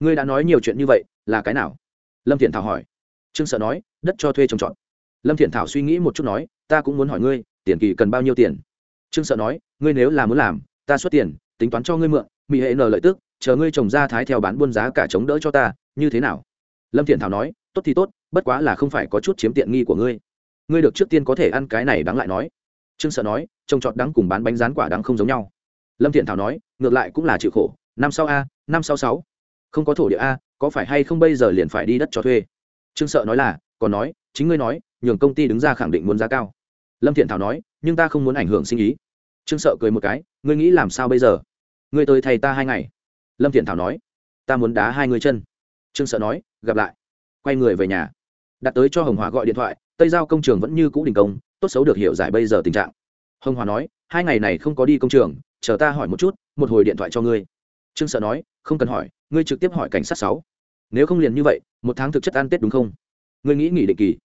Speaker 1: Ngươi đã nói nhiều chuyện như vậy, là cái nào? Lâm thiện thảo hỏi. Trương sợ nói, đất cho thuê trồng trọt. Lâm thiện thảo suy nghĩ một chút nói, ta cũng muốn hỏi ngươi, tiền kỳ cần bao nhiêu tiền? Trương sợ nói, ngươi nếu là muốn làm, ta xuất tiền, tính toán cho ngươi mượn mỹ hệ nợ lợi tức, chờ ngươi trồng ra thái theo bán buôn giá cả chống đỡ cho ta, như thế nào? Lâm thiện thảo nói, tốt thì tốt, bất quá là không phải có chút chiếm tiện nghi của ngươi. Ngươi được trước tiên có thể ăn cái này đáng lại nói. Trương sợ nói, trồng trọt đắng cùng bán bánh rán quả đắng không giống nhau lâm thiện thảo nói, ngược lại cũng là chịu khổ, năm sau a, năm sau sáu. Không có thổ địa a, có phải hay không bây giờ liền phải đi đất cho thuê? Trương sợ nói là, còn nói, chính ngươi nói, nhường công ty đứng ra khẳng định muốn giá cao. Lâm thiện thảo nói, nhưng ta không muốn ảnh hưởng sinh ý. Trương sợ cười một cái, ngươi nghĩ làm sao bây giờ? Ngươi tới thầy ta hai ngày. Lâm thiện thảo nói, ta muốn đá hai người chân. Trương sợ nói, gặp lại. Quay người về nhà. Đặt tới cho hồng hòa gọi điện thoại, tây giao công trường vẫn như cũ đình công, tốt xấu được hiểu giải bây giờ tình trạng. Hồng hòa nói, hai ngày này không có đi công trường chờ ta hỏi một chút, một hồi điện thoại cho ngươi. Trương sợ nói, không cần hỏi, ngươi trực tiếp hỏi cảnh sát sáu. Nếu không liền như vậy, một tháng thực chất ăn tết đúng không? Ngươi nghĩ nghỉ định kỳ.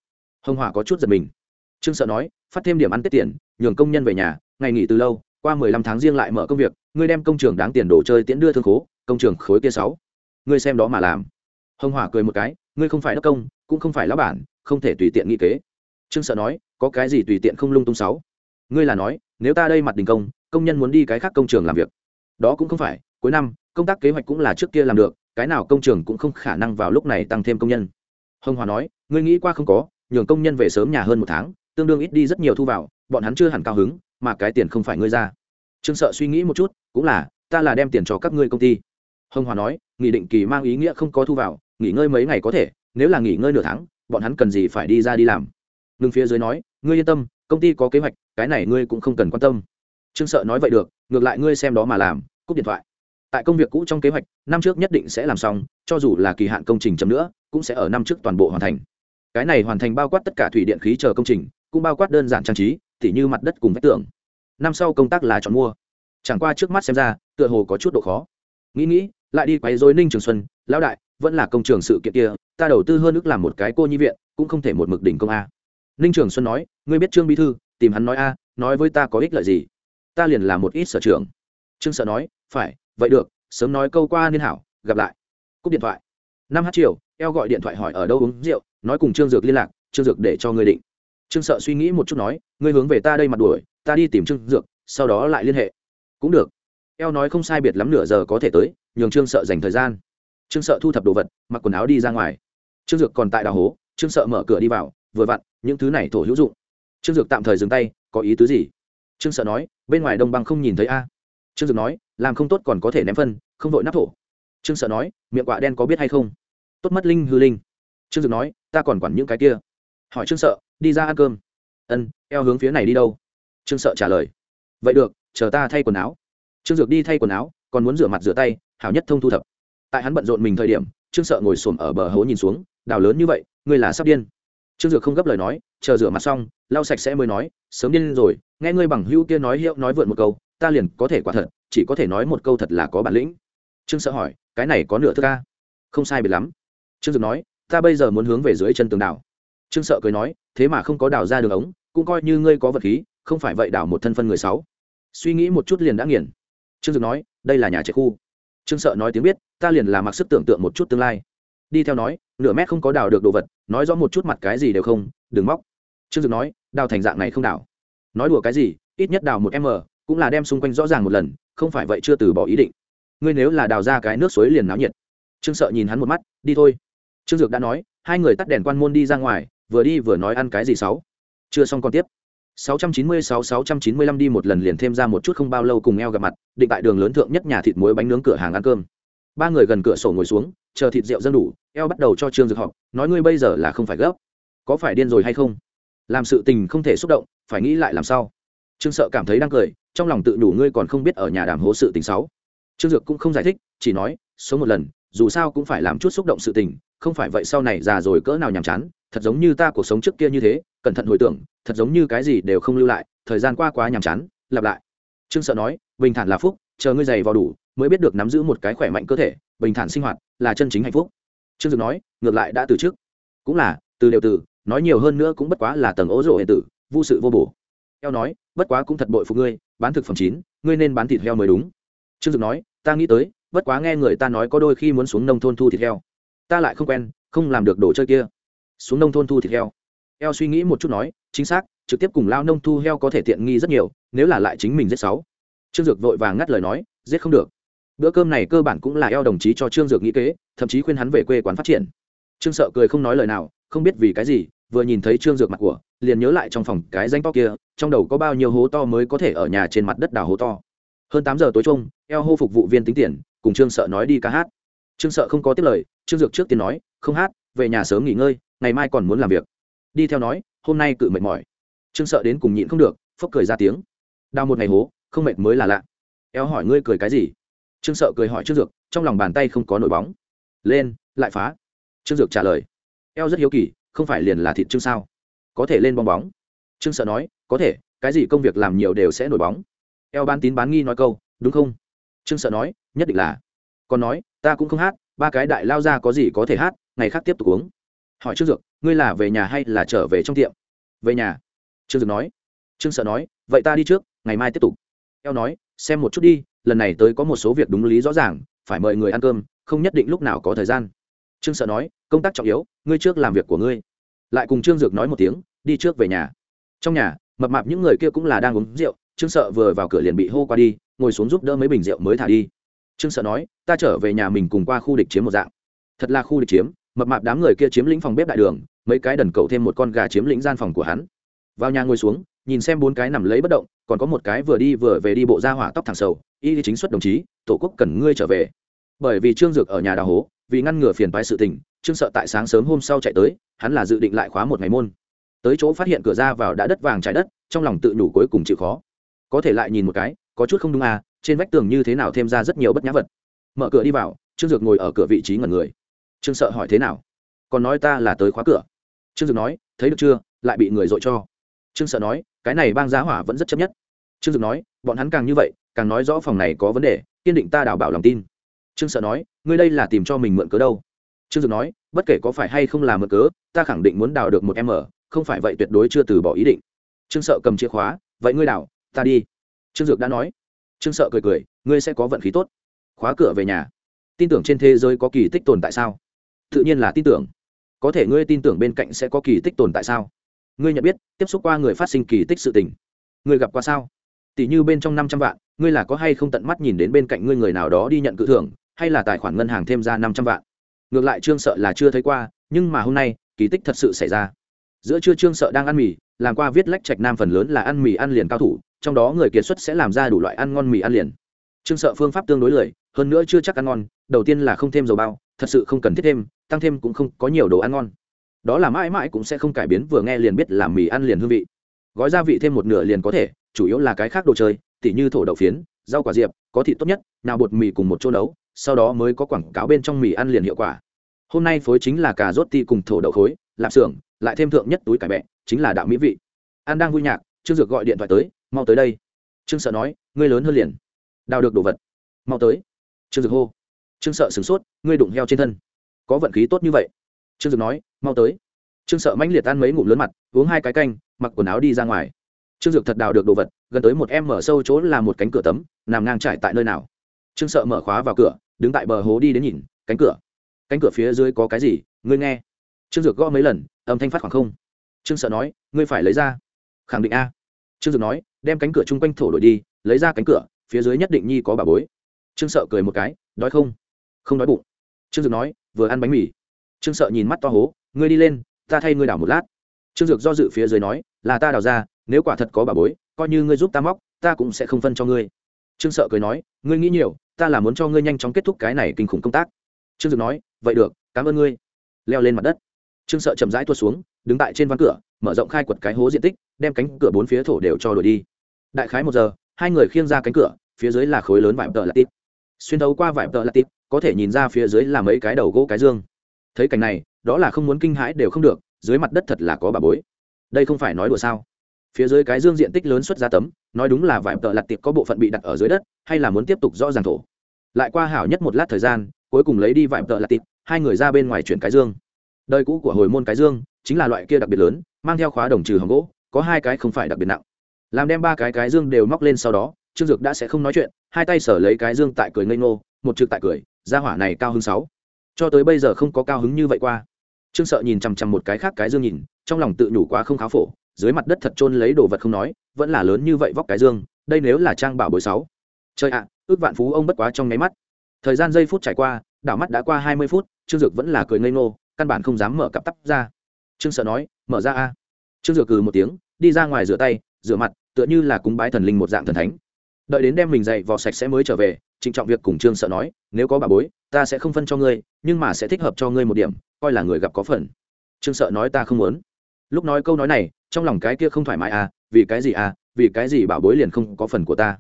Speaker 1: Hồng hòa có chút giật mình. Trương sợ nói, phát thêm điểm ăn tết tiền, nhường công nhân về nhà, ngày nghỉ từ lâu, qua mười lăm tháng riêng lại mở công việc, ngươi đem công trường đáng tiền đồ chơi tiễn đưa thương khố, công trường khối kia sáu. Ngươi xem đó mà làm. Hồng hỏa cười một cái, ngươi không phải đốc công, cũng không phải lão bản, không thể tùy tiện nghĩ kế. Trương sợ nói, có cái gì tùy tiện không lung tung sáu? Ngươi là nói, nếu ta đây mặt đình công công nhân muốn đi cái khác công trường làm việc. Đó cũng không phải, cuối năm, công tác kế hoạch cũng là trước kia làm được, cái nào công trường cũng không khả năng vào lúc này tăng thêm công nhân. Hồng hòa nói, ngươi nghĩ qua không có, nhường công nhân về sớm nhà hơn một tháng, tương đương ít đi rất nhiều thu vào, bọn hắn chưa hẳn cao hứng, mà cái tiền không phải ngươi ra. Trương sợ suy nghĩ một chút, cũng là, ta là đem tiền cho các ngươi công ty. Hồng hòa nói nghị định kỳ mang ý nghĩa không có thu vào, nghỉ ngơi mấy ngày có thể, nếu là nghỉ ngơi nửa tháng, bọn hắn cần gì phải đi ra đi làm? Ngừng phía dưới nói, ngươi yên tâm, công ty có kế hoạch, cái này ngươi cũng không cần quan tâm trương sợ nói vậy được, ngược lại ngươi xem đó mà làm, cúp điện thoại. Tại công việc cũ trong kế hoạch, năm trước nhất định sẽ làm xong, cho dù là kỳ hạn công trình chậm nữa, cũng sẽ ở năm trước toàn bộ hoàn thành. Cái này hoàn thành bao quát tất cả thủy điện khí chờ công trình, cũng bao quát đơn giản trang trí, tỉ như mặt đất cùng vách tường. Năm sau công tác là chọn mua. Chẳng qua trước mắt xem ra, tựa hồ có chút độ khó. Nghĩ nghĩ, lại đi quấy dối ninh trường xuân, lão đại, vẫn là công trường sự kiện kia, ta đầu tư hơn ước làm một cái cô nhi viện, cũng không thể một mực đỉnh công a. Ninh trường xuân nói, ngươi biết trương bí thư, tìm hắn nói a, nói với ta có ích lợi gì? Ta liền làm một ít sở trường. Trương sợ nói, phải, vậy được, sớm nói câu qua niên hảo, gặp lại. Cúp điện thoại. Năm h chiều, eo gọi điện thoại hỏi ở đâu uống rượu, nói cùng trương dược liên lạc, trương dược để cho ngươi định. Trương sợ suy nghĩ một chút nói, ngươi hướng về ta đây mặt đuổi, ta đi tìm trương dược, sau đó lại liên hệ. Cũng được. Eo nói không sai biệt lắm nửa giờ có thể tới, nhường trương sợ dành thời gian. Trương sợ thu thập đồ vật, mặc quần áo đi ra ngoài. Trương dược còn tại đào hố, trương sợ mở cửa đi vào, vừa vặn, những thứ này thổ hữu dụng. Trương dược tạm thời dừng tay, có ý tứ gì? Trương sợ nói, bên ngoài đông băng không nhìn thấy a. Trương Dực nói, làm không tốt còn có thể ném phân, không vội nắp thổ. Trương sợ nói, miệng quạ đen có biết hay không? Tốt mất linh hư linh. Trương Dực nói, ta còn quản những cái kia. Hỏi trương sợ, đi ra ăn cơm. Ân, eo hướng phía này đi đâu? Trương sợ trả lời, vậy được, chờ ta thay quần áo. Trương dược đi thay quần áo, còn muốn rửa mặt rửa tay, hảo nhất thông thu thập. Tại hắn bận rộn mình thời điểm, trương sợ ngồi xổm ở bờ hố nhìn xuống, đào lớn như vậy, ngươi là sắp điên trương dược không gấp lời nói, chờ rửa mặt xong, lau sạch sẽ mới nói, sớm điên rồi, nghe ngươi bằng hữu kia nói hiệu nói vượn một câu, ta liền có thể quả thật, chỉ có thể nói một câu thật là có bản lĩnh. Trương sợ hỏi, cái này có nửa thức ca? Không sai biệt lắm. Trương dược nói, ta bây giờ muốn hướng về dưới chân tường đảo. Trương sợ cười nói, thế mà không có đào ra đường ống, cũng coi như ngươi có vật khí, không phải vậy đảo một thân phân người sáu. Suy nghĩ một chút liền đã nghiền. Trương dược nói, đây là nhà trẻ khu. Trương sợ nói tiếng biết, ta liền là mặc sức tưởng tượng một chút tương lai đi theo nói, nửa mét không có đào được đồ vật, nói rõ một chút mặt cái gì đều không, đừng móc. Trương dược nói, đào thành dạng này không đào. Nói đùa cái gì, ít nhất đào một m, cũng là đem xung quanh rõ ràng một lần, không phải vậy chưa từ bỏ ý định. Ngươi nếu là đào ra cái nước suối liền náo nhiệt. Trương sợ nhìn hắn một mắt, đi thôi. Trương dược đã nói, hai người tắt đèn quan môn đi ra ngoài, vừa đi vừa nói ăn cái gì sáu. Chưa xong còn tiếp. 696-695 đi một lần liền thêm ra một chút không bao lâu cùng eo gặp mặt, định tại đường lớn thượng nhất nhà thịt muối bánh nướng cửa hàng ăn cơm ba người gần cửa sổ ngồi xuống, chờ thịt rượu dân đủ, eo bắt đầu cho trương dược họp, nói ngươi bây giờ là không phải gấp. Có phải điên rồi hay không? Làm sự tình không thể xúc động, phải nghĩ lại làm sao? Trương sợ cảm thấy đang cười, trong lòng tự đủ ngươi còn không biết ở nhà đàm hố sự tình sáu. Trương dược cũng không giải thích, chỉ nói số một lần, dù sao cũng phải làm chút xúc động sự tình, không phải vậy sau này già rồi cỡ nào nhàm chán, thật giống như ta cuộc sống trước kia như thế, cẩn thận hồi tưởng, thật giống như cái gì đều không lưu lại, thời gian qua quá nhàm chán, lặp lại. Trương sợ nói, bình thản là phúc, chờ ngươi giày vào đủ mới biết được nắm giữ một cái khỏe mạnh cơ thể, bình thản sinh hoạt là chân chính hạnh phúc. Trương dược nói, ngược lại đã từ trước. Cũng là, từ đều từ, nói nhiều hơn nữa cũng bất quá là tầng ố rộ hệ tử, vô sự vô bổ. Heo nói, bất quá cũng thật bội phục ngươi, bán thực phẩm chín, ngươi nên bán thịt heo mới đúng. Trương dược nói, ta nghĩ tới, bất quá nghe người ta nói có đôi khi muốn xuống nông thôn thu thịt heo. Ta lại không quen, không làm được đồ chơi kia. Xuống nông thôn thu thịt heo. Heo suy nghĩ một chút nói, chính xác, trực tiếp cùng lao nông thu heo có thể tiện nghi rất nhiều, nếu là lại chính mình giết sáu. Trương dược vội vàng ngắt lời nói, giết không được bữa cơm này cơ bản cũng là eo đồng chí cho trương dược nghĩ kế, thậm chí khuyên hắn về quê quán phát triển. Trương sợ cười không nói lời nào, không biết vì cái gì, vừa nhìn thấy trương dược mặt của, liền nhớ lại trong phòng cái danh to kia, trong đầu có bao nhiêu hố to mới có thể ở nhà trên mặt đất đào hố to. Hơn tám giờ tối trung eo hô phục vụ viên tính tiền, cùng trương sợ nói đi ca hát. Trương sợ không có tiếp lời, trương dược trước tiên nói, không hát, về nhà sớm nghỉ ngơi, ngày mai còn muốn làm việc. Đi theo nói, hôm nay cự mệt mỏi. Trương sợ đến cùng nhịn không được, phốc cười ra tiếng. Đào một ngày hố, không mệt mới là lạ. Eo hỏi, ngươi cười cái gì? Trương sợ cười hỏi trương dược, trong lòng bàn tay không có nổi bóng. Lên, lại phá. Trương dược trả lời. Eo rất hiếu kỳ, không phải liền là thịt trương sao? Có thể lên bong bóng. Trương sợ nói, có thể, cái gì công việc làm nhiều đều sẽ nổi bóng. Eo bán tín bán nghi nói câu, đúng không? Trương sợ nói, nhất định là. Còn nói, ta cũng không hát, ba cái đại lao ra có gì có thể hát, ngày khác tiếp tục uống. Hỏi trương dược, ngươi là về nhà hay là trở về trong tiệm? Về nhà. Trương dược nói. Trương sợ nói, vậy ta đi trước, ngày mai tiếp tục. Eo nói, xem một chút đi lần này tới có một số việc đúng lý rõ ràng, phải mời người ăn cơm, không nhất định lúc nào có thời gian. Trương sợ nói, công tác trọng yếu, ngươi trước làm việc của ngươi. Lại cùng trương dược nói một tiếng, đi trước về nhà. Trong nhà, mập mạp những người kia cũng là đang uống rượu, trương sợ vừa vào cửa liền bị hô qua đi, ngồi xuống giúp đỡ mấy bình rượu mới thả đi. Trương sợ nói, ta trở về nhà mình cùng qua khu địch chiếm một dạng. Thật là khu địch chiếm, mập mạp đám người kia chiếm lĩnh phòng bếp đại đường, mấy cái đần cầu thêm một con gà chiếm lĩnh gian phòng của hắn. Vào nhà ngồi xuống, nhìn xem bốn cái nằm lấy bất động, còn có một cái vừa đi vừa về đi bộ ra hỏa tóc thẳng sầu y chính xuất đồng chí, tổ quốc cần ngươi trở về. Bởi vì trương dược ở nhà đào hố, vì ngăn ngừa phiền phái sự tình, trương sợ tại sáng sớm hôm sau chạy tới, hắn là dự định lại khóa một ngày môn. Tới chỗ phát hiện cửa ra vào đã đất vàng trái đất, trong lòng tự nhủ cuối cùng chịu khó. Có thể lại nhìn một cái, có chút không đúng à trên vách tường như thế nào thêm ra rất nhiều bất nhã vật. Mở cửa đi vào, trương dược ngồi ở cửa vị trí ngẩn người. Trương sợ hỏi thế nào? Còn nói ta là tới khóa cửa. Trương dược nói, thấy được chưa, lại bị người dội cho. Trương sợ nói, cái này bang giá hỏa vẫn rất chấp nhất. Trương dược nói, bọn hắn càng như vậy càng nói rõ phòng này có vấn đề, kiên định ta đào bảo lòng tin. Trương sợ nói, ngươi đây là tìm cho mình mượn cớ đâu? Trương dược nói, bất kể có phải hay không là mượn cớ, ta khẳng định muốn đào được một em ở, không phải vậy tuyệt đối chưa từ bỏ ý định. Trương sợ cầm chìa khóa, vậy ngươi đào, ta đi. Trương dược đã nói. Trương sợ cười cười, ngươi sẽ có vận khí tốt. Khóa cửa về nhà. Tin tưởng trên thế giới có kỳ tích tồn tại sao? Tự nhiên là tin tưởng. Có thể ngươi tin tưởng bên cạnh sẽ có kỳ tích tồn tại sao? Ngươi nhận biết, tiếp xúc qua người phát sinh kỳ tích sự tình. Ngươi gặp qua sao? Tỷ như bên trong năm trăm vạn, ngươi là có hay không tận mắt nhìn đến bên cạnh ngươi người nào đó đi nhận cự thưởng, hay là tài khoản ngân hàng thêm ra năm trăm vạn? Ngược lại trương sợ là chưa thấy qua, nhưng mà hôm nay, kỳ tích thật sự xảy ra. Giữa trưa trương sợ đang ăn mì, làm qua viết lách trạch nam phần lớn là ăn mì ăn liền cao thủ, trong đó người kiệt xuất sẽ làm ra đủ loại ăn ngon mì ăn liền. Trương sợ phương pháp tương đối lười, hơn nữa chưa chắc ăn ngon, đầu tiên là không thêm dầu bao, thật sự không cần thiết thêm, tăng thêm cũng không có nhiều đồ ăn ngon. Đó là mãi mãi cũng sẽ không cải biến, vừa nghe liền biết làm mì ăn liền hương vị. Gói gia vị thêm một nửa liền có thể chủ yếu là cái khác đồ chơi, tỉ như thổ đậu phiến, rau quả diệp, có thịt tốt nhất, nào bột mì cùng một chỗ nấu, sau đó mới có quảng cáo bên trong mì ăn liền hiệu quả. Hôm nay phối chính là cà rốt ti cùng thổ đậu khối, lạp xưởng, lại thêm thượng nhất túi cải bẹ, chính là đạo mỹ vị. An đang vui nhạc, trương dược gọi điện thoại tới, mau tới đây. Trương sợ nói, ngươi lớn hơn liền. Đào được đồ vật. Mau tới. Trương dược hô. Trương sợ sửng sốt, ngươi đụng heo trên thân. Có vận khí tốt như vậy. Trương dược nói, mau tới. Trương sợ mãnh liệt ăn mấy ngụm lớn mặt, uống hai cái canh, mặc quần áo đi ra ngoài trương dược thật đào được đồ vật, gần tới một em mở sâu chỗ là một cánh cửa tấm, nằm ngang trải tại nơi nào. Trương sợ mở khóa vào cửa, đứng tại bờ hố đi đến nhìn, cánh cửa. Cánh cửa phía dưới có cái gì, ngươi nghe. Trương dược gõ mấy lần, âm thanh phát khoảng không. Trương sợ nói, ngươi phải lấy ra. Khẳng định a. Trương dược nói, đem cánh cửa chung quanh thổ đổi đi, lấy ra cánh cửa, phía dưới nhất định nhi có bà bối. Trương sợ cười một cái, đói không? Không đói bụng. Trương dược nói, vừa ăn bánh mì. Trương sợ nhìn mắt to hố, ngươi đi lên, ta thay ngươi đào một lát. Trương dược do dự phía dưới nói, là ta đào ra nếu quả thật có bà bối, coi như ngươi giúp ta móc, ta cũng sẽ không phân cho ngươi. Trương sợ cười nói, ngươi nghĩ nhiều, ta là muốn cho ngươi nhanh chóng kết thúc cái này kinh khủng công tác. Trương Dực nói, vậy được, cảm ơn ngươi. Leo lên mặt đất. Trương sợ chậm rãi tuột xuống, đứng tại trên ván cửa, mở rộng khai quật cái hố diện tích, đem cánh cửa bốn phía thổ đều cho đổi đi. Đại khái một giờ, hai người khiêng ra cánh cửa, phía dưới là khối lớn vải tợ lạt tít xuyên thấu qua vải tợ lạt tít có thể nhìn ra phía dưới là mấy cái đầu gỗ cái dương. Thấy cảnh này, đó là không muốn kinh hãi đều không được, dưới mặt đất thật là có bà bối. Đây không phải nói đùa sao? Phía dưới cái dương diện tích lớn xuất ra tấm, nói đúng là vải tợ lặt tiệp có bộ phận bị đặt ở dưới đất, hay là muốn tiếp tục rõ ràng thổ. Lại qua hảo nhất một lát thời gian, cuối cùng lấy đi vải tợ lặt tiệp hai người ra bên ngoài chuyển cái dương. Đời cũ của hồi môn cái dương, chính là loại kia đặc biệt lớn, mang theo khóa đồng trừ hồng gỗ, có hai cái không phải đặc biệt nặng. Làm đem ba cái cái dương đều móc lên sau đó, trương dược đã sẽ không nói chuyện, hai tay sở lấy cái dương tại cười ngây ngô, một trực tại cười ra hỏa này cao hứng sáu. Cho tới bây giờ không có cao hứng như vậy qua. Trương sợ nhìn chằm chằm một cái khác cái dương nhìn, trong lòng tự nhủ quá không khá phổ dưới mặt đất thật trôn lấy đồ vật không nói, vẫn là lớn như vậy vóc cái dương, đây nếu là trang bảo bối sáu. Chơi ạ, ước vạn phú ông bất quá trong nháy mắt. Thời gian giây phút trải qua, đảo mắt đã qua hai mươi phút, trương dược vẫn là cười ngây ngô, căn bản không dám mở cặp tắp ra. Trương sợ nói, mở ra a. Trương dược cừ một tiếng, đi ra ngoài rửa tay, rửa mặt, tựa như là cúng bái thần linh một dạng thần thánh. Đợi đến đem mình dậy, vò sạch sẽ mới trở về, trịnh trọng việc cùng trương sợ nói, nếu có bà bối, ta sẽ không phân cho ngươi, nhưng mà sẽ thích hợp cho ngươi một điểm, coi là người gặp có phần. Trương sợ nói, ta không muốn. Lúc nói câu nói này trong lòng cái kia không thoải mái à vì cái gì à vì cái gì bảo bối liền không có phần của ta.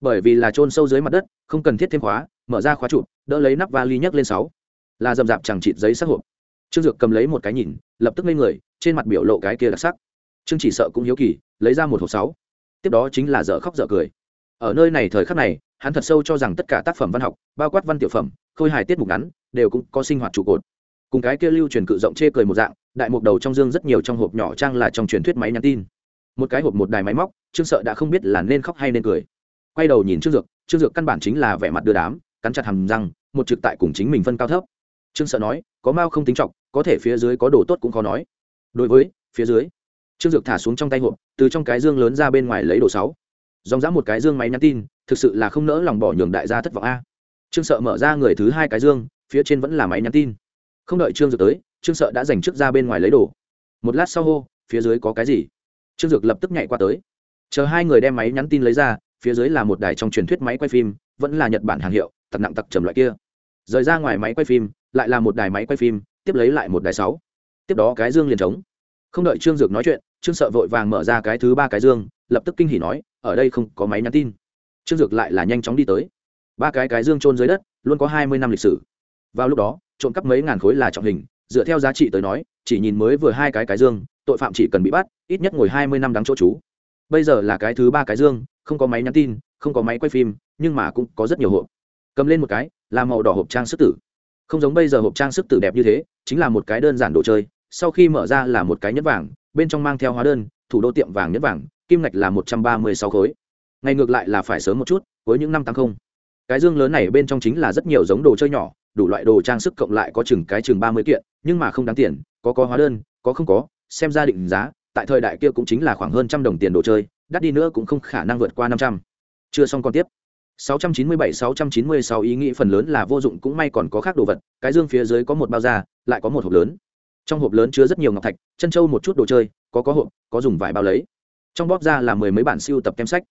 Speaker 1: Bởi vì là trôn sâu dưới mặt đất, không cần thiết thêm khóa, mở ra khóa trụ, đỡ lấy nắp vali nhấc lên sáu. Là dầm dạp chẳng chịt giấy sắc hộp. Trương dược cầm lấy một cái nhìn, lập tức lên người, trên mặt biểu lộ cái kia đặc sắc. Trương chỉ sợ cũng hiếu kỳ, lấy ra một hộp sáu. Tiếp đó chính là dở khóc dở cười. Ở nơi này thời khắc này, hắn thật sâu cho rằng tất cả tác phẩm văn học, bao quát văn tiểu phẩm, khôi hài tiết mục ngắn, đều cũng có sinh hoạt trụ cột. Cùng cái kia lưu truyền cự rộng chê cười một dạng đại mục đầu trong dương rất nhiều trong hộp nhỏ trang là trong truyền thuyết máy nhắn tin. Một cái hộp một đài máy móc, trương sợ đã không biết là nên khóc hay nên cười. Quay đầu nhìn trương dược trương dược căn bản chính là vẻ mặt đưa đám, cắn chặt hầm răng, một trực tại cùng chính mình phân cao thấp. Trương sợ nói, có mao không tính trọng có thể phía dưới có đồ tốt cũng khó nói. Đối với, phía dưới, trương dược thả xuống trong tay hộp, từ trong cái dương lớn ra bên ngoài lấy đồ sáu. Dòng dã một cái dương máy nhắn tin, thực sự là không nỡ lòng bỏ nhường đại gia thất vọng a. Trương sợ mở ra người thứ hai cái dương, phía trên vẫn là máy nhắn tin không đợi trương dược tới, trương sợ đã dành trước ra bên ngoài lấy đồ. Một lát sau hô, phía dưới có cái gì? Trương dược lập tức nhảy qua tới. Chờ hai người đem máy nhắn tin lấy ra, phía dưới là một đài trong truyền thuyết máy quay phim, vẫn là nhật bản hàng hiệu, tặc nặng tặc trầm loại kia. Rời ra ngoài máy quay phim, lại là một đài máy quay phim, tiếp lấy lại một đài sáu. Tiếp đó cái dương liền trống. Không đợi trương dược nói chuyện, trương sợ vội vàng mở ra cái thứ ba cái dương, lập tức kinh hỉ nói, ở đây không có máy nhắn tin. Trương dược lại là nhanh chóng đi tới. Ba cái cái dương trôn dưới đất, luôn có hai mươi năm lịch sử. Vào lúc đó trộm cắp mấy ngàn khối là trọng hình, dựa theo giá trị tới nói, chỉ nhìn mới vừa hai cái cái dương, tội phạm chỉ cần bị bắt, ít nhất ngồi hai mươi năm đáng chỗ trú bây giờ là cái thứ ba cái dương, không có máy nhắn tin, không có máy quay phim, nhưng mà cũng có rất nhiều hộp. Cầm lên một cái, là màu đỏ hộp trang sức tử. Không giống bây giờ hộp trang sức tử đẹp như thế, chính là một cái đơn giản đồ chơi, sau khi mở ra là một cái nhẫn vàng, bên trong mang theo hóa đơn, thủ đô tiệm vàng nhẫn vàng, kim ngạch là một trăm ba mươi sáu khối. Ngày ngược lại là phải sớm một chút, với những năm tăng không. Cái dương lớn này bên trong chính là rất nhiều giống đồ chơi nhỏ đủ loại đồ trang sức cộng lại có chừng cái chừng ba mươi kiện, nhưng mà không đáng tiền, có có hóa đơn, có không có, xem ra định giá, tại thời đại kia cũng chính là khoảng hơn trăm đồng tiền đồ chơi, đắt đi nữa cũng không khả năng vượt qua năm trăm. Chưa xong còn tiếp. 697-696 ý nghĩ phần lớn là vô dụng cũng may còn có khác đồ vật, cái dương phía dưới có một bao da, lại có một hộp lớn. Trong hộp lớn chứa rất nhiều ngọc thạch, chân trâu một chút đồ chơi, có có hộp, có dùng vải bao lấy. Trong bóp ra là mười mấy bản siêu tập kem sách.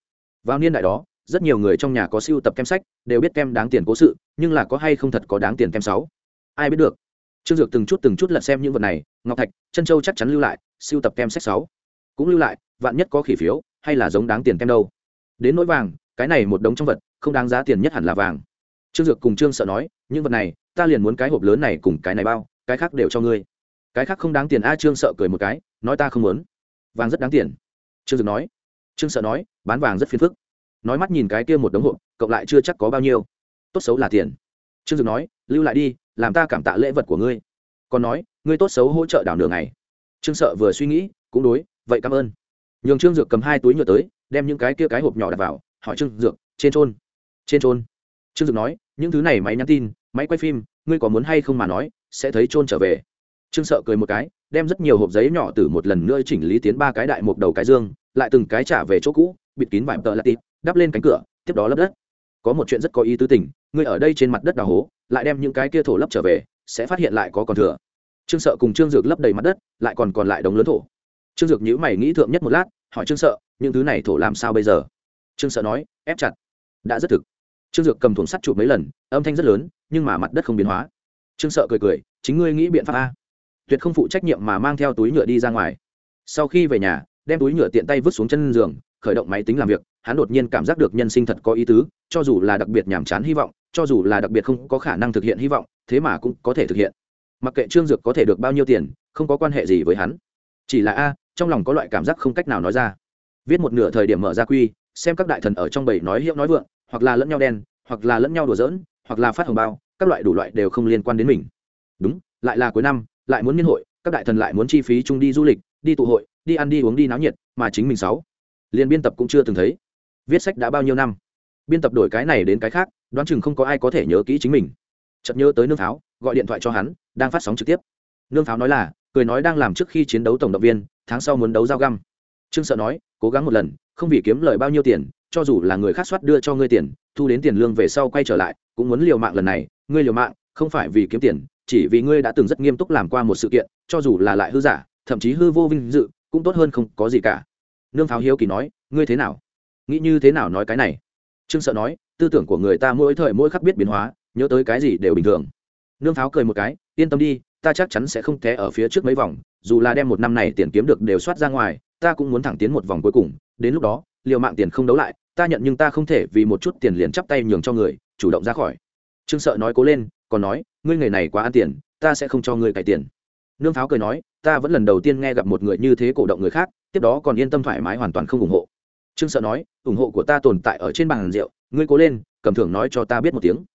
Speaker 1: Vào niên đại đó rất nhiều người trong nhà có siêu tập kem sách, đều biết kem đáng tiền cố sự, nhưng là có hay không thật có đáng tiền kem sáu? Ai biết được? Trương dược từng chút từng chút lật xem những vật này, ngọc thạch chân châu chắc chắn lưu lại, siêu tập kem sách sáu. Cũng lưu lại, vạn nhất có khỉ phiếu, hay là giống đáng tiền kem đâu. Đến nỗi vàng, cái này một đống trong vật, không đáng giá tiền nhất hẳn là vàng. Trương dược cùng trương sợ nói, những vật này, ta liền muốn cái hộp lớn này cùng cái này bao, cái khác đều cho ngươi. Cái khác không đáng tiền a? Trương sợ cười một cái, nói ta không muốn. Vàng rất đáng tiền. Trương dược nói. Trương sợ nói, bán vàng rất phiền phức nói mắt nhìn cái kia một đống hộp, cộng lại chưa chắc có bao nhiêu. Tốt xấu là tiền. Trương dược nói, lưu lại đi, làm ta cảm tạ lễ vật của ngươi. Còn nói, ngươi tốt xấu hỗ trợ đảo nửa ngày. Trương sợ vừa suy nghĩ, cũng đối, vậy cảm ơn. Nhường trương dược cầm hai túi nhựa tới, đem những cái kia cái hộp nhỏ đặt vào, hỏi trương dược trên trôn trên trôn trương dược nói, những thứ này máy nhắn tin, máy quay phim, ngươi có muốn hay không mà nói, sẽ thấy trôn trở về. Trương sợ cười một cái, đem rất nhiều hộp giấy nhỏ từ một lần nữa chỉnh lý tiến ba cái đại mục đầu cái dương, lại từng cái trả về chỗ cũ bịt kín vải tờ latit đắp lên cánh cửa, tiếp đó lấp đất. Có một chuyện rất có ý tứ tình, ngươi ở đây trên mặt đất đào hố, lại đem những cái kia thổ lấp trở về, sẽ phát hiện lại có còn thừa. Trương sợ cùng trương dược lấp đầy mặt đất, lại còn còn lại đống lớn thổ. Trương dược nhữ mày nghĩ thượng nhất một lát, hỏi trương sợ, những thứ này thổ làm sao bây giờ? Trương sợ nói, ép chặt. Đã rất thực. Trương dược cầm thùng sắt chụp mấy lần, âm thanh rất lớn, nhưng mà mặt đất không biến hóa. Trương sợ cười cười, chính ngươi nghĩ biện pháp a? Tuyệt không phụ trách nhiệm mà mang theo túi nhựa đi ra ngoài. Sau khi về nhà, đem túi nhựa tiện tay vứt xuống chân giường khởi động máy tính làm việc, hắn đột nhiên cảm giác được nhân sinh thật có ý tứ, cho dù là đặc biệt nhàm chán hy vọng, cho dù là đặc biệt không có khả năng thực hiện hy vọng, thế mà cũng có thể thực hiện. Mặc kệ trương dược có thể được bao nhiêu tiền, không có quan hệ gì với hắn. Chỉ là a, trong lòng có loại cảm giác không cách nào nói ra. Viết một nửa thời điểm mở ra quy, xem các đại thần ở trong bầy nói hiệu nói vượng, hoặc là lẫn nhau đen, hoặc là lẫn nhau đùa giỡn, hoặc là phát hồng bao, các loại đủ loại đều không liên quan đến mình. Đúng, lại là cuối năm, lại muốn niên hội, các đại thần lại muốn chi phí chung đi du lịch, đi tụ hội, đi ăn đi uống đi náo nhiệt, mà chính mình sáu liền biên tập cũng chưa từng thấy. Viết sách đã bao nhiêu năm? Biên tập đổi cái này đến cái khác, đoán chừng không có ai có thể nhớ kỹ chính mình. Chợt nhớ tới nương pháo, gọi điện thoại cho hắn, đang phát sóng trực tiếp. Nương pháo nói là, cười nói đang làm trước khi chiến đấu tổng động viên, tháng sau muốn đấu giao găm. Trương sợ nói, cố gắng một lần, không vì kiếm lời bao nhiêu tiền, cho dù là người khác soát đưa cho ngươi tiền, thu đến tiền lương về sau quay trở lại, cũng muốn liều mạng lần này. Ngươi liều mạng, không phải vì kiếm tiền, chỉ vì ngươi đã từng rất nghiêm túc làm qua một sự kiện, cho dù là lại hư giả, thậm chí hư vô vinh dự, cũng tốt hơn không có gì cả nương pháo hiếu kỳ nói, ngươi thế nào? Nghĩ như thế nào nói cái này? Trương sợ nói, tư tưởng của người ta mỗi thời mỗi khắc biết biến hóa, nhớ tới cái gì đều bình thường. Nương pháo cười một cái, yên tâm đi, ta chắc chắn sẽ không té ở phía trước mấy vòng, dù là đem một năm này tiền kiếm được đều soát ra ngoài, ta cũng muốn thẳng tiến một vòng cuối cùng, đến lúc đó, liều mạng tiền không đấu lại, ta nhận nhưng ta không thể vì một chút tiền liền chắp tay nhường cho người, chủ động ra khỏi. Trương sợ nói cố lên, còn nói, ngươi nghề này quá ăn tiền, ta sẽ không cho ngươi cải tiền. Nương pháo cười nói, ta vẫn lần đầu tiên nghe gặp một người như thế cổ động người khác tiếp đó còn yên tâm thoải mái hoàn toàn không ủng hộ. Trương sợ nói, ủng hộ của ta tồn tại ở trên bàn rượu, ngươi cố lên, cầm thưởng nói cho ta biết một tiếng.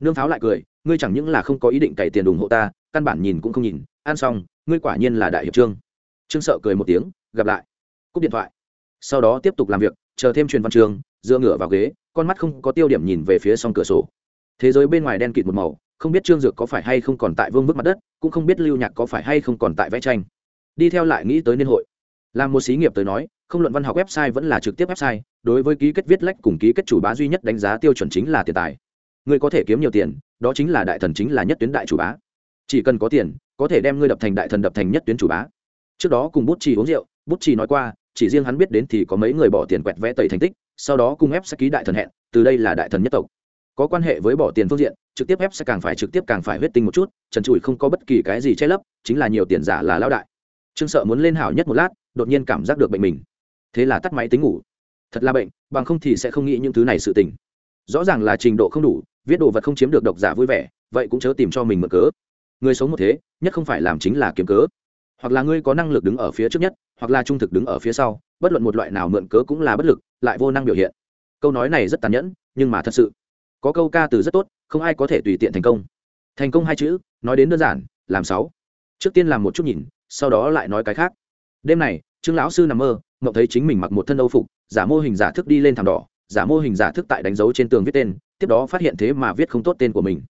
Speaker 1: Nương pháo lại cười, ngươi chẳng những là không có ý định cày tiền ủng hộ ta, căn bản nhìn cũng không nhìn, ăn xong, ngươi quả nhiên là đại hiệp trương. Trương sợ cười một tiếng, gặp lại. Cúp điện thoại. Sau đó tiếp tục làm việc, chờ thêm truyền văn trường, dựa ngửa vào ghế, con mắt không có tiêu điểm nhìn về phía song cửa sổ. Thế giới bên ngoài đen kịt một màu, không biết trương dược có phải hay không còn tại vương bước mặt đất, cũng không biết lưu nhạc có phải hay không còn tại vẽ tranh. Đi theo lại nghĩ tới niên hội làm một xí nghiệp tới nói, không luận văn học website vẫn là trực tiếp website, đối với ký kết viết lách cùng ký kết chủ bá duy nhất đánh giá tiêu chuẩn chính là tiền tài. Người có thể kiếm nhiều tiền, đó chính là đại thần chính là nhất tuyến đại chủ bá. Chỉ cần có tiền, có thể đem ngươi đập thành đại thần đập thành nhất tuyến chủ bá. Trước đó cùng bút trì uống rượu, bút trì nói qua, chỉ riêng hắn biết đến thì có mấy người bỏ tiền quẹt vẽ tẩy thành tích, sau đó cùng ép sẽ ký đại thần hẹn, từ đây là đại thần nhất tộc. Có quan hệ với bỏ tiền phương diện, trực tiếp ép sẽ càng phải trực tiếp càng phải huyết tinh một chút, trần trụi không có bất kỳ cái gì che lấp, chính là nhiều tiền giả là lao đại. Trương sợ muốn lên hảo nhất một lát đột nhiên cảm giác được bệnh mình. Thế là tắt máy tính ngủ. Thật là bệnh, bằng không thì sẽ không nghĩ những thứ này sự tình. Rõ ràng là trình độ không đủ, viết đồ vật không chiếm được độc giả vui vẻ, vậy cũng chớ tìm cho mình mở cớ. Người sống một thế, nhất không phải làm chính là kiếm cớ. Hoặc là ngươi có năng lực đứng ở phía trước nhất, hoặc là trung thực đứng ở phía sau, bất luận một loại nào mượn cớ cũng là bất lực, lại vô năng biểu hiện. Câu nói này rất tàn nhẫn, nhưng mà thật sự. Có câu ca từ rất tốt, không ai có thể tùy tiện thành công. Thành công hai chữ, nói đến đơn giản, làm sáu. Trước tiên làm một chút nhìn, sau đó lại nói cái khác đêm này, trương lão sư nằm mơ, mộng thấy chính mình mặc một thân âu phục, giả mô hình giả thức đi lên thảm đỏ, giả mô hình giả thức tại đánh dấu trên tường viết tên, tiếp đó phát hiện thế mà viết không tốt tên của mình.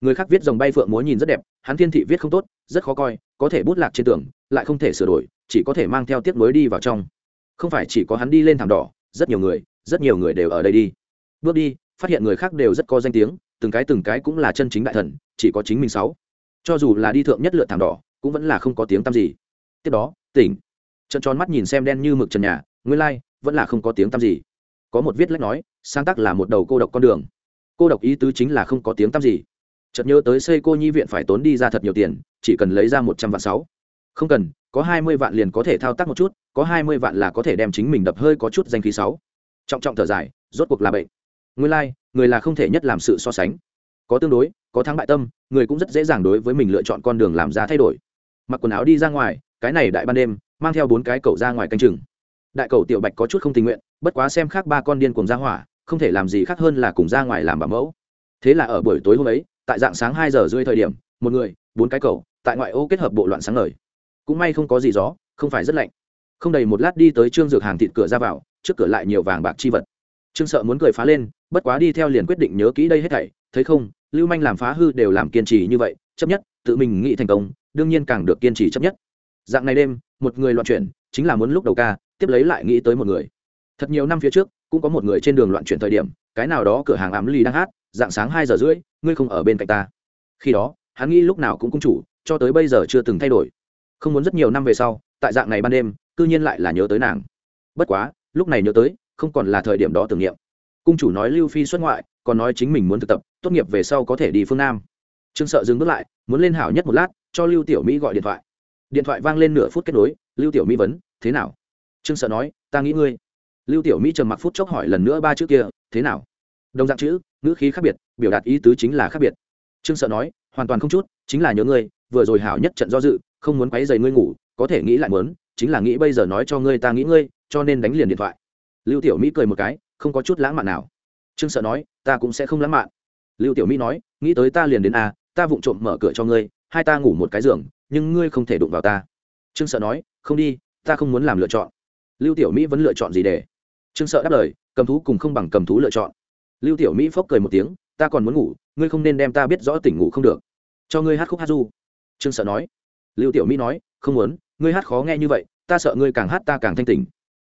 Speaker 1: Người khác viết dòng bay phượng múa nhìn rất đẹp, hắn thiên thị viết không tốt, rất khó coi, có thể bút lạc trên tường, lại không thể sửa đổi, chỉ có thể mang theo tiết mới đi vào trong. Không phải chỉ có hắn đi lên thảm đỏ, rất nhiều người, rất nhiều người đều ở đây đi. Bước đi, phát hiện người khác đều rất có danh tiếng, từng cái từng cái cũng là chân chính đại thần, chỉ có chính mình sáu. Cho dù là đi thượng nhất lượt thảm đỏ, cũng vẫn là không có tiếng tăm gì. Tiếp đó, tỉnh trận tròn mắt nhìn xem đen như mực trần nhà nguyên lai、like, vẫn là không có tiếng tăm gì. Có một viết lách nói sáng tác là một đầu cô độc con đường. Cô độc ý tứ chính là không có tiếng tăm gì. Chợt nhớ tới xây cô nhi viện phải tốn đi ra thật nhiều tiền chỉ cần lấy ra một trăm vạn sáu. Không cần có hai mươi vạn liền có thể thao tác một chút có hai mươi vạn là có thể đem chính mình đập hơi có chút danh khí sáu. Trọng trọng thở dài rốt cuộc là bệnh. Nguyên lai、like, người là không thể nhất làm sự so sánh. Có tương đối có thắng bại tâm người cũng rất dễ dàng đối với mình lựa chọn con đường làm ra thay đổi. Mặc quần áo đi ra ngoài cái này đại ban đêm, mang theo bốn cái cậu ra ngoài canh chừng. Đại cầu tiểu bạch có chút không tình nguyện, bất quá xem khác ba con điên cùng ra hỏa, không thể làm gì khác hơn là cùng ra ngoài làm bảo mẫu. Thế là ở buổi tối hôm ấy, tại dạng sáng hai giờ rưỡi thời điểm, một người, bốn cái cầu tại ngoại ô kết hợp bộ loạn sáng ngời. Cũng may không có gì gió, không phải rất lạnh. Không đầy một lát đi tới trương dược hàng thịt cửa ra vào, trước cửa lại nhiều vàng bạc chi vật. Trương sợ muốn cười phá lên, bất quá đi theo liền quyết định nhớ kỹ đây hết thảy, thấy không, lưu manh làm phá hư đều làm kiên trì như vậy, chấp nhất, tự mình nghĩ thành công, đương nhiên càng được kiên trì chấp nhất dạng này đêm, một người loạn chuyển, chính là muốn lúc đầu ca, tiếp lấy lại nghĩ tới một người. Thật nhiều năm phía trước, cũng có một người trên đường loạn chuyển thời điểm, cái nào đó cửa hàng ám ly đang hát, dạng sáng hai giờ rưỡi, ngươi không ở bên cạnh ta. Khi đó, hắn nghĩ lúc nào cũng cung chủ, cho tới bây giờ chưa từng thay đổi. Không muốn rất nhiều năm về sau, tại dạng này ban đêm, cư nhiên lại là nhớ tới nàng. Bất quá, lúc này nhớ tới, không còn là thời điểm đó tưởng niệm. Cung chủ nói lưu phi xuất ngoại, còn nói chính mình muốn thực tập, tốt nghiệp về sau có thể đi phương nam. Trương sợ dừng bước lại, muốn lên hảo nhất một lát, cho lưu tiểu mỹ gọi điện thoại điện thoại vang lên nửa phút kết nối, lưu tiểu mỹ vấn, thế nào? Trương sợ nói, ta nghĩ ngươi. Lưu tiểu mỹ trầm mặc phút chốc hỏi lần nữa ba chữ kia, thế nào? Đồng dạng chữ, ngữ khí khác biệt, biểu đạt ý tứ chính là khác biệt. Trương sợ nói, hoàn toàn không chút, chính là nhớ ngươi, vừa rồi hảo nhất trận do dự, không muốn quấy dày ngươi ngủ, có thể nghĩ lại muốn, chính là nghĩ bây giờ nói cho ngươi ta nghĩ ngươi, cho nên đánh liền điện thoại. Lưu tiểu mỹ cười một cái, không có chút lãng mạn nào. Trương sợ nói, ta cũng sẽ không lãng mạn. Lưu tiểu mỹ nói, nghĩ tới ta liền đến a ta vụng trộm mở cửa cho ngươi, hai ta ngủ một cái giường nhưng ngươi không thể đụng vào ta. Trương sợ nói, không đi, ta không muốn làm lựa chọn. Lưu tiểu mỹ vẫn lựa chọn gì để? Trương sợ đáp lời, cầm thú cùng không bằng cầm thú lựa chọn. Lưu tiểu mỹ phốc cười một tiếng, ta còn muốn ngủ, ngươi không nên đem ta biết rõ tỉnh ngủ không được. Cho ngươi hát khúc hát du. Trương sợ nói. Lưu tiểu mỹ nói, không muốn, ngươi hát khó nghe như vậy, ta sợ ngươi càng hát ta càng thanh tỉnh.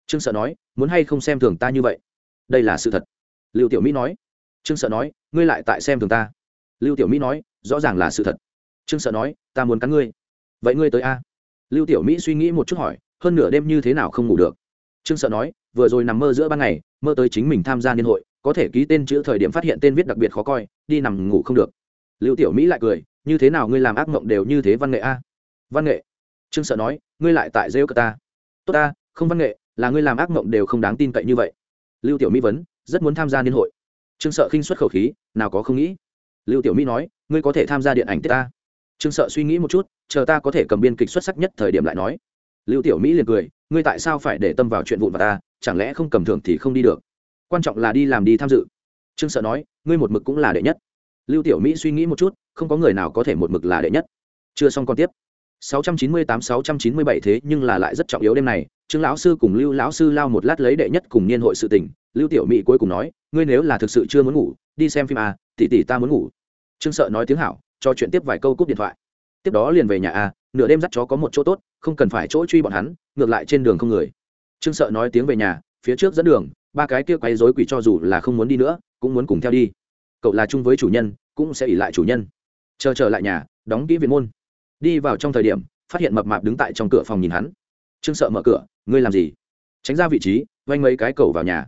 Speaker 1: Trương sợ nói, muốn hay không xem thường ta như vậy? Đây là sự thật. Lưu tiểu mỹ nói. Trương sợ nói, ngươi lại tại xem thường ta. Lưu tiểu mỹ nói, rõ ràng là sự thật. Trương sợ nói, ta muốn cắn ngươi vậy ngươi tới a? Lưu tiểu mỹ suy nghĩ một chút hỏi, hơn nửa đêm như thế nào không ngủ được? Trương sợ nói, vừa rồi nằm mơ giữa ban ngày, mơ tới chính mình tham gia niên hội, có thể ký tên chữ thời điểm phát hiện tên viết đặc biệt khó coi, đi nằm ngủ không được. Lưu tiểu mỹ lại cười, như thế nào ngươi làm ác mộng đều như thế văn nghệ a? Văn nghệ? Trương sợ nói, ngươi lại tại rêu cờ ta. Tốt ta, không văn nghệ, là ngươi làm ác mộng đều không đáng tin cậy như vậy. Lưu tiểu mỹ vấn, rất muốn tham gia niên hội. Trương sợ khinh xuất khẩu khí, nào có không nghĩ. Lưu tiểu mỹ nói, ngươi có thể tham gia điện ảnh tiết ta trương sợ suy nghĩ một chút chờ ta có thể cầm biên kịch xuất sắc nhất thời điểm lại nói. Lưu tiểu mỹ liền cười ngươi tại sao phải để tâm vào chuyện vụn và ta chẳng lẽ không cầm thưởng thì không đi được? Quan trọng là đi làm đi tham dự. Trương sợ nói ngươi một mực cũng là đệ nhất. Lưu tiểu mỹ suy nghĩ một chút không có người nào có thể một mực là đệ nhất. Chưa xong còn tiếp. 698-697 thế nhưng là lại rất trọng yếu đêm này trương lão sư cùng lưu lão sư lao một lát lấy đệ nhất cùng niên hội sự tình lưu tiểu mỹ cuối cùng nói ngươi nếu là thực sự chưa muốn ngủ đi xem phim à, tỷ tỷ ta muốn ngủ. Trương sợ nói tiếng hảo cho chuyện tiếp vài câu cúp điện thoại. Tiếp đó liền về nhà a, nửa đêm dắt chó có một chỗ tốt, không cần phải chỗ truy bọn hắn, ngược lại trên đường không người. Trương sợ nói tiếng về nhà, phía trước dẫn đường, ba cái kia quấy rối quỷ cho dù là không muốn đi nữa, cũng muốn cùng theo đi. Cậu là chung với chủ nhân, cũng sẽ ỉ lại chủ nhân. Chờ trở lại nhà, đóng kỹ viện môn. Đi vào trong thời điểm, phát hiện mập mạp đứng tại trong cửa phòng nhìn hắn. Trương sợ mở cửa, ngươi làm gì? Tránh ra vị trí vanh mấy cái cầu vào nhà.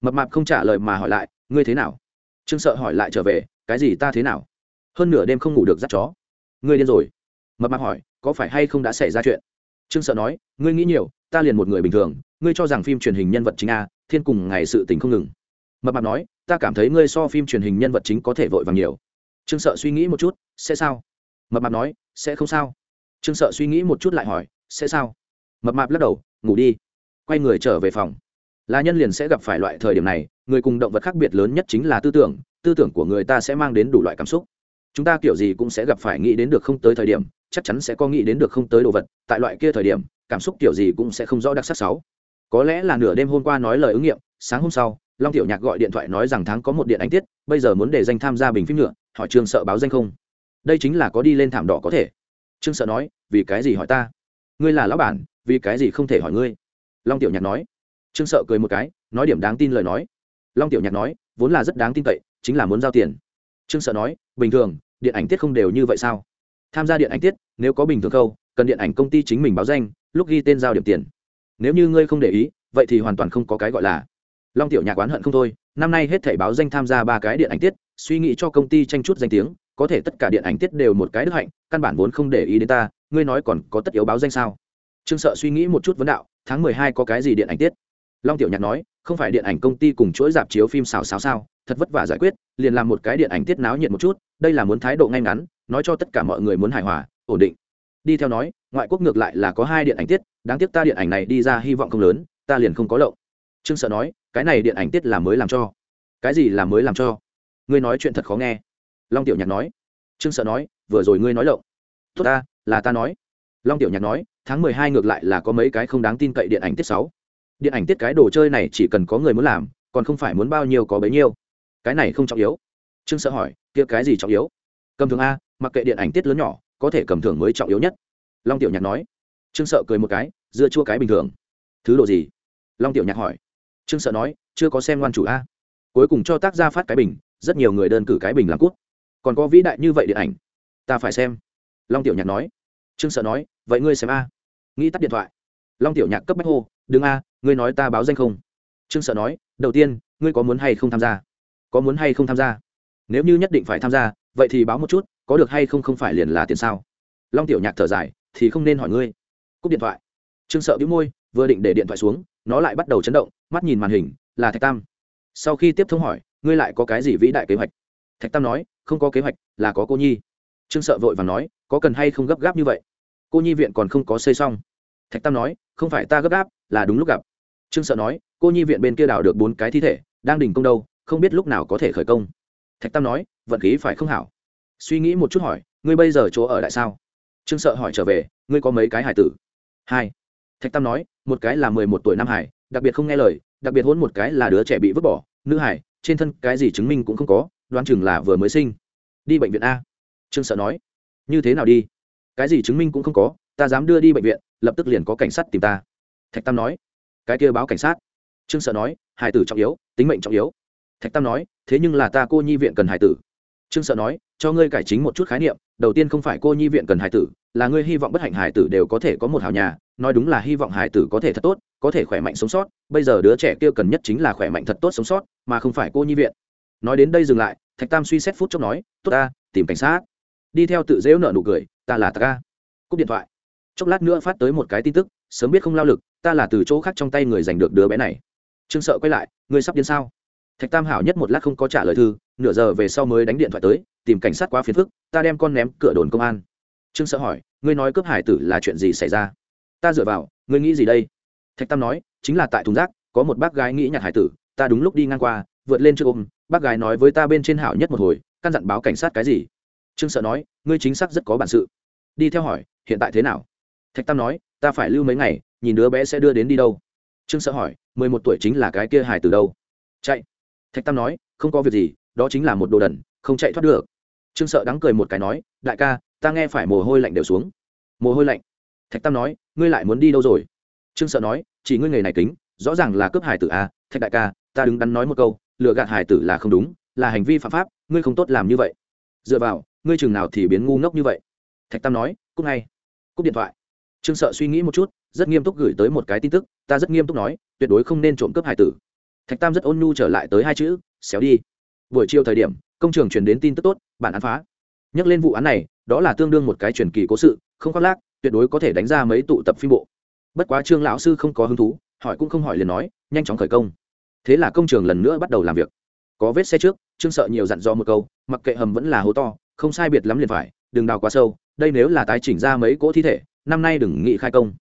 Speaker 1: Mập mạp không trả lời mà hỏi lại, ngươi thế nào? Trương sợ hỏi lại trở về, cái gì ta thế nào? Hơn nửa đêm không ngủ được dắt chó. Ngươi điên rồi. Mập mạp hỏi, có phải hay không đã xảy ra chuyện? Trương sợ nói, ngươi nghĩ nhiều, ta liền một người bình thường, ngươi cho rằng phim truyền hình nhân vật chính a, thiên cùng ngày sự tình không ngừng. Mập mạp nói, ta cảm thấy ngươi so phim truyền hình nhân vật chính có thể vội vàng nhiều. Trương sợ suy nghĩ một chút, sẽ sao? Mập mạp nói, sẽ không sao. Trương sợ suy nghĩ một chút lại hỏi, sẽ sao? Mập mạp lắc đầu, ngủ đi. Quay người trở về phòng. Là nhân liền sẽ gặp phải loại thời điểm này, người cùng động vật khác biệt lớn nhất chính là tư tưởng tư tưởng của người ta sẽ mang đến đủ loại cảm xúc chúng ta kiểu gì cũng sẽ gặp phải nghĩ đến được không tới thời điểm, chắc chắn sẽ có nghĩ đến được không tới đồ vật, tại loại kia thời điểm, cảm xúc kiểu gì cũng sẽ không rõ đặc sắc sáu. Có lẽ là nửa đêm hôm qua nói lời ứng nghiệm, sáng hôm sau, long tiểu nhạc gọi điện thoại nói rằng tháng có một điện ánh tiết, bây giờ muốn để danh tham gia bình phim nữa, hỏi trương sợ báo danh không? Đây chính là có đi lên thảm đỏ có thể. Trương sợ nói, vì cái gì hỏi ta? Ngươi là lão bản, vì cái gì không thể hỏi ngươi? Long tiểu nhạc nói. Trương sợ cười một cái, nói điểm đáng tin lời nói. Long tiểu nhạc nói, vốn là rất đáng tin cậy, chính là muốn giao tiền. Trương sợ nói, bình thường điện ảnh tiết không đều như vậy sao? Tham gia điện ảnh tiết, nếu có bình thường câu cần điện ảnh công ty chính mình báo danh, lúc ghi tên giao điểm tiền. Nếu như ngươi không để ý, vậy thì hoàn toàn không có cái gọi là long tiểu nhạc oán hận không thôi. Năm nay hết thảy báo danh tham gia ba cái điện ảnh tiết, suy nghĩ cho công ty tranh chút danh tiếng, có thể tất cả điện ảnh tiết đều một cái đức hạnh, căn bản vốn không để ý đến ta, ngươi nói còn có tất yếu báo danh sao? Trương sợ suy nghĩ một chút vấn đạo, tháng mười hai có cái gì điện ảnh tiết? Long tiểu nhạc nói không phải điện ảnh công ty cùng chuỗi dạp chiếu phim xào xáo sao, thật vất vả giải quyết, liền làm một cái điện ảnh tiết náo nhiệt một chút, đây là muốn thái độ ngay ngắn, nói cho tất cả mọi người muốn hài hòa, ổn định. Đi theo nói, ngoại quốc ngược lại là có hai điện ảnh tiết, đáng tiếc ta điện ảnh này đi ra hy vọng không lớn, ta liền không có lậu. Trương sợ nói, cái này điện ảnh tiết là mới làm cho. Cái gì là mới làm cho? Ngươi nói chuyện thật khó nghe. Long tiểu nhạc nói. Trương sợ nói, vừa rồi ngươi nói lậu. Tốt ta, là ta nói. Long tiểu nhạc nói, tháng mười hai ngược lại là có mấy cái không đáng tin cậy điện ảnh tiết sáu điện ảnh tiết cái đồ chơi này chỉ cần có người muốn làm, còn không phải muốn bao nhiêu có bấy nhiêu. Cái này không trọng yếu. Trương sợ hỏi, kia cái gì trọng yếu? Cầm thường a, mặc kệ điện ảnh tiết lớn nhỏ, có thể cầm thường mới trọng yếu nhất. Long tiểu nhạc nói. Trương sợ cười một cái, dưa chua cái bình thường. Thứ đồ gì? Long tiểu nhạc hỏi. Trương sợ nói, chưa có xem ngoan chủ a. Cuối cùng cho tác gia phát cái bình, rất nhiều người đơn cử cái bình làm cút. Còn có vĩ đại như vậy điện ảnh? Ta phải xem. Long tiểu nhạc nói. Trương sợ nói, vậy ngươi xem a. Nghĩ tắt điện thoại. Long tiểu nhạc cấp bách hô đừng a ngươi nói ta báo danh không? Trương sợ nói, đầu tiên, ngươi có muốn hay không tham gia? Có muốn hay không tham gia? Nếu như nhất định phải tham gia, vậy thì báo một chút, có được hay không không phải liền là tiền sao? Long tiểu nhạc thở dài, thì không nên hỏi ngươi. Cúp điện thoại. Trương sợ bĩu môi, vừa định để điện thoại xuống, nó lại bắt đầu chấn động, mắt nhìn màn hình, là thạch tam. Sau khi tiếp thông hỏi, ngươi lại có cái gì vĩ đại kế hoạch? Thạch tam nói, không có kế hoạch, là có cô nhi. Trương sợ vội và nói, có cần hay không gấp gáp như vậy? Cô nhi viện còn không có xây xong thạch tam nói, không phải ta gấp gáp, là đúng lúc gặp. Trương sợ nói, cô nhi viện bên kia đào được bốn cái thi thể, đang đình công đâu, không biết lúc nào có thể khởi công. Thạch tam nói, vận khí phải không hảo. Suy nghĩ một chút hỏi, ngươi bây giờ chỗ ở đại sao? Trương sợ hỏi trở về, ngươi có mấy cái hải tử? Hai. Thạch tam nói, một cái là mười một tuổi nam hải, đặc biệt không nghe lời, đặc biệt hôn một cái là đứa trẻ bị vứt bỏ, nữ hải, trên thân cái gì chứng minh cũng không có, đoán chừng là vừa mới sinh. Đi bệnh viện a. Trương sợ nói, như thế nào đi? Cái gì chứng minh cũng không có, ta dám đưa đi bệnh viện lập tức liền có cảnh sát tìm ta. Thạch tam nói. Cái kia báo cảnh sát. Trương sợ nói hải tử trọng yếu, tính mệnh trọng yếu. Thạch tam nói, thế nhưng là ta cô nhi viện cần hải tử. Trương sợ nói, cho ngươi cải chính một chút khái niệm, đầu tiên không phải cô nhi viện cần hải tử, là ngươi hy vọng bất hạnh hải tử đều có thể có một hào nhà, nói đúng là hy vọng hải tử có thể thật tốt, có thể khỏe mạnh sống sót, bây giờ đứa trẻ kia cần nhất chính là khỏe mạnh thật tốt sống sót, mà không phải cô nhi viện. Nói đến đây dừng lại, thạch tam suy xét phút chốc nói, tốt ta, tìm cảnh sát. Đi theo tự dễu nợ nụ cười, ta là ta ca. Cúp điện thoại chốc lát nữa phát tới một cái tin tức, sớm biết không lao lực, ta là từ chỗ khác trong tay người giành được đứa bé này. Trương sợ quay lại, ngươi sắp đến sao? Thạch tam hảo nhất một lát không có trả lời thư, nửa giờ về sau mới đánh điện thoại tới, tìm cảnh sát quá phiền phức, ta đem con ném cửa đồn công an. Trương sợ hỏi, ngươi nói cướp hải tử là chuyện gì xảy ra? Ta dựa vào, ngươi nghĩ gì đây? Thạch tam nói, chính là tại thùng rác, có một bác gái nghĩ nhặt hải tử, ta đúng lúc đi ngang qua, vượt lên trước ôm, bác gái nói với ta bên trên hảo nhất một hồi, căn dặn báo cảnh sát cái gì? Trương sợ nói, ngươi chính xác rất có bản sự. Đi theo hỏi, hiện tại thế nào? Thạch tam nói ta phải lưu mấy ngày nhìn đứa bé sẽ đưa đến đi đâu. Trương sợ hỏi mười một tuổi chính là cái kia hải từ đâu? Chạy. Thạch tam nói không có việc gì đó chính là một đồ đần không chạy thoát được. Trương sợ đắng cười một cái nói đại ca ta nghe phải mồ hôi lạnh đều xuống. Mồ hôi lạnh? Thạch tam nói ngươi lại muốn đi đâu rồi? Trương sợ nói chỉ ngươi nghề này kính rõ ràng là cướp hải tử a à, thạch đại ca ta đứng đắn nói một câu lựa gạt hải tử là không đúng là hành vi phạm pháp ngươi không tốt làm như vậy. Dựa vào ngươi chừng nào thì biến ngu ngốc như vậy? Thạch tam nói cúc ngay. Cúc điện thoại trương sợ suy nghĩ một chút, rất nghiêm túc gửi tới một cái tin tức, ta rất nghiêm túc nói, tuyệt đối không nên trộm cướp hải tử. Thạch tam rất ôn nhu trở lại tới hai chữ, xéo đi. Buổi chiều thời điểm, công trường truyền đến tin tức tốt, bản án phá. Nhắc lên vụ án này, đó là tương đương một cái truyền kỳ cố sự, không khoác lác, tuyệt đối có thể đánh ra mấy tụ tập phim bộ. Bất quá trương lão sư không có hứng thú, hỏi cũng không hỏi liền nói, nhanh chóng khởi công. Thế là công trường lần nữa bắt đầu làm việc. Có vết xe trước, trương sợ nhiều dặn dò một câu, mặc kệ hầm vẫn là hố to, không sai biệt lắm liền phải, đừng đào quá sâu, đây nếu là tái chỉnh ra mấy cỗ thi thể năm nay đừng nghĩ khai công.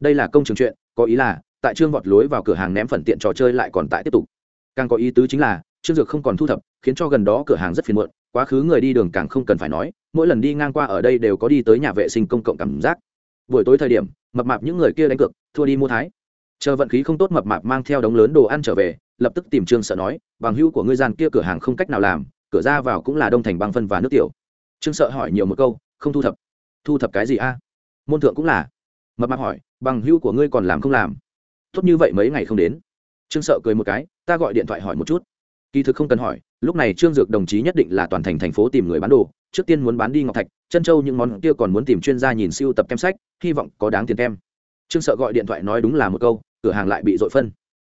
Speaker 1: Đây là công trường chuyện, có ý là, tại trương vọt lối vào cửa hàng ném phần tiện trò chơi lại còn tại tiếp tục. Càng có ý tứ chính là, trương dược không còn thu thập, khiến cho gần đó cửa hàng rất phiền muộn, quá khứ người đi đường càng không cần phải nói, mỗi lần đi ngang qua ở đây đều có đi tới nhà vệ sinh công cộng cảm giác. Buổi tối thời điểm, mập mạp những người kia đánh cược, thua đi mua thái. Chờ vận khí không tốt mập mạp mang theo đống lớn đồ ăn trở về, lập tức tìm trương sợ nói, bằng hữu của ngươi gian kia cửa hàng không cách nào làm, cửa ra vào cũng là đông thành băng phân và nước tiểu. Trương sợ hỏi nhiều một câu, không thu thập. Thu thập cái gì a? Môn thượng cũng là. Mập mạp hỏi, bằng hữu của ngươi còn làm không làm? Tốt như vậy mấy ngày không đến. Trương sợ cười một cái, ta gọi điện thoại hỏi một chút. Kỳ thực không cần hỏi, lúc này trương dược đồng chí nhất định là toàn thành thành phố tìm người bán đồ, trước tiên muốn bán đi ngọc thạch, chân châu những món kia còn muốn tìm chuyên gia nhìn siêu tập kem sách, hy vọng có đáng tiền kem. Trương sợ gọi điện thoại nói đúng là một câu, cửa hàng lại bị dội phân.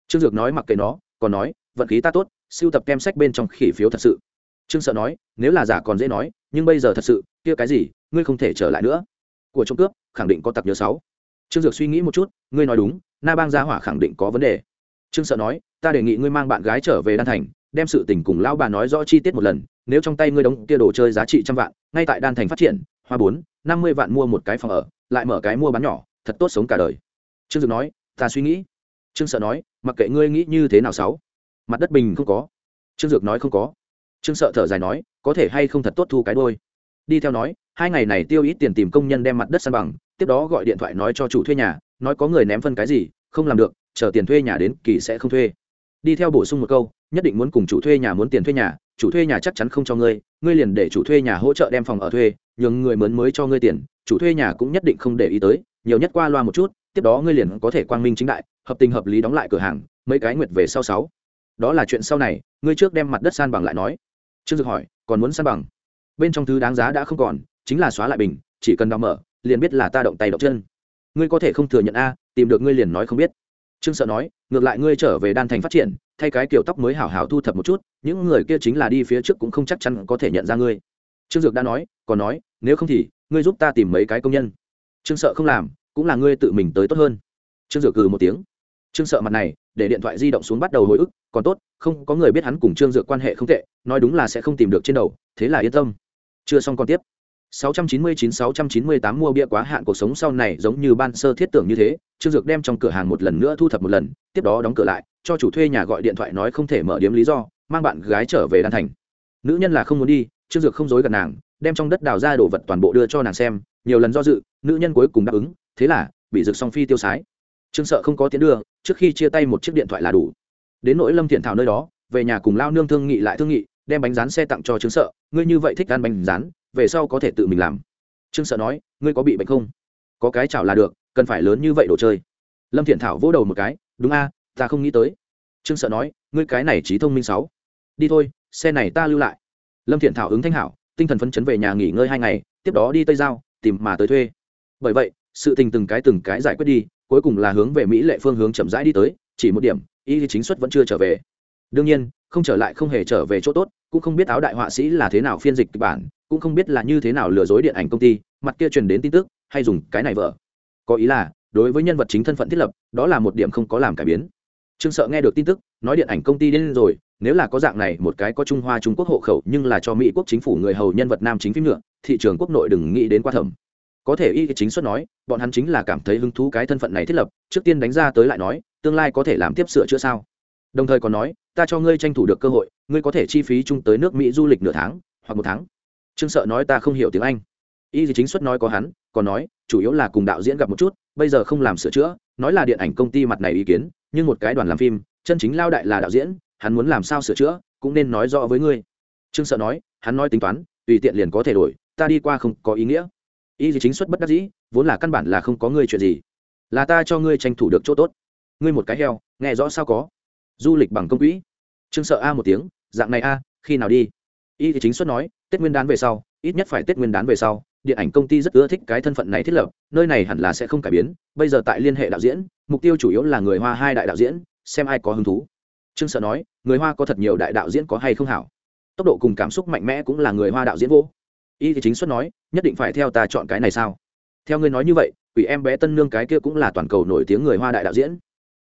Speaker 1: Trương dược nói mặc kệ nó, còn nói, vận khí ta tốt, siêu tập kem sách bên trong khỉ phiếu thật sự. Trương sợ nói, nếu là giả còn dễ nói, nhưng bây giờ thật sự, kia cái gì, ngươi không thể trở lại nữa của trộm cướp, khẳng định có tặc nhớ sáu. Trương dược suy nghĩ một chút, ngươi nói đúng, na bang gia hỏa khẳng định có vấn đề. Trương sợ nói, ta đề nghị ngươi mang bạn gái trở về đan thành, đem sự tình cùng lão bà nói rõ chi tiết một lần, nếu trong tay ngươi đóng kia đồ chơi giá trị trăm vạn, ngay tại đan thành phát triển, hoa bốn, năm mươi vạn mua một cái phòng ở, lại mở cái mua bán nhỏ, thật tốt sống cả đời. Trương dược nói, ta suy nghĩ. Trương sợ nói, mặc kệ ngươi nghĩ như thế nào sáu. Mặt đất bình không có. Trương dược nói không có. Trương sợ thở dài nói, có thể hay không thật tốt thu cái đôi đi theo nói, hai ngày này tiêu ít tiền tìm công nhân đem mặt đất san bằng, tiếp đó gọi điện thoại nói cho chủ thuê nhà, nói có người ném phân cái gì, không làm được, chờ tiền thuê nhà đến kỳ sẽ không thuê. Đi theo bổ sung một câu, nhất định muốn cùng chủ thuê nhà muốn tiền thuê nhà, chủ thuê nhà chắc chắn không cho ngươi ngươi liền để chủ thuê nhà hỗ trợ đem phòng ở thuê, nhường người mướn mới cho ngươi tiền, chủ thuê nhà cũng nhất định không để ý tới, nhiều nhất qua loa một chút, tiếp đó ngươi liền có thể quang minh chính đại, hợp tình hợp lý đóng lại cửa hàng, mấy cái nguyệt về sau sáu. Đó là chuyện sau này, ngươi trước đem mặt đất san bằng lại nói. Trương dực hỏi, còn muốn san bằng? Bên trong thứ đáng giá đã không còn, chính là xóa lại bình, chỉ cần đào mở, liền biết là ta động tay động chân. Ngươi có thể không thừa nhận a, tìm được ngươi liền nói không biết. Trương sợ nói, ngược lại ngươi trở về đan thành phát triển, thay cái kiểu tóc mới hảo hảo thu thập một chút, những người kia chính là đi phía trước cũng không chắc chắn có thể nhận ra ngươi. Trương dược đã nói, còn nói, nếu không thì, ngươi giúp ta tìm mấy cái công nhân. Trương sợ không làm, cũng là ngươi tự mình tới tốt hơn. Trương dược cừ một tiếng. Trương sợ mặt này, để điện thoại di động xuống bắt đầu hồi ức, còn tốt, không có người biết hắn cùng trương dược quan hệ không tệ, nói đúng là sẽ không tìm được trên đầu, thế là yên tâm chưa xong còn tiếp. 699-698 mua bia quá hạn cuộc sống sau này giống như ban sơ thiết tưởng như thế, trương dược đem trong cửa hàng một lần nữa thu thập một lần, tiếp đó đóng cửa lại, cho chủ thuê nhà gọi điện thoại nói không thể mở điếm lý do, mang bạn gái trở về đan thành. Nữ nhân là không muốn đi, trương dược không dối gần nàng, đem trong đất đào ra đồ vật toàn bộ đưa cho nàng xem, nhiều lần do dự, nữ nhân cuối cùng đáp ứng, thế là, bị rực song phi tiêu sái. Trương sợ không có tiến đưa, trước khi chia tay một chiếc điện thoại là đủ. Đến nỗi lâm thiện thảo nơi đó, về nhà cùng lao nương thương nghị lại thương nghị đem bánh rán xe tặng cho trương sợ. Ngươi như vậy thích ăn bánh rán, về sau có thể tự mình làm. Trương sợ nói, ngươi có bị bệnh không? Có cái chảo là được, cần phải lớn như vậy đồ chơi. Lâm thiện thảo vỗ đầu một cái, đúng a, ta không nghĩ tới. Trương sợ nói, ngươi cái này trí thông minh sáu. Đi thôi, xe này ta lưu lại. Lâm thiện thảo ứng thanh hảo, tinh thần phấn chấn về nhà nghỉ ngơi hai ngày, tiếp đó đi tây giao, tìm mà tới thuê. Bởi vậy, sự tình từng cái từng cái giải quyết đi, cuối cùng là hướng về mỹ lệ phương hướng chậm rãi đi tới, chỉ một điểm, y chính xuất vẫn chưa trở về. Đương nhiên không trở lại không hề trở về chỗ tốt, cũng không biết áo đại họa sĩ là thế nào phiên dịch kịch bản, cũng không biết là như thế nào lừa dối điện ảnh công ty, mặt kia truyền đến tin tức, hay dùng cái này vợ. Có ý là, đối với nhân vật chính thân phận thiết lập, đó là một điểm không có làm cải biến. Trương sợ nghe được tin tức, nói điện ảnh công ty đến rồi, nếu là có dạng này một cái có trung hoa trung quốc hộ khẩu nhưng là cho mỹ quốc chính phủ người hầu nhân vật nam chính phim nữa, thị trường quốc nội đừng nghĩ đến qua thẩm có thể y chính xuất nói, bọn hắn chính là cảm thấy hứng thú cái thân phận này thiết lập, trước tiên đánh ra tới lại nói, tương lai có thể làm tiếp sửa chữa sao? Đồng thời còn nói ta cho ngươi tranh thủ được cơ hội, ngươi có thể chi phí chung tới nước mỹ du lịch nửa tháng, hoặc một tháng. Trương sợ nói ta không hiểu tiếng anh. Y chính xuất nói có hắn, còn nói, chủ yếu là cùng đạo diễn gặp một chút, bây giờ không làm sửa chữa, nói là điện ảnh công ty mặt này ý kiến, nhưng một cái đoàn làm phim, chân chính lao đại là đạo diễn, hắn muốn làm sao sửa chữa, cũng nên nói rõ với ngươi. Trương sợ nói, hắn nói tính toán, tùy tiện liền có thể đổi, ta đi qua không có ý nghĩa. Y gì chính xuất bất đắc dĩ, vốn là căn bản là không có ngươi chuyện gì. Là ta cho ngươi tranh thủ được chỗ tốt. Ngươi một cái heo, nghe rõ sao có? Du lịch bằng công quỹ. Trương sợ a một tiếng, dạng này a, khi nào đi? Y thì chính xuất nói, tết nguyên đán về sau, ít nhất phải tết nguyên đán về sau. Điện ảnh công ty rất ưa thích cái thân phận này thiết lập, nơi này hẳn là sẽ không cải biến. Bây giờ tại liên hệ đạo diễn, mục tiêu chủ yếu là người hoa hai đại đạo diễn, xem ai có hứng thú. Trương sợ nói, người hoa có thật nhiều đại đạo diễn có hay không hảo? Tốc độ cùng cảm xúc mạnh mẽ cũng là người hoa đạo diễn vô. Y thì chính xuất nói, nhất định phải theo ta chọn cái này sao? Theo ngươi nói như vậy, quỷ em bé tân nương cái kia cũng là toàn cầu nổi tiếng người hoa đại đạo diễn.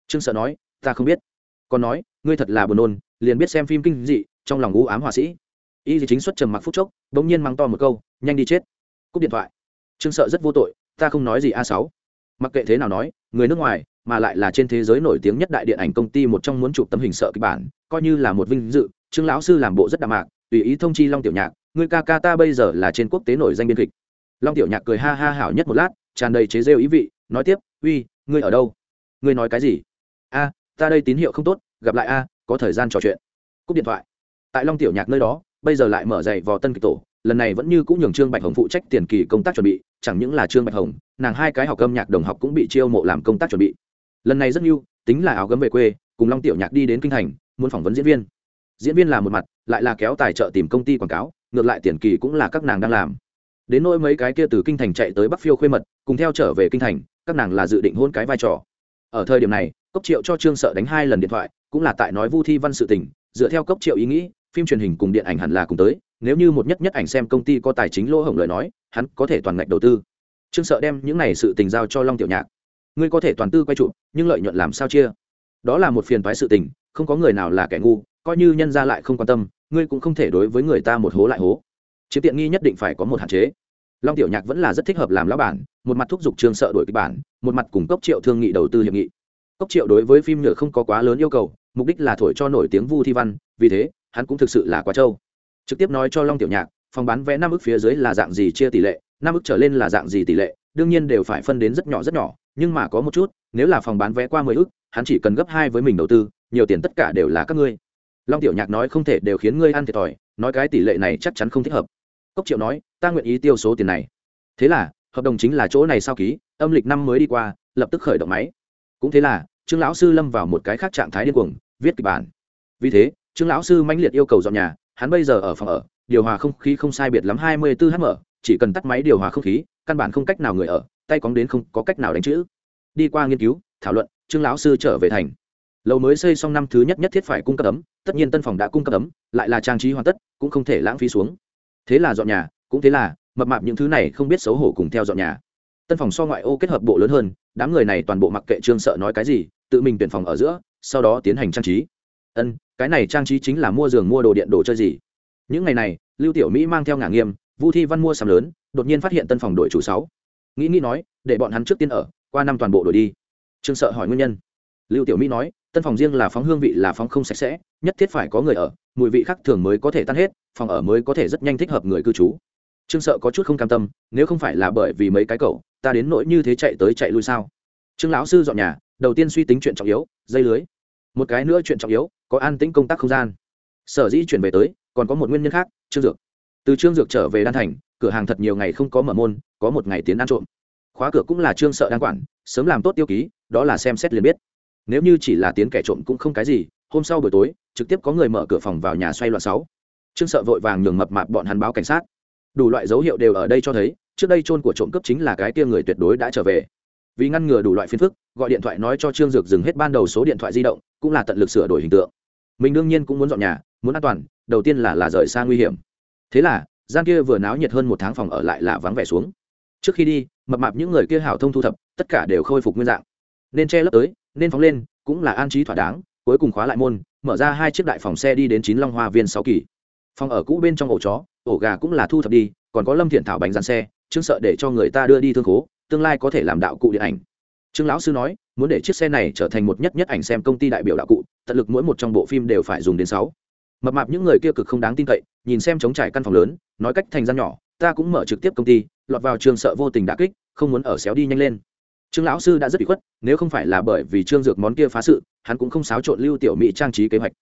Speaker 1: Trương sợ nói, ta không biết còn nói, ngươi thật là buồn nôn, liền biết xem phim kinh dị, trong lòng u ám họa sĩ. Y thì chính xuất trầm mặc phút chốc đ ỗ n g nhiên mắng to một câu, nhanh đi chết. Cúp điện thoại. Trương sợ rất vô tội, ta không nói gì a sáu. Mặc kệ thế nào nói, người nước ngoài, mà lại là trên thế giới nổi tiếng nhất đại điện ảnh công ty một trong muốn chụp tấm hình sợ kịch bản, coi như là một vinh dự, trương lão sư làm bộ rất đạm mạc, tùy ý thông chi long tiểu nhạc người ca ca ta bây giờ là trên quốc tế nổi danh biên kịch. Long tiểu nhạc cười ha ha hảo nhất một lát, tràn đầy chế rêu ý vị, nói tiếp, uy, ngươi ở đâu? Ngươi nói cái gì? A ta đây tín hiệu không tốt, gặp lại a, có thời gian trò chuyện. Cúp điện thoại. Tại long tiểu nhạc nơi đó, bây giờ lại mở dày vò tân kịch tổ, lần này vẫn như cũng nhường trương bạch hồng phụ trách tiền kỳ công tác chuẩn bị, chẳng những là trương bạch hồng, nàng hai cái học âm nhạc đồng học cũng bị chiêu mộ làm công tác chuẩn bị. Lần này rất nhiều tính là áo gấm về quê, cùng long tiểu nhạc đi đến kinh thành, muốn phỏng vấn diễn viên. Diễn viên là một mặt, lại là kéo tài trợ tìm công ty quảng cáo, ngược lại tiền kỳ cũng là các nàng đang làm. Đến nỗi mấy cái kia từ kinh thành chạy tới bắc phiêu khuê mật, cùng theo trở về kinh thành, các nàng là dự định hôn cái vai trò. Ở thời điểm này cốc triệu cho trương sợ đánh hai lần điện thoại, cũng là tại nói vu thi văn sự tình, dựa theo cốc triệu ý nghĩ, phim truyền hình cùng điện ảnh hẳn là cùng tới, nếu như một nhất nhất ảnh xem công ty có tài chính lỗ hổng lời nói, hắn có thể toàn ngạch đầu tư. Trương sợ đem những này sự tình giao cho long tiểu nhạc. Ngươi có thể toàn tư quay trụ nhưng lợi nhuận làm sao chia? Đó là một phiền toái sự tình, không có người nào là kẻ ngu, coi như nhân ra lại không quan tâm, ngươi cũng không thể đối với người ta một hố lại hố. Chiếm tiện nghi nhất định phải có một hạn chế. Long tiểu nhạc vẫn là rất thích hợp làm lão bản, một mặt thúc giục trương sợ đổi kịch bản, một mặt cùng cấp triệu thương nghị đầu tư hiệp nghị cốc triệu đối với phim nhựa không có quá lớn yêu cầu, mục đích là thổi cho nổi tiếng vu thi văn, vì thế, hắn cũng thực sự là quá trâu. Trực tiếp nói cho long tiểu nhạc, phòng bán vé năm ức phía dưới là dạng gì chia tỷ lệ, năm ức trở lên là dạng gì tỷ lệ, đương nhiên đều phải phân đến rất nhỏ rất nhỏ, nhưng mà có một chút, nếu là phòng bán vé qua mười ức, hắn chỉ cần gấp hai với mình đầu tư, nhiều tiền tất cả đều là các ngươi. Long tiểu nhạc nói không thể đều khiến ngươi ăn thiệt thòi, nói cái tỷ lệ này chắc chắn không thích hợp. Cốc triệu nói, ta nguyện ý tiêu số tiền này. Thế là, hợp đồng chính là chỗ này sao ký, âm lịch năm mới đi qua, lập tức khởi động máy cũng thế là trương lão sư lâm vào một cái khác trạng thái điên cuồng viết kịch bản. Vì thế trương lão sư mãnh liệt yêu cầu dọn nhà hắn bây giờ ở phòng ở điều hòa không khí không sai biệt lắm hai mươi 24 mở, chỉ cần tắt máy điều hòa không khí căn bản không cách nào người ở tay cóng đến không có cách nào đánh chữ. Đi qua nghiên cứu thảo luận trương lão sư trở về thành. Lầu mới xây xong năm thứ nhất nhất thiết phải cung cấp ấm tất nhiên tân phòng đã cung cấp ấm lại là trang trí hoàn tất cũng không thể lãng phí xuống. Thế là dọn nhà cũng thế là mập mạp những thứ này không biết xấu hổ cùng theo dọn nhà. Tân phòng so ngoại ô kết hợp bộ lớn hơn đám người này toàn bộ mặc kệ trương sợ nói cái gì, tự mình tuyển phòng ở giữa, sau đó tiến hành trang trí. Ân, cái này trang trí chính là mua giường, mua đồ điện đồ chơi gì? Những ngày này, lưu tiểu mỹ mang theo ngả nghiêm, vu thi văn mua sắm lớn, đột nhiên phát hiện tân phòng đội chủ sáu. Nghĩ nghĩ nói, để bọn hắn trước tiên ở, qua năm toàn bộ đổi đi. Trương sợ hỏi nguyên nhân. Lưu tiểu mỹ nói, tân phòng riêng là phóng hương vị là phóng không sạch sẽ, nhất thiết phải có người ở, mùi vị khác thường mới có thể tan hết, phòng ở mới có thể rất nhanh thích hợp người cư trú trương sợ có chút không cam tâm, nếu không phải là bởi vì mấy cái cậu, ta đến nỗi như thế chạy tới chạy lui sao? Trương lão sư dọn nhà, đầu tiên suy tính chuyện trọng yếu, dây lưới. Một cái nữa chuyện trọng yếu, có an tĩnh công tác không gian. Sở dĩ chuyển về tới, còn có một nguyên nhân khác, trương dược. Từ trương dược trở về đan thành, cửa hàng thật nhiều ngày không có mở môn, có một ngày tiến ăn trộm. Khóa cửa cũng là trương sợ đang quản, sớm làm tốt tiêu ký, đó là xem xét liền biết. Nếu như chỉ là tiến kẻ trộm cũng không cái gì, hôm sau buổi tối, trực tiếp có người mở cửa phòng vào nhà xoay loạn sáu. Trương sợ vội vàng nhường mập mạp bọn hắn báo cảnh sát đủ loại dấu hiệu đều ở đây cho thấy, trước đây trôn của trộm cướp chính là cái kia người tuyệt đối đã trở về. Vì ngăn ngừa đủ loại phiền phức, gọi điện thoại nói cho trương dược dừng hết ban đầu số điện thoại di động, cũng là tận lực sửa đổi hình tượng. Mình đương nhiên cũng muốn dọn nhà, muốn an toàn, đầu tiên là là rời xa nguy hiểm. Thế là, gian kia vừa náo nhiệt hơn một tháng phòng ở lại là vắng vẻ xuống. Trước khi đi, mập mạp những người kia hảo thông thu thập, tất cả đều khôi phục nguyên dạng. Nên che lấp tới, nên phóng lên, cũng là an trí thỏa đáng, cuối cùng khóa lại môn, mở ra hai chiếc đại phòng xe đi đến chín long hoa viên sáu kỳ. Phòng ở cũ bên trong ổ chó ổ gà cũng là thu thập đi, còn có lâm thiện thảo bánh dàn xe chương sợ để cho người ta đưa đi thương khố, tương lai có thể làm đạo cụ điện ảnh. Trương lão sư nói, muốn để chiếc xe này trở thành một nhất nhất ảnh xem công ty đại biểu đạo cụ, tận lực mỗi một trong bộ phim đều phải dùng đến sáu. Mập mạp những người kia cực không đáng tin cậy, nhìn xem chống trải căn phòng lớn, nói cách thành gian nhỏ, ta cũng mở trực tiếp công ty, lọt vào trường sợ vô tình đả kích, không muốn ở xéo đi nhanh lên. Trương lão sư đã rất bị khuất, nếu không phải là bởi vì trương dược món kia phá sự, hắn cũng không xáo trộn lưu tiểu mỹ trang trí kế hoạch.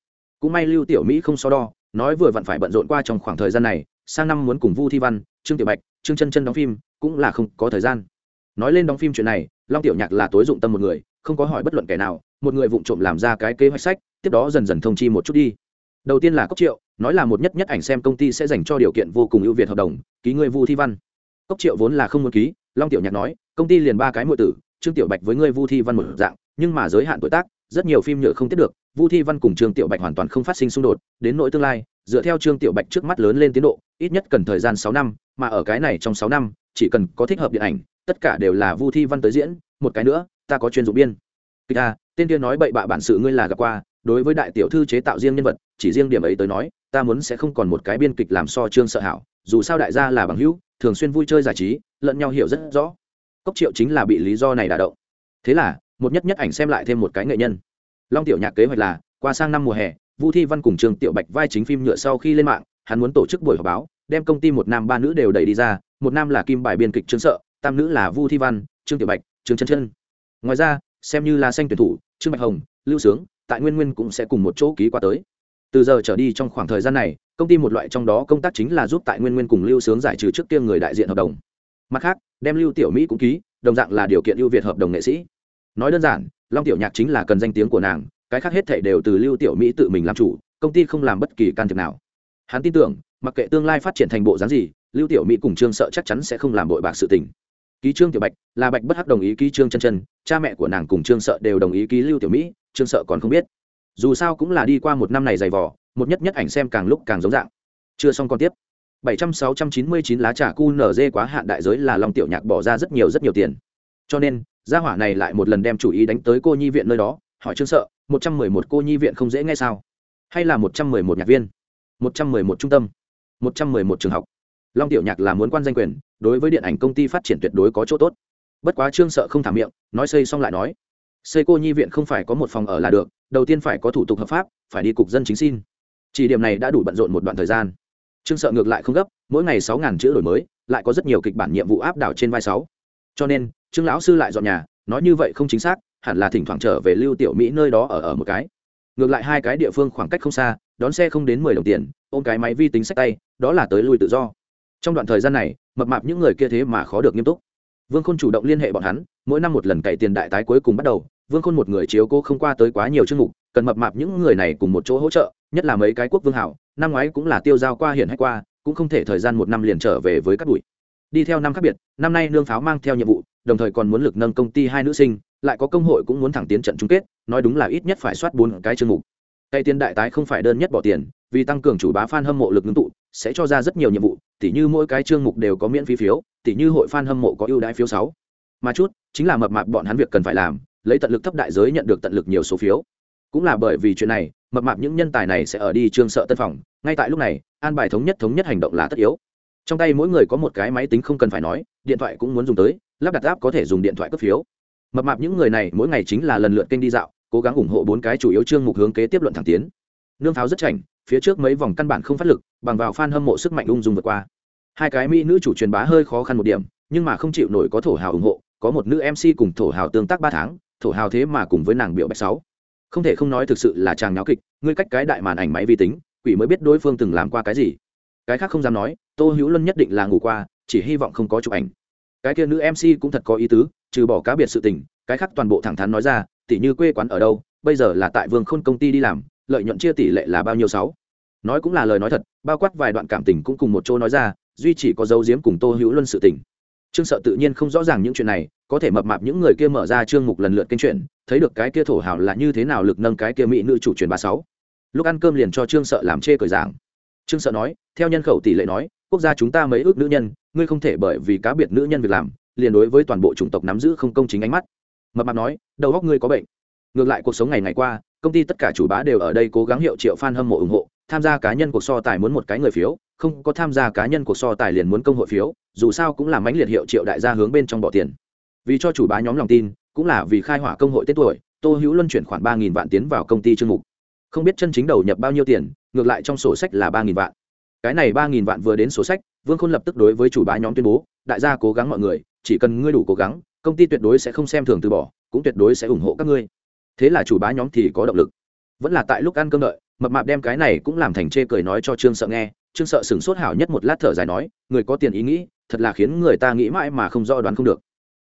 Speaker 1: Cũng may lưu tiểu mỹ không so đo, nói vừa vặn phải bận rộn qua trong khoảng thời gian này sang năm muốn cùng vu thi văn, trương tiểu bạch, trương chân chân đóng phim, cũng là không có thời gian. Nói lên đóng phim chuyện này, long tiểu nhạc là tối dụng tâm một người, không có hỏi bất luận kẻ nào, một người vụng trộm làm ra cái kế hoạch sách, tiếp đó dần dần thông chi một chút đi. Đầu tiên là cốc triệu, nói là một nhất nhất ảnh xem công ty sẽ dành cho điều kiện vô cùng ưu việt hợp đồng, ký người vu thi văn. Cốc triệu vốn là không muốn ký, long tiểu nhạc nói, công ty liền ba cái mọi tử, trương tiểu bạch với ngươi vu thi văn một dạng, nhưng mà giới hạn tuổi tác, rất nhiều phim nhựa không tiếp được, vu thi văn cùng trương tiểu bạch hoàn toàn không phát sinh xung đột, đến nỗi tương lai dựa theo trương tiểu bạch trước mắt lớn lên tiến độ, ít nhất cần thời gian sáu năm, mà ở cái này trong sáu năm, chỉ cần có thích hợp điện ảnh, tất cả đều là vu thi văn tới diễn, một cái nữa, ta có chuyên dụng biên. Kịch a, tên kia nói bậy bạ bản sự ngươi là gặp qua, đối với đại tiểu thư chế tạo riêng nhân vật, chỉ riêng điểm ấy tới nói, ta muốn sẽ không còn một cái biên kịch làm so trương sợ hảo, dù sao đại gia là bằng hữu, thường xuyên vui chơi giải trí, lẫn nhau hiểu rất rõ. Cốc triệu chính là bị lý do này đả động. Thế là, một nhất nhất ảnh xem lại thêm một cái nghệ nhân. Long tiểu nhạc kế hoạch là, qua sang năm mùa hè vu thi văn cùng trương tiểu bạch vai chính phim nhựa sau khi lên mạng, hắn muốn tổ chức buổi họp báo, đem công ty một nam ba nữ đều đẩy đi ra, một nam là kim bài biên kịch trương sợ, tam nữ là vu thi văn, trương tiểu bạch, trương chân chân. Ngoài ra, xem như là xanh tuyển thủ, trương bạch hồng, lưu sướng, tại nguyên nguyên cũng sẽ cùng một chỗ ký qua tới. Từ giờ trở đi trong khoảng thời gian này, công ty một loại trong đó công tác chính là giúp tại nguyên nguyên cùng lưu sướng giải trừ trước kia người đại diện hợp đồng. Mặt khác, đem lưu tiểu mỹ cũng ký, đồng dạng là điều kiện ưu việt hợp đồng nghệ sĩ. Nói đơn giản, long tiểu nhạc chính là cần danh tiếng của nàng cái khác hết thảy đều từ lưu tiểu mỹ tự mình làm chủ công ty không làm bất kỳ can thiệp nào. Hắn tin tưởng mặc kệ tương lai phát triển thành bộ dáng gì lưu tiểu mỹ cùng trương sợ chắc chắn sẽ không làm bội bạc sự tình. Ký trương tiểu bạch là bạch bất hắc đồng ý ký trương chân chân cha mẹ của nàng cùng trương sợ đều đồng ý ký lưu tiểu mỹ trương sợ còn không biết. Dù sao cũng là đi qua một năm này dày vỏ một nhất nhất ảnh xem càng lúc càng giống dạng. Chưa xong còn tiếp. 700-699 lá trà cu nở dê quá hạn đại giới là Long Tiểu Nhạc bỏ ra rất nhiều rất nhiều tiền. Cho nên, gia hỏa này lại một lần đem chủ ý đánh tới cô nhi viện nơi đó, hỏi Trương Sợ, 111 cô nhi viện không dễ nghe sao? Hay là 111 nhạc viên? 111 trung tâm? 111 trường học? Long Tiểu Nhạc là muốn quan danh quyền, đối với điện ảnh công ty phát triển tuyệt đối có chỗ tốt. Bất quá Trương Sợ không thả miệng, nói xây xong lại nói, xây cô nhi viện không phải có một phòng ở là được, đầu tiên phải có thủ tục hợp pháp, phải đi cục dân chính xin. Chỉ điểm này đã đủ bận rộn một đoạn thời gian trương sợ ngược lại không gấp mỗi ngày sáu ngàn chữ đổi mới lại có rất nhiều kịch bản nhiệm vụ áp đảo trên vai sáu cho nên trương lão sư lại dọn nhà nói như vậy không chính xác hẳn là thỉnh thoảng trở về lưu tiểu mỹ nơi đó ở ở một cái. Ngược lại hai cái địa phương khoảng cách không xa, đón xe không đến mười đồng tiền, ôm cái máy vi tính sách tay, đó là tới lui tự do. Trong đoạn thời gian này, mập mạp những người kia thế mà khó được nghiêm túc. Vương khôn chủ động liên hệ bọn hắn, mỗi năm một lần cày tiền đại tái cuối cùng bắt đầu, vương khôn một người chiếu cô không qua tới quá nhiều chương mục, cần mập mạp những người này cùng một chỗ hỗ trợ, nhất là mấy cái quốc vương hảo, năm ngoái cũng là tiêu giao qua hiển hay qua, cũng không thể thời gian một năm liền trở về với các bụi. Đi theo năm khác biệt, năm nay nương pháo mang theo nhiệm vụ, đồng thời còn muốn lực nâng công ty hai nữ sinh lại có công hội cũng muốn thẳng tiến trận chung kết, nói đúng là ít nhất phải soát bốn cái chương mục. Cây tiền đại tái không phải đơn nhất bỏ tiền, vì tăng cường chủ bá f a n hâm mộ lực ngưng tụ, sẽ cho ra rất nhiều nhiệm vụ, tỉ như mỗi cái chương mục đều có miễn phí phiếu, tỉ như hội f a n hâm mộ có ưu đãi phiếu sáu. Mà chút, chính là mập mạp bọn hắn việc cần phải làm, lấy tận lực thấp đại giới nhận được tận lực nhiều số phiếu. Cũng là bởi vì chuyện này, mập mạp những nhân tài này sẽ ở đi trương sợ tân phòng, ngay tại lúc này, an bài thống nhất thống nhất hành động là tất yếu. Trong tay mỗi người có một cái máy tính không cần phải nói, điện thoại cũng muốn dùng tới, lắp đặt app có thể dùng điện thoại cấp phiếu mập mạp những người này mỗi ngày chính là lần lượt kênh đi dạo, cố gắng ủng hộ bốn cái chủ yếu chương mục hướng kế tiếp luận thẳng tiến. Nương pháo rất chảnh, phía trước mấy vòng căn bản không phát lực, bằng vào f a n hâm mộ sức mạnh ung dung vượt qua. Hai cái mỹ nữ chủ truyền bá hơi khó khăn một điểm, nhưng mà không chịu nổi có thổ hào ủng hộ, có một nữ mc cùng thổ hào tương tác ba tháng, thổ hào thế mà cùng với nàng biểu bạch sáu. Không thể không nói thực sự là chàng náo kịch, ngươi cách cái đại màn ảnh máy vi tính, quỷ mới biết đối phương từng làm qua cái gì. Cái khác không dám nói, tô hữu luân nhất định là ngủ qua, chỉ hy vọng không có chụp ảnh. Cái kia nữ mc cũng thật có ý tứ trừ bỏ cá biệt sự tình, cái khác toàn bộ thẳng thắn nói ra, tỉ như quê quán ở đâu, bây giờ là tại vương khôn công ty đi làm, lợi nhuận chia tỷ lệ là bao nhiêu sáu? Nói cũng là lời nói thật, bao quát vài đoạn cảm tình cũng cùng một chỗ nói ra, duy chỉ có dấu diếm cùng tô hữu luân sự tình. Trương sợ tự nhiên không rõ ràng những chuyện này, có thể mập mạp những người kia mở ra chương mục lần lượt kênh chuyện, thấy được cái kia thổ hào là như thế nào lực nâng cái kia mỹ nữ chủ truyền ba sáu. Lúc ăn cơm liền cho trương sợ làm chê cởi giảng. Trương sợ nói, theo nhân khẩu tỷ lệ nói, quốc gia chúng ta mấy ước nữ nhân, ngươi không thể bởi vì cá biệt nữ nhân việc làm liền đối với toàn bộ chủng tộc nắm giữ không công chính ánh mắt. Mập mạp nói, đầu góc ngươi có bệnh. Ngược lại cuộc sống ngày ngày qua, công ty tất cả chủ bá đều ở đây cố gắng hiệu triệu fan hâm mộ ủng hộ, tham gia cá nhân cuộc so tài muốn một cái người phiếu, không có tham gia cá nhân cuộc so tài liền muốn công hội phiếu, dù sao cũng là mãnh liệt hiệu triệu đại gia hướng bên trong bỏ tiền. Vì cho chủ bá nhóm lòng tin, cũng là vì khai hỏa công hội tết tuổi, tô hữu luân chuyển khoản ba nghìn vạn tiến vào công ty chương mục. Không biết chân chính đầu nhập bao nhiêu tiền, ngược lại trong sổ sách là ba nghìn vạn. Cái này ba nghìn vạn vừa đến sổ sách, vương khôn lập tức đối với chủ bá nhóm tuyên bố, đại gia cố gắng mọi người chỉ cần ngươi đủ cố gắng, công ty tuyệt đối sẽ không xem thường từ bỏ, cũng tuyệt đối sẽ ủng hộ các ngươi. Thế là chủ bá nhóm thì có động lực. Vẫn là tại lúc ăn cơm đợi, mập mạp đem cái này cũng làm thành chê cười nói cho trương sợ nghe. Trương sợ sửng sốt hảo nhất một lát thở dài nói, người có tiền ý nghĩ, thật là khiến người ta nghĩ mãi mà không do đoán không được.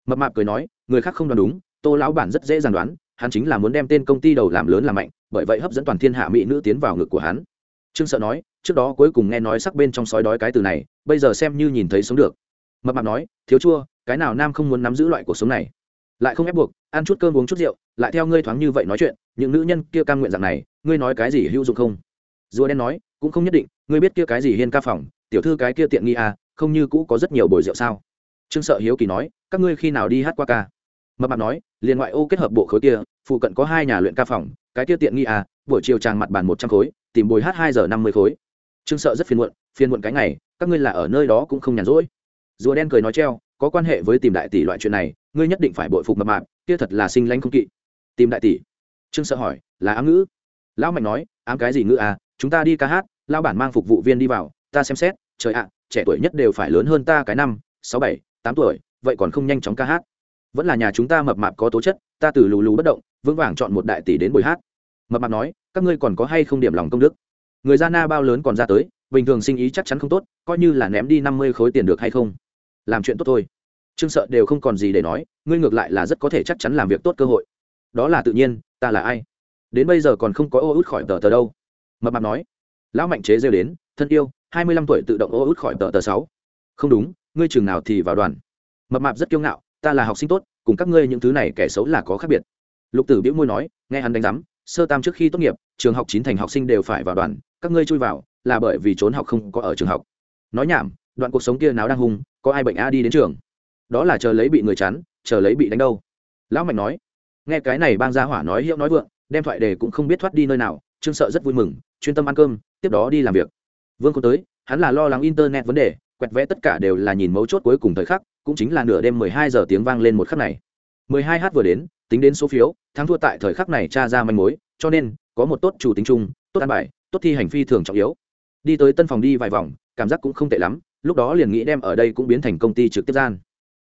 Speaker 1: Mập mạp cười nói, người khác không đoán đúng, tô lão bản rất dễ dàng đoán, hắn chính là muốn đem tên công ty đầu làm lớn làm mạnh, bởi vậy hấp dẫn toàn thiên hạ mỹ nữ tiến vào ngực của hắn. Trương sợ nói, trước đó cuối cùng nghe nói sắc bên trong sói đói cái từ này, bây giờ xem như nhìn thấy sống được. Mập mạp nói, thiếu chua cái nào nam không muốn nắm giữ loại cuộc sống này? Lại không ép buộc, ăn chút cơm uống chút rượu, lại theo ngươi thoáng như vậy nói chuyện, những nữ nhân kia cam nguyện dạng này, ngươi nói cái gì hữu dụng không? Rùa đen nói, cũng không nhất định, ngươi biết kia cái gì hiên ca phòng, tiểu thư cái kia tiện nghi à không như cũ có rất nhiều bồi rượu sao? Trương sợ hiếu kỳ nói, các ngươi khi nào đi hát qua ca? Mập mạp nói, liền ngoại ô kết hợp bộ khối kia, phụ cận có hai nhà luyện ca phòng, cái kia tiện nghi à buổi chiều tràng mặt bàn một trăm khối, tìm bồi hát hai giờ năm mươi khối. Trương sợ rất phiền muộn phiền muộn cái ngày, các ngươi là ở nơi đó cũng không nhàn rỗi. Rùa đen cười nói treo có quan hệ với tìm đại tỷ loại chuyện này, ngươi nhất định phải bội phục mập mạp, kia thật là sinh lanh không kỵ. Tìm đại tỷ? Trương sợ hỏi, là ám ngữ. Lão mạnh nói, ám cái gì ngữ à chúng ta đi ca hát lao bản mang phục vụ viên đi vào, ta xem xét, trời ạ, trẻ tuổi nhất đều phải lớn hơn ta cái năm, sáu bảy, tám tuổi, vậy còn không nhanh chóng ca hát. Vẫn là nhà chúng ta mập mạp có tố chất, ta từ lù lù bất động, vững vàng chọn một đại tỷ đến buổi hát. Mập mạp nói, các ngươi còn có hay không điểm lòng công đức? Người gia na bao lớn còn ra tới, bình thường sinh ý chắc chắn không tốt, coi như là ném đi năm mươi khối tiền được hay không? Làm chuyện tốt thôi. Trương sợ đều không còn gì để nói, ngươi ngược lại là rất có thể chắc chắn làm việc tốt cơ hội. Đó là tự nhiên, ta là ai? Đến bây giờ còn không có ô út khỏi tờ tờ đâu. Mập mạp nói. Lão mạnh chế rêu đến, thân yêu, hai mươi lăm tuổi tự động ô út khỏi tờ tờ sáu. Không đúng, ngươi chừng nào thì vào đoàn. Mập mạp rất kiêu ngạo, ta là học sinh tốt, cùng các ngươi những thứ này kẻ xấu là có khác biệt. Lục tử biễu môi nói, nghe hắn đánh giám, sơ tam trước khi tốt nghiệp, trường học chín thành học sinh đều phải vào đoàn, các ngươi chui vào, là bởi vì trốn học không có ở trường học. Nói nhảm đoạn cuộc sống kia nào đang hung, có ai bệnh a đi đến trường. Đó là chờ lấy bị người chắn, chờ lấy bị đánh đâu. Lão mạnh nói. Nghe cái này bang gia hỏa nói hiệu nói vượng, đem thoại đề cũng không biết thoát đi nơi nào, trương sợ rất vui mừng, chuyên tâm ăn cơm, tiếp đó đi làm việc. Vương có tới, hắn là lo lắng internet vấn đề, quẹt vẽ tất cả đều là nhìn mấu chốt cuối cùng thời khắc, cũng chính là nửa đêm mười hai giờ tiếng vang lên một khắc này. mười hai h vừa đến, tính đến số phiếu, thắng thua tại thời khắc này tra ra manh mối, cho nên, có một tốt chủ tính chung, tốt an bài, tốt thi hành phi thường trọng yếu. Đi tới tân phòng đi vài vòng, cảm giác cũng không tệ lắm lúc đó liền nghĩ đem ở đây cũng biến thành công ty trực tiếp gian.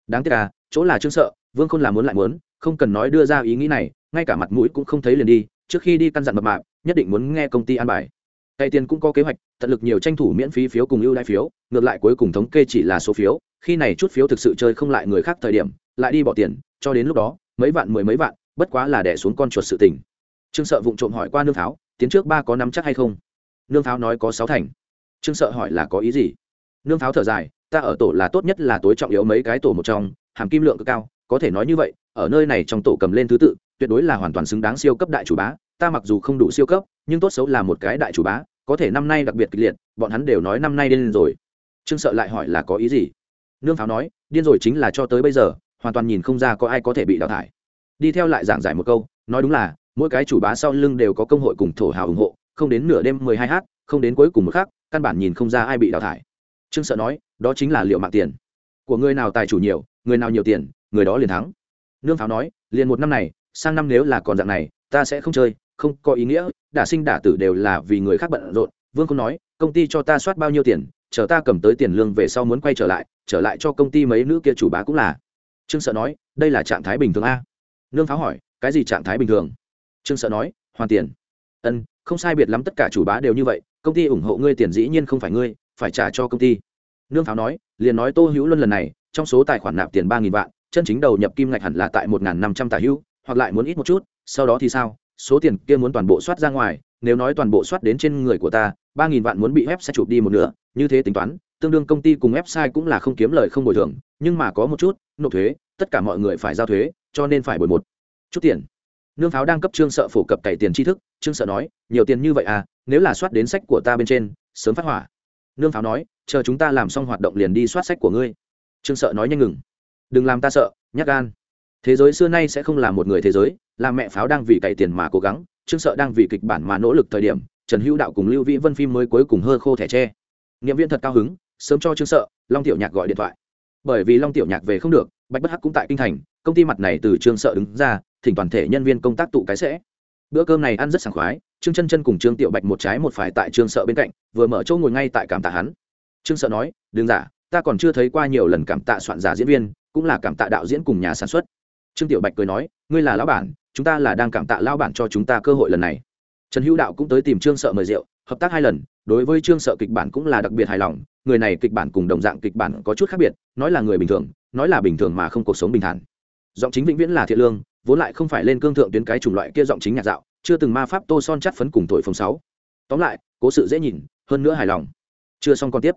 Speaker 1: Đáng tiếc là chỗ là trương sợ, vương khôn làm muốn lại muốn, không cần nói đưa ra ý nghĩ này, ngay cả mặt mũi cũng không thấy liền đi, trước khi đi căn dặn mập mạp, nhất định muốn nghe công ty an bài. Cậy tiền cũng có kế hoạch, tận lực nhiều tranh thủ miễn phí phiếu cùng ưu đãi phiếu, ngược lại cuối cùng thống kê chỉ là số phiếu, khi này chút phiếu thực sự chơi không lại người khác thời điểm, lại đi bỏ tiền, cho đến lúc đó, mấy vạn mười mấy vạn, bất quá là đẻ xuống con chuột sự tình. Trương sợ vụng trộm hỏi qua nương pháo tiến trước ba có nắm chắc hay không? Nương pháo nói có sáu thành. Trương sợ hỏi là có ý gì? Nương pháo thở dài, ta ở tổ là tốt nhất là tối trọng yếu mấy cái tổ một trong, hàm kim lượng cực cao, có thể nói như vậy, ở nơi này trong tổ cầm lên thứ tự, tuyệt đối là hoàn toàn xứng đáng siêu cấp đại chủ bá, ta mặc dù không đủ siêu cấp, nhưng tốt xấu là một cái đại chủ bá, có thể năm nay đặc biệt kịch liệt, bọn hắn đều nói năm nay điên rồi. Trương sợ lại hỏi là có ý gì? Nương pháo nói, điên rồi chính là cho tới bây giờ, hoàn toàn nhìn không ra có ai có thể bị đào thải. Đi theo lại giảng giải một câu, nói đúng là, mỗi cái chủ bá sau lưng đều có công hội cùng thổ hào ủng hộ, không đến nửa đêm mười hai h không đến cuối cùng một khác căn bản nhìn không ra ai bị đào thải trương sợ nói, đó chính là liệu mạng tiền. Của người nào tài chủ nhiều, người nào nhiều tiền, người đó liền thắng. Nương pháo nói, liền một năm này, sang năm nếu là còn dạng này, ta sẽ không chơi, không có ý nghĩa, đả sinh đả tử đều là vì người khác bận rộn. Vương không nói, công ty cho ta soát bao nhiêu tiền, chờ ta cầm tới tiền lương về sau muốn quay trở lại trở lại cho công ty mấy nữ kia chủ bá cũng là. Trương sợ nói, đây là trạng thái bình thường a. Nương pháo hỏi, cái gì trạng thái bình thường? Trương sợ nói, hoàn tiền. Ân, không sai biệt lắm tất cả chủ bá đều như vậy, công ty ủng hộ ngươi tiền dĩ nhiên không phải ngươi phải trả cho công ty. Nương pháo nói, liền nói tô hữu luân lần này, trong số tài khoản nạp tiền ba nghìn vạn, chân chính đầu nhập kim ngạch hẳn là tại một n năm trăm tả hữu, hoặc lại muốn ít một chút, sau đó thì sao? Số tiền kia muốn toàn bộ soát ra ngoài, nếu nói toàn bộ soát đến trên người của ta, ba nghìn vạn muốn bị website chụp đi một nửa, như thế tính toán, tương đương công ty cùng website cũng là không kiếm lời không bồi thường, nhưng mà có một chút, nộp thuế, tất cả mọi người phải giao thuế, cho nên phải bồi một chút tiền. Nương pháo đang cấp trương sợ phổ cập cày tiền tri thức, trương sợ nói, nhiều tiền như vậy à nếu là soát đến sách của ta bên trên, sớm phát hỏa nương pháo nói, chờ chúng ta làm xong hoạt động liền đi soát sách của ngươi. Trương sợ nói nhanh ngừng. Đừng làm ta sợ, nhắc gan. Thế giới xưa nay sẽ không là một người thế giới, là mẹ pháo đang vì cày tiền mà cố gắng, trương sợ đang vì kịch bản mà nỗ lực thời điểm, trần hữu đạo cùng lưu vĩ vân phim mới cuối cùng hơ khô thẻ tre. Nghiệm viên thật cao hứng, sớm cho trương sợ, long tiểu nhạc gọi điện thoại. Bởi vì long tiểu nhạc về không được, bạch bất hắc cũng tại kinh thành, công ty mặt này từ trương sợ đứng ra, thỉnh toàn thể nhân viên công tác tụ cái sẽ bữa cơm này ăn rất sảng khoái, trương chân chân cùng trương tiểu bạch một trái một phải tại trương sợ bên cạnh, vừa mở chỗ ngồi ngay tại cảm tạ hắn. Trương sợ nói, đừng giả, ta còn chưa thấy qua nhiều lần cảm tạ soạn giả diễn viên, cũng là cảm tạ đạo diễn cùng nhà sản xuất. Trương tiểu bạch cười nói, ngươi là lão bản, chúng ta là đang cảm tạ lão bản cho chúng ta cơ hội lần này. Trần hữu đạo cũng tới tìm trương sợ mời rượu, hợp tác hai lần, đối với trương sợ kịch bản cũng là đặc biệt hài lòng, người này kịch bản cùng đồng dạng kịch bản có chút khác biệt, nói là người bình thường, nói là bình thường mà không cuộc sống bình thản. Giọng chính vĩnh viễn là thiện lương vốn lại không phải lên cương thượng tuyến cái chủng loại kia giọng chính nhạc dạo, chưa từng ma pháp tô son chắt phấn cùng tuổi phồng sáu. Tóm lại, cố sự dễ nhìn, hơn nữa hài lòng. Chưa xong còn tiếp.